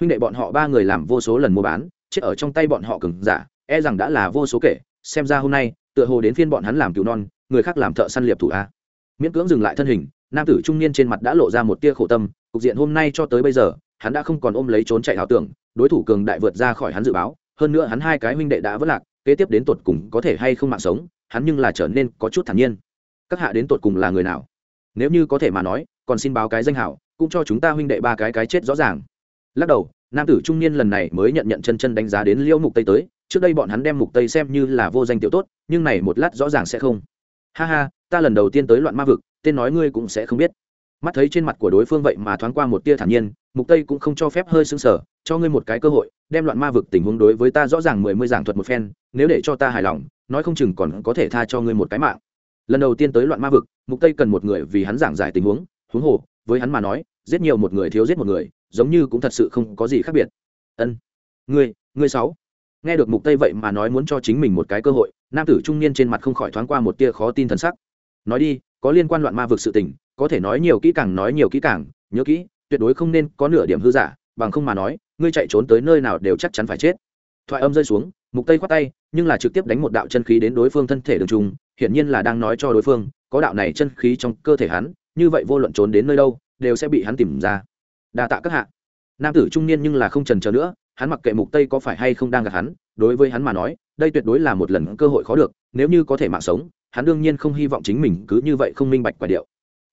Huynh đệ bọn họ ba người làm vô số lần mua bán, chết ở trong tay bọn họ cứng giả e rằng đã là vô số kể, xem ra hôm nay, tựa hồ đến phiên bọn hắn làm cứu non, người khác làm thợ săn liệp thủ a. Miễn cưỡng dừng lại thân hình, nam tử trung niên trên mặt đã lộ ra một tia khổ tâm, cục diện hôm nay cho tới bây giờ hắn đã không còn ôm lấy trốn chạy ảo tưởng, đối thủ cường đại vượt ra khỏi hắn dự báo, hơn nữa hắn hai cái huynh đệ đã vất lạc, kế tiếp đến tột cùng có thể hay không mạng sống, hắn nhưng là trở nên có chút thản nhiên. Các hạ đến tột cùng là người nào? Nếu như có thể mà nói, còn xin báo cái danh hảo, cũng cho chúng ta huynh đệ ba cái cái chết rõ ràng. Lắc đầu, nam tử trung niên lần này mới nhận nhận chân chân đánh giá đến liễu mục tây tới, trước đây bọn hắn đem mục tây xem như là vô danh tiểu tốt, nhưng này một lát rõ ràng sẽ không. Ha ha, ta lần đầu tiên tới loạn ma vực, tên nói ngươi cũng sẽ không biết mắt thấy trên mặt của đối phương vậy mà thoáng qua một tia thản nhiên, mục tây cũng không cho phép hơi sưng sở cho ngươi một cái cơ hội, đem loạn ma vực tình huống đối với ta rõ ràng mười mươi giảng thuật một phen, nếu để cho ta hài lòng, nói không chừng còn có thể tha cho ngươi một cái mạng. Lần đầu tiên tới loạn ma vực, mục tây cần một người vì hắn giảng giải tình huống huống hồ, với hắn mà nói, giết nhiều một người thiếu giết một người, giống như cũng thật sự không có gì khác biệt. Ân, ngươi ngươi sáu. Nghe được mục tây vậy mà nói muốn cho chính mình một cái cơ hội, nam tử trung niên trên mặt không khỏi thoáng qua một tia khó tin thần sắc. Nói đi có liên quan loạn ma vực sự tình, có thể nói nhiều kỹ càng, nói nhiều kỹ càng, nhớ kỹ, tuyệt đối không nên có nửa điểm hư giả, bằng không mà nói, ngươi chạy trốn tới nơi nào đều chắc chắn phải chết. Thoại âm rơi xuống, mục tây khoát tay, nhưng là trực tiếp đánh một đạo chân khí đến đối phương thân thể đường trung, hiển nhiên là đang nói cho đối phương, có đạo này chân khí trong cơ thể hắn, như vậy vô luận trốn đến nơi đâu, đều sẽ bị hắn tìm ra. Đa tạ các hạ. Nam tử trung niên nhưng là không trần chờ nữa, hắn mặc kệ mục tây có phải hay không đang gặp hắn, đối với hắn mà nói, đây tuyệt đối là một lần cơ hội khó được, nếu như có thể mạng sống hắn đương nhiên không hy vọng chính mình cứ như vậy không minh bạch quả điệu.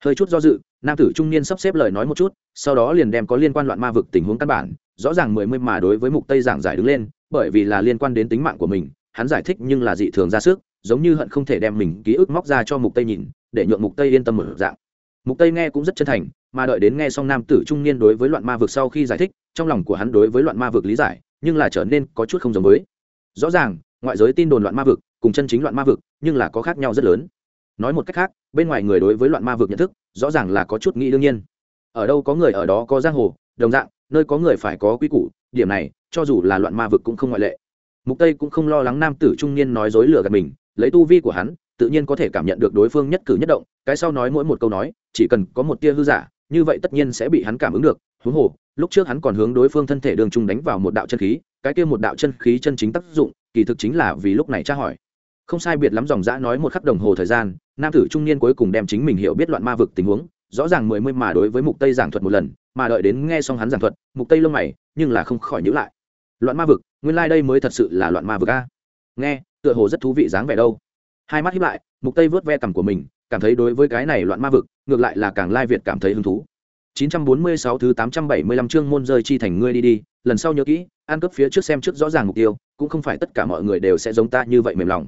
Hơi chút do dự, nam tử trung niên sắp xếp lời nói một chút, sau đó liền đem có liên quan loạn ma vực tình huống căn bản, rõ ràng mười mươi mà đối với mục tây giảng giải đứng lên, bởi vì là liên quan đến tính mạng của mình, hắn giải thích nhưng là dị thường ra sức, giống như hận không thể đem mình ký ức móc ra cho mục tây nhìn, để nhượng mục tây yên tâm mở dạng. Mục tây nghe cũng rất chân thành, mà đợi đến nghe xong nam tử trung niên đối với loạn ma vực sau khi giải thích, trong lòng của hắn đối với loạn ma vực lý giải, nhưng là trở nên có chút không giống với. Rõ ràng, ngoại giới tin đồn loạn ma vực cùng chân chính loạn ma vực, nhưng là có khác nhau rất lớn. Nói một cách khác, bên ngoài người đối với loạn ma vực nhận thức, rõ ràng là có chút nghĩ đương nhiên. Ở đâu có người ở đó có giang hồ, đồng dạng, nơi có người phải có quy củ, điểm này, cho dù là loạn ma vực cũng không ngoại lệ. Mục tây cũng không lo lắng nam tử trung niên nói dối lừa gạt mình, lấy tu vi của hắn, tự nhiên có thể cảm nhận được đối phương nhất cử nhất động, cái sau nói mỗi một câu nói, chỉ cần có một tia hư giả, như vậy tất nhiên sẽ bị hắn cảm ứng được, huống hồ, lúc trước hắn còn hướng đối phương thân thể đường trung đánh vào một đạo chân khí, cái kia một đạo chân khí chân chính tác dụng, kỳ thực chính là vì lúc này tra hỏi không sai biệt lắm dòng dã nói một khắc đồng hồ thời gian, nam tử trung niên cuối cùng đem chính mình hiểu biết loạn ma vực tình huống, rõ ràng mười mươi mà đối với mục tây giảng thuật một lần, mà đợi đến nghe xong hắn giảng thuật, mục tây lông mày, nhưng là không khỏi nhữ lại. Loạn ma vực, nguyên lai like đây mới thật sự là loạn ma vực a. Nghe, tựa hồ rất thú vị dáng vẻ đâu. Hai mắt hiếp lại, mục tây vớt ve cằm của mình, cảm thấy đối với cái này loạn ma vực, ngược lại là càng lai việt cảm thấy hứng thú. 946 thứ 875 chương môn rơi chi thành ngươi đi đi, lần sau nhớ kỹ, ăn cấp phía trước xem trước rõ ràng mục tiêu, cũng không phải tất cả mọi người đều sẽ giống ta như vậy mềm lòng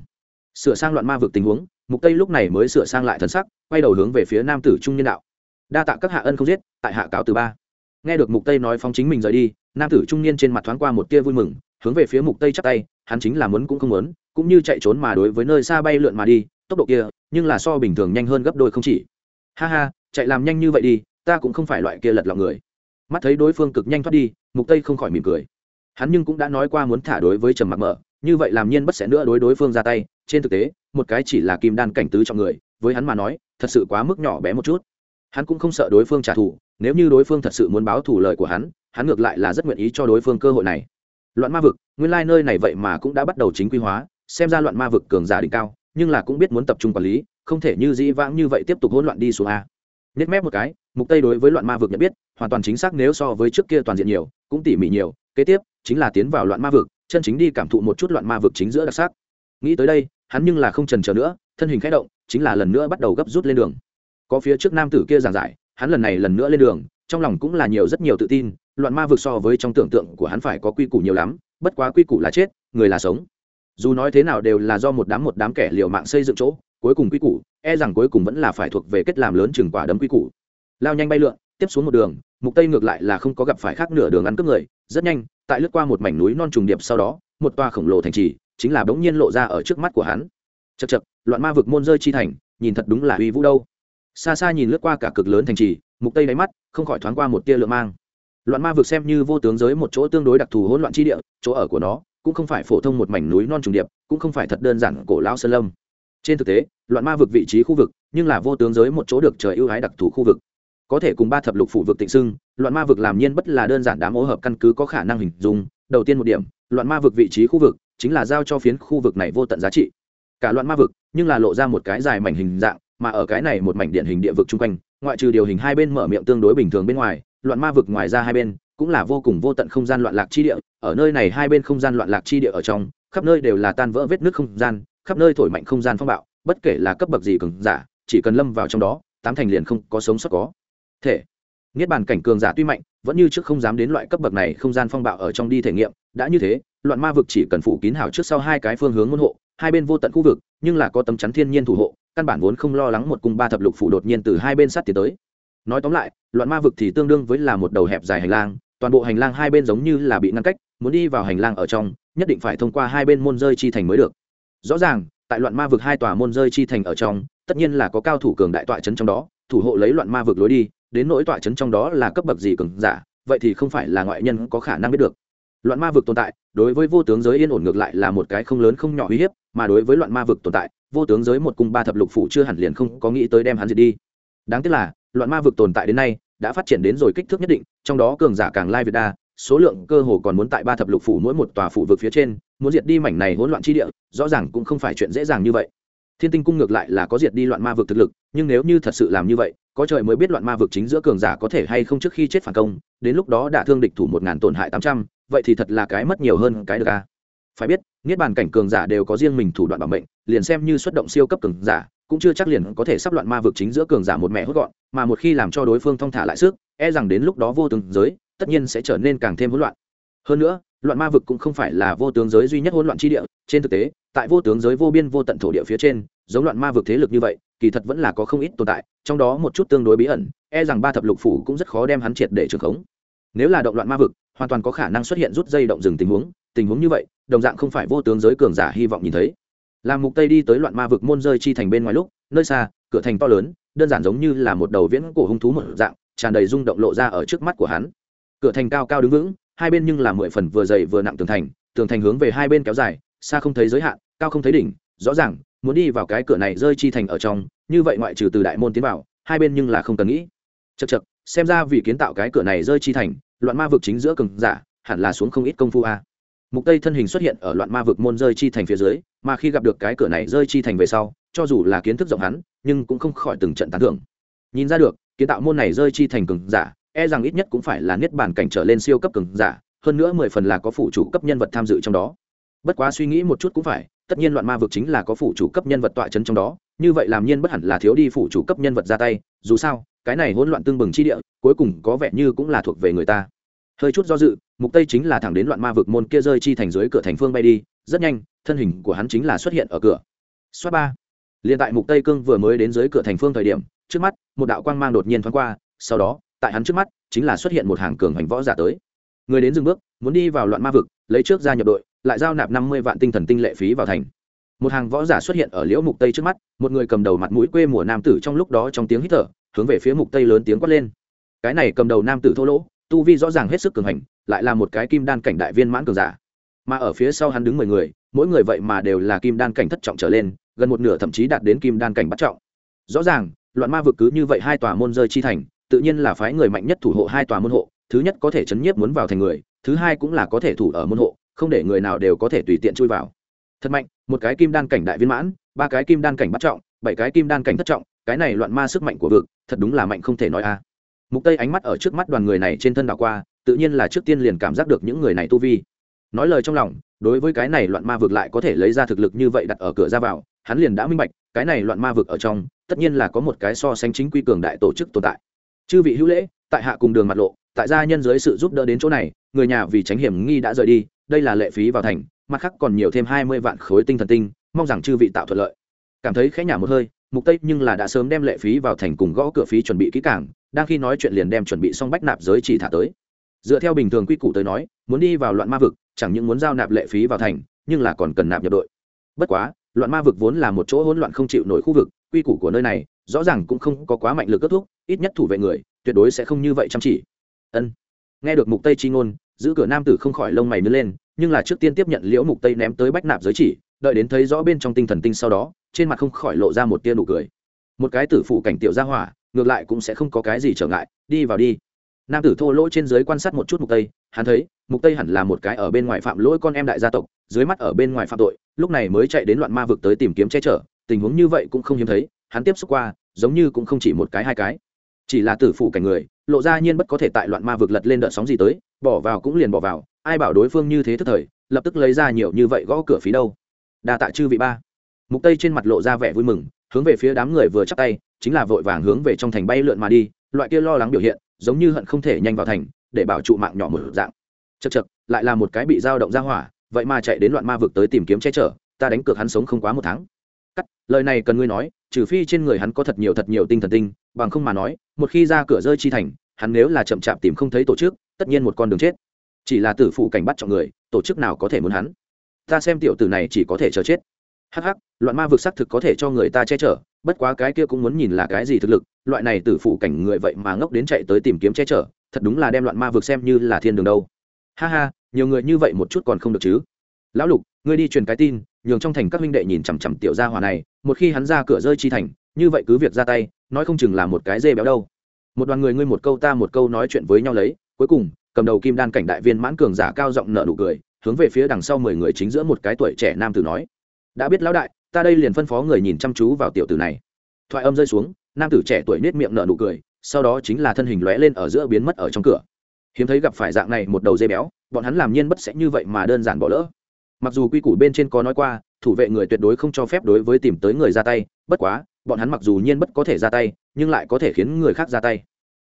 sửa sang loạn ma vực tình huống, mục tây lúc này mới sửa sang lại thần sắc, quay đầu hướng về phía nam tử trung nhân đạo. Đa tạ các hạ ân không giết, tại hạ cáo từ ba. Nghe được mục tây nói phóng chính mình rời đi, nam tử trung niên trên mặt thoáng qua một tia vui mừng, hướng về phía mục tây chắp tay, hắn chính là muốn cũng không muốn, cũng như chạy trốn mà đối với nơi xa bay lượn mà đi, tốc độ kia, nhưng là so bình thường nhanh hơn gấp đôi không chỉ. Ha ha, chạy làm nhanh như vậy đi, ta cũng không phải loại kia lật lọng người. Mắt thấy đối phương cực nhanh thoát đi, mục tây không khỏi mỉm cười. Hắn nhưng cũng đã nói qua muốn thả đối với trầm mặc mở như vậy làm nhiên bất sẽ nữa đối đối phương ra tay, trên thực tế, một cái chỉ là kim đan cảnh tứ trong người, với hắn mà nói, thật sự quá mức nhỏ bé một chút. Hắn cũng không sợ đối phương trả thù, nếu như đối phương thật sự muốn báo thù lời của hắn hắn ngược lại là rất nguyện ý cho đối phương cơ hội này. Loạn ma vực, nguyên lai nơi này vậy mà cũng đã bắt đầu chính quy hóa, xem ra loạn ma vực cường giả đỉnh cao, nhưng là cũng biết muốn tập trung quản lý, không thể như dĩ vãng như vậy tiếp tục hỗn loạn đi xuống a. Nhất mép một cái, mục tây đối với loạn ma vực nhận biết, hoàn toàn chính xác nếu so với trước kia toàn diện nhiều, cũng tỉ mỉ nhiều, kế tiếp chính là tiến vào loạn ma vực chân chính đi cảm thụ một chút loạn ma vực chính giữa đặc sắc. Nghĩ tới đây, hắn nhưng là không trần chờ nữa, thân hình khẽ động, chính là lần nữa bắt đầu gấp rút lên đường. Có phía trước nam tử kia giảng giải, hắn lần này lần nữa lên đường, trong lòng cũng là nhiều rất nhiều tự tin, loạn ma vực so với trong tưởng tượng của hắn phải có quy củ nhiều lắm, bất quá quy củ là chết, người là sống. Dù nói thế nào đều là do một đám một đám kẻ liều mạng xây dựng chỗ, cuối cùng quy củ e rằng cuối cùng vẫn là phải thuộc về kết làm lớn chừng quả đấm quy củ. Lao nhanh bay lượn, tiếp xuống một đường, mục tây ngược lại là không có gặp phải khác nửa đường ăn cướp người rất nhanh, tại lướt qua một mảnh núi non trùng điệp sau đó, một toa khổng lồ thành trì chính là bỗng nhiên lộ ra ở trước mắt của hắn. Chật chật loạn ma vực môn rơi chi thành, nhìn thật đúng là uy vũ đâu. Xa xa nhìn lướt qua cả cực lớn thành trì, mục tây đáy mắt, không khỏi thoáng qua một tia lượng mang. Loạn ma vực xem như vô tướng giới một chỗ tương đối đặc thù hỗn loạn chi địa, chỗ ở của nó cũng không phải phổ thông một mảnh núi non trùng điệp, cũng không phải thật đơn giản cổ lão sơn lâm. Trên thực tế, loạn ma vực vị trí khu vực, nhưng là vô tướng giới một chỗ được trời ưu ái đặc thù khu vực có thể cùng ba thập lục phủ vực tịnh xưng, loạn ma vực làm nhiên bất là đơn giản đám ô hợp căn cứ có khả năng hình dung. Đầu tiên một điểm, loạn ma vực vị trí khu vực chính là giao cho phiến khu vực này vô tận giá trị. Cả loạn ma vực, nhưng là lộ ra một cái dài mảnh hình dạng, mà ở cái này một mảnh điện hình địa vực chung quanh, ngoại trừ điều hình hai bên mở miệng tương đối bình thường bên ngoài, loạn ma vực ngoài ra hai bên cũng là vô cùng vô tận không gian loạn lạc chi địa. Ở nơi này hai bên không gian loạn lạc chi địa ở trong, khắp nơi đều là tan vỡ vết nước không gian, khắp nơi thổi mạnh không gian phong bạo, bất kể là cấp bậc gì cường giả, chỉ cần lâm vào trong đó, tám thành liền không có sống sót có thể. Niết bàn cảnh cường giả tuy mạnh, vẫn như trước không dám đến loại cấp bậc này không gian phong bạo ở trong đi thể nghiệm, đã như thế, loạn ma vực chỉ cần phủ kín hào trước sau hai cái phương hướng môn hộ, hai bên vô tận khu vực, nhưng là có tấm chắn thiên nhiên thủ hộ, căn bản vốn không lo lắng một cung ba thập lục phủ đột nhiên từ hai bên sát tiến tới. Nói tóm lại, loạn ma vực thì tương đương với là một đầu hẹp dài hành lang, toàn bộ hành lang hai bên giống như là bị ngăn cách, muốn đi vào hành lang ở trong, nhất định phải thông qua hai bên môn rơi chi thành mới được. Rõ ràng, tại loạn ma vực hai tòa môn rơi chi thành ở trong, tất nhiên là có cao thủ cường đại tọa trấn trong đó, thủ hộ lấy loạn ma vực lối đi đến nỗi tọa trấn trong đó là cấp bậc gì cường giả, vậy thì không phải là ngoại nhân có khả năng biết được. Loạn ma vực tồn tại, đối với vô tướng giới yên ổn ngược lại là một cái không lớn không nhỏ uy hiếp, mà đối với loạn ma vực tồn tại, vô tướng giới một cung ba thập lục phủ chưa hẳn liền không có nghĩ tới đem hắn diệt đi. Đáng tiếc là, loạn ma vực tồn tại đến nay, đã phát triển đến rồi kích thước nhất định, trong đó cường giả càng lai việt đa, số lượng cơ hồ còn muốn tại ba thập lục phủ mỗi một tòa phủ vực phía trên, muốn diệt đi mảnh này hỗn loạn chi địa, rõ ràng cũng không phải chuyện dễ dàng như vậy. Thiên tinh cung ngược lại là có diệt đi loạn ma vực thực lực, nhưng nếu như thật sự làm như vậy có trời mới biết loạn ma vực chính giữa cường giả có thể hay không trước khi chết phản công, đến lúc đó đã thương địch thủ một ngàn tổn hại tám trăm, vậy thì thật là cái mất nhiều hơn cái được a phải biết, niết bàn cảnh cường giả đều có riêng mình thủ đoạn bảo mệnh, liền xem như xuất động siêu cấp cường giả, cũng chưa chắc liền có thể sắp loạn ma vực chính giữa cường giả một mẹ hốt gọn, mà một khi làm cho đối phương thong thả lại sức e rằng đến lúc đó vô tướng giới, tất nhiên sẽ trở nên càng thêm hỗn loạn. Hơn nữa loạn ma vực cũng không phải là vô tướng giới duy nhất hỗn loạn chi địa, trên thực tế, tại vô tướng giới vô biên vô tận thổ địa phía trên, giống loạn ma vực thế lực như vậy, kỳ thật vẫn là có không ít tồn tại, trong đó một chút tương đối bí ẩn e rằng ba thập lục phủ cũng rất khó đem hắn triệt để trường khống. Nếu là động loạn ma vực, hoàn toàn có khả năng xuất hiện rút dây động rừng tình huống tình huống như vậy, đồng dạng không phải vô tướng giới cường giả hy vọng nhìn thấy. Làm mục tây đi tới loạn ma vực môn rơi chi thành bên ngoài lúc, nơi xa, cửa thành to lớn, đơn giản giống như là một đầu viễn cổ hung thú một dạng, tràn đầy rung động lộ ra ở trước mắt của hắn. Cửa thành cao cao đứng vững hai bên nhưng là mười phần vừa dày vừa nặng tường thành tường thành hướng về hai bên kéo dài, xa không thấy giới hạn, cao không thấy đỉnh, rõ ràng, muốn đi vào cái cửa này rơi chi thành ở trong, như vậy ngoại trừ từ đại môn tiến vào, hai bên nhưng là không cần nghĩ. Chật chật xem ra vì kiến tạo cái cửa này rơi chi thành, loạn ma vực chính giữa cường giả, hẳn là xuống không ít công phu a. Mục tây thân hình xuất hiện ở loạn ma vực môn rơi chi thành phía dưới, mà khi gặp được cái cửa này rơi chi thành về sau, cho dù là kiến thức rộng hắn, nhưng cũng không khỏi từng trận tán thưởng. Nhìn ra được, kiến tạo môn này rơi chi thành cường giả e rằng ít nhất cũng phải là niết bàn cảnh trở lên siêu cấp cường giả, hơn nữa mười phần là có phụ chủ cấp nhân vật tham dự trong đó. Bất quá suy nghĩ một chút cũng phải, tất nhiên loạn ma vực chính là có phụ chủ cấp nhân vật tọa chấn trong đó, như vậy làm nhiên bất hẳn là thiếu đi phụ chủ cấp nhân vật ra tay, dù sao, cái này hỗn loạn tương bừng chi địa, cuối cùng có vẻ như cũng là thuộc về người ta. Hơi chút do dự, mục tây chính là thẳng đến loạn ma vực môn kia rơi chi thành dưới cửa thành phương bay đi, rất nhanh, thân hình của hắn chính là xuất hiện ở cửa. Xoát ba. Liền tại mục tây cương vừa mới đến dưới cửa thành phương thời điểm, trước mắt, một đạo quang mang đột nhiên thoáng qua, sau đó tại hắn trước mắt, chính là xuất hiện một hàng cường hành võ giả tới. Người đến dừng bước, muốn đi vào loạn ma vực, lấy trước ra nhập đội, lại giao nạp năm mươi vạn tinh thần tinh lệ phí vào thành. Một hàng võ giả xuất hiện ở liễu mục tây trước mắt, một người cầm đầu mặt mũi quê mùa nam tử trong lúc đó trong tiếng hít thở, hướng về phía mục tây lớn tiếng quát lên. Cái này cầm đầu nam tử thô lỗ, tu vi rõ ràng hết sức cường hành, lại là một cái kim đan cảnh đại viên mãn cường giả. Mà ở phía sau hắn đứng mười người, mỗi người vậy mà đều là kim đan cảnh thất trọng trở lên, gần một nửa thậm chí đạt đến kim đan cảnh bắt trọng. Rõ ràng, loạn ma vực cứ như vậy hai tòa môn rơi chi thành tự nhiên là phái người mạnh nhất thủ hộ hai tòa môn hộ, thứ nhất có thể chấn nhiếp muốn vào thành người, thứ hai cũng là có thể thủ ở môn hộ, không để người nào đều có thể tùy tiện chui vào. Thật mạnh, một cái kim đan cảnh đại viên mãn, ba cái kim đan cảnh bắt trọng, bảy cái kim đan cảnh thất trọng, cái này loạn ma sức mạnh của vực, thật đúng là mạnh không thể nói a. Mục tây ánh mắt ở trước mắt đoàn người này trên thân đảo qua, tự nhiên là trước tiên liền cảm giác được những người này tu vi. Nói lời trong lòng, đối với cái này loạn ma vực lại có thể lấy ra thực lực như vậy đặt ở cửa ra vào, hắn liền đã minh bạch, cái này loạn ma vực ở trong, tất nhiên là có một cái so sánh chính quy cường đại tổ chức tồn tại chư vị hữu lễ, tại hạ cùng đường mặt lộ, tại gia nhân dưới sự giúp đỡ đến chỗ này, người nhà vì tránh hiểm nghi đã rời đi, đây là lệ phí vào thành, mặt khác còn nhiều thêm hai mươi vạn khối tinh thần tinh, mong rằng chư vị tạo thuận lợi. Cảm thấy khẽ nhả một hơi, mục tây nhưng là đã sớm đem lệ phí vào thành cùng gõ cửa phí chuẩn bị kỹ càng, đang khi nói chuyện liền đem chuẩn bị xong bách nạp giới chỉ thả tới. Dựa theo bình thường quy củ tới nói, muốn đi vào loạn ma vực, chẳng những muốn giao nạp lệ phí vào thành, nhưng là còn cần nạp nhập đội. Bất quá, loạn ma vực vốn là một chỗ hỗn loạn không chịu nổi khu vực, quy củ của nơi này rõ ràng cũng không có quá mạnh lực kết thúc, ít nhất thủ vệ người, tuyệt đối sẽ không như vậy chăm chỉ. Ân. Nghe được mục tây chi ngôn, giữ cửa nam tử không khỏi lông mày nứt lên, nhưng là trước tiên tiếp nhận liễu mục tây ném tới bách nạp giới chỉ, đợi đến thấy rõ bên trong tinh thần tinh sau đó, trên mặt không khỏi lộ ra một tia nụ cười. Một cái tử phụ cảnh tiểu gia hỏa, ngược lại cũng sẽ không có cái gì trở ngại, đi vào đi. Nam tử thô lỗ trên dưới quan sát một chút mục tây, hắn thấy, mục tây hẳn là một cái ở bên ngoài phạm lỗi con em đại gia tộc, dưới mắt ở bên ngoài phạm tội, lúc này mới chạy đến loạn ma vực tới tìm kiếm che chở, tình huống như vậy cũng không hiếm thấy hắn tiếp xúc qua, giống như cũng không chỉ một cái, hai cái. Chỉ là tử phụ cảnh người, lộ ra nhiên bất có thể tại loạn ma vực lật lên đợt sóng gì tới, bỏ vào cũng liền bỏ vào, ai bảo đối phương như thế thức thời, lập tức lấy ra nhiều như vậy gõ cửa phí đâu. Đa tạ chư vị ba. Mục tây trên mặt lộ ra vẻ vui mừng, hướng về phía đám người vừa chắc tay, chính là vội vàng hướng về trong thành bay lượn mà đi, loại kia lo lắng biểu hiện, giống như hận không thể nhanh vào thành, để bảo trụ mạng nhỏ một dạng. Chật chật lại là một cái bị dao động ra hỏa, vậy mà chạy đến loạn ma vực tới tìm kiếm che chở, ta đánh cược hắn sống không quá một tháng cắt, lời này cần ngươi nói, trừ phi trên người hắn có thật nhiều thật nhiều tinh thần tinh, bằng không mà nói, một khi ra cửa rơi chi thành, hắn nếu là chậm chạp tìm không thấy tổ chức, tất nhiên một con đường chết. Chỉ là tử phụ cảnh bắt chọn người, tổ chức nào có thể muốn hắn? Ta xem tiểu tử này chỉ có thể chờ chết. Hắc hắc, loạn ma vực xác thực có thể cho người ta che chở, bất quá cái kia cũng muốn nhìn là cái gì thực lực, loại này tử phụ cảnh người vậy mà ngốc đến chạy tới tìm kiếm che chở, thật đúng là đem loạn ma vực xem như là thiên đường đâu. Ha ha, nhiều người như vậy một chút còn không được chứ? Lão lục, ngươi đi truyền cái tin, nhường trong thành các minh đệ nhìn chằm chằm tiểu gia hòa này, một khi hắn ra cửa rơi chi thành, như vậy cứ việc ra tay, nói không chừng là một cái dê béo đâu. Một đoàn người ngươi một câu ta một câu nói chuyện với nhau lấy, cuối cùng, cầm đầu kim đan cảnh đại viên mãn cường giả cao giọng nợ nụ cười, hướng về phía đằng sau mười người chính giữa một cái tuổi trẻ nam tử nói, đã biết lão đại, ta đây liền phân phó người nhìn chăm chú vào tiểu tử này. Thoại âm rơi xuống, nam tử trẻ tuổi nết miệng nở nụ cười, sau đó chính là thân hình lóe lên ở giữa biến mất ở trong cửa. Hiếm thấy gặp phải dạng này một đầu dây béo, bọn hắn làm nhiên bất sẽ như vậy mà đơn giản bỏ lỡ mặc dù quy củ bên trên có nói qua, thủ vệ người tuyệt đối không cho phép đối với tìm tới người ra tay, bất quá, bọn hắn mặc dù nhiên bất có thể ra tay, nhưng lại có thể khiến người khác ra tay.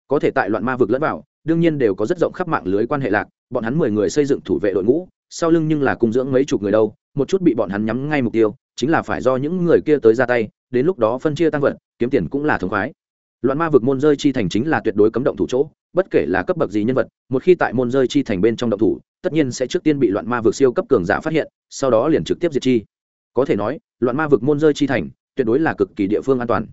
Có thể tại loạn ma vực lẫn vào, đương nhiên đều có rất rộng khắp mạng lưới quan hệ lạc, bọn hắn mười người xây dựng thủ vệ đội ngũ, sau lưng nhưng là cung dưỡng mấy chục người đâu, một chút bị bọn hắn nhắm ngay mục tiêu, chính là phải do những người kia tới ra tay, đến lúc đó phân chia tăng vật kiếm tiền cũng là thống khoái loạn ma vực môn rơi chi thành chính là tuyệt đối cấm động thủ chỗ, bất kể là cấp bậc gì nhân vật, một khi tại môn rơi chi thành bên trong động thủ, tất nhiên sẽ trước tiên bị loạn ma vực siêu cấp cường giả phát hiện, sau đó liền trực tiếp diệt chi. Có thể nói, loạn ma vực môn rơi chi thành, tuyệt đối là cực kỳ địa phương an toàn.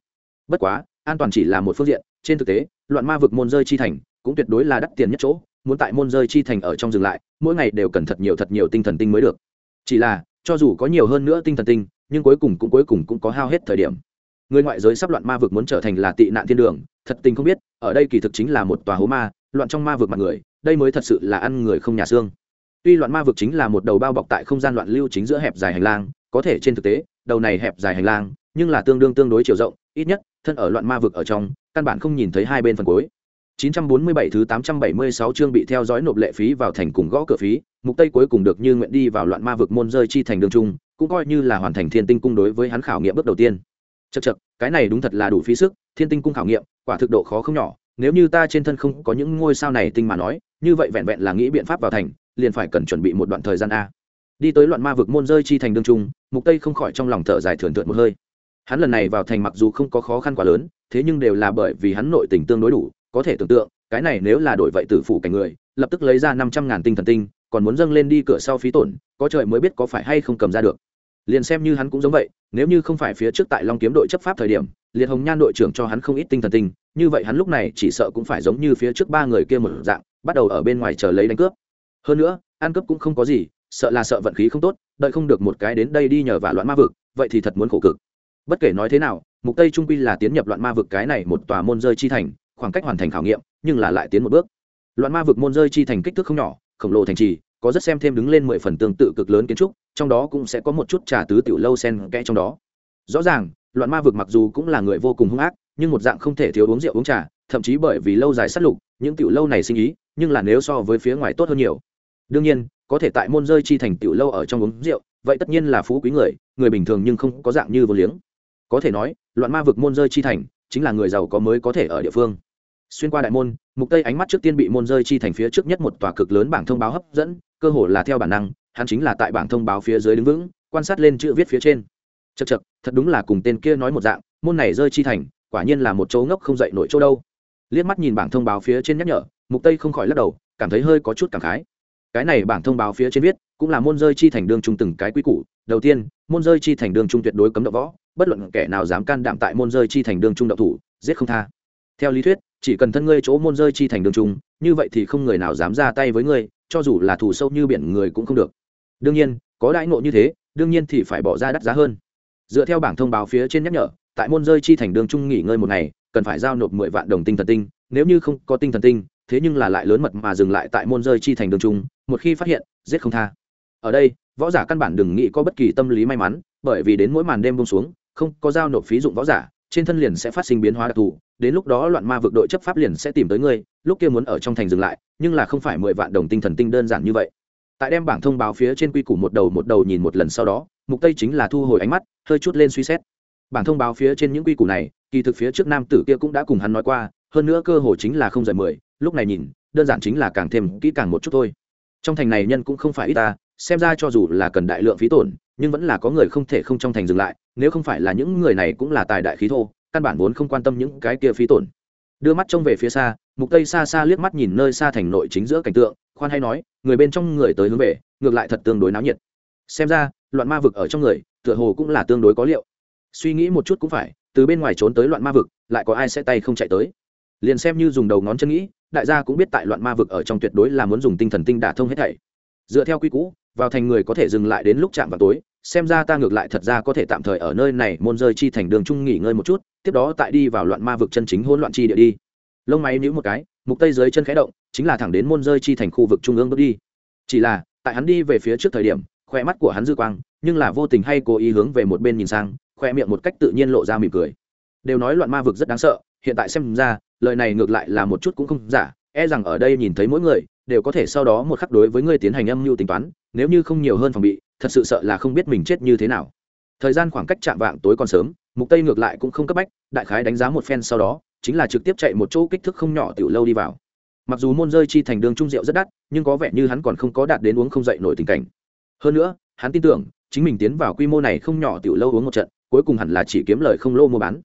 Bất quá, an toàn chỉ là một phương diện, trên thực tế, loạn ma vực môn rơi chi thành cũng tuyệt đối là đắt tiền nhất chỗ, muốn tại môn rơi chi thành ở trong dừng lại, mỗi ngày đều cần thật nhiều thật nhiều tinh thần tinh mới được. Chỉ là, cho dù có nhiều hơn nữa tinh thần tinh, nhưng cuối cùng cũng cuối cùng cũng có hao hết thời điểm người ngoại giới sắp loạn ma vực muốn trở thành là tị nạn thiên đường thật tình không biết ở đây kỳ thực chính là một tòa hố ma loạn trong ma vực mặt người đây mới thật sự là ăn người không nhà xương tuy loạn ma vực chính là một đầu bao bọc tại không gian loạn lưu chính giữa hẹp dài hành lang có thể trên thực tế đầu này hẹp dài hành lang nhưng là tương đương tương đối chiều rộng ít nhất thân ở loạn ma vực ở trong căn bản không nhìn thấy hai bên phần cuối 947 thứ 876 chương bị theo dõi nộp lệ phí vào thành cùng gõ cửa phí, mục tây cuối cùng được như nguyện đi vào loạn ma vực môn rơi chi thành đường trung, cũng coi như là hoàn thành thiên tinh cung đối với hắn khảo nghiệm bước đầu tiên chật chật cái này đúng thật là đủ phí sức, thiên tinh cung khảo nghiệm, quả thực độ khó không nhỏ, nếu như ta trên thân không có những ngôi sao này tinh mà nói, như vậy vẹn vẹn là nghĩ biện pháp vào thành, liền phải cần chuẩn bị một đoạn thời gian a. Đi tới loạn ma vực môn rơi chi thành đương trung, mục tây không khỏi trong lòng thở dài thườn thượt một hơi. Hắn lần này vào thành mặc dù không có khó khăn quá lớn, thế nhưng đều là bởi vì hắn nội tình tương đối đủ có thể tưởng tượng cái này nếu là đổi vậy tử phủ cảnh người lập tức lấy ra năm trăm ngàn tinh thần tinh còn muốn dâng lên đi cửa sau phí tổn có trời mới biết có phải hay không cầm ra được liền xem như hắn cũng giống vậy, nếu như không phải phía trước tại long kiếm đội chấp pháp thời điểm, liệt hồng nhan đội trưởng cho hắn không ít tinh thần tinh như vậy hắn lúc này chỉ sợ cũng phải giống như phía trước ba người kia một dạng, bắt đầu ở bên ngoài chờ lấy đánh cướp. Hơn nữa, ăn cướp cũng không có gì, sợ là sợ vận khí không tốt, đợi không được một cái đến đây đi nhờ vả loạn ma vực, vậy thì thật muốn khổ cực. Bất kể nói thế nào, mục tây trung quy là tiến nhập loạn ma vực cái này một tòa môn rơi chi thành, khoảng cách hoàn thành khảo nghiệm, nhưng là lại tiến một bước. Loạn ma vực môn rơi chi thành kích thước không nhỏ, khổng lồ thành trì có rất xem thêm đứng lên mười phần tương tự cực lớn kiến trúc, trong đó cũng sẽ có một chút trà tứ tiểu lâu sen kẽ trong đó. Rõ ràng, loạn ma vực mặc dù cũng là người vô cùng hung ác, nhưng một dạng không thể thiếu uống rượu uống trà, thậm chí bởi vì lâu dài sát lục, những tiểu lâu này sinh ý, nhưng là nếu so với phía ngoài tốt hơn nhiều. Đương nhiên, có thể tại môn rơi chi thành tiểu lâu ở trong uống rượu, vậy tất nhiên là phú quý người người bình thường nhưng không có dạng như vô liếng. Có thể nói, loạn ma vực môn rơi chi thành, chính là người giàu có mới có thể ở địa phương xuyên qua đại môn, mục tây ánh mắt trước tiên bị môn rơi chi thành phía trước nhất một tòa cực lớn bảng thông báo hấp dẫn, cơ hồ là theo bản năng, hắn chính là tại bảng thông báo phía dưới đứng vững, quan sát lên chữ viết phía trên. Chật chật thật đúng là cùng tên kia nói một dạng, môn này rơi chi thành, quả nhiên là một chỗ ngốc không dậy nổi chỗ đâu. Liếc mắt nhìn bảng thông báo phía trên nhắc nhở, mục tây không khỏi lắc đầu, cảm thấy hơi có chút cảm khái. Cái này bảng thông báo phía trên viết, cũng là môn rơi chi thành đương trung từng cái quy củ. Đầu tiên, môn rơi chi thành đương trung tuyệt đối cấm động võ, bất luận kẻ nào dám can đảm tại môn rơi chi thành đương trung đậu thủ, giết không tha. Theo lý thuyết chỉ cần thân ngươi chỗ môn rơi chi thành đường trung, như vậy thì không người nào dám ra tay với ngươi, cho dù là thủ sâu như biển người cũng không được. Đương nhiên, có đãi ngộ như thế, đương nhiên thì phải bỏ ra đắt giá hơn. Dựa theo bảng thông báo phía trên nhắc nhở, tại môn rơi chi thành đường trung nghỉ ngơi một ngày, cần phải giao nộp mười vạn đồng tinh thần tinh, nếu như không có tinh thần tinh, thế nhưng là lại lớn mật mà dừng lại tại môn rơi chi thành đường trung, một khi phát hiện, giết không tha. Ở đây, võ giả căn bản đừng nghĩ có bất kỳ tâm lý may mắn, bởi vì đến mỗi màn đêm bông xuống, không có giao nộp phí dụng võ giả trên thân liền sẽ phát sinh biến hóa đặc thù, đến lúc đó loạn ma vực đội chấp pháp liền sẽ tìm tới ngươi, lúc kia muốn ở trong thành dừng lại, nhưng là không phải mười vạn đồng tinh thần tinh đơn giản như vậy. Tại đem bảng thông báo phía trên quy củ một đầu một đầu nhìn một lần sau đó, mục tây chính là thu hồi ánh mắt, hơi chút lên suy xét. Bảng thông báo phía trên những quy củ này, kỳ thực phía trước nam tử kia cũng đã cùng hắn nói qua, hơn nữa cơ hội chính là không rời mười, lúc này nhìn, đơn giản chính là càng thêm kỹ càng một chút thôi. Trong thành này nhân cũng không phải ít ta, xem ra cho dù là cần đại lượng phí tổn, nhưng vẫn là có người không thể không trong thành dừng lại nếu không phải là những người này cũng là tài đại khí thô, căn bản vốn không quan tâm những cái kia phí tổn. Đưa mắt trông về phía xa, mục tây xa xa liếc mắt nhìn nơi xa thành nội chính giữa cảnh tượng, khoan hay nói, người bên trong người tới hướng về, ngược lại thật tương đối náo nhiệt. Xem ra, loạn ma vực ở trong người, tựa hồ cũng là tương đối có liệu. Suy nghĩ một chút cũng phải, từ bên ngoài trốn tới loạn ma vực, lại có ai sẽ tay không chạy tới? Liền xem như dùng đầu ngón chân nghĩ, đại gia cũng biết tại loạn ma vực ở trong tuyệt đối là muốn dùng tinh thần tinh đả thông hết thảy. Dựa theo quy cũ vào thành người có thể dừng lại đến lúc chạm vào tối, xem ra ta ngược lại thật ra có thể tạm thời ở nơi này môn rơi chi thành đường trung nghỉ ngơi một chút, tiếp đó tại đi vào loạn ma vực chân chính hỗn loạn chi địa đi. Lông máy níu một cái, mục tây dưới chân khẽ động, chính là thẳng đến môn rơi chi thành khu vực trung ương bước đi. Chỉ là, tại hắn đi về phía trước thời điểm, khoe mắt của hắn dư quang, nhưng là vô tình hay cố ý hướng về một bên nhìn sang, khoe miệng một cách tự nhiên lộ ra mỉm cười. Đều nói loạn ma vực rất đáng sợ, hiện tại xem ra, lời này ngược lại là một chút cũng không giả e rằng ở đây nhìn thấy mỗi người đều có thể sau đó một khắc đối với ngươi tiến hành âm mưu tính toán, nếu như không nhiều hơn phòng bị, thật sự sợ là không biết mình chết như thế nào. Thời gian khoảng cách chạm vạng tối còn sớm, mục tây ngược lại cũng không cấp bách, đại khái đánh giá một phen sau đó, chính là trực tiếp chạy một chỗ kích thước không nhỏ tiểu lâu đi vào. Mặc dù môn rơi chi thành đường trung rượu rất đắt, nhưng có vẻ như hắn còn không có đạt đến uống không dậy nổi tình cảnh. Hơn nữa, hắn tin tưởng, chính mình tiến vào quy mô này không nhỏ tiểu lâu uống một trận, cuối cùng hẳn là chỉ kiếm lời không lô mua bán.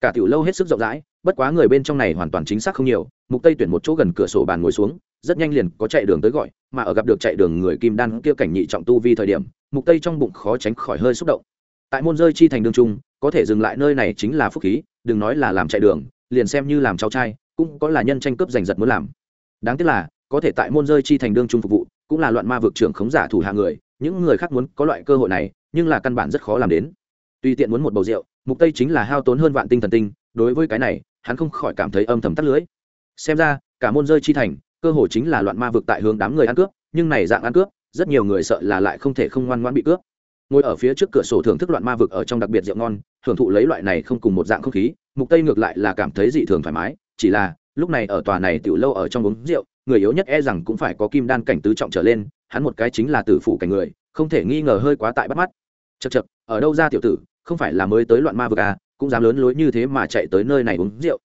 Cả tiểu lâu hết sức rộng rãi bất quá người bên trong này hoàn toàn chính xác không nhiều, mục tây tuyển một chỗ gần cửa sổ bàn ngồi xuống, rất nhanh liền có chạy đường tới gọi, mà ở gặp được chạy đường người kim đan kia cảnh nhị trọng tu vi thời điểm, mục tây trong bụng khó tránh khỏi hơi xúc động. Tại môn rơi chi thành đường trung, có thể dừng lại nơi này chính là phúc khí, đừng nói là làm chạy đường, liền xem như làm cháu trai, cũng có là nhân tranh cướp giành giật muốn làm. Đáng tiếc là, có thể tại môn rơi chi thành đương trung phục vụ, cũng là loạn ma vực trưởng khống giả thủ hạ người, những người khác muốn có loại cơ hội này, nhưng là căn bản rất khó làm đến. Tùy tiện muốn một bầu rượu, mục tây chính là hao tốn hơn vạn tinh thần tinh, đối với cái này hắn không khỏi cảm thấy âm thầm tắt lưới. Xem ra, cả môn rơi chi thành, cơ hội chính là loạn ma vực tại hướng đám người ăn cướp, nhưng này dạng ăn cướp, rất nhiều người sợ là lại không thể không ngoan ngoãn bị cướp. Ngồi ở phía trước cửa sổ thưởng thức loạn ma vực ở trong đặc biệt rượu ngon hưởng thụ lấy loại này không cùng một dạng không khí, mục tây ngược lại là cảm thấy dị thường thoải mái, chỉ là, lúc này ở tòa này tiểu lâu ở trong uống rượu, người yếu nhất e rằng cũng phải có kim đan cảnh tứ trọng trở lên, hắn một cái chính là tử phụ cảnh người, không thể nghi ngờ hơi quá tại bắt mắt. Chật chật ở đâu ra tiểu tử, không phải là mới tới loạn ma vực à cũng dám lớn lối như thế mà chạy tới nơi này uống rượu.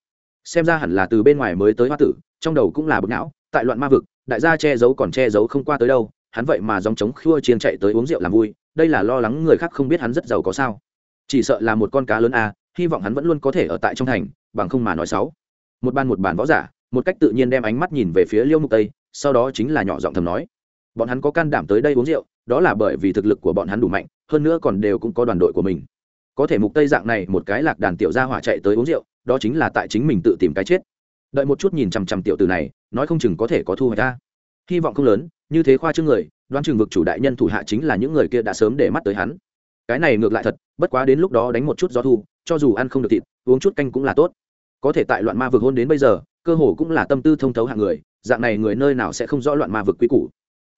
Xem ra hẳn là từ bên ngoài mới tới hoa tử, trong đầu cũng là bực não, tại loạn ma vực, đại gia che giấu còn che giấu không qua tới đâu, hắn vậy mà dòng trống khua chiên chạy tới uống rượu làm vui, đây là lo lắng người khác không biết hắn rất giàu có sao. Chỉ sợ là một con cá lớn à hy vọng hắn vẫn luôn có thể ở tại trong thành, bằng không mà nói sáu một bàn một bàn võ giả, một cách tự nhiên đem ánh mắt nhìn về phía liêu mục tây, sau đó chính là nhỏ giọng thầm nói. Bọn hắn có can đảm tới đây uống rượu, đó là bởi vì thực lực của bọn hắn đủ mạnh, hơn nữa còn đều cũng có đoàn đội của mình có thể mục tây dạng này, một cái lạc đàn tiểu gia hỏa chạy tới uống rượu, đó chính là tại chính mình tự tìm cái chết. Đợi một chút nhìn chằm chằm tiểu tử này, nói không chừng có thể có thu hoạch ta hy vọng không lớn, như thế khoa trương người, đoán chừng vực chủ đại nhân thủ hạ chính là những người kia đã sớm để mắt tới hắn. Cái này ngược lại thật, bất quá đến lúc đó đánh một chút gió thu, cho dù ăn không được thịt, uống chút canh cũng là tốt. Có thể tại loạn ma vực hôn đến bây giờ, cơ hồ cũng là tâm tư thông thấu hạng người, dạng này người nơi nào sẽ không rõ loạn ma vực quy củ.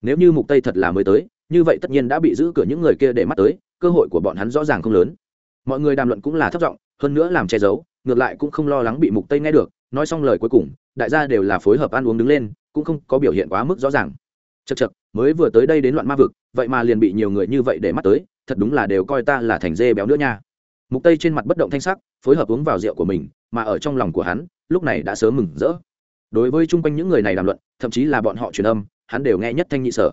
Nếu như mục tây thật là mới tới, như vậy tất nhiên đã bị giữ cửa những người kia để mắt tới, cơ hội của bọn hắn rõ ràng không lớn mọi người đàm luận cũng là thất vọng, hơn nữa làm che giấu, ngược lại cũng không lo lắng bị mục tây nghe được, nói xong lời cuối cùng, đại gia đều là phối hợp ăn uống đứng lên, cũng không có biểu hiện quá mức rõ ràng. Chật chật mới vừa tới đây đến loạn ma vực, vậy mà liền bị nhiều người như vậy để mắt tới, thật đúng là đều coi ta là thành dê béo nữa nha. Mục tây trên mặt bất động thanh sắc, phối hợp uống vào rượu của mình, mà ở trong lòng của hắn, lúc này đã sớm mừng rỡ. Đối với chung quanh những người này đàm luận, thậm chí là bọn họ truyền âm, hắn đều nghe nhất thanh nhị sở.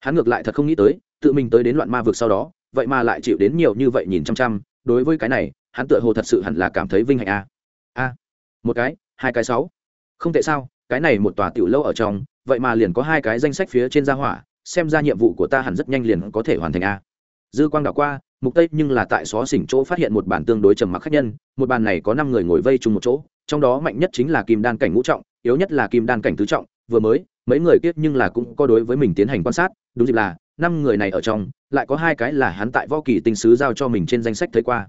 Hắn ngược lại thật không nghĩ tới, tự mình tới đến loạn ma vực sau đó, vậy mà lại chịu đến nhiều như vậy nhìn chăm chăm đối với cái này, hắn tựa hồ thật sự hẳn là cảm thấy vinh hạnh a a, một cái, hai cái sáu. Không tệ sao, cái này một tòa tiểu lâu ở trong, vậy mà liền có hai cái danh sách phía trên gia hỏa, xem ra nhiệm vụ của ta hẳn rất nhanh liền có thể hoàn thành a dư quang đảo qua, mục tây nhưng là tại xó xỉnh chỗ phát hiện một bàn tương đối trầm mặc khách nhân, một bàn này có năm người ngồi vây chung một chỗ, trong đó mạnh nhất chính là kim đan cảnh ngũ trọng, yếu nhất là kim đan cảnh tứ trọng, vừa mới, mấy người kiết nhưng là cũng có đối với mình tiến hành quan sát, đúng dịp là năm người này ở trong, lại có hai cái là hắn tại võ kỳ tinh sứ giao cho mình trên danh sách thấy qua.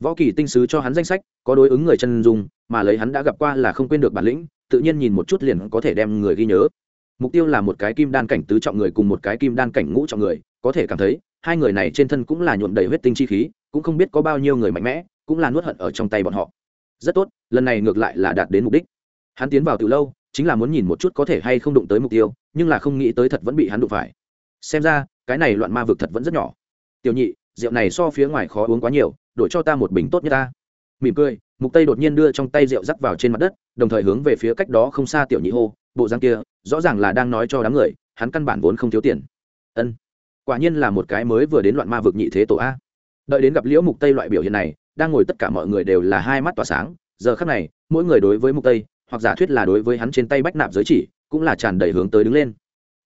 Võ kỳ tinh sứ cho hắn danh sách, có đối ứng người chân dung, mà lấy hắn đã gặp qua là không quên được bản lĩnh, tự nhiên nhìn một chút liền có thể đem người ghi nhớ. Mục tiêu là một cái kim đan cảnh tứ trọng người cùng một cái kim đan cảnh ngũ trọng người, có thể cảm thấy, hai người này trên thân cũng là nhuộm đầy huyết tinh chi khí, cũng không biết có bao nhiêu người mạnh mẽ, cũng là nuốt hận ở trong tay bọn họ. Rất tốt, lần này ngược lại là đạt đến mục đích. Hắn tiến vào từ lâu, chính là muốn nhìn một chút có thể hay không đụng tới mục tiêu, nhưng là không nghĩ tới thật vẫn bị hắn đụng phải. Xem ra cái này loạn ma vực thật vẫn rất nhỏ. Tiểu nhị, rượu này so phía ngoài khó uống quá nhiều, đổi cho ta một bình tốt nhất ta. Mỉm cười, mục tây đột nhiên đưa trong tay rượu rắc vào trên mặt đất, đồng thời hướng về phía cách đó không xa tiểu nhị hô, bộ răng kia, rõ ràng là đang nói cho đám người, hắn căn bản vốn không thiếu tiền. Ân, quả nhiên là một cái mới vừa đến loạn ma vực nhị thế tổ a. Đợi đến gặp liễu mục tây loại biểu hiện này, đang ngồi tất cả mọi người đều là hai mắt tỏa sáng, giờ khắc này, mỗi người đối với mục tây, hoặc giả thuyết là đối với hắn trên tay bách nạp giới chỉ, cũng là tràn đầy hướng tới đứng lên.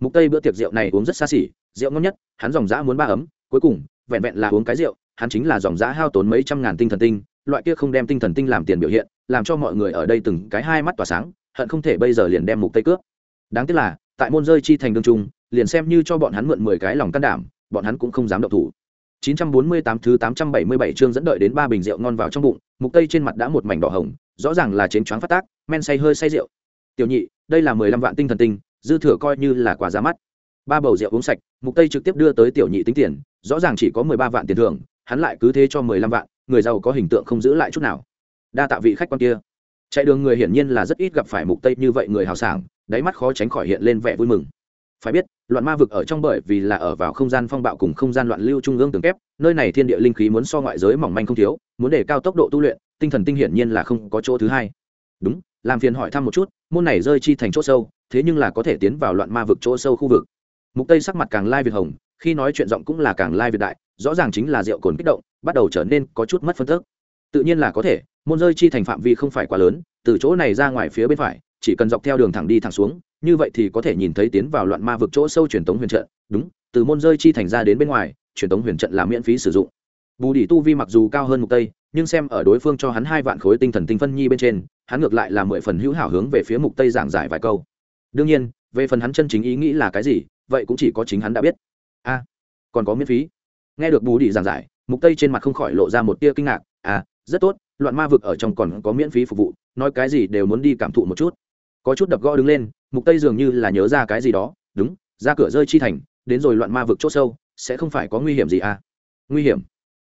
Mục tây bữa tiệc rượu này uống rất xa xỉ rượu ngon nhất hắn dòng dã muốn ba ấm cuối cùng vẹn vẹn là uống cái rượu hắn chính là dòng dã hao tốn mấy trăm ngàn tinh thần tinh loại kia không đem tinh thần tinh làm tiền biểu hiện làm cho mọi người ở đây từng cái hai mắt tỏa sáng hận không thể bây giờ liền đem mục tây cướp đáng tiếc là tại môn rơi chi thành đương trung liền xem như cho bọn hắn mượn 10 cái lòng can đảm bọn hắn cũng không dám động thủ 948 thứ 877 chương dẫn đợi đến ba bình rượu ngon vào trong bụng, mục tây trên mặt đã một mảnh đỏ hồng, rõ ràng là chén choáng phát tác, men say hơi say rượu. Tiểu nhị, đây là 15 vạn tinh thần tinh, dư thừa coi như là quả giá mắt. Ba bầu rượu uống sạch, mục tây trực tiếp đưa tới tiểu nhị tính tiền, rõ ràng chỉ có 13 vạn tiền thưởng, hắn lại cứ thế cho 15 vạn, người giàu có hình tượng không giữ lại chút nào. Đa tạ vị khách quan kia. Chạy đường người hiển nhiên là rất ít gặp phải mục tây như vậy người hào sảng, đáy mắt khó tránh khỏi hiện lên vẻ vui mừng phải biết loạn ma vực ở trong bởi vì là ở vào không gian phong bạo cùng không gian loạn lưu trung ương tường kép nơi này thiên địa linh khí muốn so ngoại giới mỏng manh không thiếu muốn để cao tốc độ tu luyện tinh thần tinh hiển nhiên là không có chỗ thứ hai đúng làm phiền hỏi thăm một chút môn này rơi chi thành chỗ sâu thế nhưng là có thể tiến vào loạn ma vực chỗ sâu khu vực mục tây sắc mặt càng lai việt hồng, khi nói chuyện giọng cũng là càng lai việt đại, rõ ràng chính là rượu cồn kích động, bắt đầu trở nên có chút mất phân tức. Tự nhiên là có thể, môn rơi chi thành phạm vi không phải quá lớn, từ chỗ này ra ngoài phía bên phải, chỉ cần dọc theo đường thẳng đi thẳng xuống, như vậy thì có thể nhìn thấy tiến vào loạn ma vực chỗ sâu truyền tống huyền trận. Đúng, từ môn rơi chi thành ra đến bên ngoài, truyền tống huyền trận là miễn phí sử dụng. Bù đỉ tu vi mặc dù cao hơn mục tây, nhưng xem ở đối phương cho hắn hai vạn khối tinh thần tinh phân nhi bên trên, hắn ngược lại là mười phần hữu hảo hướng về phía mục tây giảng giải vài câu. Đương nhiên, về phần hắn chân chính ý nghĩ là cái gì vậy cũng chỉ có chính hắn đã biết. A còn có miễn phí. Nghe được bù đỉ giảng giải, mục tây trên mặt không khỏi lộ ra một tia kinh ngạc. À rất tốt, loạn ma vực ở trong còn có miễn phí phục vụ, nói cái gì đều muốn đi cảm thụ một chút. Có chút đập gõ đứng lên, mục tây dường như là nhớ ra cái gì đó. Đúng, ra cửa rơi chi thành, đến rồi loạn ma vực chỗ sâu, sẽ không phải có nguy hiểm gì à? Nguy hiểm?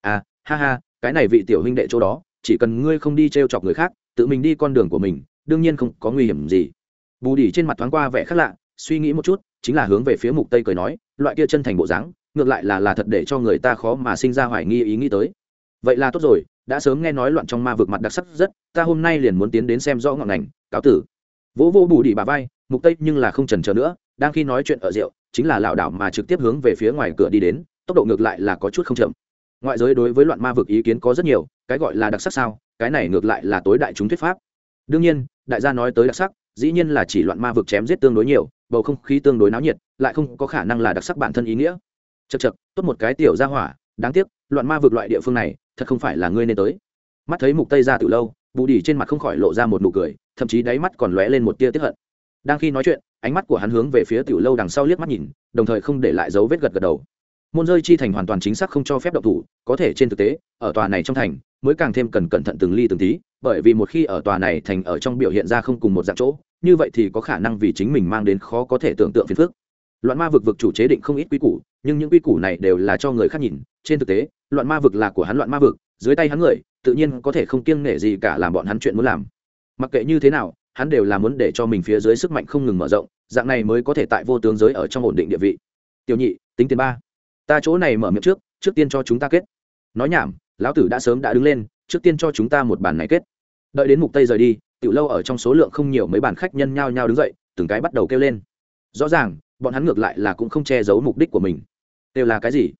À ha ha, cái này vị tiểu huynh đệ chỗ đó, chỉ cần ngươi không đi trêu chọc người khác, tự mình đi con đường của mình, đương nhiên không có nguy hiểm gì. Bù đỉ trên mặt thoáng qua vẻ khác lạ, suy nghĩ một chút chính là hướng về phía mục tây cười nói, loại kia chân thành bộ dáng, ngược lại là là thật để cho người ta khó mà sinh ra hoài nghi ý nghĩ tới. Vậy là tốt rồi, đã sớm nghe nói loạn trong ma vực mặt đặc sắc rất, ta hôm nay liền muốn tiến đến xem rõ ngọn ngành, cáo tử. Vỗ vô bù đỉ bà vai, mục tây nhưng là không trần chờ nữa, đang khi nói chuyện ở rượu, chính là lảo đảo mà trực tiếp hướng về phía ngoài cửa đi đến, tốc độ ngược lại là có chút không chậm. Ngoại giới đối với loạn ma vực ý kiến có rất nhiều, cái gọi là đặc sắc sao, cái này ngược lại là tối đại chúng thuyết pháp. Đương nhiên, đại gia nói tới đặc sắc, dĩ nhiên là chỉ loạn ma vực chém giết tương đối nhiều bầu không khí tương đối náo nhiệt, lại không có khả năng là đặc sắc bản thân ý nghĩa. Chật chật tốt một cái tiểu gia hỏa, đáng tiếc, loạn ma vực loại địa phương này, thật không phải là ngươi nên tới. Mắt thấy mục tây ra từ lâu, bù đỉ trên mặt không khỏi lộ ra một nụ cười, thậm chí đáy mắt còn lóe lên một tia tiếp hận. Đang khi nói chuyện, ánh mắt của hắn hướng về phía tiểu lâu đằng sau liếc mắt nhìn, đồng thời không để lại dấu vết gật gật đầu môn rơi chi thành hoàn toàn chính xác không cho phép động thủ, có thể trên thực tế, ở tòa này trong thành, mới càng thêm cần cẩn thận từng ly từng tí, bởi vì một khi ở tòa này thành ở trong biểu hiện ra không cùng một dạng chỗ, như vậy thì có khả năng vì chính mình mang đến khó có thể tưởng tượng phiền phức. Loạn ma vực vực chủ chế định không ít quy củ, nhưng những quy củ này đều là cho người khác nhìn, trên thực tế, loạn ma vực là của hắn loạn ma vực, dưới tay hắn người, tự nhiên có thể không kiêng nể gì cả làm bọn hắn chuyện muốn làm. Mặc kệ như thế nào, hắn đều là muốn để cho mình phía dưới sức mạnh không ngừng mở rộng, dạng này mới có thể tại vô tướng giới ở trong ổn định địa vị. Tiểu nhị, tính tiền ba ta chỗ này mở miệng trước trước tiên cho chúng ta kết. Nói nhảm, lão tử đã sớm đã đứng lên, trước tiên cho chúng ta một bàn này kết. Đợi đến mục tây rời đi, tiểu lâu ở trong số lượng không nhiều mấy bàn khách nhân nhao nhao đứng dậy, từng cái bắt đầu kêu lên. Rõ ràng, bọn hắn ngược lại là cũng không che giấu mục đích của mình. Đều là cái gì?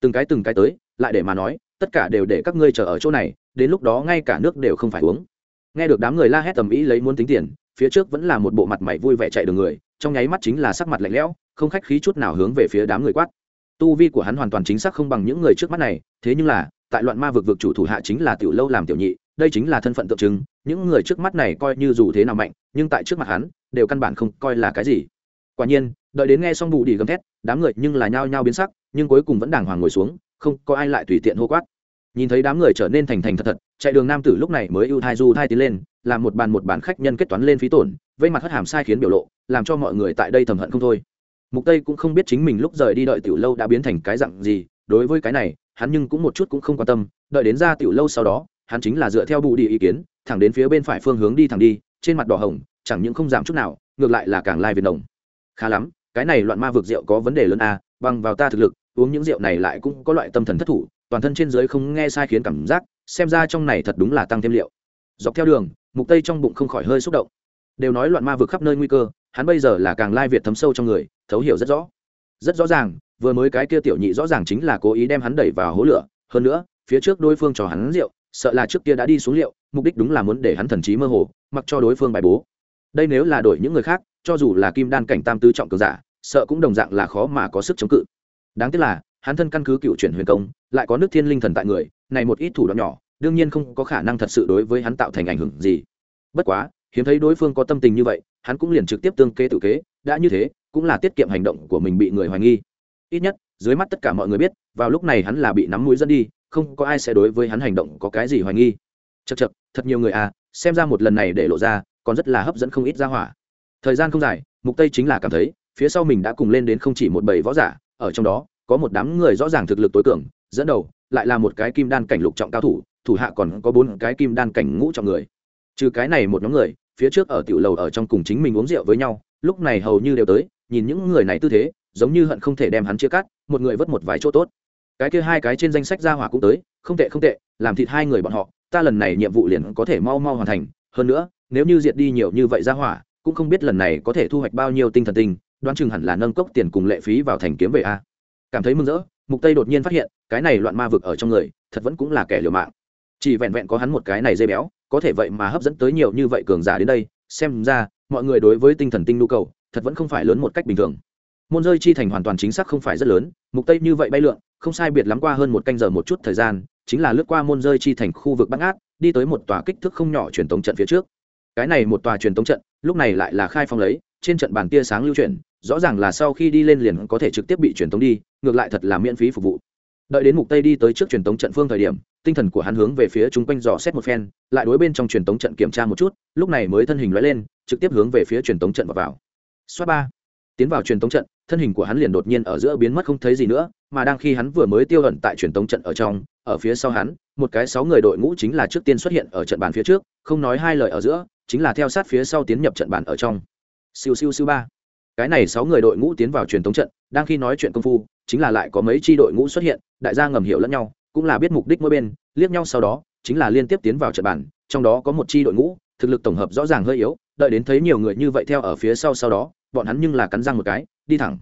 Từng cái từng cái tới, lại để mà nói, tất cả đều để các ngươi chờ ở chỗ này, đến lúc đó ngay cả nước đều không phải uống. Nghe được đám người la hét tầm ý lấy muốn tính tiền, phía trước vẫn là một bộ mặt mày vui vẻ chạy đường người, trong nháy mắt chính là sắc mặt lạnh lẽo, không khách khí chút nào hướng về phía đám người quát tu vi của hắn hoàn toàn chính xác không bằng những người trước mắt này, thế nhưng là, tại loạn ma vực vực chủ thủ hạ chính là tiểu lâu làm tiểu nhị, đây chính là thân phận tượng trưng, những người trước mắt này coi như dù thế nào mạnh, nhưng tại trước mặt hắn, đều căn bản không coi là cái gì. Quả nhiên, đợi đến nghe xong bù đi gầm thét, đám người nhưng là nhao nhao biến sắc, nhưng cuối cùng vẫn đàng hoàng ngồi xuống, không có ai lại tùy tiện hô quát. Nhìn thấy đám người trở nên thành thành thật thật, chạy đường nam tử lúc này mới ưu thai du thai tiến lên, làm một bàn một bàn khách nhân kết toán lên phí tổn, vây mặt hất hàm sai khiến biểu lộ, làm cho mọi người tại đây thầm hận không thôi mục tây cũng không biết chính mình lúc rời đi đợi tiểu lâu đã biến thành cái dạng gì đối với cái này hắn nhưng cũng một chút cũng không quan tâm đợi đến ra tiểu lâu sau đó hắn chính là dựa theo bù đi ý kiến thẳng đến phía bên phải phương hướng đi thẳng đi trên mặt đỏ hồng chẳng những không giảm chút nào ngược lại là càng lai việt đồng. Khá lắm cái này loạn ma vực rượu có vấn đề lớn a à, bằng vào ta thực lực uống những rượu này lại cũng có loại tâm thần thất thủ toàn thân trên dưới không nghe sai khiến cảm giác xem ra trong này thật đúng là tăng thêm liệu. Dọc theo đường mục tây trong bụng không khỏi hơi xúc động. Đều nói loạn ma vực khắp nơi nguy cơ hắn bây giờ là càng lai việt thấm sâu trong người thấu hiểu rất rõ. Rất rõ ràng, vừa mới cái kia tiểu nhị rõ ràng chính là cố ý đem hắn đẩy vào hố lửa. Hơn nữa, phía trước đối phương cho hắn rượu, sợ là trước kia đã đi xuống liệu mục đích đúng là muốn để hắn thần trí mơ hồ, mặc cho đối phương bài bố. Đây nếu là đổi những người khác, cho dù là kim đan cảnh tam tứ trọng cường giả, sợ cũng đồng dạng là khó mà có sức chống cự. Đáng tiếc là, hắn thân căn cứ cựu chuyển huyền công, lại có nước thiên linh thần tại người, này một ít thủ đoạn nhỏ, đương nhiên không có khả năng thật sự đối với hắn tạo thành ảnh hưởng gì. Bất quá, hiếm thấy đối phương có tâm tình như vậy, hắn cũng liền trực tiếp tương kế tự kế, đã như thế cũng là tiết kiệm hành động của mình bị người hoài nghi. Ít nhất, dưới mắt tất cả mọi người biết, vào lúc này hắn là bị nắm mũi dẫn đi, không có ai sẽ đối với hắn hành động có cái gì hoài nghi. Chật chật thật nhiều người à xem ra một lần này để lộ ra, còn rất là hấp dẫn không ít ra hỏa. Thời gian không dài, mục tây chính là cảm thấy, phía sau mình đã cùng lên đến không chỉ một bầy võ giả, ở trong đó, có một đám người rõ ràng thực lực tối cường, dẫn đầu, lại là một cái kim đan cảnh lục trọng cao thủ thủ hạ còn có bốn cái kim đan cảnh ngũ trọng người. Trừ cái này một nhóm người, phía trước ở tiểu lầu ở trong cùng chính mình uống rượu với nhau lúc này hầu như đều tới, nhìn những người này tư thế, giống như hận không thể đem hắn chia cắt, một người vất một vài chỗ tốt. Cái kia hai cái trên danh sách gia hỏa cũng tới, không tệ không tệ, làm thịt hai người bọn họ, ta lần này nhiệm vụ liền có thể mau mau hoàn thành, hơn nữa, nếu như diệt đi nhiều như vậy gia hỏa, cũng không biết lần này có thể thu hoạch bao nhiêu tinh thần tinh, đoán chừng hẳn là nâng cốc tiền cùng lệ phí vào thành kiếm về a. Cảm thấy mừng rỡ, mục tây đột nhiên phát hiện, cái này loạn ma vực ở trong người, thật vẫn cũng là kẻ liều mạng. Chỉ vẹn vẹn có hắn một cái này dây béo, có thể vậy mà hấp dẫn tới nhiều như vậy cường giả đến đây, xem ra mọi người đối với tinh thần tinh nhu cầu, thật vẫn không phải lớn một cách bình thường. Môn rơi chi thành hoàn toàn chính xác không phải rất lớn, mục tây như vậy bay lượn, không sai biệt lắm qua hơn một canh giờ một chút thời gian, chính là lướt qua môn rơi chi thành khu vực bắt át đi tới một tòa kích thước không nhỏ truyền tống trận phía trước. Cái này một tòa truyền tống trận, lúc này lại là khai phong lấy, trên trận bàn tia sáng lưu chuyển, rõ ràng là sau khi đi lên liền có thể trực tiếp bị truyền tống đi, ngược lại thật là miễn phí phục vụ đợi đến mục tây đi tới trước truyền tống trận phương thời điểm, tinh thần của hắn hướng về phía chúng quanh dò xét một phen, lại đối bên trong truyền tống trận kiểm tra một chút, lúc này mới thân hình lóe lên, trực tiếp hướng về phía truyền tống trận vào vào. Xoát ba, tiến vào truyền tống trận, thân hình của hắn liền đột nhiên ở giữa biến mất không thấy gì nữa, mà đang khi hắn vừa mới tiêu ẩn tại truyền tống trận ở trong, ở phía sau hắn, một cái sáu người đội ngũ chính là trước tiên xuất hiện ở trận bàn phía trước, không nói hai lời ở giữa, chính là theo sát phía sau tiến nhập trận bàn ở trong. Siêu siêu siêu ba. Cái này sáu người đội ngũ tiến vào truyền tống trận, đang khi nói chuyện công phu chính là lại có mấy chi đội ngũ xuất hiện đại gia ngầm hiểu lẫn nhau cũng là biết mục đích mỗi bên liếc nhau sau đó chính là liên tiếp tiến vào trận bản, trong đó có một chi đội ngũ thực lực tổng hợp rõ ràng hơi yếu đợi đến thấy nhiều người như vậy theo ở phía sau sau đó bọn hắn nhưng là cắn răng một cái đi thẳng.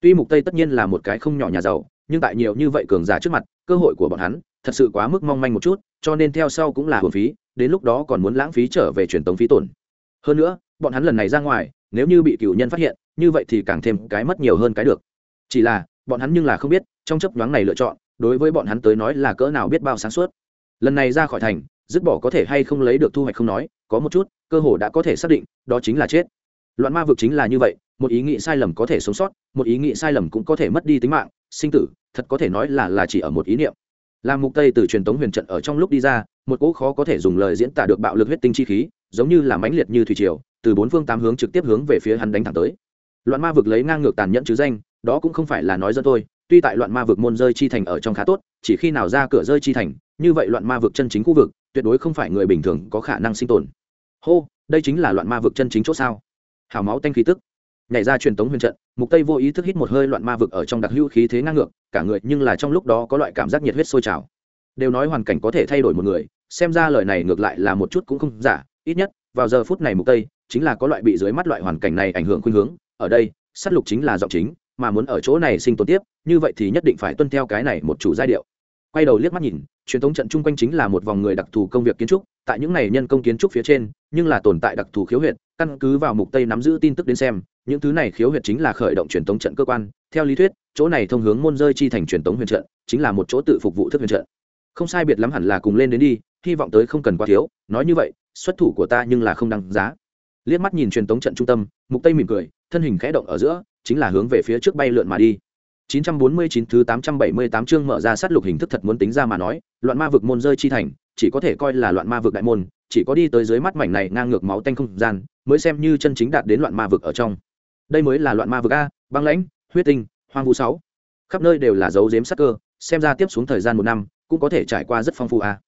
Tuy mục tây tất nhiên là một cái không nhỏ nhà giàu nhưng tại nhiều như vậy cường giả trước mặt cơ hội của bọn hắn thật sự quá mức mong manh một chút cho nên theo sau cũng là hồn phí đến lúc đó còn muốn lãng phí trở về truyền tống phí tổn. Hơn nữa bọn hắn lần này ra ngoài nếu như bị cựu nhân phát hiện như vậy thì càng thêm cái mất nhiều hơn cái được. Chỉ là bọn hắn nhưng là không biết, trong chấp nhoáng này lựa chọn, đối với bọn hắn tới nói là cỡ nào biết bao sáng suốt. Lần này ra khỏi thành, dứt bỏ có thể hay không lấy được thu hoạch không nói, có một chút, cơ hồ đã có thể xác định, đó chính là chết. Loạn ma vực chính là như vậy, một ý nghĩ sai lầm có thể sống sót, một ý nghĩ sai lầm cũng có thể mất đi tính mạng, sinh tử, thật có thể nói là là chỉ ở một ý niệm. Làm mục tây từ truyền tống huyền trận ở trong lúc đi ra, một cỗ khó có thể dùng lời diễn tả được bạo lực huyết tinh chi khí, giống như là mãnh liệt như thủy triều, từ bốn phương tám hướng trực tiếp hướng về phía hắn đánh thẳng tới. Loạn ma vực lấy ngang ngược tàn nhẫn chứ danh đó cũng không phải là nói dân thôi, tuy tại loạn ma vực môn rơi chi thành ở trong khá tốt, chỉ khi nào ra cửa rơi chi thành, như vậy loạn ma vực chân chính khu vực, tuyệt đối không phải người bình thường có khả năng sinh tồn. Hô, đây chính là loạn ma vực chân chính chỗ sao? Hào máu tanh khí tức. Nhảy ra truyền tống huyền trận, mục tây vô ý thức hít một hơi loạn ma vực ở trong đặc hữu khí thế ngang ngược, cả người nhưng là trong lúc đó có loại cảm giác nhiệt huyết sôi trào. Đều nói hoàn cảnh có thể thay đổi một người, xem ra lời này ngược lại là một chút cũng không giả, ít nhất, vào giờ phút này mục tây, chính là có loại bị dưới mắt loại hoàn cảnh này ảnh hưởng khuynh hướng, ở đây, sát lục chính là giọng chính mà muốn ở chỗ này sinh tồn tiếp, như vậy thì nhất định phải tuân theo cái này một chủ giai điệu. Quay đầu liếc mắt nhìn, truyền thống trận chung quanh chính là một vòng người đặc thù công việc kiến trúc, tại những này nhân công kiến trúc phía trên, nhưng là tồn tại đặc thù khiếu huyệt, căn cứ vào mục tây nắm giữ tin tức đến xem, những thứ này khiếu huyệt chính là khởi động truyền thống trận cơ quan. Theo lý thuyết, chỗ này thông hướng môn rơi chi thành truyền thống huyền trận, chính là một chỗ tự phục vụ thức huyền trận. Không sai biệt lắm hẳn là cùng lên đến đi, hy vọng tới không cần quá thiếu, nói như vậy, xuất thủ của ta nhưng là không đăng giá. Liếc mắt nhìn truyền thống trận trung tâm, mục tây mỉm cười, thân hình khẽ động ở giữa chính là hướng về phía trước bay lượn mà đi 949 thứ 878 chương mở ra sát lục hình thức thật muốn tính ra mà nói, loạn ma vực môn rơi chi thành, chỉ có thể coi là loạn ma vực đại môn, chỉ có đi tới dưới mắt mảnh này ngang ngược máu tanh không gian, mới xem như chân chính đạt đến loạn ma vực ở trong. Đây mới là loạn ma vực a, băng lãnh, huyết tinh, hoang vu sáu. Khắp nơi đều là dấu giếm sát cơ, xem ra tiếp xuống thời gian một năm, cũng có thể trải qua rất phong phú a.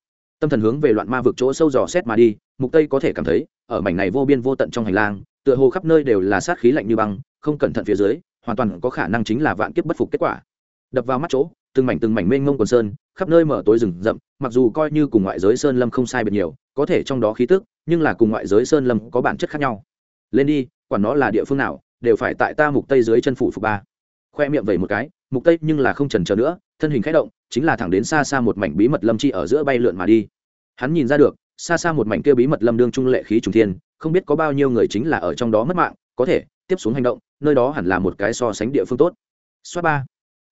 Tâm thần hướng về loạn ma vực chỗ sâu dò xét mà đi, Mục Tây có thể cảm thấy, ở mảnh này vô biên vô tận trong hành lang, tựa hồ khắp nơi đều là sát khí lạnh như băng, không cẩn thận phía dưới, hoàn toàn có khả năng chính là vạn kiếp bất phục kết quả. Đập vào mắt chỗ từng mảnh từng mảnh mênh mông quần sơn khắp nơi mở tối rừng rậm mặc dù coi như cùng ngoại giới sơn lâm không sai biệt nhiều có thể trong đó khí tức nhưng là cùng ngoại giới sơn lâm có bản chất khác nhau. Lên đi quản nó là địa phương nào đều phải tại ta mục tây dưới chân phủ phục ba. Khoe miệng vẩy một cái mục tây nhưng là không trần chờ nữa thân hình khẽ động chính là thẳng đến xa xa một mảnh bí mật lâm chi ở giữa bay lượn mà đi hắn nhìn ra được, xa xa một mảnh kia bí mật lâm đương trung lệ khí trùng thiên, không biết có bao nhiêu người chính là ở trong đó mất mạng, có thể, tiếp xuống hành động, nơi đó hẳn là một cái so sánh địa phương tốt. Xoát ba.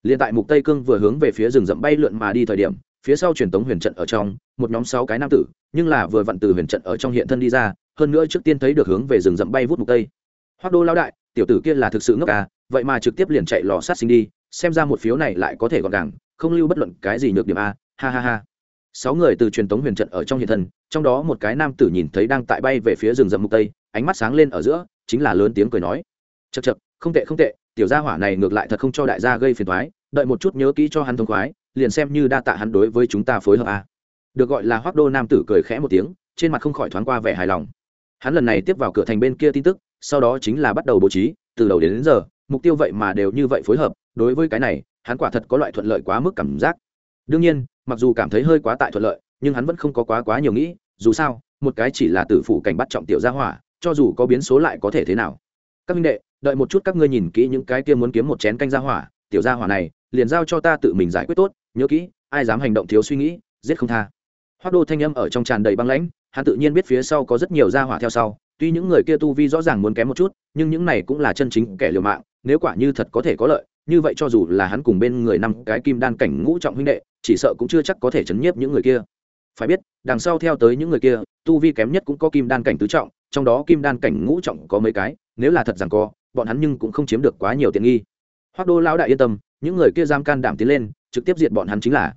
Liền tại mục tây cương vừa hướng về phía rừng rậm bay lượn mà đi thời điểm, phía sau truyền tống huyền trận ở trong, một nhóm sáu cái nam tử, nhưng là vừa vặn từ huyền trận ở trong hiện thân đi ra, hơn nữa trước tiên thấy được hướng về rừng rậm bay vút mục tây. Hoác đô lao đại, tiểu tử kia là thực sự ngốc à vậy mà trực tiếp liền chạy lò sát sinh đi, xem ra một phiếu này lại có thể gọn gàng, không lưu bất luận cái gì nhược điểm a ha ha ha sáu người từ truyền tống huyền trận ở trong hiện thân trong đó một cái nam tử nhìn thấy đang tại bay về phía rừng rậm mục tây ánh mắt sáng lên ở giữa chính là lớn tiếng cười nói. Chật chật không tệ không tệ tiểu gia hỏa này ngược lại thật không cho đại gia gây phiền thoái đợi một chút nhớ kỹ cho hắn thông khoái liền xem như đa tạ hắn đối với chúng ta phối hợp a à. được gọi là hoác đô nam tử cười khẽ một tiếng trên mặt không khỏi thoáng qua vẻ hài lòng. Hắn lần này tiếp vào cửa thành bên kia tin tức sau đó chính là bắt đầu bố trí từ đầu đến, đến giờ mục tiêu vậy mà đều như vậy phối hợp đối với cái này hắn quả thật có loại thuận lợi quá mức cảm giác. Đương nhiên mặc dù cảm thấy hơi quá tại thuận lợi, nhưng hắn vẫn không có quá quá nhiều nghĩ, dù sao, một cái chỉ là tử phủ cảnh bắt trọng tiểu gia hỏa, cho dù có biến số lại có thể thế nào. Các minh đệ, đợi một chút các ngươi nhìn kỹ những cái kia muốn kiếm một chén canh gia hỏa, tiểu gia hỏa này, liền giao cho ta tự mình giải quyết tốt, nhớ kỹ, ai dám hành động thiếu suy nghĩ, giết không tha. Hoác đô thanh âm ở trong tràn đầy băng lãnh, hắn tự nhiên biết phía sau có rất nhiều gia hỏa theo sau, tuy những người kia tu vi rõ ràng muốn kém một chút, nhưng những này cũng là chân chính kẻ liều mạng, nếu quả như thật có thể có lợi, như vậy cho dù là hắn cùng bên người năm cái kim đan cảnh ngũ trọng huynh đệ chỉ sợ cũng chưa chắc có thể chấn nhiếp những người kia. Phải biết, đằng sau theo tới những người kia, tu vi kém nhất cũng có kim đan cảnh tứ trọng, trong đó kim đan cảnh ngũ trọng có mấy cái, nếu là thật rằng co bọn hắn nhưng cũng không chiếm được quá nhiều tiện nghi. Hoác đô lão đại yên tâm, những người kia giam can đảm tiến lên, trực tiếp diệt bọn hắn chính là.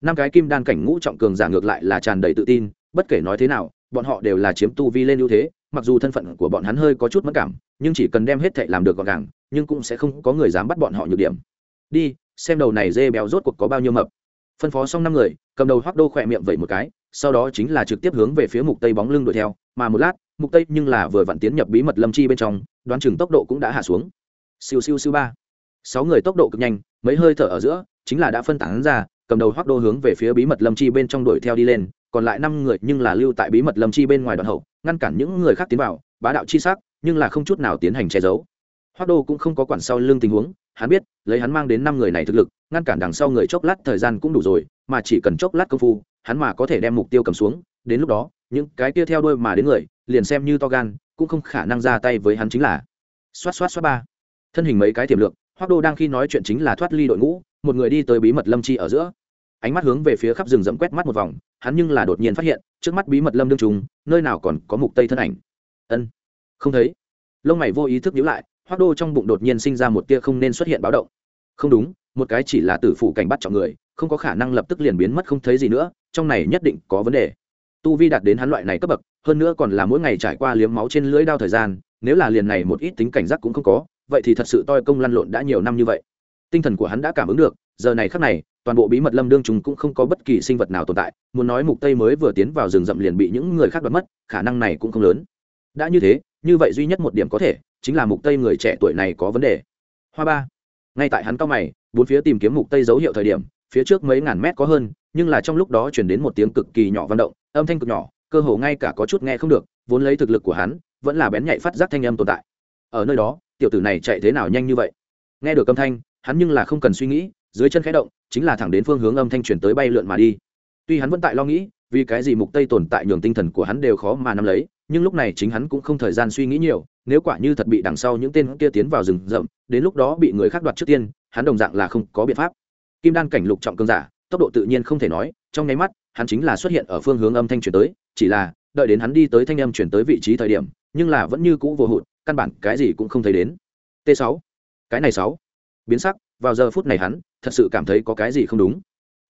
Năm cái kim đan cảnh ngũ trọng cường giả ngược lại là tràn đầy tự tin, bất kể nói thế nào, bọn họ đều là chiếm tu vi lên ưu thế, mặc dù thân phận của bọn hắn hơi có chút mất cảm, nhưng chỉ cần đem hết thệ làm được gọn gàng, nhưng cũng sẽ không có người dám bắt bọn họ nhược điểm. Đi, xem đầu này dê béo rốt cuộc có bao nhiêu mập phân phó xong năm người, cầm đầu hoác đô khỏe miệng vậy một cái, sau đó chính là trực tiếp hướng về phía mục tây bóng lưng đuổi theo. Mà một lát, mục tây nhưng là vừa vặn tiến nhập bí mật lâm chi bên trong, đoán chừng tốc độ cũng đã hạ xuống. Siêu siêu siêu ba. Sáu người tốc độ cực nhanh, mấy hơi thở ở giữa, chính là đã phân tán ra, cầm đầu hoác đô hướng về phía bí mật lâm chi bên trong đuổi theo đi lên, còn lại năm người nhưng là lưu tại bí mật lâm chi bên ngoài đoạn hậu, ngăn cản những người khác tiến vào, bá đạo chi sắc, nhưng là không chút nào tiến hành che giấu. Hoác đô cũng không có quản sau lưng tình huống hắn biết, lấy hắn mang đến năm người này thực lực, ngăn cản đằng sau người chốc lát thời gian cũng đủ rồi, mà chỉ cần chốc lát công phu, hắn mà có thể đem mục tiêu cầm xuống, đến lúc đó, những cái kia theo đuôi mà đến người, liền xem như to gan, cũng không khả năng ra tay với hắn chính là. Xoát xoát xoát ba. Thân hình mấy cái tiềm lượng hoác đô đang khi nói chuyện chính là thoát ly đội ngũ, một người đi tới bí mật lâm chi ở giữa. Ánh mắt hướng về phía khắp rừng rậm quét mắt một vòng, hắn nhưng là đột nhiên phát hiện, trước mắt bí mật lâm đương trùng, nơi nào còn có mục tây thân ảnh. Ân, không thấy. Lông mày vô ý thức nhíu lại hoác đô trong bụng đột nhiên sinh ra một tia không nên xuất hiện báo động. Không đúng, một cái chỉ là tử phủ cảnh bắt chọn người, không có khả năng lập tức liền biến mất không thấy gì nữa, trong này nhất định có vấn đề. Tu vi đạt đến hắn loại này cấp bậc, hơn nữa còn là mỗi ngày trải qua liếm máu trên lưỡi đao thời gian, nếu là liền này một ít tính cảnh giác cũng không có, vậy thì thật sự toi công lăn lộn đã nhiều năm như vậy. Tinh thần của hắn đã cảm ứng được, giờ này khắc này, toàn bộ bí mật lâm đương chúng cũng không có bất kỳ sinh vật nào tồn tại, muốn nói mục tây mới vừa tiến vào rừng rậm liền bị những người khác đoạt mất, khả năng này cũng không lớn. Đã như thế, như vậy duy nhất một điểm có thể chính là mục tây người trẻ tuổi này có vấn đề. Hoa ba. Ngay tại hắn cao mày, bốn phía tìm kiếm mục tây dấu hiệu thời điểm, phía trước mấy ngàn mét có hơn, nhưng là trong lúc đó chuyển đến một tiếng cực kỳ nhỏ vận động, âm thanh cực nhỏ, cơ hồ ngay cả có chút nghe không được, vốn lấy thực lực của hắn, vẫn là bén nhạy phát giác thanh âm tồn tại. Ở nơi đó, tiểu tử này chạy thế nào nhanh như vậy? Nghe được âm thanh, hắn nhưng là không cần suy nghĩ, dưới chân khẽ động, chính là thẳng đến phương hướng âm thanh chuyển tới bay lượn mà đi. Tuy hắn vẫn tại lo nghĩ, vì cái gì mục tây tồn tại nhường tinh thần của hắn đều khó mà nắm lấy nhưng lúc này chính hắn cũng không thời gian suy nghĩ nhiều, nếu quả như thật bị đằng sau những tên kia tiến vào rừng rậm, đến lúc đó bị người khác đoạt trước tiên, hắn đồng dạng là không có biện pháp. Kim đan cảnh lục trọng cương giả, tốc độ tự nhiên không thể nói, trong nháy mắt, hắn chính là xuất hiện ở phương hướng âm thanh chuyển tới, chỉ là, đợi đến hắn đi tới thanh âm chuyển tới vị trí thời điểm, nhưng là vẫn như cũ vô hụt, căn bản cái gì cũng không thấy đến. T 6 cái này sáu. Biến sắc, vào giờ phút này hắn, thật sự cảm thấy có cái gì không đúng.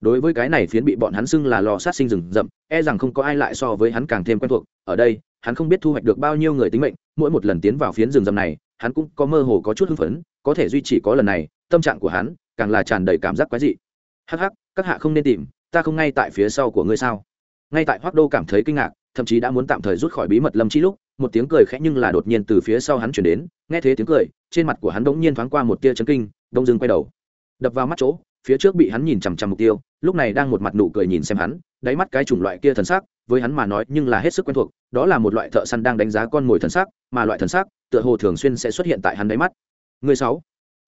Đối với cái này phiến bị bọn hắn xưng là lò sát sinh rừng rậm e rằng không có ai lại so với hắn càng thêm quen thuộc, ở đây hắn không biết thu hoạch được bao nhiêu người tính mệnh, mỗi một lần tiến vào phiến rừng rậm này, hắn cũng có mơ hồ có chút hưng phấn, có thể duy trì có lần này, tâm trạng của hắn càng là tràn đầy cảm giác quái dị. Hắc hắc, các hạ không nên tìm, ta không ngay tại phía sau của ngươi sao? Ngay tại hoác đô cảm thấy kinh ngạc, thậm chí đã muốn tạm thời rút khỏi bí mật lâm chi lúc, một tiếng cười khẽ nhưng là đột nhiên từ phía sau hắn chuyển đến, nghe thế tiếng cười, trên mặt của hắn bỗng nhiên thoáng qua một tia chấn kinh, đông dưng quay đầu. Đập vào mắt chỗ, phía trước bị hắn nhìn chằm chằm mục tiêu, lúc này đang một mặt nụ cười nhìn xem hắn đáy mắt cái chủng loại kia thần sắc, với hắn mà nói nhưng là hết sức quen thuộc, đó là một loại thợ săn đang đánh giá con mồi thần sắc, mà loại thần sắc, tựa hồ thường xuyên sẽ xuất hiện tại hắn đáy mắt. Người sáu,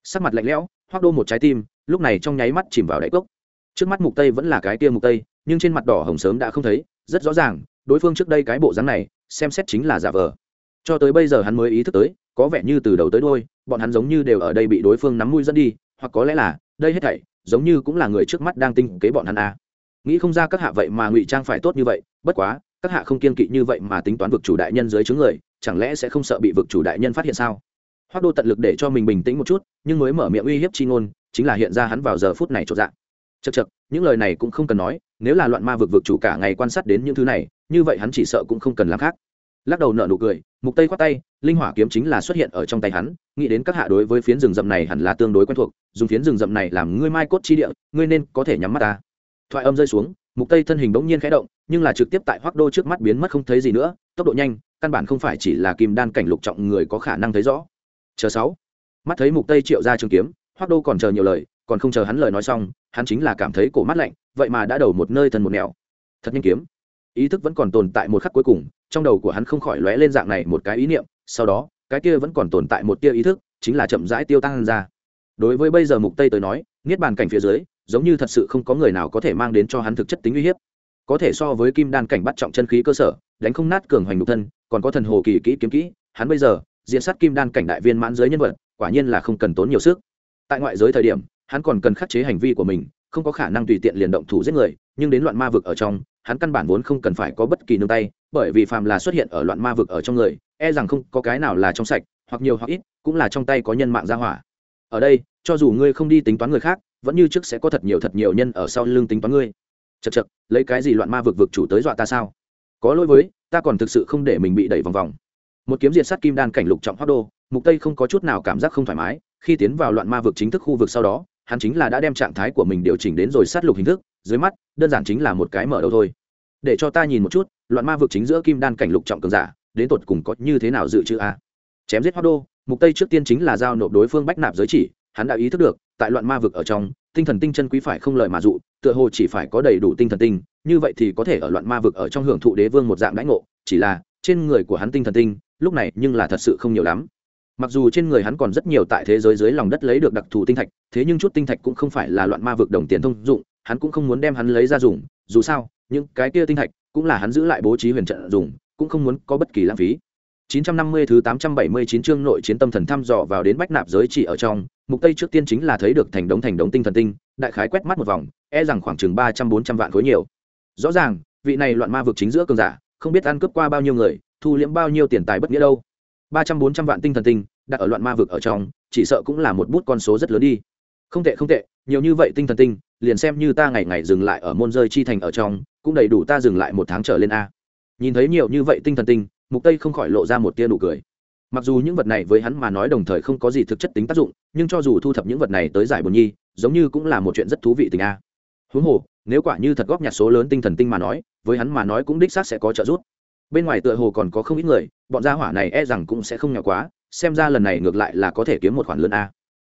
sắc mặt lạnh lẽo, hoác đô một trái tim, lúc này trong nháy mắt chìm vào đáy cốc. Trước mắt mục tây vẫn là cái kia mục tây, nhưng trên mặt đỏ hồng sớm đã không thấy, rất rõ ràng, đối phương trước đây cái bộ dáng này, xem xét chính là giả vờ. Cho tới bây giờ hắn mới ý thức tới, có vẻ như từ đầu tới đuôi, bọn hắn giống như đều ở đây bị đối phương nắm mũi dẫn đi, hoặc có lẽ là, đây hết thảy, giống như cũng là người trước mắt đang tinh kế bọn hắn a à nghĩ không ra các hạ vậy mà ngụy trang phải tốt như vậy, bất quá, các hạ không kiên kỵ như vậy mà tính toán vực chủ đại nhân dưới chướng người, chẳng lẽ sẽ không sợ bị vực chủ đại nhân phát hiện sao? Hoác đô tận lực để cho mình bình tĩnh một chút, nhưng mới mở miệng uy hiếp chi ngôn, chính là hiện ra hắn vào giờ phút này trộn dạng. Chật chật những lời này cũng không cần nói, nếu là loạn ma vực vực chủ cả ngày quan sát đến những thứ này, như vậy hắn chỉ sợ cũng không cần làm khác. Lắc đầu nợ nụ cười, mục tây khoát tay, linh hỏa kiếm chính là xuất hiện ở trong tay hắn, nghĩ đến các hạ đối với phiến rừng rậm này hẳn là tương đối quen thuộc, dùng phiến rừng rậm này làm ngươi mai cốt chi địa, ngươi nên có thể nhắm mắt ta thoại âm rơi xuống, mục tây thân hình bỗng nhiên khẽ động, nhưng là trực tiếp tại hoác đô trước mắt biến mất không thấy gì nữa, tốc độ nhanh, căn bản không phải chỉ là kim đan cảnh lục trọng người có khả năng thấy rõ. Chờ sáu. Mắt thấy mục tây triệu ra trường kiếm, hoác đô còn chờ nhiều lời, còn không chờ hắn lời nói xong, hắn chính là cảm thấy cổ mắt lạnh, vậy mà đã đầu một nơi thần một nẻo. Thật nhanh kiếm. Ý thức vẫn còn tồn tại một khắc cuối cùng, trong đầu của hắn không khỏi lóe lên dạng này một cái ý niệm, sau đó, cái kia vẫn còn tồn tại một tia ý thức, chính là chậm rãi tiêu tăng ra. Đối với bây giờ mục tây tới nói, niết bàn cảnh phía dưới giống như thật sự không có người nào có thể mang đến cho hắn thực chất tính uy hiếp. Có thể so với kim đan cảnh bắt trọng chân khí cơ sở, đánh không nát cường hoành nhục thân, còn có thần hồ kỳ kỹ kiếm kỹ, hắn bây giờ, diễn sát kim đan cảnh đại viên mãn giới nhân vật, quả nhiên là không cần tốn nhiều sức. Tại ngoại giới thời điểm, hắn còn cần khắc chế hành vi của mình, không có khả năng tùy tiện liền động thủ giết người, nhưng đến loạn ma vực ở trong, hắn căn bản vốn không cần phải có bất kỳ nương tay, bởi vì phàm là xuất hiện ở loạn ma vực ở trong người e rằng không có cái nào là trong sạch, hoặc nhiều hoặc ít, cũng là trong tay có nhân mạng ra hỏa. Ở đây, cho dù ngươi không đi tính toán người khác vẫn như trước sẽ có thật nhiều thật nhiều nhân ở sau lưng tính toán ngươi. Chật chật lấy cái gì loạn ma vực vực chủ tới dọa ta sao? Có lỗi với, ta còn thực sự không để mình bị đẩy vòng vòng. Một kiếm diệt sát kim đan cảnh lục trọng hoác đô, mục tây không có chút nào cảm giác không thoải mái, khi tiến vào loạn ma vực chính thức khu vực sau đó, hắn chính là đã đem trạng thái của mình điều chỉnh đến rồi sát lục hình thức, dưới mắt, đơn giản chính là một cái mở đầu thôi. Để cho ta nhìn một chút, loạn ma vực chính giữa kim đan cảnh lục trọng cường giả, đến tột cùng có như thế nào dự trữ a? Chém giết hoác đô, mục tây trước tiên chính là giao nộp đối phương bách nạp giới chỉ hắn đã ý thức được, tại loạn ma vực ở trong, tinh thần tinh chân quý phải không lợi mà dụ, tựa hồ chỉ phải có đầy đủ tinh thần tinh, như vậy thì có thể ở loạn ma vực ở trong hưởng thụ đế vương một dạng đãi ngộ, chỉ là, trên người của hắn tinh thần tinh, lúc này nhưng là thật sự không nhiều lắm. Mặc dù trên người hắn còn rất nhiều tại thế giới dưới lòng đất lấy được đặc thù tinh thạch, thế nhưng chút tinh thạch cũng không phải là loạn ma vực đồng tiền thông dụng, hắn cũng không muốn đem hắn lấy ra dùng, dù sao, những cái kia tinh thạch cũng là hắn giữ lại bố trí huyền trận dùng, cũng không muốn có bất kỳ lãng phí. 950 thứ 879 chương nội chiến tâm thần thăm dò vào đến bách nạp giới chỉ ở trong, mục tây trước tiên chính là thấy được thành đống thành đống tinh thần tinh, đại khái quét mắt một vòng, e rằng khoảng chừng 300 400 vạn khối nhiều. Rõ ràng, vị này loạn ma vực chính giữa cường giả, không biết ăn cướp qua bao nhiêu người, thu liễm bao nhiêu tiền tài bất nghĩa đâu. 300 400 vạn tinh thần tinh, đặt ở loạn ma vực ở trong, chỉ sợ cũng là một bút con số rất lớn đi. Không tệ không tệ, nhiều như vậy tinh thần tinh, liền xem như ta ngày ngày dừng lại ở môn rơi chi thành ở trong, cũng đầy đủ ta dừng lại một tháng trở lên a. Nhìn thấy nhiều như vậy tinh thần tinh, mục tây không khỏi lộ ra một tia nụ cười. Mặc dù những vật này với hắn mà nói đồng thời không có gì thực chất tính tác dụng, nhưng cho dù thu thập những vật này tới giải bồn nhi, giống như cũng là một chuyện rất thú vị tình a. Huống hồ, nếu quả như thật góp nhặt số lớn tinh thần tinh mà nói, với hắn mà nói cũng đích xác sẽ có trợ giúp. Bên ngoài tựa hồ còn có không ít người, bọn gia hỏa này e rằng cũng sẽ không nhỏ quá, xem ra lần này ngược lại là có thể kiếm một khoản lớn a.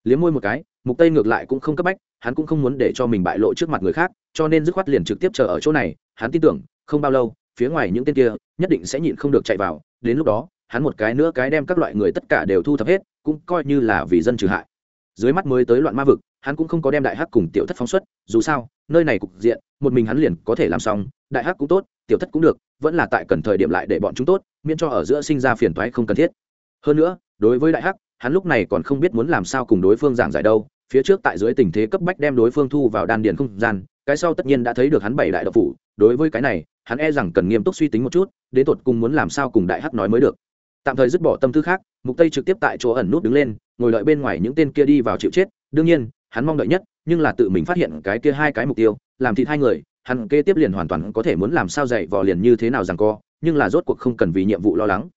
Liếm môi một cái, mục tây ngược lại cũng không cấp bách, hắn cũng không muốn để cho mình bại lộ trước mặt người khác, cho nên dứt khoát liền trực tiếp chờ ở chỗ này, hắn tin tưởng, không bao lâu phía ngoài những tên kia nhất định sẽ nhịn không được chạy vào, đến lúc đó, hắn một cái nữa cái đem các loại người tất cả đều thu thập hết, cũng coi như là vì dân trừ hại. Dưới mắt mới tới loạn ma vực, hắn cũng không có đem đại hắc cùng tiểu thất phóng xuất, dù sao, nơi này cục diện, một mình hắn liền có thể làm xong, đại hắc cũng tốt, tiểu thất cũng được, vẫn là tại cần thời điểm lại để bọn chúng tốt, miễn cho ở giữa sinh ra phiền toái không cần thiết. Hơn nữa, đối với đại hắc, hắn lúc này còn không biết muốn làm sao cùng đối phương giảng giải đâu, phía trước tại dưới tình thế cấp bách đem đối phương thu vào đan điền không gian, cái sau tất nhiên đã thấy được hắn bảy đại độc phủ, đối với cái này hắn e rằng cần nghiêm túc suy tính một chút, đến tột cùng muốn làm sao cùng đại hắc nói mới được. Tạm thời dứt bỏ tâm tư khác, mục tây trực tiếp tại chỗ ẩn nút đứng lên, ngồi đợi bên ngoài những tên kia đi vào chịu chết. Đương nhiên, hắn mong đợi nhất, nhưng là tự mình phát hiện cái kia hai cái mục tiêu, làm thịt hai người, hắn kế tiếp liền hoàn toàn có thể muốn làm sao dạy vò liền như thế nào rằng co, nhưng là rốt cuộc không cần vì nhiệm vụ lo lắng.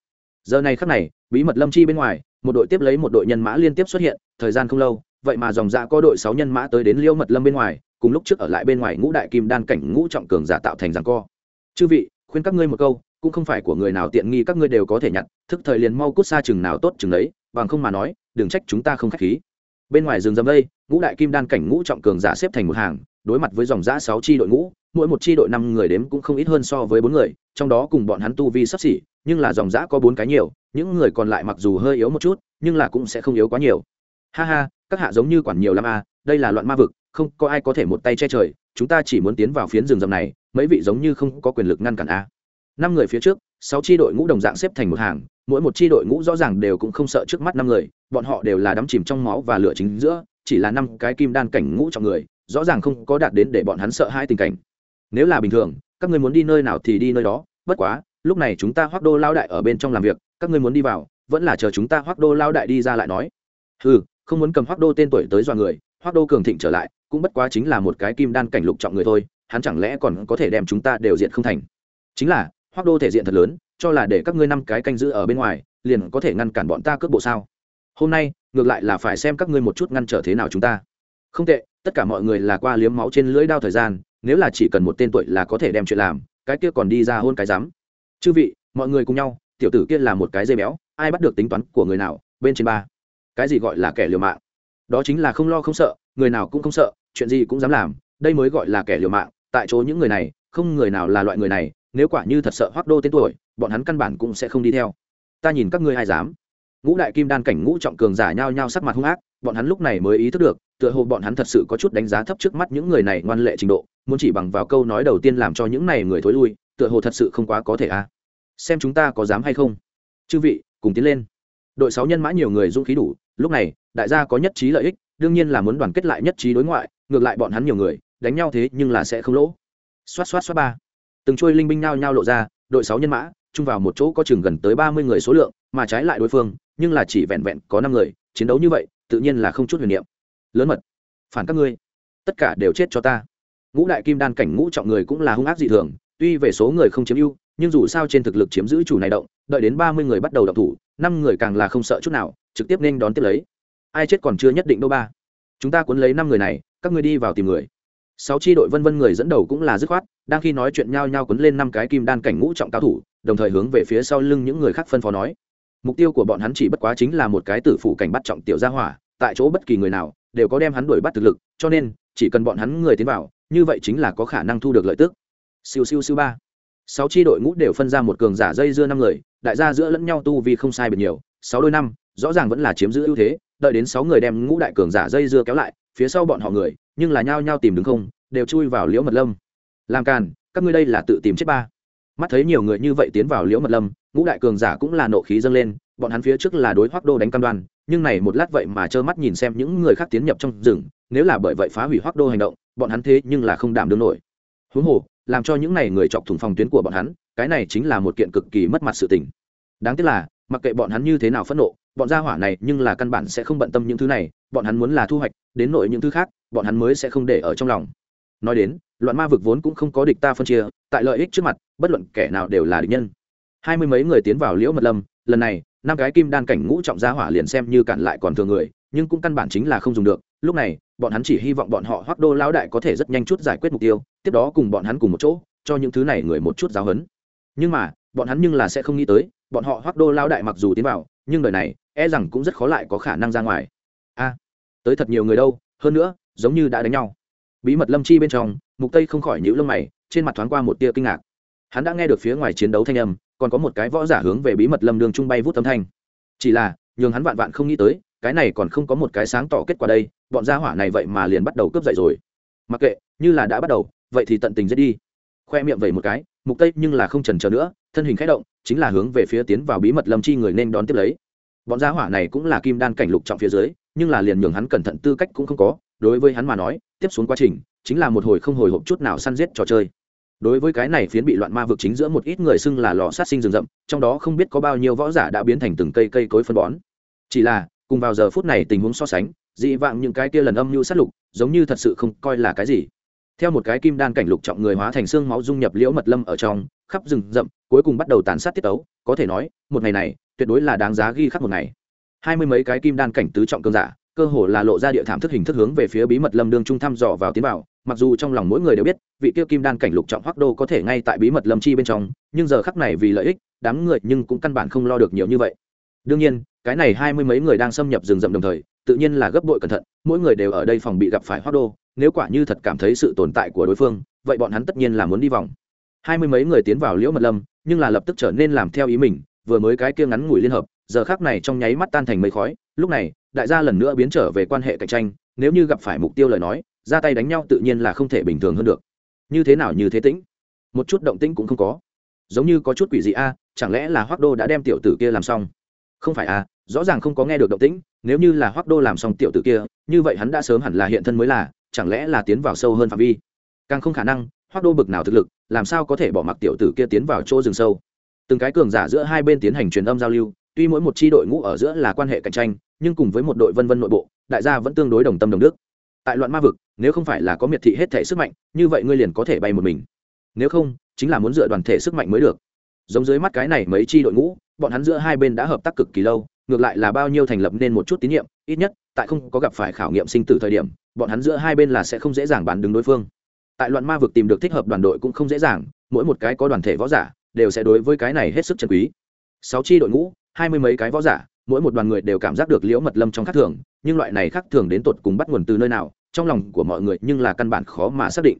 Giờ này khắc này, bí mật lâm chi bên ngoài, một đội tiếp lấy một đội nhân mã liên tiếp xuất hiện, thời gian không lâu, vậy mà dòng dạ có đội sáu nhân mã tới đến liêu mật lâm bên ngoài, cùng lúc trước ở lại bên ngoài ngũ đại kim đan cảnh ngũ trọng cường giả tạo thành rằng co chư vị, khuyên các ngươi một câu, cũng không phải của người nào tiện nghi các ngươi đều có thể nhặt, thức thời liền mau cút xa chừng nào tốt chừng đấy, bằng không mà nói, đừng trách chúng ta không khách khí. Bên ngoài rừng rậm đây, ngũ đại kim đan cảnh ngũ trọng cường giả xếp thành một hàng, đối mặt với dòng giã sáu chi đội ngũ, mỗi một chi đội năm người đếm cũng không ít hơn so với bốn người, trong đó cùng bọn hắn tu vi sắp xỉ, nhưng là dòng giã có bốn cái nhiều, những người còn lại mặc dù hơi yếu một chút, nhưng là cũng sẽ không yếu quá nhiều. Ha ha, các hạ giống như quản nhiều lắm à đây là loạn ma vực, không có ai có thể một tay che trời chúng ta chỉ muốn tiến vào phiến rừng rậm này, mấy vị giống như không có quyền lực ngăn cản a. Năm người phía trước, sáu tri đội ngũ đồng dạng xếp thành một hàng, mỗi một tri đội ngũ rõ ràng đều cũng không sợ trước mắt năm người, bọn họ đều là đắm chìm trong máu và lửa chính giữa, chỉ là năm cái kim đan cảnh ngũ trong người, rõ ràng không có đạt đến để bọn hắn sợ hai tình cảnh. Nếu là bình thường, các ngươi muốn đi nơi nào thì đi nơi đó, bất quá, lúc này chúng ta hoác đô lao đại ở bên trong làm việc, các ngươi muốn đi vào, vẫn là chờ chúng ta hoác đô lao đại đi ra lại nói. Ừ không muốn cầm hoác đô tên tuổi tới dọa người hoác đô cường thịnh trở lại cũng bất quá chính là một cái kim đan cảnh lục trọng người thôi, hắn chẳng lẽ còn có thể đem chúng ta đều diện không thành? Chính là hoác đô thể diện thật lớn, cho là để các ngươi năm cái canh giữ ở bên ngoài, liền có thể ngăn cản bọn ta cướp bộ sao? Hôm nay, ngược lại là phải xem các ngươi một chút ngăn trở thế nào chúng ta. Không tệ, tất cả mọi người là qua liếm máu trên lưỡi đao thời gian, nếu là chỉ cần một tên tuổi là có thể đem chuyện làm, cái kia còn đi ra hôn cái dám chư vị, mọi người cùng nhau, tiểu tử kia là một cái dây béo, ai bắt được tính toán của người nào, bên trên ba. Cái gì gọi là kẻ liều mạng? Đó chính là không lo không sợ, người nào cũng không sợ chuyện gì cũng dám làm, đây mới gọi là kẻ liều mạng, tại chỗ những người này, không người nào là loại người này, nếu quả như thật sợ hoác đô tên tuổi, bọn hắn căn bản cũng sẽ không đi theo. Ta nhìn các ngươi ai dám. Ngũ đại kim đan cảnh ngũ trọng cường giả nhao nhao sắc mặt hung ác, bọn hắn lúc này mới ý thức được, tựa hồ bọn hắn thật sự có chút đánh giá thấp trước mắt những người này ngoan lệ trình độ, muốn chỉ bằng vào câu nói đầu tiên làm cho những này người thối lui, tựa hồ thật sự không quá có thể a xem chúng ta có dám hay không. Chư vị, cùng tiến lên. Đội sáu nhân mã nhiều người dũng khí đủ, lúc này, đại gia có nhất trí lợi ích đương nhiên là muốn đoàn kết lại nhất trí đối ngoại, ngược lại bọn hắn nhiều người, đánh nhau thế nhưng là sẽ không lỗ. Xoát xoát xoát ba. Từng trôi linh binh nhao nhao lộ ra, đội sáu nhân mã, chung vào một chỗ có chừng gần tới ba mươi người số lượng, mà trái lại đối phương, nhưng là chỉ vẹn vẹn có năm người, chiến đấu như vậy, tự nhiên là không chút huyền niệm. Lớn mật. Phản các ngươi. Tất cả đều chết cho ta. Ngũ đại kim đan cảnh ngũ trọng người cũng là hung ác dị thường, tuy về số người không chiếm ưu, nhưng dù sao trên thực lực chiếm giữ chủ này động, đợi đến ba mươi người bắt đầu động thủ, năm người càng là không sợ chút nào, trực tiếp nên đón tiếp lấy ai chết còn chưa nhất định đâu ba. Chúng ta cuốn lấy năm người này, các ngươi đi vào tìm người. Sáu tri đội vân vân người dẫn đầu cũng là dứt khoát, đang khi nói chuyện nhau nhau cuốn lên năm cái kim đan cảnh ngũ trọng cao thủ, đồng thời hướng về phía sau lưng những người khác phân phó nói. Mục tiêu của bọn hắn chỉ bất quá chính là một cái tử phủ cảnh bắt trọng tiểu gia hỏa, tại chỗ bất kỳ người nào đều có đem hắn đuổi bắt thực lực, cho nên, chỉ cần bọn hắn người tiến vào, như vậy chính là có khả năng thu được lợi tức. Siêu siêu siêu ba. Sáu tri đội ngũ đều phân ra một cường giả dây dưa năm người, đại gia giữa lẫn nhau tu vì không sai biệt nhiều, sáu đôi năm rõ ràng vẫn là chiếm giữ ưu thế, đợi đến sáu người đem ngũ đại cường giả dây dưa kéo lại, phía sau bọn họ người, nhưng là nhao nhao tìm đứng không, đều chui vào liễu mật lâm. Làm càn, các ngươi đây là tự tìm chết ba. Mắt thấy nhiều người như vậy tiến vào liễu mật lâm, ngũ đại cường giả cũng là nộ khí dâng lên, bọn hắn phía trước là đối hoác đô đánh cam đoan, nhưng này một lát vậy mà trơ mắt nhìn xem những người khác tiến nhập trong rừng, nếu là bởi vậy phá hủy hoác đô hành động, bọn hắn thế nhưng là không đảm đương nổi. Huống hồ, làm cho những này người chọc thủng phòng tuyến của bọn hắn, cái này chính là một kiện cực kỳ mất mặt sự tình. Đáng tiếc là mặc kệ bọn hắn như thế nào phẫn nộ, bọn gia hỏa này nhưng là căn bản sẽ không bận tâm những thứ này, bọn hắn muốn là thu hoạch, đến nội những thứ khác, bọn hắn mới sẽ không để ở trong lòng. Nói đến, loạn ma vực vốn cũng không có địch ta phân chia, tại lợi ích trước mặt, bất luận kẻ nào đều là địch nhân. Hai mươi mấy người tiến vào liễu mật lâm, lần này, năm cái kim đan cảnh ngũ trọng gia hỏa liền xem như cản lại còn thường người, nhưng cũng căn bản chính là không dùng được. Lúc này, bọn hắn chỉ hy vọng bọn họ hoác đô lão đại có thể rất nhanh chút giải quyết mục tiêu, tiếp đó cùng bọn hắn cùng một chỗ, cho những thứ này người một chút giáo hấn nhưng mà, bọn hắn nhưng là sẽ không nghĩ tới bọn họ hoác đô lao đại mặc dù tiến vào, nhưng đời này e rằng cũng rất khó lại có khả năng ra ngoài. A, tới thật nhiều người đâu, hơn nữa, giống như đã đánh nhau. Bí mật lâm chi bên trong, mục tây không khỏi nhíu lông mày, trên mặt thoáng qua một tia kinh ngạc. Hắn đã nghe được phía ngoài chiến đấu thanh âm, còn có một cái võ giả hướng về bí mật lâm đường trung bay vút âm thanh. Chỉ là, nhường hắn vạn vạn không nghĩ tới, cái này còn không có một cái sáng tỏ kết quả đây, bọn gia hỏa này vậy mà liền bắt đầu cướp dậy rồi. Mặc kệ, như là đã bắt đầu, vậy thì tận tình giết đi. Khoe miệng vẩy một cái, mục tây nhưng là không trần chờ nữa, thân hình khẽ động chính là hướng về phía tiến vào bí mật lâm chi người nên đón tiếp lấy. Bọn gia hỏa này cũng là kim đan cảnh lục trọng phía dưới, nhưng là liền nhường hắn cẩn thận tư cách cũng không có, đối với hắn mà nói, tiếp xuống quá trình, chính là một hồi không hồi hộp chút nào săn giết trò chơi. Đối với cái này phiến bị loạn ma vực chính giữa một ít người xưng là lò sát sinh rừng rậm, trong đó không biết có bao nhiêu võ giả đã biến thành từng cây cây cối phân bón. Chỉ là, cùng vào giờ phút này tình huống so sánh, dị vạng những cái kia lần âm mưu sát lục, giống như thật sự không coi là cái gì. Theo một cái kim đan cảnh lục trọng người hóa thành xương máu dung nhập liễu mật lâm ở trong khắp rừng rậm, cuối cùng bắt đầu tàn sát tiết tấu. Có thể nói, một ngày này, tuyệt đối là đáng giá ghi khắc một ngày. Hai mươi mấy cái kim đan cảnh tứ trọng cơn giả, cơ hồ là lộ ra địa thảm thức hình thức hướng về phía bí mật lâm đương trung thăm dò vào tiến vào. Mặc dù trong lòng mỗi người đều biết, vị tiêu kim đan cảnh lục trọng hoắc đô có thể ngay tại bí mật lâm chi bên trong, nhưng giờ khắc này vì lợi ích, đám người nhưng cũng căn bản không lo được nhiều như vậy. Đương nhiên, cái này hai mươi mấy người đang xâm nhập rừng rậm đồng thời, tự nhiên là gấp bội cẩn thận, mỗi người đều ở đây phòng bị gặp phải hoắc đô. Nếu quả như thật cảm thấy sự tồn tại của đối phương, vậy bọn hắn tất nhiên là muốn đi vòng hai mươi mấy người tiến vào liễu mật lâm, nhưng là lập tức trở nên làm theo ý mình, vừa mới cái kia ngắn ngủi liên hợp, giờ khác này trong nháy mắt tan thành mây khói. Lúc này, đại gia lần nữa biến trở về quan hệ cạnh tranh, nếu như gặp phải mục tiêu lời nói, ra tay đánh nhau tự nhiên là không thể bình thường hơn được. Như thế nào như thế tĩnh? Một chút động tĩnh cũng không có. Giống như có chút quỷ dị a, chẳng lẽ là hoác đô đã đem tiểu tử kia làm xong? Không phải a, rõ ràng không có nghe được động tĩnh, nếu như là hoác đô làm xong tiểu tử kia, như vậy hắn đã sớm hẳn là hiện thân mới là, chẳng lẽ là tiến vào sâu hơn phạm vi? Càng không khả năng hoác đô bực nào thực lực, làm sao có thể bỏ mặc tiểu tử kia tiến vào chỗ rừng sâu? Từng cái cường giả giữa hai bên tiến hành truyền âm giao lưu, tuy mỗi một chi đội ngũ ở giữa là quan hệ cạnh tranh, nhưng cùng với một đội vân vân nội bộ, đại gia vẫn tương đối đồng tâm đồng đức. Tại loạn ma vực, nếu không phải là có miệt thị hết thể sức mạnh, như vậy ngươi liền có thể bay một mình. Nếu không, chính là muốn dựa đoàn thể sức mạnh mới được. Giống dưới mắt cái này mấy chi đội ngũ, bọn hắn giữa hai bên đã hợp tác cực kỳ lâu, ngược lại là bao nhiêu thành lập nên một chút tín nhiệm, ít nhất, tại không có gặp phải khảo nghiệm sinh tử thời điểm, bọn hắn giữa hai bên là sẽ không dễ dàng bàn đứng đối phương tại loạn ma vực tìm được thích hợp đoàn đội cũng không dễ dàng, mỗi một cái có đoàn thể võ giả đều sẽ đối với cái này hết sức chân quý. Sáu chi đội ngũ, hai mươi mấy cái võ giả, mỗi một đoàn người đều cảm giác được liễu mật lâm trong khác thường, nhưng loại này khác thường đến tột cùng bắt nguồn từ nơi nào, trong lòng của mọi người nhưng là căn bản khó mà xác định.